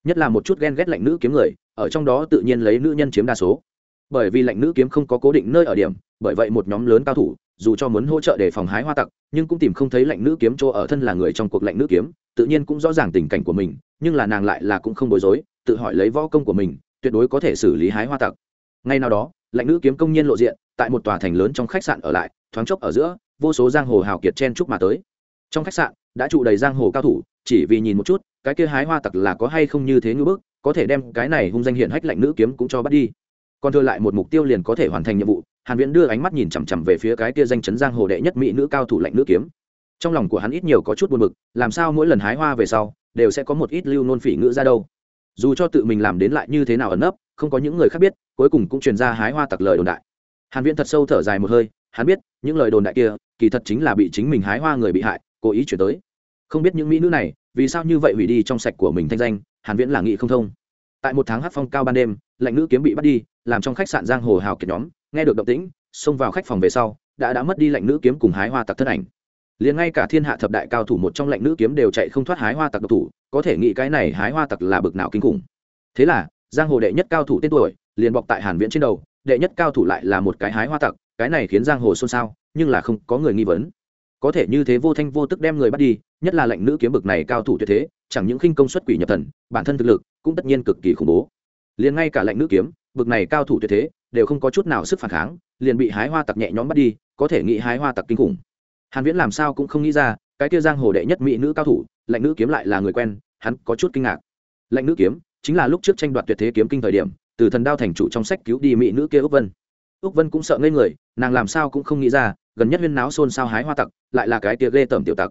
S1: Nhất là một chút ghen ghét lạnh nữ kiếm người, ở trong đó tự nhiên lấy nữ nhân chiếm đa số. Bởi vì lạnh nữ kiếm không có cố định nơi ở điểm, bởi vậy một nhóm lớn cao thủ dù cho muốn hỗ trợ để phòng hái hoa tặc, nhưng cũng tìm không thấy lạnh nữ kiếm chỗ ở thân là người trong cuộc lạnh nữ kiếm, tự nhiên cũng rõ ràng tình cảnh của mình, nhưng là nàng lại là cũng không bối rối, tự hỏi lấy võ công của mình, tuyệt đối có thể xử lý hái hoa tặc. Ngay nào đó, lạnh nữ kiếm công nhiên lộ diện, tại một tòa thành lớn trong khách sạn ở lại, thoáng chốc ở giữa, vô số giang hồ hào kiệt chen chúc mà tới. Trong khách sạn, đã trụ đầy giang hồ cao thủ, chỉ vì nhìn một chút, cái kia hái hoa tặc là có hay không như thế ngưỡng bức, có thể đem cái này hung danh hiện hách lạnh nữ kiếm cũng cho bắt đi. Còn thừa lại một mục tiêu liền có thể hoàn thành nhiệm vụ hàn viễn đưa ánh mắt nhìn chằm chằm về phía cái kia danh chấn giang hồ đệ nhất mỹ nữ cao thủ lạnh nữ kiếm. Trong lòng của hắn ít nhiều có chút buồn bực, làm sao mỗi lần hái hoa về sau, đều sẽ có một ít lưu nôn phỉ ngữ ra đâu. Dù cho tự mình làm đến lại như thế nào ẩn nấp, không có những người khác biết, cuối cùng cũng truyền ra hái hoa tặc lời đồn đại. Hàn viễn thật sâu thở dài một hơi, hắn biết, những lời đồn đại kia, kỳ thật chính là bị chính mình hái hoa người bị hại, cố ý chuyển tới. Không biết những mỹ nữ này, vì sao như vậy hủy đi trong sạch của mình thanh danh, hàn viễn là nghị không thông. Tại một tháng hát phong cao ban đêm, lạnh nữ kiếm bị bắt đi, làm trong khách sạn giang hồ hào kiệt nhóm nghe được động tĩnh, xông vào khách phòng về sau, đã đã mất đi lạnh nữ kiếm cùng hái hoa tặc thân ảnh. Liền ngay cả thiên hạ thập đại cao thủ một trong lạnh nữ kiếm đều chạy không thoát hái hoa tặc độc thủ, có thể nghĩ cái này hái hoa tặc là bực nào kinh khủng. Thế là, giang hồ đệ nhất cao thủ tên tuổi, liền bọc tại hàn viễn trên đầu, đệ nhất cao thủ lại là một cái hái hoa tặc, cái này khiến giang hồ xôn xao, nhưng là không có người nghi vấn. Có thể như thế vô thanh vô tức đem người bắt đi, nhất là lệnh nữ kiếm bực này cao thủ tuyệt thế, chẳng những khinh công xuất quỷ nhập thần, bản thân thực lực cũng tất nhiên cực kỳ khủng bố. Liền ngay cả lệnh nữ kiếm, bực này cao thủ tuyệt thế đều không có chút nào sức phản kháng, liền bị hái hoa tặc nhẹ nhõm bắt đi, có thể nghĩ hái hoa tặc kinh khủng. Hàn viễn làm sao cũng không nghĩ ra, cái kia giang hồ đệ nhất mỹ nữ cao thủ lệnh nữ kiếm lại là người quen, hắn có chút kinh ngạc. Lệnh nữ kiếm chính là lúc trước tranh đoạt tuyệt thế kiếm kinh thời điểm, từ thần đao thành chủ trong sách cứu đi mỹ nữ kia úc vân. Úc vân cũng sợ ngây người, nàng làm sao cũng không nghĩ ra, gần nhất huyên náo xôn xao hái hoa tặc, lại là cái tia ghê tởm tiểu tặc.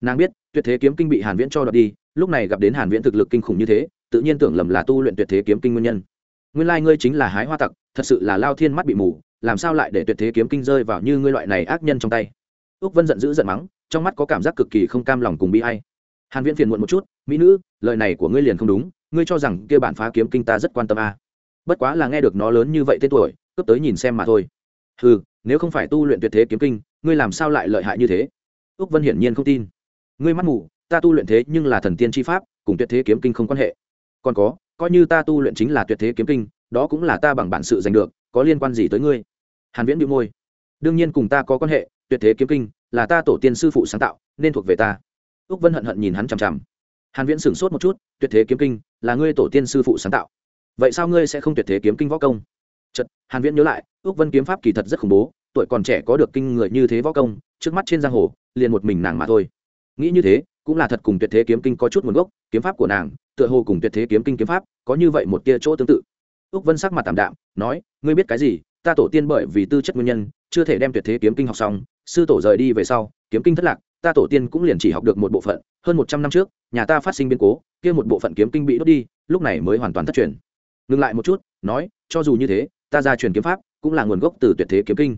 S1: Nàng biết, tuyệt thế kiếm kinh bị hàn viễn cho đoạt đi, lúc này gặp đến hàn viễn thực lực kinh khủng như thế, tự nhiên tưởng lầm là tu luyện tuyệt thế kiếm kinh nguyên nhân. Nguyên lai like ngươi chính là hái hoa tặc thật sự là lao thiên mắt bị mù làm sao lại để tuyệt thế kiếm kinh rơi vào như ngươi loại này ác nhân trong tay? Úc vân giận dữ giận mắng trong mắt có cảm giác cực kỳ không cam lòng cùng bi ai. Hàn viễn phiền muộn một chút mỹ nữ lời này của ngươi liền không đúng ngươi cho rằng kia bản phá kiếm kinh ta rất quan tâm à. bất quá là nghe được nó lớn như vậy tên tuổi cướp tới nhìn xem mà thôi. Hừ, nếu không phải tu luyện tuyệt thế kiếm kinh ngươi làm sao lại lợi hại như thế? Úc vân hiển nhiên không tin. Ngươi mắt mù ta tu luyện thế nhưng là thần tiên chi pháp cùng tuyệt thế kiếm kinh không quan hệ. Còn có coi như ta tu luyện chính là tuyệt thế kiếm kinh đó cũng là ta bằng bản sự giành được, có liên quan gì tới ngươi? Hàn viễn bị môi. Đương nhiên cùng ta có quan hệ, tuyệt thế kiếm kinh, là ta tổ tiên sư phụ sáng tạo, nên thuộc về ta. Úc vân hận hận nhìn hắn chằm chằm. Hàn viễn sửng sốt một chút, tuyệt thế kiếm kinh, là ngươi tổ tiên sư phụ sáng tạo. Vậy sao ngươi sẽ không tuyệt thế kiếm kinh võ công? Chật hàn viễn nhớ lại, úc vân kiếm pháp kỳ thật rất khủng bố, tuổi còn trẻ có được kinh người như thế võ công, trước mắt trên giang hồ, liền một mình nàng mà thôi. Nghĩ như thế, cũng là thật cùng tuyệt thế kiếm kinh có chút nguồn gốc, kiếm pháp của nàng, tựa hồ cùng tuyệt thế kiếm kinh kiếm pháp có như vậy một tia chỗ tương tự úc vân sắc mặt tạm đạm, nói, ngươi biết cái gì? Ta tổ tiên bởi vì tư chất nguyên nhân, chưa thể đem tuyệt thế kiếm kinh học xong. Sư tổ rời đi về sau, kiếm kinh thất lạc, ta tổ tiên cũng liền chỉ học được một bộ phận. Hơn một trăm năm trước, nhà ta phát sinh biến cố, kia một bộ phận kiếm kinh bị đốt đi, lúc này mới hoàn toàn thất truyền. Ngừng lại một chút, nói, cho dù như thế, ta ra truyền kiếm pháp cũng là nguồn gốc từ tuyệt thế kiếm kinh.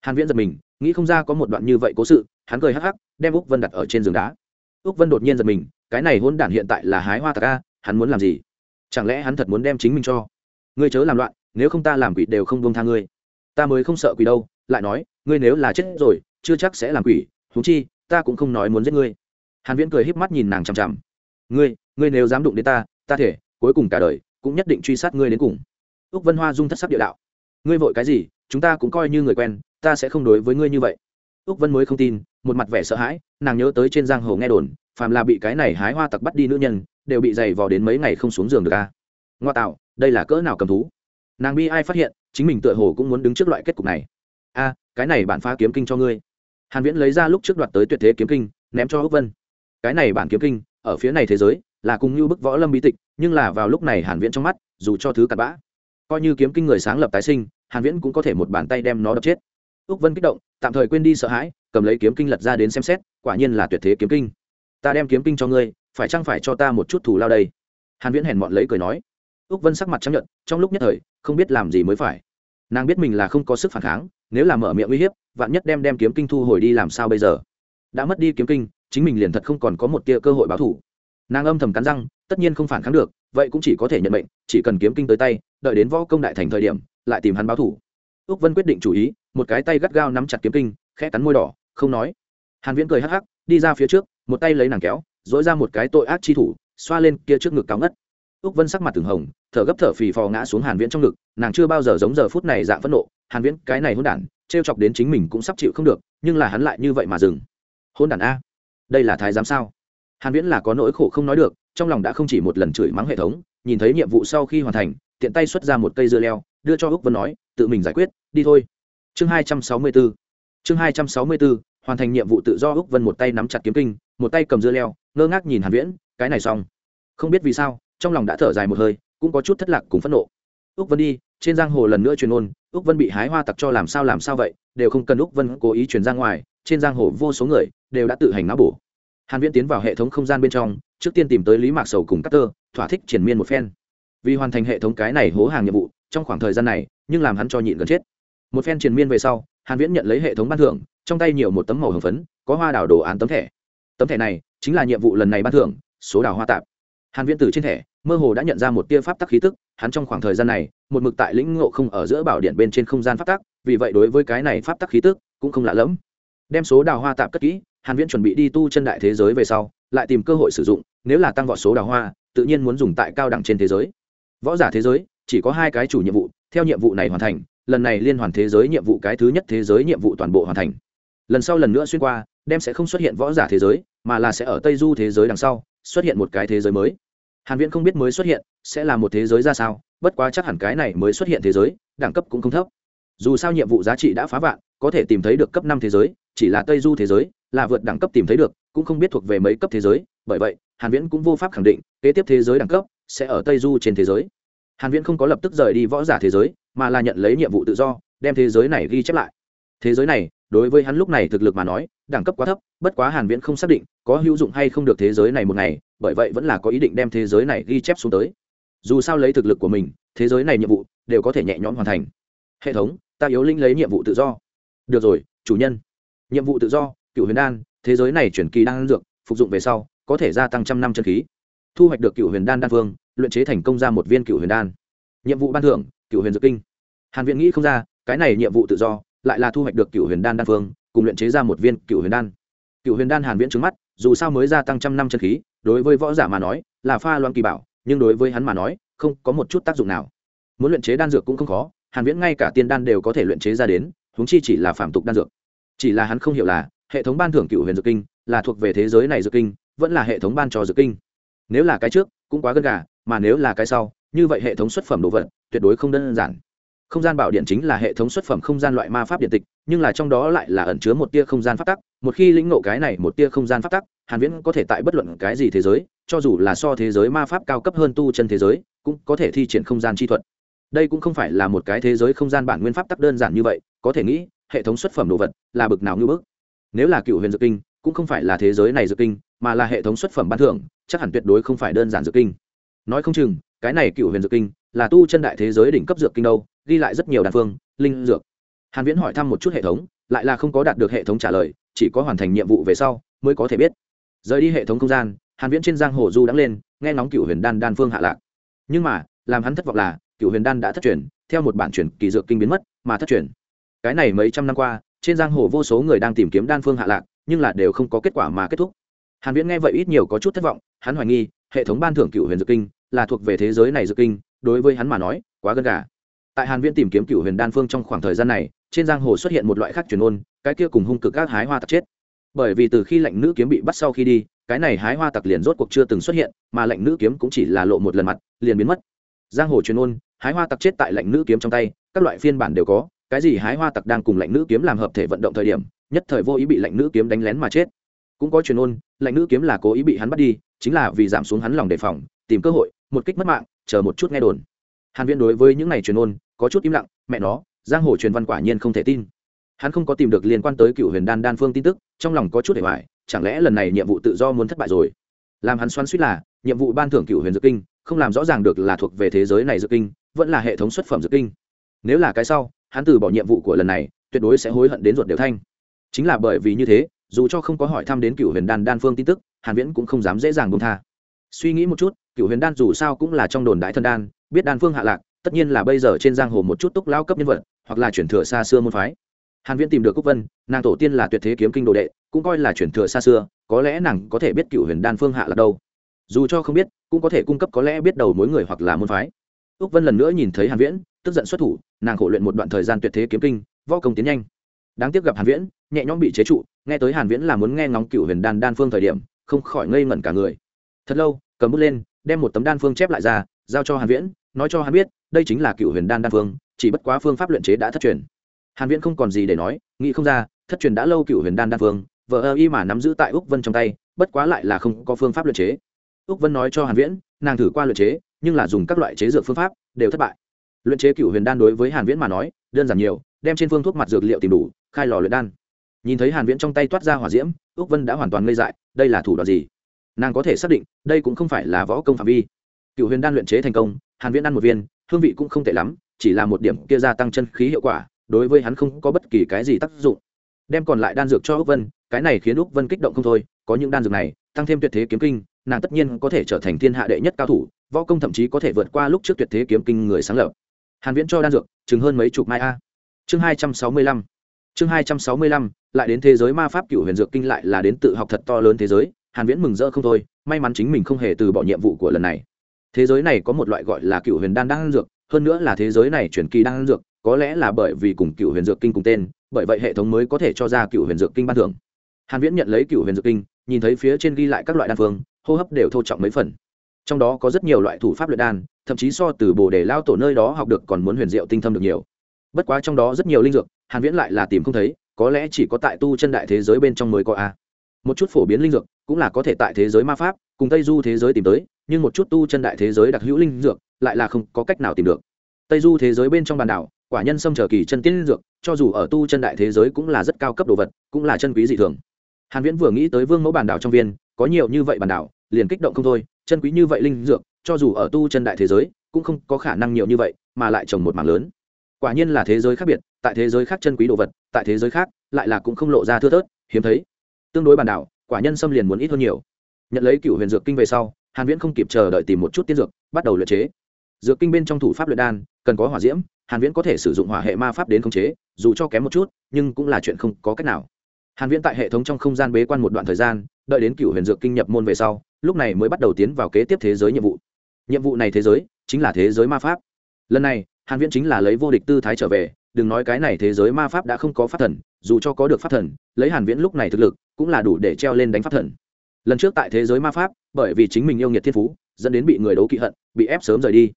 S1: Hàn viễn giật mình, nghĩ không ra có một đoạn như vậy cố sự, hắn cười hắc hắc, đem úc vân đặt ở trên giường đá. Úc vân đột nhiên giật mình, cái này hôn đản hiện tại là hái hoa tạc a, hắn muốn làm gì? Chẳng lẽ hắn thật muốn đem chính mình cho ngươi chớ làm loạn, nếu không ta làm quỷ đều không buông tha ngươi. Ta mới không sợ quỷ đâu, lại nói, ngươi nếu là chết rồi, chưa chắc sẽ làm quỷ, huống chi, ta cũng không nói muốn giết ngươi. Hàn viễn cười híp mắt nhìn nàng chằm chằm. Ngươi ngươi nếu dám đụng đến ta ta thể, cuối cùng cả đời, cũng nhất định truy sát ngươi đến cùng. Úc vân hoa dung thất sắc địa đạo. Ngươi vội cái gì, chúng ta cũng coi như người quen, ta sẽ không đối với ngươi như vậy. Úc vân mới không tin, một mặt vẻ sợ hãi, nàng nhớ tới trên giang hồ nghe đồn, phàm là bị cái này hái hoa tặc bắt đi nữ nhân, đều bị giày vò đến mấy ngày không xuống giường được a. ngoa tạo đây là cỡ nào cầm thú? Nàng bi ai phát hiện, chính mình tựa hồ cũng muốn đứng trước loại kết cục này. A, cái này bản phá kiếm kinh cho ngươi. Hàn viễn lấy ra lúc trước đoạt tới tuyệt thế kiếm kinh, ném cho ước vân. Cái này bản kiếm kinh, ở phía này thế giới, là cùng như bức võ lâm bí tịch, nhưng là vào lúc này hàn viễn trong mắt, dù cho thứ cặn bã. Coi như kiếm kinh người sáng lập tái sinh, hàn viễn cũng có thể một bàn tay đem nó đập chết. Ước vân kích động, tạm thời quên đi sợ hãi, cầm lấy kiếm kinh lật ra đến xem xét, quả nhiên là tuyệt thế kiếm kinh. Ta đem kiếm kinh cho ngươi, phải chăng phải cho ta một chút thù lao đây? Hàn viễn hèn mọn lấy cười nói úc vân sắc mặt chấp nhận trong lúc nhất thời, không biết làm gì mới phải. Nàng biết mình là không có sức phản kháng, nếu là mở miệng uy hiếp, vạn nhất đem đem kiếm kinh thu hồi đi làm sao bây giờ? Đã mất đi kiếm kinh, chính mình liền thật không còn có một tia cơ hội báo thủ nàng âm thầm cắn răng, tất nhiên không phản kháng được, vậy cũng chỉ có thể nhận mệnh, chỉ cần kiếm kinh tới tay, đợi đến võ công đại thành thời điểm, lại tìm hắn báo thủ úc vân quyết định chủ ý, một cái tay gắt gao nắm chặt kiếm kinh, khẽ cắn môi đỏ, không nói. Hàn viễn cười hắc hắc, đi ra phía trước, một tay lấy nàng kéo, dỗi ra một cái tội ác chi thủ, xoa lên kia trước ngực cáo ngất úc vân sắc mặt từng hồng, thở gấp thở phì phò ngã xuống hàn viễn trong ngực, nàng chưa bao giờ giống giờ phút này dạng phẫn nộ, hàn viễn, cái này hôn đản, trêu chọc đến chính mình cũng sắp chịu không được, nhưng là hắn lại như vậy mà dừng. Hôn đản a, đây là thái giám sao? Hàn viễn là có nỗi khổ không nói được, trong lòng đã không chỉ một lần chửi mắng hệ thống, nhìn thấy nhiệm vụ sau khi hoàn thành, tiện tay xuất ra một cây dưa leo, đưa cho úc vân nói, tự mình giải quyết, đi thôi. Chương 264 chương 264 hoàn thành nhiệm vụ tự do úc vân một tay nắm chặt kiếm kinh, một tay cầm dưa leo, ngơ ngác nhìn hàn viễn, cái này xong. Không biết vì sao trong lòng đã thở dài một hơi, cũng có chút thất lạc cùng phẫn nộ. Úc vân đi, trên giang hồ lần nữa truyền ôn, úc vân bị hái hoa tặc cho làm sao làm sao vậy, đều không cần úc vân cố ý truyền ra ngoài, trên giang hồ vô số người đều đã tự hành não bổ. Hàn viễn tiến vào hệ thống không gian bên trong, trước tiên tìm tới lý mạc sầu cùng cát tơ, thỏa thích triển miên một phen. Vì hoàn thành hệ thống cái này hố hàng nhiệm vụ, trong khoảng thời gian này, nhưng làm hắn cho nhịn gần chết. Một phen triển miên về sau, hàn viễn nhận lấy hệ thống ban thưởng, trong tay nhiều một tấm màu hồng phấn, có hoa đào đồ án tấm thẻ. Tấm thẻ này chính là nhiệm vụ lần này ban thưởng, số đào hoa tạp. Hàn viễn từ trên thẻ mơ hồ đã nhận ra một tia pháp tắc khí tức, hắn trong khoảng thời gian này, một mực tại lĩnh ngộ không ở giữa bảo điện bên trên không gian pháp tắc, vì vậy đối với cái này pháp tắc khí tức cũng không lạ lẫm. Đem số đào hoa tạm cất kỹ, hàn viễn chuẩn bị đi tu chân đại thế giới về sau, lại tìm cơ hội sử dụng, nếu là tăng vọt số đào hoa, tự nhiên muốn dùng tại cao đẳng trên thế giới. Võ giả thế giới, chỉ có hai cái chủ nhiệm vụ, theo nhiệm vụ này hoàn thành, lần này liên hoàn thế giới nhiệm vụ cái thứ nhất thế giới nhiệm vụ toàn bộ hoàn thành. Lần sau lần nữa xuyên qua, đem sẽ không xuất hiện võ giả thế giới, mà là sẽ ở tây du thế giới đằng sau, xuất hiện một cái thế giới mới hàn viễn không biết mới xuất hiện sẽ là một thế giới ra sao, bất quá chắc hẳn cái này mới xuất hiện thế giới, đẳng cấp cũng không thấp. Dù sao nhiệm vụ giá trị đã phá vạn, có thể tìm thấy được cấp năm thế giới, chỉ là tây du thế giới, là vượt đẳng cấp tìm thấy được, cũng không biết thuộc về mấy cấp thế giới, bởi vậy, hàn viễn cũng vô pháp khẳng định, kế tiếp thế giới đẳng cấp sẽ ở tây du trên thế giới. Hàn viễn không có lập tức rời đi võ giả thế giới, mà là nhận lấy nhiệm vụ tự do, đem thế giới này ghi chép lại thế giới này, đối với hắn lúc này thực lực mà nói, đẳng cấp quá thấp, bất quá hàn viễn không xác định có hữu dụng hay không được thế giới này một ngày, bởi vậy vẫn là có ý định đem thế giới này ghi chép xuống tới. Dù sao lấy thực lực của mình, thế giới này nhiệm vụ đều có thể nhẹ nhõm hoàn thành. Hệ thống, ta yếu linh lấy nhiệm vụ tự do. Được rồi, chủ nhân. Nhiệm vụ tự do, cựu huyền đan, thế giới này chuyển kỳ đan dược, phục dụng về sau, có thể gia tăng trăm năm chân khí. Thu hoạch được cựu huyền đan đan phương luyện chế thành công ra một viên cựu huyền đan. Nhiệm vụ ban thưởng, cựu huyền dược kinh. Hàn viện nghĩ không ra, cái này nhiệm vụ tự do lại là thu hoạch được cựu huyền đan đan phương, cùng luyện chế ra một viên cựu huyền đan. Cựu huyền đan hàn viễn trứng mắt, dù sao mới gia tăng trăm năm chân khí, đối với võ giả mà nói, là pha loan kỳ bảo, nhưng đối với hắn mà nói, không có một chút tác dụng nào. Muốn luyện chế đan dược cũng không khó, hàn viễn ngay cả tiên đan đều có thể luyện chế ra đến, huống chi chỉ là phạm tục đan dược. Chỉ là hắn không hiểu là, hệ thống ban thưởng cựu huyền dược kinh, là thuộc về thế giới này dược kinh, vẫn là hệ thống ban cho dược kinh. Nếu là cái trước, cũng quá gần gà, mà nếu là cái sau, như vậy hệ thống xuất phẩm đồ vật, tuyệt đối không đơn giản không gian bảo điện chính là hệ thống xuất phẩm không gian loại ma pháp điện tịch, nhưng là trong đó lại là ẩn chứa một tia không gian phát tắc. Một khi lĩnh ngộ cái này một tia không gian phát tắc, hàn viễn có thể tại bất luận cái gì thế giới, cho dù là so thế giới ma pháp cao cấp hơn tu chân thế giới, cũng có thể thi triển không gian chi thuật. Đây cũng không phải là một cái thế giới không gian bản nguyên pháp tắc đơn giản như vậy, có thể nghĩ, hệ thống xuất phẩm đồ vật là bực nào như bước nếu là cựu huyền dược kinh, cũng không phải là thế giới này dược kinh, mà là hệ thống xuất phẩm ban thưởng, chắc hẳn tuyệt đối không phải đơn giản dược kinh. Nói không chừng, cái này cựu huyền dược kinh là tu chân đại thế giới đỉnh cấp dược kinh đâu, ghi lại rất nhiều đan phương, linh dược. Hàn viễn hỏi thăm một chút hệ thống, lại là không có đạt được hệ thống trả lời, chỉ có hoàn thành nhiệm vụ về sau mới có thể biết. Rời đi hệ thống không gian, hàn viễn trên giang hồ du đắng lên, nghe ngóng cựu huyền đan đan phương hạ lạc. Nhưng mà, làm hắn thất vọng là cựu huyền đan đã thất truyền, theo một bản truyền kỳ dược kinh biến mất, mà thất truyền. Cái này mấy trăm năm qua, trên giang hồ vô số người đang tìm kiếm đan phương hạ lạc, nhưng là đều không có kết quả mà kết thúc. Hàn viễn nghe vậy ít nhiều có chút thất vọng, hắn hoài nghi, hệ thống ban thưởng cựu huyền dược kinh là thuộc về thế giới này dược kinh đối với hắn mà nói, quá gần gà. Tại hàn viễn tìm kiếm cựu huyền đan phương trong khoảng thời gian này, trên giang hồ xuất hiện một loại khác truyền ôn, cái kia cùng hung cực các hái hoa tặc chết. Bởi vì từ khi lệnh nữ kiếm bị bắt sau khi đi, cái này hái hoa tặc liền rốt cuộc chưa từng xuất hiện, mà lệnh nữ kiếm cũng chỉ là lộ một lần mặt, liền biến mất. Giang hồ truyền ôn, hái hoa tặc chết tại Lệnh nữ kiếm trong tay, các loại phiên bản đều có, cái gì hái hoa tặc đang cùng Lệnh nữ kiếm làm hợp thể vận động thời điểm, nhất thời vô ý bị Lệnh nữ kiếm đánh lén mà chết. Cũng có truyền ôn, Lệnh nữ kiếm là cố ý bị hắn bắt đi, chính là vì giảm xuống hắn lòng đề phòng, tìm cơ hội, một kích mất mạng chờ một chút nghe đồn. Hàn viễn đối với những này truyền ôn, có chút im lặng, mẹ nó, giang hồ truyền văn quả nhiên không thể tin. Hắn không có tìm được liên quan tới cựu huyền đan đan phương tin tức, trong lòng có chút để hoài chẳng lẽ lần này nhiệm vụ tự do muốn thất bại rồi? Làm hắn xoắn suýt là, nhiệm vụ ban thưởng cựu huyền dược kinh, không làm rõ ràng được là thuộc về thế giới này dược kinh, vẫn là hệ thống xuất phẩm dược kinh. Nếu là cái sau, hắn từ bỏ nhiệm vụ của lần này, tuyệt đối sẽ hối hận đến ruột đều thanh. Chính là bởi vì như thế, dù cho không có hỏi thăm đến cựu huyền đan đan phương tin tức, hàn viễn cũng không dám dễ dàng buông tha suy nghĩ một chút cựu huyền đan dù sao cũng là trong đồn đại thân đan, biết đan phương hạ lạc, tất nhiên là bây giờ trên giang hồ một chút túc lao cấp nhân vật, hoặc là chuyển thừa xa xưa môn phái. Hàn viễn tìm được cúc vân, nàng tổ tiên là tuyệt thế kiếm kinh đồ đệ, cũng coi là chuyển thừa xa xưa, có lẽ nàng có thể biết cựu huyền đan phương hạ là đâu. Dù cho không biết, cũng có thể cung cấp có lẽ biết đầu mối người hoặc là môn phái. Úc vân lần nữa nhìn thấy hàn viễn, tức giận xuất thủ, nàng khổ luyện một đoạn thời gian tuyệt thế kiếm kinh, võ công tiến nhanh. Đáng tiếc gặp hàn viễn, nhẹ nhõm bị chế trụ, nghe tới hàn viễn là muốn nghe ngóng cựu huyền đan đan phương thời điểm, không khỏi ngây ngẩn cả người thật lâu, cầm bút lên, đem một tấm đan phương chép lại ra, giao cho hàn viễn, nói cho hắn biết, đây chính là cựu huyền đan đan phương, chỉ bất quá phương pháp luyện chế đã thất truyền. Hàn viễn không còn gì để nói, nghĩ không ra, thất truyền đã lâu cựu huyền đan đan phương vợ ơ y mà nắm giữ tại úc vân trong tay, bất quá lại là không có phương pháp luyện chế. Úc vân nói cho hàn viễn, nàng thử qua luyện chế, nhưng là dùng các loại chế dược phương pháp, đều thất bại. Luyện chế cựu huyền đan đối với hàn viễn mà nói, đơn giản nhiều, đem trên phương thuốc mặt dược liệu tìm đủ, khai lò luyện đan. Nhìn thấy hàn viễn trong tay toát ra hỏa diễm, úc vân đã hoàn toàn ngây dại, đây là thủ đoạn gì? Nàng có thể xác định đây cũng không phải là võ công phạm vi. Cựu huyền đan luyện chế thành công, hàn viễn ăn một viên, hương vị cũng không tệ lắm, chỉ là một điểm kia gia tăng chân khí hiệu quả, đối với hắn không có bất kỳ cái gì tác dụng. Đem còn lại đan dược cho úc vân, cái này khiến úc vân kích động không thôi, có những đan dược này, tăng thêm tuyệt thế kiếm kinh, nàng tất nhiên có thể trở thành thiên hạ đệ nhất cao thủ, võ công thậm chí có thể vượt qua lúc trước tuyệt thế kiếm kinh người sáng lập. Hàn viễn cho đan dược, chừng hơn mấy chục mai a. Chương 265 chương 265 lại đến thế giới ma pháp cựu huyền dược kinh lại là đến tự học thật to lớn thế giới hàn viễn mừng rỡ không thôi, may mắn chính mình không hề từ bỏ nhiệm vụ của lần này. Thế giới này có một loại gọi là cựu huyền đan đan dược, hơn nữa là thế giới này chuyển kỳ đan dược, có lẽ là bởi vì cùng cựu huyền dược kinh cùng tên, bởi vậy hệ thống mới có thể cho ra cựu huyền dược kinh ban thưởng. Hàn viễn nhận lấy cựu huyền dược kinh, nhìn thấy phía trên ghi lại các loại đan phương, hô hấp đều thô trọng mấy phần. Trong đó có rất nhiều loại thủ pháp luyện đan, thậm chí so từ bồ đề lao tổ nơi đó học được còn muốn huyền diệu tinh thâm được nhiều. Bất quá trong đó rất nhiều linh dược, hàn viễn lại là tìm không thấy, có lẽ chỉ có tại tu chân đại thế giới bên trong mới có a một chút phổ biến linh dược cũng là có thể tại thế giới ma pháp, cùng tây du thế giới tìm tới, nhưng một chút tu chân đại thế giới đặc hữu linh dược lại là không có cách nào tìm được. Tây du thế giới bên trong bàn đảo, quả nhân xâm trở kỳ chân tiên linh dược, cho dù ở tu chân đại thế giới cũng là rất cao cấp đồ vật, cũng là chân quý dị thường. Hàn viễn vừa nghĩ tới vương mẫu bàn đảo trong viên, có nhiều như vậy bàn đảo, liền kích động không thôi, chân quý như vậy linh dược, cho dù ở tu chân đại thế giới, cũng không có khả năng nhiều như vậy, mà lại trồng một mảng lớn. Quả nhiên là thế giới khác biệt, tại thế giới khác chân quý đồ vật, tại thế giới khác, lại là cũng không lộ ra thưa thớt, hiếm thấy tương đối bản đảo, quả nhân xâm liền muốn ít hơn nhiều. Nhận lấy cựu huyền dược kinh về sau, hàn viễn không kịp chờ đợi tìm một chút tiên dược, bắt đầu luyện chế. Dược kinh bên trong thủ pháp luyện đan, cần có hỏa diễm, hàn viễn có thể sử dụng hỏa hệ ma pháp đến khống chế, dù cho kém một chút, nhưng cũng là chuyện không có cách nào. Hàn viễn tại hệ thống trong không gian bế quan một đoạn thời gian, đợi đến cựu huyền dược kinh nhập môn về sau, lúc này mới bắt đầu tiến vào kế tiếp thế giới nhiệm vụ. Nhiệm vụ này thế giới, chính là thế giới ma pháp. Lần này, hàn viễn chính là lấy vô địch tư thái trở về, đừng nói cái này thế giới ma pháp đã không có pháp thần dù cho có được pháp thần, lấy hàn viễn lúc này thực lực, cũng là đủ để treo lên đánh pháp thần. Lần trước tại thế giới ma pháp, bởi vì chính mình yêu nghiệt thiên phú, dẫn đến bị người đấu kỵ hận, bị ép sớm rời đi.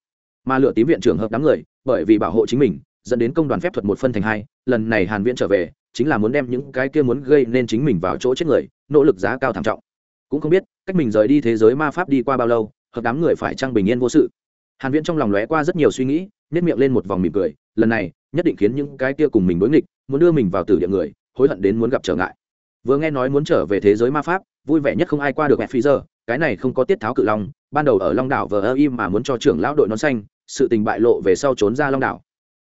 S1: Mà lựa tím viện trưởng hợp đám người, bởi vì bảo hộ chính mình, dẫn đến công đoàn phép thuật một phân thành hai, lần này hàn viễn trở về, chính là muốn đem những cái kia muốn gây nên chính mình vào chỗ chết người, nỗ lực giá cao thảm trọng. Cũng không biết, cách mình rời đi thế giới ma pháp đi qua bao lâu, hợp đám người phải trang bình yên vô sự. Hàn viễn trong lòng lóe qua rất nhiều suy nghĩ nét miệng lên một vòng mỉm cười lần này nhất định khiến những cái kia cùng mình đối nghịch, muốn đưa mình vào tử địa người, hối hận đến muốn gặp trở ngại. Vừa nghe nói muốn trở về thế giới ma pháp, vui vẻ nhất không ai qua được mẹ phi giờ, cái này không có tiết tháo cự long, ban đầu ở long đảo vờ ơ im mà muốn cho trưởng lão đội nón xanh, sự tình bại lộ về sau trốn ra long đảo.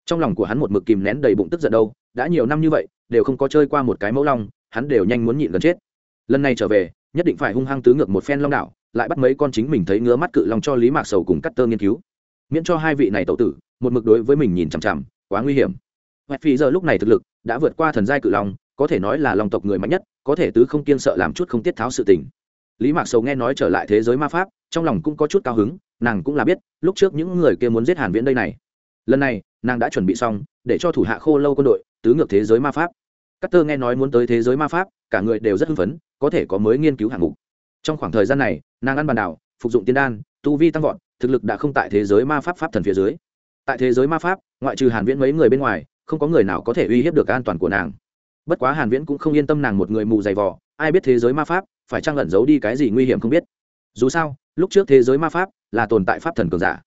S1: Trong lòng của hắn một mực kìm nén đầy bụng tức giận đâu, đã nhiều năm như vậy, đều không có chơi qua một cái mẫu long, hắn đều nhanh muốn nhịn gần chết. Lần này trở về, nhất định phải hung hăng tứ ngược một phen long đảo, lại bắt mấy con chính mình thấy ngứa mắt cự long cho lý mạc sầu cùng cắt tơ nghiên cứu miễn cho hai vị này tẩu tử, một mực đối với mình nhìn chằm chằm, quá nguy hiểm. Hoẹt phi giờ lúc này thực lực đã vượt qua thần giai cự long, có thể nói là lòng tộc người mạnh nhất, có thể tứ không kiên sợ làm chút không tiết tháo sự tình. Lý mạc sầu nghe nói trở lại thế giới ma pháp, trong lòng cũng có chút cao hứng, nàng cũng là biết, lúc trước những người kia muốn giết hàn viễn đây này. Lần này, nàng đã chuẩn bị xong, để cho thủ hạ khô lâu quân đội, tứ ngược thế giới ma pháp. Cát tơ nghe nói muốn tới thế giới ma pháp, cả người đều rất hưng phấn, có thể có mới nghiên cứu hạng mục. Trong khoảng thời gian này, nàng ăn bàn đảo, phục dụng tiên đan tu vi tăng vọt, thực lực đã không tại thế giới ma pháp pháp thần phía dưới. Tại thế giới ma pháp, ngoại trừ hàn viễn mấy người bên ngoài, không có người nào có thể uy hiếp được an toàn của nàng. Bất quá hàn viễn cũng không yên tâm nàng một người mù dày vò, ai biết thế giới ma pháp, phải trang ẩn giấu đi cái gì nguy hiểm không biết. Dù sao, lúc trước thế giới ma pháp là tồn tại pháp thần cường giả.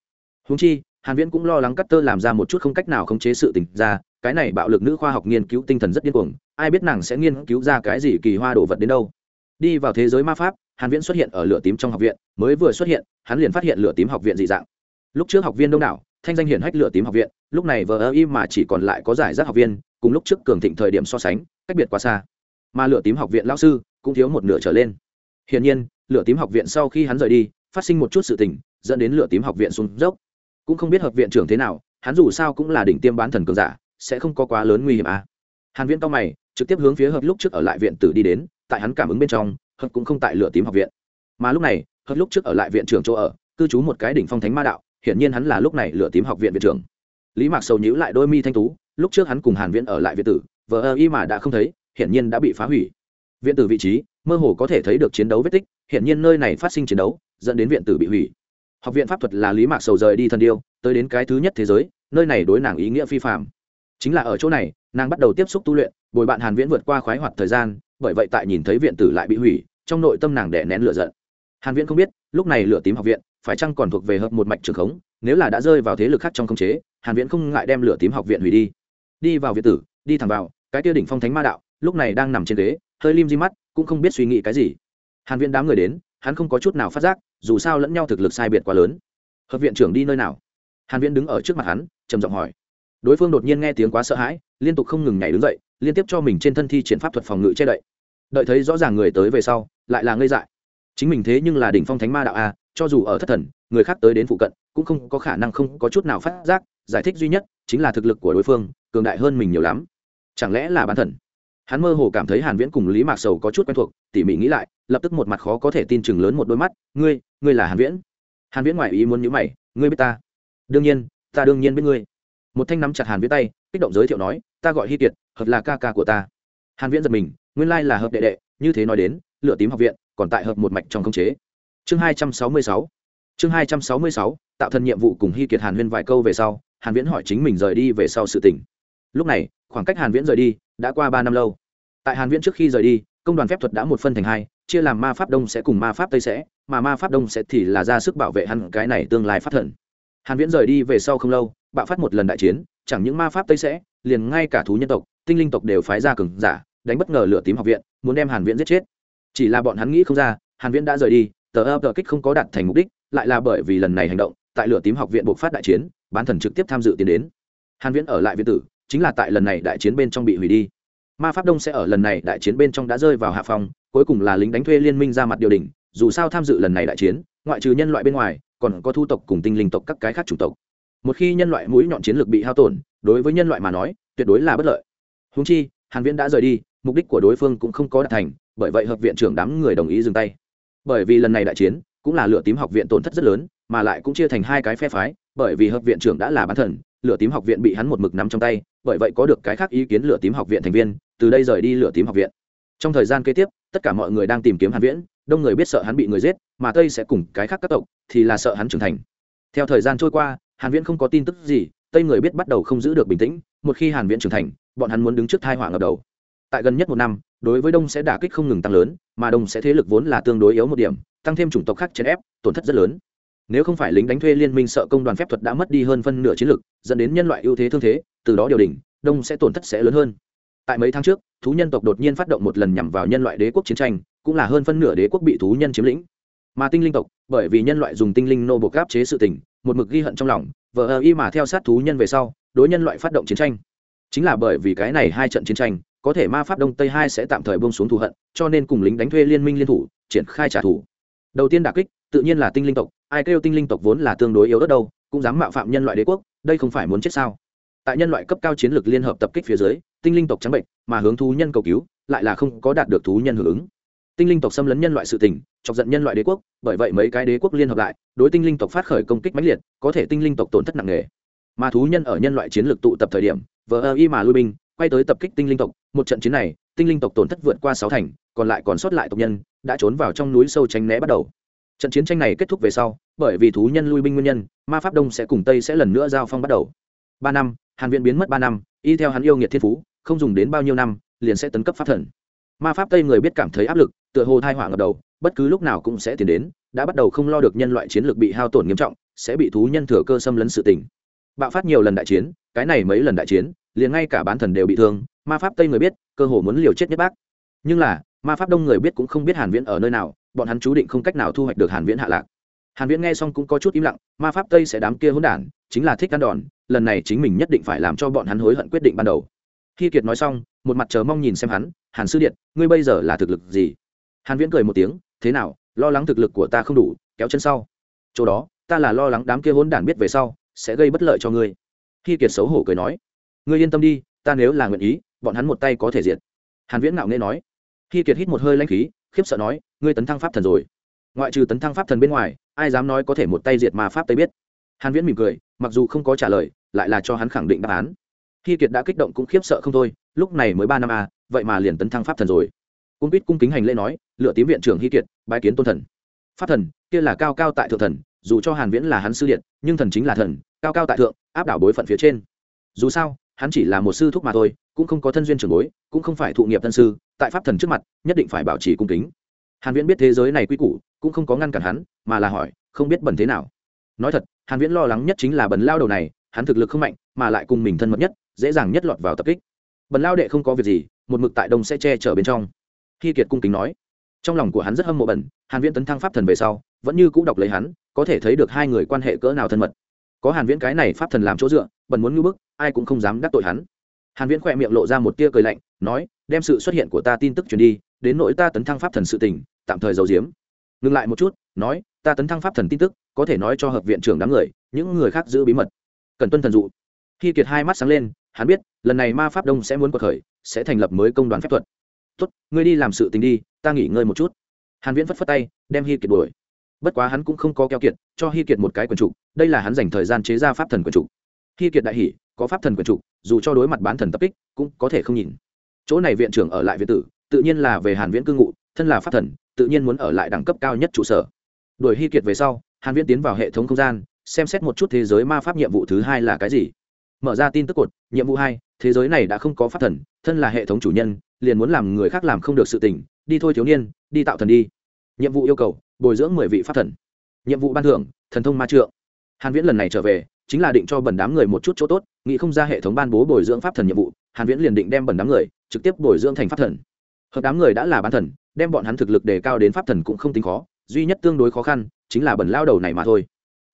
S1: Húng chi, hàn viễn cũng lo lắng cắt tơ làm ra một chút không cách nào khống chế sự tình ra, cái này bạo lực nữ khoa học nghiên cứu tinh thần rất điên cuồng, ai biết nàng sẽ nghiên cứu ra cái gì kỳ hoa đồ vật đến đâu. Đi vào thế giới ma pháp hàn viễn xuất hiện ở lửa tím trong học viện, mới vừa xuất hiện, hắn liền phát hiện lửa tím học viện dị dạng. Lúc trước học viên đông đảo, thanh danh hiển hách lửa tím học viện, lúc này vờ ơ y mà chỉ còn lại có giải rác học viên, cùng lúc trước cường thịnh thời điểm so sánh, cách biệt quá xa. Mà lửa tím học viện lão sư cũng thiếu một nửa trở lên. Hiển nhiên, lửa tím học viện sau khi hắn rời đi, phát sinh một chút sự tình, dẫn đến lửa tím học viện xuống dốc. Cũng không biết học viện trưởng thế nào, hắn dù sao cũng là đỉnh tiêm bán thần cường giả, sẽ không có quá lớn nguy hiểm à. hàn viễn cao mày, trực tiếp hướng phía hợp lúc trước ở lại viện tử đi đến, tại hắn cảm ứng bên trong hợp cũng không tại lửa tím học viện. Mà lúc này hợp lúc trước ở lại viện trưởng chỗ ở, cư trú một cái đỉnh phong thánh ma đạo, hiển nhiên hắn là lúc này lửa tím học viện viện trưởng. Lý mạc sầu nhíu lại đôi mi thanh tú, lúc trước hắn cùng hàn viễn ở lại viện tử, vờ ơ y mà đã không thấy, hiển nhiên đã bị phá hủy. Viện tử vị trí, mơ hồ có thể thấy được chiến đấu vết tích, hiển nhiên nơi này phát sinh chiến đấu, dẫn đến viện tử bị hủy. Học viện pháp thuật là lý mạc sầu rời đi thần điêu, tới đến cái thứ nhất thế giới, nơi này đối nàng ý nghĩa phi phạm chính là ở chỗ này, nàng bắt đầu tiếp xúc tu luyện, bồi bạn hàn viễn vượt qua khoái hoạt thời gian, bởi vậy tại nhìn thấy viện tử lại bị hủy trong nội tâm nàng đè nén lửa giận. Hàn viễn không biết, lúc này lửa tím học viện, phải chăng còn thuộc về hợp một mạch trường khống, nếu là đã rơi vào thế lực khác trong khống chế, hàn viễn không ngại đem lửa tím học viện hủy đi. Đi vào viện tử, đi thẳng vào, cái kia đỉnh phong thánh ma đạo, lúc này đang nằm trên ghế, hơi lim di mắt, cũng không biết suy nghĩ cái gì. Hàn viễn đám người đến, hắn không có chút nào phát giác, dù sao lẫn nhau thực lực sai biệt quá lớn. Hợp viện trưởng đi nơi nào? Hàn viễn đứng ở trước mặt hắn, trầm giọng hỏi. Đối phương đột nhiên nghe tiếng quá sợ hãi, liên tục không ngừng nhảy đứng dậy, liên tiếp cho mình trên thân thi triển pháp thuật phòng ngự che đậy đợi thấy rõ ràng người tới về sau, lại là ngây dại. Chính mình thế nhưng là đỉnh phong thánh ma đạo a, cho dù ở thất thần, người khác tới đến phụ cận, cũng không có khả năng không có chút nào phát giác, giải thích duy nhất chính là thực lực của đối phương, cường đại hơn mình nhiều lắm. Chẳng lẽ là bán thần? Hắn mơ hồ cảm thấy hàn viễn cùng lý mạc sầu có chút quen thuộc, tỉ mỉ nghĩ lại, lập tức một mặt khó có thể tin chừng lớn một đôi mắt, ngươi ngươi là hàn viễn? Hàn viễn ngoài ý muốn nhíu mày, ngươi biết ta? Đương nhiên, ta đương nhiên biết ngươi. Một thanh nắm chặt hàn viễn tay, kích động giới thiệu nói, ta gọi hi kiệt, hợp là ca ca của ta. Hàn viễn giật mình nguyên lai là hợp đệ đệ, như thế nói đến, lựa tím học viện, còn tại hợp một mạch trong công chế. Chương 266 chương 266 tạo thân nhiệm vụ cùng hy kiệt hàn huyên vài câu về sau, hàn viễn hỏi chính mình rời đi về sau sự tỉnh. lúc này, khoảng cách hàn viễn rời đi đã qua ba năm lâu. Tại hàn viễn trước khi rời đi, công đoàn phép thuật đã một phân thành hai, chia làm ma pháp đông sẽ cùng ma pháp tây sẽ, mà ma pháp đông sẽ thì là ra sức bảo vệ hắn cái này tương lai phát thần. Hàn viễn rời đi về sau không lâu, bạo phát một lần đại chiến, chẳng những ma pháp tây sẽ, liền ngay cả thú nhân tộc, tinh linh tộc đều phái ra cường giả đánh bất ngờ lửa tím học viện, muốn đem hàn viễn giết chết. Chỉ là bọn hắn nghĩ không ra, hàn viễn đã rời đi, tờ ơ tờ kích không có đạt thành mục đích, lại là bởi vì lần này hành động, tại lửa tím học viện buộc phát đại chiến, bán thần trực tiếp tham dự tiến đến. Hàn viễn ở lại viện tử, chính là tại lần này đại chiến bên trong bị hủy đi. Ma pháp đông sẽ ở lần này đại chiến bên trong đã rơi vào hạ phòng cuối cùng là lính đánh thuê liên minh ra mặt điều đình dù sao tham dự lần này đại chiến, ngoại trừ nhân loại bên ngoài, còn có thu tộc cùng tinh linh tộc các cái khác chủng tộc. Một khi nhân loại mũi nhọn chiến lược bị hao tổn, đối với nhân loại mà nói, tuyệt đối là bất lợi. Húng chi, hàn viễn đã rời đi mục đích của đối phương cũng không có đạt thành, bởi vậy hợp viện trưởng đám người đồng ý dừng tay. Bởi vì lần này đại chiến cũng là lửa tím học viện tổn thất rất lớn, mà lại cũng chia thành hai cái phe phái, bởi vì hợp viện trưởng đã là bán thần lửa tím học viện bị hắn một mực nắm trong tay, bởi vậy có được cái khác ý kiến lửa tím học viện thành viên, từ đây rời đi lửa tím học viện. Trong thời gian kế tiếp, tất cả mọi người đang tìm kiếm hàn viễn, đông người biết sợ hắn bị người giết, mà tây sẽ cùng cái khác các tộc thì là sợ hắn trưởng thành. Theo thời gian trôi qua, hàn viễn không có tin tức gì, tây người biết bắt đầu không giữ được bình tĩnh, một khi hàn viễn trưởng thành, bọn hắn muốn đứng trước tai họa ngập đầu tại gần nhất một năm, đối với đông sẽ đả kích không ngừng tăng lớn, mà đông sẽ thế lực vốn là tương đối yếu một điểm, tăng thêm chủng tộc khác chèn ép, tổn thất rất lớn. Nếu không phải lính đánh thuê liên minh sợ công đoàn phép thuật đã mất đi hơn phân nửa chiến lực, dẫn đến nhân loại ưu thế thương thế, từ đó điều đỉnh, đông sẽ tổn thất sẽ lớn hơn. Tại mấy tháng trước, thú nhân tộc đột nhiên phát động một lần nhằm vào nhân loại đế quốc chiến tranh, cũng là hơn phân nửa đế quốc bị thú nhân chiếm lĩnh. Mà tinh linh tộc, bởi vì nhân loại dùng tinh linh nô buộc gáp chế sự tình, một mực ghi hận trong lòng vợ ơ y mà theo sát thú nhân về sau, đối nhân loại phát động chiến tranh. Chính là bởi vì cái này hai trận chiến tranh có thể ma pháp đông tây hai sẽ tạm thời bông xuống thù hận, cho nên cùng lính đánh thuê liên minh liên thủ, triển khai trả thù. Đầu tiên đà kích, tự nhiên là tinh linh tộc, ai kêu tinh linh tộc vốn là tương đối yếu đất đâu, cũng dám mạo phạm nhân loại đế quốc, đây không phải muốn chết sao? Tại nhân loại cấp cao chiến lược liên hợp tập kích phía dưới, tinh linh tộc trắng bệnh, mà hướng thú nhân cầu cứu, lại là không có đạt được thú nhân hưởng ứng. Tinh linh tộc xâm lấn nhân loại sự tình, chọc giận nhân loại đế quốc, bởi vậy mấy cái đế quốc liên hợp lại, đối tinh linh tộc phát khởi công kích mãnh liệt, có thể tinh linh tộc tổn thất nặng nề. Mà thú nhân ở nhân loại chiến lược tụ tập thời điểm, vờ ơ y mà lui binh quay tới tập kích tinh linh tộc, một trận chiến này, tinh linh tộc tổn thất vượt qua sáu thành, còn lại còn sót lại tộc nhân, đã trốn vào trong núi sâu tránh né bắt đầu. Trận chiến tranh này kết thúc về sau, bởi vì thú nhân lui binh nguyên nhân, ma pháp đông sẽ cùng tây sẽ lần nữa giao phong bắt đầu. Ba năm, hàn viện biến mất ba năm, y theo hắn yêu nghiệt thiên phú, không dùng đến bao nhiêu năm, liền sẽ tấn cấp pháp thần. Ma pháp tây người biết cảm thấy áp lực, tựa hồ thai hỏa ngập đầu, bất cứ lúc nào cũng sẽ tiến đến, đã bắt đầu không lo được nhân loại chiến lược bị hao tổn nghiêm trọng, sẽ bị thú nhân thừa cơ xâm lấn sự tình. Bạo phát nhiều lần đại chiến cái này mấy lần đại chiến, liền ngay cả bán thần đều bị thương, ma pháp tây người biết, cơ hồ muốn liều chết nhất bác. Nhưng là, ma pháp đông người biết cũng không biết hàn viễn ở nơi nào, bọn hắn chú định không cách nào thu hoạch được hàn viễn hạ lạc. Hàn viễn nghe xong cũng có chút im lặng, ma pháp tây sẽ đám kia hỗn đản, chính là thích ăn đòn, lần này chính mình nhất định phải làm cho bọn hắn hối hận quyết định ban đầu. Khi kiệt nói xong, một mặt chờ mong nhìn xem hắn, hàn sư điện, ngươi bây giờ là thực lực gì? Hàn viễn cười một tiếng, thế nào, lo lắng thực lực của ta không đủ, kéo chân sau. Chỗ đó, ta là lo lắng đám kia hỗn đản biết về sau, sẽ gây bất lợi cho ngươi khi kiệt xấu hổ cười nói ngươi yên tâm đi ta nếu là nguyện ý bọn hắn một tay có thể diệt. Hàn viễn ngạo nghễ nói. Khi kiệt hít một hơi lãnh khí khiếp sợ nói ngươi tấn thăng pháp thần rồi. Ngoại trừ tấn thăng pháp thần bên ngoài ai dám nói có thể một tay diệt ma pháp tây biết. Hàn viễn mỉm cười mặc dù không có trả lời lại là cho hắn khẳng định đáp án. Khi kiệt đã kích động cũng khiếp sợ không thôi lúc này mới ba năm a à, vậy mà liền tấn thăng pháp thần rồi. Cung biết cung kính hành lễ nói lựa tím viện trưởng hy kiệt bái kiến tôn thần. Pháp thần kia là cao cao tại thượng thần dù cho hàn viễn là hắn sư điện nhưng thần chính là thần cao cao tại thượng, áp đảo bối phận phía trên. Dù sao, hắn chỉ là một sư thúc mà thôi, cũng không có thân duyên trưởng bối, cũng không phải thụ nghiệp thân sư, tại pháp thần trước mặt, nhất định phải bảo trì cung kính. Hàn viễn biết thế giới này quy củ, cũng không có ngăn cản hắn, mà là hỏi, không biết bẩn thế nào. Nói thật, hàn viễn lo lắng nhất chính là bẩn lao đầu này, hắn thực lực không mạnh, mà lại cùng mình thân mật nhất, dễ dàng nhất lọt vào tập kích. Bẩn lao đệ không có việc gì, một mực tại đông sẽ che chở bên trong. Khi kiệt cung kính nói, trong lòng của hắn rất hâm mộ bẩn, hàn viễn tấn thăng pháp thần về sau, vẫn như cũ đọc lấy hắn, có thể thấy được hai người quan hệ cỡ nào thân mật có hàn viễn cái này pháp thần làm chỗ dựa bần muốn ngưu bức, ai cũng không dám đắc tội hắn. Hàn viễn khỏe miệng lộ ra một tia cười lạnh, nói, đem sự xuất hiện của ta tin tức truyền đi, đến nỗi ta tấn thăng pháp thần sự tình, tạm thời giấu giếm. Ngừng lại một chút, nói, ta tấn thăng pháp thần tin tức, có thể nói cho hợp viện trưởng đám người, những người khác giữ bí mật. Cần tuân thần dụ. Khi kiệt hai mắt sáng lên, hắn biết, lần này ma pháp đông sẽ muốn cuộc khởi, sẽ thành lập mới công đoàn phép thuật. Tốt, ngươi đi làm sự tình đi, ta nghỉ ngơi một chút. Hàn viễn phất phất tay, đem hi kiệt đuổi bất quá hắn cũng không có keo kiệt, cho hi kiệt một cái quyền trục đây là hắn dành thời gian chế ra pháp thần quyền trục hi kiệt đại hỉ, có pháp thần quyền trục dù cho đối mặt bán thần tập kích, cũng có thể không nhìn. Chỗ này viện trưởng ở lại viện tử, tự nhiên là về hàn viễn cư ngụ, thân là pháp thần, tự nhiên muốn ở lại đẳng cấp cao nhất trụ sở. Đuổi hy kiệt về sau, hàn viễn tiến vào hệ thống không gian, xem xét một chút thế giới ma pháp nhiệm vụ thứ hai là cái gì. Mở ra tin tức cột, nhiệm vụ hai, thế giới này đã không có pháp thần, thân là hệ thống chủ nhân, liền muốn làm người khác làm không được sự tình, đi thôi thiếu niên, đi tạo thần đi. Nhiệm vụ yêu cầu bồi dưỡng mười vị pháp thần. Nhiệm vụ ban thưởng, thần thông ma trượng. Hàn viễn lần này trở về, chính là định cho bẩn đám người một chút chỗ tốt, nghĩ không ra hệ thống ban bố bồi dưỡng pháp thần nhiệm vụ, hàn viễn liền định đem bẩn đám người trực tiếp bồi dưỡng thành pháp thần. Hợp đám người đã là bán thần, đem bọn hắn thực lực đề cao đến pháp thần cũng không tính khó, duy nhất tương đối khó khăn chính là bẩn lao đầu này mà thôi.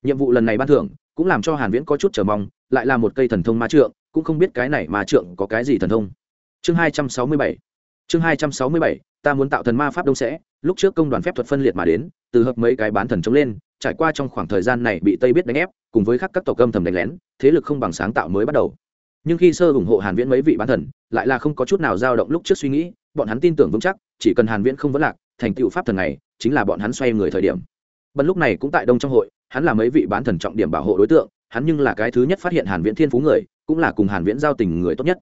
S1: Nhiệm vụ lần này ban thưởng cũng làm cho hàn viễn có chút chờ mong, lại là một cây thần thông ma trượng, cũng không biết cái này ma trượng có cái gì thần thông. Chương 267 chương 267 ta muốn tạo thần ma pháp đông sẽ, lúc trước công đoàn phép thuật phân liệt mà đến từ hợp mấy cái bán thần chống lên, trải qua trong khoảng thời gian này bị tây biết đánh ép, cùng với các các tộc âm thầm đánh lén, thế lực không bằng sáng tạo mới bắt đầu. Nhưng khi sơ ủng hộ hàn viễn mấy vị bán thần, lại là không có chút nào dao động lúc trước suy nghĩ, bọn hắn tin tưởng vững chắc, chỉ cần hàn viễn không vấn lạc, thành tựu pháp thần này, chính là bọn hắn xoay người thời điểm. Bần lúc này cũng tại đông trong hội, hắn là mấy vị bán thần trọng điểm bảo hộ đối tượng, hắn nhưng là cái thứ nhất phát hiện hàn viễn thiên phú người, cũng là cùng hàn viễn giao tình người tốt nhất.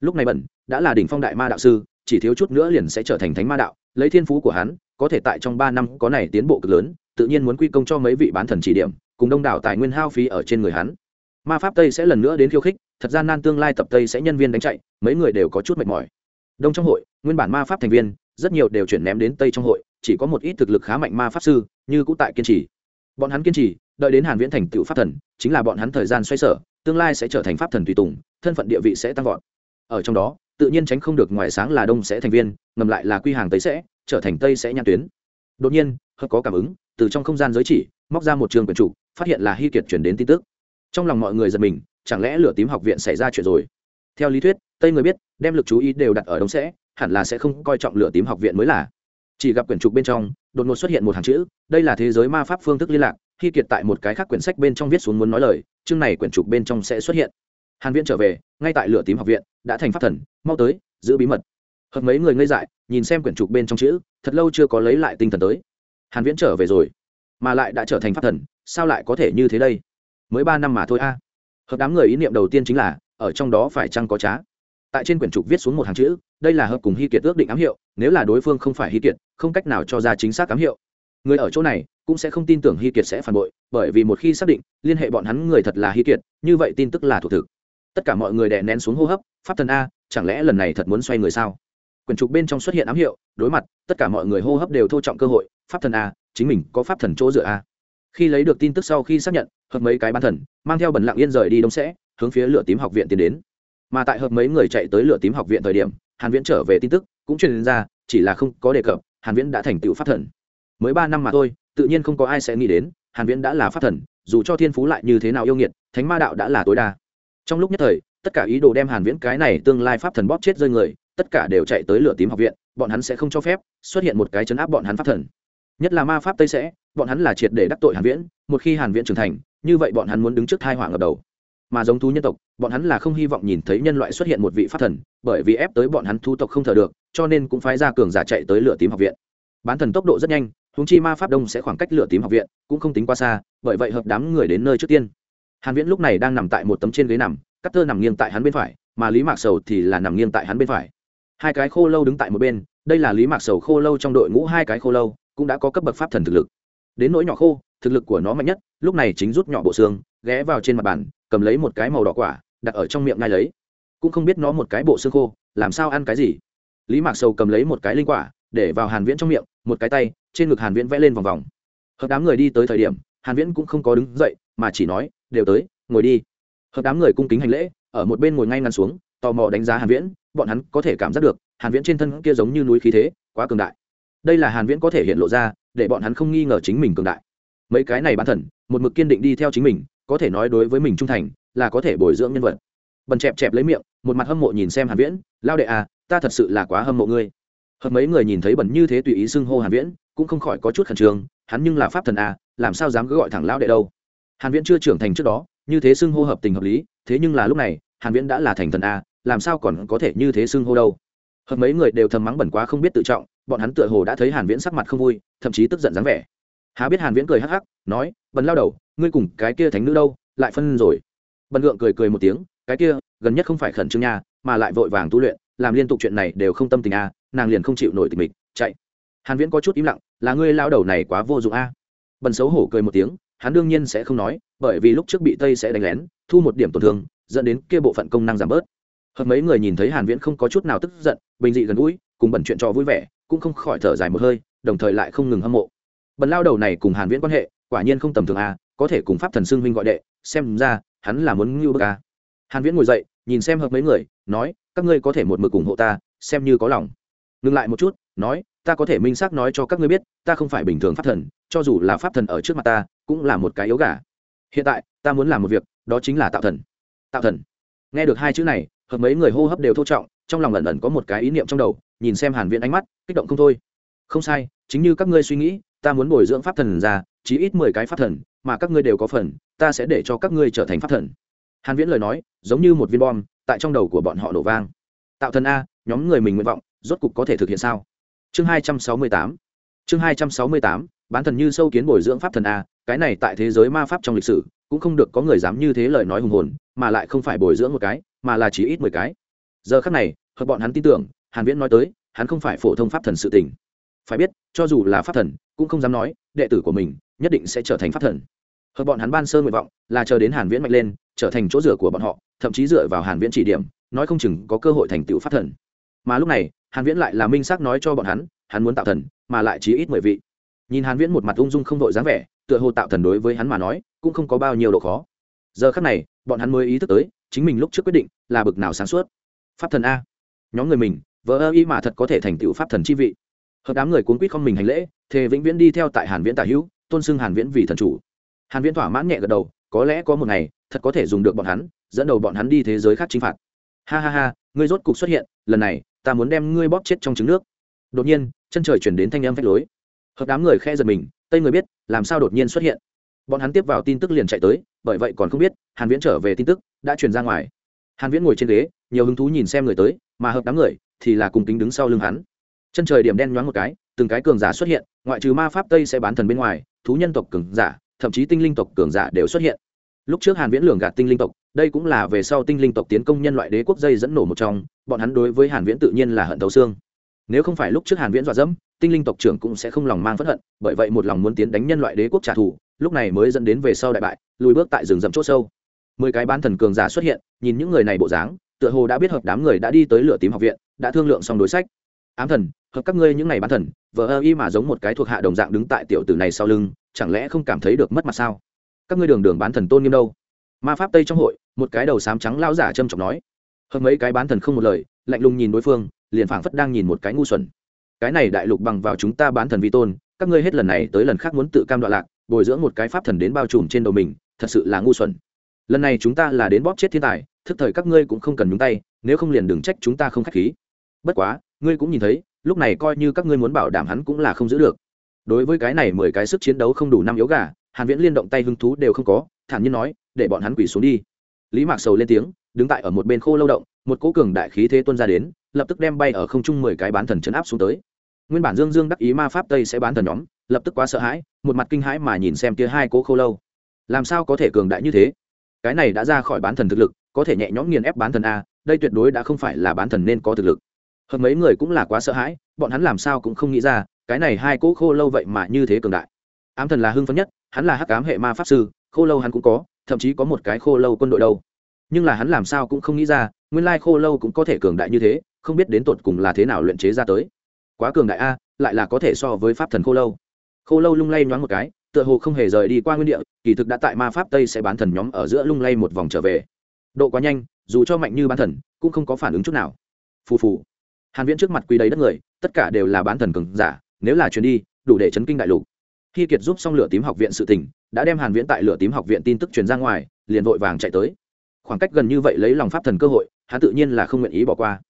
S1: Lúc này bẩn đã là đỉnh phong đại ma đạo sư, chỉ thiếu chút nữa liền sẽ trở thành thánh ma đạo, lấy thiên phú của hắn có thể tại trong 3 năm có này tiến bộ cực lớn, tự nhiên muốn quy công cho mấy vị bán thần chỉ điểm, cùng đông đảo tài nguyên hao phí ở trên người hắn. Ma pháp tây sẽ lần nữa đến khiêu khích, thật ra nan tương lai tập tây sẽ nhân viên đánh chạy, mấy người đều có chút mệt mỏi. Đông trong hội, nguyên bản ma pháp thành viên, rất nhiều đều chuyển ném đến tây trong hội, chỉ có một ít thực lực khá mạnh ma pháp sư, như cũ tại kiên trì. Bọn hắn kiên trì, đợi đến hàn viễn thành tựu pháp thần, chính là bọn hắn thời gian xoay sở, tương lai sẽ trở thành pháp thần tùy tùng, thân phận địa vị sẽ tăng vọt. Ở trong đó tự nhiên tránh không được ngoài sáng là đông sẽ thành viên, ngầm lại là quy hàng tây sẽ, trở thành tây sẽ nhãn tuyến. Đột nhiên, hợp có cảm ứng, từ trong không gian giới chỉ, móc ra một trường quyền chủ phát hiện là hy kiệt chuyển đến tin tức. Trong lòng mọi người giật mình, chẳng lẽ lửa tím học viện xảy ra chuyện rồi? Theo lý thuyết, tây người biết, đem lực chú ý đều đặt ở đông sẽ, hẳn là sẽ không coi trọng lửa tím học viện mới là. Chỉ gặp quyển trục bên trong, đột ngột xuất hiện một hàng chữ, đây là thế giới ma pháp phương thức liên lạc khi kiệt tại một cái khác quyển sách bên trong viết xuống muốn nói lời, chương này quyển trục bên trong sẽ xuất hiện hàn viễn trở về, ngay tại lửa tím học viện, đã thành pháp thần, mau tới, giữ bí mật. Hợp mấy người ngây dại, nhìn xem quyển trục bên trong chữ, thật lâu chưa có lấy lại tinh thần tới. Hàn viễn trở về rồi, mà lại đã trở thành pháp thần, sao lại có thể như thế đây? Mới ba năm mà thôi a. Hợp đám người ý niệm đầu tiên chính là, ở trong đó phải chăng có trá? Tại trên quyển trục viết xuống một hàng chữ, đây là hợp cùng hy kiệt ước định ám hiệu, nếu là đối phương không phải hy kiệt, không cách nào cho ra chính xác ám hiệu. Người ở chỗ này, cũng sẽ không tin tưởng hy kiệt sẽ phản bội, bởi vì một khi xác định, liên hệ bọn hắn người thật là hy kiệt, như vậy tin tức là thuộc thực tất cả mọi người đè nén xuống hô hấp, pháp thần a, chẳng lẽ lần này thật muốn xoay người sao? Quyển trục bên trong xuất hiện ám hiệu, đối mặt, tất cả mọi người hô hấp đều thô trọng cơ hội, pháp thần a, chính mình có pháp thần chỗ dựa a. Khi lấy được tin tức sau khi xác nhận, hợp mấy cái ban thần, mang theo bẩn lặng yên rời đi đông sẽ, hướng phía lửa tím học viện tiến đến. Mà tại hợp mấy người chạy tới lửa tím học viện thời điểm, hàn viễn trở về tin tức, cũng truyền ra, chỉ là không có đề cập, hàn viễn đã thành tựu pháp thần. Mới ba năm mà thôi, tự nhiên không có ai sẽ nghĩ đến, hàn viễn đã là pháp thần, dù cho thiên phú lại như thế nào yêu nghiệt, thánh ma đạo đã là tối đa trong lúc nhất thời, tất cả ý đồ đem hàn viễn cái này tương lai pháp thần bóp chết rơi người, tất cả đều chạy tới lửa tím học viện, bọn hắn sẽ không cho phép xuất hiện một cái chấn áp bọn hắn pháp thần. Nhất là ma pháp tây sẽ, bọn hắn là triệt để đắc tội hàn viễn, một khi hàn viễn trưởng thành, như vậy bọn hắn muốn đứng trước thai họa ngập đầu. Mà giống thú nhân tộc, bọn hắn là không hy vọng nhìn thấy nhân loại xuất hiện một vị pháp thần, bởi vì ép tới bọn hắn thú tộc không thở được, cho nên cũng phái ra cường giả chạy tới lửa tím học viện. Bán thần tốc độ rất nhanh húng chi ma pháp đông sẽ khoảng cách lửa tím học viện, cũng không tính quá xa, bởi vậy hợp đám người đến nơi trước tiên hàn viễn lúc này đang nằm tại một tấm trên ghế nằm cắt tơ nằm nghiêng tại hắn bên phải, mà lý mạc sầu thì là nằm nghiêng tại hắn bên phải. Hai cái khô lâu đứng tại một bên, đây là lý mạc sầu khô lâu trong đội ngũ hai cái khô lâu, cũng đã có cấp bậc pháp thần thực lực. Đến nỗi nhỏ khô, thực lực của nó mạnh nhất, lúc này chính rút nhỏ bộ xương, ghé vào trên mặt bàn, cầm lấy một cái màu đỏ quả, đặt ở trong miệng ngay lấy. Cũng không biết nó một cái bộ xương khô, làm sao ăn cái gì. Lý mạc sầu cầm lấy một cái linh quả, để vào hàn viễn trong miệng, một cái tay, trên ngực hàn viễn vẽ lên vòng vòng. Hợp đám người đi tới thời điểm, hàn viễn cũng không có đứng dậy, mà chỉ nói đều tới, ngồi đi. Hợp đám người cung kính hành lễ, ở một bên ngồi ngay ngắn xuống, tò mò đánh giá hàn viễn, bọn hắn có thể cảm giác được, hàn viễn trên thân kia giống như núi khí thế, quá cường đại. Đây là hàn viễn có thể hiện lộ ra, để bọn hắn không nghi ngờ chính mình cường đại. Mấy cái này bán thần, một mực kiên định đi theo chính mình, có thể nói đối với mình trung thành, là có thể bồi dưỡng nhân vật. Bần chẹp chẹp lấy miệng, một mặt hâm mộ nhìn xem hàn viễn, lao đệ à ta thật sự là quá hâm mộ ngươi. Hợp mấy người nhìn thấy bẩn như thế tùy ý xưng hô hàn viễn, cũng không khỏi có chút khẩn trương, hắn nhưng là pháp thần à làm sao dám cứ gọi thẳng lao đệ đâu? Hàn viễn chưa trưởng thành trước đó như thế xưng hô hợp tình hợp lý thế nhưng là lúc này hàn viễn đã là thành thần a, làm sao còn có thể như thế xưng hô đâu? Hợp mấy người đều thầm mắng bẩn quá không biết tự trọng bọn hắn tựa hồ đã thấy hàn viễn sắc mặt không vui thậm chí tức giận dáng vẻ. Há biết hàn viễn cười hắc hắc nói bần lao đầu ngươi cùng cái kia thánh nữ đâu lại phân rồi. Bần lượng cười cười một tiếng cái kia gần nhất không phải khẩn trương nha mà lại vội vàng tu luyện làm liên tục chuyện này đều không tâm tình a nàng liền không chịu nổi tình mình chạy. Hàn viễn có chút im lặng là ngươi lao đầu này quá vô dụng a. Bần xấu hổ cười một tiếng hắn đương nhiên sẽ không nói bởi vì lúc trước bị tây sẽ đánh lén thu một điểm tổn thương dẫn đến kia bộ phận công năng giảm bớt. Hợp mấy người nhìn thấy hàn viễn không có chút nào tức giận bình dị gần gũi cùng bẩn chuyện trò vui vẻ cũng không khỏi thở dài một hơi đồng thời lại không ngừng hâm mộ. Bần lao đầu này cùng hàn viễn quan hệ quả nhiên không tầm thường à, có thể cùng pháp thần xưng huynh gọi đệ xem ra hắn là muốn ngưu bức à. Hàn viễn ngồi dậy nhìn xem hợp mấy người nói các ngươi có thể một mực ủng hộ ta xem như có lòng. Ngừng lại một chút nói ta có thể minh xác nói cho các ngươi biết ta không phải bình thường pháp thần cho dù là pháp thần ở trước mặt ta cũng là một cái yếu gà. Hiện tại, ta muốn làm một việc, đó chính là tạo thần. Tạo thần. Nghe được hai chữ này, hợp mấy người hô hấp đều thô trọng, trong lòng ẩn ẩn có một cái ý niệm trong đầu, nhìn xem hàn viễn ánh mắt, kích động không thôi. Không sai, chính như các ngươi suy nghĩ, ta muốn bồi dưỡng pháp thần ra, chí ít mười cái pháp thần, mà các ngươi đều có phần, ta sẽ để cho các ngươi trở thành pháp thần. Hàn viễn lời nói, giống như một viên bom, tại trong đầu của bọn họ nổ vang. Tạo thần a, nhóm người mình nguyện vọng, rốt cục có thể thực hiện sao? Chương 268 chương 268 bán thần như sâu kiến bồi dưỡng pháp thần a cái này tại thế giới ma pháp trong lịch sử, cũng không được có người dám như thế lời nói hùng hồn, mà lại không phải bồi dưỡng một cái, mà là chỉ ít mười cái. Giờ khắc này, hợp bọn hắn tin tưởng, hàn viễn nói tới, hắn không phải phổ thông pháp thần sự tình. Phải biết, cho dù là pháp thần, cũng không dám nói, đệ tử của mình nhất định sẽ trở thành pháp thần. Hợp bọn hắn ban sơ nguyện vọng là chờ đến hàn viễn mạnh lên, trở thành chỗ dựa của bọn họ, thậm chí dựa vào hàn viễn chỉ điểm, nói không chừng có cơ hội thành tựu pháp thần. Mà lúc này, hàn viễn lại là minh xác nói cho bọn hắn hắn muốn tạo thần, mà lại chỉ ít mười vị. Nhìn hàn viễn một mặt ung dung không đội dáng vẻ tựa hồ tạo thần đối với hắn mà nói, cũng không có bao nhiêu độ khó. Giờ khắc này, bọn hắn mới ý thức tới, chính mình lúc trước quyết định là bực nào sáng suốt. Pháp thần a. Nhóm người mình vỡ ơ ý mà thật có thể thành tựu pháp thần chi vị. Hợp đám người cuốn quýt không mình hành lễ, thề vĩnh viễn đi theo tại hàn viễn tả hữu, tôn xưng hàn viễn vì thần chủ. Hàn viễn thỏa mãn nhẹ gật đầu, có lẽ có một ngày, thật có thể dùng được bọn hắn, dẫn đầu bọn hắn đi thế giới khác chính phạt. Ha ha ha, ngươi rốt cục xuất hiện, lần này, ta muốn đem ngươi bóp chết trong trứng nước. Đột nhiên, chân trời chuyển đến thanh âm phách lối. Hợp đám người khe giật mình tây người biết làm sao đột nhiên xuất hiện bọn hắn tiếp vào tin tức liền chạy tới bởi vậy còn không biết hàn viễn trở về tin tức đã truyền ra ngoài hàn viễn ngồi trên ghế nhiều hứng thú nhìn xem người tới mà hợp đám người thì là cùng kính đứng sau lưng hắn chân trời điểm đen nhoáng một cái từng cái cường giả xuất hiện ngoại trừ ma pháp tây sẽ bán thần bên ngoài thú nhân tộc cường giả thậm chí tinh linh tộc cường giả đều xuất hiện lúc trước hàn viễn lường gạt tinh linh tộc đây cũng là về sau tinh linh tộc tiến công nhân loại đế quốc dây dẫn nổ một trong bọn hắn đối với hàn viễn tự nhiên là hận thấu xương nếu không phải lúc trước hàn viễn dọa dẫm, tinh linh tộc trưởng cũng sẽ không lòng mang phẫn hận, bởi vậy một lòng muốn tiến đánh nhân loại đế quốc trả thù, lúc này mới dẫn đến về sau đại bại, lùi bước tại rừng rậm chỗ sâu. Mười cái bán thần cường giả xuất hiện, nhìn những người này bộ dáng, tựa hồ đã biết hợp đám người đã đi tới lửa tím học viện, đã thương lượng xong đối sách. Ám thần, hợp các ngươi những này bán thần vợ ơ y mà giống một cái thuộc hạ đồng dạng đứng tại tiểu tử này sau lưng, chẳng lẽ không cảm thấy được mất mặt sao? Các ngươi đường đường bán thần tôn nghiêm đâu? Ma pháp tây trong hội, một cái đầu xám trắng lao giả trâm trọng nói. Hợp mấy cái bán thần không một lời, lạnh lùng nhìn đối phương liền phảng phất đang nhìn một cái ngu xuẩn. Cái này đại lục bằng vào chúng ta bán thần vi tôn, các ngươi hết lần này tới lần khác muốn tự cam đoạn lạc, bồi dưỡng một cái pháp thần đến bao trùm trên đầu mình, thật sự là ngu xuẩn. Lần này chúng ta là đến bóp chết thiên tài, thức thời các ngươi cũng không cần nhúng tay, nếu không liền đừng trách chúng ta không k h á c h khí. Bất quá, ngươi cũng nhìn thấy, lúc này coi như các ngươi muốn bảo đảm hắn cũng là không giữ được. Đối với cái này mười cái sức chiến đấu không đủ năm yếu gà, hàn viễn liên động tay hứng thú đều không có, thản nhiên nói, để bọn hắn quỳ xuống đi. Lý mạc sầu lên tiếng, đứng tại ở một bên khô lâu động một cỗ cường đại khí thế tuôn ra đến, lập tức đem bay ở không trung mười cái bán thần chấn áp xuống tới. Nguyên bản dương dương đắc ý ma pháp tây sẽ bán thần nhóm, lập tức quá sợ hãi, một mặt kinh hãi mà nhìn xem kia hai cỗ khô lâu. Làm sao có thể cường đại như thế? Cái này đã ra khỏi bán thần thực lực, có thể nhẹ nhõm nghiền ép bán thần a, đây tuyệt đối đã không phải là bán thần nên có thực lực. Hợp mấy người cũng là quá sợ hãi, bọn hắn làm sao cũng không nghĩ ra, cái này hai cỗ khô lâu vậy mà như thế cường đại. Ám thần là hưng phấn nhất, hắn là hắc ám hệ ma pháp sư, khô lâu hắn cũng có, thậm chí có một cái khô lâu quân đội đâu. Nhưng là hắn làm sao cũng không nghĩ ra nguyên lai khô lâu cũng có thể cường đại như thế, không biết đến tột cùng là thế nào luyện chế ra tới. Quá cường đại a, lại là có thể so với pháp thần khô lâu. Khô lâu lung lay nhoáng một cái, tựa hồ không hề rời đi qua nguyên địa, kỳ thực đã tại ma pháp tây sẽ bán thần nhóm ở giữa lung lay một vòng trở về. Độ quá nhanh, dù cho mạnh như bán thần, cũng không có phản ứng chút nào. Phù phù. Hàn viễn trước mặt quý đầy đất người, tất cả đều là bán thần cường giả, nếu là chuyến đi, đủ để chấn kinh đại lục. Khi kiệt giúp xong lửa tím học viện sự tình, đã đem hàn viễn tại lửa tím học viện tin tức truyền ra ngoài, liền vội vàng chạy tới khoảng cách gần như vậy lấy lòng pháp thần cơ hội, hắn tự nhiên là không nguyện ý bỏ qua.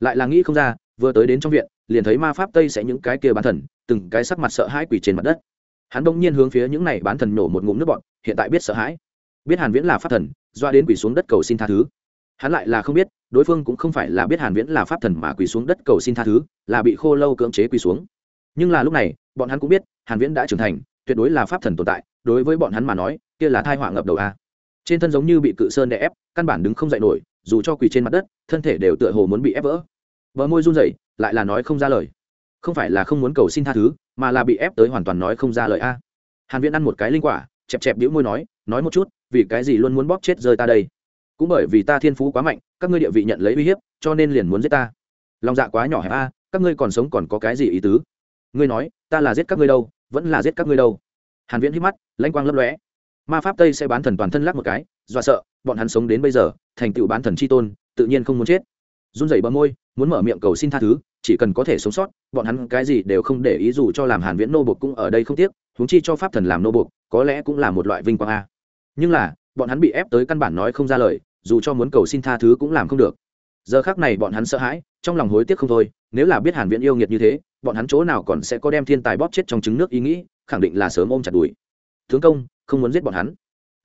S1: Lại là nghĩ không ra, vừa tới đến trong viện, liền thấy ma pháp tây sẽ những cái kia bán thần, từng cái sắc mặt sợ hãi quỳ trên mặt đất. Hắn bỗng nhiên hướng phía những này bán thần nổ một ngụm nước bọn hiện tại biết sợ hãi. Biết hàn viễn là pháp thần, doa đến quỳ xuống đất cầu xin tha thứ. Hắn lại là không biết, đối phương cũng không phải là biết hàn viễn là pháp thần mà quỳ xuống đất cầu xin tha thứ, là bị khô lâu cưỡng chế quỳ xuống. Nhưng là lúc này, bọn hắn cũng biết, hàn viễn đã trưởng thành, tuyệt đối là pháp thần tồn tại, đối với bọn hắn mà nói, kia là thai họa ngập đầu a trên thân giống như bị cự sơn đè ép, căn bản đứng không dậy nổi, dù cho quỳ trên mặt đất, thân thể đều tựa hồ muốn bị ép vỡ. Vợ môi run rẩy, lại là nói không ra lời. Không phải là không muốn cầu xin tha thứ, mà là bị ép tới hoàn toàn nói không ra lời a. Hàn viễn ăn một cái linh quả, chẹp chẹp đĩu môi nói nói một chút, vì cái gì luôn muốn bóp chết rơi ta đây? Cũng bởi vì ta thiên phú quá mạnh, các ngươi địa vị nhận lấy uy hiếp, cho nên liền muốn giết ta. Lòng dạ quá nhỏ hẹp a, các ngươi còn sống còn có cái gì ý tứ? Ngươi nói, ta là giết các ngươi đâu, vẫn là giết các ngươi đâu. Hàn viễn hít mắt, lãnh quang lấp lóe ma pháp tây sẽ bán thần toàn thân lắc một cái, dọa sợ, bọn hắn sống đến bây giờ, thành tựu bán thần chi tôn, tự nhiên không muốn chết. Run rẩy bờ môi, muốn mở miệng cầu xin tha thứ, chỉ cần có thể sống sót, bọn hắn cái gì đều không để ý dù cho làm hàn viễn nô bộc cũng ở đây không tiếc, huống chi cho pháp thần làm nô bộc có lẽ cũng là một loại vinh quang a. Nhưng là, bọn hắn bị ép tới căn bản nói không ra lời, dù cho muốn cầu xin tha thứ cũng làm không được. Giờ khác này bọn hắn sợ hãi, trong lòng hối tiếc không thôi, nếu là biết hàn viễn yêu nghiệt như thế, bọn hắn chỗ nào còn sẽ có đem thiên tài bóp chết trong trứng nước ý nghĩ, khẳng định là sớm ôm chặt đuổi. Tướng công không muốn giết bọn hắn.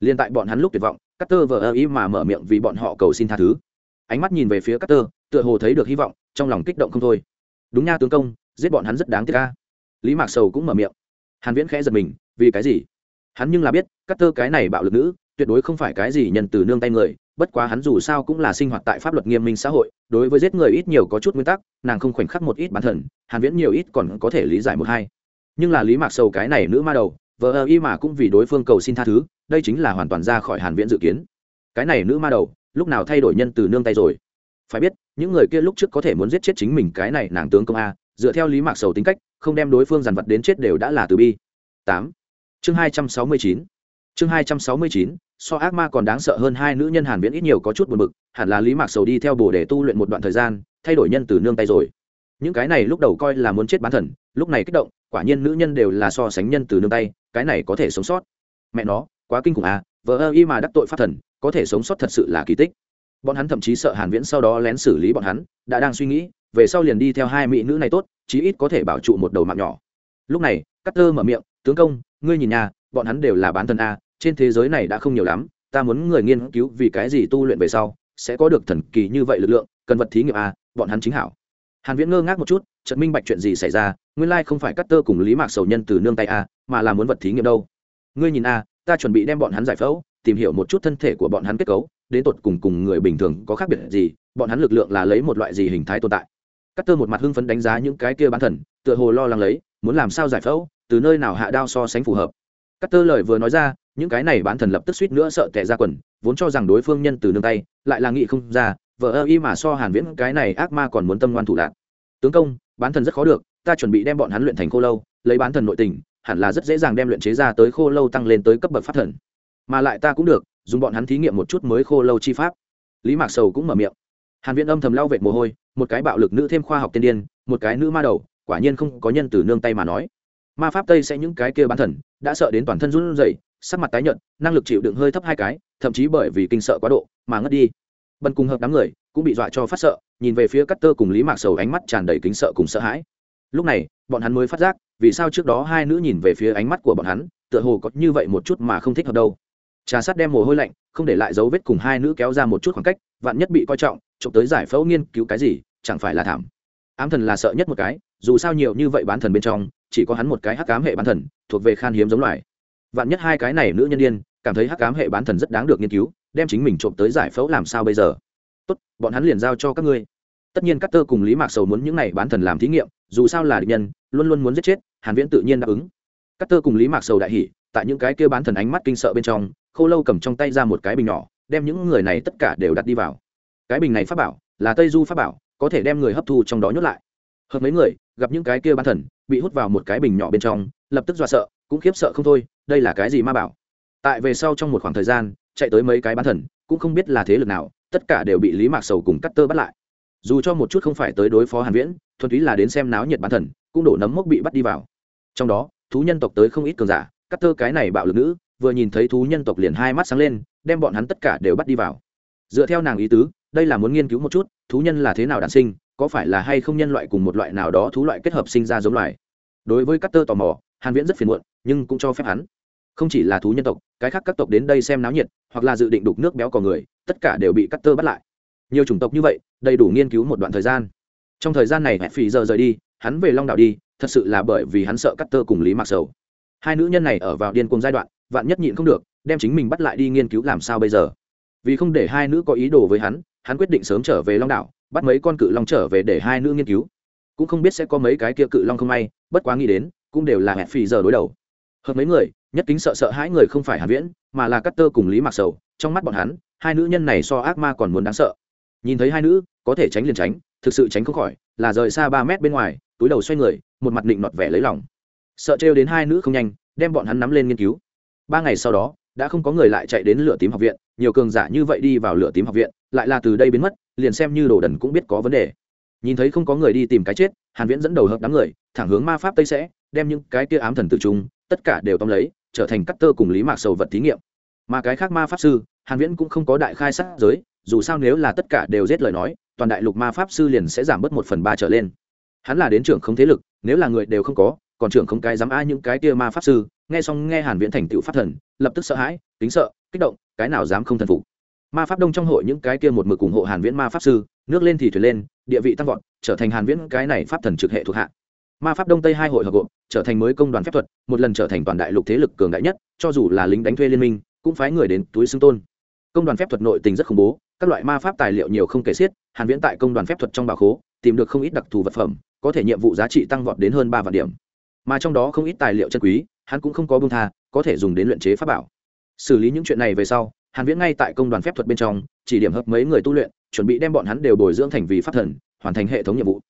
S1: Liên tại bọn hắn lúc tuyệt vọng cắt tơ vờ ơ ý mà mở miệng vì bọn họ cầu xin tha thứ. Ánh mắt nhìn về phía cắt tơ tựa hồ thấy được hy vọng, trong lòng kích động không thôi. Đúng nha tướng công, giết bọn hắn rất đáng tiếc ca lý mạc sầu cũng mở miệng. Hàn viễn khẽ giật mình, vì cái gì? Hắn nhưng là biết cắt tơ cái này bạo lực nữ, tuyệt đối không phải cái gì nhân từ nương tay người, bất quá hắn dù sao cũng là sinh hoạt tại pháp luật nghiêm minh xã hội, đối với giết người ít nhiều có chút nguyên tắc, nàng không khoảnh khắc một ít bản thần, hàn viễn nhiều ít còn có thể lý giải một hai. Nhưng là lý mạc sầu cái này nữ ma đầu vờ ơ y mà cũng vì đối phương cầu xin tha thứ, đây chính là hoàn toàn ra khỏi hàn viễn dự kiến. Cái này nữ ma đầu, lúc nào thay đổi nhân từ nương tay rồi? Phải biết, những người kia lúc trước có thể muốn giết chết chính mình cái này nàng tướng công a, dựa theo lý mạc sầu tính cách, không đem đối phương dàn vật đến chết đều đã là từ bi. 8. chương 269 chương 269 so ác ma còn đáng sợ hơn hai nữ nhân hàn viễn ít nhiều có chút buồn bực, hẳn là lý mạc sầu đi theo bồ để tu luyện một đoạn thời gian, thay đổi nhân từ nương tay rồi. Những cái này lúc đầu coi là muốn chết bán thần, lúc này kích động, quả nhiên nữ nhân đều là so sánh nhân từ nương tay cái này có thể sống sót. Mẹ nó, quá kinh khủng à vờ ơ y mà đắc tội pháp thần, có thể sống sót thật sự là kỳ tích. Bọn hắn thậm chí sợ hàn viễn sau đó lén xử lý bọn hắn, đã đang suy nghĩ, về sau liền đi theo hai mỹ nữ này tốt, chí ít có thể bảo trụ một đầu mạng nhỏ. Lúc này cắt tơ mở miệng, tướng công, ngươi nhìn nhà bọn hắn đều là bán thần a, trên thế giới này đã không nhiều lắm, ta muốn người nghiên cứu vì cái gì tu luyện về sau, sẽ có được thần kỳ như vậy lực lượng, cần vật thí nghiệm a, bọn hắn chính hảo. Hàn viễn ngơ ngác một chút chợt minh bạch chuyện gì xảy ra, nguyên lai không phải cắt tơ cùng lý mạc sầu nhân từ nương tay a, mà là muốn vật thí nghiệm đâu. Ngươi nhìn a, ta chuẩn bị đem bọn hắn giải phẫu, tìm hiểu một chút thân thể của bọn hắn kết cấu, đến tột cùng cùng người bình thường có khác biệt gì, bọn hắn lực lượng là lấy một loại gì hình thái tồn tại. Cắt tơ một mặt hưng phấn đánh giá những cái kia bán thần, tựa hồ lo lắng lấy, muốn làm sao giải phẫu, từ nơi nào hạ đao so sánh phù hợp. Cắt tơ lời vừa nói ra, những cái này bán thần lập tức suýt nữa sợ tệ ra quần, vốn cho rằng đối phương nhân từ nương tay, lại là nghị không ra vợ ơ y mà so hàn viễn, cái này ác ma còn muốn tâm ngoan thủ lạc tướng công, bán thần rất khó được, ta chuẩn bị đem bọn hắn luyện thành khô lâu, lấy bán thần nội tình, hẳn là rất dễ dàng đem luyện chế ra tới khô lâu tăng lên tới cấp bậc pháp thần. Mà lại ta cũng được, dùng bọn hắn thí nghiệm một chút mới khô lâu chi pháp. Lý mạc sầu cũng mở miệng. Hàn viễn âm thầm lau vệt mồ hôi, một cái bạo lực nữ thêm khoa học tiên điên, một cái nữ ma đầu, quả nhiên không có nhân từ nương tay mà nói. Ma pháp tây sẽ những cái kia bán thần, đã sợ đến toàn thân run rẩy, sắc mặt tái nhợt, năng lực chịu đựng hơi thấp hai cái, thậm chí bởi vì kinh sợ quá độ, mà ngất đi. Bần cùng hợp đám người cũng bị dọa cho phát sợ, nhìn về phía cắt tơ cùng lý mạc sầu ánh mắt tràn đầy kính sợ cùng sợ hãi. Lúc này, bọn hắn mới phát giác, vì sao trước đó hai nữ nhìn về phía ánh mắt của bọn hắn, tựa hồ có như vậy một chút mà không thích hợp đâu. Trà sát đem mồ hôi lạnh, không để lại dấu vết cùng hai nữ kéo ra một chút khoảng cách, vạn nhất bị coi trọng, trộm tới giải phẫu nghiên cứu cái gì, chẳng phải là thảm. Ám thần là sợ nhất một cái, dù sao nhiều như vậy bán thần bên trong, chỉ có hắn một cái hắc ám hệ bán thần, thuộc về khan hiếm giống loài. Vạn nhất hai cái này nữ nhân đ i ê n cảm thấy hắc ám hệ bán thần rất đáng được nghiên cứu, đem chính mình trộm tới giải phẫu làm sao bây giờ? Tốt, bọn hắn liền giao cho các ngươi. Tất nhiên các tơ cùng lý mạc sầu muốn những này bán thần làm thí nghiệm, dù sao là địch nhân, luôn luôn muốn giết chết, hàn viễn tự nhiên đáp ứng. Các tơ cùng lý mạc sầu đại hỉ, tại những cái kia bán thần ánh mắt kinh sợ bên trong, khô lâu cầm trong tay ra một cái bình nhỏ, đem những người này tất cả đều đặt đi vào. Cái bình này pháp bảo, là tây du pháp bảo, có thể đem người hấp thu trong đó nhốt lại. Hợp mấy người, gặp những cái kia bán thần, bị hút vào một cái bình nhỏ bên trong, lập tức dọa sợ, cũng khiếp sợ không thôi, đây là cái gì ma bảo? Tại về sau trong một khoảng thời gian, chạy tới mấy cái bán thần, cũng không biết là thế lực nào tất cả đều bị lý mạc sầu cùng cắt tơ bắt lại. Dù cho một chút không phải tới đối phó hàn viễn, thuần túy là đến xem náo nhiệt bán thần cũng đổ nấm mốc bị bắt đi vào. Trong đó, thú nhân tộc tới không ít cường giả, cắt tơ cái này bạo lực nữ, vừa nhìn thấy thú nhân tộc liền hai mắt sáng lên, đem bọn hắn tất cả đều bắt đi vào. Dựa theo nàng ý tứ, đây là muốn nghiên cứu một chút, thú nhân là thế nào đản sinh, có phải là hay không nhân loại cùng một loại nào đó thú loại kết hợp sinh ra giống loài. Đối với Cắt tơ tò mò, hàn viễn rất phiền muộn, nhưng cũng cho phép hắn. Không chỉ là thú nhân tộc, cái khác các tộc đến đây xem náo nhiệt, hoặc là dự định đục nước béo cò người tất cả đều bị cắt tơ bắt lại. Nhiều chủng tộc như vậy, đầy đủ nghiên cứu một đoạn thời gian. Trong thời gian này hẹn phì giờ rời đi, hắn về long đảo đi, thật sự là bởi vì hắn sợ cắt tơ cùng lý mạc sầu. Hai nữ nhân này ở vào điên cùng giai đoạn, vạn nhất nhịn không được, đem chính mình bắt lại đi nghiên cứu làm sao bây giờ. Vì không để hai nữ có ý đồ với hắn hắn quyết định sớm trở về long đảo, bắt mấy con cự long trở về để hai nữ nghiên cứu. Cũng không biết sẽ có mấy cái kia cự long không may, bất quá nghĩ đến, cũng đều là hẹn phì giờ đối đầu. Hợp mấy người, nhất kính sợ sợ hãi người không phải hàn viễn, mà là cắt tơ cùng lý mạc sầu, trong mắt bọn hắn hai nữ nhân này so ác ma còn muốn đáng sợ. Nhìn thấy hai nữ, có thể tránh liền tránh, thực sự tránh không khỏi, là rời xa ba mét bên ngoài, túi đầu xoay người, một mặt định nọt vẻ lấy lòng. Sợ trêu đến hai nữ không nhanh, đem bọn hắn nắm lên nghiên cứu. Ba ngày sau đó, đã không có người lại chạy đến lửa tím học viện, nhiều cường giả như vậy đi vào lửa tím học viện, lại là từ đây biến mất, liền xem như đồ đần cũng biết có vấn đề. Nhìn thấy không có người đi tìm cái chết, hàn viễn dẫn đầu hợp đám người, thẳng hướng ma pháp tây sẽ, đem những cái kia ám thần tự trung, tất cả đều tóm lấy, trở thành cắt tơ cùng lý mạc sầu vật thí nghiệm. Mà cái khác ma pháp sư hàn viễn cũng không có đại khai sát giới, dù sao nếu là tất cả đều giết lời nói, toàn đại lục ma pháp sư liền sẽ giảm bớt một phần ba trở lên. Hắn là đến trưởng không thế lực, nếu là người đều không có, còn trưởng không cái dám ai những cái kia ma pháp sư, nghe xong nghe hàn viễn thành tựu pháp thần, lập tức sợ hãi tính sợ, kích động, cái nào dám không thần phục. Ma pháp đông trong hội những cái kia một mực ủng hộ hàn viễn ma pháp sư, nước lên thì thuyền lên, địa vị tăng vọt, trở thành hàn viễn cái này pháp thần trực hệ thuộc hạ. Ma pháp đông tây hai hội hợp gộp, trở thành mới công đoàn phép thuật, một lần trở thành toàn đại lục thế lực cường đại nhất, cho dù là lính đánh thuê liên minh, cũng phái người đến túi xưng tôn công đoàn phép thuật nội tình rất khủng bố, các loại ma pháp tài liệu nhiều không kể xiết, hàn viễn tại công đoàn phép thuật trong bảo khố, tìm được không ít đặc thù vật phẩm, có thể nhiệm vụ giá trị tăng vọt đến hơn ba vạn điểm. Mà trong đó không ít tài liệu chân quý, hắn cũng không có buông tha, có thể dùng đến luyện chế pháp bảo. Xử lý những chuyện này về sau, hàn viễn ngay tại công đoàn phép thuật bên trong, chỉ điểm hợp mấy người tu luyện, chuẩn bị đem bọn hắn đều bồi dưỡng thành vì pháp thần, hoàn thành hệ thống nhiệm vụ.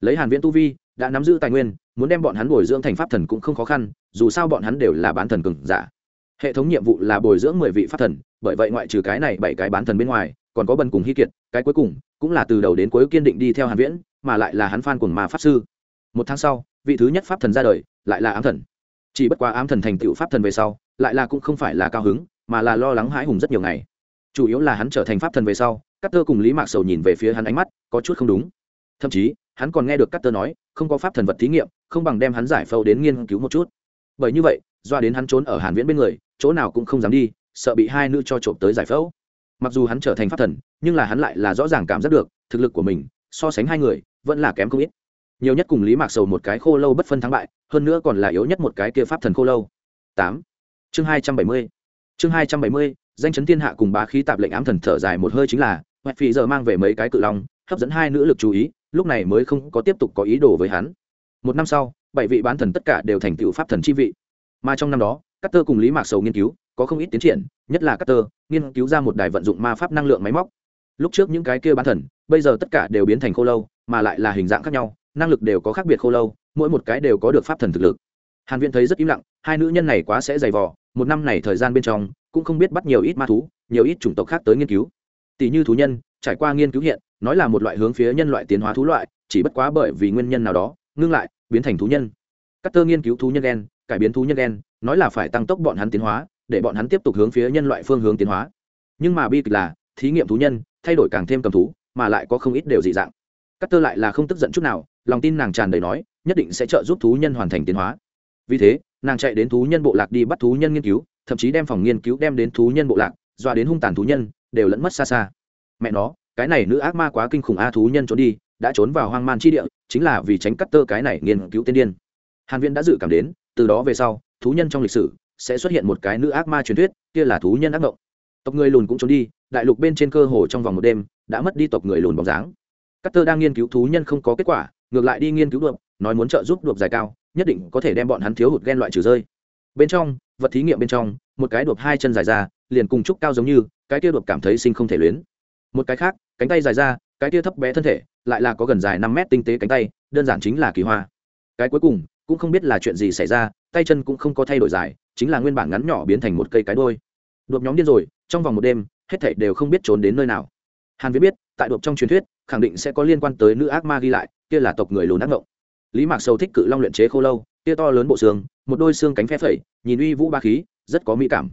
S1: Lấy hàn viễn tu vi, đã nắm giữ tài nguyên, muốn đem bọn hắn bồi dưỡng thành pháp thần cũng không khó khăn, dù sao bọn hắn đều là bán thần cường giả hệ thống nhiệm vụ là bồi dưỡng mười vị pháp thần, bởi vậy ngoại trừ cái này bảy cái bán thần bên ngoài, còn có bần cùng hy kiệt, cái cuối cùng cũng là từ đầu đến cuối kiên định đi theo hàn viễn, mà lại là hắn phan cùng mà pháp sư. Một tháng sau, vị thứ nhất pháp thần ra đời, lại là ám thần. Chỉ bất quá ám thần thành tựu pháp thần về sau, lại là cũng không phải là cao hứng, mà là lo lắng hãi hùng rất nhiều ngày. Chủ yếu là hắn trở thành pháp thần về sau các tơ cùng lý mạc sầu nhìn về phía hắn ánh mắt có chút không đúng. Thậm chí, hắn còn nghe được các tơ nói, không có pháp thần vật thí nghiệm, không bằng đem hắn giải phẫu đến nghiên cứu một chút. Bởi như vậy doa đến hắn trốn ở hàn viễn bên người, chỗ nào cũng không dám đi, sợ bị hai nữ cho trộm tới giải phẫu. Mặc dù hắn trở thành pháp thần, nhưng là hắn lại là rõ ràng cảm giác được, thực lực của mình, so sánh hai người, vẫn là kém không ít. Nhiều nhất cùng lý mạc sầu một cái khô lâu bất phân thắng bại, hơn nữa còn là yếu nhất một cái kia pháp thần khô lâu. Tám. Chương hai trăm bảy mươi. Chương hai trăm bảy mươi, danh chấn thiên hạ cùng bá khí tạp lệnh ám thần thở dài một hơi chính là, hoẹt phì giờ mang về mấy cái cự long, hấp dẫn hai nữ lực chú ý, lúc này mới không có tiếp tục có ý đồ với hắn. Một năm sau, bảy vị bán thần tất cả đều thành tựu pháp thần chi vị mà trong năm đó các tơ cùng lý mạc sầu nghiên cứu, có không ít tiến triển, nhất là các tơ nghiên cứu ra một đài vận dụng ma pháp năng lượng máy móc. Lúc trước những cái kia bán thần, bây giờ tất cả đều biến thành khô lâu, mà lại là hình dạng khác nhau, năng lực đều có khác biệt khô lâu, mỗi một cái đều có được pháp thần thực lực. Hàn viễn thấy rất im lặng, hai nữ nhân này quá sẽ dày vò, một năm này thời gian bên trong, cũng không biết bắt nhiều ít ma thú, nhiều ít chủng tộc khác tới nghiên cứu. Tỷ như thú nhân, trải qua nghiên cứu hiện, nói là một loại hướng phía nhân loại tiến hóa thú loại, chỉ bất quá bởi vì nguyên nhân nào đó, ngưng lại, biến thành thú nhân. Các tơ nghiên cứu thú nhân đen cải biến thú nhân gen nói là phải tăng tốc bọn hắn tiến hóa, để bọn hắn tiếp tục hướng phía nhân loại phương hướng tiến hóa. Nhưng mà bi kịch là, thí nghiệm thú nhân, thay đổi càng thêm cầm thú, mà lại có không ít đều dị dạng. Cắt tơ lại là không tức giận chút nào, lòng tin nàng tràn đầy nói, nhất định sẽ trợ giúp thú nhân hoàn thành tiến hóa. Vì thế, nàng chạy đến thú nhân bộ lạc đi bắt thú nhân nghiên cứu, thậm chí đem phòng nghiên cứu đem đến thú nhân bộ lạc, dọa đến hung tàn thú nhân, đều lẫn mất xa xa. Mẹ nó, cái này nữ ác ma quá kinh khủng a, thú nhân trốn đi, đã trốn vào hoang man chi địa, chính là vì tránh cắt tơ cái này nghiên cứu tiên điên. Hàn viễn đã dự cảm đến từ đó về sau, thú nhân trong lịch sử sẽ xuất hiện một cái nữ ác ma truyền thuyết, kia là thú nhân ác mộng tộc người lùn cũng trốn đi, đại lục bên trên cơ hồ trong vòng một đêm đã mất đi tộc người lùn bóng dáng. Các tơ đang nghiên cứu thú nhân không có kết quả, ngược lại đi nghiên cứu đuộc, nói muốn trợ giúp đuộc dài cao, nhất định có thể đem bọn hắn thiếu hụt ghen loại trừ rơi. Bên trong, vật thí nghiệm bên trong, một cái đuộc hai chân dài ra, liền cùng trúc cao giống như, cái kia đuộc cảm thấy sinh không thể luyến. Một cái khác, cánh tay dài ra, cái kia thấp bé thân thể, lại là có gần dài năm mét tinh tế cánh tay, đơn giản chính là kỳ hoa. Cái cuối cùng cũng không biết là chuyện gì xảy ra, tay chân cũng không có thay đổi dài, chính là nguyên bản ngắn nhỏ biến thành một cây cái đôi đột nhóm điên rồi, trong vòng một đêm, hết thảy đều không biết trốn đến nơi nào. Hàn viết biết, tại đột trong truyền thuyết, khẳng định sẽ có liên quan tới nữ ác ma ghi lại, kia là tộc người lùn ác ngộng. Lý mạc sâu thích cự long luyện chế khô lâu, kia to lớn bộ xương, một đôi xương cánh phe phẩy, nhìn uy vũ ba khí, rất có mỹ cảm.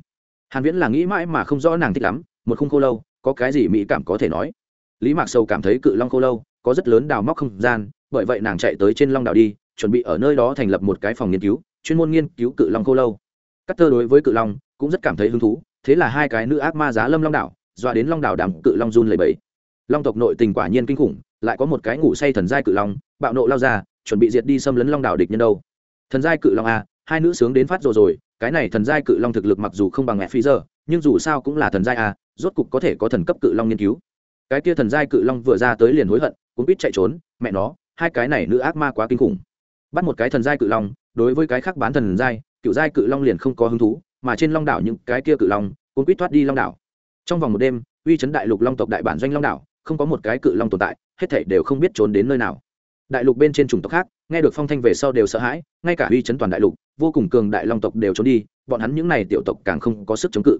S1: Hàn viễn là nghĩ mãi mà không rõ nàng thích lắm, một khung khô lâu, có cái gì mỹ cảm có thể nói. Lý mạc sâu cảm thấy cự long khô lâu, có rất lớn đào móc không gian, bởi vậy nàng chạy tới trên long đảo đi chuẩn bị ở nơi đó thành lập một cái phòng nghiên cứu, chuyên môn nghiên cứu cự long khô lâu. Cắt tơ đối với cự long cũng rất cảm thấy hứng thú, thế là hai cái nữ ác ma giá lâm long đảo, dọa đến long đảo đàm cự long run lầy bẫy long tộc nội tình quả nhiên kinh khủng, lại có một cái ngủ say thần giai cự long, bạo nộ lao ra, chuẩn bị diệt đi xâm lấn long đảo địch nhân đâu. Thần giai cự long a, hai nữ sướng đến phát rồi rồi, cái này thần giai cự long thực lực mặc dù không bằng mẹ phi giờ nhưng dù sao cũng là thần giai a, rốt cục có thể có thần cấp cự long nghiên cứu. Cái kia thần giai cự long vừa ra tới liền hối hận cũng biết chạy trốn, mẹ nó, hai cái này nữ ác ma quá kinh khủng bắt một cái thần giai cự long, đối với cái khác bán thần giai cựu giai cự long liền không có hứng thú, mà trên long đảo những cái kia cự long cũng quýt thoát đi long đảo. Trong vòng một đêm, uy chấn đại lục long tộc đại bản doanh long đảo, không có một cái cự long tồn tại, hết thảy đều không biết trốn đến nơi nào. Đại lục bên trên chủng tộc khác, nghe được phong thanh về sau đều sợ hãi, ngay cả uy chấn toàn đại lục, vô cùng cường đại long tộc đều trốn đi, bọn hắn những này tiểu tộc càng không có sức chống cự.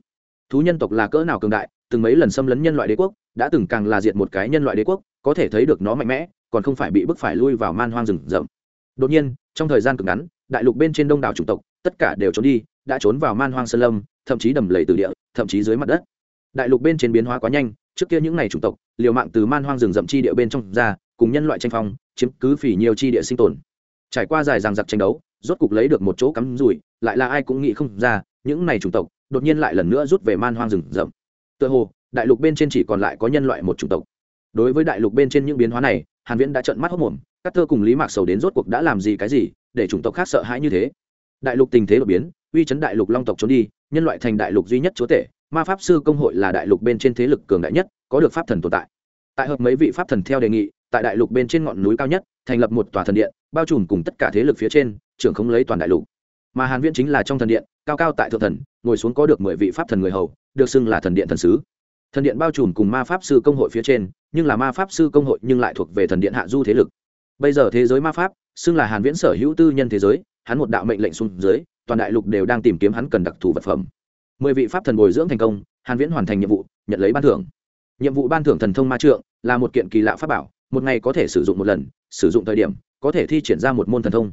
S1: Thú nhân tộc là cỡ nào cường đại, từng mấy lần xâm lấn nhân loại đế quốc, đã từng càng là diệt một cái nhân loại đế quốc, có thể thấy được nó mạnh mẽ, còn không phải bị bức phải lui vào man hoang rừng rậm đột nhiên, trong thời gian cực ngắn, đại lục bên trên đông đảo chủng tộc, tất cả đều trốn đi, đã trốn vào man hoang sơn lâm, thậm chí đầm lầy từ địa, thậm chí dưới mặt đất. Đại lục bên trên biến hóa quá nhanh, trước kia những ngày chủng tộc, liều mạng từ man hoang rừng rậm chi địa bên trong ra, cùng nhân loại tranh phong, chiếm cứ phỉ nhiều chi địa sinh tồn. Trải qua dài ràng giặc tranh đấu, rốt cục lấy được một chỗ cắm rủi, lại là ai cũng nghĩ không ra, những này chủng tộc, đột nhiên lại lần nữa rút về man hoang rừng rậm. Tựa hồ, đại lục bên trên chỉ còn lại có nhân loại một chủng tộc. Đối với đại lục bên trên những biến hóa này, hàn viễn đã trợn mắt hốt mồm các thơ cùng lý mạc sầu đến rốt cuộc đã làm gì cái gì, để chủng tộc khác sợ hãi như thế? Đại lục tình thế đột biến, uy chấn đại lục long tộc trốn đi, nhân loại thành đại lục duy nhất chúa tể, ma pháp sư công hội là đại lục bên trên thế lực cường đại nhất, có được pháp thần tồn tại. Tại hợp mấy vị pháp thần theo đề nghị, tại đại lục bên trên ngọn núi cao nhất, thành lập một tòa thần điện, bao trùm cùng tất cả thế lực phía trên, trưởng không lấy toàn đại lục. Mà hàn viễn chính là trong thần điện, cao cao tại thượng thần, ngồi xuống có được mười vị pháp thần người hầu, được xưng là thần điện thần sứ. Thần điện bao trùm cùng ma pháp sư công hội phía trên, nhưng là ma pháp sư công hội nhưng lại thuộc về thần điện hạ du thế lực bây giờ thế giới ma pháp, xưng là hàn viễn sở hữu tư nhân thế giới, hắn một đạo mệnh lệnh xuống dưới, toàn đại lục đều đang tìm kiếm hắn cần đặc thù vật phẩm. Mười vị pháp thần bồi dưỡng thành công, hàn viễn hoàn thành nhiệm vụ, nhận lấy ban thưởng. Nhiệm vụ ban thưởng thần thông ma trượng là một kiện kỳ lạ pháp bảo, một ngày có thể sử dụng một lần, sử dụng thời điểm, có thể thi triển ra một môn thần thông.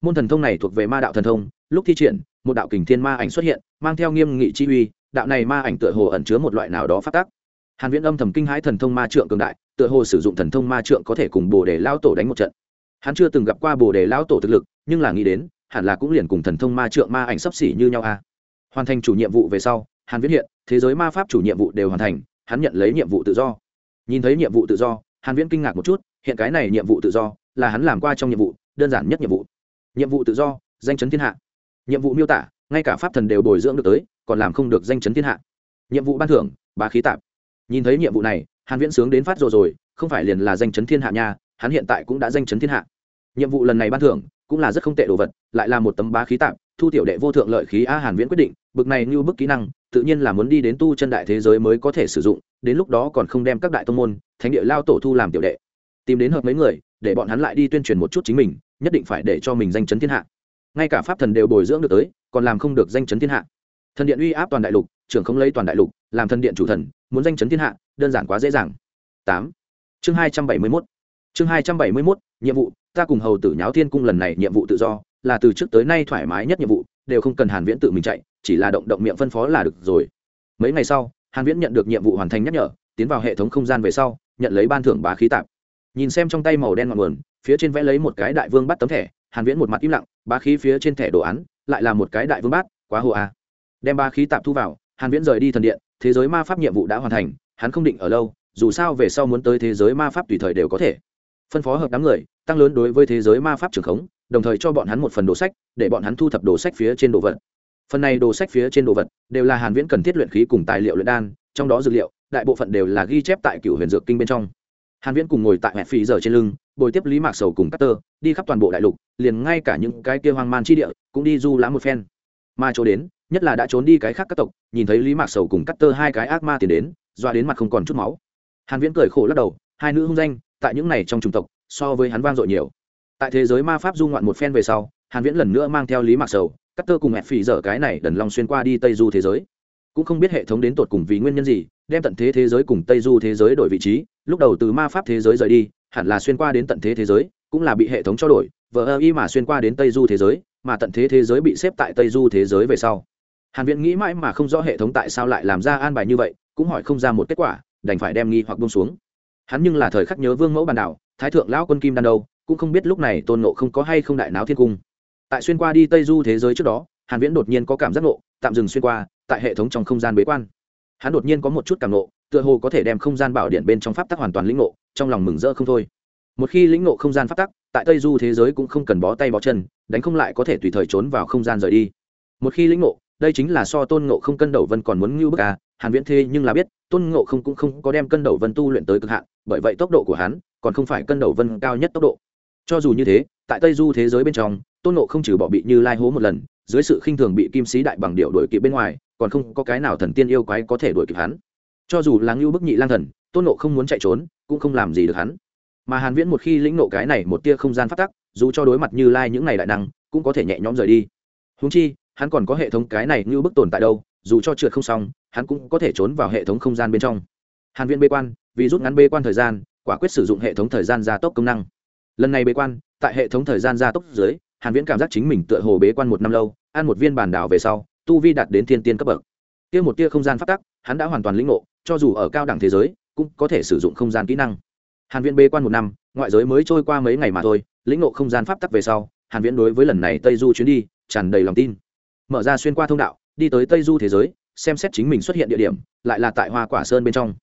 S1: Môn thần thông này thuộc về ma đạo thần thông, lúc thi triển, một đạo kình thiên ma ảnh xuất hiện, mang theo nghiêm nghị chi uy, đạo này ma ảnh tựa hồ ẩn chứa một loại nào đó phát tác hàn viễn âm thầm kinh hãi thần thông ma trượng cường đại tựa hồ sử dụng thần thông ma trượng có thể cùng bồ đề lao tổ đánh một trận. Hắn chưa từng gặp qua bồ đề lao tổ thực lực, nhưng là nghĩ đến, hẳn là cũng liền cùng thần thông ma trượng ma ảnh sấp xỉ như nhau a hoàn thành chủ nhiệm vụ về sau hàn viễn hiện, thế giới ma pháp chủ nhiệm vụ đều hoàn thành, hắn nhận lấy nhiệm vụ tự do. Nhìn thấy nhiệm vụ tự do hàn viễn kinh ngạc một chút, hiện cái này nhiệm vụ tự do là hắn làm qua trong nhiệm vụ, đơn giản nhất nhiệm vụ. Nhiệm vụ tự do, danh chấn thiên hạ. Nhiệm vụ miêu tả, ngay cả pháp thần đều bồi dưỡng được tới, còn làm không được danh chấn thiên hạ. Nhiệm vụ ban thưởng, bá khí tạp nhìn thấy nhiệm vụ này hàn viễn sướng đến phát rồi rồi không phải liền là danh chấn thiên hạ nha hắn hiện tại cũng đã danh chấn thiên hạ. Nhiệm vụ lần này ban thưởng cũng là rất không tệ đồ vật lại là một tấm bá khí tạm, thu tiểu đệ vô thượng lợi khí a hàn viễn quyết định bực này như bức kỹ năng tự nhiên là muốn đi đến tu chân đại thế giới mới có thể sử dụng đến lúc đó còn không đem các đại tông môn thánh địa lao tổ thu làm tiểu đệ. Tìm đến hợp mấy người để bọn hắn lại đi tuyên truyền một chút chính mình nhất định phải để cho mình danh chấn thiên hạ. Ngay cả pháp thần đều bồi dưỡng được tới còn làm không được danh chấn thiên hạ. Thần điện uy áp toàn đại lục trưởng không lấy toàn đại lục, làm thần điện chủ thần, muốn danh chấn thiên hạ, đơn giản quá dễ dàng. Tám. Chương hai trăm bảy mươi mốt. Chương hai trăm bảy mươi mốt, nhiệm vụ, ta cùng hầu tử nháo thiên cung lần này nhiệm vụ tự do, là từ trước tới nay thoải mái nhất nhiệm vụ, đều không cần hàn viễn tự mình chạy, chỉ là động động miệng phân phó là được rồi. Mấy ngày sau, hàn viễn nhận được nhiệm vụ hoàn thành nhắc nhở, tiến vào hệ thống không gian về sau, nhận lấy ban thưởng bá khí tạp. Nhìn xem trong tay màu đen ngọn nguồn, phía trên vẽ lấy một cái đại vương bắt tấm thẻ, hàn viễn một mặt im lặng, bá khí phía trên thẻ đồ án, lại là một cái đại vương bát, quá hồ a. Đem bá khí tạp thu vào hàn viễn rời đi thần điện thế giới ma pháp nhiệm vụ đã hoàn thành hắn không định ở lâu dù sao về sau muốn tới thế giới ma pháp tùy thời đều có thể. Phân phó hợp đám người tăng lớn đối với thế giới ma pháp trường khống đồng thời cho bọn hắn một phần đồ sách để bọn hắn thu thập đồ sách phía trên đồ vật. Phần này đồ sách phía trên đồ vật đều là hàn viễn cần thiết luyện khí cùng tài liệu luyện đan trong đó dược liệu đại bộ phận đều là ghi chép tại cựu huyền dược kinh bên trong. Hàn viễn cùng ngồi tại mẹ phí giờ trên lưng bồi tiếp lý mạc sầu cùng Tơ, đi khắp toàn bộ đại lục liền ngay cả những cái kia hoang man chi địa cũng đi du lãm một phen. Mà chỗ đến nhất là đã trốn đi cái khác các tộc, nhìn thấy lý mạc sầu cùng cắt tơ hai cái ác ma tiến đến, doa đến mặt không còn chút máu. Hàn viễn cười khổ lắc đầu, hai nữ hung danh, tại những này trong chủng tộc, so với hắn vang dội nhiều. Tại thế giới ma pháp du ngoạn một phen về sau, hàn viễn lần nữa mang theo lý mạc sầu, cắt tơ cùng hẹp phì dở cái này đần long xuyên qua đi tây du thế giới. Cũng không biết hệ thống đến tột cùng vì nguyên nhân gì, đem tận thế thế giới cùng tây du thế giới đổi vị trí, lúc đầu từ ma pháp thế giới rời đi, hẳn là xuyên qua đến tận thế thế giới, cũng là bị hệ thống cho đổi, vờ ơ y mà xuyên qua đến tây du thế giới, mà tận thế thế giới bị xếp tại tây du thế giới về sau hàn viễn nghĩ mãi mà không rõ hệ thống tại sao lại làm ra an bài như vậy, cũng hỏi không ra một kết quả, đành phải đem nghi hoặc buông xuống. Hắn nhưng là thời khắc nhớ vương mẫu bàn đảo, thái thượng lão quân kim đan đâu, cũng không biết lúc này tôn nộ không có hay không đại náo thiên cung. Tại xuyên qua đi tây du thế giới trước đó, hàn viễn đột nhiên có cảm giác nộ tạm dừng xuyên qua, tại hệ thống trong không gian bế quan. Hắn đột nhiên có một chút cảm nộ tựa hồ có thể đem không gian bảo điện bên trong pháp tắc hoàn toàn lĩnh nộ trong lòng mừng rỡ không thôi. Một khi lĩnh nộ không gian pháp tắc, tại tây du thế giới cũng không cần bó tay bó chân, đánh không lại có thể tùy thời trốn vào không gian rời đi. Một khi lĩnh nộ đây chính là so tôn ngộ không cân đầu vân còn muốn ngưu bức à hàn viễn thế nhưng là biết, tôn ngộ không cũng không có đem cân đầu vân tu luyện tới cực hạn, bởi vậy tốc độ của hắn còn không phải cân đầu vân cao nhất tốc độ. Cho dù như thế, tại tây du thế giới bên trong, tôn ngộ không trừ bỏ bị như lai hố một lần, dưới sự khinh thường bị kim sĩ đại bằng điệu đuổi kịp bên ngoài, còn không có cái nào thần tiên yêu quái có thể đuổi kịp hắn. Cho dù là ngưu bức nhị lang thần, tôn ngộ không muốn chạy trốn, cũng không làm gì được hắn. Mà hàn viễn một khi lĩnh nộ cái này một tia không gian phát tắc, dù cho đối mặt như lai những này đại năng, cũng có thể nhẹ nhõm rời đi. Huống chi hắn còn có hệ thống cái này như bức tồn tại đâu, dù cho trượt không xong, hắn cũng có thể trốn vào hệ thống không gian bên trong. Hàn Viên bê quan, vì rút ngắn bê quan thời gian, quả quyết sử dụng hệ thống thời gian gia tốc công năng. Lần này bế quan, tại hệ thống thời gian gia tốc dưới, hàn viễn cảm giác chính mình tựa hồ bế quan một năm lâu, ăn một viên bản đảo về sau, tu vi đạt đến thiên tiên cấp bậc. Kia một tia không gian phát tắc, hắn đã hoàn toàn lĩnh ngộ, cho dù ở cao đẳng thế giới, cũng có thể sử dụng không gian kỹ năng. Hàn viễn bế quan một năm, ngoại giới mới trôi qua mấy ngày mà thôi, lĩnh ngộ không gian pháp tắc về sau, hàn viễn đối với lần này tây du chuyến đi, tràn đầy lòng tin mở ra xuyên qua thông đạo, đi tới tây du thế giới, xem xét chính mình xuất hiện địa điểm, lại là tại hoa quả sơn bên trong.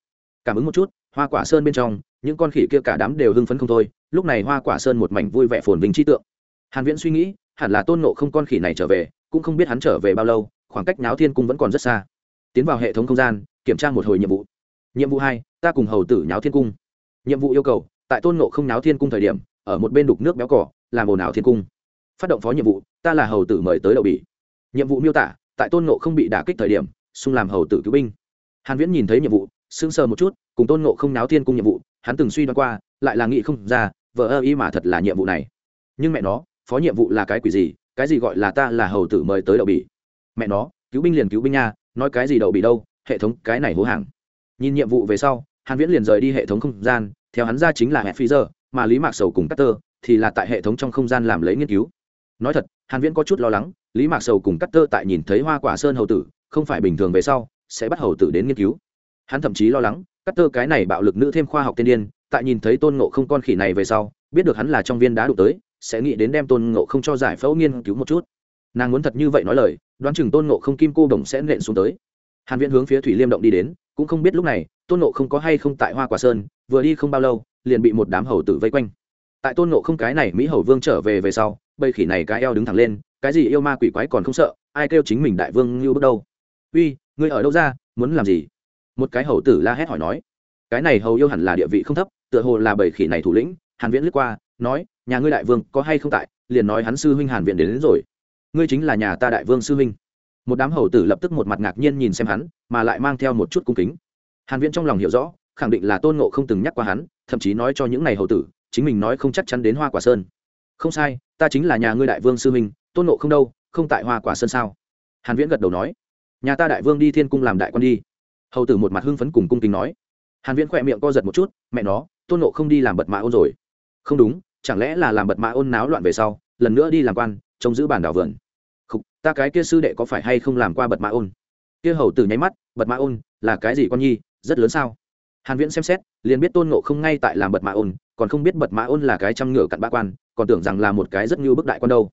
S1: Cảm ứng một chút, hoa quả sơn bên trong, những con khỉ kia cả đám đều hưng phấn không thôi, lúc này hoa quả sơn một mảnh vui vẻ phồn vinh trí tượng. Hàn viễn suy nghĩ, hẳn là tôn nộ không con khỉ này trở về, cũng không biết hắn trở về bao lâu, khoảng cách náo thiên cung vẫn còn rất xa. Tiến vào hệ thống không gian, kiểm tra một hồi nhiệm vụ. Nhiệm vụ hai, ta cùng hầu tử nháo thiên cung. Nhiệm vụ yêu cầu, tại tôn nộ không náo thiên cung thời điểm, ở một bên đục nước béo cỏ, làm ồn ào thiên cung. Phát động phó nhiệm vụ, ta là hầu tử mời tới đậu bỉ nhiệm vụ miêu tả, tại tôn nộ không bị đả kích thời điểm, xung làm hầu tử cứu binh. Hàn viễn nhìn thấy nhiệm vụ, sững sờ một chút, cùng tôn nộ không náo thiên cung nhiệm vụ, hắn từng suy đoán qua, lại là nghĩ không ra vợ ơ ý mà thật là nhiệm vụ này. Nhưng mẹ nó, phó nhiệm vụ là cái quỷ gì, cái gì gọi là ta là hầu tử mời tới đậu bỉ? Mẹ nó, cứu binh liền cứu binh nha, nói cái gì đậu bỉ đâu, hệ thống cái này hố hàng. Nhìn nhiệm vụ về sau, hàn viễn liền rời đi hệ thống không gian, theo hắn ra chính là hẹp phi giờ, mà lý mạc sầu cùng Cutter thì là tại hệ thống trong không gian làm lấy nghiên cứu. Nói thật, hàn viễn có chút lo lắng lý mạc sầu cùng Cắt Tơ tại nhìn thấy hoa quả sơn hầu tử, không phải bình thường về sau, sẽ bắt hầu tử đến nghiên cứu. Hắn thậm chí lo lắng Cắt Tơ cái này bạo lực nữ thêm khoa học tiên điên, tại nhìn thấy tôn ngộ không con khỉ này về sau, biết được hắn là trong viên đá đục tới, sẽ nghĩ đến đem tôn ngộ không cho giải phẫu nghiên cứu một chút. Nàng muốn thật như vậy nói lời, đoán chừng tôn ngộ không kim cô đồng sẽ nện xuống tới. Hàn viễn hướng phía thủy liêm động đi đến, cũng không biết lúc này, tôn ngộ không có hay không tại hoa quả sơn, vừa đi không bao lâu, liền bị một đám hầu tử vây quanh. Tại tôn ngộ không cái này mỹ hầu vương trở về về sau, bầy khỉ này cái eo đứng thẳng lên cái gì yêu ma quỷ quái còn không sợ ai kêu chính mình đại vương như bước đâu uy ngươi ở đâu ra muốn làm gì? Một cái hầu tử la hét hỏi nói. Cái này hầu yêu hẳn là địa vị không thấp tựa hồ là bầy khỉ này thủ lĩnh hàn viễn lướt qua nói nhà ngươi đại vương có hay không tại? Liền nói hắn sư huynh hàn viện đến, đến rồi. Ngươi chính là nhà ta đại vương sư huynh. Một đám hầu tử lập tức một mặt ngạc nhiên nhìn xem hắn mà lại mang theo một chút cung kính. Hàn viễn trong lòng hiểu rõ khẳng định là tôn ngộ không từng nhắc qua hắn thậm chí nói cho những này hầu tử chính mình nói không chắc chắn đến hoa quả sơn. Không sai ta chính là nhà ngươi đại vương sư huynh tôn ngộ không đâu, không tại hoa quả sơn sao? Hàn viễn gật đầu nói, nhà ta đại vương đi thiên cung làm đại quan đi. Hầu tử một mặt hưng phấn cùng cung kính nói. Hàn viễn khỏe miệng co giật một chút, mẹ nó, tôn ngộ không đi làm bật mã ôn rồi. Không đúng, chẳng lẽ là làm bật mã ôn náo loạn về sau, lần nữa đi làm quan, trông giữ bản đảo vườn. Không ta cái kia sư đệ có phải hay không làm qua bật mã ôn? Kia hầu tử nháy mắt, bật mã ôn, là cái gì con nhi, rất lớn sao? Hàn viễn xem xét, liền biết tôn ngộ không ngay tại làm bật mã ôn, còn không biết bật mã ôn là cái trăm ngựa cặn bã quan, còn tưởng rằng là một cái rất như bức đại quan đâu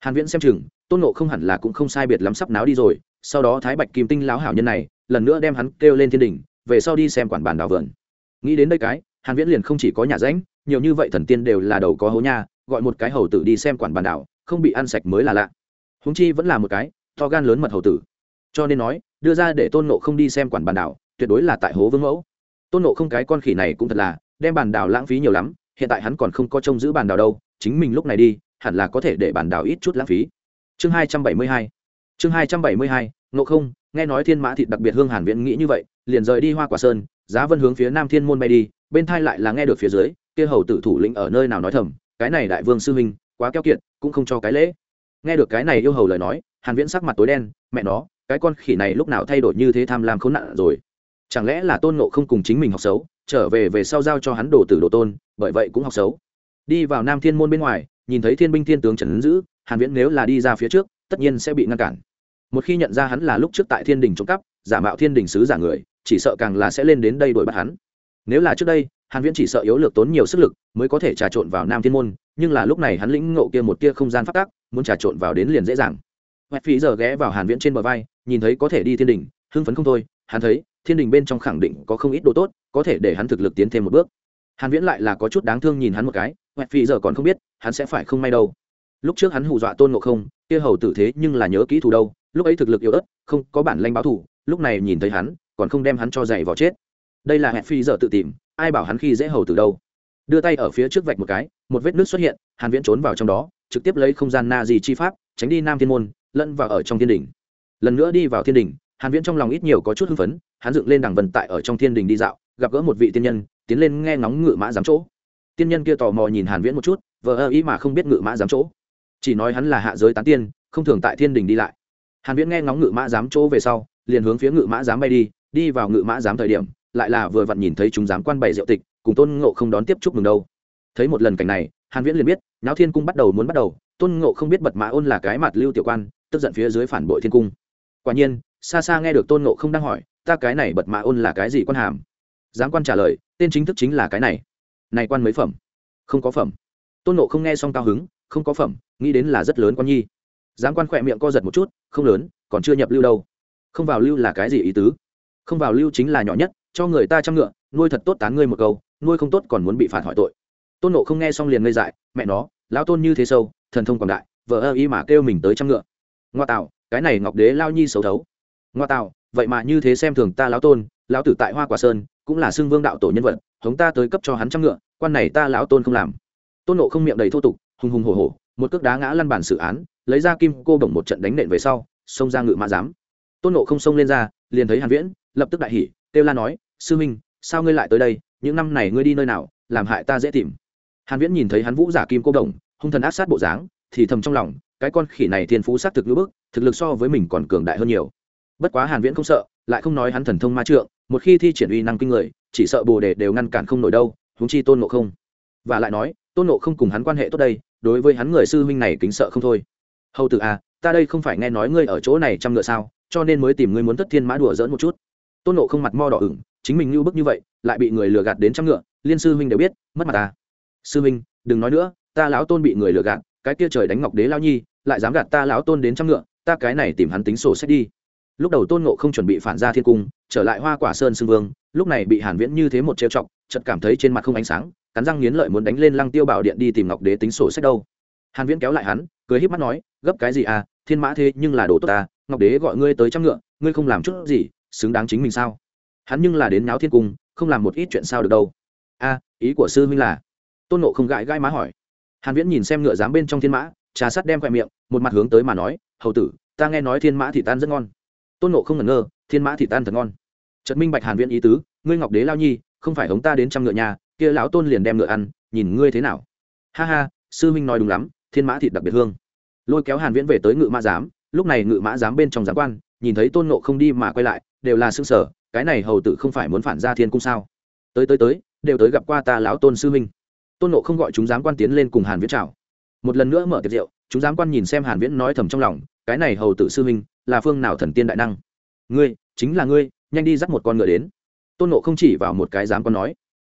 S1: hàn viễn xem chừng, tôn ngộ không hẳn là cũng không sai biệt lắm sắp náo đi rồi, sau đó thái bạch kim tinh lão hảo nhân này, lần nữa đem hắn kêu lên thiên đỉnh về sau đi xem quản bản đảo vườn. Nghĩ đến đây cái, hàn viễn liền không chỉ có nhà rãnh nhiều như vậy thần tiên đều là đầu có hố nha, gọi một cái hầu tử đi xem quản bản đảo, không bị ăn sạch mới là lạ. Huống chi vẫn là một cái, to gan lớn mật hầu tử. Cho nên nói, đưa ra để tôn nộ không đi xem quản bản đảo, tuyệt đối là tại hố vương mẫu. Tôn nộ không cái con khỉ này cũng thật là, đem bản đảo lãng phí nhiều lắm, hiện tại hắn còn không có trông giữ bản đảo đâu, chính mình lúc này đi hẳn là có thể để bản đảo ít chút lãng phí. Chương hai trăm bảy mươi hai. Chương hai trăm bảy mươi hai nộ không, nghe nói thiên mã thịt đặc biệt hương hàn viễn nghĩ như vậy, liền rời đi hoa quả sơn, giá vân hướng phía nam thiên môn bay đi, bên thai lại là nghe được phía dưới, kia hầu tử thủ lĩnh ở nơi nào nói thầm, cái này đại vương sư huynh, quá keo kiệt, cũng không cho cái lễ. Nghe được cái này yêu hầu lời nói, hàn viễn sắc mặt tối đen, mẹ nó, cái con khỉ này lúc nào thay đổi như thế tham lam khốn nạn rồi. Chẳng lẽ là tôn ngộ không cùng chính mình học xấu, trở về về sau giao cho hắn đồ tử đồ tôn, bởi vậy cũng học xấu. Đi vào nam thiên môn bên ngoài nhìn thấy thiên binh thiên tướng trần ứng dữ hàn viễn nếu là đi ra phía trước, tất nhiên sẽ bị ngăn cản. Một khi nhận ra hắn là lúc trước tại thiên đình trộm cắp, giả mạo thiên đình sứ giả người, chỉ sợ càng là sẽ lên đến đây đuổi bắt hắn. Nếu là trước đây, hàn viễn chỉ sợ yếu lược tốn nhiều sức lực mới có thể trà trộn vào nam thiên môn, nhưng là lúc này hắn lĩnh ngộ kia một kia không gian phát tác muốn trà trộn vào đến liền dễ dàng. Hoẹt phí giờ ghé vào hàn viễn trên bờ vai, nhìn thấy có thể đi thiên đình hưng phấn không thôi, hắn thấy, thiên đình bên trong khẳng định có không ít đồ tốt, có thể để hắn thực lực tiến thêm một bước. Hàn viễn lại là có chút đáng thương nhìn hắn một cái hoẹt Phi giờ còn không biết, hắn sẽ phải không may đâu. Lúc trước hắn hù dọa tôn ngộ không, kia hầu tử thế nhưng là nhớ kỹ thù đâu, lúc ấy thực lực yếu ớt, không có bản lanh báo thù lúc này nhìn thấy hắn, còn không đem hắn cho dày vào chết. Đây là hẹn phi giờ tự tìm, ai bảo hắn khi dễ hầu từ đâu. Đưa tay ở phía trước vạch một cái, một vết nước xuất hiện, hàn viễn trốn vào trong đó, trực tiếp lấy không gian na gì chi pháp, tránh đi nam thiên môn, lẫn vào ở trong thiên đỉnh. Lần nữa đi vào thiên đỉnh, hàn viễn trong lòng ít nhiều có chút hưng phấn, hắn dựng lên đằng vận tại ở trong thiên đỉnh đi dạo, gặp gỡ một vị tiên nhân, tiến lên nghe ngóng ngựa mã giám chỗ tiên nhân kia tò mò nhìn hàn viễn một chút, vờ ơ ý mà không biết ngự mã giám chỗ. Chỉ nói hắn là hạ giới tán tiên, không thường tại thiên đình đi lại. Hàn viễn nghe ngóng ngự mã giám chỗ về sau, liền hướng phía ngự mã giám bay đi đi vào ngự mã giám thời điểm, lại là vừa vặn nhìn thấy chúng giám quan bày rượu tịch, cùng tôn ngộ không đón tiếp chúc mừng đâu. Thấy một lần cảnh này, hàn viễn liền biết, náo thiên cung bắt đầu muốn bắt đầu, tôn ngộ không biết bật mã ôn là cái mặt lưu tiểu quan, tức giận phía dưới phản bội thiên cung. Quả nhiên, xa xa nghe được tôn ngộ không đang hỏi, ta cái này bật mã ôn là cái gì quan hàm? Giám quan trả lời, tên chính thức chính là cái này này quan mấy phẩm? Không có phẩm. Tôn ngộ không nghe xong cao hứng, không có phẩm, nghĩ đến là rất lớn quan nhi. Giáng quan khỏe miệng co giật một chút, không lớn, còn chưa nhập lưu đâu. Không vào lưu là cái gì ý tứ? Không vào lưu chính là nhỏ nhất, cho người ta chăm ngựa, nuôi thật tốt tán ngươi một câu, nuôi không tốt còn muốn bị phạt hỏi tội. Tôn nộ không nghe xong liền ngây dại, mẹ nó, lão tôn như thế sâu, thần thông quảng đại, vợ ơ ý mà kêu mình tới chăm ngựa. Ngoa tạo, cái này ngọc đế lao nhi xấu thấu. Ngoa tạo, vậy mà như thế xem thường ta lão tôn, lão tử tại hoa quả sơn, cũng là xưng vương đạo tổ nhân vật hống ta tới cấp cho hắn trăm ngựa, quan này ta lão tôn không làm. Tôn nộ không miệng đầy thô tục, hùng hùng hổ hổ, một cước đá ngã lăn bản xử án, lấy ra kim cô bổng một trận đánh nện về sau, xông ra ngự mã giám. Tôn nộ không xông lên ra, liền thấy hàn viễn, lập tức đại hỉ têu la nói, sư minh, sao ngươi lại tới đây? Những năm này ngươi đi nơi nào, làm hại ta dễ tìm. Hàn viễn nhìn thấy hắn vũ giả kim cô đồng hung thần ác sát bộ dáng, thì thầm trong lòng, cái con khỉ này thiên phú sát thực ngữ bức, thực lực so với mình còn cường đại hơn nhiều. Bất quá hàn viễn không sợ lại không nói hắn thần thông ma trượng, một khi thi triển uy năng kinh người, chỉ sợ bồ đề đều ngăn cản không nổi đâu húng chi tôn nộ không. Và lại nói, tôn nộ không cùng hắn quan hệ tốt đây, đối với hắn người sư huynh này kính sợ không thôi. Hầu tử à ta đây không phải nghe nói ngươi ở chỗ này trăm ngựa sao, cho nên mới tìm ngươi muốn tất thiên mã đùa dỡn một chút. Tôn nộ không mặt mo đỏ ửng, chính mình lưu bức như vậy, lại bị người lừa gạt đến trăm ngựa, liên sư huynh đều biết, mất mặt ta. Sư huynh, đừng nói nữa, ta lão tôn bị người lừa gạt, cái kia trời đánh ngọc đế lao nhi, lại dám gạt ta lão tôn đến trăm ngựa, ta cái này tìm hắn tính sổ sách đi lúc đầu tôn ngộ không chuẩn bị phản ra thiên cung, trở lại hoa quả sơn xưng vương, lúc này bị hàn viễn như thế một trêu chọc, chợt cảm thấy trên mặt không ánh sáng, cắn răng nghiến lợi muốn đánh lên lăng tiêu bảo điện đi tìm ngọc đế tính sổ sách đâu. Hàn viễn kéo lại hắn, cười híp mắt nói, gấp cái gì à thiên mã thế nhưng là đồ tốt ta, ngọc đế gọi ngươi tới trăm ngựa, ngươi không làm chút gì, xứng đáng chính mình sao? Hắn nhưng là đến náo thiên cung, không làm một ít chuyện sao được đâu. A, ý của sư huynh là? Tôn nộ không gãi gãi má hỏi. Hàn viễn nhìn xem ngựa dám bên trong thiên mã, trà sắt đem quẹt miệng, một mặt hướng tới mà nói, hầu tử, ta nghe nói thiên mã thì tan rất ngon tôn nộ không ngẩn ngơ, thiên mã thị tan thật ngon. Trật minh bạch hàn viễn ý tứ, ngươi ngọc đế lao nhi, không phải hống ta đến trăm ngựa nhà, kia lão tôn liền đem ngựa ăn, nhìn ngươi thế nào. Ha ha, sư minh nói đúng lắm, thiên mã thịt đặc biệt hương. Lôi kéo hàn viễn về tới ngự mã giám, lúc này ngự mã giám bên trong giám quan, nhìn thấy tôn nộ không đi mà quay lại, đều là sương sở cái này hầu tử không phải muốn phản ra thiên cung sao? Tới tới tới, đều tới gặp qua ta lão tôn sư minh tôn nộ không gọi chúng giám quan tiến lên cùng hàn viễn chào. Một lần nữa mở tiệc rượu, chúng giám quan nhìn xem hàn viễn nói thầm trong lòng, cái này hầu tử sư minh là phương nào thần tiên đại năng? Ngươi, chính là ngươi, nhanh đi dắt một con ngựa đến. Tôn nộ không chỉ vào một cái giám quan nói.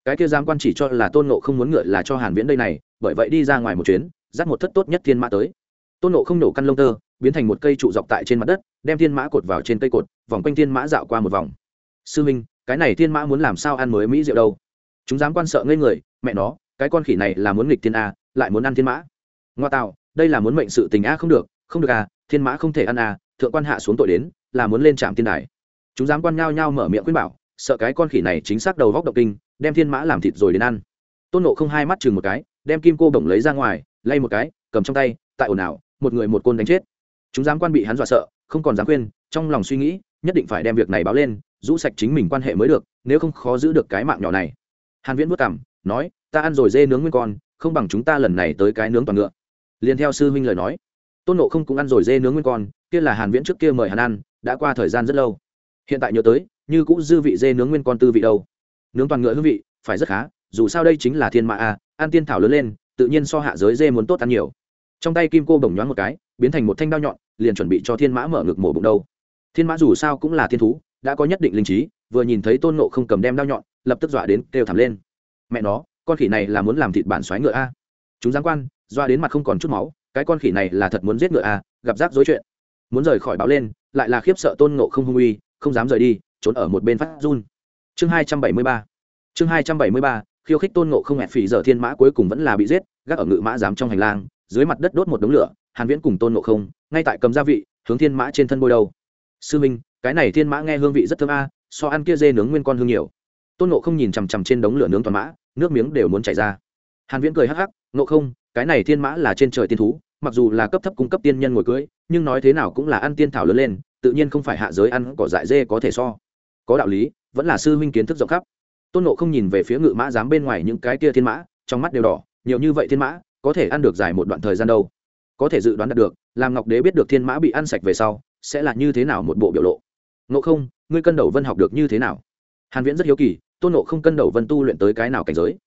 S1: Cái kia giám quan chỉ cho là tôn nộ không muốn ngựa là cho hàn viễn đây này, bởi vậy đi ra ngoài một chuyến, dắt một thất tốt nhất thiên mã tới. Tôn nộ không nổ căn lông tơ, biến thành một cây trụ dọc tại trên mặt đất, đem thiên mã cột vào trên cây cột, vòng quanh thiên mã dạo qua một vòng. Sư minh, cái này thiên mã muốn làm sao ăn mới mỹ rượu đâu? Chúng dám quan sợ ngây người, mẹ nó, cái con khỉ này là muốn nghịch thiên a, lại muốn ăn thiên mã. Ngoa tạo, đây là muốn mệnh sự tình a không được không được à thiên mã không thể ăn à thượng quan hạ xuống tội đến, là muốn lên trạm tiên đài. Chúng dám quan nhao nhao mở miệng khuyên bảo, sợ cái con khỉ này chính xác đầu vóc động kinh, đem thiên mã làm thịt rồi đến ăn. Tôn nộ không hai mắt chừng một cái, đem kim cô bổng lấy ra ngoài, lay một cái, cầm trong tay, tại ồn ào, một người một côn đánh chết. Chúng dám quan bị hắn dọa sợ, không còn dám khuyên, trong lòng suy nghĩ, nhất định phải đem việc này báo lên, rũ sạch chính mình quan hệ mới được, nếu không khó giữ được cái mạng nhỏ này. Hàn viễn vất cảm nói, ta ăn rồi dê nướng nguyên con, không bằng chúng ta lần này tới cái nướng toàn ngựa. Liền theo sư huynh lời nói tôn nộ không cũng ăn rồi dê nướng nguyên con, kia là hàn viễn trước kia mời hắn ăn, đã qua thời gian rất lâu. Hiện tại nhớ tới, như cũng dư vị dê nướng nguyên con tư vị đâu. Nướng toàn ngựa hương vị, phải rất khá, dù sao đây chính là thiên mã a, ăn tiên thảo lớn lên, tự nhiên so hạ giới dê muốn tốt ăn nhiều. Trong tay kim cô bồng nhoáng một cái, biến thành một thanh đao nhọn, liền chuẩn bị cho thiên mã mở ngực mổ bụng đâu. Thiên mã dù sao cũng là thiên thú, đã có nhất định linh trí, vừa nhìn thấy tôn nộ không cầm đem đao nhọn, lập tức dọa đến kêu thảm lên. Mẹ nó, con khỉ này là muốn làm thịt bản xoáy ngựa a. Chúng giáng quan doa đến mặt không còn chút máu cái con khỉ này là thật muốn giết ngựa à? gặp rắc rối chuyện. Muốn rời khỏi báo lên, lại là khiếp sợ tôn ngộ không hung uy, không dám rời đi, trốn ở một bên phát run. Chương hai trăm bảy mươi ba. Chương hai trăm bảy mươi ba, khiêu khích tôn ngộ không hẹn phỉ giờ thiên mã cuối cùng vẫn là bị giết, gác ở ngự mã giám trong hành lang, dưới mặt đất đốt một đống lửa, hàn viễn cùng tôn ngộ không, ngay tại cầm gia vị, hướng thiên mã trên thân bôi đầu. Sư minh, cái này thiên mã nghe hương vị rất thơm a, so ăn kia dê nướng nguyên con hương nhiều. Tôn ngộ không nhìn chằm chằm trên đống lửa nướng toàn mã, nước miếng đều muốn chảy ra. Hàn viễn cười hắc hắc, ngộ không cái này thiên mã là trên trời tiên thú, mặc dù là cấp thấp cung cấp tiên nhân ngồi cưới, nhưng nói thế nào cũng là ăn tiên thảo lớn lên, tự nhiên không phải hạ giới ăn cỏ dại dê có thể so. Có đạo lý, vẫn là sư huynh kiến thức rộng khắp. Tôn nộ không nhìn về phía ngự mã dám bên ngoài những cái kia thiên mã, trong mắt đều đỏ, nhiều như vậy thiên mã, có thể ăn được dài một đoạn thời gian đâu? Có thể dự đoán được, làm ngọc đế biết được thiên mã bị ăn sạch về sau, sẽ là như thế nào một bộ biểu lộ. Ngộ không, ngươi cân đầu vân học được như thế nào? Hàn viễn rất hiếu kỳ, tôn nộ không cân đầu vân tu luyện tới cái nào cảnh giới?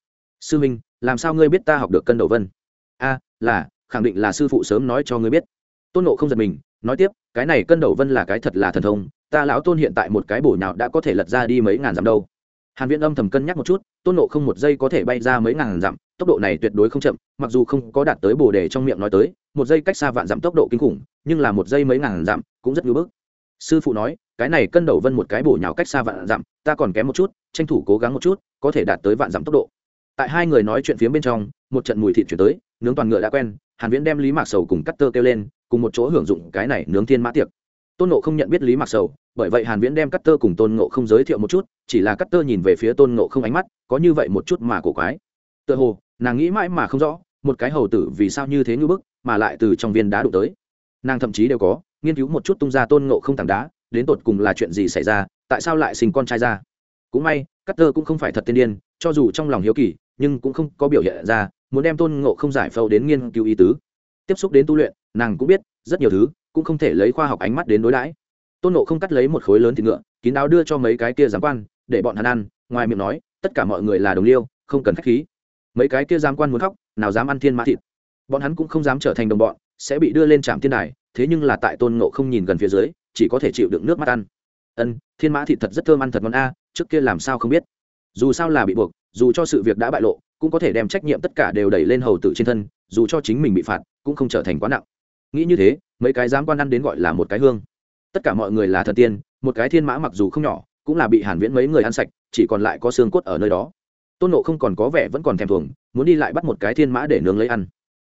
S1: Sư minh, làm sao ngươi biết ta học được cân đầu vân? A, là, khẳng định là sư phụ sớm nói cho ngươi biết. Tôn nộ không giật mình, nói tiếp, cái này cân đầu vân là cái thật là thần thông, ta lão tôn hiện tại một cái bổ nào đã có thể lật ra đi mấy ngàn dặm đâu. Hàn viễn âm thầm cân nhắc một chút, tôn nộ không một giây có thể bay ra mấy ngàn dặm, tốc độ này tuyệt đối không chậm, mặc dù không có đạt tới bổ đề trong miệng nói tới, một giây cách xa vạn dặm tốc độ kinh khủng, nhưng là một giây mấy ngàn dặm cũng rất ngưỡng bức. Sư phụ nói, cái này cân đầu vân một cái bổ nhào cách xa vạn dặm, ta còn kém một chút, tranh thủ cố gắng một chút, có thể đạt tới vạn dặm tốc độ. Tại hai người nói chuyện phía bên trong, một trận mùi thịt chuyển tới nướng toàn ngựa đã quen, hàn viễn đem lý mạc sầu cùng cắt tơ kêu lên, cùng một chỗ hưởng dụng cái này nướng thiên mã tiệc. Tôn nộ không nhận biết lý mạc sầu, bởi vậy hàn viễn đem cắt tơ cùng tôn nộ không giới thiệu một chút, chỉ là cắt tơ nhìn về phía tôn nộ không ánh mắt, có như vậy một chút mà cổ quái. Tựa hồ, nàng nghĩ mãi mà không rõ, một cái hầu tử vì sao như thế ngưỡng bức, mà lại từ trong viên đá đụng tới. Nàng thậm chí đều có, nghiên cứu một chút tung ra tôn nộ không tảng đá, đến tột cùng là chuyện gì xảy ra, tại sao lại sinh con trai ra. Cũng may cắt tơ cũng không phải thật tiên điên, cho dù trong lòng hiếu kỳ, nhưng cũng không có biểu hiện ra muốn đem tôn ngộ không giải phẫu đến nghiên cứu ý tứ. Tiếp xúc đến tu luyện, nàng cũng biết, rất nhiều thứ, cũng không thể lấy khoa học ánh mắt đến đối đãi. Tôn ngộ không cắt lấy một khối lớn thịt ngựa, kín đáo đưa cho mấy cái kia giám quan, để bọn hắn ăn, ngoài miệng nói, tất cả mọi người là đồng liêu, không cần khách khí. Mấy cái kia giám quan muốn khóc, nào dám ăn thiên mã thịt. Bọn hắn cũng không dám trở thành đồng bọn, sẽ bị đưa lên trạm thiên đài, thế nhưng là tại tôn ngộ không nhìn gần phía dưới, chỉ có thể chịu đựng nước mắt ăn. Ân, thiên mã thịt thật rất thơm, ăn thật ngon a, trước kia làm sao không biết? Dù sao là bị buộc, dù cho sự việc đã bại lộ cũng có thể đem trách nhiệm tất cả đều đẩy lên hầu tử trên thân, dù cho chính mình bị phạt, cũng không trở thành quá nặng. Nghĩ như thế, mấy cái dám quan ăn đến gọi là một cái hương. Tất cả mọi người là thần tiên, một cái thiên mã mặc dù không nhỏ, cũng là bị hàn viễn mấy người ăn sạch, chỉ còn lại có xương cốt ở nơi đó. Tôn nộ không còn có vẻ vẫn còn thèm thuồng, muốn đi lại bắt một cái thiên mã để nướng lấy ăn.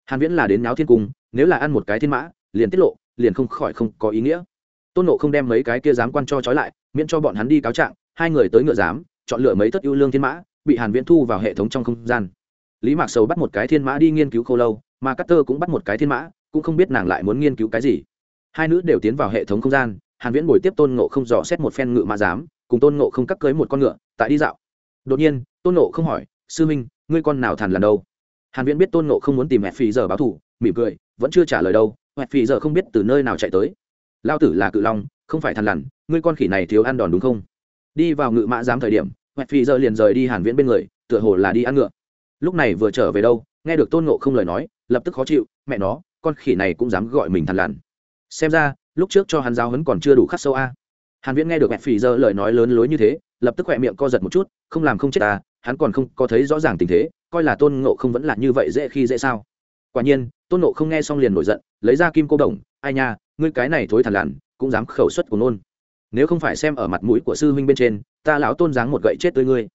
S1: Hàn viễn là đến náo thiên cung, nếu là ăn một cái thiên mã, liền tiết lộ, liền không khỏi không có ý nghĩa. Tôn nộ không đem mấy cái kia dám quan cho trói lại, miễn cho bọn hắn đi cáo trạng, hai người tới ngựa giám, chọn lựa mấy thất ưu lương thiên mã bị hàn viễn thu vào hệ thống trong không gian. Lý mạc sầu bắt một cái thiên mã đi nghiên cứu khô lâu mà Carter cũng bắt một cái thiên mã cũng không biết nàng lại muốn nghiên cứu cái gì. Hai nữ đều tiến vào hệ thống không gian hàn viễn bồi tiếp tôn ngộ không dò xét một phen ngự mã dám, cùng tôn ngộ không cắt cưới một con ngựa tại đi dạo. Đột nhiên tôn ngộ không hỏi sư minh ngươi con nào thằn là đâu? Hàn viễn biết tôn ngộ không muốn tìm hẹn phì giờ báo thù mỉm cười vẫn chưa trả lời đâu hẹn phì giờ không biết từ nơi nào chạy tới. Lao tử là cự long không phải thằn lằn ngươi con khỉ này thiếu ăn đòn đúng không? Đi vào ngự mã giám thời điểm hoẹt phi giờ liền rời đi hàn viễn bên người, tựa hồ là đi ăn ngựa. Lúc này vừa trở về đâu, nghe được tôn ngộ không lời nói, lập tức khó chịu, mẹ nó, con khỉ này cũng dám gọi mình thằn lằn. Xem ra, lúc trước cho hắn giáo hấn còn chưa đủ khắc sâu a. Hàn viễn nghe được mẹ phì giờ lời nói lớn lối như thế, lập tức khỏe miệng co giật một chút, không làm không chết ta, hắn còn không có thấy rõ ràng tình thế, coi là tôn ngộ không vẫn là như vậy dễ khi dễ sao? Quả nhiên, tôn ngộ không nghe xong liền nổi giận, lấy ra kim cô đồng, ai nha, ngươi cái này thối thằn lằn, cũng dám khẩu xuất của nôn nếu không phải xem ở mặt mũi của sư huynh bên trên ta lão tôn dáng một gậy chết tươi ngươi.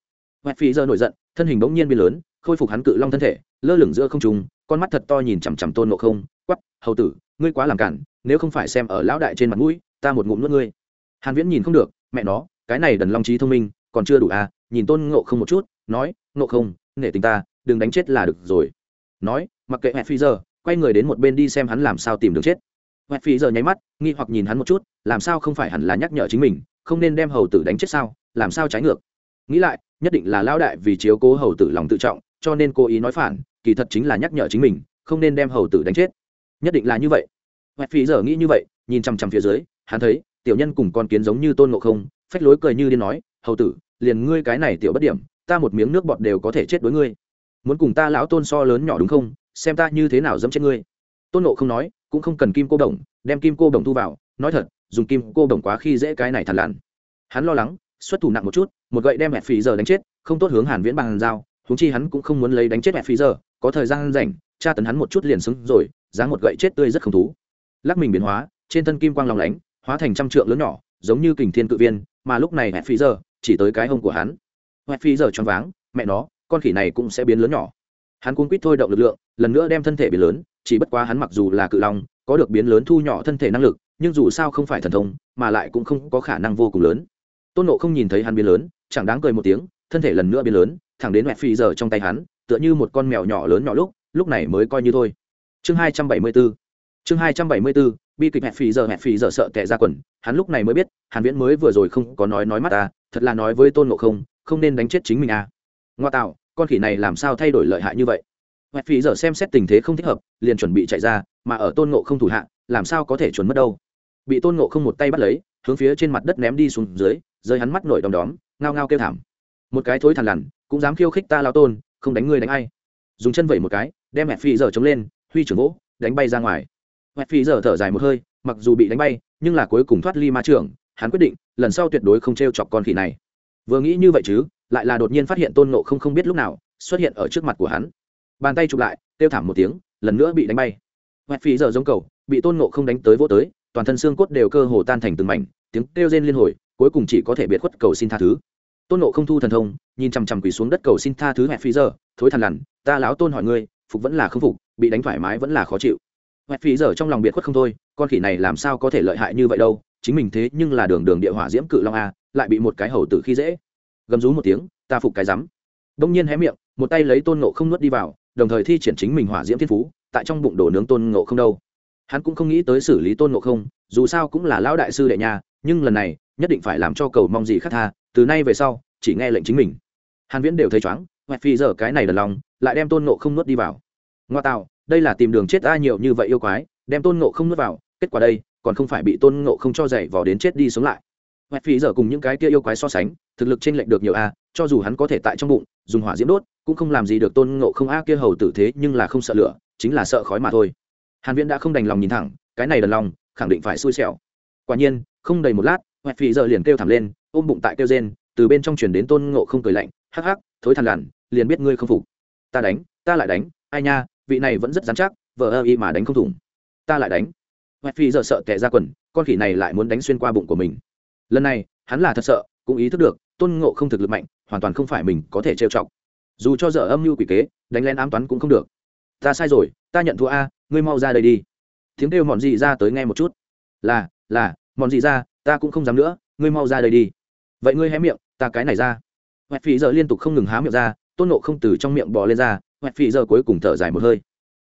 S1: Mẹ phí giờ nổi giận, thân hình bỗng nhiên biến lớn, khôi phục hắn cự long thân thể, lơ lửng giữa không trung, con mắt thật to nhìn chằm chằm tôn ngộ không quắp hầu tử, ngươi quá làm cản, nếu không phải xem ở lão đại trên mặt mũi, ta một ngụm nuốt ngươi. Hàn viễn nhìn không được, mẹ nó, cái này đần long trí thông minh, còn chưa đủ à? Nhìn tôn ngộ không một chút, nói, ngộ không, nể tình ta, đừng đánh chết là được rồi. Nói, mặc kệ mẹ phí giờ, quay người đến một bên đi xem hắn làm sao tìm đường chết. Mẹ phí giờ nháy mắt, nghi hoặc nhìn hắn một chút, làm sao không phải hẳn là nhắc nhở chính mình, không nên đem hầu tử đánh chết sao? Làm sao trái ngược? Nghĩ lại, nhất định là lao đại vì chiếu cố hầu tử lòng tự trọng, cho nên cố ý nói phản, kỳ thật chính là nhắc nhở chính mình, không nên đem hầu tử đánh chết. Nhất định là như vậy. Hoẹt phi giờ nghĩ như vậy, nhìn chằm chằm phía dưới, hắn thấy, tiểu nhân cùng con kiến giống như tôn ngộ không, phách lối cười như điên nói, hầu tử, liền ngươi cái này tiểu bất điểm, ta một miếng nước bọt đều có thể chết đối ngươi. Muốn cùng ta lão tôn so lớn nhỏ đúng không? Xem ta như thế nào dẫm chết ngươi. Tôn nộ không nói, cũng không cần kim cô đồng đem kim cô đồng thu vào, nói thật, dùng kim cô đồng quá khi dễ cái này thật lặn hắn lo lắng xuất thủ nặng một chút, một gậy đem mẹ phí giờ đánh chết, không tốt hướng hàn viễn bằng dao húng chi hắn cũng không muốn lấy đánh chết mẹ phí giờ, có thời gian rảnh, tra tấn hắn một chút liền xứng rồi, dáng một gậy chết tươi rất không thú. Lắc mình biến hóa, trên thân kim quang lòng lánh, hóa thành trăm trượng lớn nhỏ, giống như kình thiên cự viên, mà lúc này mẹ phí giờ chỉ tới cái hông của hắn. Mẹ phí giờ choáng váng, mẹ nó, con khỉ này cũng sẽ biến lớn nhỏ. Hắn cuống quýt thôi động lực lượng, lần nữa đem thân thể biến lớn, chỉ bất quá hắn mặc dù là cự long, có được biến lớn thu nhỏ thân thể năng lực, nhưng dù sao không phải thần thông, mà lại cũng không có khả năng vô cùng lớn tôn nộ không nhìn thấy hắn biến lớn, chẳng đáng cười một tiếng, thân thể lần nữa biến lớn, thẳng đến mẹ phi giờ trong tay hắn, tựa như một con mèo nhỏ lớn nhỏ lúc lúc này mới coi như thôi. Chương hai trăm bảy mươi b ố chương hai trăm bảy mươi b ố bi kịch mẹ phi giờ, mẹ phi giờ sợ tệ ra quần, hắn lúc này mới biết, hàn viễn mới vừa rồi không có nói nói mắt ta thật là nói với tôn nộ không không nên đánh chết chính mình à. Ngoa tạo, con khỉ này làm sao thay đổi lợi hại như vậy? Hoẹt phi giờ xem xét tình thế không thích hợp, liền chuẩn bị chạy ra, mà ở tôn ngộ không thủ hạ, làm sao có thể chuẩn mất đâu? Bị tôn ngộ không một tay bắt lấy, hướng phía trên mặt đất ném đi xuống dưới rơi hắn mắt nổi đom đóm, ngao ngao kêu thảm. Một cái thối thằn lằn, cũng dám khiêu khích ta lao tôn, không đánh ngươi đánh ai. Dùng chân vẩy một cái, đem mẹ phi giờ chống lên, huy trưởng vỗ, đánh bay ra ngoài. Mẹ phi giờ thở dài một hơi, mặc dù bị đánh bay, nhưng là cuối cùng thoát ly ma trưởng, hắn quyết định, lần sau tuyệt đối không t r e o chọc con khỉ này. Vừa nghĩ như vậy chứ, lại là đột nhiên phát hiện tôn nộ không không biết lúc nào, xuất hiện ở trước mặt của hắn. Bàn tay chụp lại, kêu thảm một tiếng, lần nữa bị đánh bay. Hoẹt Phi giờ giống cầu, bị tôn nộ không đánh tới vô tới, toàn thân xương cốt đều cơ hồ tan thành từng mảnh, tiếng kêu rên liên hồi cuối cùng chỉ có thể biệt khuất cầu xin tha thứ. Tôn nộ không thu thần thông, nhìn chằm chằm quỳ xuống đất cầu xin tha thứ hoẹt phí giờ, thối thằn lằn, ta láo tôn hỏi ngươi, phục vẫn là không phục, bị đánh thoải mái vẫn là khó chịu. Hoẹt phí giờ trong lòng biệt khuất không thôi, con khỉ này làm sao có thể lợi hại như vậy đâu, chính mình thế nhưng là đường đường địa hỏa diễm cự long a, lại bị một cái hầu tử khi dễ. Gầm rú một tiếng, ta phục cái rắm. Đông nhiên hé miệng, một tay lấy tôn nộ không nuốt đi vào, đồng thời thi triển chính mình hỏa diễm thiên phú, tại trong bụng đổ nướng tôn nộ không đâu. Hắn cũng không nghĩ tới xử lý tôn nộ không, dù sao cũng là lão đại sư đệ nhà nhưng lần này nhất định phải làm cho cầu mong gì khác tha, từ nay về sau, chỉ nghe lệnh chính mình. Hàn viễn đều thấy chóng hoẹt phi giờ cái này đần lòng, lại đem tôn ngộ không nuốt đi vào. Ngoa tạo, đây là tìm đường chết ai nhiều như vậy yêu quái, đem tôn ngộ không nuốt vào, kết quả đây, còn không phải bị tôn ngộ không cho dậy vò đến chết đi sống lại. Hoẹt phi giờ cùng những cái kia yêu quái so sánh, thực lực trên lệnh được nhiều a, cho dù hắn có thể tại trong bụng, dùng hỏa diễm đốt, cũng không làm gì được tôn ngộ không a kia hầu tử thế nhưng là không sợ lửa, chính là sợ khói mà thôi. Hàn viễn đã không đành lòng nhìn thẳng, cái này đần lòng, khẳng định phải xui xẻo. Quả nhiên, không đầy một lát hoẹt phì giờ liền kêu thảm lên, ôm bụng tại kêu rên, từ bên trong truyền đến tôn ngộ không cười lạnh, hắc hắc, thối thằn lằn, liền biết ngươi không phục. Ta đánh, ta lại đánh, ai nha, vị này vẫn rất dám chắc vợ ơ y mà đánh không thủng. Ta lại đánh. Hoẹt phì giờ sợ tệ ra quần, con khỉ này lại muốn đánh xuyên qua bụng của mình. Lần này, hắn là thật sợ, cũng ý thức được, tôn ngộ không thực lực mạnh, hoàn toàn không phải mình có thể trêu chọc. Dù cho dở âm mưu quỷ kế, đánh lén ám toán cũng không được. Ta sai rồi, ta nhận thua a, ngươi mau ra đây đi. Tiếng kêu mòn dị ra tới nghe một chút. Là là mòn dị ra ta cũng không dám nữa, ngươi mau ra đây đi. Vậy ngươi hé miệng, ta cái này ra. Hoẹt phí giờ liên tục không ngừng há miệng ra, tôn nộ không từ trong miệng bò lên ra, hoẹt phi giờ cuối cùng thở dài một hơi.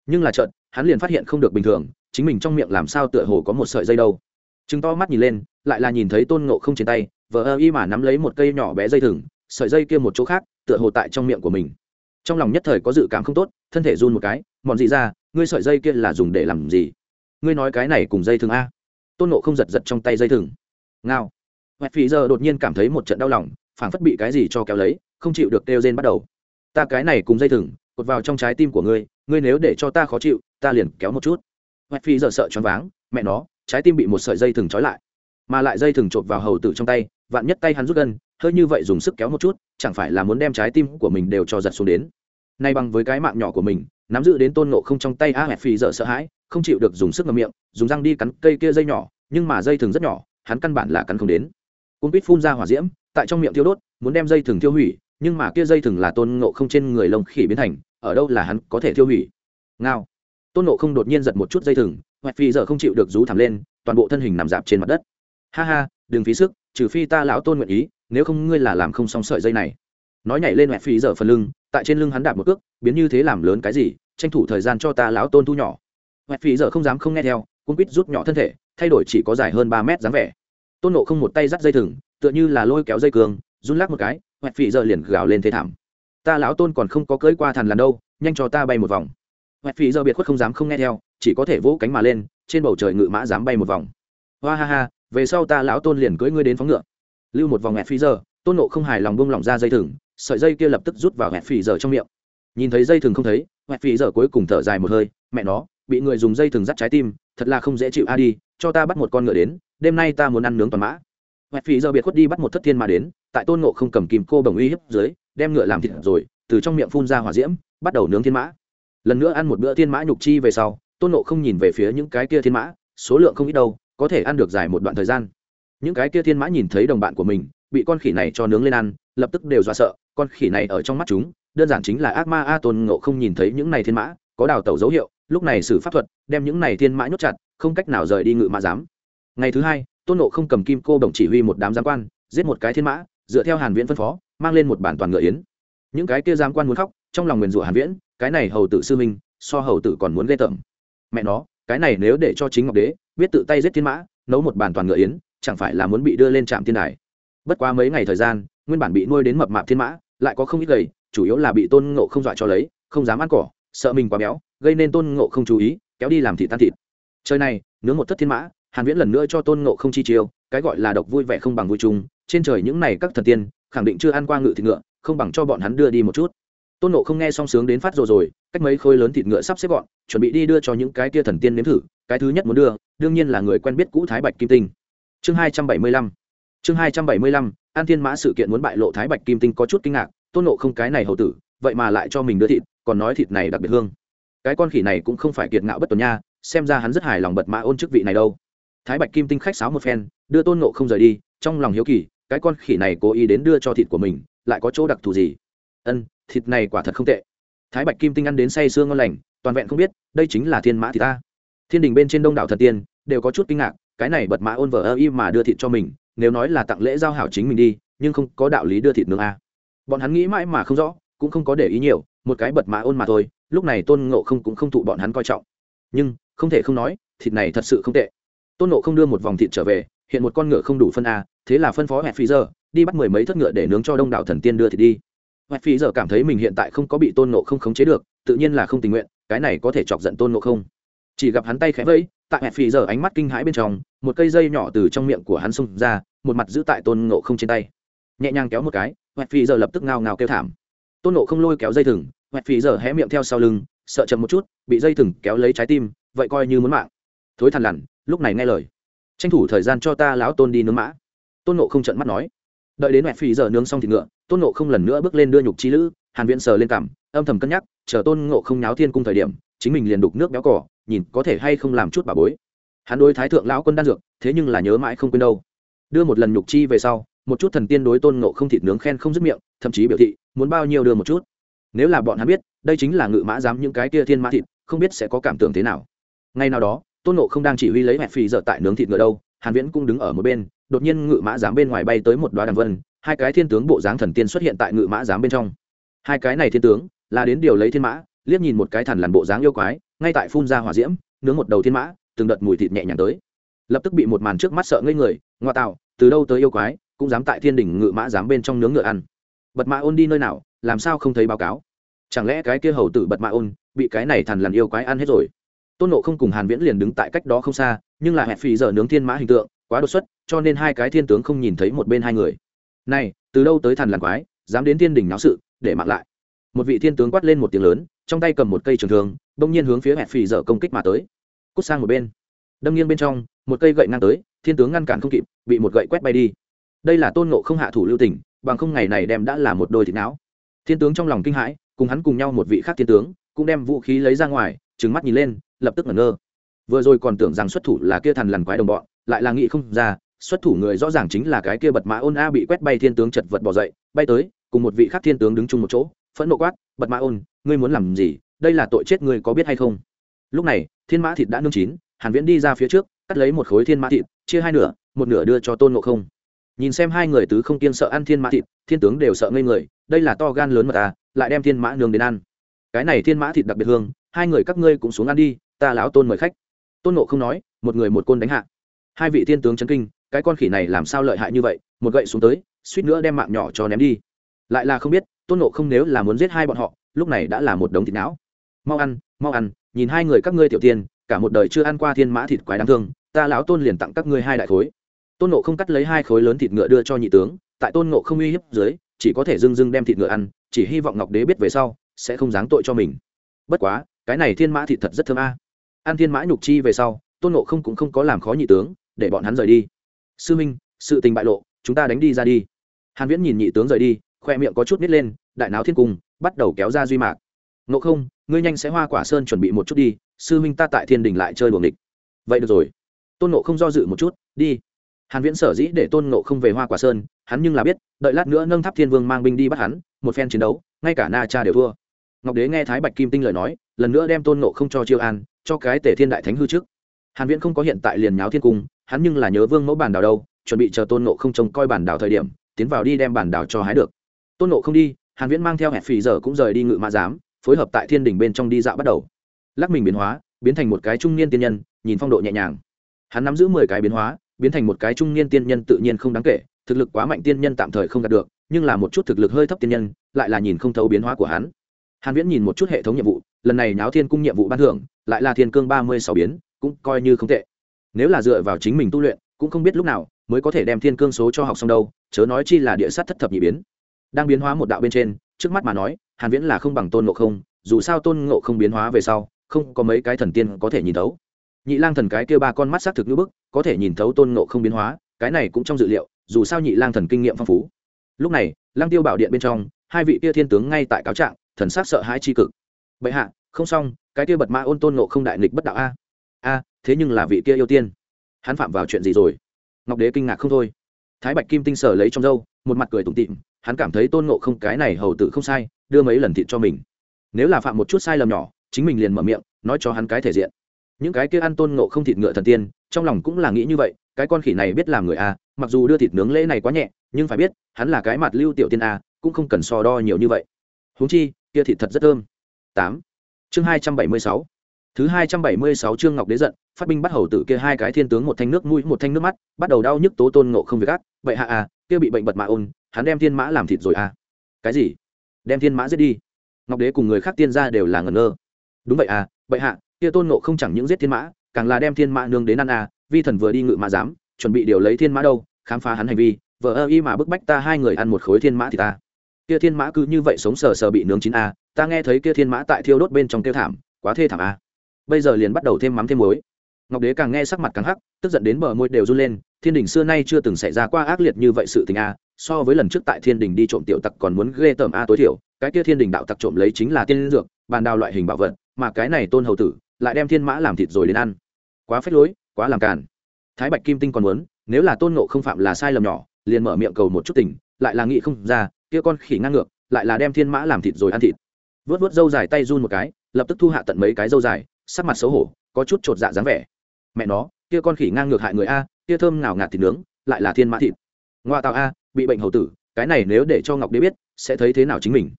S1: Nhưng là trận hắn liền phát hiện không được bình thường, chính mình trong miệng làm sao tựa hồ có một sợi dây đâu. Chứng to mắt nhìn lên, lại là nhìn thấy tôn ngộ không trên tay, vờ ơ y mà nắm lấy một cây nhỏ bé dây thừng, sợi dây kia một chỗ khác, tựa hồ tại trong miệng của mình. Trong lòng nhất thời có dự cảm không tốt, thân thể run một cái, mòn gì ra, ngươi sợi dây kia là dùng để làm gì? Ngươi nói cái này cùng dây thừng a? Tôn nộ không giật giật trong tay dây thừng ngao. Hoẹt phì giờ đột nhiên cảm thấy một trận đau lòng, phảng phất bị cái gì cho kéo lấy, không chịu được kêu rên bắt đầu. Ta cái này cùng dây thừng, cột vào trong trái tim của ngươi ngươi nếu để cho ta khó chịu, ta liền kéo một chút. Hoẹt phì giờ sợ choáng váng, mẹ nó, trái tim bị một sợi dây thừng trói lại. Mà lại dây thừng chộp vào hầu tử trong tay, vạn nhất tay hắn rút gân, hơi như vậy dùng sức kéo một chút, chẳng phải là muốn đem trái tim của mình đều cho giật xuống đến. Nay bằng với cái mạng nhỏ của mình, nắm giữ đến tôn nộ không trong tay a hẹp phì dở sợ hãi, không chịu được dùng sức ngầm miệng, dùng răng đi cắn cây kia dây nhỏ, nhưng mà dây thừng rất nhỏ hắn căn bản là cắn không đến. Cung quýt phun ra hỏa diễm, tại trong miệng thiêu đốt, muốn đem dây thừng tiêu hủy, nhưng mà kia dây thừng là tôn nộ không trên người lông khỉ biến thành, ở đâu là hắn có thể tiêu hủy? Ngao. Tôn nộ không đột nhiên giật một chút dây thừng hoặc phi giờ không chịu được rú thẳm lên, toàn bộ thân hình nằm dạp trên mặt đất. Ha ha, đừng phí sức, trừ phi ta lão tôn nguyện ý, nếu không ngươi là làm không xong sợi dây này. Nói nhảy lên hoặc phi giờ phần lưng, tại trên lưng hắn đạp một cước, biến như thế làm lớn cái gì, tranh thủ thời gian cho ta lão tôn thu nhỏ. Hoặc phi giờ không dám không nghe theo cung quýt rút nhỏ thân thể thay đổi chỉ có dài hơn ba mét dáng vẻ. Tôn nộ không một tay dắt dây thừng, tựa như là lôi kéo dây cường, run lắc một cái, hoẹt phì giờ liền gào lên thế thảm. Ta lão tôn còn không có cưỡi qua thằn lần đâu, nhanh cho ta bay một vòng. Hoẹt phì giờ biệt khuất không dám không nghe theo, chỉ có thể vỗ cánh mà lên, trên bầu trời ngự mã dám bay một vòng. Hoa ha ha, về sau ta lão tôn liền cưỡi ngươi đến phóng ngựa. Lưu một vòng hẹn phì giờ, tôn nộ không hài lòng bông lỏng ra dây thừng, sợi dây kia lập tức rút vào hẹn phì giờ trong miệng. Nhìn thấy dây thừng không thấy hẹn phì giờ cuối cùng thở dài một hơi, mẹ nó, bị người dùng dây thừng dắt trái tim, thật là không dễ chịu a đi cho ta bắt một con ngựa đến, đêm nay ta muốn ăn nướng toàn mã. Hẹn phi giờ biệt khuất đi bắt một thất thiên mà đến, tại tôn ngộ không cầm kìm cô bồng uy hiếp dưới, đem ngựa làm thịt rồi, từ trong miệng phun ra hỏa diễm, bắt đầu nướng thiên mã. Lần nữa ăn một bữa thiên mã nhục chi về sau, tôn nộ không nhìn về phía những cái kia thiên mã, số lượng không ít đâu, có thể ăn được dài một đoạn thời gian. Những cái kia thiên mã nhìn thấy đồng bạn của mình, bị con khỉ này cho nướng lên ăn, lập tức đều dọa sợ, con khỉ này ở trong mắt chúng, đơn giản chính là ác ma, a tôn ngộ không nhìn thấy những này thiên mã, có đào tẩu dấu hiệu, lúc này xử pháp thuật, đem những này thiên mã nhốt chặt không cách nào rời đi ngự mã giám. Ngày thứ hai, tôn ngộ không cầm kim cô đồng chỉ huy một đám giám quan, giết một cái thiên mã, dựa theo hàn viễn phân phó, mang lên một bản toàn ngựa yến. Những cái kia giám quan muốn khóc, trong lòng nguyền rủa hàn viễn, cái này hầu tử sư minh, so hầu tử còn muốn ghê tởm. Mẹ nó, cái này nếu để cho chính ngọc đế biết tự tay giết thiên mã, nấu một bản toàn ngựa yến, chẳng phải là muốn bị đưa lên trạm thiên đài. Bất quá mấy ngày thời gian, nguyên bản bị nuôi đến mập mạp thiên mã, lại có không ít gầy, chủ yếu là bị tôn ngộ không dọa cho lấy, không dám ăn cỏ, sợ mình quá béo, gây nên tôn ngộ không chú ý, kéo đi làm thịt tan thịt trời này, nướng một thất thiên mã, hàn viễn lần nữa cho tôn ngộ không chi chiêu, cái gọi là độc vui vẻ không bằng vui chung, trên trời những này các thần tiên, khẳng định chưa ăn qua ngự thịt ngựa, không bằng cho bọn hắn đưa đi một chút. Tôn ngộ không nghe song sướng đến phát rồi rồi, cách mấy khối lớn thịt ngựa sắp xếp gọn, chuẩn bị đi đưa cho những cái tia thần tiên nếm thử, cái thứ nhất muốn đưa, đương nhiên là người quen biết cũ thái bạch kim tinh. Chương hai trăm bảy mươi lăm, chương hai trăm bảy mươi lăm, an thiên mã sự kiện muốn bại lộ thái bạch kim tinh có chút kinh ngạc, tôn nộ không cái này hầu tử, vậy mà lại cho mình đưa thịt, còn nói thịt này đặc biệt hương. Cái con khỉ này cũng không phải kiệt ngạo bất tuần nha xem ra hắn rất hài lòng bật mã ôn chức vị này đâu. Thái bạch kim tinh khách sáo một phen, đưa tôn nộ không rời đi, trong lòng hiếu kỳ, cái con khỉ này cố ý đến đưa cho thịt của mình, lại có chỗ đặc thù gì? Ân, thịt này quả thật không tệ. Thái bạch kim tinh ăn đến say sương ngon lành, toàn vẹn không biết, đây chính là thiên mã thịt ta. Thiên đình bên trên đông đảo thần tiên, đều có chút kinh ngạc, cái này bật mã ôn vờ ơ y mà đưa thịt cho mình, nếu nói là tặng lễ giao hảo chính mình đi, nhưng không có đạo lý đưa thịt nương a à. bọn hắn nghĩ mãi mà không rõ, cũng không có để ý nhiều, một cái bật mã ôn mà thôi, lúc này tôn ngộ không cũng không thụ bọn hắn coi trọng. Nhưng không thể không nói, thịt này thật sự không tệ. Tôn ngộ không đưa một vòng thịt trở về, hiện một con ngựa không đủ phân a, thế là phân phó hẹp phi giờ, đi bắt mười mấy thất ngựa để nướng cho đông đảo thần tiên đưa thịt đi. Hẹp phi giờ cảm thấy mình hiện tại không có bị tôn nộ không khống chế được, tự nhiên là không tình nguyện, cái này có thể chọc giận tôn nộ không. Chỉ gặp hắn tay khẽ vẫy, tại hẹp phi giờ ánh mắt kinh hãi bên trong, một cây dây nhỏ từ trong miệng của hắn xông ra, một mặt giữ tại tôn nộ không trên tay. Nhẹ nhàng kéo một cái hẹp phi giờ lập tức ngao ngao kêu thảm. Tôn nộ không lôi kéo dây thừng hẹp phi giờ hé miệng theo sau lưng, sợ chậm một chút, bị dây thừng kéo lấy trái tim vậy coi như muốn mạng. Thối thằn lằn, lúc này nghe lời. Tranh thủ thời gian cho ta lão tôn đi nướng mã. Tôn nộ không trận mắt nói. Đợi đến mẹ phì giờ nướng xong thịt ngựa, tôn nộ không lần nữa bước lên đưa nhục chi lữ, hàn viễn sờ lên cằm, âm thầm cân nhắc, chờ tôn ngộ không nháo thiên cung thời điểm, chính mình liền đục nước béo cỏ nhìn có thể hay không làm chút bà bối. Hắn đối thái thượng lão quân đan dược, thế nhưng là nhớ mãi không quên đâu. Đưa một lần nhục chi về sau, một chút thần tiên đối tôn ngộ không thịt nướng khen không dứt miệng, thậm chí biểu thị, muốn bao nhiêu đưa một chút. Nếu là bọn hắn biết, đây chính là ngự mã dám những cái kia thiên mã thịt, không biết sẽ có cảm tưởng thế nào ngay nào đó, tôn ngộ không đang chỉ huy lấy mẹ phì dở tại nướng thịt ngựa đâu, hàn viễn cũng đứng ở một bên, đột nhiên ngự mã giám bên ngoài bay tới một đoá đằng vân, hai cái thiên tướng bộ dáng thần tiên xuất hiện tại ngự mã giám bên trong. Hai cái này thiên tướng, là đến điều lấy thiên mã, liếc nhìn một cái thần lằn bộ dáng yêu quái, ngay tại phun ra hỏa diễm, nướng một đầu thiên mã, từng đợt mùi thịt nhẹ nhàng tới. Lập tức bị một màn trước mắt sợ ngây người, ngoa tạo, từ đâu tới yêu quái, cũng dám tại thiên đỉnh ngự mã dám bên trong nướng ngựa ăn. Bật mã ôn đi nơi nào, làm sao không thấy báo cáo? Chẳng lẽ cái kia hầu tử bật mã ôn, bị cái này thằn lằn yêu quái ăn hết rồi? Tôn nộ không cùng hàn viễn liền đứng tại cách đó không xa, nhưng là hẹp phì giờ nướng thiên mã hình tượng, quá đột xuất, cho nên hai cái thiên tướng không nhìn thấy một bên hai người. Này, từ đâu tới thần lằn quái, dám đến thiên đỉnh náo sự, để mặc lại. Một vị thiên tướng quát lên một tiếng lớn, trong tay cầm một cây trường thương, bỗng nhiên hướng phía hẹp phì giờ công kích mà tới. Cút sang một bên. Đâm nghiêng bên trong, một cây gậy ngang tới, thiên tướng ngăn cản không kịp, bị một gậy quét bay đi. Đây là tôn nộ không hạ thủ lưu tình, bằng không ngày này đem đã là một đôi thịt não. Thiên tướng trong lòng kinh hãi, cùng hắn cùng nhau một vị khác thiên tướng, cũng đem vũ khí lấy ra ngoài trừng mắt nhìn lên, lập tức ngẩn ngơ. Vừa rồi còn tưởng rằng xuất thủ là kia thần lằn quái đồng bọn, lại là nghĩ không ra, xuất thủ người rõ ràng chính là cái kia bật mã ôn a bị quét bay thiên tướng chật vật bỏ dậy, bay tới, cùng một vị khác thiên tướng đứng chung một chỗ, phẫn nộ quát, bật mã ôn, ngươi muốn làm gì? Đây là tội chết ngươi có biết hay không? Lúc này, thiên mã thịt đã nương chín, hàn viễn đi ra phía trước, cắt lấy một khối thiên mã thịt, chia hai nửa, một nửa đưa cho tôn ngộ không. Nhìn xem hai người tứ không tiên sợ ăn thiên mã thịt, thiên tướng đều sợ ngây người, đây là to gan lớn mà ta lại đem thiên mã nướng đến ăn. Cái này thiên mã thịt đặc biệt hương hai người các ngươi cũng xuống ăn đi, ta lão tôn mời khách. Tôn nộ không nói, một người một côn đánh hạ. Hai vị thiên tướng chấn kinh, cái con khỉ này làm sao lợi hại như vậy, một gậy xuống tới, suýt nữa đem mạng nhỏ cho ném đi. Lại là không biết, tôn nộ không nếu là muốn giết hai bọn họ, lúc này đã là một đống thịt não. Mau ăn mau ăn, nhìn hai người các ngươi tiểu tiên, cả một đời chưa ăn qua thiên mã thịt quái đáng thương, ta lão tôn liền tặng các ngươi hai đại khối. Tôn nộ không cắt lấy hai khối lớn thịt ngựa đưa cho nhị tướng, tại tôn nộ không uy hiếp dưới, chỉ có thể dưng dưng đem thịt ngựa ăn, chỉ hy vọng ngọc đế biết về sau, sẽ không giáng tội cho mình. Bất quá cái này thiên mã thịt thật rất thơm a. Ăn thiên mã nhục chi về sau, tôn nộ không cũng không có làm khó nhị tướng, để bọn hắn rời đi. Sư minh, sự tình bại lộ, chúng ta đánh đi ra đi. Hàn viễn nhìn nhị tướng rời đi, khoe miệng có chút nít lên, đại náo thiên cung, bắt đầu kéo ra duy mạc. Nộ không, ngươi nhanh sẽ hoa quả sơn chuẩn bị một chút đi, sư minh ta tại thiên đình lại chơi buồng địch vậy được rồi. Tôn nộ không do dự một chút, đi. Hàn viễn sở dĩ để tôn nộ không về hoa quả sơn, hắn nhưng là biết, đợi lát nữa nâng tháp thiên vương mang binh đi bắt hắn, một phen chiến đấu, ngay cả na cha đều thua. Ngọc đế nghe thái bạch kim tinh lời nói lần nữa đem tôn nộ không cho chiêu an, cho cái tể thiên đại thánh hư trước. Hàn viễn không có hiện tại liền nháo thiên cung, hắn nhưng là nhớ vương mẫu bản đảo đâu, chuẩn bị chờ tôn nộ không trông coi bản đảo thời điểm, tiến vào đi đem bản đảo cho hái được. Tôn nộ không đi, hàn viễn mang theo hẹp phì giờ cũng rời đi ngự mã giám, phối hợp tại thiên đỉnh bên trong đi dạo bắt đầu. Lắc mình biến hóa, biến thành một cái trung niên tiên nhân, nhìn phong độ nhẹ nhàng. Hắn nắm giữ mười cái biến hóa, biến thành một cái trung niên tiên nhân tự nhiên không đáng kể, thực lực quá mạnh tiên nhân tạm thời không đạt được, nhưng là một chút thực lực hơi thấp tiên nhân, lại là nhìn không thấu biến hóa của hắn. Hàn viễn nhìn một chút hệ thống nhiệm vụ lần này nháo thiên cung nhiệm vụ ban thưởng, lại là thiên cương ba mươi sáu biến, cũng coi như không tệ. Nếu là dựa vào chính mình tu luyện, cũng không biết lúc nào mới có thể đem thiên cương số cho học xong đâu, chớ nói chi là địa sát thất thập nhị biến. Đang biến hóa một đạo bên trên, trước mắt mà nói, hàn viễn là không bằng tôn ngộ không, dù sao tôn ngộ không biến hóa về sau, không có mấy cái thần tiên có thể nhìn thấu. Nhị lang thần cái kia ba con mắt xác thực như bức, có thể nhìn thấu tôn ngộ không biến hóa, cái này cũng trong dự liệu, dù sao nhị lang thần kinh nghiệm phong phú. Lúc này lang tiêu bảo điện bên trong, hai vị kia thiên tướng ngay tại cáo trạng, thần sắc sợ hãi chi cực bệ hạ, không xong, cái kia bật mã ôn tôn nộ không đại nghịch bất đạo a. A, thế nhưng là vị kia yêu tiên. Hắn phạm vào chuyện gì rồi? Ngọc đế kinh ngạc không thôi. Thái bạch kim tinh sở lấy trong dâu, một mặt cười tủm tịm hắn cảm thấy tôn ngộ không cái này hầu tử không sai, đưa mấy lần thịt cho mình. Nếu là phạm một chút sai lầm nhỏ, chính mình liền mở miệng, nói cho hắn cái thể diện. Những cái kia ăn tôn ngộ không thịt ngựa thần tiên, trong lòng cũng là nghĩ như vậy, cái con khỉ này biết làm người a, mặc dù đưa thịt nướng lễ này quá nhẹ, nhưng phải biết, hắn là cái mặt lưu tiểu tiên a, cũng không cần so đo nhiều như vậy. Huống chi, kia thịt thật rất thơm tám. Chương hai trăm bảy mươi sáu. Thứ hai trăm bảy mươi sáu chương ngọc đế giận, phát binh bắt hầu tử kia hai cái thiên tướng một thanh nước mũi, một thanh nước mắt, bắt đầu đau nhức tố tôn ngộ không việc ác. Vậy hạ à kia bị bệnh bật mã ôn, hắn đem thiên mã làm thịt rồi à. Cái gì? Đem thiên mã giết đi. Ngọc đế cùng người khác tiên ra đều là ngẩn ngơ. Đúng vậy à vậy hạ, kia tôn ngộ không chẳng những giết thiên mã, càng là đem thiên mã nương đến ăn à vi thần vừa đi ngự mã dám, chuẩn bị điều lấy thiên mã đâu, khám phá hắn hành vi vợ ơ y mà bức bách ta hai người ăn một khối thiên mã thì ta kia thiên mã cứ như vậy sống sờ sờ bị nướng chín a, ta nghe thấy kia thiên mã tại thiêu đốt bên trong tiêu thảm, quá thê thảm a. Bây giờ liền bắt đầu thêm mắm thêm muối. Ngọc đế càng nghe sắc mặt càng hắc, tức giận đến bờ môi đều run lên, thiên đình xưa nay chưa từng xảy ra qua ác liệt như vậy sự tình a, so với lần trước tại thiên đình đi trộm tiểu tặc còn muốn ghê tởm a tối thiểu, cái kia thiên đình đạo tặc trộm lấy chính là tiên dược, bàn đào loại hình bảo vật, mà cái này tôn hầu tử lại đem thiên mã làm thịt rồi đến ăn. Quá phết lối, quá làm càn. Thái bạch kim tinh còn muốn, nếu là tôn nộ không phạm là sai lầm nhỏ, liền mở miệng cầu một chút tình, lại là nghĩ không ra kia con khỉ ngang ngược, lại là đem thiên mã làm thịt rồi ăn thịt. Vớt vớt dâu dài tay run một cái, lập tức thu hạ tận mấy cái dâu dài, sắc mặt xấu hổ, có chút chột dạ dáng vẻ. Mẹ nó, kia con khỉ ngang ngược hại người a, kia thơm nào ngạt thịt nướng, lại là thiên mã thịt. Ngoa tạo a, bị bệnh hầu tử, cái này nếu để cho ngọc đế biết, sẽ thấy thế nào chính mình?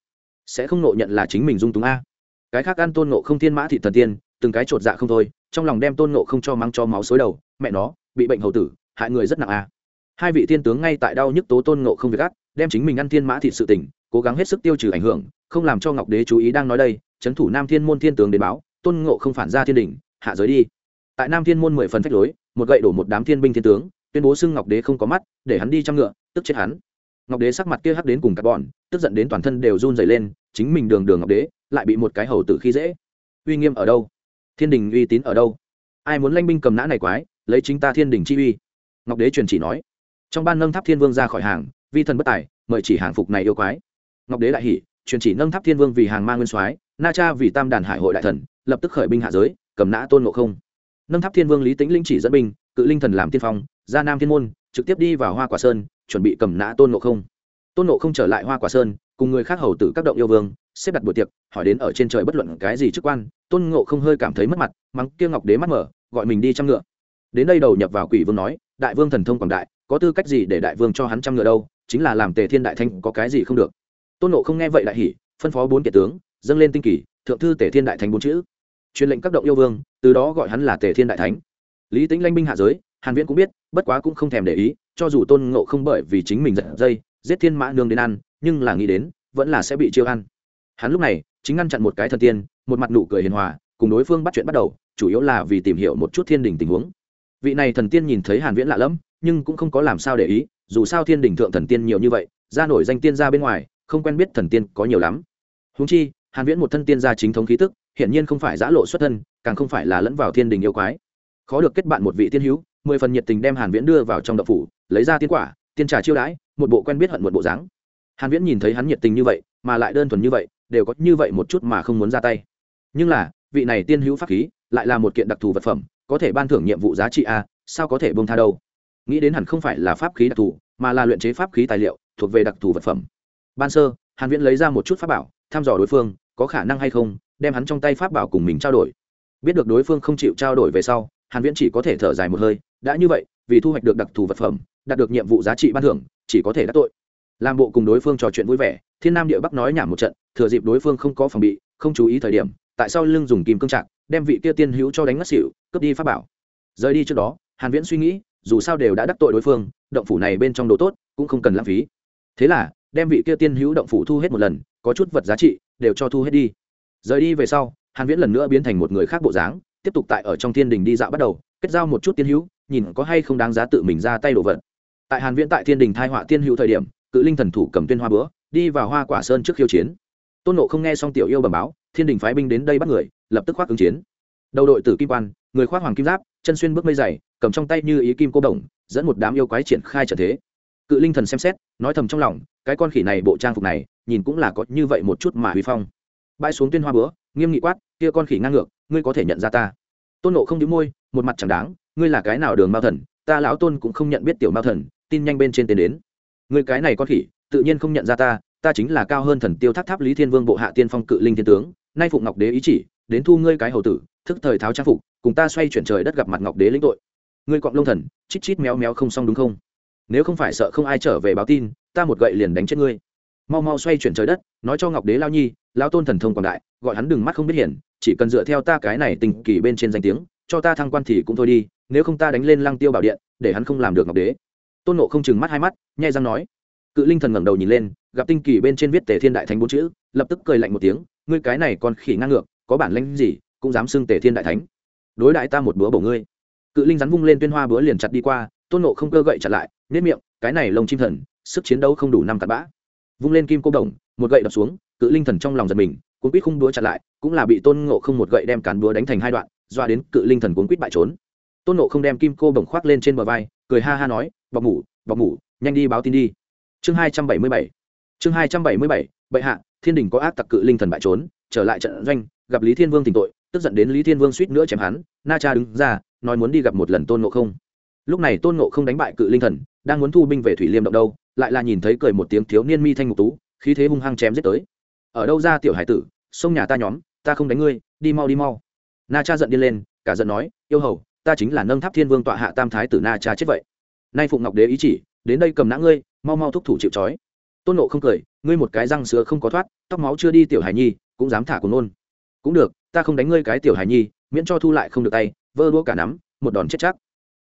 S1: Sẽ không nộ nhận là chính mình dung túng a. Cái khác ăn tôn nộ không thiên mã thịt thần tiên, từng cái chột dạ không thôi, trong lòng đem tôn nộ không cho mắng cho máu xối đầu, mẹ nó, bị bệnh hầu tử, hại người rất nặng a. Hai vị thiên tướng ngay tại đau nhức tố tôn nộ không việc ác đem chính mình ăn thiên mã thị sự tỉnh cố gắng hết sức tiêu trừ ảnh hưởng, không làm cho ngọc đế chú ý đang nói đây trấn thủ nam thiên môn thiên tướng đến báo, tôn ngộ không phản ra thiên đình hạ giới đi. Tại nam thiên môn mười phần phách lối, một gậy đổ một đám thiên binh thiên tướng, tuyên bố xưng ngọc đế không có mắt, để hắn đi trăm ngựa, tức chết hắn. Ngọc đế sắc mặt kia hắc đến cùng các bọn, tức giận đến toàn thân đều run dày lên, chính mình đường đường ngọc đế, lại bị một cái hầu tử khi dễ. Uy nghiêm ở đâu? Thiên đình uy tín ở đâu? Ai muốn lanh binh cầm nã này quái, lấy chính ta thiên đình chi uy? Ngọc đế truyền chỉ nói. Trong ban nâng tháp thiên vương ra khỏi hàng vi thần bất tài, mời chỉ hàng phục này yêu quái. Ngọc đế đại hỷ truyền chỉ nâng tháp thiên vương vì hàng ma nguyên soái, na cha vì tam đàn hải hội đại thần, lập tức khởi binh hạ giới, cầm nã tôn ngộ không. Nâng tháp thiên vương lý tĩnh linh chỉ dẫn binh, cự linh thần làm tiên phong, ra nam thiên môn, trực tiếp đi vào hoa quả sơn, chuẩn bị cầm nã tôn ngộ không. Tôn ngộ không trở lại hoa quả sơn, cùng người khác hầu tử các động yêu vương, xếp đặt buổi tiệc, hỏi đến ở trên trời bất luận cái gì chức quan, tôn ngộ không hơi cảm thấy mất mặt, mắng kia ngọc đế mắt mở, gọi mình đi chăm ngựa. Đến đây đầu nhập vào quỷ vương nói, đại vương thần thông quảng đại có tư cách gì để đại vương cho hắn trăm ngựa đâu, chính là làm tề thiên đại thanh có cái gì không được. Tôn nộ không nghe vậy đại hỉ, phân phó bốn kiệt tướng, dâng lên tinh kỳ, thượng thư tề thiên đại thánh bốn chữ. Truyền lệnh các động yêu vương, từ đó gọi hắn là tề thiên đại thánh. Lý tính lanh binh hạ giới, hàn viễn cũng biết, bất quá cũng không thèm để ý, cho dù tôn ngộ không bởi vì chính mình giật dây, giết thiên mã nương đến ăn, nhưng là nghĩ đến, vẫn là sẽ bị chiêu ăn. Hắn lúc này, chính ngăn chặn một cái thần tiên, một mặt nụ cười hiền hòa, cùng đối phương bắt chuyện bắt đầu, chủ yếu là vì tìm hiểu một chút thiên đình tình huống. Vị này thần tiên nhìn thấy hàn viễn lạ lẫm nhưng cũng không có làm sao để ý, dù sao thiên đình thượng thần tiên nhiều như vậy, ra nổi danh tiên ra bên ngoài, không quen biết thần tiên có nhiều lắm. Huống chi, hàn viễn một thân tiên gia chính thống khí tức, hiển nhiên không phải giã lộ xuất thân, càng không phải là lẫn vào thiên đình yêu quái. Khó được kết bạn một vị tiên hữu, mười phần nhiệt tình đem hàn viễn đưa vào trong đậu phủ, lấy ra tiên quả, tiên trà chiêu đãi, một bộ quen biết hận một bộ dáng. Hàn viễn nhìn thấy hắn nhiệt tình như vậy, mà lại đơn thuần như vậy, đều có như vậy một chút mà không muốn ra tay. Nhưng là, vị này tiên hữu pháp khí, lại là một kiện đặc thù vật phẩm, có thể ban thưởng nhiệm vụ giá trị a, sao có thể buông tha đâu? Nghĩ đến hẳn không phải là pháp khí đặc thù, mà là luyện chế pháp khí tài liệu, thuộc về đặc thù vật phẩm. Ban sơ, hàn viễn lấy ra một chút pháp bảo, thăm dò đối phương, có khả năng hay không, đem hắn trong tay pháp bảo cùng mình trao đổi. Biết được đối phương không chịu trao đổi về sau, hàn viễn chỉ có thể thở dài một hơi, đã như vậy, vì thu hoạch được đặc thù vật phẩm, đạt được nhiệm vụ giá trị ban thưởng, chỉ có thể đắc tội. Làm bộ cùng đối phương trò chuyện vui vẻ, thiên nam địa bắc nói nhảm một trận, thừa dịp đối phương không có phòng bị, không chú ý thời điểm, tại sao lưng dùng kim cương trạng đem vị kia tiên hữu cho đánh ngất xỉu, cướp đi pháp bảo. Rời đi trước đó, hàn viễn suy nghĩ dù sao đều đã đắc tội đối phương, động phủ này bên trong đồ tốt cũng không cần lãng phí. Thế là, đem vị kia tiên hữu động phủ thu hết một lần, có chút vật giá trị đều cho thu hết đi. Rời đi về sau, hàn viễn lần nữa biến thành một người khác bộ dáng, tiếp tục tại ở trong thiên đình đi dạo bắt đầu, kết giao một chút tiên hữu, nhìn có hay không đáng giá tự mình ra tay đồ vật. Tại hàn viễn tại thiên đình thai họa tiên hữu thời điểm, cự linh thần thủ cầm tuyên hoa bữa, đi vào hoa quả sơn trước khiêu chiến. Tôn nộ không nghe xong tiểu yêu bẩm báo, thiên đình phái binh đến đây bắt người, lập tức khoác ứng chiến. Đầu đội tử kim quan, người khoác hoàng kim giáp, chân xuyên bước mây dày cầm trong tay như ý kim cô đồng, dẫn một đám yêu quái triển khai trận thế. Cự linh thần xem xét, nói thầm trong lòng, cái con khỉ này bộ trang phục này, nhìn cũng là có như vậy một chút mà huy phong. Bãi xuống tuyên hoa bữa nghiêm nghị quát, kia con khỉ ngang ngược, ngươi có thể nhận ra ta? Tôn nộ không đĩu môi, một mặt chẳng đáng, ngươi là cái nào đường mao thần? Ta lão tôn cũng không nhận biết tiểu mao thần, tin nhanh bên trên tên đến. Ngươi cái này con khỉ, tự nhiên không nhận ra ta ta chính là cao hơn thần tiêu tháp tháp lý thiên vương bộ hạ tiên phong cự linh thiên tướng, nay phụng ngọc đế ý chỉ, đến thu ngươi cái hầu tử, thức thời tháo trang phục, cùng ta xoay chuyển trời đất gặp mặt ngọc đế lĩnh tội ngươi cọng lông thần, chít chít méo méo không xong đúng không? Nếu không phải sợ không ai trở về báo tin, ta một gậy liền đánh chết ngươi. Mau mau xoay chuyển trời đất, nói cho ngọc đế lao nhi, lao tôn thần thông quảng đại, gọi hắn đừng mắt không biết hiển, chỉ cần dựa theo ta cái này tình kỳ bên trên danh tiếng, cho ta thăng quan thì cũng thôi đi, nếu không ta đánh lên lăng tiêu bảo điện, để hắn không làm được ngọc đế. Tôn nộ không chừng mắt hai mắt, nhai răng nói. Cự linh thần ngẩng đầu nhìn lên, gặp tinh kỳ bên trên viết tề thiên đại thánh bốn chữ, lập tức cười lạnh một tiếng, ngươi cái này còn khỉ ngang ngược, có bản lãnh gì, cũng dám xưng tề thiên đại thánh. Đối đại ta một bữa bổ ngươi cự linh rắn vung lên tuyên hoa bữa liền chặt đi qua, tôn nộ không cơ gậy chặt lại, nếp miệng, cái này lông chim thần, sức chiến đấu không đủ năm cặp bã. Vung lên kim cô đồng, một gậy đập xuống, cự linh thần trong lòng giật mình, cuốn quýt khung đũa chặt lại, cũng là bị tôn ngộ không một gậy đem cán búa đánh thành hai đoạn, doa đến cự linh thần cuốn quýt bại trốn. Tôn ngộ không đem kim cô đồng khoác lên trên bờ vai, cười ha ha nói, bọc ngủ bọc ngủ, nhanh đi báo tin đi. Chương hai trăm bảy mươi bảy. Chương hai trăm bảy mươi bảy, bệ hạ, thiên đình có ác tặc cự linh thần bại trốn, trở lại trận doanh, gặp lý thiên vương tỉnh tội, tức giận đến lý thiên vương suýt nữa chém hắn, na cha đứng ra nói muốn đi gặp một lần tôn ngộ không. Lúc này tôn ngộ không đánh bại cự linh thần, đang muốn thu binh về thủy liêm động đâu, lại là nhìn thấy cười một tiếng thiếu niên mi thanh ngục tú, khí thế hung hăng chém giết tới. Ở đâu ra tiểu hải tử sông nhà ta nhóm, ta không đánh ngươi, đi mau đi mau. Na cha giận đi lên, cả giận nói, yêu hầu, ta chính là nâng tháp thiên vương tọa hạ tam thái tử na cha chết vậy. Nay phụng ngọc đế ý chỉ, đến đây cầm nã ngươi, mau mau thúc thủ chịu trói. Tôn nộ không cười, ngươi một cái răng sữa không có thoát, tóc máu chưa đi tiểu hải nhi, cũng dám thả của nôn. Cũng được, ta không đánh ngươi cái tiểu hải nhi, miễn cho thu lại không được tay vơ đua cả nắm, một đòn chết chắc.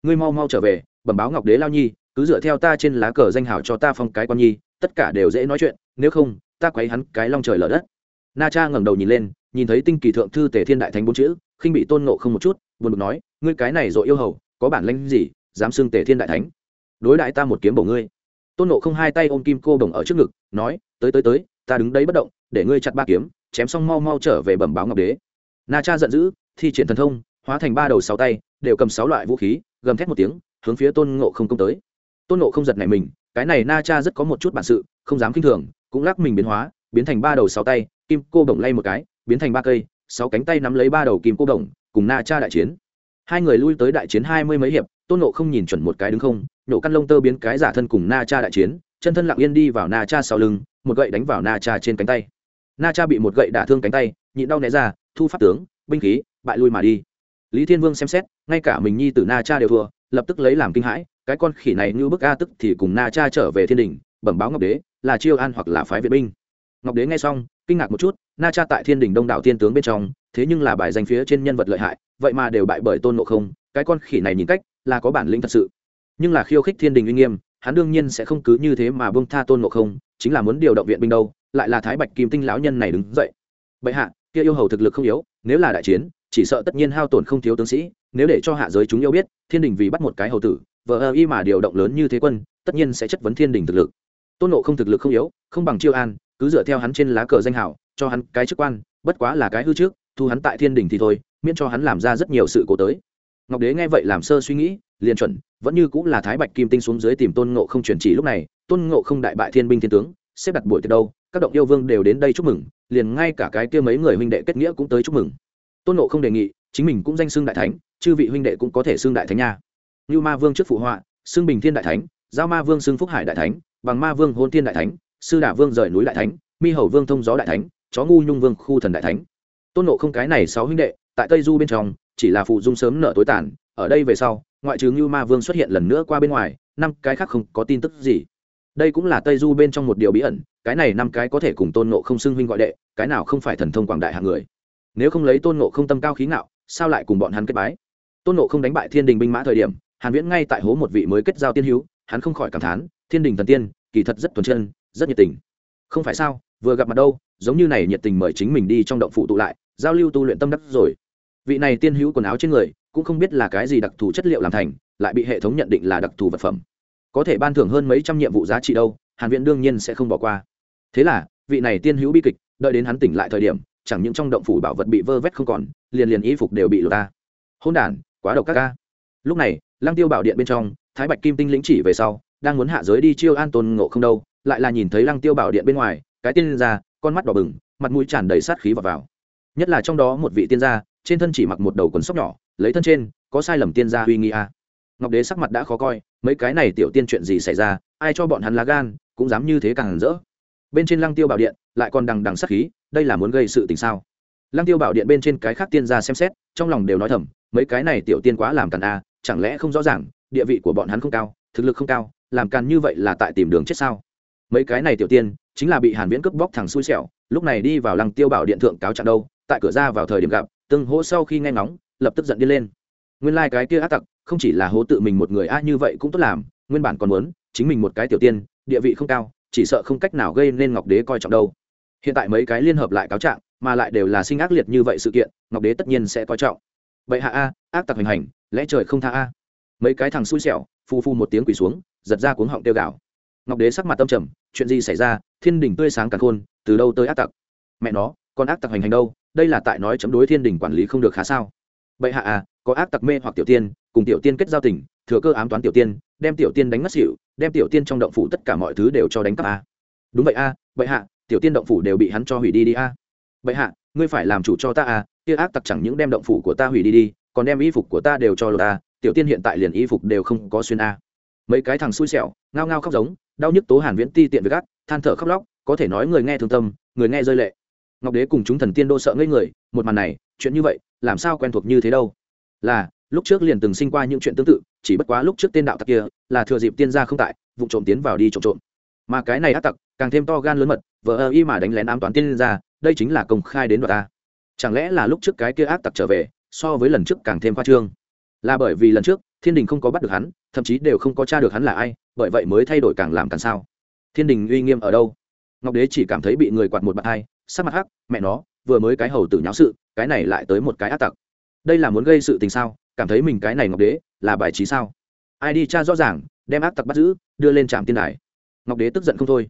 S1: Ngươi mau mau trở về, bẩm báo ngọc đế lao nhi, cứ dựa theo ta trên lá cờ danh hào cho ta phong cái con nhi, tất cả đều dễ nói chuyện, nếu không, ta quấy hắn cái long trời lở đất. Na cha ngẩng đầu nhìn lên, nhìn thấy tinh kỳ thượng thư tề thiên đại thánh bốn chữ, khinh bị tôn nộ không một chút, buồn bực nói, ngươi cái này dội yêu hầu, có bản lĩnh gì, dám xưng tề thiên đại thánh? Đối đại ta một kiếm bổ ngươi. Tôn nộ không hai tay ôm kim cô đồng ở trước ngực, nói, tới tới tới, ta đứng đấy bất động, để ngươi chặt ba kiếm, chém xong mau mau trở về bẩm báo ngọc đế. Na cha giận dữ, thi triển thần thông hóa thành ba đầu sáu tay, đều cầm sáu loại vũ khí, gầm thét một tiếng, hướng phía tôn ngộ không công tới. Tôn ngộ không giật này mình, cái này na cha rất có một chút bản sự, không dám kinh thường, cũng lắc mình biến hóa, biến thành ba đầu sáu tay, kim cô đồng lay một cái, biến thành ba cây, sáu cánh tay nắm lấy ba đầu kim cô đồng, cùng na cha đại chiến. Hai người lui tới đại chiến hai mươi mấy hiệp, tôn nộ không nhìn chuẩn một cái đứng không nhổ căn lông tơ biến cái giả thân cùng na cha đại chiến, chân thân lặng yên đi vào na cha sau lưng, một gậy đánh vào na cha trên cánh tay. Na cha bị một gậy đả thương cánh tay, nhịn đau né ra, thu phát tướng, binh khí, bại lui mà đi lý thiên vương xem xét, ngay cả mình nhi t na cha đều thua, lập tức lấy làm kinh hãi, cái con khỉ này như bức a tức thì cùng na cha trở về thiên đình, bẩm báo ngọc đế, là chiêu an hoặc là phái viện binh. Ngọc đế nghe xong, kinh ngạc một chút, na cha tại thiên đình đông đảo Thiên tướng bên trong, thế nhưng là bài danh phía trên nhân vật lợi hại, vậy mà đều bại bởi tôn ngộ không, cái con khỉ này nhìn cách, là có bản lĩnh thật sự. Nhưng là khiêu khích thiên đình uy nghiêm, hắn đương nhiên sẽ không cứ như thế mà bông tha tôn ngộ không, chính là muốn điều động viện binh đâu, lại là thái bạch kim tinh lão nhân này đứng dậy. Bệ hạ, kia yêu hầu thực lực không yếu, nếu là đại chiến chỉ sợ tất nhiên hao tổn không thiếu tướng sĩ, nếu để cho hạ giới chúng yêu biết, thiên đình vì bắt một cái hầu tử vợ ơ y mà điều động lớn như thế quân, tất nhiên sẽ chất vấn thiên đình thực lực. Tôn nộ không thực lực không yếu, không bằng chiêu an, cứ dựa theo hắn trên lá cờ danh hảo cho hắn cái chức quan, bất quá là cái hư trước, thu hắn tại thiên đình thì thôi, miễn cho hắn làm ra rất nhiều sự cố tới. Ngọc đế nghe vậy làm sơ suy nghĩ, liền chuẩn, vẫn như cũng là thái bạch kim tinh xuống dưới tìm tôn ngộ không truyền chỉ lúc này, tôn ngộ không đại bại thiên binh thiên tướng, xếp đặt buổi từ đâu, các động yêu vương đều đến đây chúc mừng, liền ngay cả cái kia mấy người huynh đệ kết nghĩa cũng tới chúc mừng tôn ngộ không đề nghị, chính mình cũng danh xưng đại thánh, chư vị huynh đệ cũng có thể xưng đại thánh nha. Như ma vương trước phụ họa, xưng bình thiên đại thánh, giao ma vương xưng phúc hải đại thánh, bằng ma vương hôn thiên đại thánh, sư đả vương rời núi đại thánh, mi hầu vương thông gió đại thánh, chó ngu nhung vương khu thần đại thánh. Tôn nộ không cái này sáu huynh đệ, tại tây du bên trong, chỉ là phụ dung sớm nợ tối tàn, ở đây về sau, ngoại trừ như ma vương xuất hiện lần nữa qua bên ngoài, năm cái khác không có tin tức gì. Đây cũng là tây du bên trong một điều bí ẩn, cái này năm cái có thể cùng tôn nộ không xưng huynh gọi đệ, cái nào không phải thần thông quảng đại hạng người nếu không lấy tôn nộ không tâm cao khí ngạo, sao lại cùng bọn hắn kết bái? Tôn nộ không đánh bại thiên đình binh mã thời điểm, hàn viễn ngay tại hố một vị mới kết giao tiên hữu, hắn không khỏi cảm thán, thiên đình thần tiên, kỳ thật rất thuần chân, rất nhiệt tình. Không phải sao, vừa gặp mặt đâu, giống như này nhiệt tình mời chính mình đi trong động phụ tụ lại, giao lưu tu luyện tâm đắc rồi. Vị này tiên hữu quần áo trên người, cũng không biết là cái gì đặc thù chất liệu làm thành, lại bị hệ thống nhận định là đặc thù vật phẩm. Có thể ban thưởng hơn mấy trăm nhiệm vụ giá trị đâu, hàn viễn đương nhiên sẽ không bỏ qua. Thế là, vị này tiên hữu bi kịch, đợi đến hắn tỉnh lại thời điểm chẳng những trong động phủ bảo vật bị vơ vét không còn, liền liền y phục đều bị lột ta hôn đản, quá độc các ca lúc này, lăng tiêu bảo điện bên trong, thái bạch kim tinh lĩnh chỉ về sau, đang muốn hạ giới đi chiêu an tôn ngộ không đâu, lại là nhìn thấy lăng tiêu bảo điện bên ngoài, cái tiên ra, con mắt đỏ bừng, mặt mũi tràn đầy sát khí vào vào. Nhất là trong đó một vị tiên gia, trên thân chỉ mặc một đầu quần sóc nhỏ, lấy thân trên, có sai lầm tiên gia uy nghi a. Ngọc đế sắc mặt đã khó coi, mấy cái này tiểu tiên chuyện gì xảy ra, ai cho bọn hắn lá gan, cũng dám như thế càng rỡ bên trên lăng tiêu bảo điện lại còn đằng đằng sát khí, đây là muốn gây sự tình sao? Lăng tiêu bảo điện bên trên cái khác tiên gia xem xét, trong lòng đều nói thầm, mấy cái này tiểu tiên quá làm càn a, chẳng lẽ không rõ ràng, địa vị của bọn hắn không cao, thực lực không cao, làm càn như vậy là tại tìm đường chết sao? Mấy cái này tiểu tiên, chính là bị hàn viễn cướp bóc thằng xui xẻo, lúc này đi vào lăng tiêu bảo điện thượng cáo trạng đâu, tại cửa ra vào thời điểm gặp, từng hô sau khi nghe ngóng, lập tức giận đi lên. Nguyên lai like cái kia ác tặc, không chỉ là hố tự mình một người a, như vậy cũng tốt làm, nguyên bản còn muốn, chính mình một cái tiểu tiên, địa vị không cao chỉ sợ không cách nào gây nên ngọc đế coi trọng đâu. Hiện tại mấy cái liên hợp lại cáo trạng, mà lại đều là sinh ác liệt như vậy sự kiện, ngọc đế tất nhiên sẽ coi trọng. Vậy hạ a, ác tặc hành hành, lẽ trời không tha a. Mấy cái thằng xui xẻo, phu phu một tiếng quỳ xuống, giật ra cuống họng tiêu gạo. Ngọc đế sắc mặt tâm trầm, chuyện gì xảy ra, thiên đình tươi sáng càng khôn, từ đâu tới ác tặc? Mẹ nó còn ác tặc hành hành đâu, đây là tại nói chấm đối thiên đình quản lý không được khá sao? Bệ hạ à có ác tặc mê hoặc tiểu tiên, cùng tiểu tiên kết giao tình, thừa cơ ám toán tiểu tiên đem tiểu tiên đánh mất xỉu, đem tiểu tiên trong động phủ tất cả mọi thứ đều cho đánh cắp a. Đúng vậy a vậy hạ, tiểu tiên động phủ đều bị hắn cho hủy đi đi a. Vậy hạ, ngươi phải làm chủ cho ta a. kia ác tặc chẳng những đem động phủ của ta hủy đi đi, còn đem y phục của ta đều cho lột ta tiểu tiên hiện tại liền y phục đều không có xuyên a. Mấy cái thằng xui xẻo, ngao ngao khóc giống, đau nhức tố hàn viễn ti tiện với gắt, than thở khóc lóc, có thể nói người nghe thương tâm, người nghe rơi lệ. Ngọc đế cùng chúng thần tiên đô sợ ngây người, một màn này, chuyện như vậy, làm sao quen thuộc như thế đâu? Là lúc trước liền từng sinh qua những chuyện tương tự chỉ bất quá lúc trước tên đạo tặc kia là thừa dịp tiên gia không tại vụ trộm tiến vào đi trộm trộm. Mà cái này ác tặc càng thêm to gan lớn mật vờ ơ y mà đánh lén ám toán tiên gia, đây chính là công khai đến đoạt ta. Chẳng lẽ là lúc trước cái kia ác tặc trở về so với lần trước càng thêm khoa trương? Là bởi vì lần trước thiên đình không có bắt được hắn thậm chí đều không có t r a được hắn là ai bởi vậy mới thay đổi càng làm càng sao. Thiên đình uy nghiêm ở đâu? Ngọc đế chỉ cảm thấy bị người quạt một bạt hai sắc mặt hắc mẹ nó vừa mới cái hầu tử nháo sự cái này lại tới một cái ác tặc. Đây là muốn gây sự tình sao? Cảm thấy mình cái này ngọc đế là bài trí sao? Ai đi cha rõ ràng, đem ác tặc bắt giữ, đưa lên trạm tiên đài. Ngọc đế tức giận không thôi.